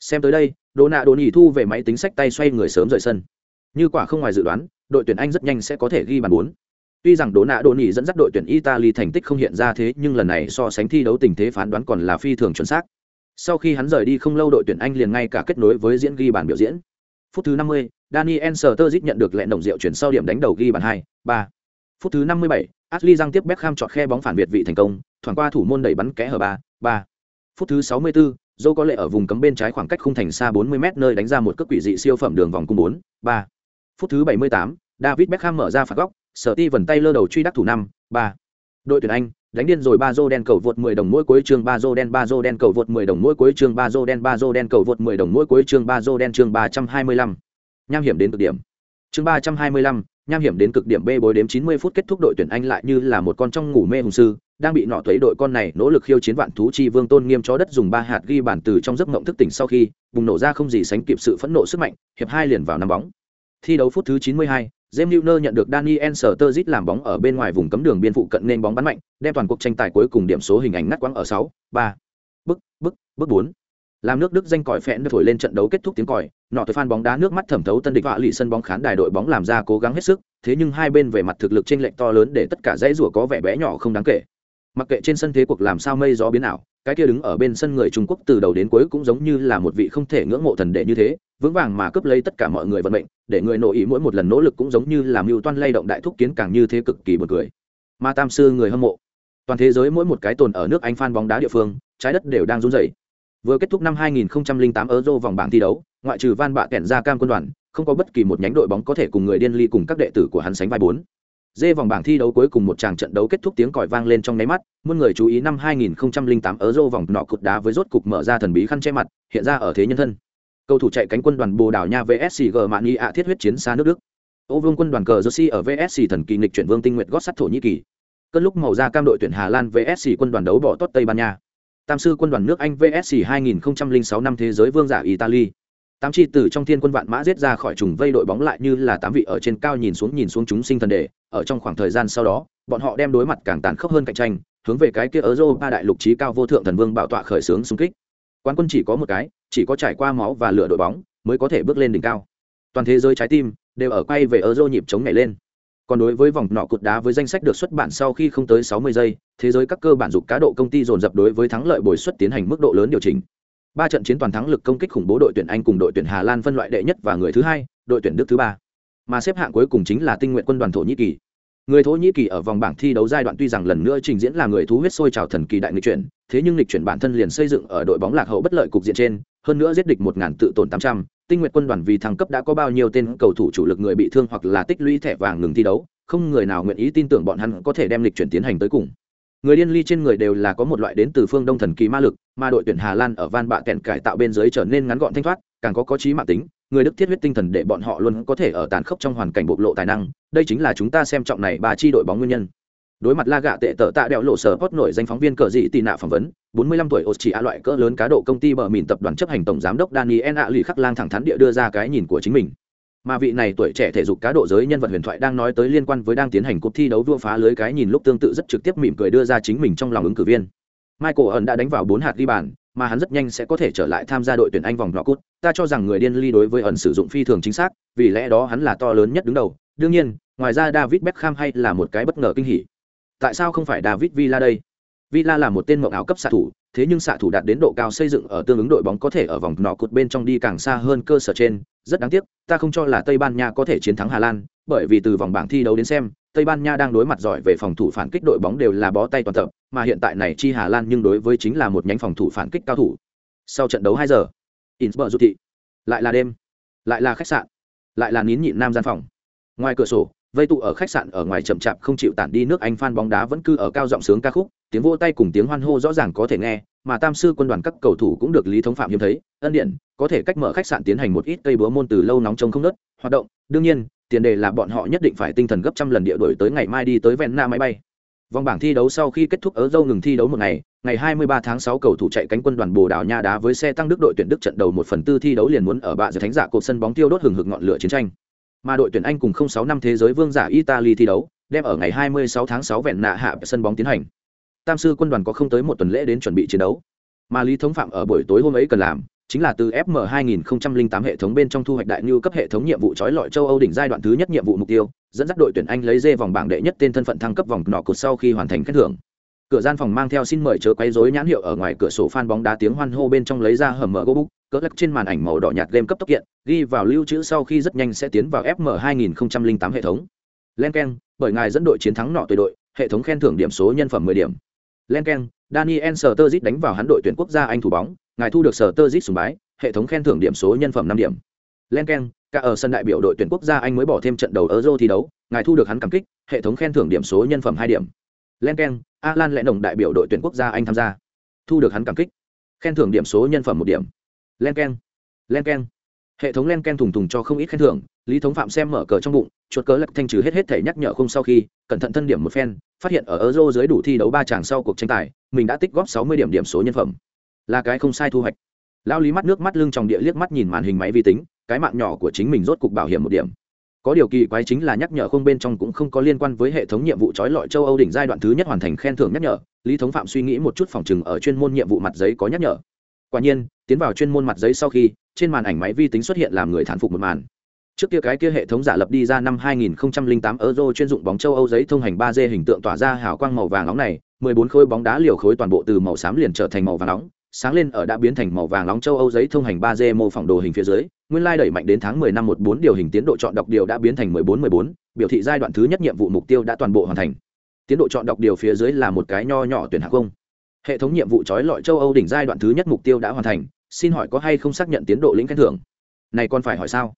xem tới đây đồ nạ đồ Nỉ thu về máy tính sách tay xoay người sớm rời sân. Như quả không ngoài dự đoán đội tuyển anh rất nhanh sẽ có thể ghi bàn bốn. Tuy rằng đồ nạ đồ Nỉ dẫn dắt đội tuyển italy thành tích không hiện ra thế nhưng lần này so sánh thi đấu tình thế phán đoán còn là phi thường chuẩn xác. Sau khi hắn rời đi không lâu đội tuyển anh liền ngay cả kết nối với diễn ghi bàn biểu diễn. Phút thứ 50, daniel sturridge nhận được lệnh đồng rượu chuyển sau điểm đánh đầu ghi bàn hai ba. Phút thứ 57, Ashley Giang tiếp Beckham chọn khe bóng phản việt vị thành công, thoảng qua thủ môn đẩy bắn kẽ hở ba ba. Phút thứ 64, dâu có lệ ở vùng cấm bên trái khoảng cách khung thành xa 40 m nơi đánh ra một cước quỷ dị siêu phẩm đường vòng cung 4, 3. Phút thứ 78, David Beckham mở ra phạt góc, sở ti vần tay lơ đầu truy đắc thủ 5, 3. Đội tuyển Anh đánh điên rồi ba dô đen cầu vượt 10 đồng mỗi cuối chương ba dô đen ba dô đen cầu vượt 10 đồng mỗi cuối chương ba dô đen ba dô đen cầu vượt 10 đồng mỗi cuối chương ba dô đen chương 325. Nham hiểm đến cực điểm. Chương 325, nham hiểm đến cực điểm B bối đếm 90 phút kết thúc đội tuyển Anh lại như là một con trong ngủ mê hùng sư, đang bị nọ thuế đội con này nỗ lực khiêu chiến vạn thú chi vương tôn nghiêm chó đất dùng ba hạt ghi bản từ trong giấc mộng thức tỉnh sau khi bùng nổ ra không gì sánh kịp sự phẫn nộ sức mạnh hiệp hai liền vào năm bóng thi đấu phút thứ 92, James Milner nhận được Daniel Sturridge làm bóng ở bên ngoài vùng cấm đường biên phụ cận nên bóng bắn mạnh, đem toàn cuộc tranh tài cuối cùng điểm số hình ảnh ngắt quãng ở 6, 3. Bức, bức, bức 4 làm nước đức danh còi phẹn thổi lên trận đấu kết thúc tiếng còi nọ tới phan bóng đá nước mắt thẩm thấu tân địch vạ lì sân bóng khán đài đội bóng làm ra cố gắng hết sức thế nhưng hai bên về mặt thực lực chênh lệch to lớn để tất cả dãy rủa có vẻ bé nhỏ không đáng kể mặc kệ trên sân thế cuộc làm sao mây gió biến ảo cái kia đứng ở bên sân người trung quốc từ đầu đến cuối cũng giống như là một vị không thể ngưỡng mộ thần đệ như thế vững vàng mà cướp lấy tất cả mọi người vận mệnh để người nội ý mỗi một lần nỗ lực cũng giống như là mưu toan lay động đại thúc kiến càng như thế cực kỳ buồn cười. Mà tam sư người hâm mộ. Toàn thế giới mỗi một cái tồn ở nước anh phan bóng đá địa phương trái đất đều đang run rẩy. Vừa kết thúc năm 2008 Euro vòng bảng thi đấu, ngoại trừ Van Bạ kẹn ra cam quân đoàn, không có bất kỳ một nhánh đội bóng có thể cùng người điên ly cùng các đệ tử của hắn sánh vai bốn. Dê vòng bảng thi đấu cuối cùng một tràng trận đấu kết thúc tiếng còi vang lên trong nháy mắt, muôn người chú ý năm 2008 ở Euro vòng nọ cột đá với rốt cục mở ra thần bí khăn che mặt, hiện ra ở thế nhân thân. cầu thủ chạy cánh quân đoàn bồ đào nha vsc g mạn ạ thiết huyết chiến xa nước đức. Ô vương quân đoàn cờ jersey ở vsc thần kỳ nghịch chuyển vương tinh nguyện gót sắt thổ nhĩ kỳ. Cơn lúc màu da cam đội tuyển hà lan vsc quân đoàn đấu bỏ tốt tây ban nha. Tam sư quân đoàn nước anh vsc 2006 năm thế giới vương giả italy tám chi từ trong thiên quân vạn mã giết ra khỏi trùng vây đội bóng lại như là tám vị ở trên cao nhìn xuống nhìn xuống chúng sinh thần đề ở trong khoảng thời gian sau đó, bọn họ đem đối mặt càng tàn khốc hơn cạnh tranh, hướng về cái kia ở ba đại lục trí cao vô thượng thần vương bảo tọa khởi xướng xung kích. Quán quân chỉ có một cái, chỉ có trải qua máu và lửa đội bóng mới có thể bước lên đỉnh cao. Toàn thế giới trái tim đều ở quay về ở dô nhịp chống nhảy lên. Còn đối với vòng nọ cột đá với danh sách được xuất bản sau khi không tới 60 giây, thế giới các cơ bản dục cá độ công ty dồn dập đối với thắng lợi bồi suất tiến hành mức độ lớn điều chỉnh ba trận chiến toàn thắng lực công kích khủng bố đội tuyển anh cùng đội tuyển hà lan phân loại đệ nhất và người thứ hai, đội tuyển đức thứ ba. Mà xếp hạng cuối cùng chính là tinh nguyện quân đoàn thổ nhĩ kỳ. Người thổ nhĩ kỳ ở vòng bảng thi đấu giai đoạn tuy rằng lần nữa trình diễn là người thú huyết sôi trào thần kỳ đại nghịch chuyển, thế nhưng lịch chuyển bản thân liền xây dựng ở đội bóng lạc hậu bất lợi cục diện trên, hơn nữa giết địch một ngàn tự tổn tám trăm, tinh nguyện quân đoàn vì thăng cấp đã có bao nhiêu tên cầu thủ chủ lực người bị thương hoặc là tích lũy thẻ vàng ngừng thi đấu, không người nào nguyện ý tin tưởng bọn hắn có thể đem lịch chuyển tiến hành tới cùng người điên ly trên người đều là có một loại đến từ phương đông thần kỳ ma lực, mà đội tuyển hà lan ở van bạ kẹn cải tạo bên dưới trở nên ngắn gọn thanh thoát, càng có có trí mạng tính, người đức thiết huyết tinh thần để bọn họ luôn có thể ở tàn khốc trong hoàn cảnh bộc lộ tài năng, đây chính là chúng ta xem trọng này ba chi đội bóng nguyên nhân. Đối mặt la gạ tệ tợ tạ đẹo lộ sở hot nổi danh phóng viên cờ dị tị nạ phỏng vấn 45 tuổi ột chỉ a loại cỡ lớn cá độ công ty bờ mìn tập đoàn chấp hành tổng giám đốc Daniel a lì khắc lang thẳng thắn địa đưa ra cái nhìn của chính mình mà vị này tuổi trẻ thể dục cá độ giới nhân vật huyền thoại đang nói tới liên quan với đang tiến hành cuộc thi đấu vua phá lưới cái nhìn lúc tương tự rất trực tiếp mỉm cười đưa ra chính mình trong lòng ứng cử viên. Michael ẩn đã đánh vào bốn hạt ghi bàn, mà hắn rất nhanh sẽ có thể trở lại tham gia đội tuyển anh vòng nọ cút. Ta cho rằng người điên ly đối với ẩn sử dụng phi thường chính xác, vì lẽ đó hắn là to lớn nhất đứng đầu. Đương nhiên, ngoài ra david beckham hay là một cái bất ngờ kinh hỉ. Tại sao không phải david villa đây? Villa là một tên mộng áo cấp xạ thủ, thế nhưng xạ thủ đạt đến độ cao xây dựng ở tương ứng đội bóng có thể ở vòng nọ cột bên trong đi càng xa hơn cơ sở trên rất đáng tiếc, ta không cho là tây ban nha có thể chiến thắng hà lan, bởi vì từ vòng bảng thi đấu đến xem, tây ban nha đang đối mặt giỏi về phòng thủ phản kích đội bóng đều là bó tay toàn tập, mà hiện tại này chi hà lan nhưng đối với chính là một nhánh phòng thủ phản kích cao thủ. Sau trận đấu hai giờ, Innsbruck du thị lại là đêm, lại là khách sạn, lại là nín nhịn nam gian phòng. Ngoài cửa sổ, vây tụ ở khách sạn ở ngoài chậm chạp không chịu tản đi nước anh phan bóng đá vẫn cứ ở cao giọng sướng ca khúc, tiếng vỗ tay cùng tiếng hoan hô rõ ràng có thể nghe mà tam sư quân đoàn các cầu thủ cũng được lý thống phạm hiếm thấy, ân điện, có thể cách mở khách sạn tiến hành một ít cây búa môn từ lâu nóng trông không nớt, hoạt động, đương nhiên, tiền đề là bọn họ nhất định phải tinh thần gấp trăm lần địa đổi tới ngày mai đi tới ven na máy bay. Vòng bảng thi đấu sau khi kết thúc ở dâu ngừng thi đấu một ngày ngày 23 tháng 6 cầu thủ chạy cánh quân đoàn bồ đào nha đá với xe tăng đức đội tuyển đức trận đầu một phần tư thi đấu liền muốn ở bạ giờ thánh giả cột sân bóng tiêu đốt hừng hực ngọn lửa chiến tranh. Mà đội tuyển anh cùng 06 năm thế giới vương giả italy thi đấu, đem ở ngày 26 tháng 6 vẹn nạ hạ sân bóng tiến hành tam sư quân đoàn có không tới một tuần lễ đến chuẩn bị chiến đấu. Mà lý thống phạm ở buổi tối hôm ấy cần làm, chính là từ fm 2008 hệ thống bên trong thu hoạch đại như cấp hệ thống nhiệm vụ trói lọi châu âu đỉnh giai đoạn thứ nhất nhiệm vụ mục tiêu, dẫn dắt đội tuyển anh lấy dê vòng bảng đệ nhất tên thân phận thăng cấp vòng nọ cột sau khi hoàn thành khen thưởng. Cửa gian phòng mang theo xin mời chớ quấy rối nhãn hiệu ở ngoài cửa sổ phan bóng đá tiếng hoan hô bên trong lấy ra hầm mở gỗ cỡ lắc trên màn ảnh màu đỏ nhạt game cấp tốc kiện, ghi vào lưu trữ sau khi rất nhanh sẽ tiến vào fm 2008 hệ thống. Len keng, bởi ngài dẫn đội chiến thắng nọ tuyệt đội, hệ thống khen thưởng điểm số nhân phẩm 10 điểm. Lenken, daniel sờ đánh vào hắn đội tuyển quốc gia anh thủ bóng. Ngài thu được sờ sùng bái hệ thống khen thưởng điểm số nhân phẩm năm điểm. Lenken, cả ở sân đại biểu đội tuyển quốc gia anh mới bỏ thêm trận đầu euro thi đấu. Ngài thu được hắn cảm kích hệ thống khen thưởng điểm số nhân phẩm hai điểm. Lenken, alan lẽ đồng đại biểu đội tuyển quốc gia anh tham gia. Thu được hắn cảm kích. Khen thưởng điểm số nhân phẩm một điểm. Len Lenken, len hệ thống Lenken thùng thùng cho không ít khen thưởng lý thống phạm xem mở cờ trong bụng, chuột cớ lật thanh trừ hết hết thể nhắc nhở không sau khi, cẩn thận thân điểm một phen, phát hiện ở euro dưới đủ thi đấu ba chàng sau cuộc tranh tài, mình đã tích góp sáu mươi điểm điểm số nhân phẩm. Là cái không sai thu hoạch. Lao lý mắt nước mắt lưng trong địa liếc mắt nhìn màn hình máy vi tính, cái mạng nhỏ của chính mình rốt cục bảo hiểm một điểm. Có điều kỳ quái chính là nhắc nhở không bên trong cũng không có liên quan với hệ thống nhiệm vụ trói lọi châu âu đỉnh giai đoạn thứ nhất hoàn thành khen thưởng nhắc nhở, lý thống phạm suy nghĩ một chút phòng chừng ở chuyên môn nhiệm vụ mặt giấy có nhắc nhở. Quả nhiên, tiến vào chuyên môn mặt giấy sau khi, trên màn ảnh máy vi tính xuất hiện làm người thán phục một màn trước kia cái kia hệ thống giả lập đi ra năm 2008 euro chuyên dụng bóng châu âu giấy thông hành 3D hình tượng tỏa ra hào quang màu vàng nóng này 14 khối bóng đá liều khối toàn bộ từ màu xám liền trở thành màu vàng nóng sáng lên ở đã biến thành màu vàng nóng châu âu giấy thông hành 3D mô phỏng đồ hình phía dưới nguyên lai đẩy mạnh đến tháng 10 năm 14 điều hình tiến độ chọn đọc điều đã biến thành 14-14, biểu thị giai đoạn thứ nhất nhiệm vụ mục tiêu đã toàn bộ hoàn thành. Tiến độ chọn đọc điều phía dưới là một cái nho nhỏ tuyển hạng không. Hệ thống nhiệm vụ trói lọi châu âu đỉnh giai đoạn thứ nhất mục tiêu đã hoàn thành xin hỏi có hay không xác nhận tiến độ lĩnh khen thưởng? Này còn phải hỏi sao?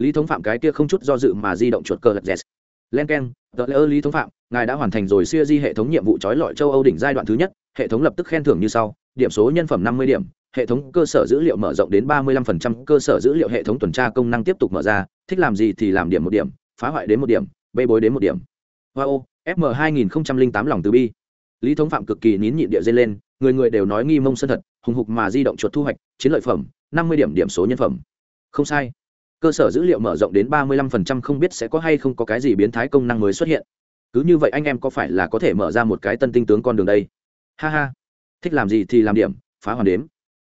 Lý thống phạm cái kia không chút do dự mà di động chuột cờ lật dẹt. Len k e n tờ lễ ơ lý thống phạm ngài đã hoàn thành rồi siêu di hệ thống nhiệm vụ trói lọi châu âu đỉnh giai đoạn thứ nhất hệ thống lập tức khen thưởng như sau điểm số nhân phẩm năm mươi điểm hệ thống cơ sở dữ liệu mở rộng đến 35%, cơ sở dữ liệu hệ thống tuần tra công năng tiếp tục mở ra thích làm gì thì làm điểm một điểm phá hoại đến một điểm bê bối đến một điểm. Wow fm 2008 lòng từ bi. Lý thống phạm cực kỳ nín nhịn địa dây lên người người đều nói nghi mông sân thật hùng hục mà di động chuột thu hoạch chiến lợi phẩm 50 điểm điểm số nhân phẩm. Không sai cơ sở dữ liệu mở rộng đến 35% không biết sẽ có hay không có cái gì biến thái công năng mới xuất hiện. Cứ như vậy anh em có phải là có thể mở ra một cái tân tinh tướng con đường đây? Ha ha. Thích làm gì thì làm điểm, phá hoàn đếm.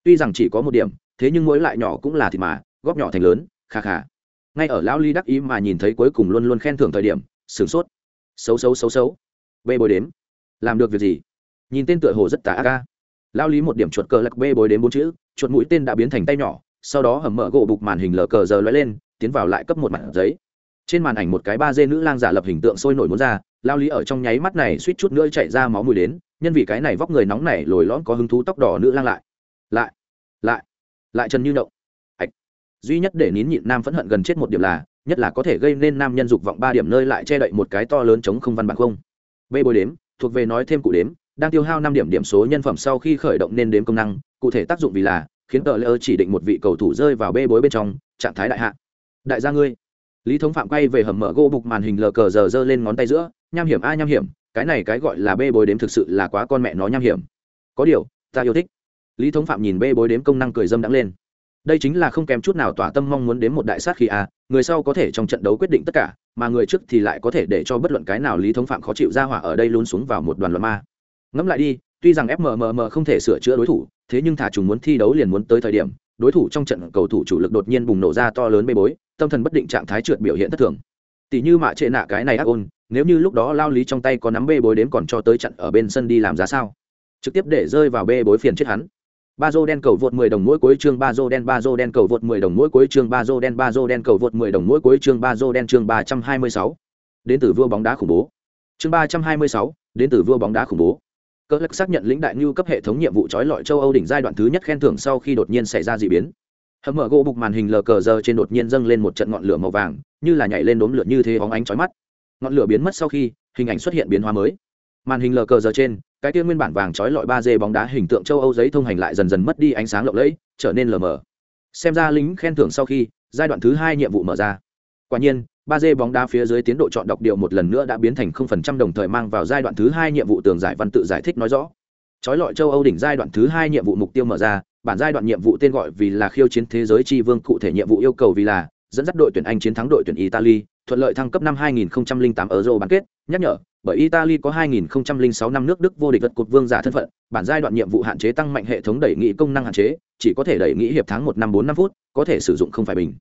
Tuy rằng chỉ có một điểm, thế nhưng mỗi lại nhỏ cũng là thịt mà, góp nhỏ thành lớn, kha kha. Ngay ở lão ly đắc ý mà nhìn thấy cuối cùng luôn luôn khen thưởng thời điểm, sửng sốt. Xấu xấu xấu xấu. Bê bối đếm. Làm được việc gì? Nhìn tên tựa hồ rất tà ác lão lý một điểm chuột cờ lật bê bối đếm bốn chữ, chuột mũi tên đã biến thành tay nhỏ sau đó hầm mở gỗ bục màn hình lờ cờ giờ lóe lên, tiến vào lại cấp một mặt giấy. Trên màn ảnh một cái ba dê nữ lang giả lập hình tượng sôi nổi muốn ra, lao lý ở trong nháy mắt này suýt chút nữa chạy ra máu mùi đến, nhân vì cái này vóc người nóng này lồi lõm có hứng thú tóc đỏ nữ lang lại. Lại lại lại trần như động. Ạch duy nhất để nín nhịn nam phẫn hận gần chết một điểm là, nhất là có thể gây nên nam nhân dục vọng ba điểm nơi lại che đậy một cái to lớn chống không văn bản không. Bê bồi đếm, thuộc về nói thêm cụ đếm, đang tiêu hao năm điểm điểm số nhân phẩm sau khi khởi động nên đếm công năng, cụ thể tác dụng vì là khiến tờ lơ chỉ định một vị cầu thủ rơi vào bê bối bên trong, trạng thái đại hạ. Đại gia ngươi, lý thống phạm quay về hầm mở gỗ bục màn hình lờ cờ giờ giơ lên ngón tay giữa, nham hiểm a nham hiểm, cái này cái gọi là bê bối đếm thực sự là quá con mẹ nó nham hiểm. Có điều, ta yêu thích. Lý thống phạm nhìn bê bối đếm công năng cười dâm đắng lên. Đây chính là không kém chút nào tỏa tâm mong muốn đến một đại sát khi a, người sau có thể trong trận đấu quyết định tất cả, mà người trước thì lại có thể để cho bất luận cái nào lý thống phạm khó chịu ra hỏa ở đây luôn xuống vào một đoàn loạn ma. Ngẫm lại đi tuy rằng fmmm không thể sửa chữa đối thủ thế nhưng thả trùng muốn thi đấu liền muốn tới thời điểm đối thủ trong trận cầu thủ chủ lực đột nhiên bùng nổ ra to lớn bê bối tâm thần bất định trạng thái trượt biểu hiện thất thường. Tỷ như mạ trệ nạ cái này ác ôn nếu như lúc đó lao lý trong tay có nắm bê bối đến còn cho tới trận ở bên sân đi làm giá sao? Trực tiếp để rơi vào bê bối phiền chết hắn. Ba dô đen cầu vượt 10 đồng mỗi cuối chương ba dô đen ba dô đen cầu vượt 10 đồng mỗi cuối chương ba dô đen ba dô đen cầu vượt 10 đồng mỗi cuối chương ba dô đen chương 326. đến từ vua bóng đá khủng bố. Chương 326, đến từ vua bóng đá khủng bố cơ lắc xác nhận lĩnh đại ngưu cấp hệ thống nhiệm vụ trói lọi châu âu đỉnh giai đoạn thứ nhất khen thưởng sau khi đột nhiên xảy ra d ị biến. Hầm mở gỗ bục màn hình lờ cờ giờ trên đột nhiên dâng lên một trận ngọn lửa màu vàng, như là nhảy lên đốm lửa như thế hóng ánh trói mắt. Ngọn lửa biến mất sau khi, hình ảnh xuất hiện biến hóa mới. Màn hình lờ cờ giờ trên, cái kia nguyên bản vàng trói lọi ba d bóng đá hình tượng châu âu giấy thông hành lại dần dần mất đi ánh sáng lộng lẫy, trở nên lờ mờ. Xem ra lính khen thưởng sau khi, giai đoạn thứ hai nhiệm vụ mở ra. Quả nhiên ba d bóng đá phía dưới tiến độ chọn đọc điều một lần nữa đã biến thành không phần trăm đồng thời mang vào giai đoạn thứ hai nhiệm vụ tường giải văn tự giải thích nói rõ. Trói lọi châu âu đỉnh giai đoạn thứ hai nhiệm vụ mục tiêu mở ra, bản giai đoạn nhiệm vụ tên gọi vì là khiêu chiến thế giới tri vương, cụ thể nhiệm vụ yêu cầu vì là dẫn dắt đội tuyển anh chiến thắng đội tuyển italy, thuận lợi thăng cấp năm 2008 euro bán kết. Nhắc nhở, bởi italy có 2006 năm nước đức vô địch vật cột vương giả thân phận, bản giai đoạn nhiệm vụ hạn chế tăng mạnh hệ thống đẩy nghị công năng hạn chế, chỉ có thể đẩy nghị hiệp tháng một năm bốn năm phút, có thể sử dụng không phải bình.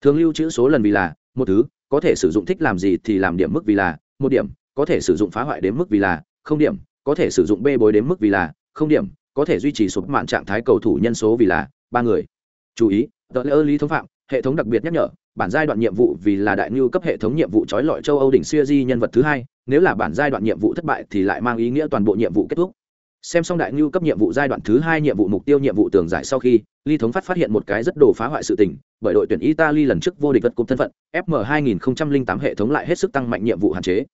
Thường lưu trữ số lần vì là một thứ có thể sử dụng thích làm gì thì làm điểm mức vì là, một điểm, có thể sử dụng phá hoại đến mức vì là, không điểm, có thể sử dụng bê bối đến mức vì là, không điểm, có thể duy trì sụp mạng trạng thái cầu thủ nhân số vì là, ba người. Chú ý, tờ lễ lý thống phạm, hệ thống đặc biệt nhắc nhở, bản giai đoạn nhiệm vụ vì là đại ngưu cấp hệ thống nhiệm vụ trói lọi châu âu đỉnh siêu di nhân vật thứ hai, nếu là bản giai đoạn nhiệm vụ thất bại thì lại mang ý nghĩa toàn bộ nhiệm vụ kết thúc. Xem xong đại ngưu cấp nhiệm vụ giai đoạn thứ hai nhiệm vụ mục tiêu nhiệm vụ tường giải sau khi ly thống phát phát hiện một cái rất đồ phá hoại sự tình bởi đội tuyển italy lần trước vô địch vật cúp thân phận fm 2008 hệ thống lại hết sức tăng mạnh nhiệm vụ hạn chế.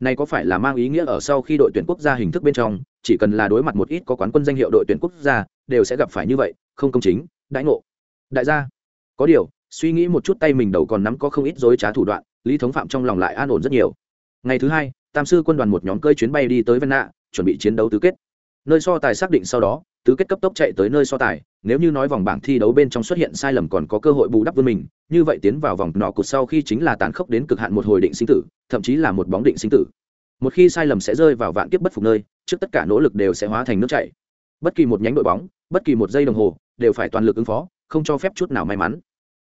Này có phải là mang ý nghĩa ở sau khi đội tuyển quốc gia hình thức bên trong, chỉ cần là đối mặt một ít có quán quân danh hiệu đội tuyển quốc gia, đều sẽ gặp phải như vậy, không công chính, đãi ngộ. Đại gia, có điều, suy nghĩ một chút tay mình đầu còn nắm có không ít dối trá thủ đoạn, lý thống phạm trong lòng lại an ổn rất nhiều. Ngày thứ hai, tam sư quân đoàn một nhóm cơi chuyến bay đi tới vân nạ chuẩn bị chiến đấu tứ kết. Nơi so tài xác định sau đó tứ kết cấp tốc chạy tới nơi so tài, nếu như nói vòng bảng thi đấu bên trong xuất hiện sai lầm còn có cơ hội bù đắp vươn mình, như vậy tiến vào vòng nọ cột sau khi chính là tàn khốc đến cực hạn một hồi định sinh tử, thậm chí là một bóng định sinh tử. Một khi sai lầm sẽ rơi vào vạn kiếp bất phục nơi, trước tất cả nỗ lực đều sẽ hóa thành nước chảy. Bất kỳ một nhánh đội bóng, bất kỳ một giây đồng hồ, đều phải toàn lực ứng phó, không cho phép chút nào may mắn.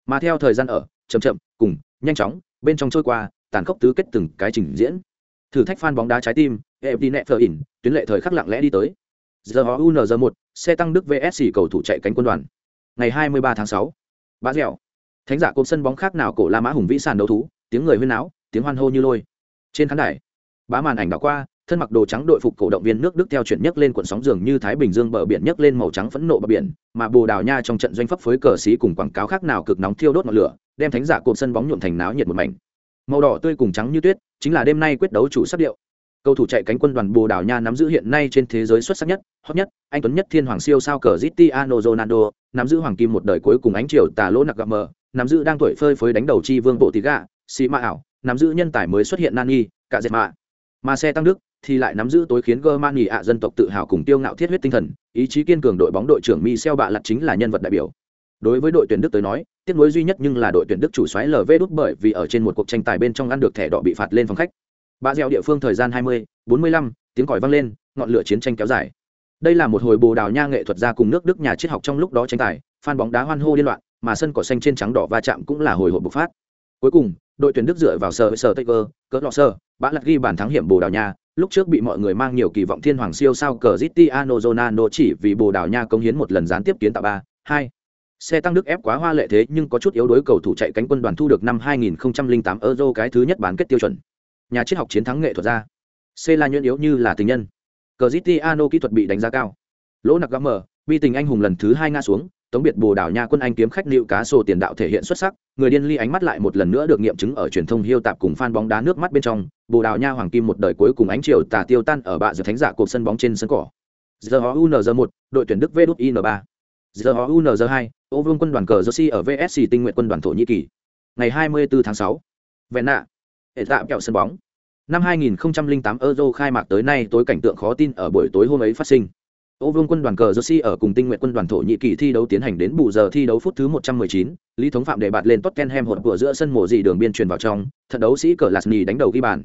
Mà theo thời gian ở, chậm chậm, cùng, nhanh chóng, bên trong trôi qua, tàn khốc tứ kết từng cái trình diễn. Thử thách phan bóng đá trái tim ep đi nẹ thờ ỉn tuyến lệ thời khắc lặng lẽ đi tới. Giờ họ unr một xe tăng đức vsc cầu thủ chạy cánh quân đoàn. Ngày 23 tháng 6. bá dẻo. Thánh giả cột sân bóng khác nào cổ la mã hùng vĩ sàn đấu thú, tiếng người huyên náo, tiếng hoan hô như lôi. Trên khán đài, bá màn ảnh đảo qua, thân mặc đồ trắng đội phục cổ động viên nước đức theo chuyển nhấc lên cuộn sóng dường như thái bình dương bờ biển nhấc lên màu trắng phẫn nộ bờ biển, mà bồ đào nha trong trận doanh pháp phối cờ sĩ cùng quảng cáo khác nào cực nóng thiêu đốt ngọn lửa, đem thánh giả cột sân bóng nhuộm thành náo nhiệt một mảnh. Màu đỏ tươi cùng trắng như tuyết, chính là đêm nay quyết đấu chủ sắc điệu cầu thủ chạy cánh quân đoàn bồ đào nha nắm giữ hiện nay trên thế giới xuất sắc nhất hot nhất anh tuấn nhất thiên hoàng siêu sao cờ zitiano ronaldo nắm giữ hoàng kim một đời cuối cùng ánh triều tà lỗ nặc gặp mờ nắm giữ đang tuổi phơi phới đánh đầu chi vương bộ tí gà xì ma ảo nắm giữ nhân tài mới xuất hiện nani cả dệt mạ mà xe tăng đức thì lại nắm giữ tối khiến Germany ạ dân tộc tự hào cùng tiêu ngạo thiết huyết tinh thần, ý chí kiên cường đội bóng đội trưởng Michel bạ lật chính là nhân vật đại biểu. Đối với đội tuyển Đức tới nói, tiếc nuối duy nhất nhưng là đội tuyển Đức chủ soái LV đút bởi vì ở trên một cuộc tranh tài bên trong ăn được thẻ đỏ bị phạt lên phòng khách. Bạ dẻo địa phương thời gian 20, 45, tiếng còi vang lên, ngọn lửa chiến tranh kéo dài. Đây là một hồi Bồ Đào Nha nghệ thuật gia cùng nước Đức nhà triết học trong lúc đó tranh tài, phan bóng đá hoan hô điên loạn, mà sân cỏ xanh trên trắng đỏ va chạm cũng là hồi hộp bộc phát. Cuối cùng, đội tuyển Đức dựa vào sờ sờ Taker, cỡ lọ sơ, bã lật ghi bàn thắng hiểm Bồ Đào Nha, lúc trước bị mọi người mang nhiều kỳ vọng thiên hoàng siêu sao cờ Cristiano zonano chỉ vì Bồ Đào Nha công hiến một lần gián tiếp kiến tạo ba, hai. Xe tăng Đức ép quá hoa lệ thế nhưng có chút yếu đối cầu thủ chạy cánh quân đoàn thu được năm 2008 Euro cái thứ nhất bán kết tiêu chuẩn. Nhà triết học chiến thắng nghệ thuật ra. C là nhuyễn yếu như là tình nhân. Cristiano kỹ thuật bị đánh giá cao. Lỗ nặc gắm mở, bi tình anh hùng lần thứ hai ngã xuống, tống biệt bồ đảo nha quân anh kiếm khách liệu cá sổ tiền đạo thể hiện xuất sắc người điên ly ánh mắt lại một lần nữa được nghiệm chứng ở truyền thông hiêu tạp cùng fan bóng đá nước mắt bên trong bồ đào nha hoàng kim một đời cuối cùng ánh chiều tà tiêu tan ở bạ giữa thánh giả cột sân bóng trên sân cỏ giờ unz một đội tuyển đức v in ba giờ unz hai ô vương quân đoàn cờ jersey ở vsc tinh nguyện quân đoàn thổ nhĩ kỳ ngày 24 tháng 6. vẹn nạ hệ tạm kẹo sân bóng năm 2008 euro khai mạc tới nay tối cảnh tượng khó tin ở buổi tối hôm ấy phát sinh Ô Vương quân đoàn cờ Jersey ở cùng tinh nguyện quân đoàn thổ nhĩ kỳ thi đấu tiến hành đến bù giờ thi đấu phút thứ 119, Lý Thống Phạm để bạt lên Tottenham hột của giữa sân mổ dị đường biên truyền vào trong, trận đấu sĩ cờ Lasny đánh đầu ghi bàn.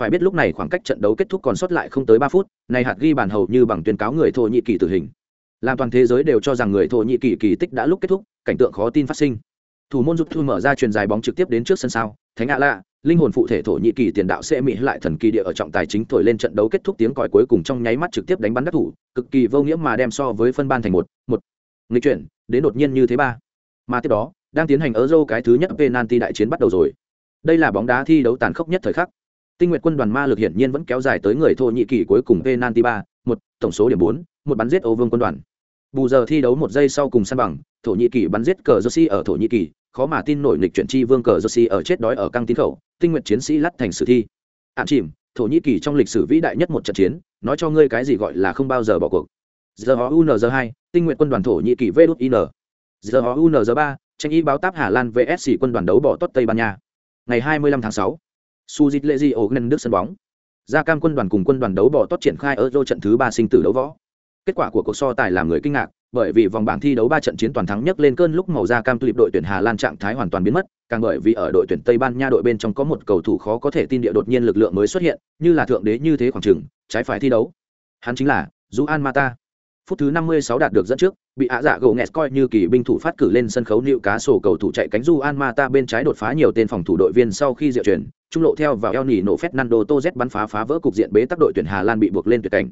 Phải biết lúc này khoảng cách trận đấu kết thúc còn sót lại không tới 3 phút, này hạt ghi bàn hầu như bằng tuyên cáo người thổ nhĩ kỳ tử hình. Làm toàn thế giới đều cho rằng người thổ nhĩ kỳ kỳ tích đã lúc kết thúc, cảnh tượng khó tin phát sinh. Thủ môn giúp thu mở ra truyền dài bóng trực tiếp đến trước sân sau, Thánh ạ lạ, linh hồn phụ thể thổ nhĩ kỳ tiền đạo sẽ mỹ lại thần kỳ địa ở trọng tài chính thổi lên trận đấu kết thúc tiếng còi cuối cùng trong nháy mắt trực tiếp đánh bắn đắc thủ cực kỳ vô nghĩa mà đem so với phân ban thành một một. Nghịch chuyển đến đột nhiên như thế ba. Mà tiếp đó đang tiến hành ở dâu cái thứ nhất penalty đại chiến bắt đầu rồi. Đây là bóng đá thi đấu tàn khốc nhất thời khắc. Tinh nguyện quân đoàn ma lực hiển nhiên vẫn kéo dài tới người thổ nhĩ kỳ cuối cùng penalty ba một tổng số điểm bốn một bắn giết ô vương quân đoàn bù giờ thi đấu một giây sau cùng săn bằng thổ nhĩ kỳ bắn giết cờ jersey ở thổ nhĩ kỳ khó mà tin nổi lịch chuyển chi vương cờ jersey ở chết đói ở căng tín khẩu tinh nguyện chiến sĩ lắt thành sử thi. Ạn chìm thổ nhĩ kỳ trong lịch sử vĩ đại nhất một trận chiến nói cho ngươi cái gì gọi là không bao giờ bỏ cuộc. Giờ họ unz hai tinh nguyện quân đoàn thổ nhĩ kỳ vút in giờ họ unz ba tranh y báo táp hà lan vsc quân đoàn đấu bỏ tốt tây ban nha. Ngày 25 tháng 6, suzit lệ di ổ ngân đức sân bóng. Gia cam quân đoàn cùng quân đoàn đấu bỏ tốt triển khai ở euro trận thứ ba sinh tử đấu võ kết quả của cuộc so tài làm người kinh ngạc bởi vì vòng bảng thi đấu ba trận chiến toàn thắng nhất lên cơn lúc màu da cam tulip đội tuyển Hà Lan trạng thái hoàn toàn biến mất, càng bởi vì ở đội tuyển Tây Ban Nha đội bên trong có một cầu thủ khó có thể tin địa đột nhiên lực lượng mới xuất hiện, như là thượng đế như thế khoảng chừng, trái phải thi đấu. Hắn chính là Juan Mata. Phút thứ 56 đạt được dẫn trước, bị ạ dạ gỗ nghẹt coi như kỳ binh thủ phát cử lên sân khấu nịu cá sổ cầu thủ chạy cánh Juan Mata bên trái đột phá nhiều tên phòng thủ đội viên sau khi diệu chuyển, trung lộ theo vào eo nỉ nổ Fernando Torres bắn phá phá vỡ cục diện bế tắc đội tuyển Hà Lan bị buộc lên tuyệt cảnh.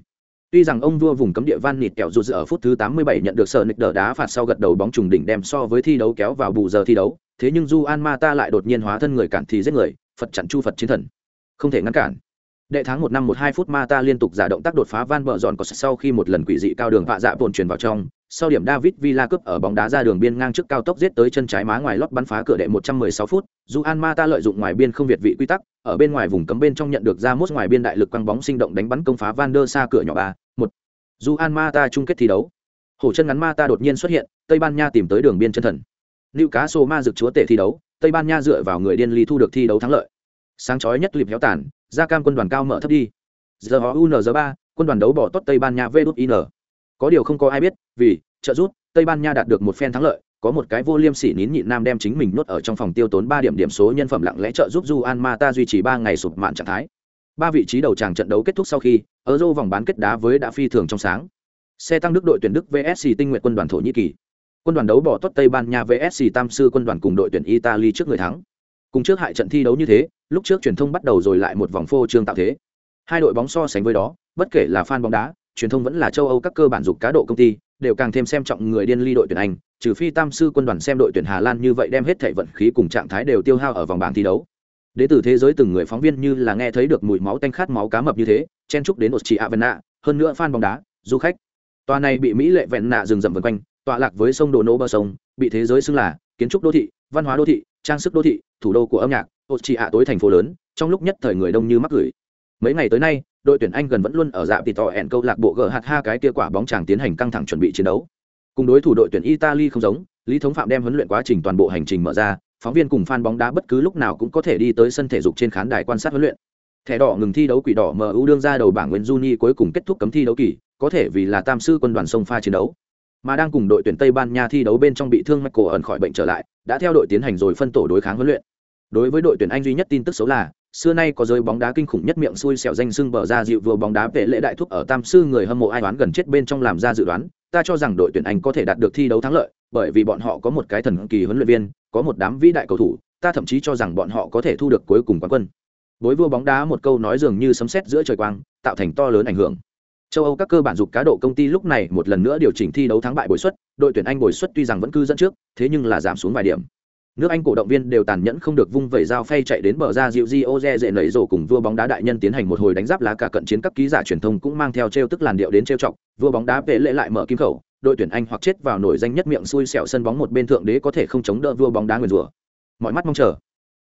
Tuy rằng ông vua vùng cấm địa Van Nịt kẹo rụt ở phút thứ 87 nhận được sở nịch đỡ đá phạt sau gật đầu bóng trùng đỉnh đem so với thi đấu kéo vào bù giờ thi đấu, thế nhưng Juan Mata lại đột nhiên hóa thân người cản thì giết người, Phật chặn chu Phật chiến thần. Không thể ngăn cản. Đệ tháng một năm một hai phút Mata liên tục giả động tác đột phá Van bờ giòn có sau khi một lần quỷ dị cao đường vạ dạ bồn truyền vào trong, sau điểm David Villa cướp ở bóng đá ra đường biên ngang trước cao tốc giết tới chân trái má ngoài lót bắn phá cửa đệ 116 phút, Juan Mata lợi dụng ngoài biên không việt vị quy tắc, ở bên ngoài vùng cấm bên trong nhận được ra mốt ngoài biên đại lực quăng bóng sinh động đánh bắn công phá Van der Sa cửa nhỏ 3, 1. Juan Mata chung kết thi đấu. Hổ chân ngắn Mata đột nhiên xuất hiện, Tây Ban Nha tìm tới đường biên chân thần. Newcastle ma dược chúa tể thi đấu, Tây Ban Nha dựa vào người điên ly thu được thi đấu thắng lợi. Sáng chói nhất lịp héo tàn, ra cam quân đoàn cao mở thấp đi. Giờ 3, quân đoàn đấu bỏ tốt Tây Ban Nha VDUIN. Có điều không có ai biết, vì trợ giúp Tây Ban Nha đạt được một phen thắng lợi, có một cái vô liêm sỉ nín nhịn nam đem chính mình nuốt ở trong phòng tiêu tốn ba điểm điểm số nhân phẩm lặng lẽ trợ giúp Juan Mata duy trì ba ngày sụp mạn trạng thái. Ba vị trí đầu tràng trận đấu kết thúc sau khi, Euro vòng bán kết đá với đã phi thường trong sáng. Xe tăng Đức đội tuyển Đức VSC Tinh nguyện quân đoàn Thổ Nhĩ Kỳ. Quân đoàn đấu bỏ tốt Tây Ban Nha VSC Tam sư quân đoàn cùng đội tuyển Italy trước người thắng. Cùng trước hại trận thi đấu như thế, lúc trước truyền thông bắt đầu rồi lại một vòng phô trương tạo thế. Hai đội bóng so sánh với đó, bất kể là fan bóng đá, truyền thông vẫn là châu Âu các cơ bản dục cá độ công ty, đều càng thêm xem trọng người điên ly đội tuyển Anh, trừ phi Tam sư quân đoàn xem đội tuyển Hà Lan như vậy đem hết thể vận khí cùng trạng thái đều tiêu hao ở vòng bảng thi đấu. Đế từ thế giới từng người phóng viên như là nghe thấy được mùi máu tanh khát máu cá mập như thế, chen chúc đến Ochi Avenna, hơn nữa fan bóng đá, du khách. Tòa này bị Mỹ lệ vẹn nạ rừng rậm vần quanh, tọa lạc với sông Đồ Nô bờ sông, bị thế giới xưng là kiến trúc đô thị, văn hóa đô thị, trang sức đô thị, thủ đô của âm nhạc, Ochi tối thành phố lớn, trong lúc nhất thời người đông như mắc gửi mấy ngày tới nay, đội tuyển anh gần vẫn luôn ở dạ tỷ tỏ ẻn câu lạc bộ gh hai cái kia quả bóng chàng tiến hành căng thẳng chuẩn bị chiến đấu. Cùng đối thủ đội tuyển italy không giống, lý thống phạm đem huấn luyện quá trình toàn bộ hành trình mở ra, phóng viên cùng fan bóng đá bất cứ lúc nào cũng có thể đi tới sân thể dục trên khán đài quan sát huấn luyện. Thẻ đỏ ngừng thi đấu quỷ đỏ mu đương ra đầu bảng nguyễn juni cuối cùng kết thúc cấm thi đấu kỳ, có thể vì là tam sư quân đoàn sông pha chiến đấu. Mà đang cùng đội tuyển tây ban nha thi đấu bên trong bị thương michael cổ ẩn khỏi bệnh trở lại, đã theo đội tiến hành rồi phân tổ đối kháng huấn luyện. Đối với đội tuyển anh duy nhất tin tức xấu là xưa nay có giới bóng đá kinh khủng nhất miệng xui xẻo danh sưng bờ ra dịu vừa bóng đá vệ lễ đại thúc ở tam sư người hâm mộ ai đoán gần chết bên trong làm ra dự đoán. Ta cho rằng đội tuyển anh có thể đạt được thi đấu thắng lợi, bởi vì bọn họ có một cái thần kỳ huấn luyện viên, có một đám vĩ đại cầu thủ, ta thậm chí cho rằng bọn họ có thể thu được cuối cùng quán quân. Bối vua bóng đá một câu nói dường như sấm sét giữa trời quang, tạo thành to lớn ảnh hưởng. Châu âu các cơ bản dục cá độ công ty lúc này một lần nữa điều chỉnh thi đấu thắng bại bồi xuất. đội tuyển anh bồi xuất tuy rằng vẫn cứ dẫn trước, thế nhưng là giảm xuống vài điểm nước anh cổ động viên đều tàn nhẫn không được vung vẩy dao phay chạy đến bờ ra dịu di ô dễ nẩy rổ cùng vua bóng đá đại nhân tiến hành một hồi đánh giáp lá cả cận chiến các ký giả truyền thông cũng mang theo trêu tức làn điệu đến trêu chọc. Vua bóng đá vệ lễ lại mở kim khẩu đội tuyển anh hoặc chết vào nổi danh nhất miệng xui xẻo sân bóng một bên thượng đế có thể không chống đỡ vua bóng đá nguyền rủa. Mọi mắt mong chờ.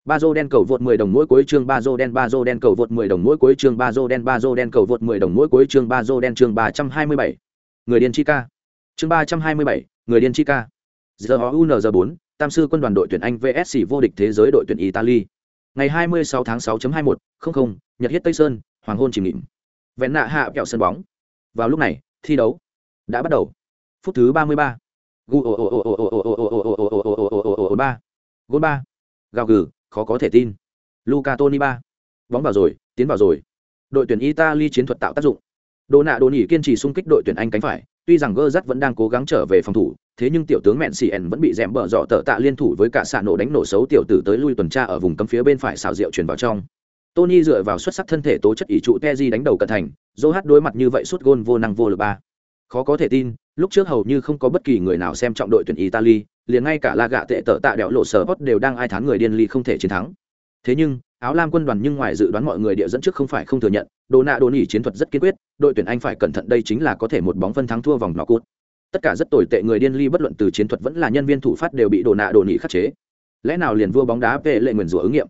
Ba dô đen cầu vượt 10 đồng mỗi cuối chương ba dô đen ba dô đen cầu vượt 10 đồng mỗi cuối chương ba dô đen ba dô đen cầu vượt 10 đồng mỗi cuối chương ba dô đen chương 327. người điên chi ca. Chương 327, người điên chi ca. Giờ unz 4 tam sư quân đoàn đội tuyển anh vs vô địch thế giới đội tuyển italy ngày 26 tháng 6.21, không không nhật Hiết tây sơn hoàng hôn chìm nghỉm vẹn nạ hạ kẹo sân bóng vào lúc này thi đấu đã bắt đầu phút thứ 33. ba gol ba gào gừ khó có thể tin luca toni ba bóng vào rồi tiến vào rồi đội tuyển italy chiến thuật tạo tác dụng đồ nạ đồ nỉ kiên trì xung kích đội tuyển anh cánh phải tuy rằng gơ vẫn đang cố gắng trở về phòng thủ, thế nhưng tiểu tướng mẹn xì ẩn vẫn bị dẻm bở dọ tờ tạ liên thủ với cả xạ nổ đánh nổ xấu tiểu tử tới lui tuần tra ở vùng cấm phía bên phải xào rượu truyền vào trong. Tony dựa vào xuất sắc thân thể tố chất ỷ trụ teji đánh đầu cận thành dô hát đối mặt như vậy suốt gôn vô năng vô lực ba. Khó có thể tin, lúc trước hầu như không có bất kỳ người nào xem trọng đội tuyển italy, liền ngay cả la gạ tệ tờ tạ đẹo lộ sở hot đều đang ai thán người điên ly không thể chiến thắng. Thế nhưng áo lam quân đoàn nhưng ngoài dự đoán mọi người địa dẫn trước không phải không thừa nhận, đồ nạ đồ nỉ chiến thuật rất kiên quyết, đội tuyển anh phải cẩn thận đây chính là có thể một bóng phân thắng thua vòng nọ cút. Tất cả rất tồi tệ người điên ly bất luận từ chiến thuật vẫn là nhân viên thủ phát đều bị đồ nạ đồ nỉ khắc chế. Lẽ nào liền vua bóng đá về lệ nguyền rủa ứng nghiệm?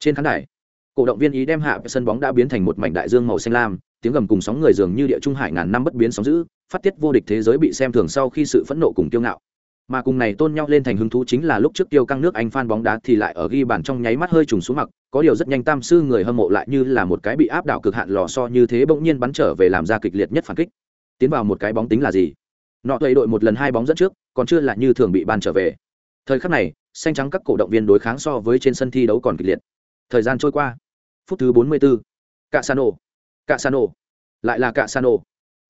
Trên khán đài, cổ động viên ý đem hạ sân bóng đã biến thành một mảnh đại dương màu xanh lam, tiếng gầm cùng sóng người dường như địa trung hải ngàn năm bất biến sóng dữ, phát tiết vô địch thế giới bị xem thường sau khi sự phẫn nộ cùng kiêu ngạo mà cùng này tôn nhau lên thành hứng thú chính là lúc trước tiêu căng nước anh phan bóng đá thì lại ở ghi bàn trong nháy mắt hơi trùng xuống mặc có điều rất nhanh tam sư người hâm mộ lại như là một cái bị áp đảo cực hạn lò so như thế bỗng nhiên bắn trở về làm ra kịch liệt nhất phản kích. Tiến vào một cái bóng tính là gì? Nọ thuê đội một lần hai bóng dẫn trước, còn chưa là như thường bị ban trở về. Thời khắc này, xanh trắng các cổ động viên đối kháng so với trên sân thi đấu còn kịch liệt. Thời gian trôi qua. Phút thứ 44. cạ sano cạ sano lại là cạ sano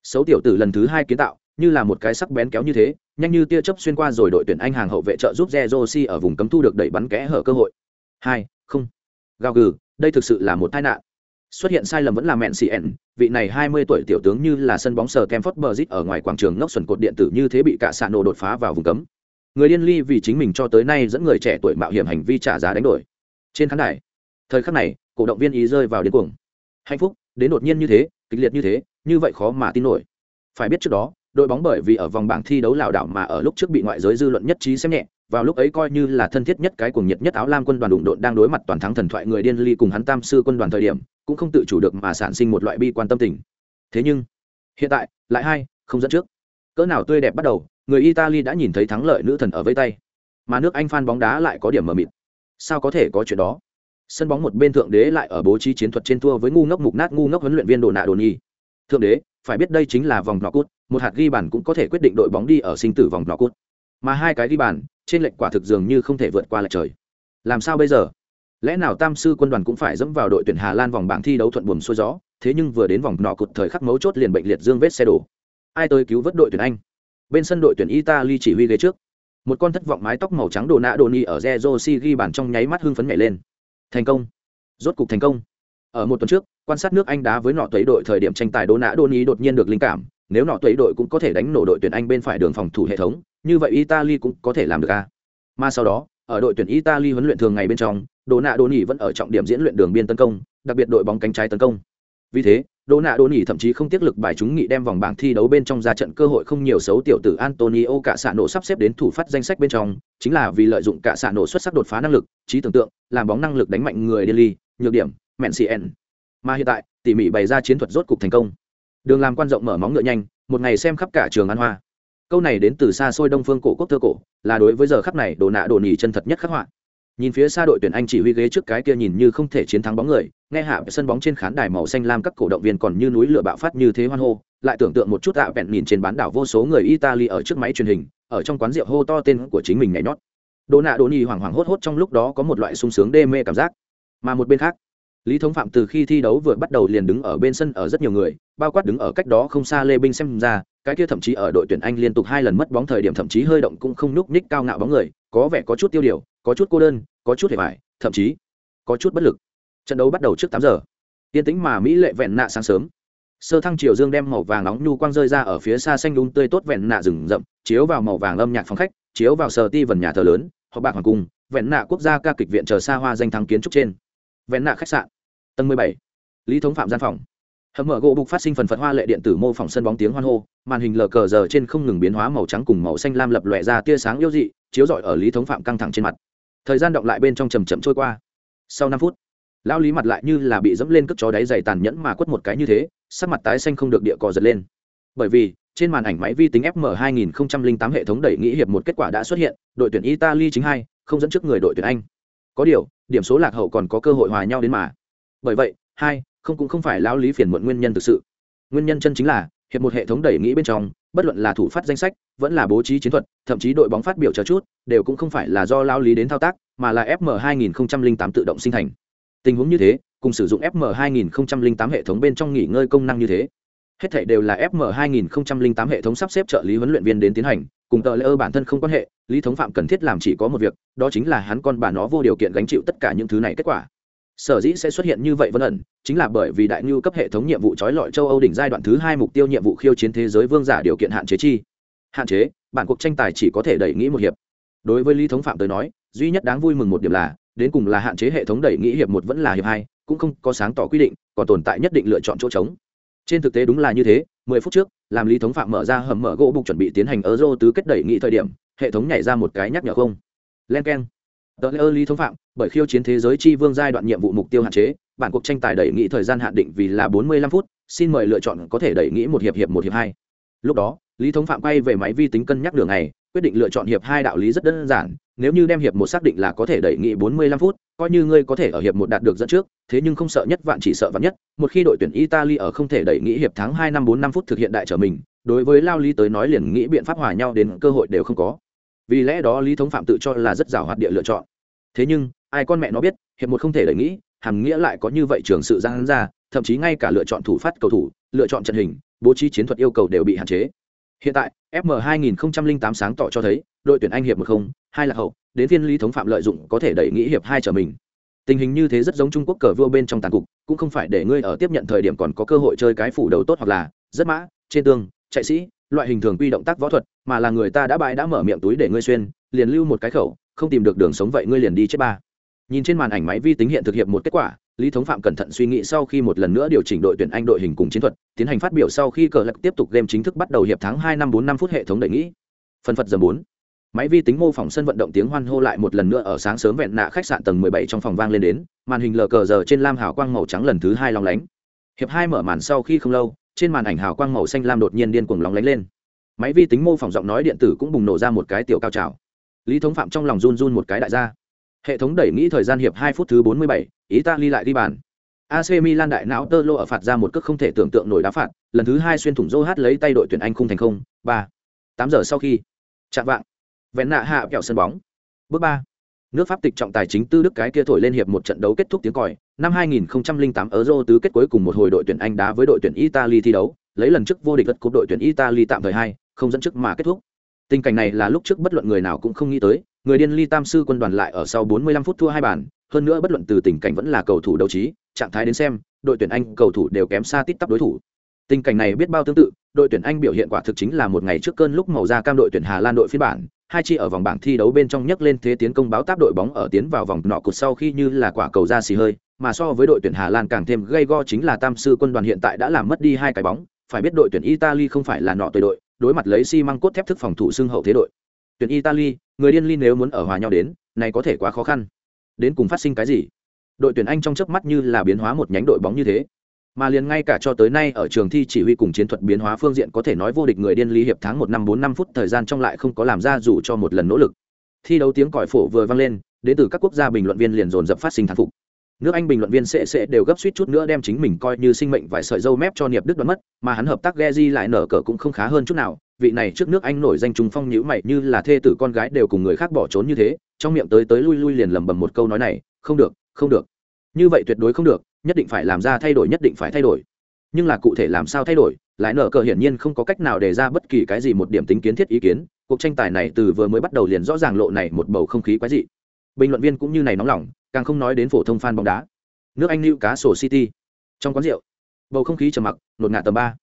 xấu tiểu tử lần thứ hai kiến tạo, như là một cái sắc bén kéo như thế, nhanh như tia chớp xuyên qua rồi đội tuyển anh hàng hậu vệ trợ giúp Jerosi ở vùng cấm thu được đẩy bắn kẽ hở cơ hội. Hai, không. Gào gừ, đây thực sự là một tai nạn. Xuất hiện sai lầm vẫn là mẹn xì ẩn vị này hai mươi tuổi tiểu tướng như là sân bóng sờ kem bờ ở ngoài quảng trường ngốc xuẩn cột điện tử như thế bị cả sạn nổ đột phá vào vùng cấm. Người điên ly vì chính mình cho tới nay dẫn người trẻ tuổi mạo hiểm hành vi trả giá đánh đổi. Trên khán đài, thời khắc này, cổ động viên ý rơi vào điên cuồng. Hạnh phúc, đến đột nhiên như thế, kịch liệt như thế như vậy khó mà tin nổi. Phải biết trước đó, đội bóng bởi vì ở vòng bảng thi đấu lảo đảo mà ở lúc trước bị ngoại giới dư luận nhất trí xem nhẹ, vào lúc ấy coi như là thân thiết nhất cái cuồng nhiệt nhất áo lam quân đoàn đụng độn đang đối mặt toàn thắng thần thoại người điên ly cùng hắn tam sư quân đoàn thời điểm, cũng không tự chủ được mà sản sinh một loại bi quan tâm tình. Thế nhưng, hiện tại, lại hai, không dẫn trước. Cỡ nào tươi đẹp bắt đầu, người italy đã nhìn thấy thắng lợi nữ thần ở vây tay. Mà nước anh phan bóng đá lại có điểm mờ mịt. Sao có thể có chuyện đó? Sân bóng một bên thượng đế lại ở bố trí chiến thuật trên thua với ngu ngốc mục nát ngu ngốc huấn luyện viên đồ nạ đồ nhi thượng đế, phải biết đây chính là vòng nọ cút, một hạt ghi bàn cũng có thể quyết định đội bóng đi ở sinh tử vòng nọ cút. Mà hai cái ghi bàn, trên lệnh quả thực dường như không thể vượt qua lệch trời. Làm sao bây giờ? Lẽ nào tam sư quân đoàn cũng phải dẫm vào đội tuyển hà lan vòng bảng thi đấu thuận buồm xuôi gió, thế nhưng vừa đến vòng nọ cụt thời khắc mấu chốt liền bệnh liệt dương vết xe đổ. Ai tới cứu vớt đội tuyển anh? Bên sân đội tuyển italy chỉ huy ghế trước. Một con thất vọng mái tóc màu trắng đồ nạ đồ ni ở Zezo ghi bàn trong nháy mắt hưng phấn nhảy lên. Thành công. Rốt cục thành công. Ở một tuần trước quan sát nước anh đá với nọ tuấy đội thời điểm tranh tài đô nã đô ni đột nhiên được linh cảm, nếu nọ tuấy đội cũng có thể đánh nổ đội tuyển anh bên phải đường phòng thủ hệ thống, như vậy italy cũng có thể làm được a mà sau đó, ở đội tuyển italy huấn luyện thường ngày bên trong, đô nạ đô nỉ vẫn ở trọng điểm diễn luyện đường biên tấn công, đặc biệt đội bóng cánh trái tấn công. Vì thế, đô nạ đô nỉ thậm chí không tiếc lực bài chúng nghị đem vòng bảng thi đấu bên trong ra trận cơ hội không nhiều xấu tiểu tử antonio cả xạ nổ sắp xếp đến thủ phát danh sách bên trong, chính là vì lợi dụng cả xạ nổ xuất sắc đột phá năng lực, trí tưởng tượng, làm bóng năng lực đánh mạnh người delhi nhược điểm mẹn cn mà hiện tại, tỉ mỉ bày ra chiến thuật rốt cục thành công. Đường làm quan rộng mở móng ngựa nhanh, một ngày xem khắp cả trường an hoa. Câu này đến từ xa xôi đông phương cổ quốc thơ cổ, là đối với giờ khắc này đồ nạ đồ nỉ chân thật nhất khắc họa. Nhìn phía xa đội tuyển anh chỉ huy ghế trước cái kia nhìn như không thể chiến thắng bóng người, nghe hạ sân bóng trên khán đài màu xanh lam các cổ động viên còn như núi lửa bạo phát như thế hoan hô, lại tưởng tượng một chút ạ à vẹn nhìn trên bán đảo vô số người italy ở trước máy truyền hình, ở trong quán rượu hô to tên của chính mình nhảy nhót. Đồ nạ đồ nỉ hoảng hoảng hốt hốt trong lúc đó có một loại sung sướng đê mê cảm giác. Mà một bên khác lý thống phạm từ khi thi đấu vừa bắt đầu liền đứng ở bên sân ở rất nhiều người, bao quát đứng ở cách đó không xa lê binh xem ra, cái kia thậm chí ở đội tuyển anh liên tục hai lần mất bóng thời điểm thậm chí hơi động cũng không nhúc nhích cao ngạo bóng người, có vẻ có chút tiêu điều, có chút cô đơn, có chút hề vải thậm chí có chút bất lực. Trận đấu bắt đầu trước tám giờ. Yên tĩnh mà mỹ lệ vẹn nạ sáng sớm. Sơ thăng triều dương đem màu vàng nóng nhu quang rơi ra ở phía xa xanh đúng tươi tốt vẹn nạ rừng rậm, chiếu vào màu vàng âm nhạc phòng khách, chiếu vào sờ ti vần nhà thờ lớn hoặc bạc hoàng cung, vẹn nạ quốc gia ca kịch viện chờ xa hoa danh thắng kiến trúc trên. Vẹn nạ khách sạn tầng mười bảy. Lý thống phạm gian phòng. Hầm mở gỗ bục phát sinh phần phật hoa lệ điện tử mô phỏng sân bóng tiếng hoan hô, màn hình lờ cờ giờ trên không ngừng biến hóa màu trắng cùng màu xanh lam lập lòe ra tia sáng yếu dị, chiếu rọi ở lý thống phạm căng thẳng trên mặt. Thời gian động lại bên trong chầm chậm trôi qua. Sau năm phút, lão lý mặt lại như là bị dẫm lên cất chó đáy dày tàn nhẫn mà quất một cái như thế, sắc mặt tái xanh không được địa cò giật lên. Bởi vì, trên màn ảnh máy vi tính fm 2008 hệ thống đẩy nghĩ hiệp một kết quả đã xuất hiện, đội tuyển italy chính hai, không dẫn trước người đội tuyển anh. Có điều, điểm số lạc hậu còn có cơ hội hòa nhau đến mà bởi vậy, hai, không cũng không phải lao lý phiền muộn nguyên nhân thực sự. Nguyên nhân chân chính là, hiệp một hệ thống đẩy nghĩ bên trong, bất luận là thủ phát danh sách, vẫn là bố trí chiến thuật, thậm chí đội bóng phát biểu chờ chút, đều cũng không phải là do lao lý đến thao tác, mà là fm 2008 tự động sinh thành. Tình huống như thế, cùng sử dụng fm 2008 hệ thống bên trong nghỉ ngơi công năng như thế. Hết thảy đều là fm 2008 hệ thống sắp xếp trợ lý huấn luyện viên đến tiến hành, cùng tờ lễ bản thân không quan hệ, lý thống phạm cần thiết làm chỉ có một việc, đó chính là hắn con bà nó vô điều kiện gánh chịu tất cả những thứ này kết quả sở dĩ sẽ xuất hiện như vậy vân ẩn, chính là bởi vì đại ngưu cấp hệ thống nhiệm vụ trói lọi châu âu đỉnh giai đoạn thứ hai mục tiêu nhiệm vụ khiêu chiến thế giới vương giả điều kiện hạn chế chi. Hạn chế, bản cuộc tranh tài chỉ có thể đẩy nghĩ một hiệp. Đối với lý thống phạm tới nói, duy nhất đáng vui mừng một điểm là, đến cùng là hạn chế hệ thống đẩy nghĩ hiệp một vẫn là hiệp hai, cũng không có sáng tỏ quy định, còn tồn tại nhất định lựa chọn chỗ trống. Trên thực tế đúng là như thế, mười phút trước, làm lý thống phạm mở ra hầm mở gỗ bục chuẩn bị tiến hành ở euro tứ kết đẩy nghĩ thời điểm, hệ thống nhảy ra một cái nhắc nhở không. Len k e n tờ lễ lý thống phạm bởi khiêu chiến thế giới chi vương giai đoạn nhiệm vụ mục tiêu hạn chế bản cuộc tranh tài đẩy nghị thời gian hạn định vì là bốn mươi lăm phút xin mời lựa chọn có thể đẩy nghĩ một hiệp hiệp một hiệp hai lúc đó lý thống phạm quay về máy vi tính cân nhắc đường này quyết định lựa chọn hiệp hai đạo lý rất đơn giản nếu như đem hiệp một xác định là có thể đẩy nghị 45 phút, coi như ngươi có thể ở hiệp một đạt được dẫn trước, thế nhưng không sợ nhất vạn chỉ sợ vạn nhất, một khi đội tuyển Italy ở không thể đẩy nghị hiệp thắng 2 năm bốn năm phút thực hiện đại trở mình, đối với Lao Lý tới nói liền nghĩ biện pháp hòa nhau đến cơ hội đều không có. Vì lẽ đó Lý Thống Phạm tự cho là rất giàu hoạt địa lựa chọn. Thế nhưng, ai con mẹ nó biết, hiệp một không thể đẩy nghĩ hàm nghĩa lại có như vậy trường sự giang ra, thậm chí ngay cả lựa chọn thủ phát cầu thủ, lựa chọn trận hình, bố trí chiến thuật yêu cầu đều bị hạn chế. Hiện tại, FM 2008 sáng tỏ cho thấy, đội tuyển Anh hiệp một không, hai là hậu, đến phiên lý thống phạm lợi dụng có thể đẩy nghĩ hiệp hai trở mình tình hình như thế rất giống trung quốc cờ vua bên trong tàn cục cũng không phải để ngươi ở tiếp nhận thời điểm còn có cơ hội chơi cái phủ đầu tốt hoặc là rất mã trên tường chạy sĩ loại hình thường quy động tác võ thuật, mà là người ta đã bại đã mở miệng túi để ngươi xuyên, liền lưu một cái khẩu, không tìm được đường sống vậy ngươi liền đi chết ba. Nhìn trên màn ảnh máy vi tính hiện thực hiện một kết quả, lý thống phạm cẩn thận suy nghĩ sau khi một lần nữa điều chỉnh đội tuyển anh đội hình cùng chiến thuật, tiến hành phát biểu sau khi cờ lạc tiếp tục game chính thức bắt đầu hiệp tháng hai năm bốn năm phút hệ thống đẩy nghĩ phần phật giờ bốn. Máy vi tính mô phỏng sân vận động tiếng hoan hô lại một lần nữa ở sáng sớm vẹn nạ khách sạn tầng 17 trong phòng vang lên đến, màn hình lờ cờ giờ trên lam hào quang màu trắng lần thứ hai long lánh. Hiệp hai mở màn sau khi không lâu trên màn ảnh hào quang màu xanh lam đột nhiên điên cuồng lóng lánh lên. Máy vi tính mô phỏng giọng nói điện tử cũng bùng nổ ra một cái tiểu cao trào. Lý thống phạm trong lòng run run một cái đại gia. Hệ thống đẩy nghĩ thời gian hiệp hai phút thứ 47, italy lại đi bàn. AC Milan đại não tơ lô ở phạt ra một cước không thể tưởng tượng nổi đá phạt, lần thứ hai xuyên thủng Joe hát lấy tay đội tuyển Anh khung thành không, ba tám giờ sau khi. Chạm vạng vén nạ hạ kẹo sân bóng. Bước ba nước pháp tịch trọng tài chính tư đức cái kia thổi lên hiệp một trận đấu kết thúc tiếng còi năm 2008 euro tứ kết cuối cùng một hồi đội tuyển anh đá với đội tuyển italy thi đấu, lấy lần trước vô địch vật cúp đội tuyển italy tạm thời hai, không dẫn trước mà kết thúc. Tình cảnh này là lúc trước bất luận người nào cũng không nghĩ tới, người điên ly tam sư quân đoàn lại ở sau 45 phút thua hai bàn, hơn nữa bất luận từ tình cảnh vẫn là cầu thủ đấu trí, trạng thái đến xem, đội tuyển anh, cầu thủ đều kém xa tít tắp đối thủ. Tình cảnh này biết bao tương tự, đội tuyển anh biểu hiện quả thực chính là một ngày trước cơn lúc màu da cam đội tuyển hà lan đội phiên bản hai chi ở vòng bảng thi đấu bên trong nhấc lên thế tiến công báo táp đội bóng ở tiến vào vòng nọ cột sau khi như là quả cầu ra xì hơi, mà so với đội tuyển Hà Lan càng thêm gây go chính là Tam sư quân đoàn hiện tại đã làm mất đi hai cái bóng, phải biết đội tuyển Italy không phải là nọ tuổi đội, đối mặt lấy xi măng cốt thép thức phòng thủ xương hậu thế đội. Tuyển Italy, người điên ly nếu muốn ở hòa nhau đến, này có thể quá khó khăn. Đến cùng phát sinh cái gì? Đội tuyển Anh trong chớp mắt như là biến hóa một nhánh đội bóng như thế, mà liền ngay cả cho tới nay ở trường thi chỉ huy cùng chiến thuật biến hóa phương diện có thể nói vô địch người điên lý hiệp tháng một năm bốn năm phút thời gian trong lại không có làm ra dù cho một lần nỗ lực. Thi đấu tiếng còi phổ vừa vang lên, đến từ các quốc gia bình luận viên liền dồn dập phát sinh thán phục. Nước anh bình luận viên sẽ sẽ đều gấp suýt chút nữa đem chính mình coi như sinh mệnh vài sợi dâu mép cho niệm đức đoán mất, mà hắn hợp tác Geji lại nở cờ cũng không khá hơn chút nào. Vị này trước nước anh nổi danh trung phong nhữ mày như là thê tử con gái đều cùng người khác bỏ trốn như thế, trong miệng tới tới lui lui liền lẩm bẩm một câu nói này, không được không được. Như vậy tuyệt đối không được nhất định phải làm ra thay đổi nhất định phải thay đổi. Nhưng là cụ thể làm sao thay đổi lại nở cờ hiển nhiên không có cách nào đề ra bất kỳ cái gì một điểm tính kiến thiết ý kiến. Cuộc tranh tài này từ vừa mới bắt đầu liền rõ ràng lộ này một bầu không khí quái dị. Bình luận viên cũng như này nóng lòng càng không nói đến phổ thông fan bóng đá. Nước anh lưu cá sổ city. Trong quán rượu bầu không khí trầm mặc nột ngạt tầm ba.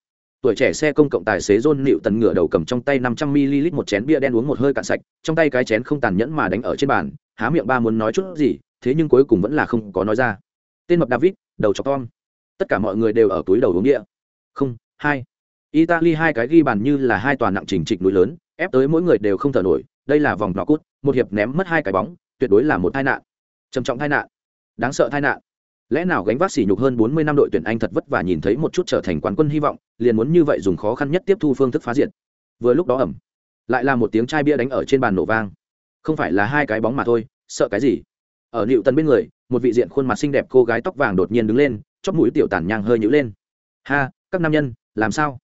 Tuổi trẻ xe công cộng tài xế John Nịu tần ngửa đầu cầm trong tay 500ml một chén bia đen uống một hơi cạn sạch, trong tay cái chén không tàn nhẫn mà đánh ở trên bàn, há miệng ba muốn nói chút gì, thế nhưng cuối cùng vẫn là không có nói ra. Tên mập David, đầu chọc Tom. Tất cả mọi người đều ở túi đầu uống địa. Không, hai. Italy hai cái ghi bàn như là hai tòa nặng trình trịch núi lớn, ép tới mỗi người đều không thở nổi, đây là vòng nọ cút, một hiệp ném mất hai cái bóng, tuyệt đối là một tai nạn. Trầm trọng tai nạn. Đáng sợ tai nạn lẽ nào gánh vác sỉ nhục hơn bốn mươi năm đội tuyển anh thật vất vả nhìn thấy một chút trở thành quán quân hy vọng liền muốn như vậy dùng khó khăn nhất tiếp thu phương thức phá diệt vừa lúc đó ẩm lại là một tiếng chai bia đánh ở trên bàn nổ vang không phải là hai cái bóng mà thôi sợ cái gì ở nịu tần bên người một vị diện khuôn mặt xinh đẹp cô gái tóc vàng đột nhiên đứng lên, chóp mũi tiểu tản nhang hơi nhữ lên. Ha, các nam nhân, làm sao?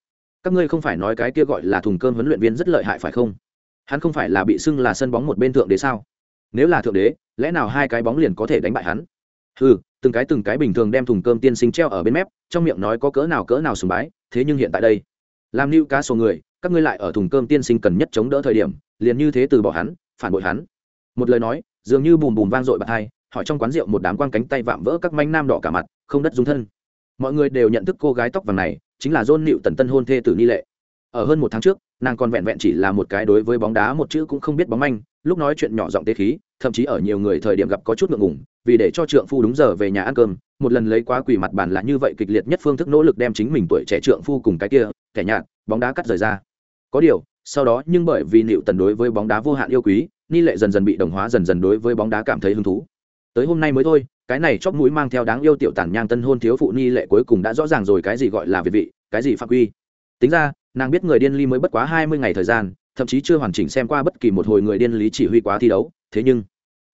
Các ngươi không phải nói cái kia gọi là thùng cơm huấn luyện viên rất lợi hại phải không? Hắn không phải là bị xưng là sân bóng một bên thượng đế sao? Nếu là thượng đế, lẽ nào hai cái bóng liền có thể đánh bại hắn? Ừ từng cái từng cái bình thường đem thùng cơm tiên sinh treo ở bên mép, trong miệng nói có cỡ nào cỡ nào sùng bái, thế nhưng hiện tại đây, làm lưu cá số người, các ngươi lại ở thùng cơm tiên sinh cần nhất chống đỡ thời điểm, liền như thế từ bỏ hắn, phản bội hắn. Một lời nói, dường như bùm bùm vang dội bạc hai hỏi trong quán rượu một đám quang cánh tay vạm vỡ các manh nam đỏ cả mặt, không đất dung thân. Mọi người đều nhận thức cô gái tóc vàng này, chính là john nịu tần tân hôn thê tử ni lệ. Ở hơn một tháng trước, nàng còn vẹn vẹn chỉ là một cái đối với bóng đá một chữ cũng không biết bóng manh, lúc nói chuyện nhỏ giọng tế khí, thậm chí ở nhiều người thời điểm gặp có chút ngượng ngùng, vì để cho trượng phu đúng giờ về nhà ăn cơm, một lần lấy quá quỳ mặt bàn là như vậy kịch liệt nhất phương thức nỗ lực đem chính mình tuổi trẻ trượng phu cùng cái kia, kẻ nhạt, bóng đá cắt rời ra. Có điều, sau đó nhưng bởi vì nịu tần đối với bóng đá vô hạn yêu quý, ni lệ dần dần bị đồng hóa, dần dần đối với bóng đá cảm thấy hứng thú tới hôm nay mới thôi, cái này chóp mũi mang theo đáng yêu tiểu tản nhang tân hôn thiếu phụ ni lệ cuối cùng đã rõ ràng rồi cái gì gọi là việt vị, cái gì phạm quy. Tính ra, nàng biết người điên ly mới bất quá hai mươi ngày thời gian, thậm chí chưa hoàn chỉnh xem qua bất kỳ một hồi người điên lý chỉ huy quá thi đấu, thế nhưng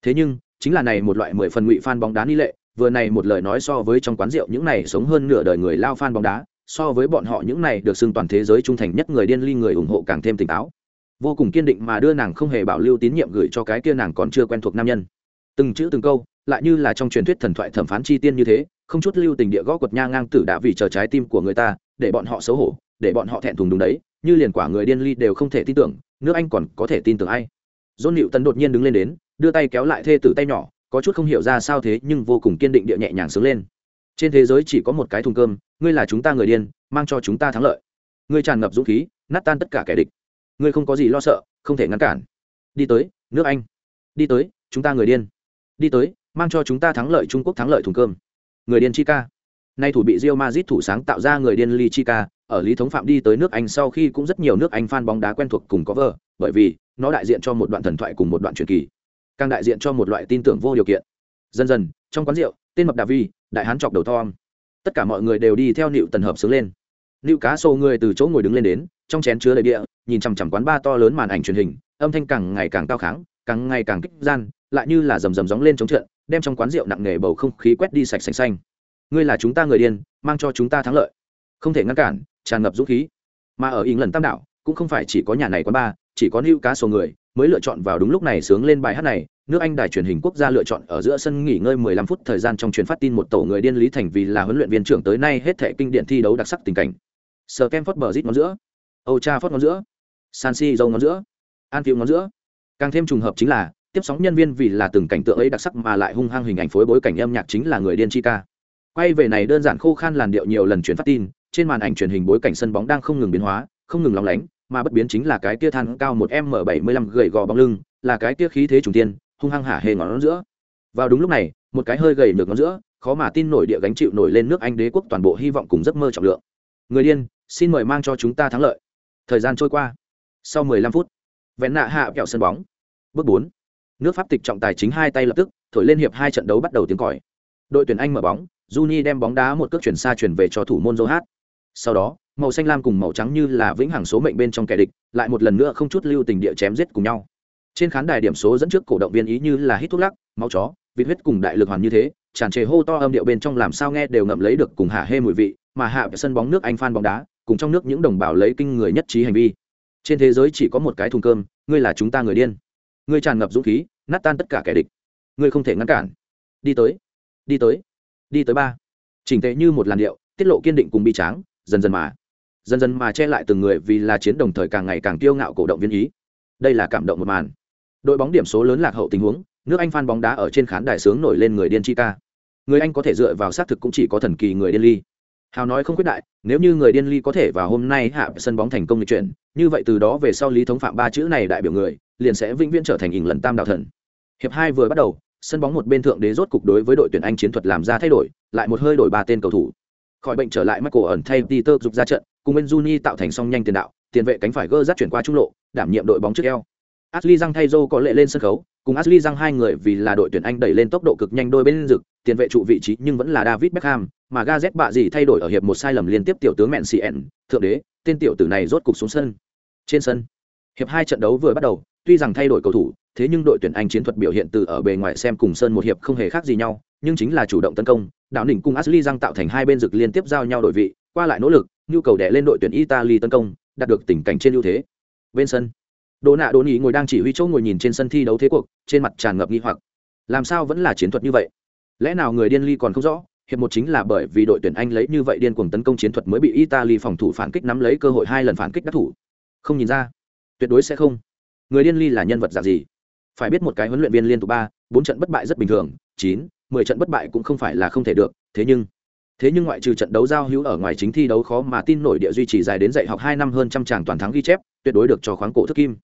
thế nhưng, chính là này một loại mười phần ngụy fan bóng đá ni lệ, vừa này một lời nói so với trong quán rượu những này sống hơn nửa đời người lao fan bóng đá, so với bọn họ những này được xưng toàn thế giới trung thành nhất người điên ly người ủng hộ càng thêm tỉnh táo. Vô cùng kiên định mà đưa nàng không hề bảo lưu tín nhiệm gửi cho cái kia nàng còn chưa quen thuộc nam nhân từng chữ từng câu, lại như là trong truyền thuyết thần thoại thẩm phán chi tiên như thế, không chút lưu tình địa gõ quật nha ngang tử đã vì chờ trái tim của người ta, để bọn họ xấu hổ, để bọn họ thẹn thùng đúng đấy, như liền quả người điên ly đều không thể tin tưởng, nước anh còn có thể tin tưởng ai? Dôn nịu tần đột nhiên đứng lên đến, đưa tay kéo lại thê tử tay nhỏ, có chút không hiểu ra sao thế, nhưng vô cùng kiên định địa nhẹ nhàng sướng lên. Trên thế giới chỉ có một cái thùng cơm, ngươi là chúng ta người điên, mang cho chúng ta thắng lợi. Ngươi tràn ngập dũng khí, nát tan tất cả kẻ địch. Ngươi không có gì lo sợ, không thể ngăn cản. Đi tới, nước anh. Đi tới, chúng ta người điên đi tới mang cho chúng ta thắng lợi trung quốc thắng lợi thùng cơm người điên chi ca nay thủ bị Real Madrid thủ sáng tạo ra người điên li chi ca ở lý thống phạm đi tới nước Anh sau khi cũng rất nhiều nước Anh fan bóng đá quen thuộc cùng có vợ, bởi vì nó đại diện cho một đoạn thần thoại cùng một đoạn truyền kỳ, càng đại diện cho một loại tin tưởng vô điều kiện. Dần dần, trong quán rượu, tên mập Davi, đại hán chọc đầu thom tất cả mọi người đều đi theo nịu Tần hợp sướng lên. nịu cá sô người từ chỗ ngồi đứng lên đến, trong chén chứa đầy địa, nhìn chằm chằm quán ba to lớn màn ảnh truyền hình, âm thanh càng ngày càng cao kháng, càng ngày càng kích gian, lại như là rầm rầm gióng lên chống trận, đem trong quán rượu nặng nề bầu không khí quét đi sạch sành xanh. Ngươi là chúng ta người điên mang cho chúng ta thắng lợi. Không thể ngăn cản tràn ngập dũng khí. Mà ở ỉng lần tam đảo cũng không phải chỉ có nhà này quán ba chỉ có nữ cá số người mới lựa chọn vào đúng lúc này sướng lên bài hát này nước anh đài truyền hình quốc gia lựa chọn ở giữa sân nghỉ ngơi 15 phút thời gian trong truyền phát tin một tổ người điên lý thành vì là huấn luyện viên trưởng tới nay hết thể kinh điển thi đấu đặc sắc tình cảnh. Sờ kem phớt bờ rít ngón giữa. Âu cha phớt ngón giữa. San si dâu ngón giữa. An phiêu ngón giữa. Càng thêm trùng hợp chính là tiếp sóng nhân viên vì là từng cảnh tượng ấy đặc sắc mà lại hung hăng hình ảnh phối bối cảnh âm nhạc chính là người điên chi ca quay về này đơn giản khô khan làn điệu nhiều lần truyền phát tin, trên màn ảnh truyền hình bối cảnh sân bóng đang không ngừng biến hóa, không ngừng lóng lánh, mà bất biến chính là cái tia than cao một m bảy mươi lăm gầy gò bóng lưng, là cái tia khí thế trùng tiên hung hăng hả hề ngón giữa. Vào đúng lúc này, một cái hơi gầy được ngón giữa, khó mà tin nổi địa gánh chịu nổi lên nước anh đế quốc toàn bộ hy vọng cùng giấc mơ trọng lượng. Người điên, xin mời mang cho chúng ta thắng lợi. Thời gian trôi qua. Sau mười lăm phút vẹn nạ hạ kẹo sân bóng. Bước bốn nước pháp tịch trọng tài chính hai tay lập tức thổi lên hiệp hai trận đấu bắt đầu tiếng còi đội tuyển anh mở bóng Juni đem bóng đá một cước chuyển xa chuyển về cho thủ môn Johat. Sau đó, màu xanh lam cùng màu trắng như là vĩnh hằng số mệnh bên trong kẻ địch, lại một lần nữa không chút lưu tình địa chém giết cùng nhau. Trên khán đài điểm số dẫn trước cổ động viên ý như là hít thuốc lắc, máu chó, vịt huyết cùng đại lực hoàn như thế, tràn trề hô to âm điệu bên trong làm sao nghe đều ngậm lấy được cùng hạ hê mùi vị, mà hạ sân bóng nước Anh phan bóng đá, cùng trong nước những đồng bào lấy kinh người nhất trí hành vi. Trên thế giới chỉ có một cái thùng cơm, ngươi là chúng ta người điên. Ngươi tràn ngập dũng khí, nát tan tất cả kẻ địch. Ngươi không thể ngăn cản. Đi tới, đi tới, đi tới ba. Chỉnh tề như một làn điệu, tiết lộ kiên định cùng bi tráng, dần dần mà, dần dần mà che lại từng người vì là chiến đồng thời càng ngày càng kiêu ngạo cổ động viên ý. Đây là cảm động một màn. Đội bóng điểm số lớn lạc hậu tình huống, nước Anh phan bóng đá ở trên khán đài sướng nổi lên người điên chi ca. Người Anh có thể dựa vào xác thực cũng chỉ có thần kỳ người điên ly. Hào nói không quyết đại, nếu như người điên ly có thể vào hôm nay hạ sân bóng thành công lịch chuyển, như vậy từ đó về sau lý thống phạm ba chữ này đại biểu người, liền sẽ vĩnh viễn trở thành ỉn lần tam đạo thần. Hiệp hai vừa bắt đầu, sân bóng một bên thượng đế rốt cục đối với đội tuyển Anh chiến thuật làm ra thay đổi, lại một hơi đổi ba tên cầu thủ. Khỏi bệnh trở lại Michael ẩn thay Peter dục ra trận, cùng Benzuni tạo thành song nhanh tiền đạo, tiền vệ cánh phải gơ dắt chuyển qua trung lộ, đảm nhiệm đội bóng trước eo. Ashley Răng thay Joe có lệ lên sân khấu, cùng Ashley Răng hai người vì là đội tuyển Anh đẩy lên tốc độ cực nhanh đôi bên rực, tiền vệ trụ vị trí nhưng vẫn là David Beckham, mà Gazet bạ gì thay đổi ở hiệp một sai lầm liên tiếp tiểu tướng mẹn CN, thượng đế, tên tiểu tử này rốt cục xuống sân. Trên sân, hiệp hai trận đấu vừa bắt đầu, tuy rằng thay đổi cầu thủ, thế nhưng đội tuyển Anh chiến thuật biểu hiện từ ở bề ngoài xem cùng sân một hiệp không hề khác gì nhau, nhưng chính là chủ động tấn công, đạo đỉnh cùng Ashley Răng tạo thành hai bên rực liên tiếp giao nhau đổi vị, qua lại nỗ lực, nhu cầu đè lên đội tuyển Italy tấn công, đạt được tình cảnh trên ưu thế. Bên sân, Đồ nạ Đỗ Nhĩ ngồi đang chỉ huy chỗ ngồi nhìn trên sân thi đấu thế cuộc, trên mặt tràn ngập nghi hoặc. Làm sao vẫn là chiến thuật như vậy? Lẽ nào người điên ly còn không rõ? Hiệp một chính là bởi vì đội tuyển Anh lấy như vậy điên cuồng tấn công chiến thuật mới bị Italy phòng thủ phản kích nắm lấy cơ hội hai lần phản kích đắc thủ. Không nhìn ra, tuyệt đối sẽ không. Người điên ly là nhân vật dạng gì? Phải biết một cái huấn luyện viên liên tục ba, bốn trận bất bại rất bình thường, chín, mười trận bất bại cũng không phải là không thể được, thế nhưng thế nhưng ngoại trừ trận đấu giao hữu ở ngoài chính thi đấu khó mà tin nổi địa duy trì dài đến dạy học hai năm hơn trăm tràng toàn thắng ghi chép tuyệt đối được cho khoáng cổ thức kim.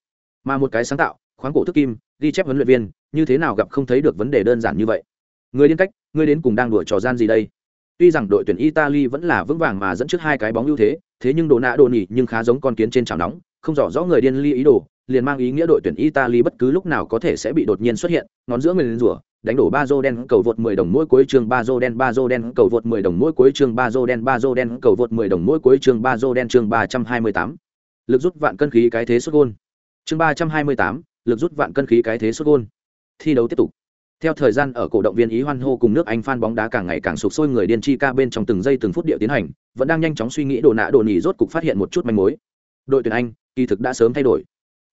Mà một cái sáng tạo khoáng cổ thức kim ghi chép huấn luyện viên như thế nào gặp không thấy được vấn đề đơn giản như vậy? Người điên cách người đến cùng đang đùa trò gian gì đây? Tuy rằng đội tuyển italy vẫn là vững vàng mà dẫn trước hai cái bóng ưu thế thế nhưng đồ nạ đồ nhỉ nhưng khá giống con kiến trên chảo nóng không rõ rõ người điên ly ý đồ liền mang ý nghĩa đội tuyển italy bất cứ lúc nào có thể sẽ bị đột nhiên xuất hiện ngón giữa người lên rủa đánh đổ ba dô đen cầu vượt 10 đồng mỗi cuối chương ba dô đen ba dô đen cầu vượt 10 đồng mỗi cuối chương ba dô đen ba dô đen cầu vượt 10 đồng mỗi cuối chương ba dô đen chương 328. lực rút vạn cân khí cái thế xuất gôn. Chương 328, lực rút vạn cân khí cái thế xuất gôn. Thi đấu tiếp tục. Theo thời gian ở cổ động viên ý hoan hô cùng nước anh phan bóng đá càng ngày càng sụp sôi người điên chi ca bên trong từng giây từng phút địa tiến hành vẫn đang nhanh chóng suy nghĩ đồ nạ đồ nhỉ rốt cục phát hiện một chút manh mối đội tuyển anh, kỳ thực đã sớm thay đổi.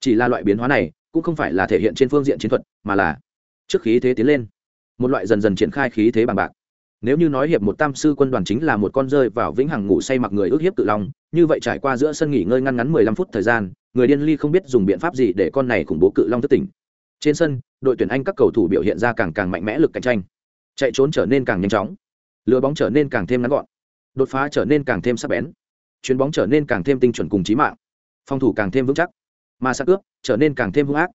Chỉ là loại biến hóa này cũng không phải là thể hiện trên phương diện chiến thuật, mà là trước khí thế tiến lên. Một loại dần dần triển khai khí thế bằng bạc. Nếu như nói hiệp một tam sư quân đoàn chính là một con rơi vào vĩnh hằng ngủ say mặc người ước hiếp tự long như vậy trải qua giữa sân nghỉ ngơi ngăn ngắn mười lăm phút thời gian, người điên ly không biết dùng biện pháp gì để con này khủng bố cự long thất tỉnh. Trên sân, đội tuyển anh các cầu thủ biểu hiện ra càng càng mạnh mẽ lực cạnh tranh. Chạy trốn trở nên càng nhanh chóng. Lừa bóng trở nên càng thêm ngắn gọn. Đột phá trở nên càng thêm sắc bén chuyền bóng trở nên càng thêm tinh chuẩn cùng trí mạng. Phòng thủ càng thêm vững chắc. Mà sát cướp trở nên càng thêm hung ác.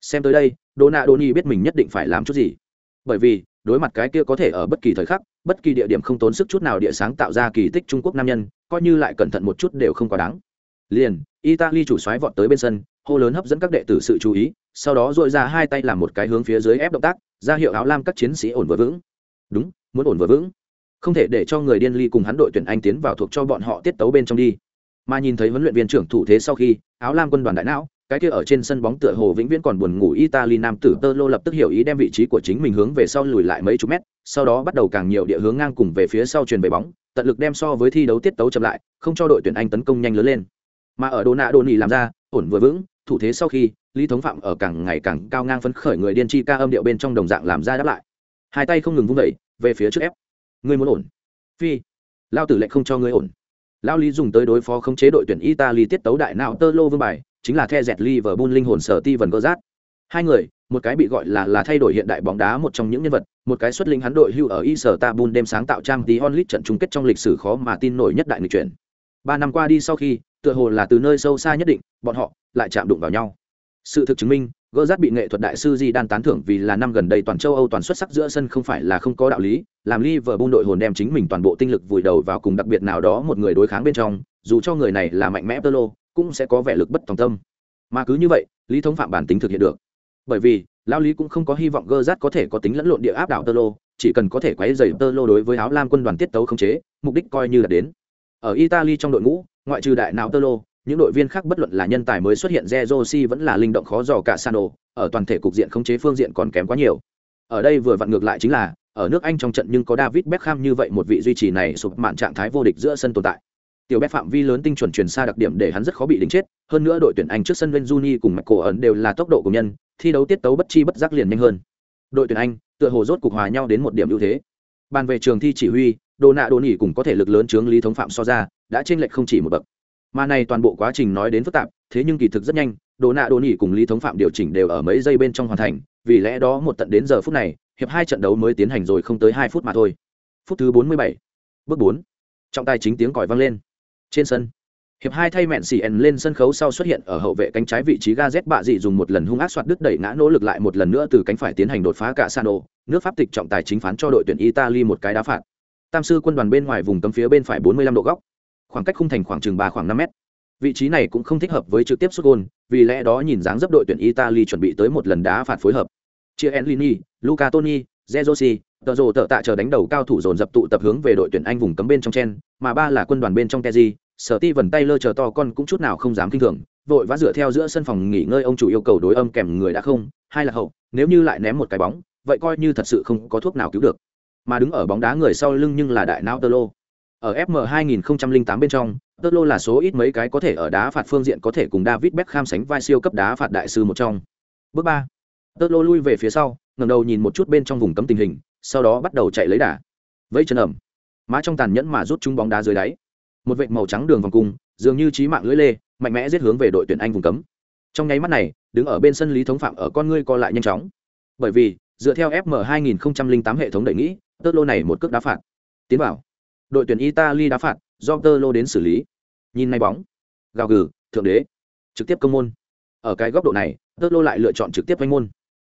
Xem tới đây đô nạ đô nhi biết mình nhất định phải làm chút gì. Bởi vì, đối mặt cái kia có thể ở bất kỳ thời khắc, bất kỳ địa điểm không tốn sức chút nào địa sáng tạo ra kỳ tích trung quốc nam nhân, coi như lại cẩn thận một chút đều không quá đáng. Liền, italy chủ xoáy vọt tới bên sân, hô lớn hấp dẫn các đệ tử sự chú ý, sau đó dội ra hai tay làm một cái hướng phía dưới ép động tác, ra hiệu áo lam các chiến sĩ ổn vừa vững. Đúng, muốn ổn vừa vững không thể để cho người điên ly cùng hắn đội tuyển anh tiến vào thuộc cho bọn họ tiết tấu bên trong đi mà nhìn thấy huấn luyện viên trưởng thủ thế sau khi áo lam quân đoàn đại não cái kia ở trên sân bóng tựa hồ vĩnh viễn còn buồn ngủ Italy nam tử Tơ Lô lập tức hiểu ý đem vị trí của chính mình hướng về sau lùi lại mấy chục mét, sau đó bắt đầu càng nhiều địa hướng ngang cùng về phía sau truyền về bóng, tận lực đem so với thi đấu tiết tấu chậm lại, không cho đội tuyển Anh tấn công nhanh lớn lên. Mà ở Đô Nạ Đô Nỉ làm ra, ổn vừa vững, thủ thế sau khi, Lý Thống Phạm ở càng ngày càng cao ngang phấn khởi người điên chi ca âm điệu bên trong đồng dạng làm ra đáp lại. Hai tay không ngừng vung dậy, về phía trước ép. Ngươi muốn ổn? Phi. Lao tử lệnh không cho ngươi ổn. Lao Lý dùng tới đối phó khống chế đội tuyển Italy tiết tấu đại não Tơ Lô vương bài, chính là The Jet Liverpool linh hồn sở ti vần gơ rát Hai người, một cái bị gọi là là thay đổi hiện đại bóng đá một trong những nhân vật, một cái xuất linh hắn đội hưu ở Istanbul đêm sáng tạo trang tí onlit trận chung kết trong lịch sử khó mà tin nổi nhất đại người chuyển. Ba năm qua đi sau khi, tựa hồ là từ nơi sâu xa nhất định, bọn họ lại chạm đụng vào nhau. Sự thực chứng minh, gỡ rát bị nghệ thuật đại sư Di đan tán thưởng vì là năm gần đây toàn châu Âu toàn xuất sắc giữa sân không phải là không có đạo lý, làm Liverpool đội hồn đem chính mình toàn bộ tinh lực vùi đầu vào cùng đặc biệt nào đó một người đối kháng bên trong, dù cho người này là mạnh mẽ Tơ Lô, cũng sẽ có vẻ lực bất tòng tâm. Mà cứ như vậy lý thống phạm bản tính thực hiện được. Bởi vì lao lý cũng không có hy vọng gơ rát có thể có tính lẫn lộn địa áp đảo tơ lô chỉ cần có thể quấy dày tơ lô đối với áo lam quân đoàn tiết tấu khống chế mục đích coi như là đến. Ở italy trong đội ngũ ngoại trừ đại não tơ lô những đội viên khác bất luận là nhân tài mới xuất hiện Zezosi vẫn là linh động khó dò cả Sano, ở toàn thể cục diện khống chế phương diện còn kém quá nhiều. Ở đây vừa vặn ngược lại chính là, ở nước Anh trong trận nhưng có David Beckham như vậy một vị duy trì này sụp mạn trạng thái vô địch giữa sân tồn tại. Tiểu Beck phạm vi lớn tinh chuẩn truyền xa đặc điểm để hắn rất khó bị đánh chết, hơn nữa đội tuyển Anh trước sân Venzuni cùng Michael ẩn đều là tốc độ của nhân, thi đấu tiết tấu bất chi bất giác liền nhanh hơn. Đội tuyển Anh, tựa hồ rốt cục hòa nhau đến một điểm ưu thế. Bàn về trường thi chỉ huy, Đồ nạ Đồ nỉ cùng có thể lực lớn chướng lý thống phạm so ra, đã chênh lệch không chỉ một bậc mà này toàn bộ quá trình nói đến phức tạp, thế nhưng kỳ thực rất nhanh đồ nạ đồ nỉ cùng lý thống phạm điều chỉnh đều ở mấy giây bên trong hoàn thành, vì lẽ đó một tận đến giờ phút này, hiệp hai trận đấu mới tiến hành rồi không tới hai phút mà thôi. Phút thứ bốn mươi bảy, bước bốn, trọng tài chính tiếng còi vang lên. Trên sân, hiệp hai thay mẹn xì ẩn lên sân khấu sau xuất hiện ở hậu vệ cánh trái vị trí ga z bạ dị dùng một lần hung ác soạt đứt đẩy ngã nỗ lực lại một lần nữa từ cánh phải tiến hành đột phá cả sano, nước pháp tịch trọng tài chính phán cho đội tuyển italy một cái đá phạt. Tam sư quân đoàn bên ngoài vùng cấm phía bên phải 45 độ góc khoảng cách khung thành khoảng chừng ba, khoảng năm mét. Vị trí này cũng không thích hợp với trực tiếp xuất gôn, vì lẽ đó nhìn dáng dấp đội tuyển italy chuẩn bị tới một lần đá phạt phối hợp. Chia enlini, luca toni zezosi tờ rồ tợ tạ chờ đánh đầu cao thủ dồn dập tụ tập hướng về đội tuyển anh vùng cấm bên trong chen, mà ba là quân đoàn bên trong keji sở ti vần tay lơ chờ to con cũng chút nào không dám kinh thường, vội vã dựa theo giữa sân phòng nghỉ ngơi ông chủ yêu cầu đối âm kèm người đã không, hai là hậu, nếu như lại ném một cái bóng, vậy coi như thật sự không có thuốc nào cứu được. Mà đứng ở bóng đá người sau lưng nhưng là đại não tơ lô ở FM 2008 bên trong, Tơ Lô là số ít mấy cái có thể ở đá phạt phương diện có thể cùng David Beckham sánh vai siêu cấp đá phạt đại sư một trong. Bước 3. Tơ Lô lui về phía sau, ngẩng đầu nhìn một chút bên trong vùng cấm tình hình, sau đó bắt đầu chạy lấy đà. Vẫy chân ẩm, má trong tàn nhẫn mà rút trúng bóng đá dưới đáy. Một vệt màu trắng đường vòng cung, dường như chí mạng lưỡi lê, mạnh mẽ giết hướng về đội tuyển Anh vùng cấm. Trong nháy mắt này, đứng ở bên sân Lý Thống Phạm ở con ngươi co lại nhanh chóng. Bởi vì, dựa theo FM 2008 hệ thống đẩy nghĩ, Tơ Lô này một cước đá phạt. Tiến vào đội tuyển italy đá phạt, do tơ lô đến xử lý. Nhìn nay bóng, gào gừ, thượng đế, trực tiếp công môn. Ở cái góc độ này tơ lô lại lựa chọn trực tiếp vanh môn.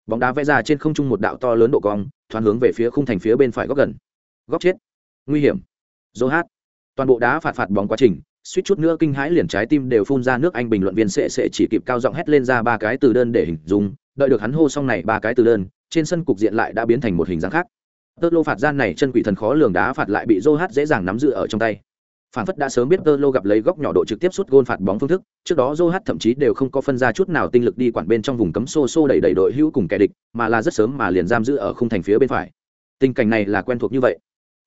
Bóng đá vẽ ra trên không trung một đạo to lớn độ cong, thoáng hướng về phía khung thành phía bên phải góc gần. Góc chết. Nguy hiểm. Dô hát. Toàn bộ đá phạt phạt bóng quá trình, suýt chút nữa kinh hãi liền trái tim đều phun ra nước anh bình luận viên sệ sệ chỉ kịp cao giọng hét lên ra ba cái từ đơn để hình dung, đợi được hắn hô xong này ba cái từ đơn, trên sân cục diện lại đã biến thành một hình dáng khác tơ lô phạt gian này chân quỷ thần khó lường đá phạt lại bị dô hát dễ dàng nắm giữ ở trong tay. Phản phất đã sớm biết tơ lô gặp lấy góc nhỏ độ trực tiếp sút gôn phạt bóng phương thức, trước đó dô hát thậm chí đều không có phân ra chút nào tinh lực đi quản bên trong vùng cấm xô xô đẩy đẩy đội hữu cùng kẻ địch, mà là rất sớm mà liền giam giữ ở khung thành phía bên phải. Tình cảnh này là quen thuộc như vậy.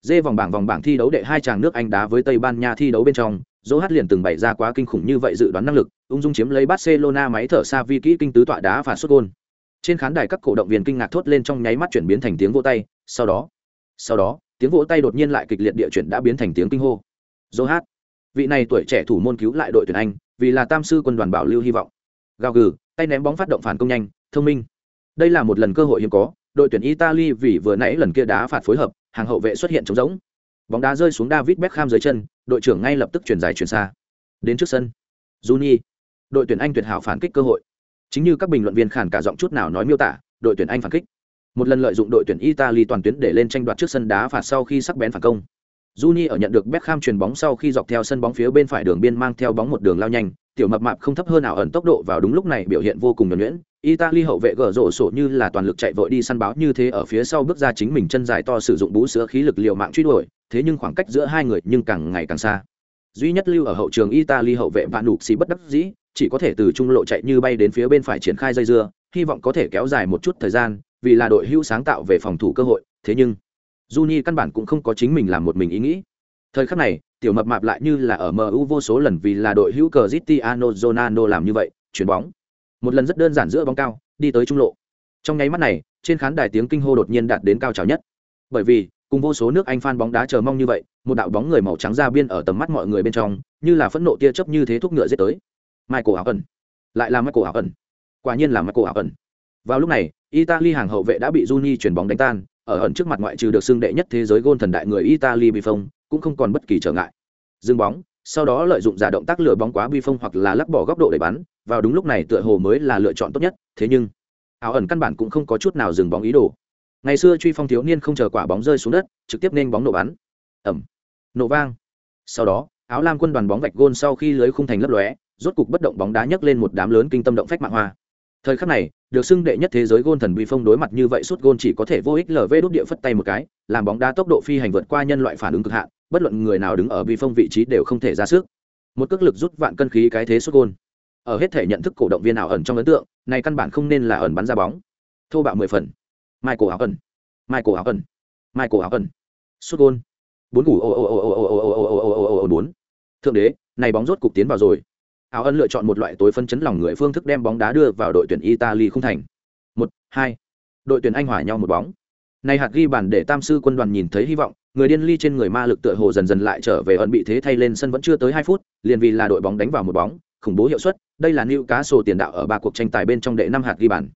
Dê vòng bảng vòng bảng thi đấu đệ hai chàng nước anh đá với tây ban nha thi đấu bên trong dô hát liền từng bày ra quá kinh khủng như vậy dự đoán năng lực, ung dung chiếm lấy barcelona máy thở xa vi kỹ kinh tứ tọa đá phạt xuất gôn trên khán đài các cổ động viên kinh ngạc thốt lên trong nháy mắt chuyển biến thành tiếng vỗ tay, sau đó sau đó, tiếng vỗ tay đột nhiên lại kịch liệt địa chuyển đã biến thành tiếng kinh hô. Dô hát. Vị này tuổi trẻ thủ môn cứu lại đội tuyển anh, vì là tam sư quân đoàn bảo lưu hy vọng. Gào gừ, tay ném bóng phát động phản công nhanh, thông minh. Đây là một lần cơ hội hiếm có, đội tuyển italy vì vừa nãy lần kia đá phạt phối hợp, hàng hậu vệ xuất hiện trống rỗng. Bóng đá rơi xuống david beckham dưới chân, đội trưởng ngay lập tức chuyển dài chuyển xa. Đến trước sân. Juni. Đội tuyển anh tuyệt hảo phản kích cơ hội chính như các bình luận viên khản cả giọng chút nào nói miêu tả đội tuyển anh phản kích một lần lợi dụng đội tuyển Italy toàn tuyến để lên tranh đoạt trước sân đá phạt sau khi sắc bén phản công. Juni ở nhận được Beckham truyền bóng sau khi dọc theo sân bóng phía bên phải đường biên mang theo bóng một đường lao nhanh, tiểu mập mạp không thấp hơn nào ẩn tốc độ vào đúng lúc này biểu hiện vô cùng nhuần nhuyễn. Italy hậu vệ gỡ rổ sổ như là toàn lực chạy vội đi săn báo như thế ở phía sau bước ra chính mình chân dài to sử dụng bú sữa khí lực liều mạng truy đuổi, thế nhưng khoảng cách giữa hai người nhưng càng ngày càng xa. Duy nhất lưu ở hậu trường Italy hậu vệ Vạn Nục xí bất đắc dĩ, chỉ có thể từ trung lộ chạy như bay đến phía bên phải triển khai dây dưa, hy vọng có thể kéo dài một chút thời gian, vì là đội hữu sáng tạo về phòng thủ cơ hội, thế nhưng Juni căn bản cũng không có chính mình làm một mình ý nghĩ. Thời khắc này, tiểu mập mạp lại như là ở MU vô số lần vì là đội hữu Cristiano Ronaldo làm như vậy, chuyển bóng. Một lần rất đơn giản giữa bóng cao, đi tới trung lộ. Trong nháy mắt này, trên khán đài tiếng kinh hô đột nhiên đạt đến cao trào nhất. Bởi vì, cùng vô số nước Anh fan bóng đá chờ mong như vậy, một đạo bóng người màu trắng ra biên ở tầm mắt mọi người bên trong, như là phẫn nộ tia chớp như thế thúc ngựa giết tới. Michael ẩn Lại là Michael ẩn Quả nhiên là Michael ẩn Vào lúc này, Italy hàng hậu vệ đã bị Juni chuyển bóng đánh tan, ở ẩn trước mặt ngoại trừ được xưng đệ nhất thế giới gôn thần đại người Italy Buffon, cũng không còn bất kỳ trở ngại. Dừng bóng, sau đó lợi dụng giả động tác lừa bóng quá Buffon hoặc là lắc bỏ góc độ để bắn, vào đúng lúc này tựa hồ mới là lựa chọn tốt nhất, thế nhưng áo ẩn căn bản cũng không có chút nào dừng bóng ý đồ. Ngày xưa truy phong thiếu niên không chờ quả bóng rơi xuống đất, trực tiếp nên bóng nổ bắn. Ầm. Nổ vang. Sau đó, áo lam quân đoàn bóng vạch gôn sau khi lưới khung thành lấp lóe, rốt cục bất động bóng đá nhấc lên một đám lớn kinh tâm động phách mạng hoa thời khắc này được xưng đệ nhất thế giới gôn thần bị phong đối mặt như vậy suốt gôn chỉ có thể vô ích lv đốt địa phất tay một cái làm bóng đá tốc độ phi hành vượt qua nhân loại phản ứng cực hạn bất luận người nào đứng ở bị phong vị trí đều không thể ra sức một cước lực rút vạn cân khí cái thế suốt gôn ở hết thể nhận thức cổ động viên nào ẩn trong ấn tượng này căn bản không nên là ẩn bắn ra bóng thô bạo mười phần michael áo ẩn michael áo ẩn michael áo ẩn suốt gôn bốn củ ồ ồ ồ ồ ồ ồ ồ ồ ồ ồ ồ bốn thượng đế này bóng rốt cục tiến vào rồi áo ân lựa chọn một loại tối phân chấn lòng người phương thức đem bóng đá đưa vào đội tuyển italy không thành. Một hai đội tuyển anh hòa nhau một bóng. Này hạt ghi bàn để tam sư quân đoàn nhìn thấy hy vọng người điên ly trên người ma lực tựa hồ dần dần lại trở về ẩn bị thế thay lên sân vẫn chưa tới hai phút liền vì là đội bóng đánh vào một bóng khủng bố hiệu suất đây là nữ cá sổ tiền đạo ở ba cuộc tranh tài bên trong đệ năm hạt ghi bàn.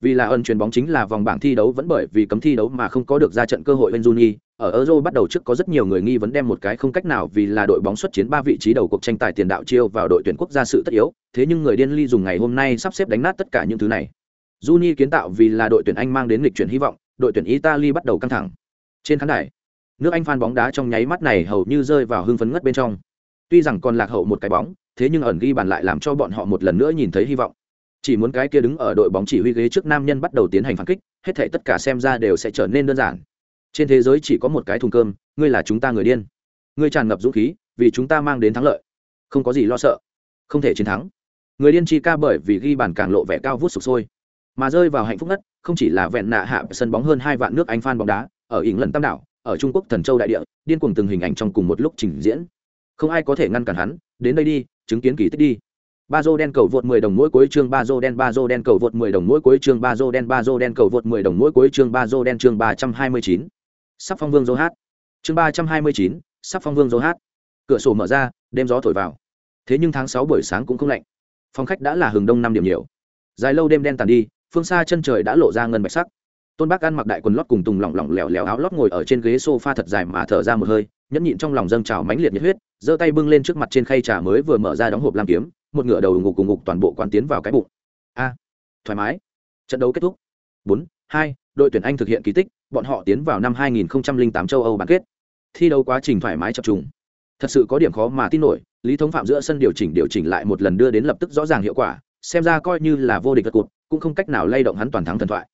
Vì là ẩn chuyền bóng chính là vòng bảng thi đấu vẫn bởi vì cấm thi đấu mà không có được ra trận cơ hội Benzuni, ở Euro bắt đầu trước có rất nhiều người nghi vấn đem một cái không cách nào vì là đội bóng xuất chiến ba vị trí đầu cuộc tranh tài tiền đạo chiêu vào đội tuyển quốc gia sự tất yếu, thế nhưng người điên ly dùng ngày hôm nay sắp xếp đánh nát tất cả những thứ này. Juni kiến tạo vì là đội tuyển Anh mang đến lịch chuyển hy vọng, đội tuyển Italy bắt đầu căng thẳng. Trên khán đài, nước Anh fan bóng đá trong nháy mắt này hầu như rơi vào hưng phấn ngất bên trong. Tuy rằng còn lạc hậu một cái bóng, thế nhưng ẩn ghi bàn lại làm cho bọn họ một lần nữa nhìn thấy hy vọng chỉ muốn cái kia đứng ở đội bóng chỉ huy ghế trước nam nhân bắt đầu tiến hành phản kích hết thảy tất cả xem ra đều sẽ trở nên đơn giản trên thế giới chỉ có một cái thùng cơm, ngươi là chúng ta người điên. Ngươi tràn ngập dũng khí, vì chúng ta mang đến thắng lợi. Không có gì lo sợ, không thể chiến thắng. Người điên chi ca bởi vì ghi bàn càng lộ vẻ cao vút sụp sôi, mà rơi vào hạnh phúc nhất không chỉ là vẹn nạ hạ sân bóng hơn hai vạn nước anh phan bóng đá, ở ỉng lần tam đảo, ở trung quốc thần châu đại địa, điên cuồng từng hình ảnh trong cùng một lúc trình diễn. Không ai có thể ngăn cản hắn, đến đây đi, chứng kiến kỳ tích đi. Ba dô đen cầu vượt 10 đồng mỗi cuối chương, ba dô đen, ba dô đen cầu vượt 10 đồng mỗi cuối chương, ba dô đen, ba dô đen cầu vượt 10 đồng mỗi cuối chương, ba dô đen chương 329 sắp phong vương dô hát. Chương 329, sắp phong vương dô hát. Cửa sổ mở ra đêm gió thổi vào. Thế nhưng tháng sáu buổi sáng cũng không lạnh. Phòng khách đã là hừng đông năm điểm nhiều. Dài lâu đêm đen tàn đi phương xa chân trời đã lộ ra ngân bạch sắc. Tôn bác ăn mặc đại quần lót cùng tùng lỏng lỏng lẻo lẻo áo lót ngồi ở trên ghế sofa thật dài mà thở ra một hơi nhẫn nhịn trong lòng dâng trào mãnh liệt nhiệt huyết giơ tay bưng lên trước mặt trên khay trà mới vừa mở ra đóng hộp lam kiếm một ngựa đầu ngục cùng ngục toàn bộ quán tiến vào cái bụng. A thoải mái. Trận đấu kết thúc. Bốn hai đội tuyển anh thực hiện kỳ tích bọn họ tiến vào năm 2008 châu âu bán kết. Thi đấu quá trình thoải mái chập trùng. Thật sự có điểm khó mà tin nổi, lý thống phạm giữa sân điều chỉnh điều chỉnh lại một lần đưa đến lập tức rõ ràng hiệu quả, xem ra coi như là vô địch vật cột, cũng không cách nào lay động hắn toàn thắng thần thoại.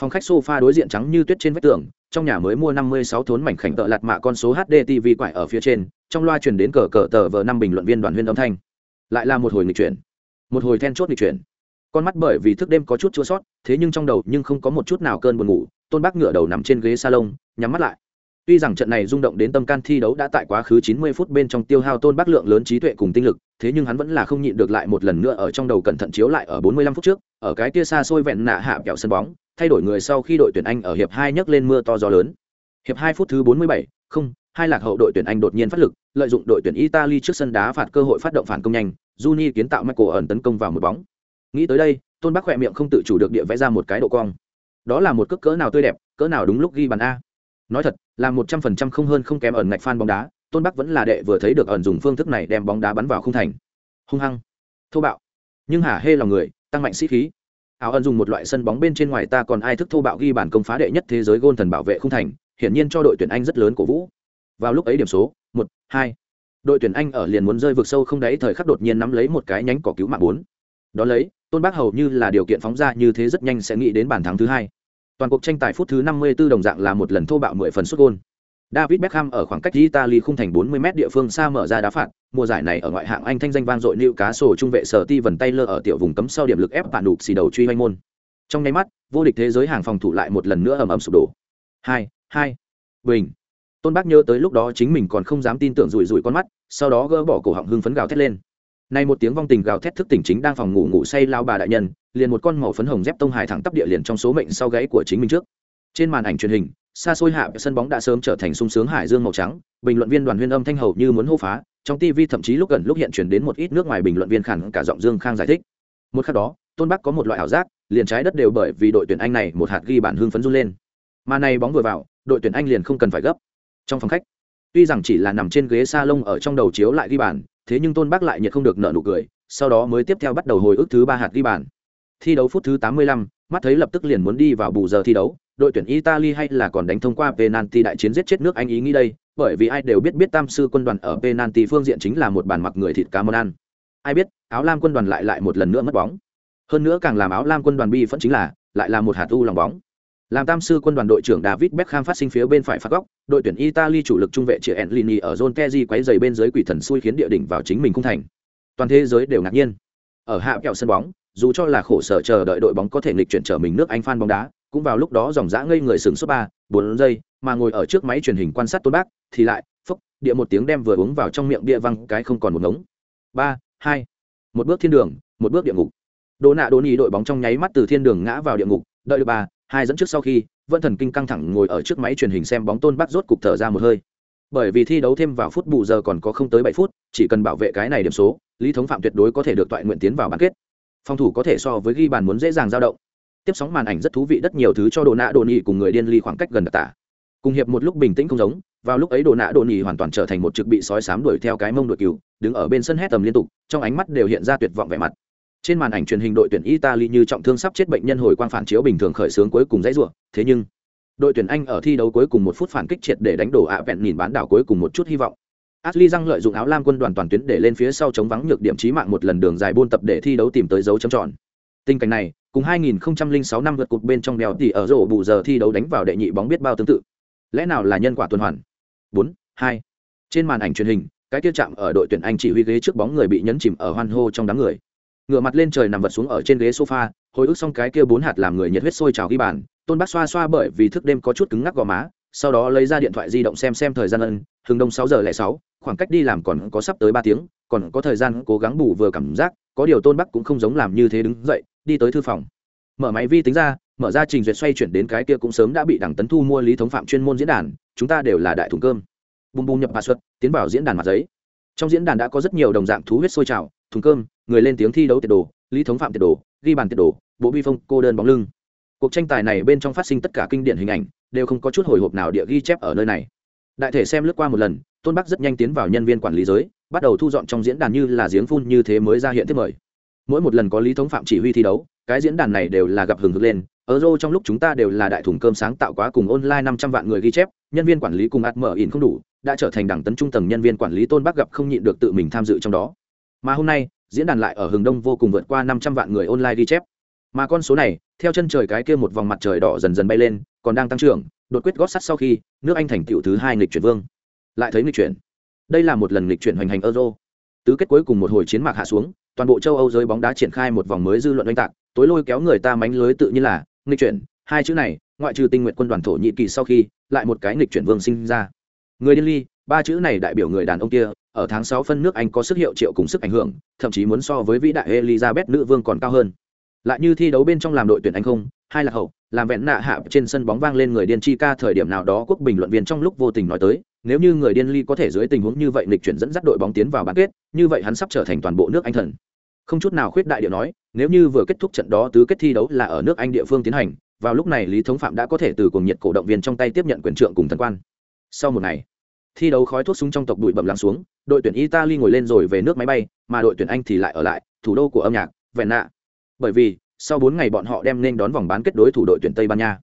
Phòng khách sofa đối diện trắng như tuyết trên vách tường, trong nhà mới mua 56 thốn mảnh khảnh tợ lạt mạ con số hd tv quải ở phía trên, trong loa truyền đến cờ cờ tờ vờ năm bình luận viên đoàn huyên âm thanh. Lại là một hồi nghịch chuyển. Một hồi then chốt nghịch chuyển. Con mắt bởi vì thức đêm có chút chua sót, thế nhưng trong đầu nhưng không có một chút nào cơn buồn ngủ tôn bác ngựa đầu nằm trên ghế salon nhắm mắt lại tuy rằng trận này rung động đến tâm can thi đấu đã tại quá khứ 90 phút bên trong tiêu hao tôn bác lượng lớn trí tuệ cùng tinh lực thế nhưng hắn vẫn là không nhịn được lại một lần nữa ở trong đầu cẩn thận chiếu lại ở 45 phút trước ở cái kia xa xôi vẹn nạ hạ kẹo sân bóng thay đổi người sau khi đội tuyển anh ở hiệp hai nhấc lên mưa to gió lớn hiệp hai phút thứ 47, không hai lạc hậu đội tuyển anh đột nhiên phát lực lợi dụng đội tuyển italy trước sân đá phạt cơ hội phát động phản công nhanh Juni kiến tạo Michael ẩn tấn công vào một bóng. Nghĩ tới đây, Tôn Bác khỏe miệng không tự chủ được địa vẽ ra một cái độ cong. Đó là một cước cỡ nào tươi đẹp, cỡ nào đúng lúc ghi bàn a. Nói thật, là một trăm phần trăm không hơn không kém ẩn ngạch phan bóng đá, Tôn Bắc vẫn là đệ vừa thấy được ẩn dùng phương thức này đem bóng đá bắn vào không thành. Hung hăng, thô bạo, nhưng hả hê lòng người, tăng mạnh sĩ khí. Áo ẩn dùng một loại sân bóng bên trên ngoài ta còn ai thức thô bạo ghi bàn công phá đệ nhất thế giới gôn thần bảo vệ không thành, hiển nhiên cho đội tuyển Anh rất lớn cổ vũ. Vào lúc ấy điểm số một, hai đội tuyển anh ở liền muốn rơi vực sâu không đáy thời khắc đột nhiên nắm lấy một cái nhánh cỏ cứu mạng bốn đó lấy tôn bác hầu như là điều kiện phóng ra như thế rất nhanh sẽ nghĩ đến bàn thắng thứ hai toàn cuộc tranh tài phút thứ 54 đồng dạng là một lần thô bạo 10 phần xuất gôn David Beckham ở khoảng cách Italy khung thành 40 m địa phương xa mở ra đá phạt, mùa giải này ở ngoại hạng Anh thanh danh vang dội cá sổ trung vệ sở Steven Taylor ở tiểu vùng cấm sau điểm lực ép bạn đục xì đầu truy hoanh môn. Trong nháy mắt, vô địch thế giới hàng phòng thủ lại một lần nữa ầm ầm sụp đổ. 2, 2. Bình tôn bác nhớ tới lúc đó chính mình còn không dám tin tưởng rủi rủi con mắt sau đó gỡ bỏ cổ họng hưng phấn gào thét lên nay một tiếng vong tình gào thét thức tỉnh chính đang phòng ngủ ngủ say lao bà đại nhân liền một con màu phấn hồng dép tông hài thẳng tắp địa liền trong số mệnh sau gáy của chính mình trước. Trên màn ảnh truyền hình, xa xôi hạ sân bóng đã sớm trở thành sung sướng hải dương màu trắng, bình luận viên đoàn huyên âm thanh hầu như muốn hô phá, trong tv thậm chí lúc gần lúc hiện chuyển đến một ít nước ngoài bình luận viên khẳng cả giọng dương khang giải thích. Một khắc đó, tôn bắc có một loại ảo giác, liền trái đất đều bởi vì đội tuyển anh này một hạt ghi bản hương phấn run lên. Mà này bóng vừa vào, đội tuyển anh liền không cần phải gấp. Trong phòng khách, tuy rằng chỉ là nằm trên ghế sa lông ở trong đầu chiếu lại ghi bàn thế nhưng tôn bác lại nhiệt không được nợ nụ cười, sau đó mới tiếp theo bắt đầu hồi ức thứ ba hạt ghi bàn thi đấu phút thứ 85, mắt thấy lập tức liền muốn đi vào bù giờ thi đấu. Đội tuyển italy hay là còn đánh thông qua penalty đại chiến giết chết nước anh ý nghĩ đây bởi vì ai đều biết biết tam sư quân đoàn ở penalty phương diện chính là một bàn mặc người thịt cá món ăn. Ai biết áo lam quân đoàn lại lại một lần nữa mất bóng. Hơn nữa càng làm áo lam quân đoàn bi phẫn chính là lại là một hạt u lòng bóng. Làm tam sư quân đoàn đội trưởng david beckham phát sinh phía bên phải phạt góc đội tuyển italy chủ lực trung vệ chỉ enlini ở zone keji quấy giày bên dưới quỷ thần xui khiến địa đỉnh vào chính mình không thành. Toàn thế giới đều ngạc nhiên. Ở hạ kẹo sân bóng dù cho là khổ sở chờ đợi đội bóng có thể nghịch chuyển trở mình nước anh phan bóng đá, cũng vào lúc đó dòng dã ngây người sừng suốt ba, bốn giây, mà ngồi ở trước máy truyền hình quan sát tôn bác, thì lại, phúc, địa một tiếng đem vừa uống vào trong miệng bia văng cái không còn một ngống. Ba, hai, một bước thiên đường, một bước địa ngục. Đồ nạ đồ nhì đội bóng trong nháy mắt từ thiên đường ngã vào địa ngục, đợi được ba, hai dẫn trước sau khi, vẫn thần kinh căng thẳng ngồi ở trước máy truyền hình xem bóng tôn bác rốt cục thở ra một hơi. Bởi vì thi đấu thêm vào phút bù giờ còn có không tới bảy phút, chỉ cần bảo vệ cái này điểm số, lý thống phạm tuyệt đối có thể được toại nguyện tiến vào bán kết phòng thủ có thể so với ghi bàn muốn dễ dàng dao động. Tiếp sóng màn ảnh rất thú vị rất nhiều thứ cho đồ nạ đồ nhị cùng người điên ly khoảng cách gần đặc tả. Cùng hiệp một lúc bình tĩnh không giống, vào lúc ấy đồ nạ đồ nhị hoàn toàn trở thành một trực bị sói sám đuổi theo cái mông đuổi cừu, đứng ở bên sân hét tầm liên tục, trong ánh mắt đều hiện ra tuyệt vọng vẻ mặt. Trên màn ảnh truyền hình đội tuyển italy như trọng thương sắp chết bệnh nhân hồi quang phản chiếu bình thường khởi xướng cuối cùng dãy ruộng thế nhưng, đội tuyển anh ở thi đấu cuối cùng một phút phản kích triệt để đánh đổ ạ vẹn nhìn bán đảo cuối cùng một chút hy vọng. Ashley răng lợi dụng áo lam quân đoàn toàn tuyến để lên phía sau chống vắng nhược điểm chí mạng một lần đường dài buôn tập để thi đấu tìm tới dấu chấm tròn. Tình cảnh này, cùng 2006 năm vượt cục bên trong đèo thì ở rổ bù giờ thi đấu đánh vào đệ nhị bóng biết bao tương tự. Lẽ nào là nhân quả tuần hoàn? 4, 2. Trên màn ảnh truyền hình, cái kia chạm ở đội tuyển Anh chỉ huy ghế trước bóng người bị nhấn chìm ở hoan hô trong đám người. Ngửa mặt lên trời nằm vật xuống ở trên ghế sofa, hồi ức xong cái kia bốn hạt làm người nhiệt huyết sôi trào ghi bàn, Tôn Bác xoa xoa bởi vì thức đêm có chút cứng ngắc gò má, sau đó lấy ra điện thoại di động xem xem thời gian ân, hừng đông 6 giờ lẻ 6, khoảng cách đi làm còn có sắp tới ba tiếng, còn có thời gian cố gắng bù vừa cảm giác, có điều tôn bắc cũng không giống làm như thế đứng dậy, đi tới thư phòng. Mở máy vi tính ra, mở ra trình duyệt xoay chuyển đến cái kia cũng sớm đã bị đảng tấn thu mua lý thống phạm chuyên môn diễn đàn, chúng ta đều là đại thùng cơm. Bùm bùm nhập bà xuất, tiến vào diễn đàn mặt giấy. Trong diễn đàn đã có rất nhiều đồng dạng thú huyết sôi trào, thùng cơm, người lên tiếng thi đấu tiệt đồ, lý thống phạm tiệt đồ, ghi bàn tiệt đồ, bộ vi phong, cô đơn bóng lưng. Cuộc tranh tài này bên trong phát sinh tất cả kinh điển hình ảnh, đều không có chút hồi hộp nào địa ghi chép ở nơi này. Đại thể xem lướt qua một lần tôn bắc rất nhanh tiến vào nhân viên quản lý giới, bắt đầu thu dọn trong diễn đàn như là giếng phun như thế mới ra hiện tiếp mời. Mỗi một lần có lý thống phạm chỉ huy thi đấu, cái diễn đàn này đều là gặp hừng hực lên. Euro trong lúc chúng ta đều là đại thùng cơm sáng tạo quá cùng online năm trăm vạn người ghi chép, nhân viên quản lý cùng ạt mở ỉn không đủ, đã trở thành đẳng tấn trung tầng nhân viên quản lý tôn bắc gặp không nhịn được tự mình tham dự trong đó. Mà hôm nay, diễn đàn lại ở hừng đông vô cùng vượt qua năm trăm vạn người online ghi chép. Mà con số này, theo chân trời cái kia một vòng mặt trời đỏ dần dần bay lên, còn đang tăng trưởng, đột quyết gót sắt sau khi, nước anh thành tựu thứ hai nghịch chuyển vương lại thấy nghịch chuyển. Đây là một lần nghịch chuyển hoành hành euro. Tứ kết cuối cùng một hồi chiến mạc hạ xuống, toàn bộ châu âu giới bóng đá triển khai một vòng mới dư luận oanh tạc, tối lôi kéo người ta mánh lưới tự nhiên là nghịch chuyển. Hai chữ này, ngoại trừ tinh nguyện quân đoàn thổ Nhị kỳ sau khi, lại một cái nghịch chuyển vương sinh ra. Người điên ly, ba chữ này đại biểu người đàn ông kia, ở tháng sáu phân nước anh có sức hiệu triệu cùng sức ảnh hưởng, thậm chí muốn so với vĩ đại elizabeth nữ vương còn cao hơn. Lại như thi đấu bên trong làm đội tuyển anh không, hai là hậu làm vẹn nạ hạ trên sân bóng vang lên người điên chi ca thời điểm nào đó quốc bình luận viên trong lúc vô tình nói tới, nếu như người điên ly có thể dưới tình huống như vậy lịch chuyển dẫn dắt đội bóng tiến vào bán kết, như vậy hắn sắp trở thành toàn bộ nước anh thần. Không chút nào khuyết đại điệu nói, nếu như vừa kết thúc trận đó tứ kết thi đấu là ở nước anh địa phương tiến hành, vào lúc này lý thống phạm đã có thể từ cuồng nhiệt cổ động viên trong tay tiếp nhận quyền trượng cùng thần quan. Sau một ngày, thi đấu khói thuốc súng trong tộc bụi bẩm lắng xuống, đội tuyển italy ngồi lên rồi về nước máy bay, mà đội tuyển anh thì lại ở lại, thủ đô của âm nhạc, vẹn nạ. Bởi vì sau bốn ngày bọn họ đem nên đón vòng bán kết đối thủ đội tuyển tây ban nha.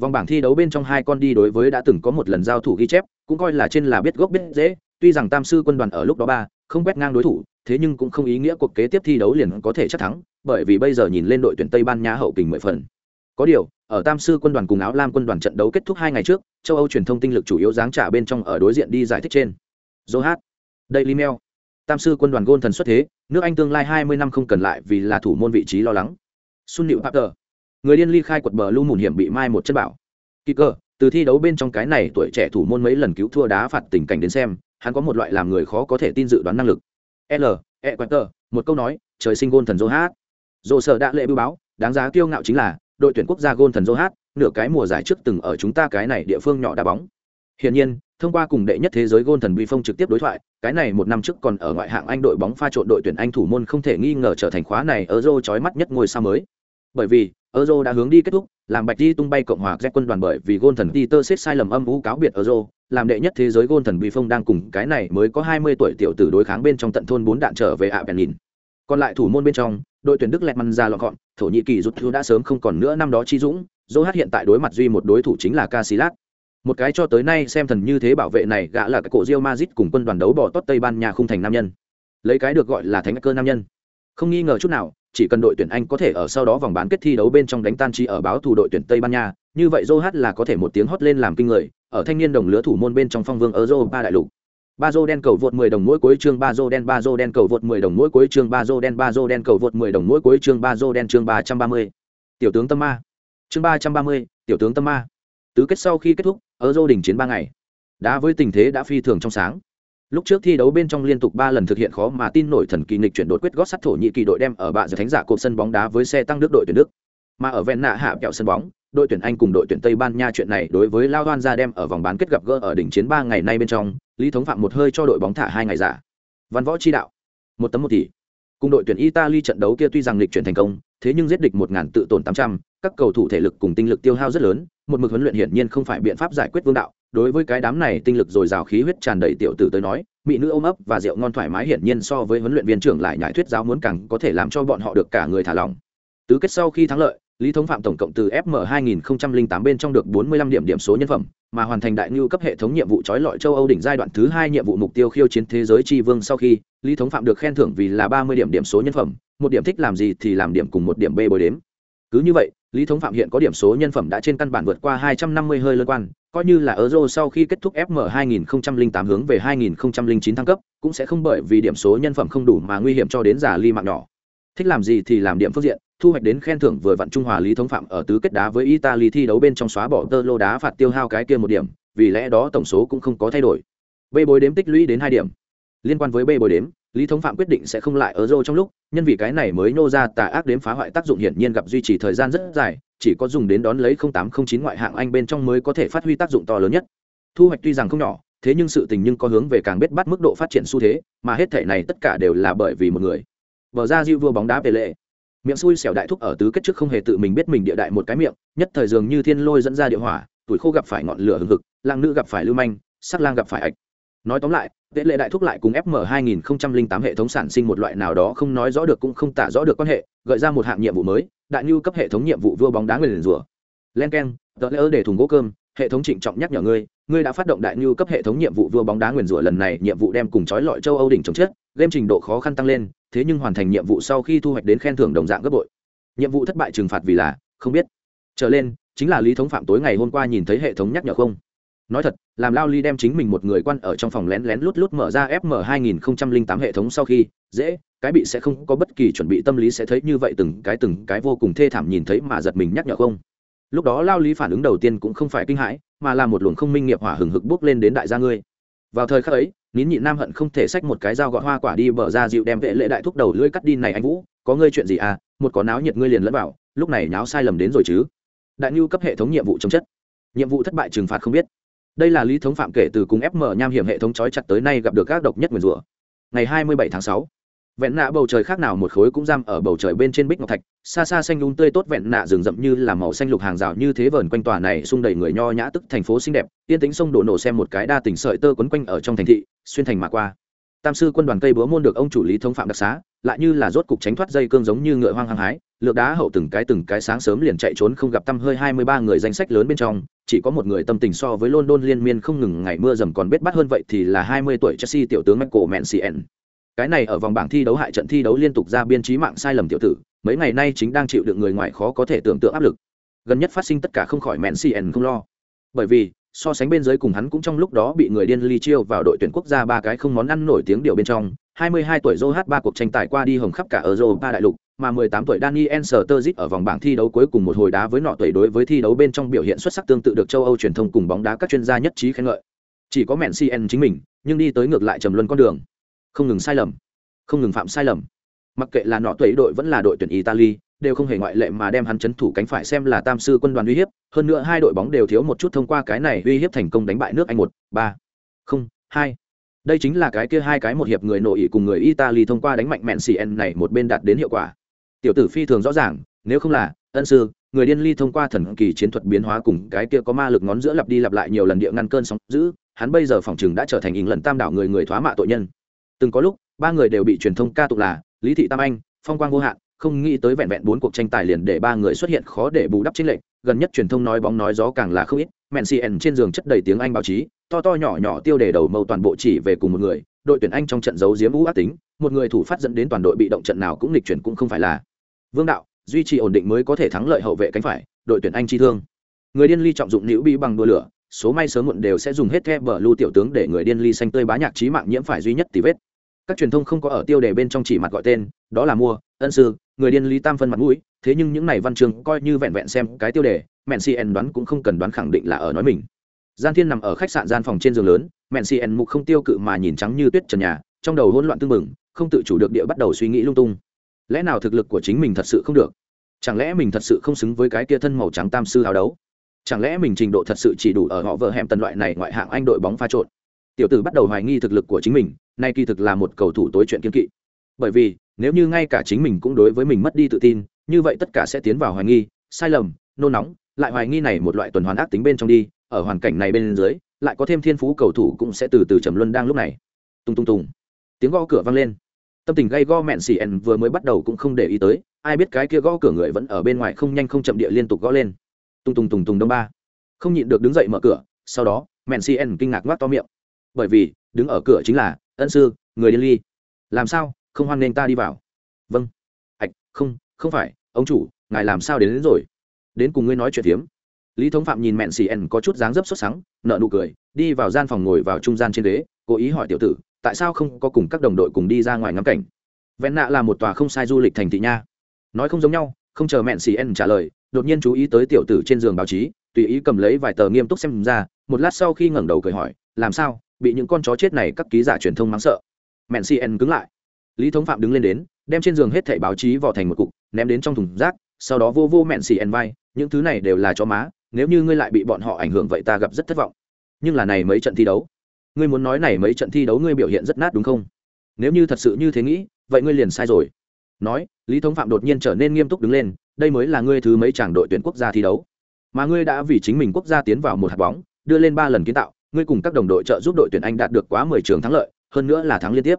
Vòng bảng thi đấu bên trong hai con đi đối với đã từng có một lần giao thủ ghi chép, cũng coi là trên là biết gốc biết dễ tuy rằng tam sư quân đoàn ở lúc đó ba, không quét ngang đối thủ, thế nhưng cũng không ý nghĩa cuộc kế tiếp thi đấu liền có thể chắc thắng, bởi vì bây giờ nhìn lên đội tuyển tây ban nha hậu kình mười phần. Có điều, ở tam sư quân đoàn cùng áo lam quân đoàn trận đấu kết thúc hai ngày trước, châu âu truyền thông tinh lực chủ yếu giáng trả bên trong ở đối diện đi giải thích trên. Johat daily mail. Tam sư quân đoàn gôn thần xuất thế, nước anh tương lai hai mươi năm không cần lại vì là thủ môn vị trí lo lắng. Sun Liễu Papter. Người điên ly khai quật bờ lưu mùn hiểm bị mai một chân bảo. Kỳ cơ, từ thi đấu bên trong cái này tuổi trẻ thủ môn mấy lần cứu thua đá phạt tình cảnh đến xem, hắn có một loại làm người khó có thể tin dự đoán năng lực. L, E Equator, một câu nói, trời sinh gôn thần Zohat. Dỗ sở đã lệ bưu báo, đáng giá kiêu ngạo chính là, đội tuyển quốc gia gôn thần Zohat, nửa cái mùa giải trước từng ở chúng ta cái này địa phương nhỏ đá bóng. Hiển nhiên, thông qua cùng đệ nhất thế giới gôn thần Bi Phong trực tiếp đối thoại, cái này một năm trước còn ở ngoại hạng Anh đội bóng pha trộn đội tuyển Anh thủ môn không thể nghi ngờ trở thành khóa này ở Euro chói mắt nhất ngôi sao mới bởi vì Euro đã hướng đi kết thúc, làm bạch đi tung bay cộng hòa Z quân đoàn bởi vì gôn thần Peter xét sai lầm âm vũ cáo biệt Euro, làm đệ nhất thế giới gôn thần Bi Phong đang cùng cái này mới có 20 tuổi tiểu tử đối kháng bên trong tận thôn bốn đạn trở về ạ Berlin. Còn lại thủ môn bên trong, đội tuyển Đức lẹt măn ra lọn gọn, Thổ Nhĩ Kỳ rút thư đã sớm không còn nữa năm đó chi dũng, Zohat hiện tại đối mặt duy một đối thủ chính là Casillas. Một cái cho tới nay xem thần như thế bảo vệ này gã là cái cổ Real Madrid cùng quân đoàn đấu bỏ tốt Tây Ban Nha khung thành nam nhân. Lấy cái được gọi là thánh cơ nam nhân không nghi ngờ chút nào, chỉ cần đội tuyển Anh có thể ở sau đó vòng bán kết thi đấu bên trong đánh tan chi ở báo thủ đội tuyển Tây Ban Nha, như vậy Joe là có thể một tiếng hót lên làm kinh người, ở thanh niên đồng lứa thủ môn bên trong phong vương Europa đại lục. ba Joe đen cầu vượt 10 đồng mỗi cuối chương ba Joe đen ba Joe đen cầu vượt 10 đồng mỗi cuối chương ba Joe đen ba Joe đen cầu vượt 10 đồng mỗi cuối chương ba Joe đen chương 330. Tiểu tướng Tâm Ma. Chương 330, tiểu tướng Tâm Ma. Tứ kết sau khi kết thúc, Euro đỉnh chiến 3 ngày. Đã với tình thế đã phi thường trong sáng. Lúc trước thi đấu bên trong liên tục 3 lần thực hiện khó mà tin nổi thần kỳ nghịch chuyển đột quyết gót sắt thổ nhị kỳ đội đem ở bạ giờ thánh giả cột sân bóng đá với xe tăng nước đội tuyển Đức. Mà ở ven nạ hạ kẹo sân bóng, đội tuyển Anh cùng đội tuyển Tây Ban Nha chuyện này đối với Lao đoan ra đem ở vòng bán kết gặp gỡ ở đỉnh chiến 3 ngày nay bên trong, Lý Thống Phạm một hơi cho đội bóng thả hai ngày giả. Văn võ chi đạo, một tấm một tỷ. Cùng đội tuyển Italy trận đấu kia tuy rằng lịch chuyển thành công, thế nhưng giết địch một ngàn tự tổn 800, các cầu thủ thể lực cùng tinh lực tiêu hao rất lớn, một mực huấn luyện hiển nhiên không phải biện pháp giải quyết vương đạo. Đối với cái đám này tinh lực dồi dào khí huyết tràn đầy tiểu tử tới nói, mỹ nữ ôm ấp và rượu ngon thoải mái hiển nhiên so với huấn luyện viên trưởng lại nhải thuyết giáo muốn càng có thể làm cho bọn họ được cả người thả lỏng. Tứ kết sau khi thắng lợi, Lý Thống Phạm tổng cộng từ FM 2008 bên trong được 45 điểm điểm số nhân phẩm, mà hoàn thành đại ngưu cấp hệ thống nhiệm vụ chói lọi châu Âu đỉnh giai đoạn thứ hai nhiệm vụ mục tiêu khiêu chiến thế giới tri vương sau khi, Lý Thống Phạm được khen thưởng vì là 30 điểm điểm số nhân phẩm, một điểm thích làm gì thì làm điểm cùng một điểm B bồi đếm. Cứ như vậy, Lý Thống Phạm hiện có điểm số nhân phẩm đã trên căn bản vượt qua 250 hơi lớn quan, coi như là Euro sau khi kết thúc FM 2008 hướng về 2009 thăng cấp, cũng sẽ không bởi vì điểm số nhân phẩm không đủ mà nguy hiểm cho đến giả ly mạng nhỏ. Thích làm gì thì làm điểm phương diện, thu hoạch đến khen thưởng vừa vặn trung hòa lý thống phạm ở tứ kết đá với italy thi đấu bên trong xóa bỏ tơ lô đá phạt tiêu hao cái kia một điểm vì lẽ đó tổng số cũng không có thay đổi bê bối đếm tích lũy đến hai điểm liên quan với bê bối đếm lý thống phạm quyết định sẽ không lại ở rô trong lúc, nhân vì cái này mới nô ra tà ác đếm phá hoại tác dụng hiển nhiên gặp duy trì thời gian rất dài, chỉ có dùng đến đón lấy 0809 ngoại hạng anh bên trong mới có thể phát huy tác dụng to lớn nhất. Thu hoạch tuy rằng không nhỏ, thế nhưng sự tình nhưng có hướng về càng biết bắt mức độ phát triển xu thế, mà hết thể này tất cả đều là bởi vì một người. Bờ ra diêu vua bóng đá về lệ miệng xui xẻo đại thúc ở tứ kết trước không hề tự mình biết mình địa đại một cái miệng, nhất thời dường như thiên lôi dẫn ra địa hỏa, tuổi khô gặp phải ngọn lửa hừng hực lang nữ gặp phải lưu manh, sắc lang gặp phải ạch nói tóm lại tệ lệ đại thúc lại cùng fm 2008 hệ thống sản sinh một loại nào đó không nói rõ được cũng không tả rõ được quan hệ, gợi ra một hạng nhiệm vụ mới, đại nhu cấp hệ thống nhiệm vụ vua bóng đá người liền rủa. Len k e n tờ lễ để thùng gỗ cơm, hệ thống trịnh trọng nhắc nhở ngươi ngươi đã phát động đại nhu cấp hệ thống nhiệm vụ vua bóng đá nguyền rủa lần này, nhiệm vụ đem cùng chói lọi châu âu đỉnh chống chết, game trình độ khó khăn tăng lên, thế nhưng hoàn thành nhiệm vụ sau khi thu hoạch đến khen thưởng đồng dạng gấp bội. Nhiệm vụ thất bại trừng phạt vì là, không biết. Trở lên, chính là lý thống phạm tối ngày hôm qua nhìn thấy hệ thống nhắc nhở không? Nói thật, làm lao ly đem chính mình một người quan ở trong phòng lén lén lút lút mở ra fm 2008 hệ thống sau khi, dễ, cái bị sẽ không có bất kỳ chuẩn bị tâm lý sẽ thấy như vậy từng cái từng cái vô cùng thê thảm nhìn thấy mà giật mình nhắc nhở không. Lúc đó lao lý phản ứng đầu tiên cũng không phải kinh hãi, mà là một luồng không minh nghiệp hỏa hừng hực bước lên đến đại gia ngươi. Vào thời khắc ấy, nín nhị nam hận không thể xách một cái dao gọt hoa quả đi bờ ra dịu đem vệ lệ đại thúc đầu lưỡi cắt đi này anh vũ, có ngươi chuyện gì à một có náo nhiệt ngươi liền lẫn vào, lúc này náo sai lầm đến rồi chứ. Đại nhu cấp hệ thống nhiệm vụ chống chất. Nhiệm vụ thất bại trừng phạt không biết đây là lý thống phạm kể từ cùng fm nham hiểm hệ thống trói chặt tới nay gặp được các độc nhất nguyền rủa. Ngày 27 tháng 6, vẹn nạ bầu trời khác nào một khối cũng giam ở bầu trời bên trên bích ngọc thạch xa xa xanh lún tươi tốt vẹn nạ rừng rậm như là màu xanh lục hàng rào như thế vờn quanh tòa này xung đầy người nho nhã tức thành phố xinh đẹp yên tĩnh sông đổ nổ xem một cái đa tình sợi tơ quấn quanh ở trong thành thị xuyên thành mà qua. Tam sư quân đoàn cây búa môn được ông chủ lý thống phạm đặc xá lại như là rốt cục tránh thoát dây cương giống như ngựa hoang hăng hái lược đá hậu từng cái từng cái sáng sớm liền chạy trốn không gặp tăm hơi hai mươi ba người danh sách lớn bên trong, chỉ có một người tâm tình so với london liên miên không ngừng ngày mưa dầm còn biết bắt hơn vậy thì là hai mươi tuổi chelsea tiểu tướng michael mancien. Cái này ở vòng bảng thi đấu hại trận thi đấu liên tục ra biên trí mạng sai lầm tiểu tử, mấy ngày nay chính đang chịu đựng người ngoài khó có thể tưởng tượng áp lực. Gần nhất phát sinh tất cả không khỏi mẹn không lo. Bởi vì, so sánh bên dưới cùng hắn cũng trong lúc đó bị người điên ly chiêu vào đội tuyển quốc gia ba cái không món ăn nổi tiếng điều bên trong 22 tuổi Joe ba cuộc tranh tài qua đi hồng khắp cả ở đại lục, mà 18 tuổi Daniel Sturridge ở vòng bảng thi đấu cuối cùng một hồi đá với nọ tuổi đối với thi đấu bên trong biểu hiện xuất sắc tương tự được châu Âu truyền thông cùng bóng đá các chuyên gia nhất trí khen ngợi. Chỉ có Messi chính mình, nhưng đi tới ngược lại trầm luân con đường. Không ngừng sai lầm không ngừng phạm sai lầm. Mặc kệ là nọ tuổi đội vẫn là đội tuyển italy đều không hề ngoại lệ mà đem hắn chấn thủ cánh phải xem là tam sư quân đoàn uy hiếp hơn nữa hai đội bóng đều thiếu một chút thông qua cái này uy hiếp thành công đánh bại nước anh một ba không hai đây chính là cái kia hai cái một hiệp người nội ý cùng người italy thông qua đánh mạnh mẹn cn này một bên đạt đến hiệu quả. Tiểu tử phi thường rõ ràng, nếu không là, ân sư, người điên ly thông qua thần kỳ chiến thuật biến hóa cùng cái kia có ma lực ngón giữa lặp đi lặp lại nhiều lần địa ngăn cơn sóng giữ hắn bây giờ phòng chừng đã trở thành hình lần tam đảo người người thoá mạ tội nhân. Từng có lúc, ba người đều bị truyền thông ca tụng là, lý thị tam anh, phong quang vô hạn, không nghĩ tới vẹn vẹn bốn cuộc tranh tài liền để ba người xuất hiện khó để bù đắp chính lệnh, gần nhất truyền thông nói bóng nói gió càng là không ít, mẹn cn trên giường chất đầy tiếng anh báo chí to to nhỏ nhỏ tiêu đề đầu mâu toàn bộ chỉ về cùng một người, đội tuyển anh trong trận giấu giếm vũ ác tính, một người thủ phát dẫn đến toàn đội bị động trận nào cũng lịch chuyển cũng không phải là. Vương đạo, duy trì ổn định mới có thể thắng lợi hậu vệ cánh phải, đội tuyển anh chi thương. Người điên ly trọng dụng nữ bị bằng đua lửa, số may sớm muộn đều sẽ dùng hết the bờ lưu tiểu tướng để người điên ly xanh tươi bá nhạc trí mạng nhiễm phải duy nhất tỷ vết. Các truyền thông không có ở tiêu đề bên trong chỉ mặt gọi tên, đó là mua, ân sư, người điên ly tam phân mặt mũi, thế nhưng những này văn chương coi như vẹn vẹn xem cái tiêu đề mẹn cn đoán cũng không cần đoán khẳng định là ở nói mình gian thiên nằm ở khách sạn gian phòng trên giường lớn, mẹn cn mục không tiêu cự mà nhìn trắng như tuyết trần nhà, trong đầu hỗn loạn tưng bừng, không tự chủ được địa bắt đầu suy nghĩ lung tung. Lẽ nào thực lực của chính mình thật sự không được? Chẳng lẽ mình thật sự không xứng với cái kia thân màu trắng tam sư áo đấu? Chẳng lẽ mình trình độ thật sự chỉ đủ ở họ vợ hẻm tần loại này ngoại hạng anh đội bóng pha trộn? Tiểu tử bắt đầu hoài nghi thực lực của chính mình, nay kỳ thực là một cầu thủ tối chuyện kiên kỵ. Bởi vì, nếu như ngay cả chính mình cũng đối với mình mất đi tự tin, như vậy tất cả sẽ tiến vào hoài nghi, sai lầm, nôn nóng, lại hoài nghi này một loại tuần hoàn ác tính bên trong đi ở hoàn cảnh này bên dưới lại có thêm thiên phú cầu thủ cũng sẽ từ từ trầm luân đang lúc này. Tung tung tung. Tiếng gõ cửa vang lên. Tâm tình gay go mẹn xì ẩn vừa mới bắt đầu cũng không để ý tới ai biết cái kia gõ cửa người vẫn ở bên ngoài không nhanh không chậm địa liên tục gõ lên. Tung tung tung tung đông ba. Không nhịn được đứng dậy mở cửa sau đó mẹn xì ẩn kinh ngạc ngoác to miệng. Bởi vì đứng ở cửa chính là ân sư người điên ly. Làm sao? Không hoan nghênh ta đi vào. Vâng. Ạch không không phải ông chủ ngài làm sao đến, đến rồi? Đến cùng ngươi nói chuyện hiếm lý thống phạm nhìn mẹn xì ẩn có chút dáng dấp xuất sáng nợ nụ cười, đi vào gian phòng ngồi vào trung gian trên ghế, cố ý hỏi tiểu tử, tại sao không có cùng các đồng đội cùng đi ra ngoài ngắm cảnh? Vẹn nạ là một tòa không sai du lịch thành thị nha. Nói không giống nhau, không chờ mẹn xì ẩn trả lời, đột nhiên chú ý tới tiểu tử trên giường báo chí, tùy ý cầm lấy vài tờ nghiêm túc xem ra, một lát sau khi ngẩng đầu cười hỏi, làm sao, bị những con chó chết này các ký giả truyền thông mắng sợ? Mẹn cn cứng lại. Lý thống phạm đứng lên đến, đem trên giường hết thẻ báo chí vào thành một cục, ném đến trong thùng rác, sau đó vô vô mẹn cn vai, những thứ này đều là cho má nếu như ngươi lại bị bọn họ ảnh hưởng vậy ta gặp rất thất vọng. Nhưng là này mấy trận thi đấu, ngươi muốn nói này mấy trận thi đấu ngươi biểu hiện rất nát đúng không? Nếu như thật sự như thế nghĩ, vậy ngươi liền sai rồi. Nói, lý thống phạm đột nhiên trở nên nghiêm túc đứng lên, đây mới là ngươi thứ mấy chàng đội tuyển quốc gia thi đấu. Mà ngươi đã vì chính mình quốc gia tiến vào một hạt bóng, đưa lên ba lần kiến tạo, ngươi cùng các đồng đội trợ giúp đội tuyển anh đạt được quá mười trường thắng lợi, hơn nữa là thắng liên tiếp.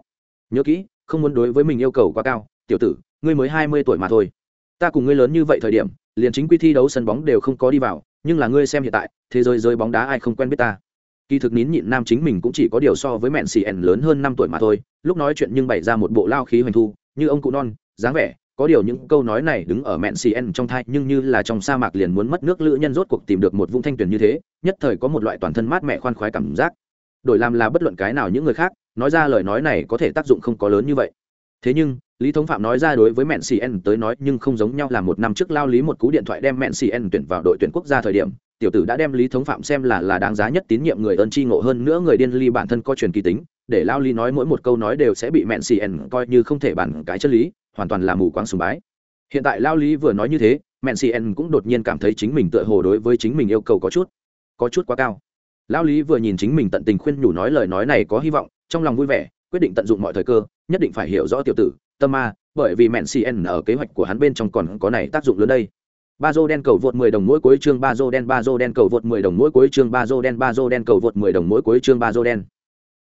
Nhớ kỹ, không muốn đối với mình yêu cầu quá cao, tiểu tử, ngươi mới hai mươi tuổi mà thôi. Ta cùng ngươi lớn như vậy thời điểm, liền chính quy thi đấu sân bóng đều không có đi vào nhưng là ngươi xem hiện tại, thế giới giới bóng đá ai không quen biết ta? Kỳ thực nín nhịn nam chính mình cũng chỉ có điều so với mẹn xì ẩn lớn hơn năm tuổi mà thôi, lúc nói chuyện nhưng bày ra một bộ lao khí hoành thu, như ông cụ non, dáng vẻ, có điều những câu nói này đứng ở mẹn cn trong thai, nhưng như là trong sa mạc liền muốn mất nước, lữ nhân rốt cuộc tìm được một vũng thanh tuyển như thế, nhất thời có một loại toàn thân mát mẹ khoan khoái cảm giác. Đổi làm là bất luận cái nào những người khác, nói ra lời nói này có thể tác dụng không có lớn như vậy thế nhưng, lý thống phạm nói ra đối với mẹn cn tới nói nhưng không giống nhau là một năm trước lao lý một cú điện thoại đem mẹn cn tuyển vào đội tuyển quốc gia thời điểm, tiểu tử đã đem lý thống phạm xem là là đáng giá nhất tín nhiệm người ơn tri ngộ hơn nữa người điên ly bản thân có truyền kỳ tính, để lao lý nói mỗi một câu nói đều sẽ bị mẹn cn coi như không thể bàn cái chân lý, hoàn toàn là mù quáng sùng bái. Hiện tại lao lý vừa nói như thế, mẹn cn cũng đột nhiên cảm thấy chính mình tựa hồ đối với chính mình yêu cầu có chút có chút quá cao. Lao lý vừa nhìn chính mình tận tình khuyên nhủ nói lời nói này có hy vọng, trong lòng vui vẻ quyết định tận dụng mọi thời cơ, nhất định phải hiểu rõ tiểu tử, tâm ma, bởi vì mẹn cn ở kế hoạch của hắn bên trong còn có này tác dụng lớn đây. Ba dô đen cầu vượt 10 đồng mỗi cuối chương, ba dô đen, ba dô đen cầu vượt 10 đồng mỗi cuối chương, ba dô đen, ba dô đen cầu vượt 10 đồng mỗi cuối chương, ba dô đen.